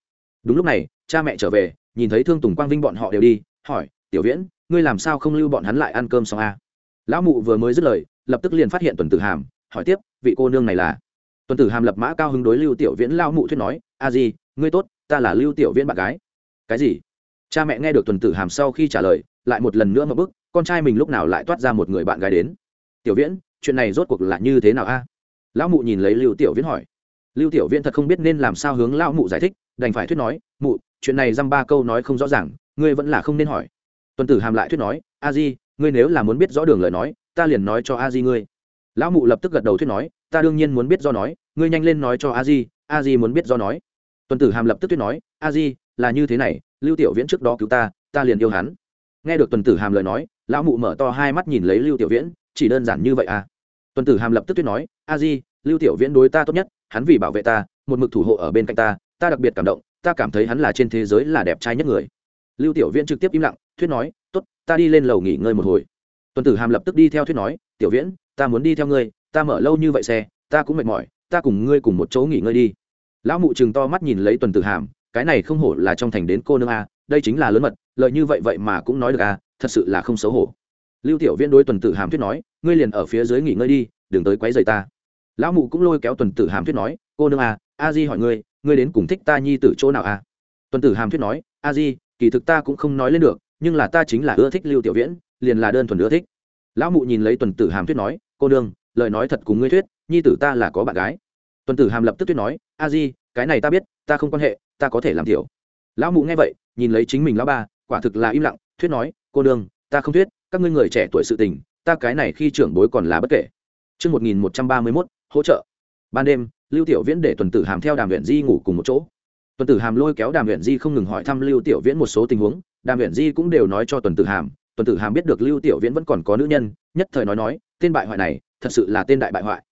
Đúng lúc này, cha mẹ trở về, nhìn thấy thương tùng quang vinh bọn họ đều đi, hỏi, tiểu viễn, ngươi làm sao không lưu bọn hắn lại ăn cơm xong a lão mụ vừa mới dứt lời, lập tức liền phát hiện tuần tử hàm, hỏi tiếp, vị cô nương này là? Tuần tử hàm lập mã cao hứng đối lưu tiểu viễn lao mụ thuyết nói, a di, ngươi tốt, ta là lưu tiểu viễn bạn gái. Cái gì? Cha mẹ nghe được tuần tử hàm sau khi trả lời, lại một lần nữa mà bức, con trai mình lúc nào lại toát ra một người bạn gái đến. Tiểu viễn, chuyện này rốt cuộc là như thế nào a? Lão mụ nhìn lấy lưu tiểu viễn hỏi. Lưu tiểu viễn thật không biết nên làm sao hướng lão mụ giải thích, đành phải thuyết nói, mụ, chuyện này dăm ba câu nói không rõ ràng, ngươi vẫn là không nên hỏi. Tuần tử hàm lại thuyết nói, a di, ngươi nếu là muốn biết rõ đường lời nói, ta liền nói cho a di ngươi lão mụ lập tức gật đầu thuyết nói, ta đương nhiên muốn biết do nói, ngươi nhanh lên nói cho a di a di muốn biết do nói. Tuần tử hàm lập tức thuyết nói, a di, là như thế này, lưu tiểu viễn trước đó cứu ta ta liền yêu hắn. Nghe được tuần tử hàm lời nói, lão mụ mở to hai mắt nhìn lấy lưu tiểu viễn, chỉ đơn giản như vậy à? Tuần tử hàm lập tức thuyết nói, a di, lưu tiểu viễn đối ta tốt nhất, hắn vì bảo vệ ta, một mực thủ hộ ở bên cạnh ta ta đặc biệt cảm động, ta cảm thấy hắn là trên thế giới là đẹp trai nhất người. Lưu tiểu viễn trực tiếp im lặng, thuyết nói, tốt, ta đi lên lầu nghỉ ngơi một hồi. Tuần tử hàm lập tức đi theo thuyết nói tiểu viễn, ta muốn đi theo ngươi, ta mở lâu như vậy xe, ta cũng mệt mỏi, ta cùng ngươi cùng một chỗ nghỉ ngơi đi. Lão mụ chừng to mắt nhìn lấy tuần tử hàm, cái này không hổ là trong thành đến cô nương a, đây chính là lớn mật, lợi như vậy vậy mà cũng nói được a, thật sự là không xấu hổ. Lưu tiểu viễn đối tuần tử hàm thuyết nói, ngươi liền ở phía dưới nghỉ ngơi đi, đừng tới quấy rầy ta. Lão mụ cũng lôi kéo tuần tử hàm thuyết nói, cô nương a a di hỏi ngươi ngươi đến cùng thích ta nhi tử chỗ nào a? Tuần tử hàm thuyết nói, a di, kỳ thực ta cũng không nói lên được, nhưng là ta chính là ưa thích lưu tiểu viễn, liền là đơn thuần ưa thích lão mụ nhìn lấy tuần tử hàm thuyết nói cô đương lời nói thật cùng ngươi thuyết nhi tử ta là có bạn gái tuần tử hàm lập tức thuyết nói a di cái này ta biết ta không quan hệ ta có thể làm tiểu lão mụ nghe vậy nhìn lấy chính mình lão ba quả thực là im lặng thuyết nói cô đương ta không thuyết các ngươi người trẻ tuổi sự tình ta cái này khi trưởng bối còn là bất kể Trước 1131, hỗ trợ. Ban đêm, Lưu Tiểu Viễn để tuần tử hàm theo đàm Uyển di ngủ cùng một chỗ. Tuần tử hàm lôi kéo đàm Uyển di không ngừng hỏi thăm Lưu Tiểu Viễn một số tình huống, đàm Uyển di cũng đều nói cho tuần tử hàm, tuần tử hàm biết được Lưu Tiểu Viễn vẫn còn có nữ nhân, nhất thời nói nói, tên bại hoại này, thật sự là tên đại bại hoại.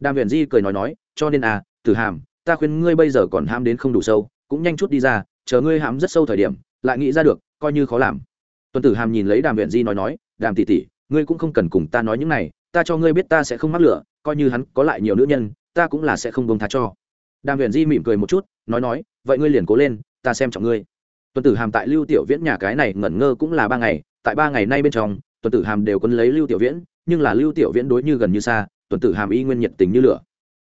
Đàm viện di cười nói nói, cho nên à, tử hàm, ta khuyên ngươi bây giờ còn ham đến không đủ sâu, cũng nhanh chút đi ra, chờ ngươi hám rất sâu thời điểm, lại nghĩ ra được, coi như khó làm. Tuần tử hàm nhìn lấy đàm viện di nói nói đàm tỷ tỷ ngươi cũng không cần cùng ta nói những này ta cho ngươi biết ta sẽ không mắc lửa coi như hắn có lại nhiều nữ nhân ta cũng là sẽ không bông tha cho. Đàm viện di mỉm cười một chút nói nói vậy ngươi liền cố lên ta xem trọng ngươi. Tuần tử hàm tại lưu tiểu viễn nhà cái này ngẩn ngơ cũng là ba ngày tại ba ngày nay bên trong, tuần tử hàm đều quân lấy lưu tiểu viễn, nhưng là lưu tiểu viễn đối như gần như xa, tuần tử hàm y nguyên nhiệt tình như lửa.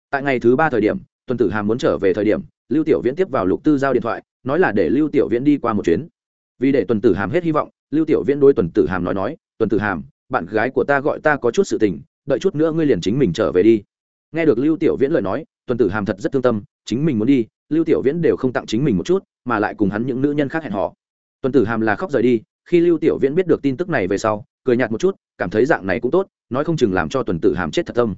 Tại ngày thứ ba thời điểm, tuần tử hàm muốn trở về thời điểm, lưu tiểu viễn tiếp vào lục tư giao điện thoại, nói là để lưu tiểu viễn đi qua một chuyến. Vì để tuần tử hàm hết hy vọng, lưu tiểu viễn đối tuần tử hàm nói nói, tuần tử hàm, bạn gái của ta gọi ta có chút sự tình, đợi chút nữa ngươi liền chính mình trở về đi. Nghe được lưu tiểu viễn lời nói, tuần tử hàm thật rất thương tâm, chính mình muốn đi, lưu tiểu viễn đều không tặng chính mình một chút, mà lại cùng hắn những nữ nhân khác hẹn họ tuần tử hàm là khóc rời đi khi lưu tiểu viễn biết được tin tức này về sau, cười nhạt một chút, cảm thấy dạng này cũng tốt, nói không chừng làm cho tuần tử hàm chết thật tâm.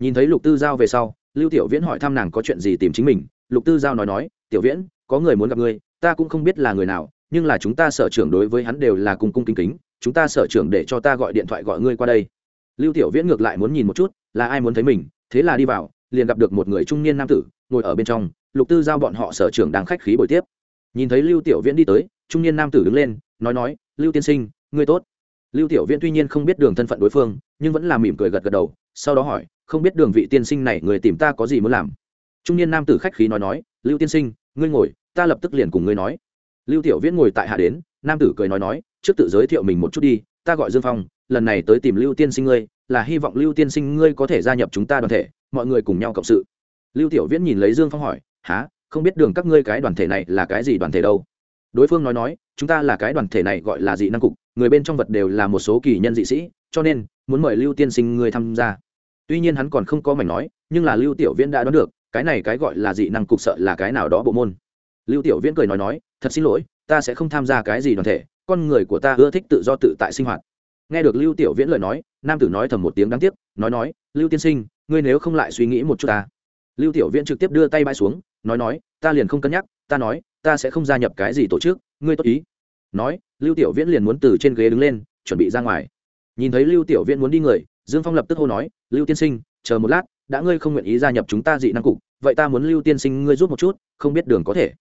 Nhìn thấy lục tư giao về sau, lưu tiểu viễn hỏi thăm nàng có chuyện gì tìm chính mình. Lục tư giao nói nói, tiểu viễn, có người muốn gặp ngươi, ta cũng không biết là người nào, nhưng là chúng ta sở trưởng đối với hắn đều là cung cung kính kính, chúng ta sở trưởng để cho ta gọi điện thoại gọi ngươi qua đây. Lưu tiểu viễn ngược lại muốn nhìn một chút, là ai muốn thấy mình, thế là đi vào, liền gặp được một người trung niên nam tử, ngồi ở bên trong, lục tư giao bọn họ sở trưởng đang khách khí buổi tiếp. Nhìn thấy lưu tiểu viễn đi tới, trung niên nam tử đứng lên nói nói, lưu tiên sinh, ngươi tốt. Lưu tiểu viễn tuy nhiên không biết đường thân phận đối phương, nhưng vẫn là mỉm cười gật gật đầu, sau đó hỏi, không biết đường vị tiên sinh này người tìm ta có gì muốn làm? Trung niên nam tử khách khí nói nói, lưu tiên sinh, ngươi ngồi, ta lập tức liền cùng ngươi nói. Lưu tiểu viễn ngồi tại hạ đến, nam tử cười nói nói, trước tự giới thiệu mình một chút đi, ta gọi dương phong, lần này tới tìm lưu tiên sinh ngươi, là hy vọng lưu tiên sinh ngươi có thể gia nhập chúng ta đoàn thể, mọi người cùng nhau cộng sự. Lưu tiểu viễn nhìn lấy dương phong hỏi há không biết đường các ngươi cái đoàn thể này là cái gì đoàn thể đâu? Đối phương nói nói chúng ta là cái đoàn thể này gọi là dị năng cục, người bên trong vật đều là một số kỳ nhân dị sĩ, cho nên, muốn mời lưu tiên sinh người tham gia. Tuy nhiên hắn còn không có mảnh nói, nhưng là lưu tiểu viễn đã đoán được, cái này cái gọi là dị năng cục sợ là cái nào đó bộ môn. Lưu tiểu viễn cười nói nói, thật xin lỗi, ta sẽ không tham gia cái gì đoàn thể, con người của ta ưa thích tự do tự tại sinh hoạt. Nghe được lưu tiểu viễn lời nói, nam tử nói thầm một tiếng đáng tiếc, nói nói, lưu tiên sinh, ngươi nếu không lại suy nghĩ một chút ta. Lưu tiểu viễn trực tiếp đưa tay bãi xuống, nói nói, ta liền không cân nhắc, ta nói, ta sẽ không gia nhập cái gì tổ chức ngươi tốt ý. Nói, lưu tiểu viễn liền muốn từ trên ghế đứng lên, chuẩn bị ra ngoài. Nhìn thấy lưu tiểu viễn muốn đi người, dương phong lập tức hô nói, lưu tiên sinh, chờ một lát, đã ngươi không nguyện ý gia nhập chúng ta dị năng cục, vậy ta muốn lưu tiên sinh ngươi giúp một chút, không biết đường có thể.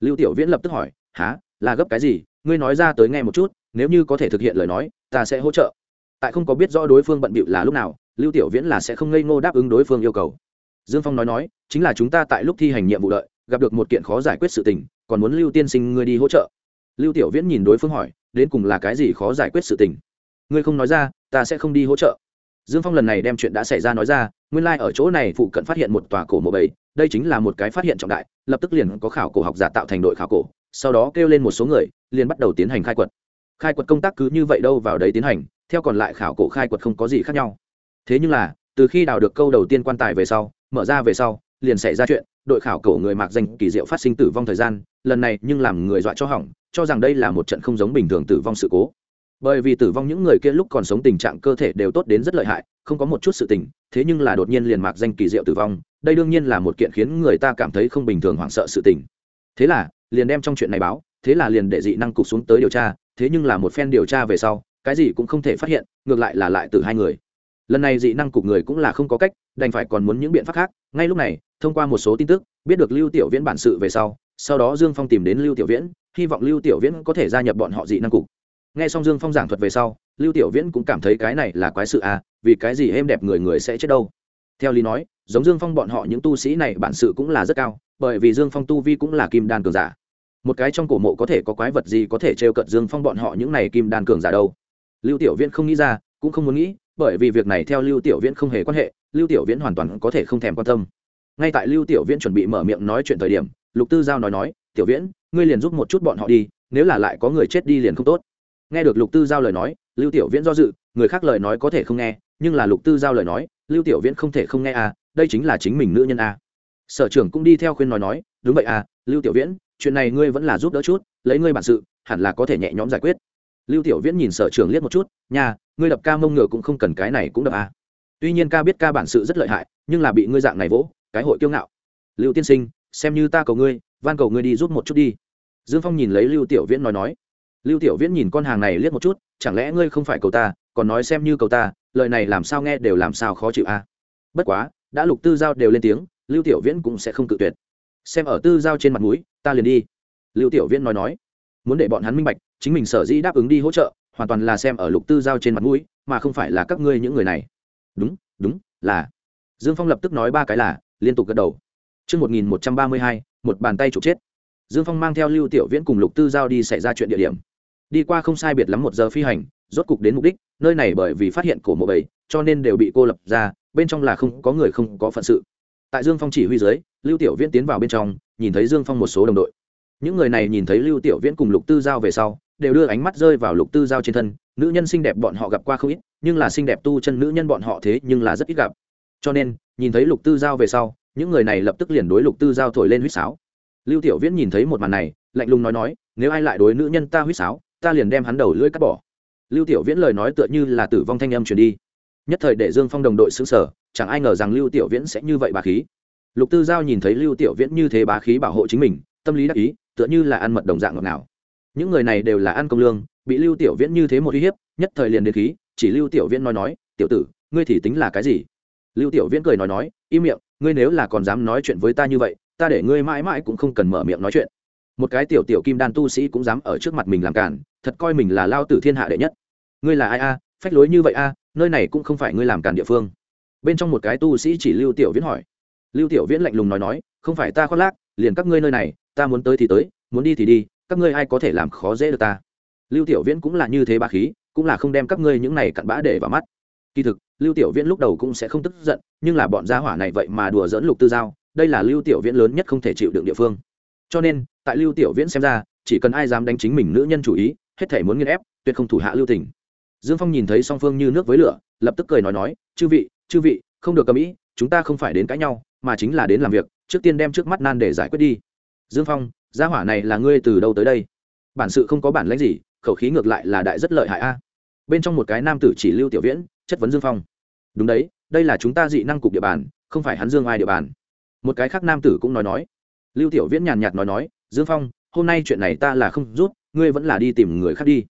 Lưu tiểu viễn lập tức hỏi há là gấp cái gì? Ngươi nói ra tới nghe một chút, nếu như có thể thực hiện lời nói, ta sẽ hỗ trợ. Tại không có biết rõ đối phương bận bịu là lúc nào, lưu tiểu viễn là sẽ không ngây ngô đáp ứng đối phương yêu cầu. Dương phong nói nói, chính là chúng ta tại lúc thi hành nhiệm vụ đợi, gặp được một kiện khó giải quyết sự tình, còn muốn lưu tiên sinh ngươi đi hỗ trợ lưu tiểu viễn nhìn đối phương hỏi, đến cùng là cái gì khó giải quyết sự tình? Ngươi không nói ra, ta sẽ không đi hỗ trợ. Dương phong lần này đem chuyện đã xảy ra nói ra, nguyên lai、like、ở chỗ này phụ cận phát hiện một tòa cổ mộ bầy, đây chính là một cái phát hiện trọng đại, lập tức liền có khảo cổ học giả tạo thành đội khảo cổ, sau đó kêu lên một số người, liền bắt đầu tiến hành khai quật. Khai quật công tác cứ như vậy đâu vào đấy tiến hành, theo còn lại khảo cổ khai quật không có gì khác nhau. Thế nhưng là, từ khi đào được câu đầu tiên quan tài về sau, mở ra về sau, liền xảy ra chuyện, đội khảo cổ người mạc danh kỳ diệu phát sinh tử vong thời gian, lần này nhưng làm người dọa cho hỏng cho rằng đây là một trận không giống bình thường tử vong sự cố. Bởi vì tử vong những người kia lúc còn sống tình trạng cơ thể đều tốt đến rất lợi hại, không có một chút sự tình, thế nhưng là đột nhiên liền mạc danh kỳ diệu tử vong, đây đương nhiên là một kiện khiến người ta cảm thấy không bình thường hoảng sợ sự tình. Thế là, liền đem trong chuyện này báo, thế là liền để dị năng cục xuống tới điều tra, thế nhưng là một phen điều tra về sau, cái gì cũng không thể phát hiện, ngược lại là lại từ hai người. Lần này dị năng cục người cũng là không có cách, đành phải còn muốn những biện pháp khác, ngay lúc này, thông qua một số tin tức, biết được lưu tiểu viễn bản sự về sau sau đó dương phong tìm đến lưu tiểu viễn hy vọng lưu tiểu viễn có thể gia nhập bọn họ dị năng cục. Nghe xong dương phong giảng thuật về sau, lưu tiểu viễn cũng cảm thấy cái này là quái sự à vì cái gì êm đẹp người người sẽ chết đâu? Theo lý nói, giống dương phong bọn họ những tu sĩ này bản sự cũng là rất cao, bởi vì dương phong tu vi cũng là kim đan cường giả. Một cái trong cổ mộ có thể có quái vật gì có thể trêu cận dương phong bọn họ những này kim đan cường giả đâu? Lưu tiểu viễn không nghĩ ra, cũng không muốn nghĩ, bởi vì việc này theo lưu tiểu viễn không hề quan hệ, lưu tiểu viễn hoàn toàn có thể không thèm quan tâm. Ngay tại lưu tiểu viễn chuẩn bị mở miệng nói chuyện thời điểm, lục tư giao nói nói, tiểu viễn ngươi liền giúp một chút bọn họ đi, nếu là lại có người chết đi liền không tốt nghe được lục tư giao lời nói, lưu tiểu viễn do dự, người khác lời nói có thể không nghe, nhưng là lục tư giao lời nói, lưu tiểu viễn không thể không nghe à đây chính là chính mình nữ nhân à. sở trưởng cũng đi theo khuyên nói nói, đúng vậy à lưu tiểu viễn, chuyện này ngươi vẫn là giúp đỡ chút, lấy ngươi bản sự, hẳn là có thể nhẹ nhõm giải quyết lưu tiểu viễn nhìn sở trưởng liếc một chút nhà ngươi đập ca mông ngựa cũng không cần cái này cũng đập à. tuy nhiên ca biết ca bản sự rất lợi hại, nhưng là bị ngươi dạng này vỗ, cái hội kiêu ngạo lưu tiên sinh, xem như ta cầu ngươi van cầu ngươi đi giúp một chút đi. Dương phong nhìn lấy lưu tiểu viễn nói nói. Lưu tiểu viễn nhìn con hàng này liếc một chút, chẳng lẽ ngươi không phải cầu ta, còn nói xem như cầu ta, lời này làm sao nghe đều làm sao khó chịu a. À? bất quá, đã lục tư giao đều lên tiếng, lưu tiểu viễn cũng sẽ không cự tuyệt. Xem ở tư giao trên mặt mũi, ta liền đi. Lưu tiểu viễn nói nói. Muốn để bọn hắn minh bạch, chính mình sở dĩ đáp ứng đi hỗ trợ, hoàn toàn là xem ở lục tư giao trên mặt mũi, mà không phải là các ngươi những người này. Đúng đúng, là. Dương phong lập tức nói ba cái là, liên tục gật đầu. Trước 1132, một bàn tay chụp chết. Dương Phong mang theo Lưu Tiểu Viễn cùng Lục Tư Giao đi xảy ra chuyện địa điểm. Đi qua không sai biệt lắm một giờ phi hành rốt cục đến mục đích nơi này bởi vì phát hiện cổ mộ bảy cho nên đều bị cô lập ra bên trong là không có người không có phận sự. Tại dương phong chỉ huy dưới lưu tiểu viễn tiến vào bên trong nhìn thấy dương phong một số đồng đội. Những người này nhìn thấy lưu tiểu viễn cùng lục tư giao về sau đều đưa ánh mắt rơi vào lục tư giao trên thân. Nữ nhân xinh đẹp bọn họ gặp qua không ít nhưng là xinh đẹp tu chân nữ nhân bọn họ thế nhưng là rất ít gặp. Cho nên nhìn thấy lục tư giao về sau những người này lập tức liền đối lục tư giao thổi lên huýt sáo. Lưu tiểu viễn nhìn thấy một màn này, lạnh lùng nói nói, nếu ai lại đối nữ nhân ta huýt sáo, ta liền đem hắn đầu lưỡi cắt bỏ. Lưu tiểu viễn lời nói tựa như là tử vong thanh âm truyền đi. Nhất thời để dương phong đồng đội xứng sở chẳng ai ngờ rằng lưu tiểu viễn sẽ như vậy bà khí. Lục tư giao nhìn thấy lưu tiểu viễn như thế bá khí bảo hộ chính mình, tâm lý đắc ý, tựa như là ăn mật đồng dạng ngọt nào những người này đều là ăn công lương, bị lưu tiểu viễn như thế một uy hiếp, nhất thời liền đến khí, chỉ lưu tiểu viễn nói nói, tiểu tử, ngươi thì tính là cái gì? Lưu tiểu viễn cười nói nói, im miệng ngươi nếu là còn dám nói chuyện với ta như vậy, ta để ngươi mãi mãi cũng không cần mở miệng nói chuyện. Một cái tiểu tiểu kim đan tu sĩ cũng dám ở trước mặt mình làm cản, thật coi mình là lao tử thiên hạ đệ nhất. Ngươi là ai a? Phách lối như vậy a? Nơi này cũng không phải ngươi làm cản địa phương. Bên trong một cái tu sĩ chỉ lưu tiểu viễn hỏi. Lưu tiểu viễn lạnh lùng nói nói, không phải ta khoác lác, liền các ngươi nơi này, ta muốn tới thì tới, muốn đi thì đi, các ngươi ai có thể làm khó dễ được ta? Lưu tiểu viễn cũng là như thế ba khí, cũng là không đem các ngươi những này cặn bã để vào mắt kỳ thực, lưu tiểu viễn lúc đầu cũng sẽ không tức giận, nhưng là bọn gia hỏa này vậy mà đùa dẫn lục tư giao, đây là lưu tiểu viễn lớn nhất không thể chịu đựng địa phương. Cho nên, tại lưu tiểu viễn xem ra, chỉ cần ai dám đánh chính mình nữ nhân chủ ý, hết thể muốn nghiên ép, tuyệt không thủ hạ lưu tình. Dương phong nhìn thấy song phương như nước với lửa, lập tức cười nói nói, chư vị chư vị, không được cầm ý, chúng ta không phải đến cãi nhau, mà chính là đến làm việc, trước tiên đem trước mắt nan để giải quyết đi. Dương phong, gia hỏa này là ngươi từ đâu tới đây? Bản sự không có bản lãnh gì, khẩu khí ngược lại là đại rất lợi hại a bên trong một cái nam tử chỉ lưu tiểu viễn, chất vấn dương phong. Đúng đấy, đây là chúng ta dị năng cục địa bàn, không phải hắn dương ai địa bàn. Một cái khác nam tử cũng nói nói. Lưu tiểu viễn nhàn nhạt nói nói, dương phong, hôm nay chuyện này ta là không rút, ngươi vẫn là đi tìm người khác đi.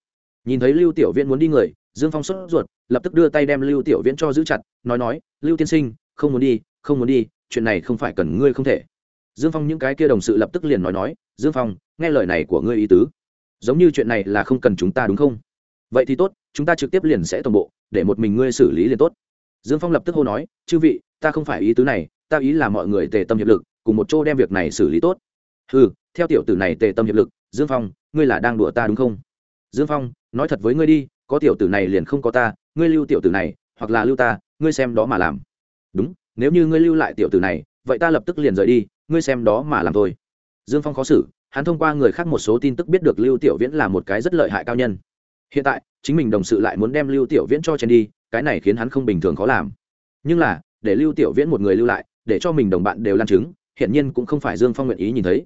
Nhìn thấy lưu tiểu viễn muốn đi người, dương phong sốt ruột, lập tức đưa tay đem lưu tiểu viễn cho giữ chặt, nói nói, lưu tiên sinh, không muốn đi, không muốn đi, chuyện này không phải cần ngươi không thể. Dương phong những cái kia đồng sự lập tức liền nói nói, dương phong, nghe lời này của ngươi ý tứ. Giống như chuyện này là không cần chúng ta đúng không? Vậy thì tốt, chúng ta trực tiếp liền sẽ tổng bộ, để một mình ngươi xử lý liền tốt. Dương phong lập tức hô nói, chư vị, ta không phải ý tứ này, ta ý là mọi người tề tâm hiệp lực, cùng một chỗ đem việc này xử lý tốt. Ừ theo tiểu tử này tề tâm hiệp lực, dương phong, ngươi là đang đùa ta đúng không? Dương phong, nói thật với ngươi đi, có tiểu tử này liền không có ta, ngươi lưu tiểu tử này, hoặc là lưu ta, ngươi xem đó mà làm. Đúng, nếu như ngươi lưu lại tiểu tử này, vậy ta lập tức liền rời đi, ngươi xem đó mà làm thôi. Dương phong khó xử, hắn thông qua người khác một số tin tức biết được lưu tiểu viễn là một cái rất lợi hại cao nhân hiện tại, chính mình đồng sự lại muốn đem lưu tiểu viễn cho chen đi, cái này khiến hắn không bình thường khó làm. Nhưng là, để lưu tiểu viễn một người lưu lại, để cho mình đồng bạn đều lan chứng hiện nhiên cũng không phải dương phong nguyện ý nhìn thấy.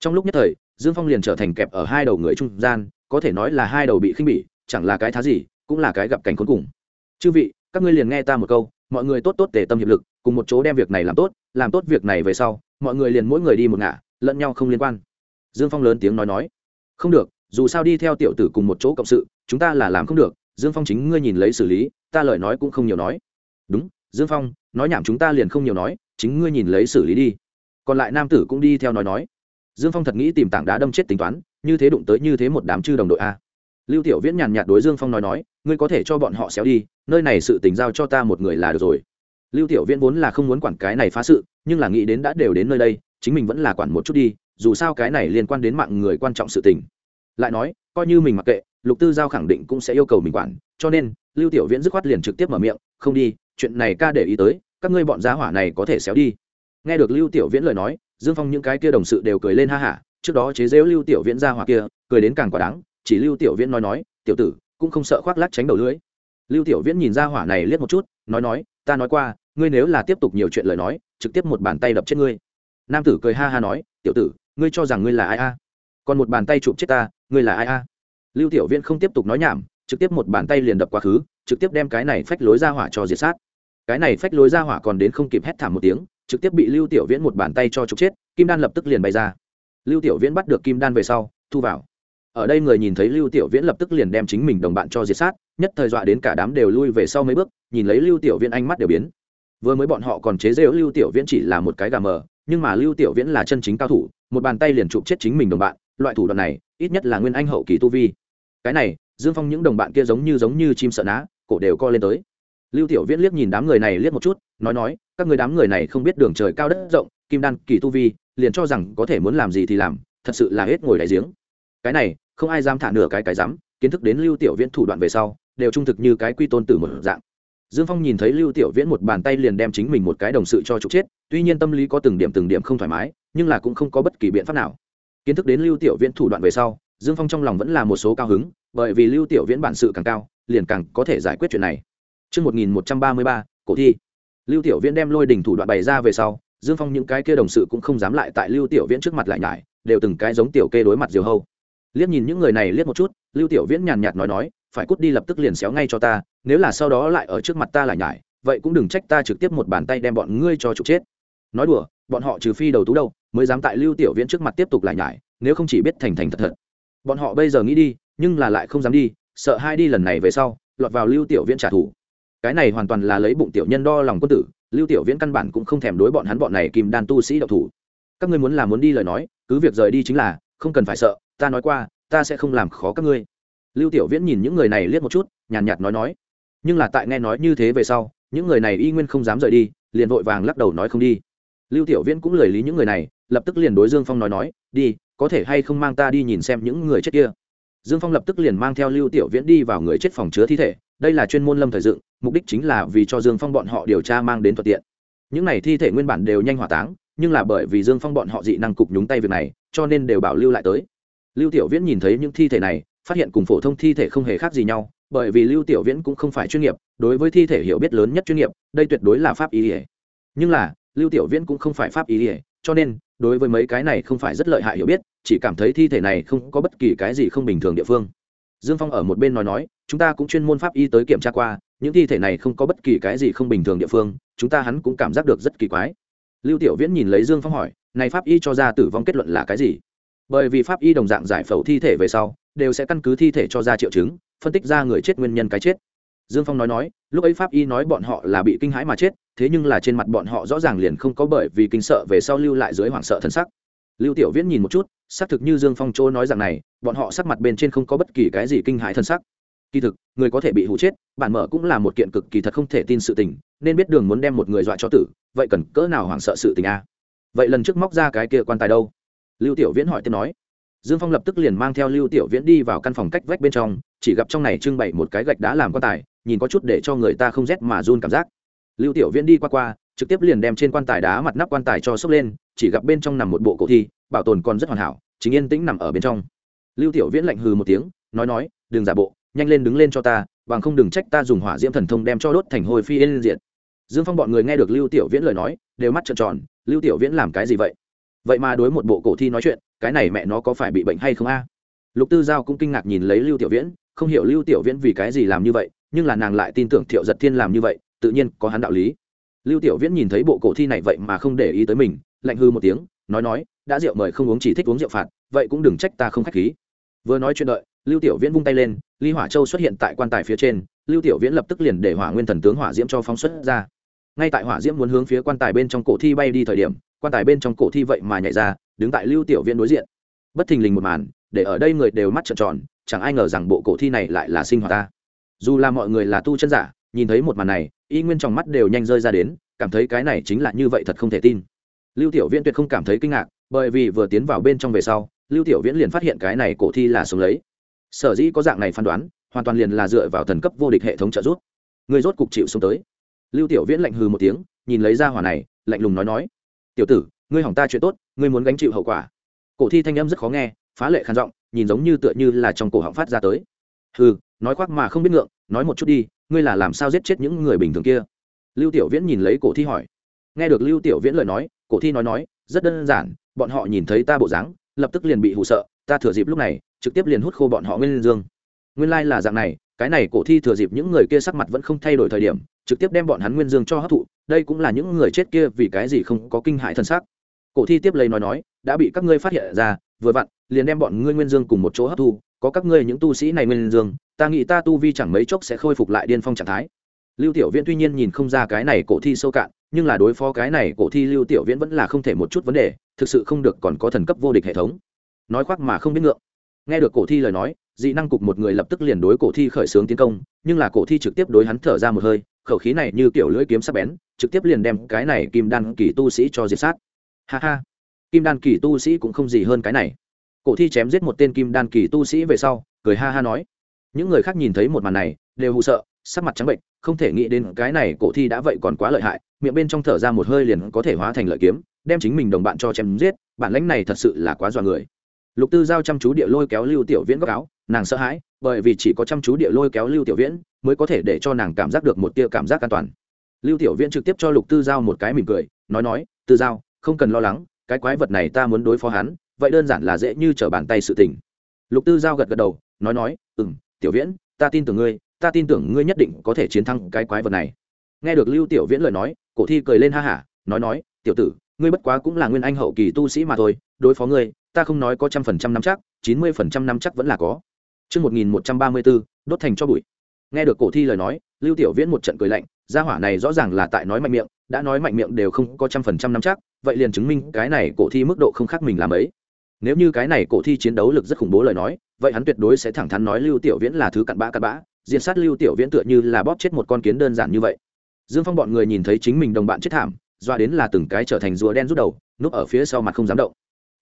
Trong lúc nhất thời, dương phong liền trở thành kẹp ở hai đầu người trung gian, có thể nói là hai đầu bị khinh bỉ, chẳng là cái thá gì, cũng là cái gặp cảnh cuối cùng. Chư vị, các ngươi liền nghe ta một câu, mọi người tốt tốt để tâm hiệp lực, cùng một chỗ đem việc này làm tốt làm tốt việc này về sau, mọi người liền mỗi người đi một ngả, lẫn nhau không liên quan. Dương phong lớn tiếng nói nói. Không được dù sao đi theo tiểu tử cùng một chỗ cộng sự, chúng ta là làm không được, dương phong chính ngươi nhìn lấy xử lý, ta lời nói cũng không nhiều nói. Đúng, dương phong, nói nhảm chúng ta liền không nhiều nói, chính ngươi nhìn lấy xử lý đi. Còn lại nam tử cũng đi theo nói nói. Dương phong thật nghĩ tìm tảng đá đâm chết tính toán, như thế đụng tới như thế một đám chư đồng đội a. Lưu tiểu viễn nhàn nhạt đối dương phong nói nói, ngươi có thể cho bọn họ xéo đi, nơi này sự tình giao cho ta một người là được rồi. Lưu tiểu viễn vốn là không muốn quản cái này phá sự, nhưng là nghĩ đến đã đều đến nơi đây, chính mình vẫn là quản một chút đi, dù sao cái này liên quan đến mạng người quan trọng sự tình lại nói, coi như mình mặc kệ, lục tư giao khẳng định cũng sẽ yêu cầu mình quản, cho nên, lưu tiểu viễn dứt khoát liền trực tiếp mở miệng, không đi, chuyện này ca để ý tới, các ngươi bọn giá hỏa này có thể xéo đi. Nghe được lưu tiểu viễn lời nói, dương phong những cái kia đồng sự đều cười lên ha hả, trước đó chế dễu lưu tiểu viễn ra hỏa kia, cười đến càng quả đáng, chỉ lưu tiểu viễn nói nói, tiểu tử, cũng không sợ khoác lác tránh đầu lưới lưu tiểu viễn nhìn ra hỏa này liếc một chút, nói nói, ta nói qua, ngươi nếu là tiếp tục nhiều chuyện lời nói, trực tiếp một bàn tay đập chết ngươi. Nam tử cười ha ha nói, tiểu tử, ngươi cho rằng ngươi là ai a? Còn một bàn tay chụp chết ta, ngươi là ai a? Lưu tiểu viễn không tiếp tục nói nhảm, trực tiếp một bàn tay liền đập quá khứ, trực tiếp đem cái này phách lối ra hỏa cho diệt sát. Cái này phách lối ra hỏa còn đến không kịp hét thảm một tiếng, trực tiếp bị lưu tiểu viễn một bàn tay cho chụp chết, kim đan lập tức liền bay ra. Lưu tiểu viễn bắt được kim đan về sau, thu vào. Ở đây người nhìn thấy lưu tiểu viễn lập tức liền đem chính mình đồng bạn cho diệt sát, nhất thời dọa đến cả đám đều lui về sau mấy bước, nhìn lấy lưu tiểu viễn ánh mắt đều biến. Vừa mới bọn họ còn chế rêu lưu tiểu viễn chỉ là một cái gà mờ nhưng mà lưu tiểu viễn là chân chính cao thủ, một bàn tay liền chụp chết chính mình đồng bạn, loại thủ đoạn này, ít nhất là nguyên anh hậu kỳ tu vi. Cái này, dương phong những đồng bạn kia giống như giống như chim sợ ná, cổ đều co lên tới. Lưu tiểu viễn liếc nhìn đám người này liếc một chút, nói nói, các người đám người này không biết đường trời cao đất rộng, kim đan kỳ tu vi, liền cho rằng có thể muốn làm gì thì làm, thật sự là hết ngồi đại giếng. Cái này, không ai dám thả nửa cái cái dám kiến thức đến lưu tiểu viễn thủ đoạn về sau, đều trung thực như cái quy tôn tử một dạng dương phong nhìn thấy lưu tiểu viễn một bàn tay liền đem chính mình một cái đồng sự cho trục chết tuy nhiên tâm lý có từng điểm từng điểm không thoải mái nhưng là cũng không có bất kỳ biện pháp nào kiến thức đến lưu tiểu viễn thủ đoạn về sau dương phong trong lòng vẫn là một số cao hứng bởi vì lưu tiểu viễn bản sự càng cao liền càng có thể giải quyết chuyện này Trước 1133, cổ thi. Lưu Tiểu Viễn đem lôi đỉnh thủ đoạn bày ra về sau, Dương Phong những cái kia đồng sự cũng không dám lại tại Lưu Tiểu Viễn trước mặt lại nhải, đều từng cái giống tiểu kê đối mặt diều hâu. Liếc nhìn những người này liếc một chút, Lưu Tiểu Viễn nhàn nhạt nói nói, phải cút đi lập tức liền xéo ngay cho ta, nếu là sau đó lại ở trước mặt ta lại nhải, vậy cũng đừng trách ta trực tiếp một bàn tay đem bọn ngươi cho trục chết. Nói đùa, bọn họ trừ phi đầu tú đâu, mới dám tại Lưu Tiểu Viễn trước mặt tiếp tục lại nhải, nếu không chỉ biết thành thành thật thật. Bọn họ bây giờ nghĩ đi, nhưng là lại không dám đi, sợ hai đi lần này về sau, lọt vào Lưu Tiểu Viễn trả thù cái này hoàn toàn là lấy bụng tiểu nhân đo lòng quân tử lưu tiểu viễn căn bản cũng không thèm đối bọn hắn bọn này kim đan tu sĩ độc thủ các ngươi muốn là muốn đi lời nói cứ việc rời đi chính là không cần phải sợ ta nói qua ta sẽ không làm khó các ngươi lưu tiểu viễn nhìn những người này liếc một chút, nhàn nhạt nói nói. Nhưng là tại nghe nói như thế về sau, những người này y nguyên không dám rời đi, liền vội vàng lắc đầu nói không đi. Lưu tiểu viễn cũng lời lý những người này, lập tức liền đối dương phong nói nói, đi, có thể hay không mang ta đi nhìn xem những người chết kia? Dương phong lập tức liền mang theo lưu tiểu viễn đi vào người chết phòng chứa thi thể. Đây là chuyên môn lâm thời dựng, mục đích chính là vì cho dương phong bọn họ điều tra mang đến thuận tiện. Những này thi thể nguyên bản đều nhanh hỏa táng, nhưng là bởi vì dương phong bọn họ dị năng cục nhúng tay việc này, cho nên đều bảo lưu lại tới. Lưu tiểu viễn nhìn thấy những thi thể này phát hiện cùng phổ thông thi thể không hề khác gì nhau, bởi vì lưu tiểu viễn cũng không phải chuyên nghiệp, đối với thi thể hiểu biết lớn nhất chuyên nghiệp, đây tuyệt đối là pháp ý ỉa nhưng là, lưu tiểu viễn cũng không phải pháp ý ỉa cho nên, đối với mấy cái này không phải rất lợi hại hiểu biết, chỉ cảm thấy thi thể này không có bất kỳ cái gì không bình thường địa phương. Dương phong ở một bên nói nói, chúng ta cũng chuyên môn pháp y tới kiểm tra qua, những thi thể này không có bất kỳ cái gì không bình thường địa phương, chúng ta hắn cũng cảm giác được rất kỳ quái. Lưu tiểu viễn nhìn lấy dương phong hỏi, này pháp y cho ra tử vong kết luận là cái gì? Bởi vì pháp y đồng dạng giải phẫu thi thể về sau đều sẽ căn cứ thi thể cho ra triệu chứng, phân tích ra người chết nguyên nhân cái chết. Dương phong nói nói, lúc ấy pháp y nói bọn họ là bị kinh hãi mà chết, thế nhưng là trên mặt bọn họ rõ ràng liền không có bởi vì kinh sợ về sau lưu lại dưới hoảng sợ thân sắc. Lưu tiểu viễn nhìn một chút, xác thực như dương phong chỗ nói rằng này, bọn họ sắc mặt bên trên không có bất kỳ cái gì kinh hãi thân sắc. Kỳ thực, người có thể bị hụ chết, bản mở cũng là một kiện cực kỳ thật không thể tin sự tình, nên biết đường muốn đem một người dọa cho tử, vậy cần cỡ nào hoảng sợ sự tình a? Vậy lần trước móc ra cái kia quan tài đâu? Lưu tiểu viễn hỏi tiếp nói dương phong lập tức liền mang theo lưu tiểu viễn đi vào căn phòng cách vách bên trong, chỉ gặp trong này trưng bày một cái gạch đá làm quan tài, nhìn có chút để cho người ta không rét mà run cảm giác. Lưu tiểu viễn đi qua qua, trực tiếp liền đem trên quan tài đá mặt nắp quan tài cho sốc lên, chỉ gặp bên trong nằm một bộ cổ thi, bảo tồn còn rất hoàn hảo, chính yên tĩnh nằm ở bên trong. Lưu tiểu viễn lạnh hừ một tiếng, nói nói, đừng giả bộ, nhanh lên đứng lên cho ta, bằng không đừng trách ta dùng hỏa diễm thần thông đem cho đốt thành hồi phi yên diện dương phong bọn người nghe được lưu tiểu viễn lời nói, đều mắt trợn tròn, lưu tiểu viễn làm cái gì vậy? Vậy mà đối một bộ cổ thi nói chuyện, cái này mẹ nó có phải bị bệnh hay không a? Lục tư giao cũng kinh ngạc nhìn lấy lưu tiểu viễn, không hiểu lưu tiểu viễn vì cái gì làm như vậy, nhưng là nàng lại tin tưởng thiệu giật thiên làm như vậy, tự nhiên có hắn đạo lý. Lưu tiểu viễn nhìn thấy bộ cổ thi này vậy mà không để ý tới mình, lạnh hư một tiếng, nói nói, đã rượu mời không uống chỉ thích uống rượu phạt, vậy cũng đừng trách ta không khách khí. Vừa nói chuyện đợi, lưu tiểu viễn vung tay lên, ly hỏa châu xuất hiện tại quan tài phía trên, lưu tiểu viễn lập tức liền để hỏa nguyên thần tướng hỏa diễm cho phóng xuất ra. Ngay tại hỏa diễm muốn hướng phía quan tài bên trong cổ thi bay đi thời điểm quan tài bên trong cổ thi vậy mà nhảy ra, đứng tại lưu tiểu viễn đối diện. Bất thình lình một màn, để ở đây người đều mắt trợn tròn, chẳng ai ngờ rằng bộ cổ thi này lại là sinh hoạt ta. Dù là mọi người là tu chân giả, nhìn thấy một màn này, y nguyên trong mắt đều nhanh rơi ra đến, cảm thấy cái này chính là như vậy thật không thể tin. Lưu tiểu viễn tuyệt không cảm thấy kinh ngạc, bởi vì vừa tiến vào bên trong về sau, lưu tiểu viễn liền phát hiện cái này cổ thi là sống lấy. Sở dĩ có dạng này phán đoán, hoàn toàn liền là dựa vào thần cấp vô địch hệ thống trợ giúp. Người rốt cục chịu xuống tới. Lưu tiểu viễn lạnh hừ một tiếng, nhìn lấy ra hỏa này, lạnh lùng nói nói tiểu tử, ngươi hỏng ta chuyện tốt, ngươi muốn gánh chịu hậu quả. Cổ thi thanh âm rất khó nghe, phá lệ khàn giọng, nhìn giống như tựa như là trong cổ họng phát ra tới. Hừ, nói khoác mà không biết ngượng, nói một chút đi, ngươi là làm sao giết chết những người bình thường kia? Lưu tiểu viễn nhìn lấy cổ thi hỏi. Nghe được lưu tiểu viễn lời nói, cổ thi nói nói, rất đơn giản, bọn họ nhìn thấy ta bộ dáng, lập tức liền bị hụ sợ, ta thừa dịp lúc này, trực tiếp liền hút khô bọn họ nguyên dương. Nguyên lai là dạng này, cái này cổ thi thừa dịp những người kia sắc mặt vẫn không thay đổi thời điểm trực tiếp đem bọn hắn nguyên dương cho hấp thụ, đây cũng là những người chết kia vì cái gì không có kinh hại thân xác cổ thi tiếp lấy nói nói, đã bị các ngươi phát hiện ra, vừa vặn, liền đem bọn ngươi nguyên dương cùng một chỗ hấp thu, có các ngươi những tu sĩ này nguyên dương, ta nghĩ ta tu vi chẳng mấy chốc sẽ khôi phục lại điên phong trạng thái. Lưu tiểu viễn tuy nhiên nhìn không ra cái này cổ thi sâu cạn, nhưng là đối phó cái này cổ thi lưu tiểu viễn vẫn là không thể một chút vấn đề, thực sự không được còn có thần cấp vô địch hệ thống. Nói khoác mà không biết ngượng. Nghe được cổ thi lời nói, dị năng cục một người lập tức liền đối cổ thi khởi xướng tiến công, nhưng là cổ thi trực tiếp đối hắn thở ra một hơi khẩu khí này như kiểu lưỡi kiếm sắc bén, trực tiếp liền đem cái này kim đan kỳ tu sĩ cho diệt sát. Ha ha. Kim đan kỳ tu sĩ cũng không gì hơn cái này. Cổ thi chém giết một tên kim đan kỳ tu sĩ về sau, cười ha ha nói. Những người khác nhìn thấy một màn này, đều hụ sợ, sắc mặt trắng bệnh, không thể nghĩ đến cái này cổ thi đã vậy còn quá lợi hại, miệng bên trong thở ra một hơi liền có thể hóa thành lợi kiếm, đem chính mình đồng bạn cho chém giết, bản lãnh này thật sự là quá dọa người. Lục tư giao chăm chú địa lôi kéo lưu tiểu viễn góc áo, nàng sợ hãi bởi vì chỉ có chăm chú địa lôi kéo lưu tiểu viễn mới có thể để cho nàng cảm giác được một tia cảm giác an toàn. Lưu tiểu viễn trực tiếp cho lục tư giao một cái mỉm cười, nói nói, tư giao, không cần lo lắng, cái quái vật này ta muốn đối phó hắn, vậy đơn giản là dễ như trở bàn tay sự tình. Lục tư giao gật gật đầu, nói nói ừ m tiểu viễn, ta tin tưởng ngươi, ta tin tưởng ngươi nhất định có thể chiến thắng cái quái vật này. Nghe được lưu tiểu viễn lời nói, cổ thi cười lên ha hả, nói nói, tiểu tử, ngươi bất quá cũng là nguyên anh hậu kỳ tu sĩ mà thôi, đối phó ngươi, ta không nói có trăm phần trăm năm chắc, chín mươi phần trăm năm chắc vẫn là có. Trước 1134, đốt thành cho bụi. Nghe được cổ thi lời nói, Lưu Tiểu Viễn một trận cười lạnh, gia hỏa này rõ ràng là tại nói mạnh miệng, đã nói mạnh miệng đều không có trăm phần trăm nắm chắc, vậy liền chứng minh cái này cổ thi mức độ không khác mình làm ấy. Nếu như cái này cổ thi chiến đấu lực rất khủng bố lời nói, vậy hắn tuyệt đối sẽ thẳng thắn nói Lưu Tiểu Viễn là thứ cặn bã cặn bã, diện sát Lưu Tiểu Viễn tựa như là bóp chết một con kiến đơn giản như vậy. Dương Phong bọn người nhìn thấy chính mình đồng bạn chết thảm, doa đến là từng cái trở thành rùa đen rút đầu, núp ở phía sau mặt không dám động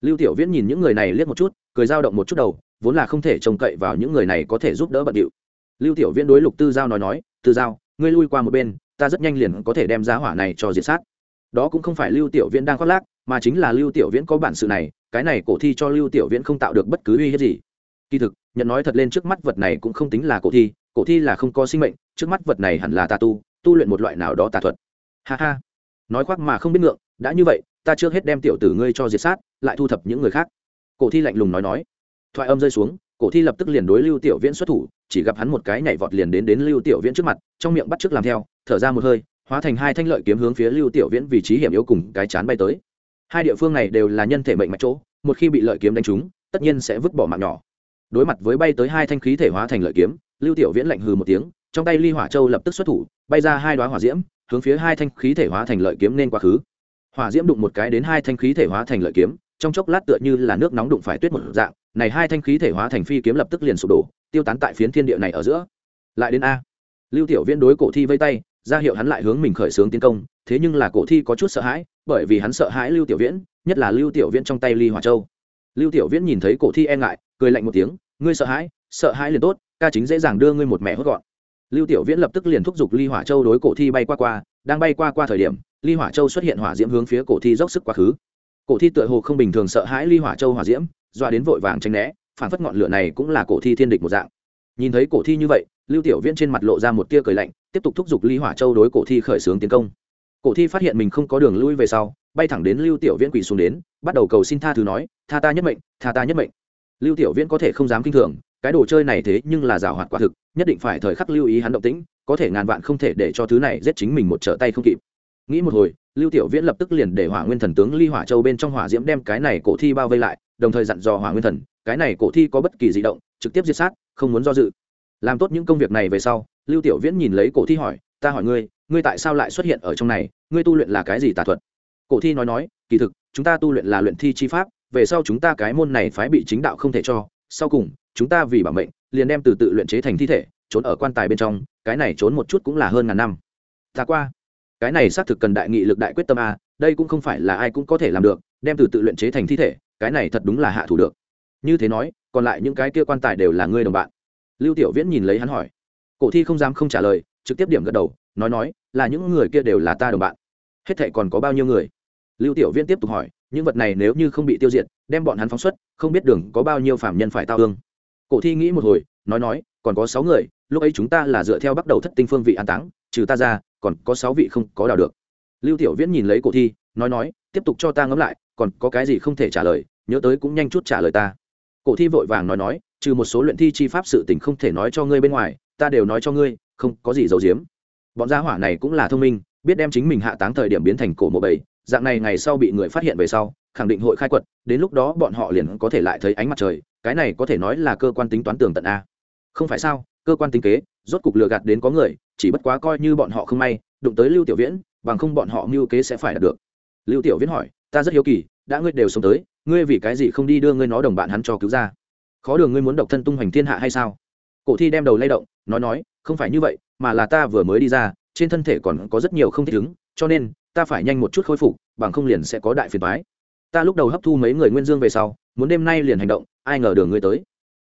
lưu tiểu viễn nhìn những người này liếc một chút cười dao động một chút đầu vốn là không thể trông cậy vào những người này có thể giúp đỡ bận điệu. Lưu tiểu viễn đối lục tư giao nói nói, tư giao, ngươi lui qua một bên, ta rất nhanh liền có thể đem giá hỏa này cho diệt sát. Đó cũng không phải lưu tiểu viễn đang khoác lác, mà chính là lưu tiểu viễn có bản sự này, cái này cổ thi cho lưu tiểu viễn không tạo được bất cứ uy hiếp gì. Kỳ thực, nhận nói thật lên trước mắt vật này cũng không tính là cổ thi cổ thi là không có sinh mệnh, trước mắt vật này hẳn là tà tu tu luyện một loại nào đó tà thuật. Ha ha. Nói khoác mà không biết ngượng, đã như vậy, ta trước hết đem tiểu tử ngươi cho diệt sát, lại thu thập những người khác. Cổ thi lạnh lùng nói nói thoại âm rơi xuống, cổ thi lập tức liền đối lưu tiểu viễn xuất thủ, chỉ gặp hắn một cái nhảy vọt liền đến đến lưu tiểu viễn trước mặt, trong miệng bắt trước làm theo, thở ra một hơi, hóa thành hai thanh lợi kiếm hướng phía lưu tiểu viễn vị trí hiểm yếu cùng cái chán bay tới. Hai địa phương này đều là nhân thể mệnh mạch chỗ, một khi bị lợi kiếm đánh trúng, tất nhiên sẽ vứt bỏ mạng nhỏ. Đối mặt với bay tới hai thanh khí thể hóa thành lợi kiếm, lưu tiểu viễn lạnh hừ một tiếng, trong tay ly hỏa châu lập tức xuất thủ, bay ra hai đoá hỏa diễm, hướng phía hai thanh khí thể hóa thành lợi kiếm nên quá khứ. Hỏa diễm đụng một cái đến hai thanh khí thể hóa thành lợi kiếm, trong chốc lát tựa như là nước nóng đụng phải tuyết một dạng này hai thanh khí thể hóa thành phi kiếm lập tức liền sụp đổ, tiêu tán tại phiến thiên địa này ở giữa. Lại đến a. Lưu tiểu viễn đối cổ thi vây tay, ra hiệu hắn lại hướng mình khởi xướng tiến công, thế nhưng là cổ thi có chút sợ hãi, bởi vì hắn sợ hãi lưu tiểu viễn, nhất là lưu tiểu viễn trong tay ly hỏa châu. Lưu tiểu viễn nhìn thấy cổ thi e ngại, cười lạnh một tiếng, ngươi sợ hãi sợ hãi liền tốt, ca chính dễ dàng đưa ngươi một mẹ hốt gọn. Lưu tiểu viễn lập tức liền thúc giục ly hỏa châu đối cổ thi bay qua qua, đang bay qua qua thời điểm, ly hỏa châu xuất hiện hỏa diễm hướng phía cổ thi dốc sức quá khứ. Cổ thi tựa hồ không bình thường sợ hãi ly hỏa châu hỏa diễm doa đến vội vàng tránh né, phản phất ngọn lửa này cũng là cổ thi thiên địch một dạng. Nhìn thấy cổ thi như vậy, lưu tiểu viễn trên mặt lộ ra một tia cười lạnh, tiếp tục thúc giục ly hỏa châu đối cổ thi khởi xướng tiến công. Cổ thi phát hiện mình không có đường lui về sau, bay thẳng đến lưu tiểu viễn quỳ xuống đến, bắt đầu cầu xin tha thứ nói, tha ta nhất mệnh, tha ta nhất mệnh. Lưu tiểu viễn có thể không dám kinh thường, cái đồ chơi này thế nhưng là rào hoạt quả thực, nhất định phải thời khắc lưu ý hắn động tĩnh, có thể ngàn vạn không thể để cho thứ này giết chính mình một trở tay không kịp. Nghĩ một hồi, lưu tiểu viễn lập tức liền để hỏa nguyên thần tướng ly hỏa châu bên trong hỏa diễm đem cái này cổ thi bao vây lại đồng thời dặn dò hỏa nguyên thần, cái này cổ thi có bất kỳ di động, trực tiếp giết sát, không muốn do dự. Làm tốt những công việc này về sau, lưu tiểu viễn nhìn lấy cổ thi hỏi, ta hỏi ngươi ngươi tại sao lại xuất hiện ở trong này? Ngươi tu luyện là cái gì tà thuật? Cổ thi nói nói, kỳ thực, chúng ta tu luyện là luyện thi chi pháp, về sau chúng ta cái môn này phái bị chính đạo không thể cho, sau cùng, chúng ta vì bảo mệnh, liền đem từ tự luyện chế thành thi thể, trốn ở quan tài bên trong, cái này trốn một chút cũng là hơn ngàn năm. Ta qua cái này xác thực cần đại nghị lực đại quyết tâm a, đây cũng không phải là ai cũng có thể làm được, đem từ tự luyện chế thành thi thể, cái này thật đúng là hạ thủ được. Như thế nói, còn lại những cái kia quan tài đều là ngươi đồng bạn. Lưu tiểu viễn nhìn lấy hắn hỏi. Cổ thi không dám không trả lời, trực tiếp điểm gật đầu, nói nói, là những người kia đều là ta đồng bạn. Hết thệ còn có bao nhiêu người? Lưu tiểu viễn tiếp tục hỏi, những vật này nếu như không bị tiêu diệt, đem bọn hắn phóng xuất, không biết đường có bao nhiêu phạm nhân phải tao ương cổ thi nghĩ một hồi, nói nói, còn có sáu người, lúc ấy chúng ta là dựa theo bắt đầu thất tinh phương vị an táng, trừ ta ra còn có sáu vị không có đào được. Lưu tiểu viễn nhìn lấy cổ thi, nói nói, tiếp tục cho ta ngẫm lại, còn có cái gì không thể trả lời, nhớ tới cũng nhanh chút trả lời ta. Cổ thi vội vàng nói nói, trừ một số luyện thi chi pháp sự tình không thể nói cho ngươi bên ngoài, ta đều nói cho ngươi, không có gì giấu giếm. Bọn gia hỏa này cũng là thông minh, biết đem chính mình hạ táng thời điểm biến thành cổ mộ bảy dạng này ngày sau bị người phát hiện về sau, khẳng định hội khai quật, đến lúc đó bọn họ liền có thể lại thấy ánh mặt trời, cái này có thể nói là cơ quan tính toán tường tận a. Không phải sao, cơ quan tính kế, rốt cục lừa gạt đến có người chỉ bất quá coi như bọn họ không may, đụng tới lưu tiểu viễn, bằng không bọn họ mưu kế sẽ phải đạt được. Lưu tiểu viễn hỏi, ta rất hiếu kỳ, đã ngươi đều sống tới, ngươi vì cái gì không đi đưa ngươi nó đồng bạn hắn cho cứu ra? Khó đường ngươi muốn độc thân tung hoành thiên hạ hay sao? Cổ thi đem đầu lay động, nói nói, không phải như vậy, mà là ta vừa mới đi ra, trên thân thể còn có rất nhiều không thích ứng, cho nên, ta phải nhanh một chút khôi phục, bằng không liền sẽ có đại phiền toái. Ta lúc đầu hấp thu mấy người nguyên dương về sau, muốn đêm nay liền hành động, ai ngờ đường ngươi tới.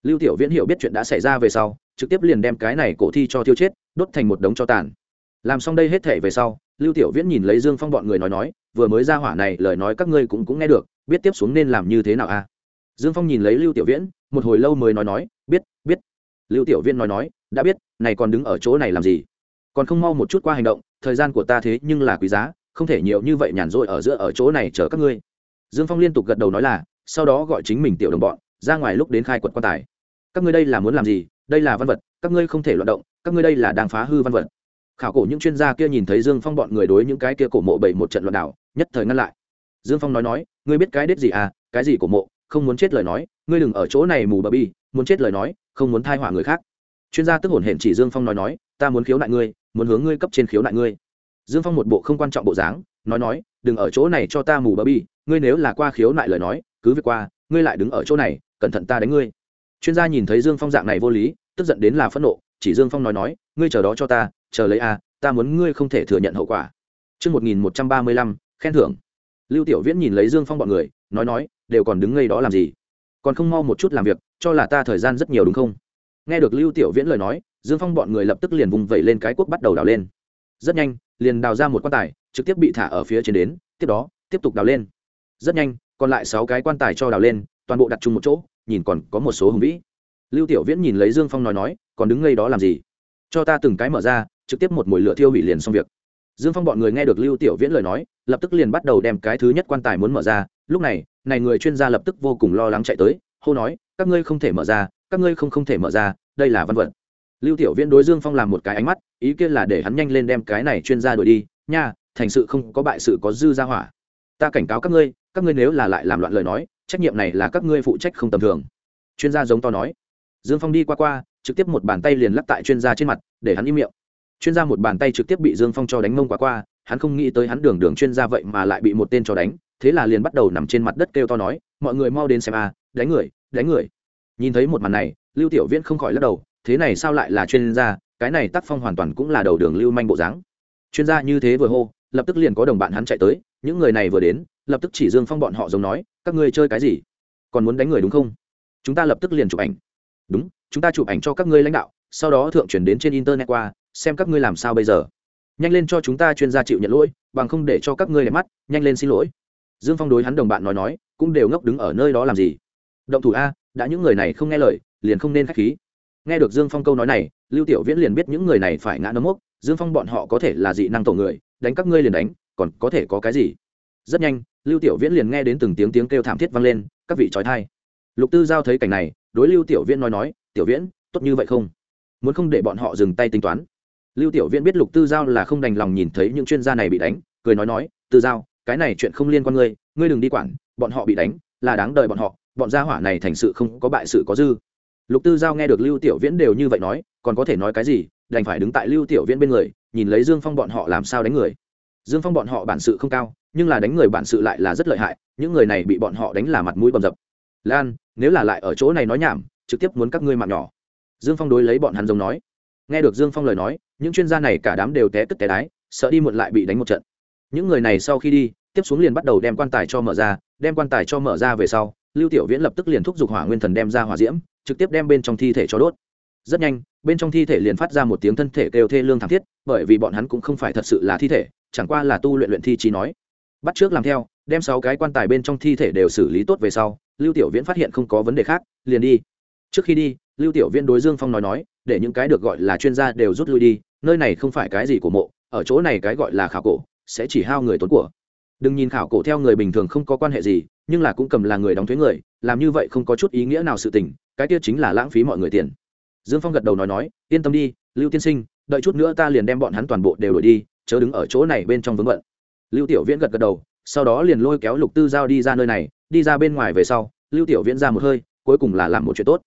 Lưu tiểu viễn hiểu biết chuyện đã xảy ra về sau trực tiếp liền đem cái này cổ thi cho tiêu chết, đốt thành một đống cho tàn. Làm xong đây hết thể về sau, lưu tiểu viễn nhìn lấy dương phong bọn người nói nói, vừa mới ra hỏa này, lời nói các ngươi cũng cũng nghe được, biết tiếp xuống nên làm như thế nào a à? dương phong nhìn lấy lưu tiểu viễn, một hồi lâu mới nói nói, biết biết. Lưu tiểu viễn nói nói, đã biết, này còn đứng ở chỗ này làm gì? Còn không mau một chút qua hành động, thời gian của ta thế nhưng là quý giá, không thể nhiều như vậy nhàn rỗi ở giữa ở chỗ này chờ các ngươi. Dương phong liên tục gật đầu nói là, sau đó gọi chính mình tiểu đồng bọn, ra ngoài lúc đến khai quật quan tài. Các ngươi đây là muốn làm gì? Đây là văn vật, các ngươi không thể loạt động, các ngươi đây là đang phá hư văn vật. Khảo cổ những chuyên gia kia nhìn thấy dương phong bọn người đối những cái kia cổ mộ bảy một trận loạn đảo, nhất thời ngăn lại. Dương phong nói nói, ngươi biết cái đết gì à? Cái gì cổ mộ? Không muốn chết lời nói, ngươi đừng ở chỗ này mù bờ bi, muốn chết lời nói, không muốn thai hỏa người khác. Chuyên gia tức hổn hển chỉ dương phong nói nói, ta muốn khiếu nại ngươi, muốn hướng ngươi cấp trên khiếu nại ngươi. Dương phong một bộ không quan trọng bộ dáng, nói nói, đừng ở chỗ này cho ta mù bờ bi, ngươi nếu là qua khiếu nại lời nói, cứ việc qua, ngươi lại đứng ở chỗ này, cẩn thận ta đánh ngươi chuyên gia nhìn thấy dương phong dạng này vô lý tức giận đến là phẫn nộ chỉ dương phong nói nói ngươi chờ đó cho ta chờ lấy a ta muốn ngươi không thể thừa nhận hậu quả Trước 1135, khen thưởng. Lưu Tiểu Viễn nhìn lấy Dương Phong bọn người, nói nói, đều còn đứng ngây đó làm gì? Còn không mau một chút làm việc, cho là ta thời gian rất nhiều đúng không? Nghe được Lưu Tiểu Viễn lời nói, Dương Phong bọn người lập tức liền vùng vẩy lên cái cuốc bắt đầu đào lên. Rất nhanh, liền đào ra một quan tài, trực tiếp bị thả ở phía trên đến, tiếp đó, tiếp tục đào lên. Rất nhanh, còn lại sáu cái quan tài cho đào lên, toàn bộ đặt chung một chỗ, nhìn còn có một số hùng vĩ. Lưu Tiểu Viễn nhìn lấy Dương Phong nói nói, còn đứng ngây đó làm gì? Cho ta từng cái mở ra, trực tiếp một mùi lửa thiêu hủy liền xong việc. Dương phong bọn người nghe được lưu tiểu viễn lời nói lập tức liền bắt đầu đem cái thứ nhất quan tài muốn mở ra. Lúc này này người chuyên gia lập tức vô cùng lo lắng chạy tới hô nói các ngươi không thể mở ra các ngươi không không thể mở ra đây là văn vật. Lưu tiểu viễn đối dương phong làm một cái ánh mắt ý kiến là để hắn nhanh lên đem cái này chuyên gia đuổi đi. Nha thành sự không có bại sự có dư ra hỏa. Ta cảnh cáo các ngươi các ngươi nếu là lại làm loạn lời nói trách nhiệm này là các ngươi phụ trách không tầm thường. Chuyên gia giống to nói. Dương phong đi qua qua, trực tiếp một bàn tay liền lắp tại chuyên gia trên mặt, để hắn im miệng. Chuyên gia một bàn tay trực tiếp bị dương phong cho đánh mông qua qua, hắn không nghĩ tới hắn đường đường chuyên gia vậy mà lại bị một tên cho đánh, thế là liền bắt đầu nằm trên mặt đất kêu to nói, mọi người mau đến xem a, đánh người đánh người. Nhìn thấy một màn này, lưu tiểu viễn không khỏi lắc đầu, thế này sao lại là chuyên gia, cái này tác phong hoàn toàn cũng là đầu đường lưu manh bộ dáng. Chuyên gia như thế vừa hô, lập tức liền có đồng bạn hắn chạy tới, những người này vừa đến lập tức chỉ dương phong bọn họ giống nói, các ngươi chơi cái gì? Còn muốn đánh người đúng không? Chúng ta lập tức liền chụp ảnh. Đúng, chúng ta chụp ảnh cho các ngươi lãnh đạo, sau đó thượng chuyển đến trên internet qua, xem các ngươi làm sao bây giờ. Nhanh lên cho chúng ta chuyên gia chịu nhận lỗi, bằng không để cho các ngươi đẹp mắt, nhanh lên xin lỗi. Dương phong đối hắn đồng bạn nói nói, cũng đều ngốc đứng ở nơi đó làm gì? Động thủ a, đã những người này không nghe lời, liền không nên k h á c h khí. Nghe được dương phong câu nói này, lưu tiểu viễn liền biết những người này phải ngã nấm mốc. Dương phong bọn họ có thể là dị năng tổ người, đánh các ngươi liền đánh, còn có thể có cái gì? Rất nhanh lưu tiểu viễn liền nghe đến từng tiếng tiếng kêu thảm thiết vang lên, các vị trói thai. Lục tư giao thấy cảnh này, đối lưu tiểu viễn nói nói, tiểu viễn, tốt như vậy không? Muốn không để bọn họ dừng tay tính toán? Lưu tiểu viễn biết lục tư giao là không đành lòng nhìn thấy những chuyên gia này bị đánh, cười nói nói, tư giao, cái này chuyện không liên quan ngươi ngươi đừng đi quản, bọn họ bị đánh, là đáng đời bọn họ, bọn gia hỏa này thành sự không có bại sự có dư. Lục tư giao nghe được lưu tiểu viễn đều như vậy nói, còn có thể nói cái gì? Đành phải đứng tại lưu tiểu viễn bên người, nhìn lấy dương phong bọn họ làm sao đánh người dương phong bọn họ bản sự không cao, nhưng là đánh người bản sự lại là rất lợi hại, những người này bị bọn họ đánh là mặt mũi bầm dập. Lan, nếu là lại ở chỗ này nói nhảm, trực tiếp muốn các ngươi mạng nhỏ. Dương phong đối lấy bọn hắn giống nói. Nghe được dương phong lời nói, những chuyên gia này cả đám đều té tức té đái, sợ đi muộn lại bị đánh một trận. Những người này sau khi đi, tiếp xuống liền bắt đầu đem quan tài cho mở ra, đem quan tài cho mở ra về sau, lưu tiểu viễn lập tức liền thúc giục hỏa nguyên thần đem ra hỏa diễm, trực tiếp đem bên trong thi thể cho đốt rất nhanh, bên trong thi thể liền phát ra một tiếng thân thể kêu thê lương thảm thiết, bởi vì bọn hắn cũng không phải thật sự là thi thể, chẳng qua là tu luyện luyện thi trí nói. Bắt trước làm theo, đem sáu cái quan tài bên trong thi thể đều xử lý tốt về sau, lưu tiểu viễn phát hiện không có vấn đề khác, liền đi. Trước khi đi, lưu tiểu viễn đối dương phong nói nói, để những cái được gọi là chuyên gia đều rút lui đi, nơi này không phải cái gì của mộ, ở chỗ này cái gọi là khảo cổ, sẽ chỉ hao người tốn của. Đừng nhìn khảo cổ theo người bình thường không có quan hệ gì, nhưng là cũng cầm là người đóng thuế người, làm như vậy không có chút ý nghĩa nào sự tình, cái kia chính là lãng phí mọi người tiền dương phong gật đầu nói nói, yên tâm đi, lưu tiên sinh, đợi chút nữa ta liền đem bọn hắn toàn bộ đều đổi đi, chớ đứng ở chỗ này bên trong vướng bận. Lưu tiểu viễn gật gật đầu, sau đó liền lôi kéo lục tư giao đi ra nơi này, đi ra bên ngoài về sau, lưu tiểu viễn ra một hơi, cuối cùng là làm một chuyện tốt.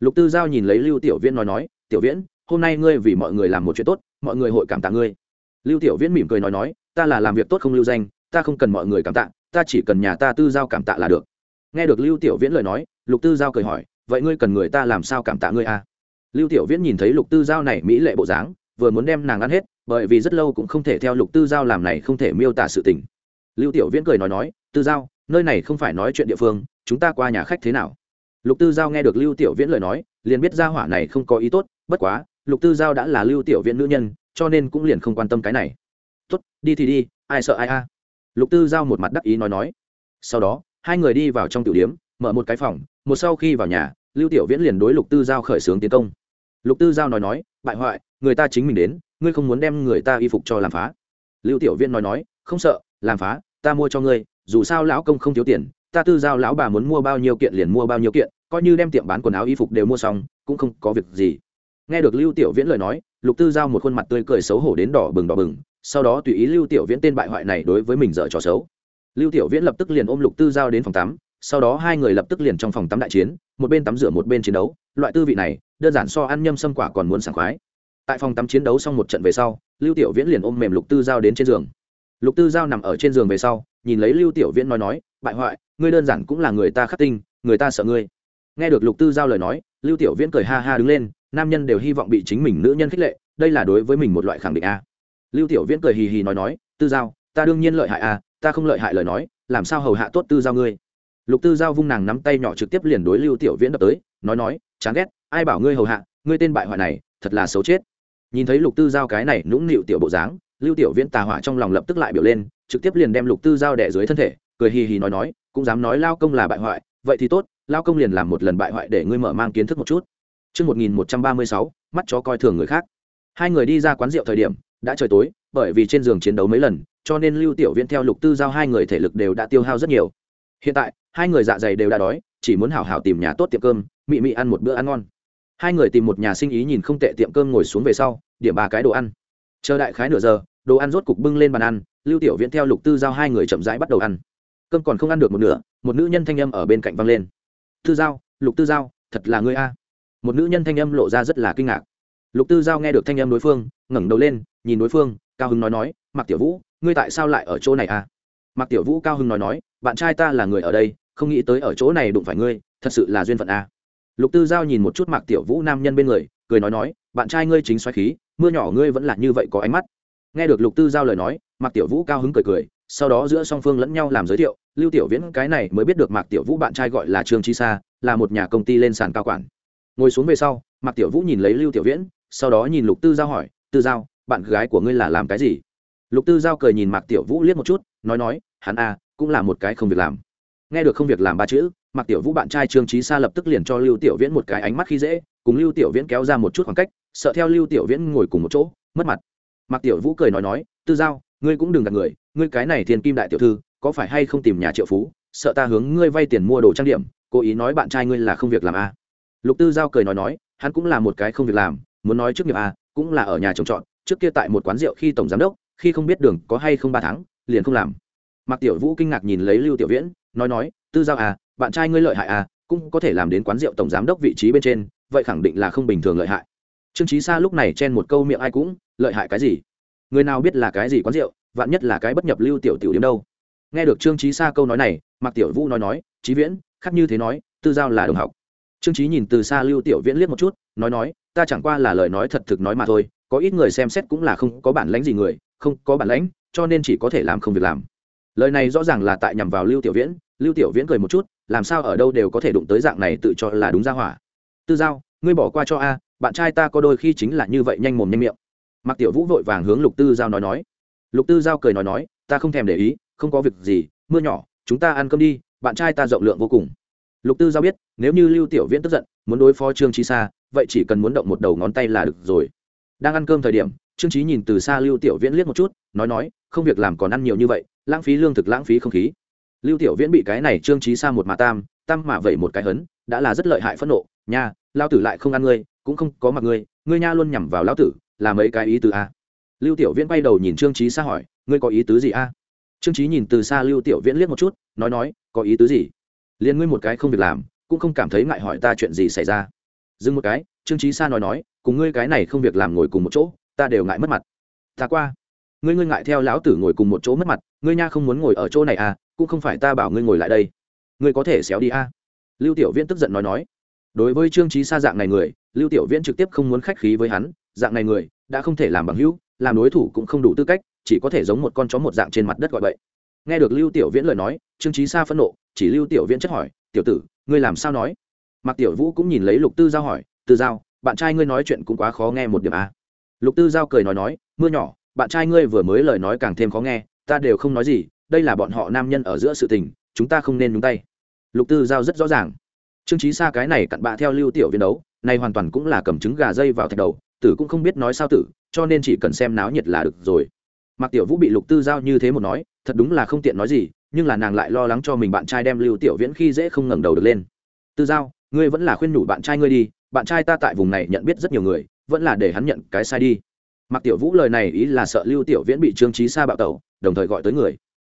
Lục tư giao nhìn lấy lưu tiểu viễn nói nói, tiểu viễn, hôm nay ngươi vì mọi người làm một chuyện tốt, mọi người hội cảm tạ ngươi. Lưu tiểu viễn mỉm cười nói nói, ta là làm việc tốt không lưu danh, ta không cần mọi người cảm tạ, ta chỉ cần nhà ta tư giao cảm tạ là được. Nghe được lưu tiểu viễn lời nói, lục tư giao cười hỏi, vậy ngươi cần người ta làm sao cảm tạ ngươi à? Lưu tiểu viễn nhìn thấy lục tư giao này mỹ lệ bộ dáng, vừa muốn đem nàng ăn hết, bởi vì rất lâu cũng không thể theo lục tư giao làm này không thể miêu tả sự tình. Lưu tiểu viễn cười nói nói, tư giao, nơi này không phải nói chuyện địa phương, chúng ta qua nhà khách thế nào? Lục tư giao nghe được lưu tiểu viễn lời nói, liền biết gia hỏa này không có ý tốt, bất quá, lục tư giao đã là lưu tiểu viễn nữ nhân, cho nên cũng liền không quan tâm cái này. Tốt, đi thì đi, ai sợ ai a? Lục tư giao một mặt đắc ý nói nói. Sau đó, hai người đi vào trong tiểu điếm mở một cái phòng, một sau khi vào nhà, lưu tiểu viễn liền đối lục tư giao khởi xướng tiến công lục tư giao nói nói, bại hoại, người ta chính mình đến, ngươi không muốn đem người ta y phục cho làm phá. Lưu tiểu viễn nói nói, không sợ, làm phá, ta mua cho ngươi, dù sao lão công không thiếu tiền, ta tư giao lão bà muốn mua bao nhiêu kiện liền mua bao nhiêu kiện, coi như đem tiệm bán quần áo y phục đều mua xong, cũng không có việc gì. Nghe được lưu tiểu viễn lời nói, lục tư giao một khuôn mặt tươi cười xấu hổ đến đỏ bừng đỏ bừng, sau đó tùy ý lưu tiểu viễn tên bại hoại này đối với mình dở trò xấu. Lưu tiểu viễn lập tức liền ôm lục tư giao đến phòng tắm sau đó hai người lập tức liền trong phòng tắm đại chiến, một bên tắm rửa một bên chiến đấu. Loại tư vị này, đơn giản so ăn nhâm xâm quả còn muốn sảng khoái. Tại phòng tắm chiến đấu xong một trận về sau, lưu tiểu viễn liền ôm mềm lục tư giao đến trên giường. Lục tư giao nằm ở trên giường về sau, nhìn lấy lưu tiểu viễn nói nói, bại hoại, ngươi đơn giản cũng là người ta khắc tinh, người ta sợ ngươi. Nghe được lục tư giao lời nói, lưu tiểu viễn cười ha ha đứng lên, nam nhân đều hy vọng bị chính mình nữ nhân khích lệ, đây là đối với mình một loại khẳng định a. Lưu tiểu viễn cười hì hì nói nói, tư giao, ta đương nhiên lợi hại a, ta không lợi hại lời nói, làm sao hầu hạ tốt tư giao ngươi? Lục tư giao vung nàng nắm tay nhỏ trực tiếp liền đối lưu tiểu viễn đập tới nói nói chán ghét ai bảo ngươi hầu hạ ngươi tên bại hoại này thật là xấu chết nhìn thấy lục tư giao cái này nũng nịu tiểu bộ dáng lưu tiểu viễn tà hỏa trong lòng lập tức lại biểu lên trực tiếp liền đem lục tư giao đẻ dưới thân thể cười hì hì nói nói cũng dám nói lao công là bại hoại vậy thì tốt lao công liền làm một lần bại hoại để ngươi mở mang kiến thức một chút Trước 1136, mắt chó coi thường người khác. Hai người đi ra quán rượu thời điểm, đã trời tối, bởi vì trên giường chiến đấu mấy lần, cho nên Lưu Tiểu Viễn theo Lục Tư giao hai người thể lực đều đã tiêu hao rất nhiều. Hiện tại, hai người dạ dày đều đã đói, chỉ muốn hảo hảo tìm nhà tốt tiệm cơm, mị mị ăn một bữa ăn ngon. hai người tìm một nhà sinh ý nhìn không tệ tiệm cơm ngồi xuống về sau điểm ba cái đồ ăn. Chờ đại khái nửa giờ đồ ăn rốt cục bưng lên bàn ăn lưu tiểu viễn theo lục tư giao hai người chậm rãi bắt đầu ăn. Cơm còn không ăn được một nửa một nữ nhân thanh âm ở bên cạnh văng lên. Tư giao lục tư giao thật là ngươi a. Một nữ nhân thanh âm lộ ra rất là kinh ngạc. Lục tư giao nghe được thanh âm đối phương ngẩng đầu lên nhìn đối phương cao hưng nói nói mặc tiểu vũ ngươi tại sao lại ở chỗ này a? Mặc tiểu vũ cao hưng nói nói bạn trai ta là người ở đây không nghĩ tới ở chỗ này đụng phải ngươi, thật sự là duyên phận a. Lục tư giao nhìn một chút mạc tiểu vũ nam nhân bên người, cười nói nói, bạn trai ngươi chính xoáy khí, mưa nhỏ ngươi vẫn là như vậy có ánh mắt. Nghe được lục tư giao lời nói, mạc tiểu vũ cao hứng cười cười, sau đó giữa song phương lẫn nhau làm giới thiệu, lưu tiểu viễn cái này mới biết được mạc tiểu vũ bạn trai gọi là trương chi sa, là một nhà công ty lên sàn cao quản. Ngồi xuống về sau, mạc tiểu vũ nhìn lấy lưu tiểu viễn, sau đó nhìn lục tư giao hỏi, tư giao, bạn gái của ngươi là làm cái gì? Lục tư giao cười nhìn mạc tiểu vũ liếc một chút, nói nói, hắn a, cũng là một cái không việc làm nghe được không việc làm ba chữ mặc tiểu vũ bạn trai trương trí sa lập tức liền cho lưu tiểu viễn một cái ánh mắt khi dễ cùng lưu tiểu viễn kéo ra một chút khoảng cách sợ theo lưu tiểu viễn ngồi cùng một chỗ mất mặt mặc tiểu vũ cười nói nói tư giao ngươi cũng đừng gạt người ngươi cái này thiên kim đại tiểu thư có phải hay không tìm nhà triệu phú sợ ta hướng ngươi vay tiền mua đồ trang điểm cố ý nói bạn trai ngươi là không việc làm a à. lục tư giao cười nói nói hắn cũng là một cái không việc làm muốn nói trước nghiệp a à, cũng là ở nhà trồng trọt trước kia tại một quán rượu khi tổng giám đốc khi không biết đường có hay không ba tháng liền không làm mạc tiểu vũ kinh ngạc nhìn lấy lưu tiểu viễn, nói nói, tư giao à bạn trai ngươi lợi hại à cũng có thể làm đến quán rượu tổng giám đốc vị trí bên trên, vậy khẳng định là không bình thường lợi hại. Trương trí sa lúc này chen một câu miệng ai cũng, lợi hại cái gì? Người nào biết là cái gì quán rượu, vạn nhất là cái bất nhập lưu tiểu tiểu điểm đâu? Nghe được trương trí sa câu nói này, mạc tiểu vũ nói nói trí viễn, khác như thế nói, tư giao là đồng học. Trương trí nhìn từ xa lưu tiểu viễn liếc một chút, nói nói, ta chẳng qua là lời nói thật thực nói mà thôi, có ít người xem xét cũng là không có bản lãnh gì người, không có bản lãnh, cho nên chỉ có thể làm không việc làm lời này rõ ràng là tại nhằm vào lưu tiểu viễn. Lưu tiểu viễn cười một chút, làm sao ở đâu đều có thể đụng tới dạng này tự cho là đúng ra hỏa. Tư giao, ngươi bỏ qua cho a, bạn trai ta có đôi khi chính là như vậy nhanh mồm nhanh miệng. Mặc tiểu vũ vội vàng hướng lục tư giao nói nói. Lục tư giao cười nói nói, ta không thèm để ý, không có việc gì, mưa nhỏ, chúng ta ăn cơm đi, bạn trai ta rộng lượng vô cùng. Lục tư giao biết, nếu như lưu tiểu viễn tức giận, muốn đối phó trương trí xa vậy chỉ cần muốn động một đầu ngón tay là được rồi. Đang ăn cơm thời điểm, trương trí nhìn từ xa lưu tiểu viễn liếc một chút, nói nói, không việc làm còn ăn nhiều như vậy lãng phí lương thực lãng phí không khí. Lưu tiểu viễn bị cái này trương trí xa một mà tam tam mà vậy một cái hấn, đã là rất lợi hại phẫn nộ. Nha lao tử lại không ăn ngươi, cũng không có mặt ngươi ngươi nha luôn nhằm vào lão tử, là mấy cái ý tứ a? Lưu tiểu viễn bay đầu nhìn trương trí xa hỏi, ngươi có ý tứ gì a? Trương trí nhìn từ xa lưu tiểu viễn liếc một chút, nói nói, có ý tứ gì? Liền ngươi một cái không việc làm, cũng không cảm thấy ngại hỏi ta chuyện gì xảy ra. Dừng một cái, trương trí xa nói nói, cùng ngươi cái này không việc làm ngồi cùng một chỗ, ta đều ngại mất mặt. Ta qua ngươi ngươi ngại theo lão tử ngồi cùng một chỗ mất mặt, ngươi nha không muốn ngồi ở chỗ này à cũng không phải ta bảo ngươi ngồi lại đây. Ngươi có thể xéo đi à? lưu tiểu viễn tức giận nói nói. Đối với trương trí xa dạng này người, lưu tiểu viễn trực tiếp không muốn khách khí với hắn, dạng này người, đã không thể làm bằng hữu, làm đối thủ cũng không đủ tư cách, chỉ có thể giống một con chó một dạng trên mặt đất gọi vậy nghe được lưu tiểu viễn lời nói, trương trí xa phẫn nộ, chỉ lưu tiểu viễn chất hỏi, tiểu tử, ngươi làm sao nói? Mặc tiểu vũ cũng nhìn lấy lục tư giao hỏi, tư giao, bạn trai ngươi nói chuyện cũng quá khó nghe một điểm a lục tư giao cười nói nói, mưa nhỏ bạn trai ngươi vừa mới lời nói càng thêm khó nghe, ta đều không nói gì, đây là bọn họ nam nhân ở giữa sự tình, chúng ta không nên nhúng tay. Lục tư giao rất rõ ràng. Trương trí xa cái này cặn bạ theo lưu tiểu viên đấu, nay hoàn toàn cũng là cầm trứng gà dây vào thạch đầu, tử cũng không biết nói sao tử, cho nên chỉ cần xem náo nhiệt là được rồi. Mặc tiểu vũ bị lục tư giao như thế một nói, thật đúng là không tiện nói gì, nhưng là nàng lại lo lắng cho mình bạn trai đem lưu tiểu viễn khi dễ không ngẩng đầu được lên. Tư giao, ngươi vẫn là khuyên nhủ bạn trai ngươi đi, bạn trai ta tại vùng này nhận biết rất nhiều người, vẫn là để hắn nhận cái sai đi mặc tiểu vũ lời này ý là sợ lưu tiểu viễn bị trương trí sa bạo tẩu, đồng thời gọi tới người.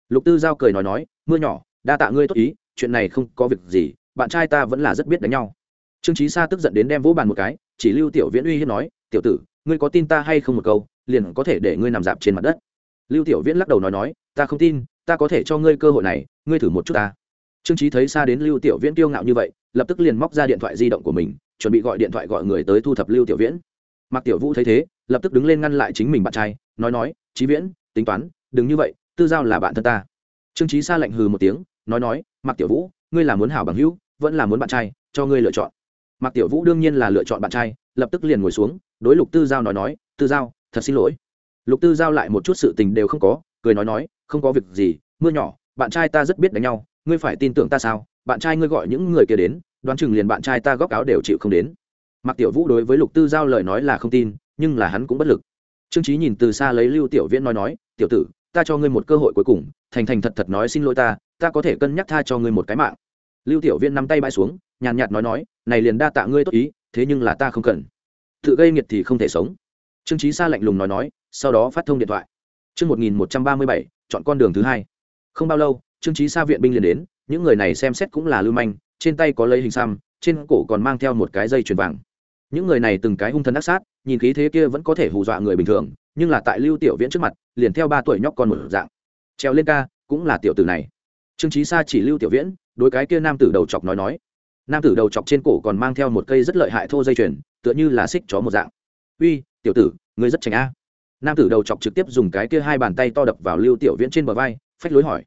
Lục tư giao cười nói nói, mưa nhỏ, đa tạ ngươi tốt ý, chuyện này không có việc gì, bạn trai ta vẫn là rất biết đánh nhau. Trương trí sa tức giận đến đem vỗ bàn một cái, chỉ lưu tiểu viễn uy hiếp nói, tiểu tử, ngươi có tin ta hay không một câu, liền có thể để ngươi nằm dạp trên mặt đất. Lưu tiểu viễn lắc đầu nói nói, ta không tin, ta có thể cho ngươi cơ hội này, ngươi thử một chút ta. Trương trí thấy xa đến lưu tiểu viễn kiêu ngạo như vậy, lập tức liền móc ra điện thoại di động của mình, chuẩn bị gọi điện thoại gọi người tới thu thập lưu tiểu viễn. Mạc tiểu vũ thấy thế, lập tức đứng lên ngăn lại chính mình bạn trai, nói nói trí viễn, tính toán, đừng như vậy, tư giao là bạn thân ta. Trương trí Sa lạnh hừ một tiếng, nói nói, Mạc tiểu vũ, ngươi là muốn hảo bằng hữu, vẫn là muốn bạn trai, cho ngươi lựa chọn. Mạc tiểu vũ đương nhiên là lựa chọn bạn trai, lập tức liền ngồi xuống, đối lục tư giao nói nói, tư giao, thật xin lỗi. Lục tư giao lại một chút sự tình đều không có, cười nói nói, không có việc gì, mưa nhỏ, bạn trai ta rất biết đánh nhau, ngươi phải tin tưởng ta sao? Bạn trai ngươi gọi những người kia đến, đoán chừng liền bạn trai ta góc áo đều chịu không đến mặc tiểu vũ đối với lục tư giao lời nói là không tin nhưng là hắn cũng bất lực. Trương trí nhìn từ xa lấy lưu tiểu viễn nói nói tiểu tử ta cho ngươi một cơ hội cuối cùng thành thành thật thật nói xin lỗi ta ta có thể cân nhắc tha cho ngươi một cái mạng. Lưu tiểu viễn nắm tay bãi xuống nhàn nhạt nói nói này liền đa tạ ngươi tốt ý thế nhưng là ta không cần. Tự gây nghiệt thì không thể sống. Trương trí xa lạnh lùng nói nói sau đó phát thông điện thoại. Chương 1137, chọn con đường thứ hai. Không bao lâu, Trương trí xa viện binh liền đến, những người này xem xét cũng là lưu manh, trên tay có lấy hình xăm, trên cổ còn mang theo một cái dây chuyền vàng. Những người này từng cái hung thần ác sát, nhìn khí thế kia vẫn có thể hù dọa người bình thường, nhưng là tại Lưu Tiểu Viễn trước mặt, liền theo ba tuổi nhóc con một dạng. Treo lên ca, cũng là tiểu tử này. Trương Chí Sa chỉ Lưu Tiểu Viễn, đối cái kia nam tử đầu chọc nói nói. Nam tử đầu chọc trên cổ còn mang theo một cây rất lợi hại thô dây chuyền, tựa như là xích chó một dạng. "Uy, tiểu tử, ngươi rất chảnh a." nam tử đầu chọc trực tiếp dùng cái kia hai bàn tay to đập vào lưu tiểu viễn trên bờ vai phách lối hỏi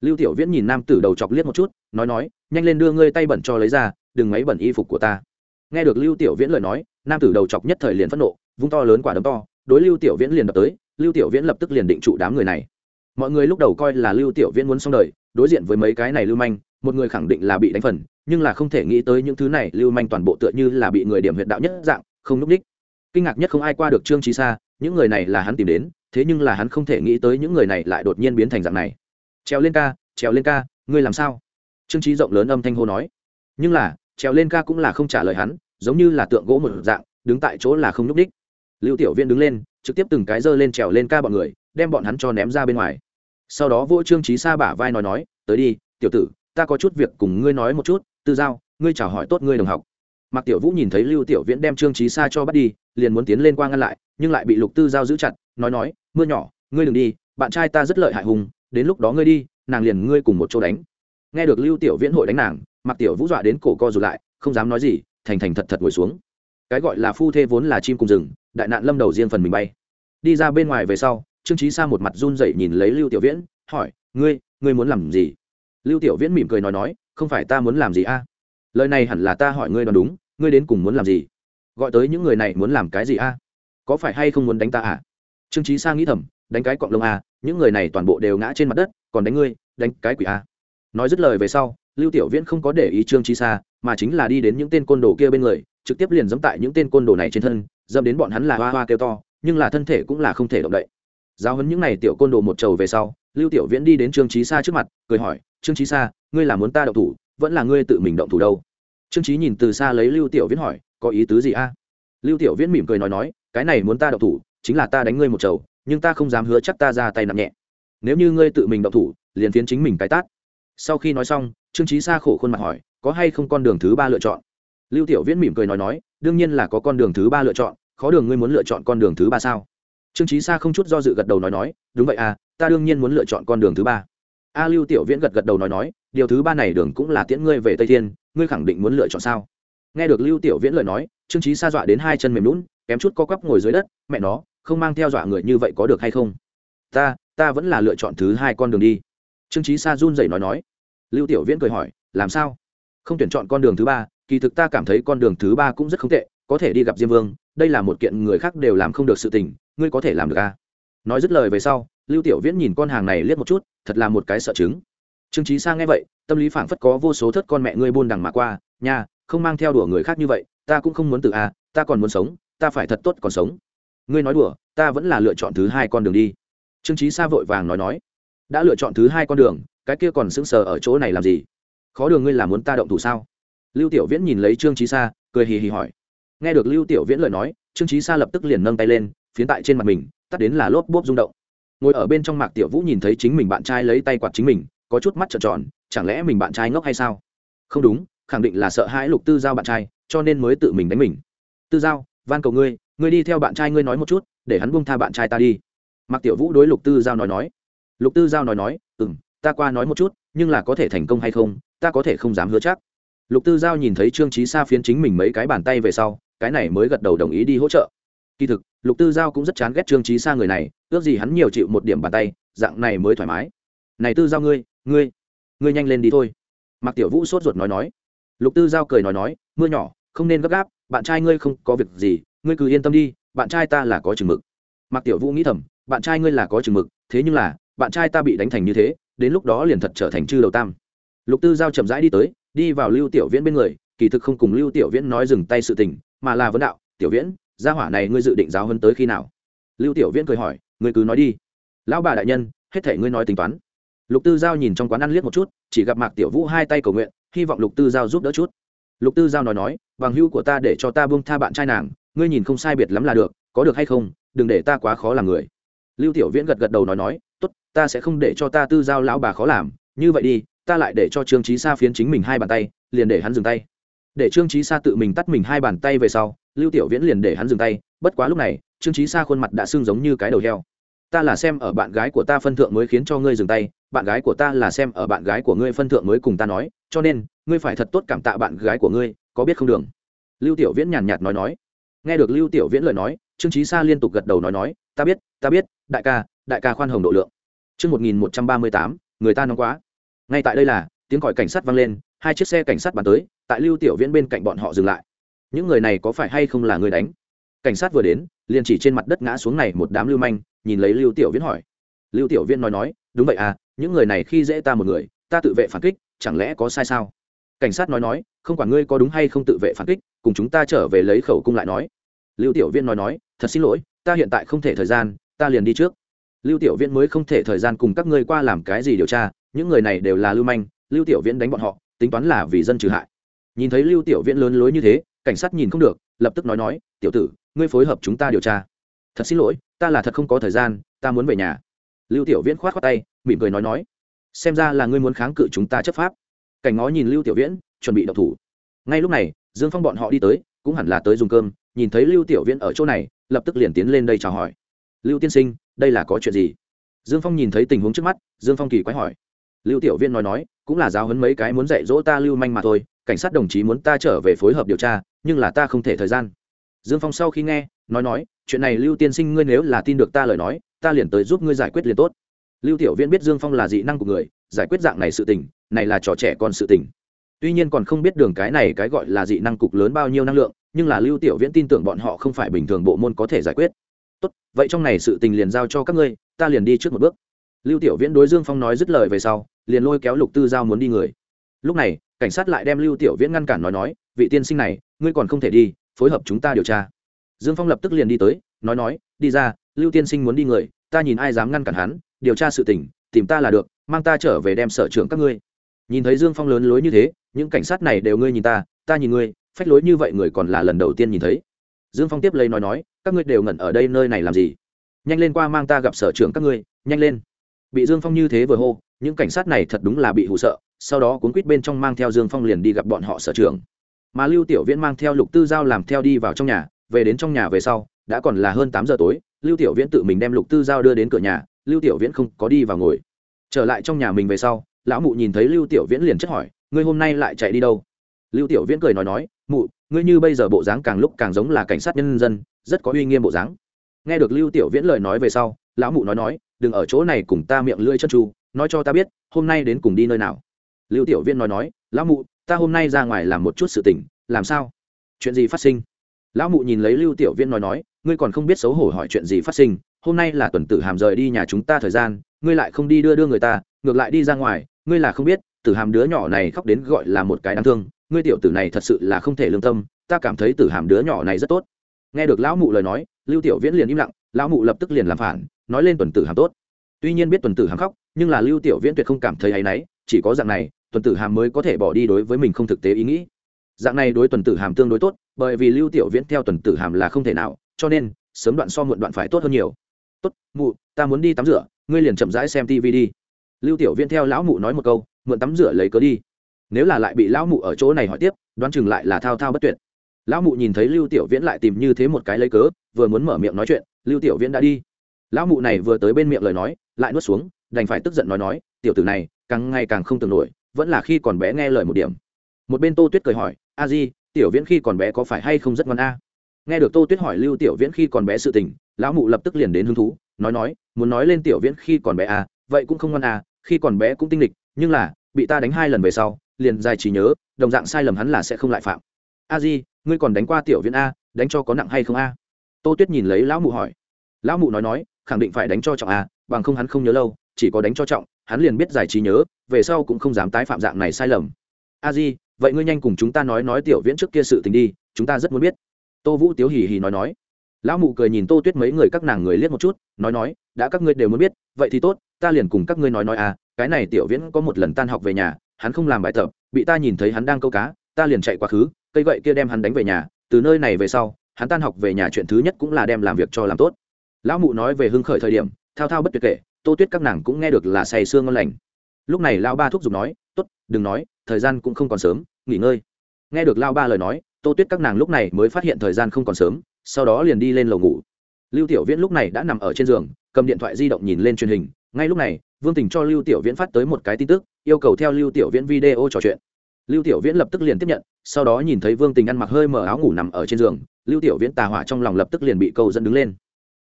lưu tiểu viễn nhìn nam tử đầu chọc liếc một chút nói nói nhanh lên đưa ngươi tay bẩn cho lấy ra đừng mấy bẩn y phục của ta nghe được lưu tiểu viễn lời nói, nam tử đầu chọc nhất thời liền phẫn nộ, vung to lớn quả đấm to, đối lưu tiểu viễn liền đập tới, lưu tiểu viễn lập tức liền định trụ đám người này. Mọi người lúc đầu coi là lưu tiểu viễn muốn xong đời, đối diện với mấy cái này lưu manh, một người khẳng định là bị đánh phần, nhưng là không thể nghĩ tới những thứ này lưu manh toàn bộ tựa như là bị người điểm huyệt đạo nhất dạng, không núp đích. Kinh ngạc nhất không ai qua được trương trí xa những người này là hắn tìm đến, thế nhưng là hắn không thể nghĩ tới những người này lại đột nhiên biến thành dạng này. Trèo lên ca, trèo lên ca, ngươi làm sao? Trương trí rộng lớn âm thanh hô nói. Nhưng là trèo lên ca cũng là không trả lời hắn, giống như là tượng gỗ một dạng, đứng tại chỗ là không nhúc đích lưu tiểu viên đứng lên, trực tiếp từng cái giơ lên trèo lên ca bọn người, đem bọn hắn cho ném ra bên ngoài. Sau đó vỗ trương trí sa bả vai nói nói, tới đi, tiểu tử, ta có chút việc cùng ngươi nói một chút, tư giao, ngươi chào hỏi tốt ngươi đồng học. Mạc tiểu vũ nhìn thấy lưu tiểu viễn đem trương trí sa cho bắt đi, liền muốn tiến lên qua ngăn lại, nhưng lại bị lục tư giao giữ chặt, nói nói, mưa nhỏ, ngươi đừng đi, bạn trai ta rất lợi hại hùng, đến lúc đó ngươi đi, nàng liền ngươi cùng một chỗ đánh. Nghe được lưu tiểu viễn hội đánh nàng mặc tiểu vũ dọa đến cổ co rụt lại, không dám nói gì, thành thành thật thật ngồi xuống. Cái gọi là phu thê vốn là chim cùng rừng, đại nạn lâm đầu riêng phần mình bay. Đi ra bên ngoài về sau, trương trí sa một mặt run rẩy nhìn lấy lưu tiểu viễn, hỏi, ngươi ngươi muốn làm gì? Lưu tiểu viễn mỉm cười nói nói, không phải ta muốn làm gì a? Lời này hẳn là ta hỏi ngươi đoán đúng, ngươi đến cùng muốn làm gì? Gọi tới những người này muốn làm cái gì a? Có phải hay không muốn đánh ta à? Trương trí sa nghĩ thầm, đánh cái cọng lông a, những người này toàn bộ đều ngã trên mặt đất, còn đánh ngươi, đánh cái quỷ a? Nói dứt lời về sau lưu tiểu viễn không có để ý trương trí sa mà chính là đi đến những tên côn đồ kia bên người trực tiếp liền dẫm tại những tên côn đồ này trên thân dẫm đến bọn hắn là hoa hoa kêu to nhưng là thân thể cũng là không thể động đậy. Giáo hấn những n à y tiểu côn đồ một trầu về sau lưu tiểu viễn đi đến trương trí sa trước mặt cười hỏi trương trí sa ngươi là muốn ta động thủ vẫn là ngươi tự mình động thủ đâu? Trương trí nhìn từ xa lấy lưu tiểu viễn hỏi có ý tứ gì a? Lưu tiểu viễn mỉm cười nói nói cái này muốn ta động thủ chính là ta đánh ngươi một trầu, nhưng ta không dám hứa chắc ta ra tay nặng nhẹ. Nếu như ngươi tự mình động thủ liền phiến chính mình cái tát. Sau khi nói xong trương trí xa khổ khuôn mặt hỏi, có hay không con đường thứ ba lựa chọn? Lưu tiểu viễn mỉm cười nói nói, đương nhiên là có con đường thứ ba lựa chọn, khó đường ngươi muốn lựa chọn con đường thứ ba sao? Trương trí xa không chút do dự gật đầu nói nói, đúng vậy à ta đương nhiên muốn lựa chọn con đường thứ ba. A lưu tiểu viễn gật gật đầu nói nói, điều thứ ba này đường cũng là tiễn ngươi về tây thiên, ngươi khẳng định muốn lựa chọn sao? Nghe được lưu tiểu viễn lời nói, trương trí sa dọa đến hai chân mềm lún kém chút co quắp ngồi dưới đất, mẹ nó, không mang theo dọa người như vậy có được hay không? Ta ta vẫn là lựa chọn thứ hai con đường đi. Trương trí sa run rẩy nói nói lưu tiểu viễn cười hỏi, làm sao? Không tuyển chọn con đường thứ ba, kỳ thực ta cảm thấy con đường thứ ba cũng rất không tệ, có thể đi gặp diêm vương, đây là một kiện người khác đều làm không được sự tình, ngươi có thể làm được à? nói dứt lời về sau, lưu tiểu viễn nhìn con hàng này liếc một chút, thật là một cái sợ chứng. Trương trí sa nghe vậy, tâm lý phảng phất có vô số thất con mẹ ngươi buôn đằng mà qua, nha, không mang theo đùa người khác như vậy, ta cũng không muốn tự à ta còn muốn sống, ta phải thật tốt còn sống. Ngươi nói đùa, ta vẫn là lựa chọn thứ hai con đường đi. Trương trí sa vội vàng nói nói. Đã lựa chọn thứ hai con đường cái kia còn sững sờ ở chỗ này làm gì? Khó đường ngươi là muốn ta động thủ sao? Lưu tiểu viễn nhìn lấy trương trí sa, cười hì hì hỏi. Nghe được lưu tiểu viễn lời nói, trương trí sa lập tức liền nâng tay lên, phiến tại trên mặt mình, tắt đến là lốp bốp rung động. Ngồi ở bên trong mạc tiểu vũ nhìn thấy chính mình bạn trai lấy tay quạt chính mình, có chút mắt trợn tròn, chẳng lẽ mình bạn trai ngốc hay sao? Không đúng, khẳng định là sợ hãi lục tư giao bạn trai, cho nên mới tự mình đánh mình. Tư giao, van cầu ngươi ngươi đi theo bạn trai ngươi nói một chút, để hắn buông tha bạn trai ta đi. Mạc tiểu vũ đối lục tư giao nói nói. Lục tư giao nói nói ừ m ta qua nói một chút, nhưng là có thể thành công hay không, ta có thể không dám hứa chắc. Lục tư giao nhìn thấy trương trí sa phiến chính mình mấy cái bàn tay về sau, cái này mới gật đầu đồng ý đi hỗ trợ. Kỳ thực, lục tư giao cũng rất chán ghét trương trí sa người này, ước gì hắn nhiều chịu một điểm bàn tay, dạng này mới thoải mái. Này tư giao ngươi ngươi ngươi nhanh lên đi thôi. Mạc tiểu vũ sốt ruột nói nói. Lục tư giao cười nói nói, mưa nhỏ, không nên gấp gáp, bạn trai ngươi không có việc gì, ngươi cứ yên tâm đi, bạn trai ta là có chừng mực. Mạc tiểu vũ nghĩ thầm, bạn trai ngươi là có chừng mực, thế nhưng là, bạn trai ta bị đánh thành như thế đến lúc đó liền thật trở thành chư đầu tam. Lục tư giao chậm rãi đi tới, đi vào lưu tiểu viễn bên người, kỳ thực không cùng lưu tiểu viễn nói dừng tay sự tình, mà là vấn đạo, tiểu viễn, gia hỏa này ngươi dự định giáo hơn tới khi nào? Lưu tiểu viễn cười hỏi, ngươi cứ nói đi. Lão bà đại nhân, hết thể ngươi nói tính toán. Lục tư giao nhìn trong quán ăn liếc một chút, chỉ gặp mạc tiểu vũ hai tay cầu nguyện, hy vọng lục tư giao giúp đỡ chút. Lục tư giao nói nói, bằng hữu của ta để cho ta buông tha bạn trai nàng, ngươi nhìn không sai biệt lắm là được, có được hay không, đừng để ta quá khó làm người. Lưu tiểu viễn gật gật đầu nói nói, tốt ta sẽ không để cho ta tư giao lão bà khó làm, như vậy đi, ta lại để cho trương trí sa phiến chính mình hai bàn tay, liền để hắn dừng tay. Để trương trí sa tự mình tắt mình hai bàn tay về sau, lưu tiểu viễn liền để hắn dừng tay, bất quá lúc này, trương trí sa khuôn mặt đã sưng giống như cái đầu heo. Ta là xem ở bạn gái của ta phân thượng mới khiến cho ngươi dừng tay, bạn gái của ta là xem ở bạn gái của ngươi phân thượng mới cùng ta nói, cho nên, ngươi phải thật tốt cảm tạ bạn gái của ngươi, có biết không đường? Lưu tiểu viễn nhàn nhạt nói nói. Nghe được lưu tiểu viễn lời nói, trương trí sa liên tục gật đầu nói nói, ta biết ta biết, đại ca đại ca khoan hồng độ lượng. Trước 1138, người ta nóng quá. Ngay tại đây là, tiếng còi cảnh sát vang lên, hai chiếc xe cảnh sát bắn tới, tại Lưu Tiểu Viễn bên cạnh bọn họ dừng lại. Những người này có phải hay không là người đánh? Cảnh sát vừa đến, liền chỉ trên mặt đất ngã xuống này một đám lưu manh, nhìn lấy Lưu Tiểu Viễn hỏi. Lưu Tiểu Viễn nói nói, đúng vậy à, những người này khi dễ ta một người, ta tự vệ phản kích, chẳng lẽ có sai sao? Cảnh sát nói nói, không quản ngươi có đúng hay không tự vệ phản kích, cùng chúng ta trở về lấy khẩu cung lại nói. Lưu Tiểu Viễn nói nói, thật xin lỗi, ta hiện tại không thể thời gian, ta liền đi trước lưu tiểu viễn mới không thể thời gian cùng các ngươi qua làm cái gì điều tra, những người này đều là lưu manh, lưu tiểu viễn đánh bọn họ, tính toán là vì dân trừ hại. Nhìn thấy lưu tiểu viễn lớn lối như thế, cảnh sát nhìn không được, lập tức nói nói, tiểu tử, ngươi phối hợp chúng ta điều tra. Thật xin lỗi, ta là thật không có thời gian, ta muốn về nhà. Lưu tiểu viễn khoát khoát tay, mỉm cười nói nói, xem ra là ngươi muốn kháng cự chúng ta chấp pháp. Cảnh ngó nhìn lưu tiểu viễn, chuẩn bị độc thủ. Ngay lúc này, dương phong bọn họ đi tới, cũng hẳn là tới dùng cơm, nhìn thấy lưu tiểu viễn ở chỗ này, lập tức liền tiến lên đây chào hỏi. Lưu tiên sinh đây là có chuyện gì? Dương phong nhìn thấy tình huống trước mắt, dương phong kỳ quái hỏi. Lưu tiểu viên nói nói, cũng là giáo hấn mấy cái muốn dạy dỗ ta lưu manh mà thôi, cảnh sát đồng chí muốn ta trở về phối hợp điều tra, nhưng là ta không thể thời gian. Dương phong sau khi nghe, nói nói, chuyện này lưu tiên sinh ngươi nếu là tin được ta lời nói, ta liền tới giúp ngươi giải quyết liền tốt. Lưu tiểu viên biết dương phong là dị năng của người, giải quyết dạng này sự tình, này là trò trẻ con sự tình. Tuy nhiên còn không biết đường cái này cái gọi là dị năng cục lớn bao nhiêu năng lượng, nhưng là lưu tiểu viễn tin tưởng bọn họ không phải bình thường bộ môn có thể giải quyết vậy trong này sự tình liền giao cho các ngươi, ta liền đi trước một bước. Lưu tiểu viễn đối dương phong nói dứt lời về sau, liền lôi kéo lục tư giao muốn đi người. Lúc này, cảnh sát lại đem lưu tiểu viễn ngăn cản nói nói, vị tiên sinh này, ngươi còn không thể đi, phối hợp chúng ta điều tra. Dương phong lập tức liền đi tới, nói nói, đi ra, lưu tiên sinh muốn đi người, ta nhìn ai dám ngăn cản hắn, điều tra sự tình, tìm ta là được, mang ta trở về đem sở trưởng các ngươi. Nhìn thấy dương phong lớn lối như thế, những cảnh sát này đều ngươi nhìn ta ta nhìn ngươi, phách lối như vậy người còn là lần đầu tiên nhìn thấy dương phong tiếp lấy nói nói, các ngươi đều ngẩn ở đây nơi này làm gì? Nhanh lên qua mang ta gặp sở trưởng các ngươi, nhanh lên. Bị dương phong như thế vừa hô, những cảnh sát này thật đúng là bị hụ sợ, sau đó cuốn quýt bên trong mang theo dương phong liền đi gặp bọn họ sở trưởng. Mà lưu tiểu viễn mang theo lục tư giao làm theo đi vào trong nhà, về đến trong nhà về sau, đã còn là hơn tám giờ tối, lưu tiểu viễn tự mình đem lục tư giao đưa đến cửa nhà, lưu tiểu viễn không có đi vào ngồi. Trở lại trong nhà mình về sau, lão mụ nhìn thấy lưu tiểu viễn liền chất hỏi, ngươi hôm nay lại chạy đi đâu? Lưu tiểu viễn cười nói nói, mụ ngươi như bây giờ bộ dáng càng lúc càng giống là cảnh sát nhân dân, rất có uy nghiêm bộ dáng. Nghe được lưu tiểu viễn lời nói về sau, lão mụ nói nói, đừng ở chỗ này cùng ta miệng lưỡi chân tru, nói cho ta biết, hôm nay đến cùng đi nơi nào? Lưu tiểu viễn nói nói, lão mụ, ta hôm nay ra ngoài làm một chút sự tình, làm sao? Chuyện gì phát sinh? Lão mụ nhìn lấy lưu tiểu viễn nói nói, ngươi còn không biết xấu hổ hỏi chuyện gì phát sinh, hôm nay là tuần tử hàm rời đi nhà chúng ta thời gian, ngươi lại không đi đưa đưa người ta, ngược lại đi ra ngoài, ngươi là không biết, tử hàm đứa nhỏ này khóc đến gọi là một cái đáng thương ngươi tiểu tử này thật sự là không thể lương tâm, ta cảm thấy tử hàm đứa nhỏ này rất tốt. Nghe được lão mụ lời nói, lưu tiểu viễn liền im lặng, lão mụ lập tức liền làm phản, nói lên tuần tử hàm tốt. Tuy nhiên biết tuần tử hàm khóc, nhưng là lưu tiểu viễn tuyệt không cảm thấy áy náy chỉ có dạng này, tuần tử hàm mới có thể bỏ đi đối với mình không thực tế ý nghĩ. Dạng này đối tuần tử hàm tương đối tốt, bởi vì lưu tiểu viễn theo tuần tử hàm là không thể nào, cho nên, sớm đoạn so muộn đoạn phải tốt hơn nhiều. Tốt, mụ, ta muốn đi tắm rửa, ngươi liền chậm rãi xem tv đi. Lưu tiểu viễn theo lão mụ nói một câu, mượn tắm rửa lấy cớ đi nếu là lại bị lão mụ ở chỗ này hỏi tiếp, đoán chừng lại là thao thao bất tuyệt. Lão mụ nhìn thấy lưu tiểu viễn lại tìm như thế một cái lấy cớ, vừa muốn mở miệng nói chuyện, lưu tiểu viễn đã đi. Lão mụ này vừa tới bên miệng lời nói, lại nuốt xuống, đành phải tức giận nói nói, tiểu tử này, càng ngày càng không tưởng nổi, vẫn là khi còn bé nghe lời một điểm. Một bên tô tuyết cười hỏi, a di, tiểu viễn khi còn bé có phải hay không rất ngoan a? Nghe được tô tuyết hỏi lưu tiểu viễn khi còn bé sự tình, lão mụ lập tức liền đến hứng thú, nói nói, muốn nói lên tiểu viễn khi còn bé a vậy cũng không ngoan a khi còn bé cũng tinh lịch nhưng là, bị ta đánh hai lần về sau liền dài trí nhớ, đồng dạng sai lầm hắn là sẽ không lại phạm. A di, ngươi còn đánh qua tiểu viễn a, đánh cho có nặng hay không a? Tô tuyết nhìn lấy lão mụ hỏi. Lão mụ nói nói, khẳng định phải đánh cho trọng a, bằng không hắn không nhớ lâu, chỉ có đánh cho trọng, hắn liền biết giải trí nhớ, về sau cũng không dám tái phạm dạng này sai lầm. A di, vậy ngươi nhanh cùng chúng ta nói nói tiểu viễn trước kia sự tình đi, chúng ta rất muốn biết. Tô vũ tiếu hì hì nói nói. Lão mụ cười nhìn tô tuyết mấy người các nàng người liếc một chút, nói nói, đã các ngươi đều muốn biết, vậy thì tốt, ta liền cùng các ngươi nói nói à cái này tiểu viễn có một lần tan học về nhà hắn không làm bài tập, bị ta nhìn thấy hắn đang câu cá, ta liền chạy quá khứ, cây gậy kia đem hắn đánh về nhà, từ nơi này về sau, hắn tan học về nhà chuyện thứ nhất cũng là đem làm việc cho làm tốt. Lão mụ nói về hưng khởi thời điểm, thao thao bất tuyệt kể, tô tuyết các nàng cũng nghe được là say sương ngon lành. Lúc này lao ba thúc giục nói t ố t đừng nói, thời gian cũng không còn sớm, nghỉ ngơi. Nghe được lao ba lời nói, tô tuyết các nàng lúc này mới phát hiện thời gian không còn sớm, sau đó liền đi lên lầu ngủ. Lưu tiểu viễn lúc này đã nằm ở trên giường, cầm điện thoại di động nhìn lên truyền hình, ngay lúc này vương tình cho lưu tiểu viễn phát tới một cái tin tức, yêu cầu theo lưu tiểu viễn video trò chuyện. Lưu tiểu viễn lập tức liền tiếp nhận, sau đó nhìn thấy vương tình ăn mặc hơi mở áo ngủ nằm ở trên giường, lưu tiểu viễn tà hỏa trong lòng lập tức liền bị câu dẫn đứng lên.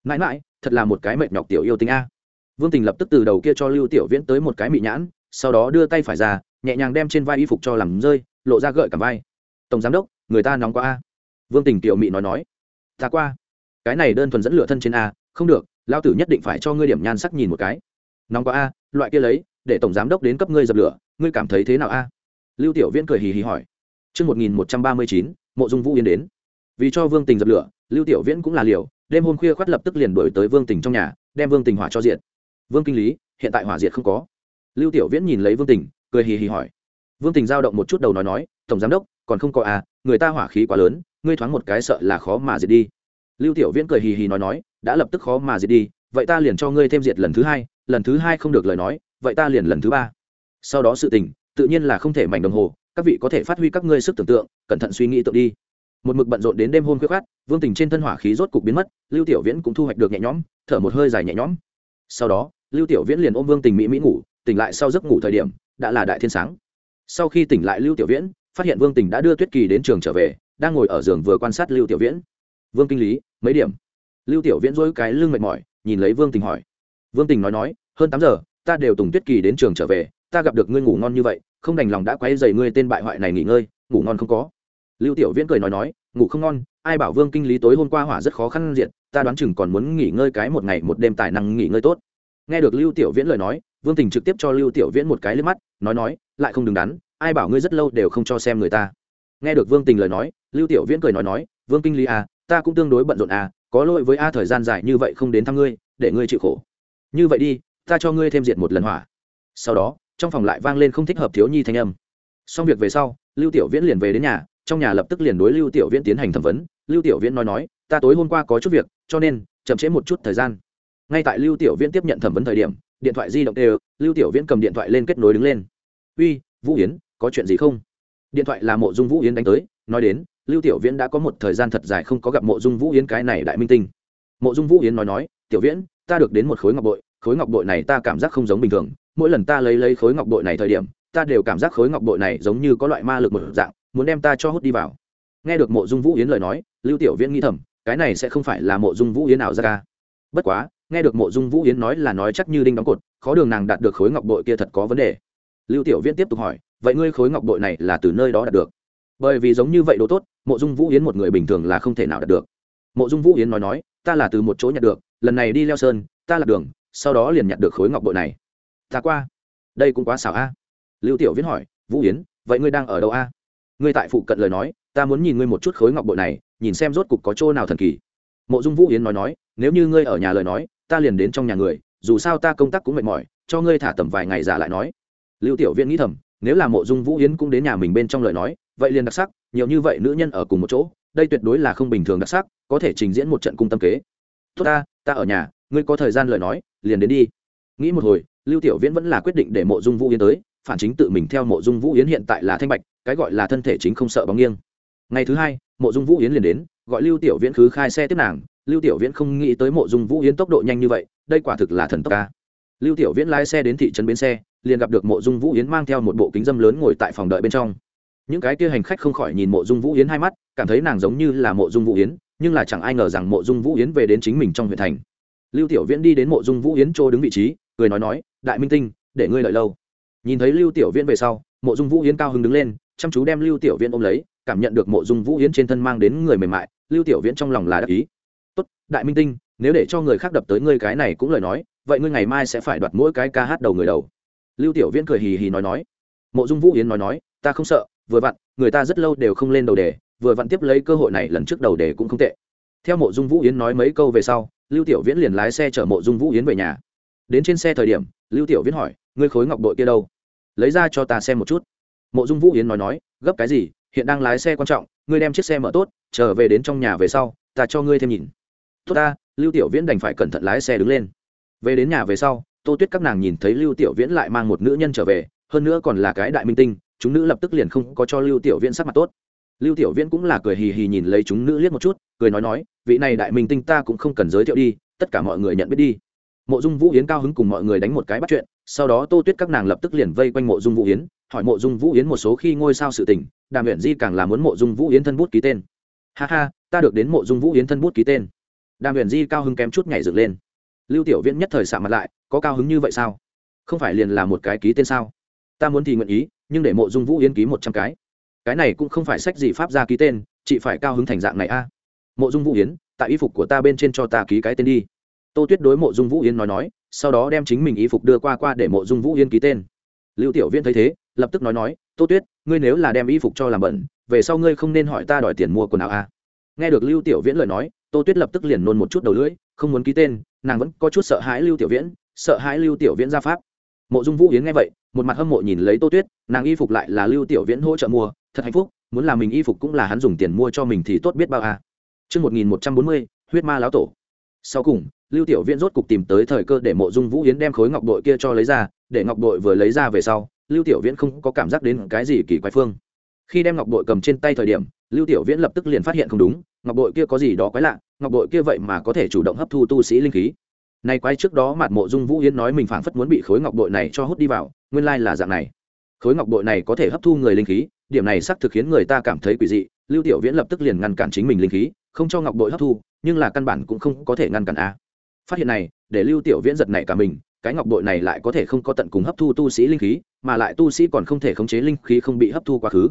Mãi mãi, thật là một cái mệt nhọc tiểu yêu tính a. Vương tình lập tức từ đầu kia cho lưu tiểu viễn tới một cái mị nhãn, sau đó đưa tay phải ra, nhẹ nhàng đem trên vai y phục cho làm rơi, lộ ra gợi cả vai. Tổng giám đốc, người ta nóng quá a. Vương tình tiểu mị nói nói. Ta qua. Cái này đơn thuần dẫn lửa thân trên a, không được lao tử nhất định phải cho ngươi điểm nhan sắc nhìn một cái nóng quá a loại kia lấy để tổng giám đốc đến cấp ngươi dập lửa ngươi cảm thấy thế nào a? Lưu tiểu viễn cười hì hì hỏi. Trước 1139, mộ dung vũ yên đến. Vì cho vương tình dập lửa, lưu tiểu viễn cũng là liều, đêm hôm khuya khoắt lập tức liền đổi tới vương tình trong nhà, đem vương tình hỏa cho diện. vương kinh lý hiện tại hỏa diệt không có. Lưu tiểu viễn nhìn lấy vương tình cười hì hì hỏi. Vương tình giao động một chút đầu nói nói tổng giám đốc còn không có à người ta hỏa khí quá lớn ngươi thoáng một cái sợ là khó mà diệt đi. Lưu tiểu viễn cười hì hì nói nói đã lập tức khó mà diệt đi vậy ta liền cho ngươi thêm diệt lần thứ hai lần thứ hai không được lời nói, vậy ta liền lần thứ ba. Sau đó sự tình, tự nhiên là không thể mảnh đồng hồ, các vị có thể phát huy các ngươi sức tưởng tượng, cẩn thận suy nghĩ tượng đi. Một mực bận rộn đến đêm hôm khuya khát vương tình trên thân hỏa khí rốt cục biến mất, lưu tiểu viễn cũng thu hoạch được nhẹ nhõm, thở một hơi dài nhẹ nhõm. Sau đó, lưu tiểu viễn liền ôm vương tình mỹ mỹ ngủ, tỉnh lại sau giấc ngủ thời điểm, đã là đại thiên sáng. Sau khi tỉnh lại lưu tiểu viễn, phát hiện vương tình đã đưa tuyết kỳ đến trường trở về, đang ngồi ở giường vừa quan sát lưu tiểu viễn. Vương kinh lý, mấy điểm? Lưu tiểu viễn dỗi cái lưng mệt mỏi, nhìn lấy vương tình hỏi vương tình nói nói, hơn tám giờ, ta đều tùng tuyết kỳ đến trường trở về, ta gặp được ngươi ngủ ngon như vậy, không đành lòng đã quay dày ngươi tên bại hoại này nghỉ ngơi, ngủ ngon không có. Lưu tiểu viễn cười nói nói, ngủ không ngon, ai bảo vương kinh lý tối hôm qua hỏa rất khó khăn diện, ta đoán chừng còn muốn nghỉ ngơi cái một ngày một đêm tài năng nghỉ ngơi tốt. Nghe được lưu tiểu viễn lời nói, vương tình trực tiếp cho lưu tiểu viễn một cái lên mắt, nói nói, lại không đứng đắn, ai bảo ngươi rất lâu đều không cho xem người ta. Nghe được vương tình lời nói, lưu tiểu viễn cười nói nói, vương kinh lý à ta cũng tương đối bận rộn à có lỗi với a thời gian dài như vậy không đến thăm ngươi, để ngươi chịu khổ như vậy đi, ta cho ngươi thêm diệt một lần hỏa. Sau đó, trong phòng lại vang lên không thích hợp thiếu nhi thanh âm. Xong việc về sau, lưu tiểu viễn liền về đến nhà, trong nhà lập tức liền đối lưu tiểu viễn tiến hành thẩm vấn. Lưu tiểu viễn nói nói, ta tối hôm qua có chút việc, cho nên, chậm trễ một chút thời gian. Ngay tại lưu tiểu viễn tiếp nhận thẩm vấn thời điểm, điện thoại di động đều, lưu tiểu viễn cầm điện thoại lên kết nối đứng lên. Uy, vũ yến, có chuyện gì không? Điện thoại là mộ dung vũ yến đánh tới, nói đến, lưu tiểu viễn đã có một thời gian thật dài không có gặp mộ dung vũ yến cái này đại minh tinh mộ dung vũ yến nói nói, tiểu viễn, ta được đến một khối ngọc bội, khối ngọc bội này ta cảm giác không giống bình thường. Mỗi lần ta lấy lấy khối ngọc bội này thời điểm, ta đều cảm giác khối ngọc bội này giống như có loại ma lực một dạng, muốn đem ta cho hút đi vào. Nghe được mộ dung vũ yến lời nói, lưu tiểu viễn nghĩ thầm, cái này sẽ không phải là mộ dung vũ yến nào ra ca bất quá, nghe được mộ dung vũ yến nói là nói chắc như đinh đóng cột, khó đường nàng đạt được khối ngọc bội kia thật có vấn đề. Lưu tiểu viễn tiếp tục hỏi, vậy ngươi khối ngọc bội này là từ nơi đó đạt được? Bởi vì giống như vậy đồ tốt, mộ dung vũ yến một người bình thường là không thể nào đạt được mộ dung vũ yến nói nói, ta là từ một chỗ nhặt được, lần này đi leo sơn, ta lạc đường, sau đó liền nhặt được khối ngọc bội này. Ta qua. Đây cũng quá xảo a. Lưu tiểu viễn hỏi, vũ yến, vậy ngươi đang ở đâu a? Ngươi tại phụ cận lời nói, ta muốn nhìn ngươi một chút khối ngọc bội này, nhìn xem rốt cục có chỗ nào thần kỳ. Mộ dung vũ yến nói nói, nếu như ngươi ở nhà lời nói, ta liền đến trong nhà người, dù sao ta công tác cũng mệt mỏi, cho ngươi thả tầm vài ngày giả lại nói. Lưu tiểu viễn nghĩ thầm, nếu là mộ dung vũ yến cũng đến nhà mình bên trong lời nói, vậy liền đặc sắc, nhiều như vậy nữ nhân ở cùng một chỗ đây tuyệt đối là không bình thường đặc sắc, có thể trình diễn một trận cung tâm kế. Tốt ta ta ở nhà, ngươi có thời gian lời nói, liền đến đi. Nghĩ một hồi, lưu tiểu viễn vẫn là quyết định để mộ dung vũ yến tới, phản chính tự mình theo mộ dung vũ yến hiện tại là thanh bạch, cái gọi là thân thể chính không sợ bóng nghiêng. Ngày thứ hai, mộ dung vũ yến liền đến, gọi lưu tiểu viễn khứ khai xe tiếp nàng. Lưu tiểu viễn không nghĩ tới mộ dung vũ yến tốc độ nhanh như vậy, đây quả thực là thần tốc ca. Lưu tiểu viễn lái xe đến thị trấn bến xe, liền gặp được mộ dung vũ yến mang theo một bộ kính dâm lớn ngồi tại phòng đợi bên trong những cái kia hành khách không khỏi nhìn mộ dung vũ yến hai mắt, cảm thấy nàng giống như là mộ dung vũ yến, nhưng là chẳng ai ngờ rằng mộ dung vũ yến về đến chính mình trong huyện thành. Lưu tiểu viễn đi đến mộ dung vũ yến chỗ đứng vị trí, cười nói nói, đại minh tinh, để ngươi lợi lâu. Nhìn thấy lưu tiểu viễn về sau, mộ dung vũ yến cao hứng đứng lên, chăm chú đem lưu tiểu viễn ôm lấy, cảm nhận được mộ dung vũ yến trên thân mang đến người mềm mại, lưu tiểu viễn trong lòng là đắc ý. Tốt, đại minh tinh, nếu để cho người khác đập tới ngươi cái này cũng lời nói, vậy ngươi ngày mai sẽ phải đoạt mỗi cái ca hát đầu người đầu. Lưu tiểu viễn cười hì hì nói nói. Mộ dung vũ yến nói nói, ta không sợ vừa vặn, người ta rất lâu đều không lên đầu đề, vừa vặn tiếp lấy cơ hội này lần trước đầu đề cũng không tệ. Theo mộ dung vũ yến nói mấy câu về sau, lưu tiểu viễn liền lái xe chở mộ dung vũ yến về nhà. Đến trên xe thời điểm, lưu tiểu viễn hỏi, ngươi khối ngọc Đội kia đâu? Lấy ra cho ta xem một chút. Mộ dung vũ yến nói nói, gấp cái gì? Hiện đang lái xe quan trọng, ngươi đem chiếc xe mở tốt, trở về đến trong nhà về sau, ta cho ngươi thêm nhìn. Tốt ta. Lưu tiểu viễn đành phải cẩn thận lái xe đứng lên. Về đến nhà về sau, tô tuyết các nàng nhìn thấy lưu tiểu viễn lại mang một nữ nhân trở về, hơn nữa còn là cái đại minh tinh chúng nữ lập tức liền không có cho lưu tiểu viễn sắc mặt tốt. Lưu tiểu viễn cũng là cười hì hì nhìn lấy chúng nữ liếc một chút, cười nói nói, vị này đại minh tinh ta cũng không cần giới thiệu đi, tất cả mọi người nhận biết đi. Mộ dung vũ yến cao hứng cùng mọi người đánh một cái bắt chuyện, sau đó tô tuyết các nàng lập tức liền vây quanh mộ dung vũ yến, hỏi mộ dung vũ yến một số khi ngôi sao sự tình, đàm huyện di càng là muốn mộ dung vũ yến thân bút ký tên. Ha ha, ta được đến mộ dung vũ yến thân bút ký tên. Đàm huyện di cao hứng kém chút nhảy dựng lên. Lưu tiểu viễn nhất thời xạ mặt lại, có cao hứng như vậy sao? Không phải liền là một cái ký tên sao? Ta muốn thì nguyện ý nhưng để mộ dung vũ yến ký một trăm cái. Cái này cũng không phải sách gì pháp ra ký tên, chị phải cao hứng thành dạng này a. Mộ dung vũ yến, tại y phục của ta bên trên cho ta ký cái tên đi. Tô tuyết đối mộ dung vũ yến nói nói, sau đó đem chính mình y phục đưa qua qua để mộ dung vũ yến ký tên. Lưu tiểu viễn thấy thế, lập tức nói nói, tô tuyết, ngươi nếu là đem y phục cho làm bẩn, về sau ngươi không nên hỏi ta đòi tiền mua quần áo a. Nghe được lưu tiểu viễn lời nói, tô tuyết lập tức liền nôn một chút đầu lưỡi, không muốn ký tên, nàng vẫn có chút sợ hãi lưu tiểu viễn, sợ hãi lưu tiểu viễn ra pháp. Mộ dung vũ yến nghe vậy, một mặt hâm mộ nhìn lấy tô tuyết nàng y phục lại là lưu tiểu viễn hỗ trợ mua thật hạnh phúc muốn làm mình y phục cũng là hắn dùng tiền mua cho mình thì tốt biết bao à. Trước 1140, huyết ma lão tổ. Sau cùng, Lưu Tiểu Viễn rốt cục tìm tới thời cơ để Mộ Dung Vũ Yến đem khối ngọc bội kia cho lấy ra, để ngọc bội vừa lấy ra về sau, Lưu Tiểu Viễn không có cảm giác đến cái gì kỳ quái phương. Khi đem ngọc bội cầm trên tay thời điểm, Lưu Tiểu Viễn lập tức liền phát hiện không đúng, ngọc bội kia có gì đó quái lạ, ngọc bội kia vậy mà có thể chủ động hấp thu tu sĩ linh khí. Này quái trước đó mặt Mộ Dung Vũ Yến nói mình phảng phất muốn bị khối ngọc bội này cho hút đi vào, nguyên lai là dạng này. Khối ngọc bội này có thể hấp thu người linh khí, điểm này xác thực khiến người ta cảm thấy quỷ dị. Lưu tiểu viễn lập tức liền ngăn cản chính mình linh khí không cho ngọc bội hấp thu nhưng là căn bản cũng không có thể ngăn cản a. Phát hiện này để lưu tiểu viễn giật nảy cả mình cái ngọc bội này lại có thể không có tận cùng hấp thu tu sĩ linh khí mà lại tu sĩ còn không thể khống chế linh khí không bị hấp thu quá khứ.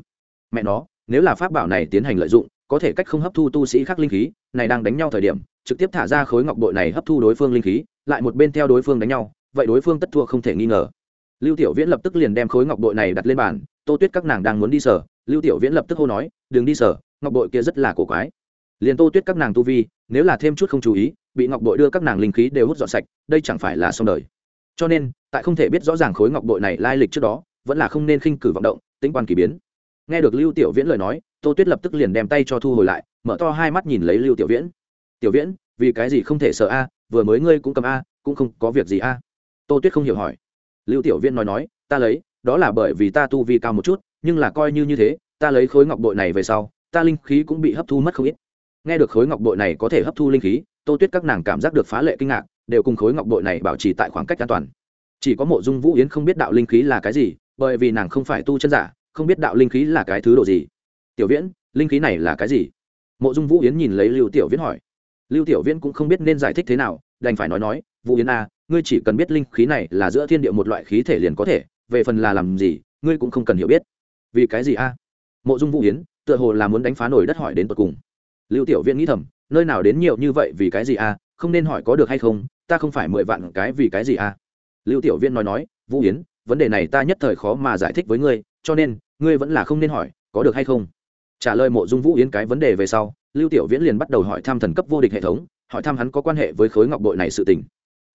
Mẹ nó nếu là pháp bảo này tiến hành lợi dụng có thể cách không hấp thu tu sĩ khác linh khí này đang đánh nhau thời điểm trực tiếp thả ra khối ngọc bội này hấp thu đối phương linh khí lại một bên theo đối phương đánh nhau vậy đối phương tất thua không thể nghi ngờ lưu tiểu viễn lập tức liền đem khối ngọc bội này đặt lên bàn, tô tuyết các nàng đang muốn đi sở lưu tiểu viễn lập tức hô nói, đừng đi sở ngọc bội kia rất là cổ quái. Liền tô tuyết các nàng tu vi, nếu là thêm chút không chú ý, bị ngọc bội đưa các nàng linh khí đều hút dọn sạch, đây chẳng phải là xong đời. Cho nên, tại không thể biết rõ ràng khối ngọc bội này lai lịch trước đó, vẫn là không nên khinh cử vọng động, tính quan kỳ biến. Nghe được lưu tiểu viễn lời nói, tô tuyết lập tức liền đem tay cho thu hồi lại, mở to hai mắt nhìn lấy lưu tiểu viễn. Tiểu viễn, vì cái gì không thể sợ a, vừa mới ngươi cũng cầm a, cũng không có việc gì a. Tô tuyết không hiểu hỏi lưu tiểu viễn nói nói ta lấy đó là bởi vì ta tu vi cao một chút nhưng là coi như như thế ta lấy khối ngọc bội này về sau ta linh khí cũng bị hấp thu mất không ít. Nghe được khối ngọc bội này có thể hấp thu linh khí tô tuyết các nàng cảm giác được phá lệ kinh ngạc đều cùng khối ngọc bội này bảo trì tại khoảng cách an toàn. Chỉ có mộ dung vũ yến không biết đạo linh khí là cái gì bởi vì nàng không phải tu chân giả không biết đạo linh khí là cái thứ đồ gì. Tiểu viễn linh khí này là cái gì? Mộ dung vũ yến nhìn lấy lưu tiểu viễn hỏi. Lưu tiểu viễn cũng không biết nên giải thích thế nào đành phải nói nói vũ yến a à, ngươi chỉ cần biết linh khí này là giữa thiên địa một loại khí thể liền có thể, về phần là làm gì, ngươi cũng không cần hiểu biết. Vì cái gì a? Mộ dung vũ hiến tựa hồ là muốn đánh phá nổi đất hỏi đến tột cùng. Lưu tiểu viễn nghĩ thầm, nơi nào đến nhiều như vậy vì cái gì a, không nên hỏi có được hay không, ta không phải mười vạn cái vì cái gì a. Lưu tiểu viễn nói nói, vũ hiến vấn đề này ta nhất thời khó mà giải thích với ngươi, cho nên, ngươi vẫn là không nên hỏi, có được hay không? Trả lời mộ dung vũ yến cái vấn đề về sau, lưu tiểu viễn liền bắt đầu hỏi thăm thần cấp vô địch hệ thống, hỏi thăm hắn có quan hệ với khối ngọc bội này sự tình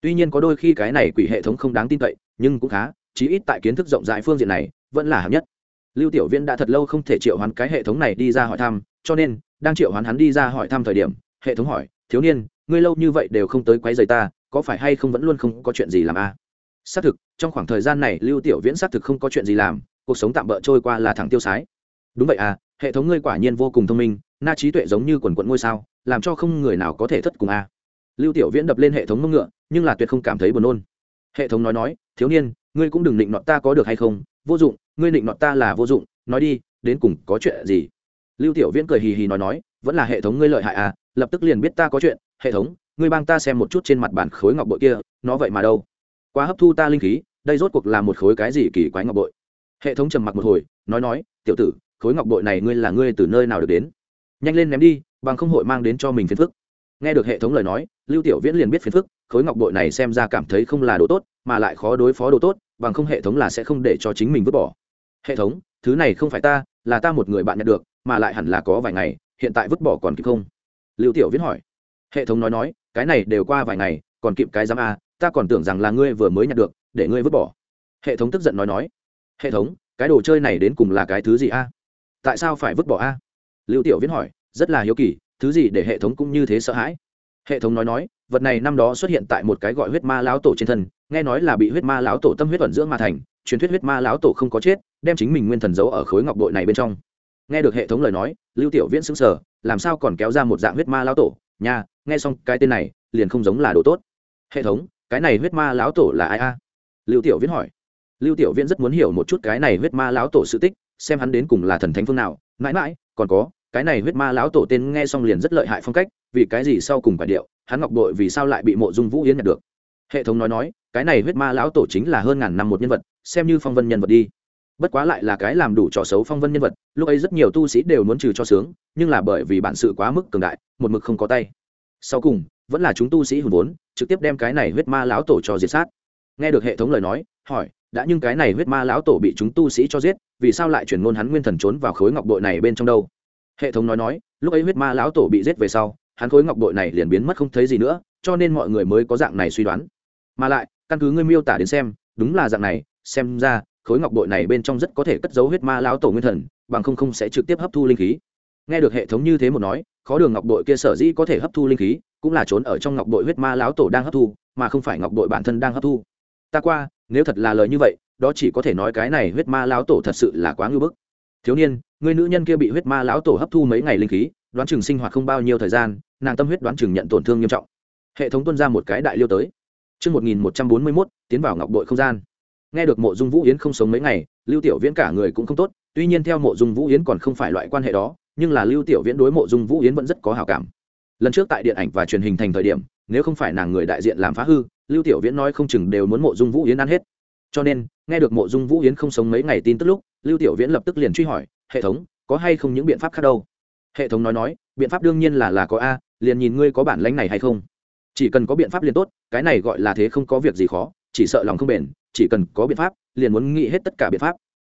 tuy nhiên có đôi khi cái này quỷ hệ thống không đáng tin cậy, nhưng cũng khá, chí ít tại kiến thức rộng rãi phương diện này, vẫn là hạng nhất lưu tiểu viễn đã thật lâu không thể triệu hoán cái hệ thống này đi ra hỏi thăm, cho nên, đang triệu hoán hắn đi ra hỏi thăm thời điểm, hệ thống hỏi, thiếu niên, ngươi lâu như vậy đều không tới quấy rầy ta, có phải hay không vẫn luôn không có chuyện gì làm a à? xác thực, trong khoảng thời gian này, lưu tiểu viễn xác thực không có chuyện gì làm, cuộc sống tạm bỡ trôi qua là thẳng tiêu sái đúng vậy à hệ thống ngươi quả nhiên vô cùng thông minh, na trí tuệ giống như quần quận ngôi sao, làm cho không người nào có thể thất cùng a à lưu tiểu viễn đập lên hệ thống mông ngựa, nhưng là tuyệt không cảm thấy buồn nôn. Hệ thống nói nói, thiếu niên, ngươi cũng đừng định nọt ta có được hay không? Vô dụng, ngươi định nọt ta là vô dụng. Nói đi, đến cùng có chuyện gì? Lưu tiểu viễn cười hì hì nói nói, vẫn là hệ thống ngươi lợi hại à lập tức liền biết ta có chuyện. Hệ thống, ngươi bang ta xem một chút trên mặt bản khối ngọc bội kia, nó vậy mà đâu? Quá hấp thu ta linh khí, đây rốt cuộc là một khối cái gì kỳ quái ngọc bội? Hệ thống trầm mặc một hồi, nói nói, tiểu tử, khối ngọc bội này ngươi là ngươi từ nơi nào được đến? Nhanh lên ném đi, bằng không hội mang đến cho mình phiền phức nghe được hệ thống lời nói, lưu tiểu viễn liền biết phiền phức, khối ngọc bội này xem ra cảm thấy không là đồ tốt, mà lại khó đối phó đồ tốt, bằng không hệ thống là sẽ không để cho chính mình vứt bỏ. Hệ thống, thứ này không phải ta, là ta một người bạn nhận được, mà lại hẳn là có vài ngày, hiện tại vứt bỏ còn kịp không? Lưu tiểu viễn hỏi. Hệ thống nói nói, cái này đều qua vài ngày, còn kịp cái giám a, ta còn tưởng rằng là ngươi vừa mới nhận được, để ngươi vứt bỏ. Hệ thống tức giận nói nói. Hệ thống, cái đồ chơi này đến cùng là cái thứ gì a? Tại sao phải vứt bỏ a? Lưu tiểu viễn hỏi, rất là hiếu kỳ thứ gì để hệ thống cũng như thế sợ hãi. Hệ thống nói nói, vật này năm đó xuất hiện tại một cái gọi huyết ma lão tổ trên thân, nghe nói là bị huyết ma lão tổ tâm huyết thuận dưỡng mà thành, truyền thuyết huyết ma lão tổ không có chết, đem chính mình nguyên thần giấu ở khối ngọc bội này bên trong. Nghe được hệ thống lời nói, lưu tiểu viễn sững sờ, làm sao còn kéo ra một dạng huyết ma lão tổ? Nha, nghe xong cái tên này, liền không giống là đồ tốt. Hệ thống, cái này huyết ma lão tổ là ai a? Lưu tiểu viễn hỏi. Lưu tiểu viễn rất muốn hiểu một chút cái này huyết ma lão tổ sự tích, xem hắn đến cùng là thần thánh phương nào. Mãi mãi, còn có cái này huyết ma lão tổ tên nghe xong liền rất lợi hại phong cách, vì cái gì sau cùng phải điệu, hắn ngọc bội vì sao lại bị mộ dung vũ yến nhận được? Hệ thống nói nói, cái này huyết ma lão tổ chính là hơn ngàn năm một nhân vật, xem như phong vân nhân vật đi. Bất quá lại là cái làm đủ trò xấu phong vân nhân vật, lúc ấy rất nhiều tu sĩ đều muốn trừ cho sướng, nhưng là bởi vì bản sự quá mức cường đại, một mực không có tay. Sau cùng, vẫn là chúng tu sĩ hùn vốn, trực tiếp đem cái này huyết ma lão tổ cho diệt sát. Nghe được hệ thống lời nói, hỏi, đã nhưng cái này huyết ma lão tổ bị chúng tu sĩ cho giết, vì sao lại chuyển ngôn hắn nguyên thần trốn vào khối ngọc bội này bên trong đâu? Hệ thống nói nói, lúc ấy huyết ma lão tổ bị giết về sau, hắn khối ngọc bội này liền biến mất không thấy gì nữa, cho nên mọi người mới có dạng này suy đoán. Mà lại, căn cứ ngươi miêu tả đến xem, đúng là dạng này, xem ra, khối ngọc bội này bên trong rất có thể cất giấu huyết ma lão tổ nguyên thần, bằng không không sẽ trực tiếp hấp thu linh khí. Nghe được hệ thống như thế một nói, khó đường ngọc bội kia sở dĩ có thể hấp thu linh khí, cũng là trốn ở trong ngọc bội huyết ma lão tổ đang hấp thu, mà không phải ngọc bội bản thân đang hấp thu. Ta qua, nếu thật là lời như vậy, đó chỉ có thể nói cái này huyết ma lão tổ thật sự là quá ngưỡng bức thiếu niên người nữ nhân kia bị huyết ma lão tổ hấp thu mấy ngày linh khí đoán chừng sinh hoạt không bao nhiêu thời gian nàng tâm huyết đoán chừng nhận tổn thương nghiêm trọng hệ thống tuân ra một cái đại liêu tới Trước 1141, tiến vào ngọc bội không gian. Nghe được mộ dung vũ yến không sống mấy ngày, lưu tiểu viễn cả người cũng không tốt, tuy nhiên theo mộ dung vũ yến còn không phải loại quan hệ đó, nhưng là lưu tiểu viễn đối mộ dung vũ yến vẫn rất có hảo cảm. Lần trước tại điện ảnh và truyền hình thành thời điểm, nếu không phải nàng người đại diện làm phá hư, lưu tiểu viễn nói không chừng đều muốn mộ dung vũ yến ăn hết. Cho nên, nghe được mộ dung vũ yến không sống mấy ngày tin tức lúc, lưu tiểu viễn lập tức liền truy hỏi, hệ thống, có hay không những biện pháp khác đâu? Hệ thống nói nói, biện pháp đương nhiên là là có a, liền nhìn ngươi có bản lĩnh này hay không. Chỉ cần có biện pháp liền tốt cái này gọi là thế không có việc gì khó chỉ sợ lòng không bền chỉ cần có biện pháp liền muốn nghĩ hết tất cả biện pháp.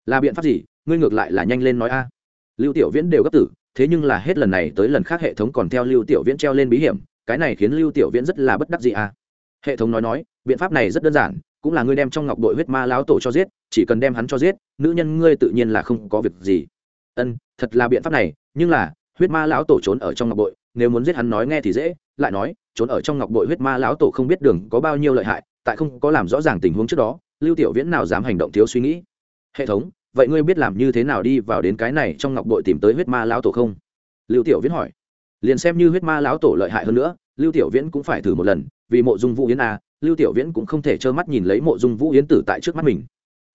Là biện pháp gì? Ngươi ngược lại là nhanh lên nói a. Lưu tiểu viễn đều gấp tử thế nhưng là hết lần này tới lần khác hệ thống còn theo lưu tiểu viễn treo lên bí hiểm cái này khiến lưu tiểu viễn rất là bất đắc gì a. Hệ thống nói nói biện pháp này rất đơn giản cũng là ngươi đem trong ngọc đội huyết ma lão tổ cho giết, chỉ cần đem hắn cho giết, nữ nhân ngươi tự nhiên là không có việc gì. Ân, thật là biện pháp này, nhưng là, huyết ma lão tổ trốn ở trong ngọc bội, nếu muốn giết hắn nói nghe thì dễ, lại nói, trốn ở trong ngọc bội huyết ma lão tổ không biết đường có bao nhiêu lợi hại, tại không có làm rõ ràng tình huống trước đó, lưu tiểu viễn nào dám hành động thiếu suy nghĩ. Hệ thống, vậy ngươi biết làm như thế nào đi vào đến cái này trong ngọc bội tìm tới huyết ma lão tổ không? Lưu tiểu viễn hỏi. Liền xem như huyết ma lão tổ lợi hại hơn nữa, lưu tiểu viễn cũng phải thử một lần, vì mộ dung vũ yến a lưu tiểu viễn cũng không thể trơ mắt nhìn lấy mộ dung vũ yến tử tại trước mắt mình.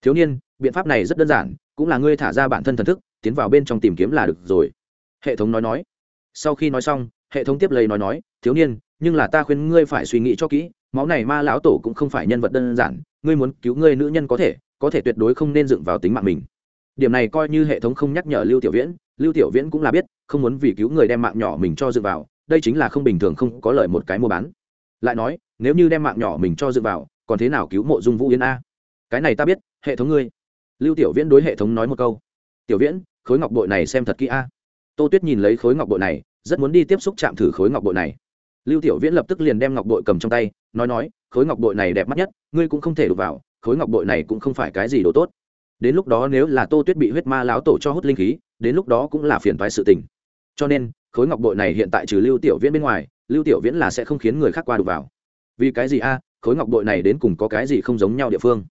Thiếu niên, biện pháp này rất đơn giản, cũng là ngươi thả ra bản thân thần thức, tiến vào bên trong tìm kiếm là được rồi. Hệ thống nói nói. Sau khi nói xong, hệ thống tiếp lấy nói nói, thiếu niên, nhưng là ta khuyên ngươi phải suy nghĩ cho kỹ, máu này ma lão tổ cũng không phải nhân vật đơn giản, ngươi muốn cứu ngươi nữ nhân có thể có thể tuyệt đối không nên dựng vào tính mạng mình. Điểm này coi như hệ thống không nhắc nhở lưu tiểu viễn, lưu tiểu viễn cũng là biết, không muốn vì cứu người đem mạng nhỏ mình cho dựng vào, đây chính là không bình thường, không có lợi một cái mua bán lại nói, nếu như đem mạng nhỏ mình cho dự vào, còn thế nào cứu mộ dung vũ yến a? Cái này ta biết, hệ thống ngươi. Lưu tiểu viễn đối hệ thống nói một câu. Tiểu viễn, khối ngọc bội này xem thật kỹ a. Tô tuyết nhìn lấy khối ngọc bội này, rất muốn đi tiếp xúc chạm thử khối ngọc bội này. Lưu tiểu viễn lập tức liền đem ngọc bội cầm trong tay, nói nói, khối ngọc bội này đẹp mắt nhất, ngươi cũng không thể đụng vào, khối ngọc bội này cũng không phải cái gì đồ tốt. Đến lúc đó nếu là tô tuyết bị huyết ma láo tổ cho hút linh khí, đến lúc đó cũng là phiền toái sự tình. Cho nên, khối ngọc bội này hiện tại trừ lưu tiểu viễn bên ngoài lưu tiểu viễn là sẽ không khiến người khác qua đụng vào. Vì cái gì a? Khối ngọc bội này đến cùng có cái gì không giống nhau địa phương?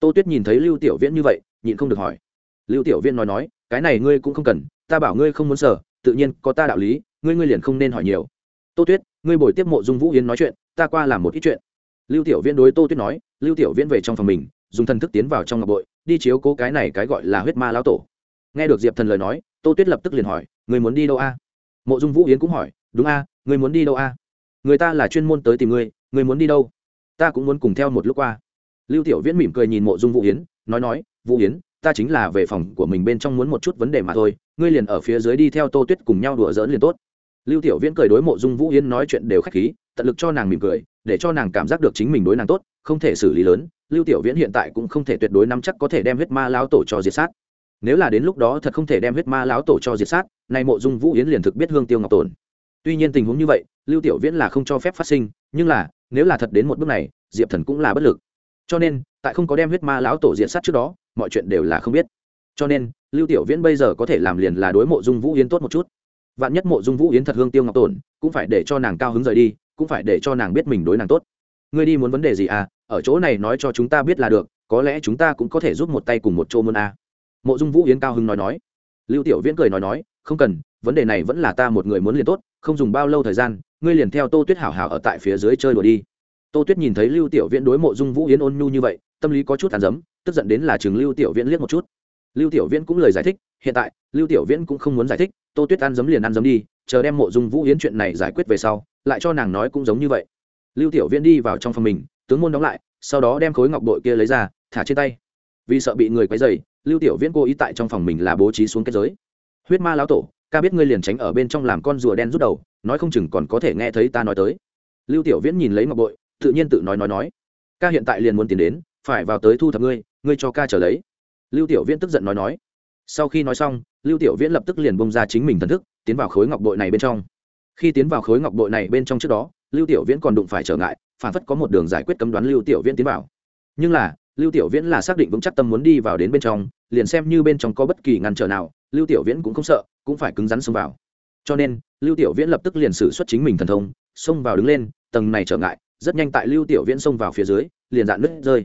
Tô tuyết nhìn thấy lưu tiểu viễn như vậy, nhịn không được hỏi. Lưu tiểu viễn nói nói, cái này ngươi cũng không cần, ta bảo ngươi không muốn sở tự nhiên có ta đạo lý, ngươi ngươi liền không nên hỏi nhiều. Tô tuyết, ngươi bồi tiếp mộ dung vũ yến nói chuyện, ta qua làm một ít chuyện. Lưu tiểu viễn đối tô tuyết nói, lưu tiểu viễn về trong phòng mình, dùng thần thức tiến vào trong ngọc bội, đi chiếu cố cái này cái gọi là huyết ma lão tổ. Nghe được diệp thần lời nói, tô tuyết lập tức liền hỏi người muốn đi đâu a? Mộ dung vũ yến cũng hỏi, đúng a người muốn đi đâu a? Người ta là chuyên môn tới tìm ngươi người muốn đi đâu? Ta cũng muốn cùng theo một lúc qua. Lưu tiểu viễn mỉm cười nhìn mộ dung vũ yến, nói nói, vũ yến, ta chính là về phòng của mình bên trong muốn một chút vấn đề mà thôi, ngươi liền ở phía dưới đi theo tô tuyết cùng nhau đùa giỡn liền tốt. Lưu tiểu viễn cười đối mộ dung vũ yến nói chuyện đều khách khí, tận lực cho nàng mỉm cười, để cho nàng cảm giác được chính mình đối nàng tốt, không thể xử lý lớn. Lưu tiểu viễn hiện tại cũng không thể tuyệt đối nắm chắc có thể đem huyết ma lão tổ cho diệt sát. Nếu là đến lúc đó thật không thể đem huyết ma lão tổ cho diệt sát, nay mộ dung vũ yến liền thực biết hương tiêu ngọc tổn tuy nhiên tình huống như vậy, lưu tiểu viễn là không cho phép phát sinh, nhưng là, nếu là thật đến một bước này, diệp thần cũng là bất lực. Cho nên, tại không có đem huyết ma lão tổ diệt sát trước đó, mọi chuyện đều là không biết. Cho nên, lưu tiểu viễn bây giờ có thể làm liền là đối mộ dung vũ yến tốt một chút. Vạn nhất mộ dung vũ yến thật hương tiêu ngọc tổn, cũng phải để cho nàng cao hứng rời đi, cũng phải để cho nàng biết mình đối nàng tốt. Ngươi đi muốn vấn đề gì à? Ở chỗ này nói cho chúng ta biết là được, có lẽ chúng ta cũng có thể giúp một tay cùng một chỗ môn à. mộ dung vũ yến cao hứng nói nói. Lưu tiểu viễn cười nói nói, không cần vấn đề này vẫn là ta một người muốn liền tốt, không dùng bao lâu thời gian, ngươi liền theo tô tuyết hảo hảo ở tại phía dưới chơi đùa đi. Tô tuyết nhìn thấy lưu tiểu viễn đối mộ dung vũ yến ôn nhu như vậy, tâm lý có chút tàn dấm tức giận đến là chừng lưu tiểu viễn liếc một chút. Lưu tiểu viễn cũng lời giải thích, hiện tại, lưu tiểu viễn cũng không muốn giải thích, tô tuyết ăn dấm liền ăn dấm đi, chờ đem mộ dung vũ yến chuyện này giải quyết về sau, lại cho nàng nói cũng giống như vậy. Lưu tiểu viễn đi vào trong phòng mình, tướng môn đóng lại, sau đó đem khối ngọc bội kia lấy ra, thả trên tay. Vì sợ bị người quấy dày lưu tiểu viễn cố ý tại trong phòng mình là bố trí xuống kết giới. Huyết ma lão tổ ca biết ngươi liền tránh ở bên trong làm con rùa đen rút đầu, nói không chừng còn có thể nghe thấy ta nói tới. Lưu tiểu viễn nhìn lấy ngọc bội, tự nhiên tự nói nói nói. Ca hiện tại liền muốn tiến đến, phải vào tới thu thập ngươi ngươi cho ca trở lấy. Lưu tiểu viễn tức giận nói nói. Sau khi nói xong, lưu tiểu viễn lập tức liền bông ra chính mình thần thức, tiến vào khối ngọc bội này bên trong. Khi tiến vào khối ngọc bội này bên trong trước đó, lưu tiểu viễn còn đụng phải trở ngại, phản phất có một đường giải quyết cấm đoán lưu tiểu viễn tiến vào. Nhưng là lưu tiểu viễn là xác định vững chắc tâm muốn đi vào đến bên trong, liền xem như bên trong có bất kỳ ngăn trở nào, lưu tiểu viễn cũng không sợ, cũng phải cứng rắn xông vào. Cho nên, lưu tiểu viễn lập tức liền sử xuất chính mình thần thông, xông vào đứng lên, tầng này trở ngại, rất nhanh tại lưu tiểu viễn xông vào phía dưới, liền dạn nứt rơi.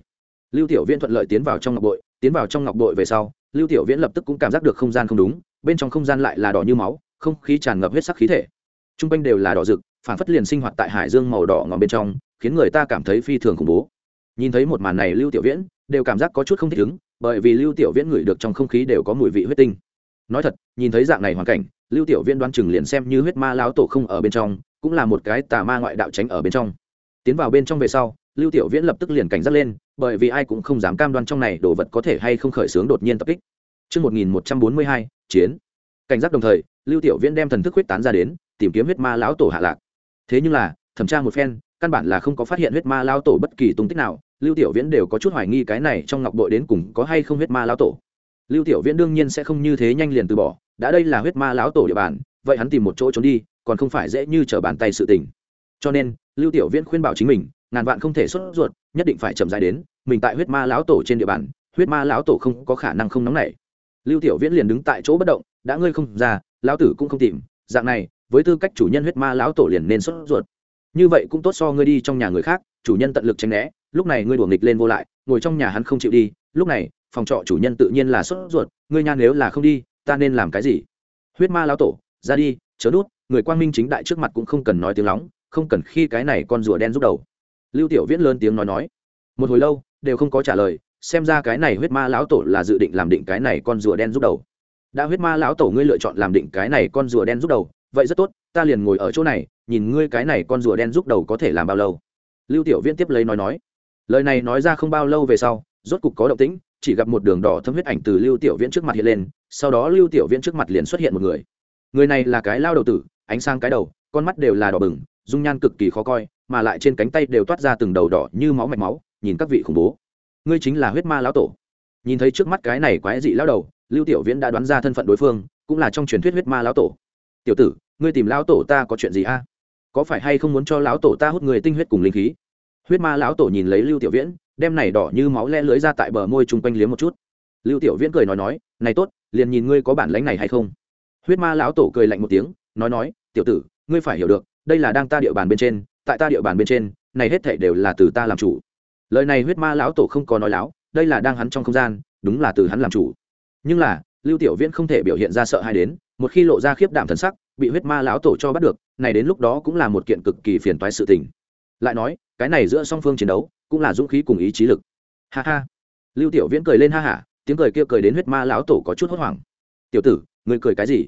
Lưu tiểu viễn thuận lợi tiến vào trong ngọc bội, tiến vào trong ngọc bội về sau, lưu tiểu viễn lập tức cũng cảm giác được không gian không đúng, bên trong không gian lại là đỏ như máu, không khí tràn ngập huyết sắc khí thể. T r u n g quanh đều là đỏ rực, phản phất liền sinh hoạt tại hải dương màu đỏ ngòm bên trong, khiến người ta cảm thấy phi thường khủng bố nhìn thấy một màn này lưu tiểu viễn đều cảm giác có chút không thích ứng bởi vì lưu tiểu viễn ngửi được trong không khí đều có mùi vị huyết tinh nói thật nhìn thấy dạng này hoàn cảnh lưu tiểu viễn đoán chừng liền xem như huyết ma lão tổ không ở bên trong cũng là một cái tà ma ngoại đạo tránh ở bên trong tiến vào bên trong về sau lưu tiểu viễn lập tức liền cảnh giác lên bởi vì ai cũng không dám cam đoan trong này đồ vật có thể hay không khởi xướng đột nhiên tập kích Trước 1142, chiến. Cảnh giác đồng thời, Lưu Tiểu Viễn đem thần thức huyết tán ra đến, tìm kiếm huyết ma lão tổ hạ lạc. Thế nhưng là, thẩm tra một phen, căn bản là không có phát hiện huyết ma lão tổ bất kỳ tung tích nào, Lưu Tiểu Viễn đều có chút hoài nghi cái này trong ngọc bội đến cùng có hay không huyết ma lão tổ. Lưu Tiểu Viễn đương nhiên sẽ không như thế nhanh liền từ bỏ, đã đây là huyết ma lão tổ địa bàn, vậy hắn tìm một chỗ trốn đi, còn không phải dễ như trở bàn tay sự tình. Cho nên, Lưu Tiểu Viễn khuyên bảo chính mình, ngàn vạn không thể xuất ruột nhất định phải chậm dài đến mình tại huyết ma lão tổ trên địa bàn huyết ma lão tổ không có khả năng không nóng nảy lưu tiểu viễn liền đứng tại chỗ bất động đã ngươi không ra lão tử cũng không tìm dạng này với tư cách chủ nhân huyết ma lão tổ liền nên xuất ruột như vậy cũng tốt so ngươi đi trong nhà người khác, chủ nhân tận lực tránh né, lúc này ngươi đuổi nghịch lên vô lại, ngồi trong nhà hắn không chịu đi, lúc này, phòng trọ chủ nhân tự nhiên là sốt ruột, ngươi nha nếu là không đi, ta nên làm cái gì? Huyết ma lão tổ, ra đi, chớ nút người quang minh chính đại trước mặt cũng không cần nói tiếng lóng, không cần khi cái này con rùa đen rút đầu. Lưu tiểu viễn lớn tiếng nói nói. Một hồi lâu, đều không có trả lời, xem ra cái này huyết ma lão tổ là dự định làm định cái này con rùa đen rút đầu. Đã huyết ma lão tổ ngươi lựa chọn làm định cái này con rùa đen rút đầu, vậy rất tốt, ta liền ngồi ở chỗ này nhìn ngươi cái này con rùa đen giúp đầu có thể làm bao lâu? Lưu tiểu viễn tiếp lấy nói nói. Lời này nói ra không bao lâu về sau, rốt cục có động tĩnh, chỉ gặp một đường đỏ thâm huyết ảnh từ lưu tiểu viễn trước mặt hiện lên, sau đó lưu tiểu viễn trước mặt liền xuất hiện một người. Người này là cái lao đầu tử, ánh sang cái đầu, con mắt đều là đỏ bừng, dung nhan cực kỳ khó coi, mà lại trên cánh tay đều toát ra từng đầu đỏ như máu mạch máu, nhìn các vị khủng bố. Ngươi chính là huyết ma lão tổ. Nhìn thấy trước mắt cái này quái dị lão đầu, lưu tiểu viễn đã đoán ra thân phận đối phương, cũng là trong truyền thuyết huyết ma lão tổ. Tiểu tử, ngươi tìm lão tổ ta có chuyện gì a? Có phải hay không muốn cho lão tổ ta hút người tinh huyết cùng linh khí? Huyết ma lão tổ nhìn lấy lưu tiểu viễn, đem này đỏ như máu le lưới ra tại bờ môi chung quanh liếm một chút. Lưu tiểu viễn cười nói nói, này tốt, liền nhìn ngươi có bản lãnh này hay không? Huyết ma lão tổ cười lạnh một tiếng, nói nói, tiểu tử, ngươi phải hiểu được, đây là đang ta địa bàn bên trên, tại ta địa bàn bên trên, này hết thảy đều là từ ta làm chủ. Lời này huyết ma lão tổ không có nói láo, đây là đang hắn trong không gian, đúng là từ hắn làm chủ. Nhưng là, lưu tiểu viễn không thể biểu hiện ra sợ hãi đến, một khi lộ ra khiếp đảm thần sắc bị huyết ma lão tổ cho bắt được, này đến lúc đó cũng là một kiện cực kỳ phiền toái sự tình. Lại nói, cái này giữa song phương chiến đấu, cũng là dũng khí cùng ý chí lực. Ha ha. Lưu tiểu viễn cười lên ha hả tiếng cười kia cười đến huyết ma lão tổ có chút hốt hoảng. Tiểu tử người cười cái gì?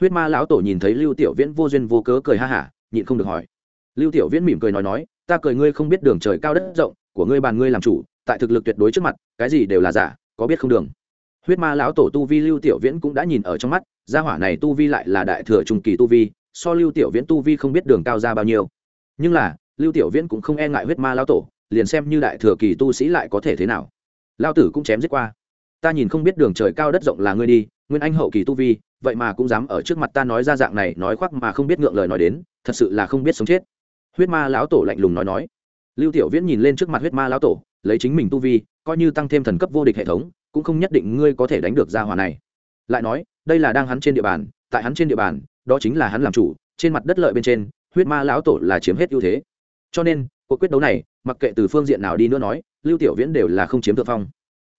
Huyết ma lão tổ nhìn thấy lưu tiểu viễn vô duyên vô cớ cười ha hả nhịn không được hỏi. Lưu tiểu viễn mỉm cười nói nói, ta cười ngươi không biết đường trời cao đất rộng của ngươi bàn ngươi làm chủ, tại thực lực tuyệt đối trước mặt, cái gì đều là giả, có biết không đường? Huyết ma lão tổ tu vi lưu tiểu viễn cũng đã nhìn ở trong mắt, gia hỏa này tu vi lại là đại thừa trung kỳ tu vi, so lưu tiểu viễn tu vi không biết đường cao ra bao nhiêu. Nhưng là, lưu tiểu viễn cũng không e ngại huyết ma lão tổ, liền xem như đại thừa kỳ tu sĩ lại có thể thế nào. Lao tử cũng chém giết qua. Ta nhìn không biết đường trời cao đất rộng là ngươi đi, nguyên anh hậu kỳ tu vi, vậy mà cũng dám ở trước mặt ta nói ra dạng này, nói khoác mà không biết ngượng lời nói đến, thật sự là không biết sống chết. Huyết ma lão tổ lạnh lùng nói nói. Lưu tiểu viễn nhìn lên trước mặt huyết ma lão tổ, lấy chính mình tu vi, coi như tăng thêm thần cấp vô địch hệ thống cũng không nhất định ngươi có thể đánh được gia hỏa này. Lại nói, đây là đang hắn trên địa bàn, tại hắn trên địa bàn, đó chính là hắn làm chủ, trên mặt đất lợi bên trên, huyết ma lão tổ là chiếm hết ưu thế. Cho nên, cuộc quyết đấu này, mặc kệ từ phương diện nào đi nữa nói, lưu tiểu viễn đều là không chiếm thượng phong.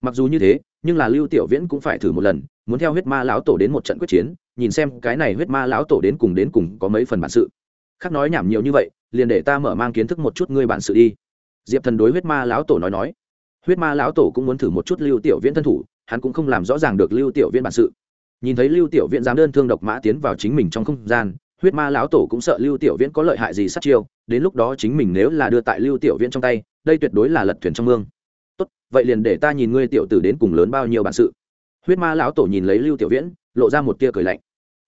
Mặc dù như thế, nhưng là lưu tiểu viễn cũng phải thử một lần, muốn theo huyết ma lão tổ đến một trận quyết chiến, nhìn xem cái này huyết ma lão tổ đến cùng đến cùng có mấy phần bản sự. Khác nói nhảm nhiều như vậy, liền để ta mở mang kiến thức một chút ngươi bản sự đi. Diệp thần đối huyết ma lão tổ nói nói huyết ma lão tổ cũng muốn thử một chút lưu tiểu viễn thân thủ, hắn cũng không làm rõ ràng được lưu tiểu viễn bản sự. Nhìn thấy lưu tiểu viễn dám đơn thương độc mã tiến vào chính mình trong không gian, huyết ma lão tổ cũng sợ lưu tiểu viễn có lợi hại gì sát chiêu, đến lúc đó chính mình nếu là đưa tại lưu tiểu viễn trong tay, đây tuyệt đối là lật thuyền trong mương. Tốt, vậy liền để ta nhìn ngươi tiểu tử đến cùng lớn bao nhiêu bản sự. Huyết ma lão tổ nhìn lấy lưu tiểu viễn, lộ ra một tia cười lạnh.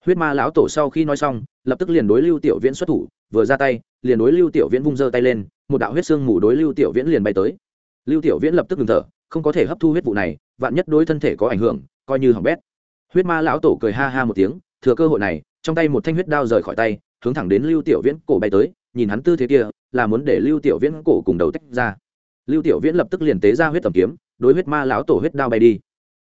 Huyết ma lão tổ sau khi nói xong, lập tức liền đối lưu tiểu viễn xuất thủ, vừa ra tay, liền đối lưu tiểu viễn vung giơ tay lên, một đạo huyết xương mù đối lưu tiểu viễn liền bay tới lưu tiểu viễn lập tức ngừng thở, không có thể hấp thu huyết vụ này, vạn nhất đối thân thể có ảnh hưởng, coi như hỏng bét. Huyết ma lão tổ cười ha ha một tiếng, thừa cơ hội này, trong tay một thanh huyết đao rời khỏi tay, hướng thẳng đến lưu tiểu viễn cổ bay tới, nhìn hắn tư thế kia, là muốn để lưu tiểu viễn cổ cùng đầu tách ra. Lưu tiểu viễn lập tức liền tế ra huyết tầm kiếm, đối huyết ma lão tổ huyết đao bay đi.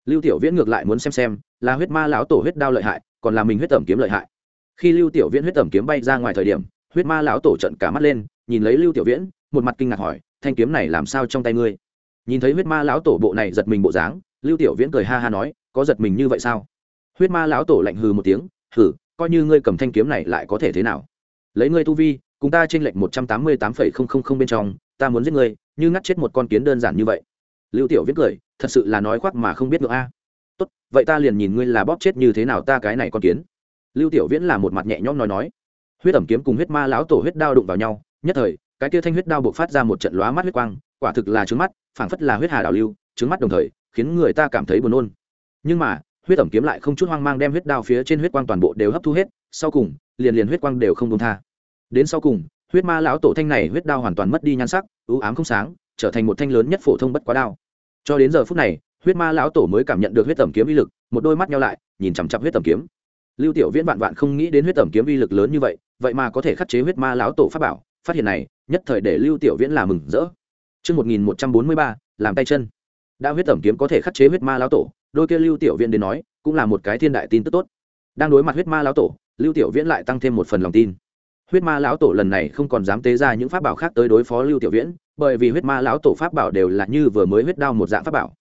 Lưu tiểu viễn ngược lại muốn xem xem, là huyết ma lão tổ huyết đao lợi hại, còn là mình huyết tầm kiếm lợi hại. Khi lưu tiểu viễn huyết tầm kiếm bay ra ngoài thời điểm, huyết ma lão tổ trận cả mắt lên, nhìn lấy lưu tiểu viễn, một mặt kinh ngạc hỏi thanh kiếm này làm sao trong tay ngươi? Nhìn thấy huyết ma lão tổ bộ này giật mình bộ dáng, lưu tiểu viễn cười ha ha nói, có giật mình như vậy sao? Huyết ma lão tổ lạnh hừ một tiếng, hừ, coi như ngươi cầm thanh kiếm này lại có thể thế nào? Lấy ngươi tu vi, cùng ta trên lệnh một trăm tám mươi tám phẩy không không không bên trong, ta muốn giết ngươi, như ngắt chết một con kiến đơn giản như vậy. Lưu tiểu viễn cười, thật sự là nói khoác mà không biết ngựa a. À. Tốt, vậy ta liền nhìn ngươi là bóp chết như thế nào ta cái này con kiến. Lưu tiểu viễn là một mặt nhẹ nhõm nói nói. Huyết ẩm kiếm cùng huyết ma lão tổ huyết đao đụng vào nhau, nhất thời cái kia thanh huyết đao buộc phát ra một trận lóa mắt huyết quang, quả thực là trứng mắt, phảng phất là huyết hà đảo lưu trứng mắt đồng thời, khiến người ta cảm thấy buồn nôn. Nhưng mà, huyết ẩm kiếm lại không chút hoang mang đem huyết đao phía trên huyết quang toàn bộ đều hấp thu hết, sau cùng, liền liền huyết quang đều không công tha. Đến sau cùng, huyết ma lão tổ thanh này huyết đao hoàn toàn mất đi nhan sắc ưu ám không sáng, trở thành một thanh lớn nhất phổ thông bất quá đao. Cho đến giờ phút này, huyết ma lão tổ mới cảm nhận được huyết tẩm kiếm uy lực, một đôi mắt nhau lại, nhìn chằm chặp huyết tẩm kiếm. Lưu tiểu viễn vạn vạn không nghĩ đến huyết tẩm kiếm uy lực lớn như vậy vậy mà có thể khắc chế huyết ma lão tổ pháp bảo, phát hiện này nhất thời để lưu tiểu viễn làm mừng rỡ Trước 1143, làm tay chân. Đã huyết tẩm kiếm có thể khắc chế huyết ma lão tổ, đôi kia lưu tiểu viễn đến nói, cũng là một cái thiên đại tin tức tốt. Đang đối mặt huyết ma lão tổ, lưu tiểu viễn lại tăng thêm một phần lòng tin. Huyết ma lão tổ lần này không còn dám tế ra những pháp bảo khác tới đối phó lưu tiểu viễn, bởi vì huyết ma lão tổ pháp bảo đều là như vừa mới huyết đao một dạng pháp bảo,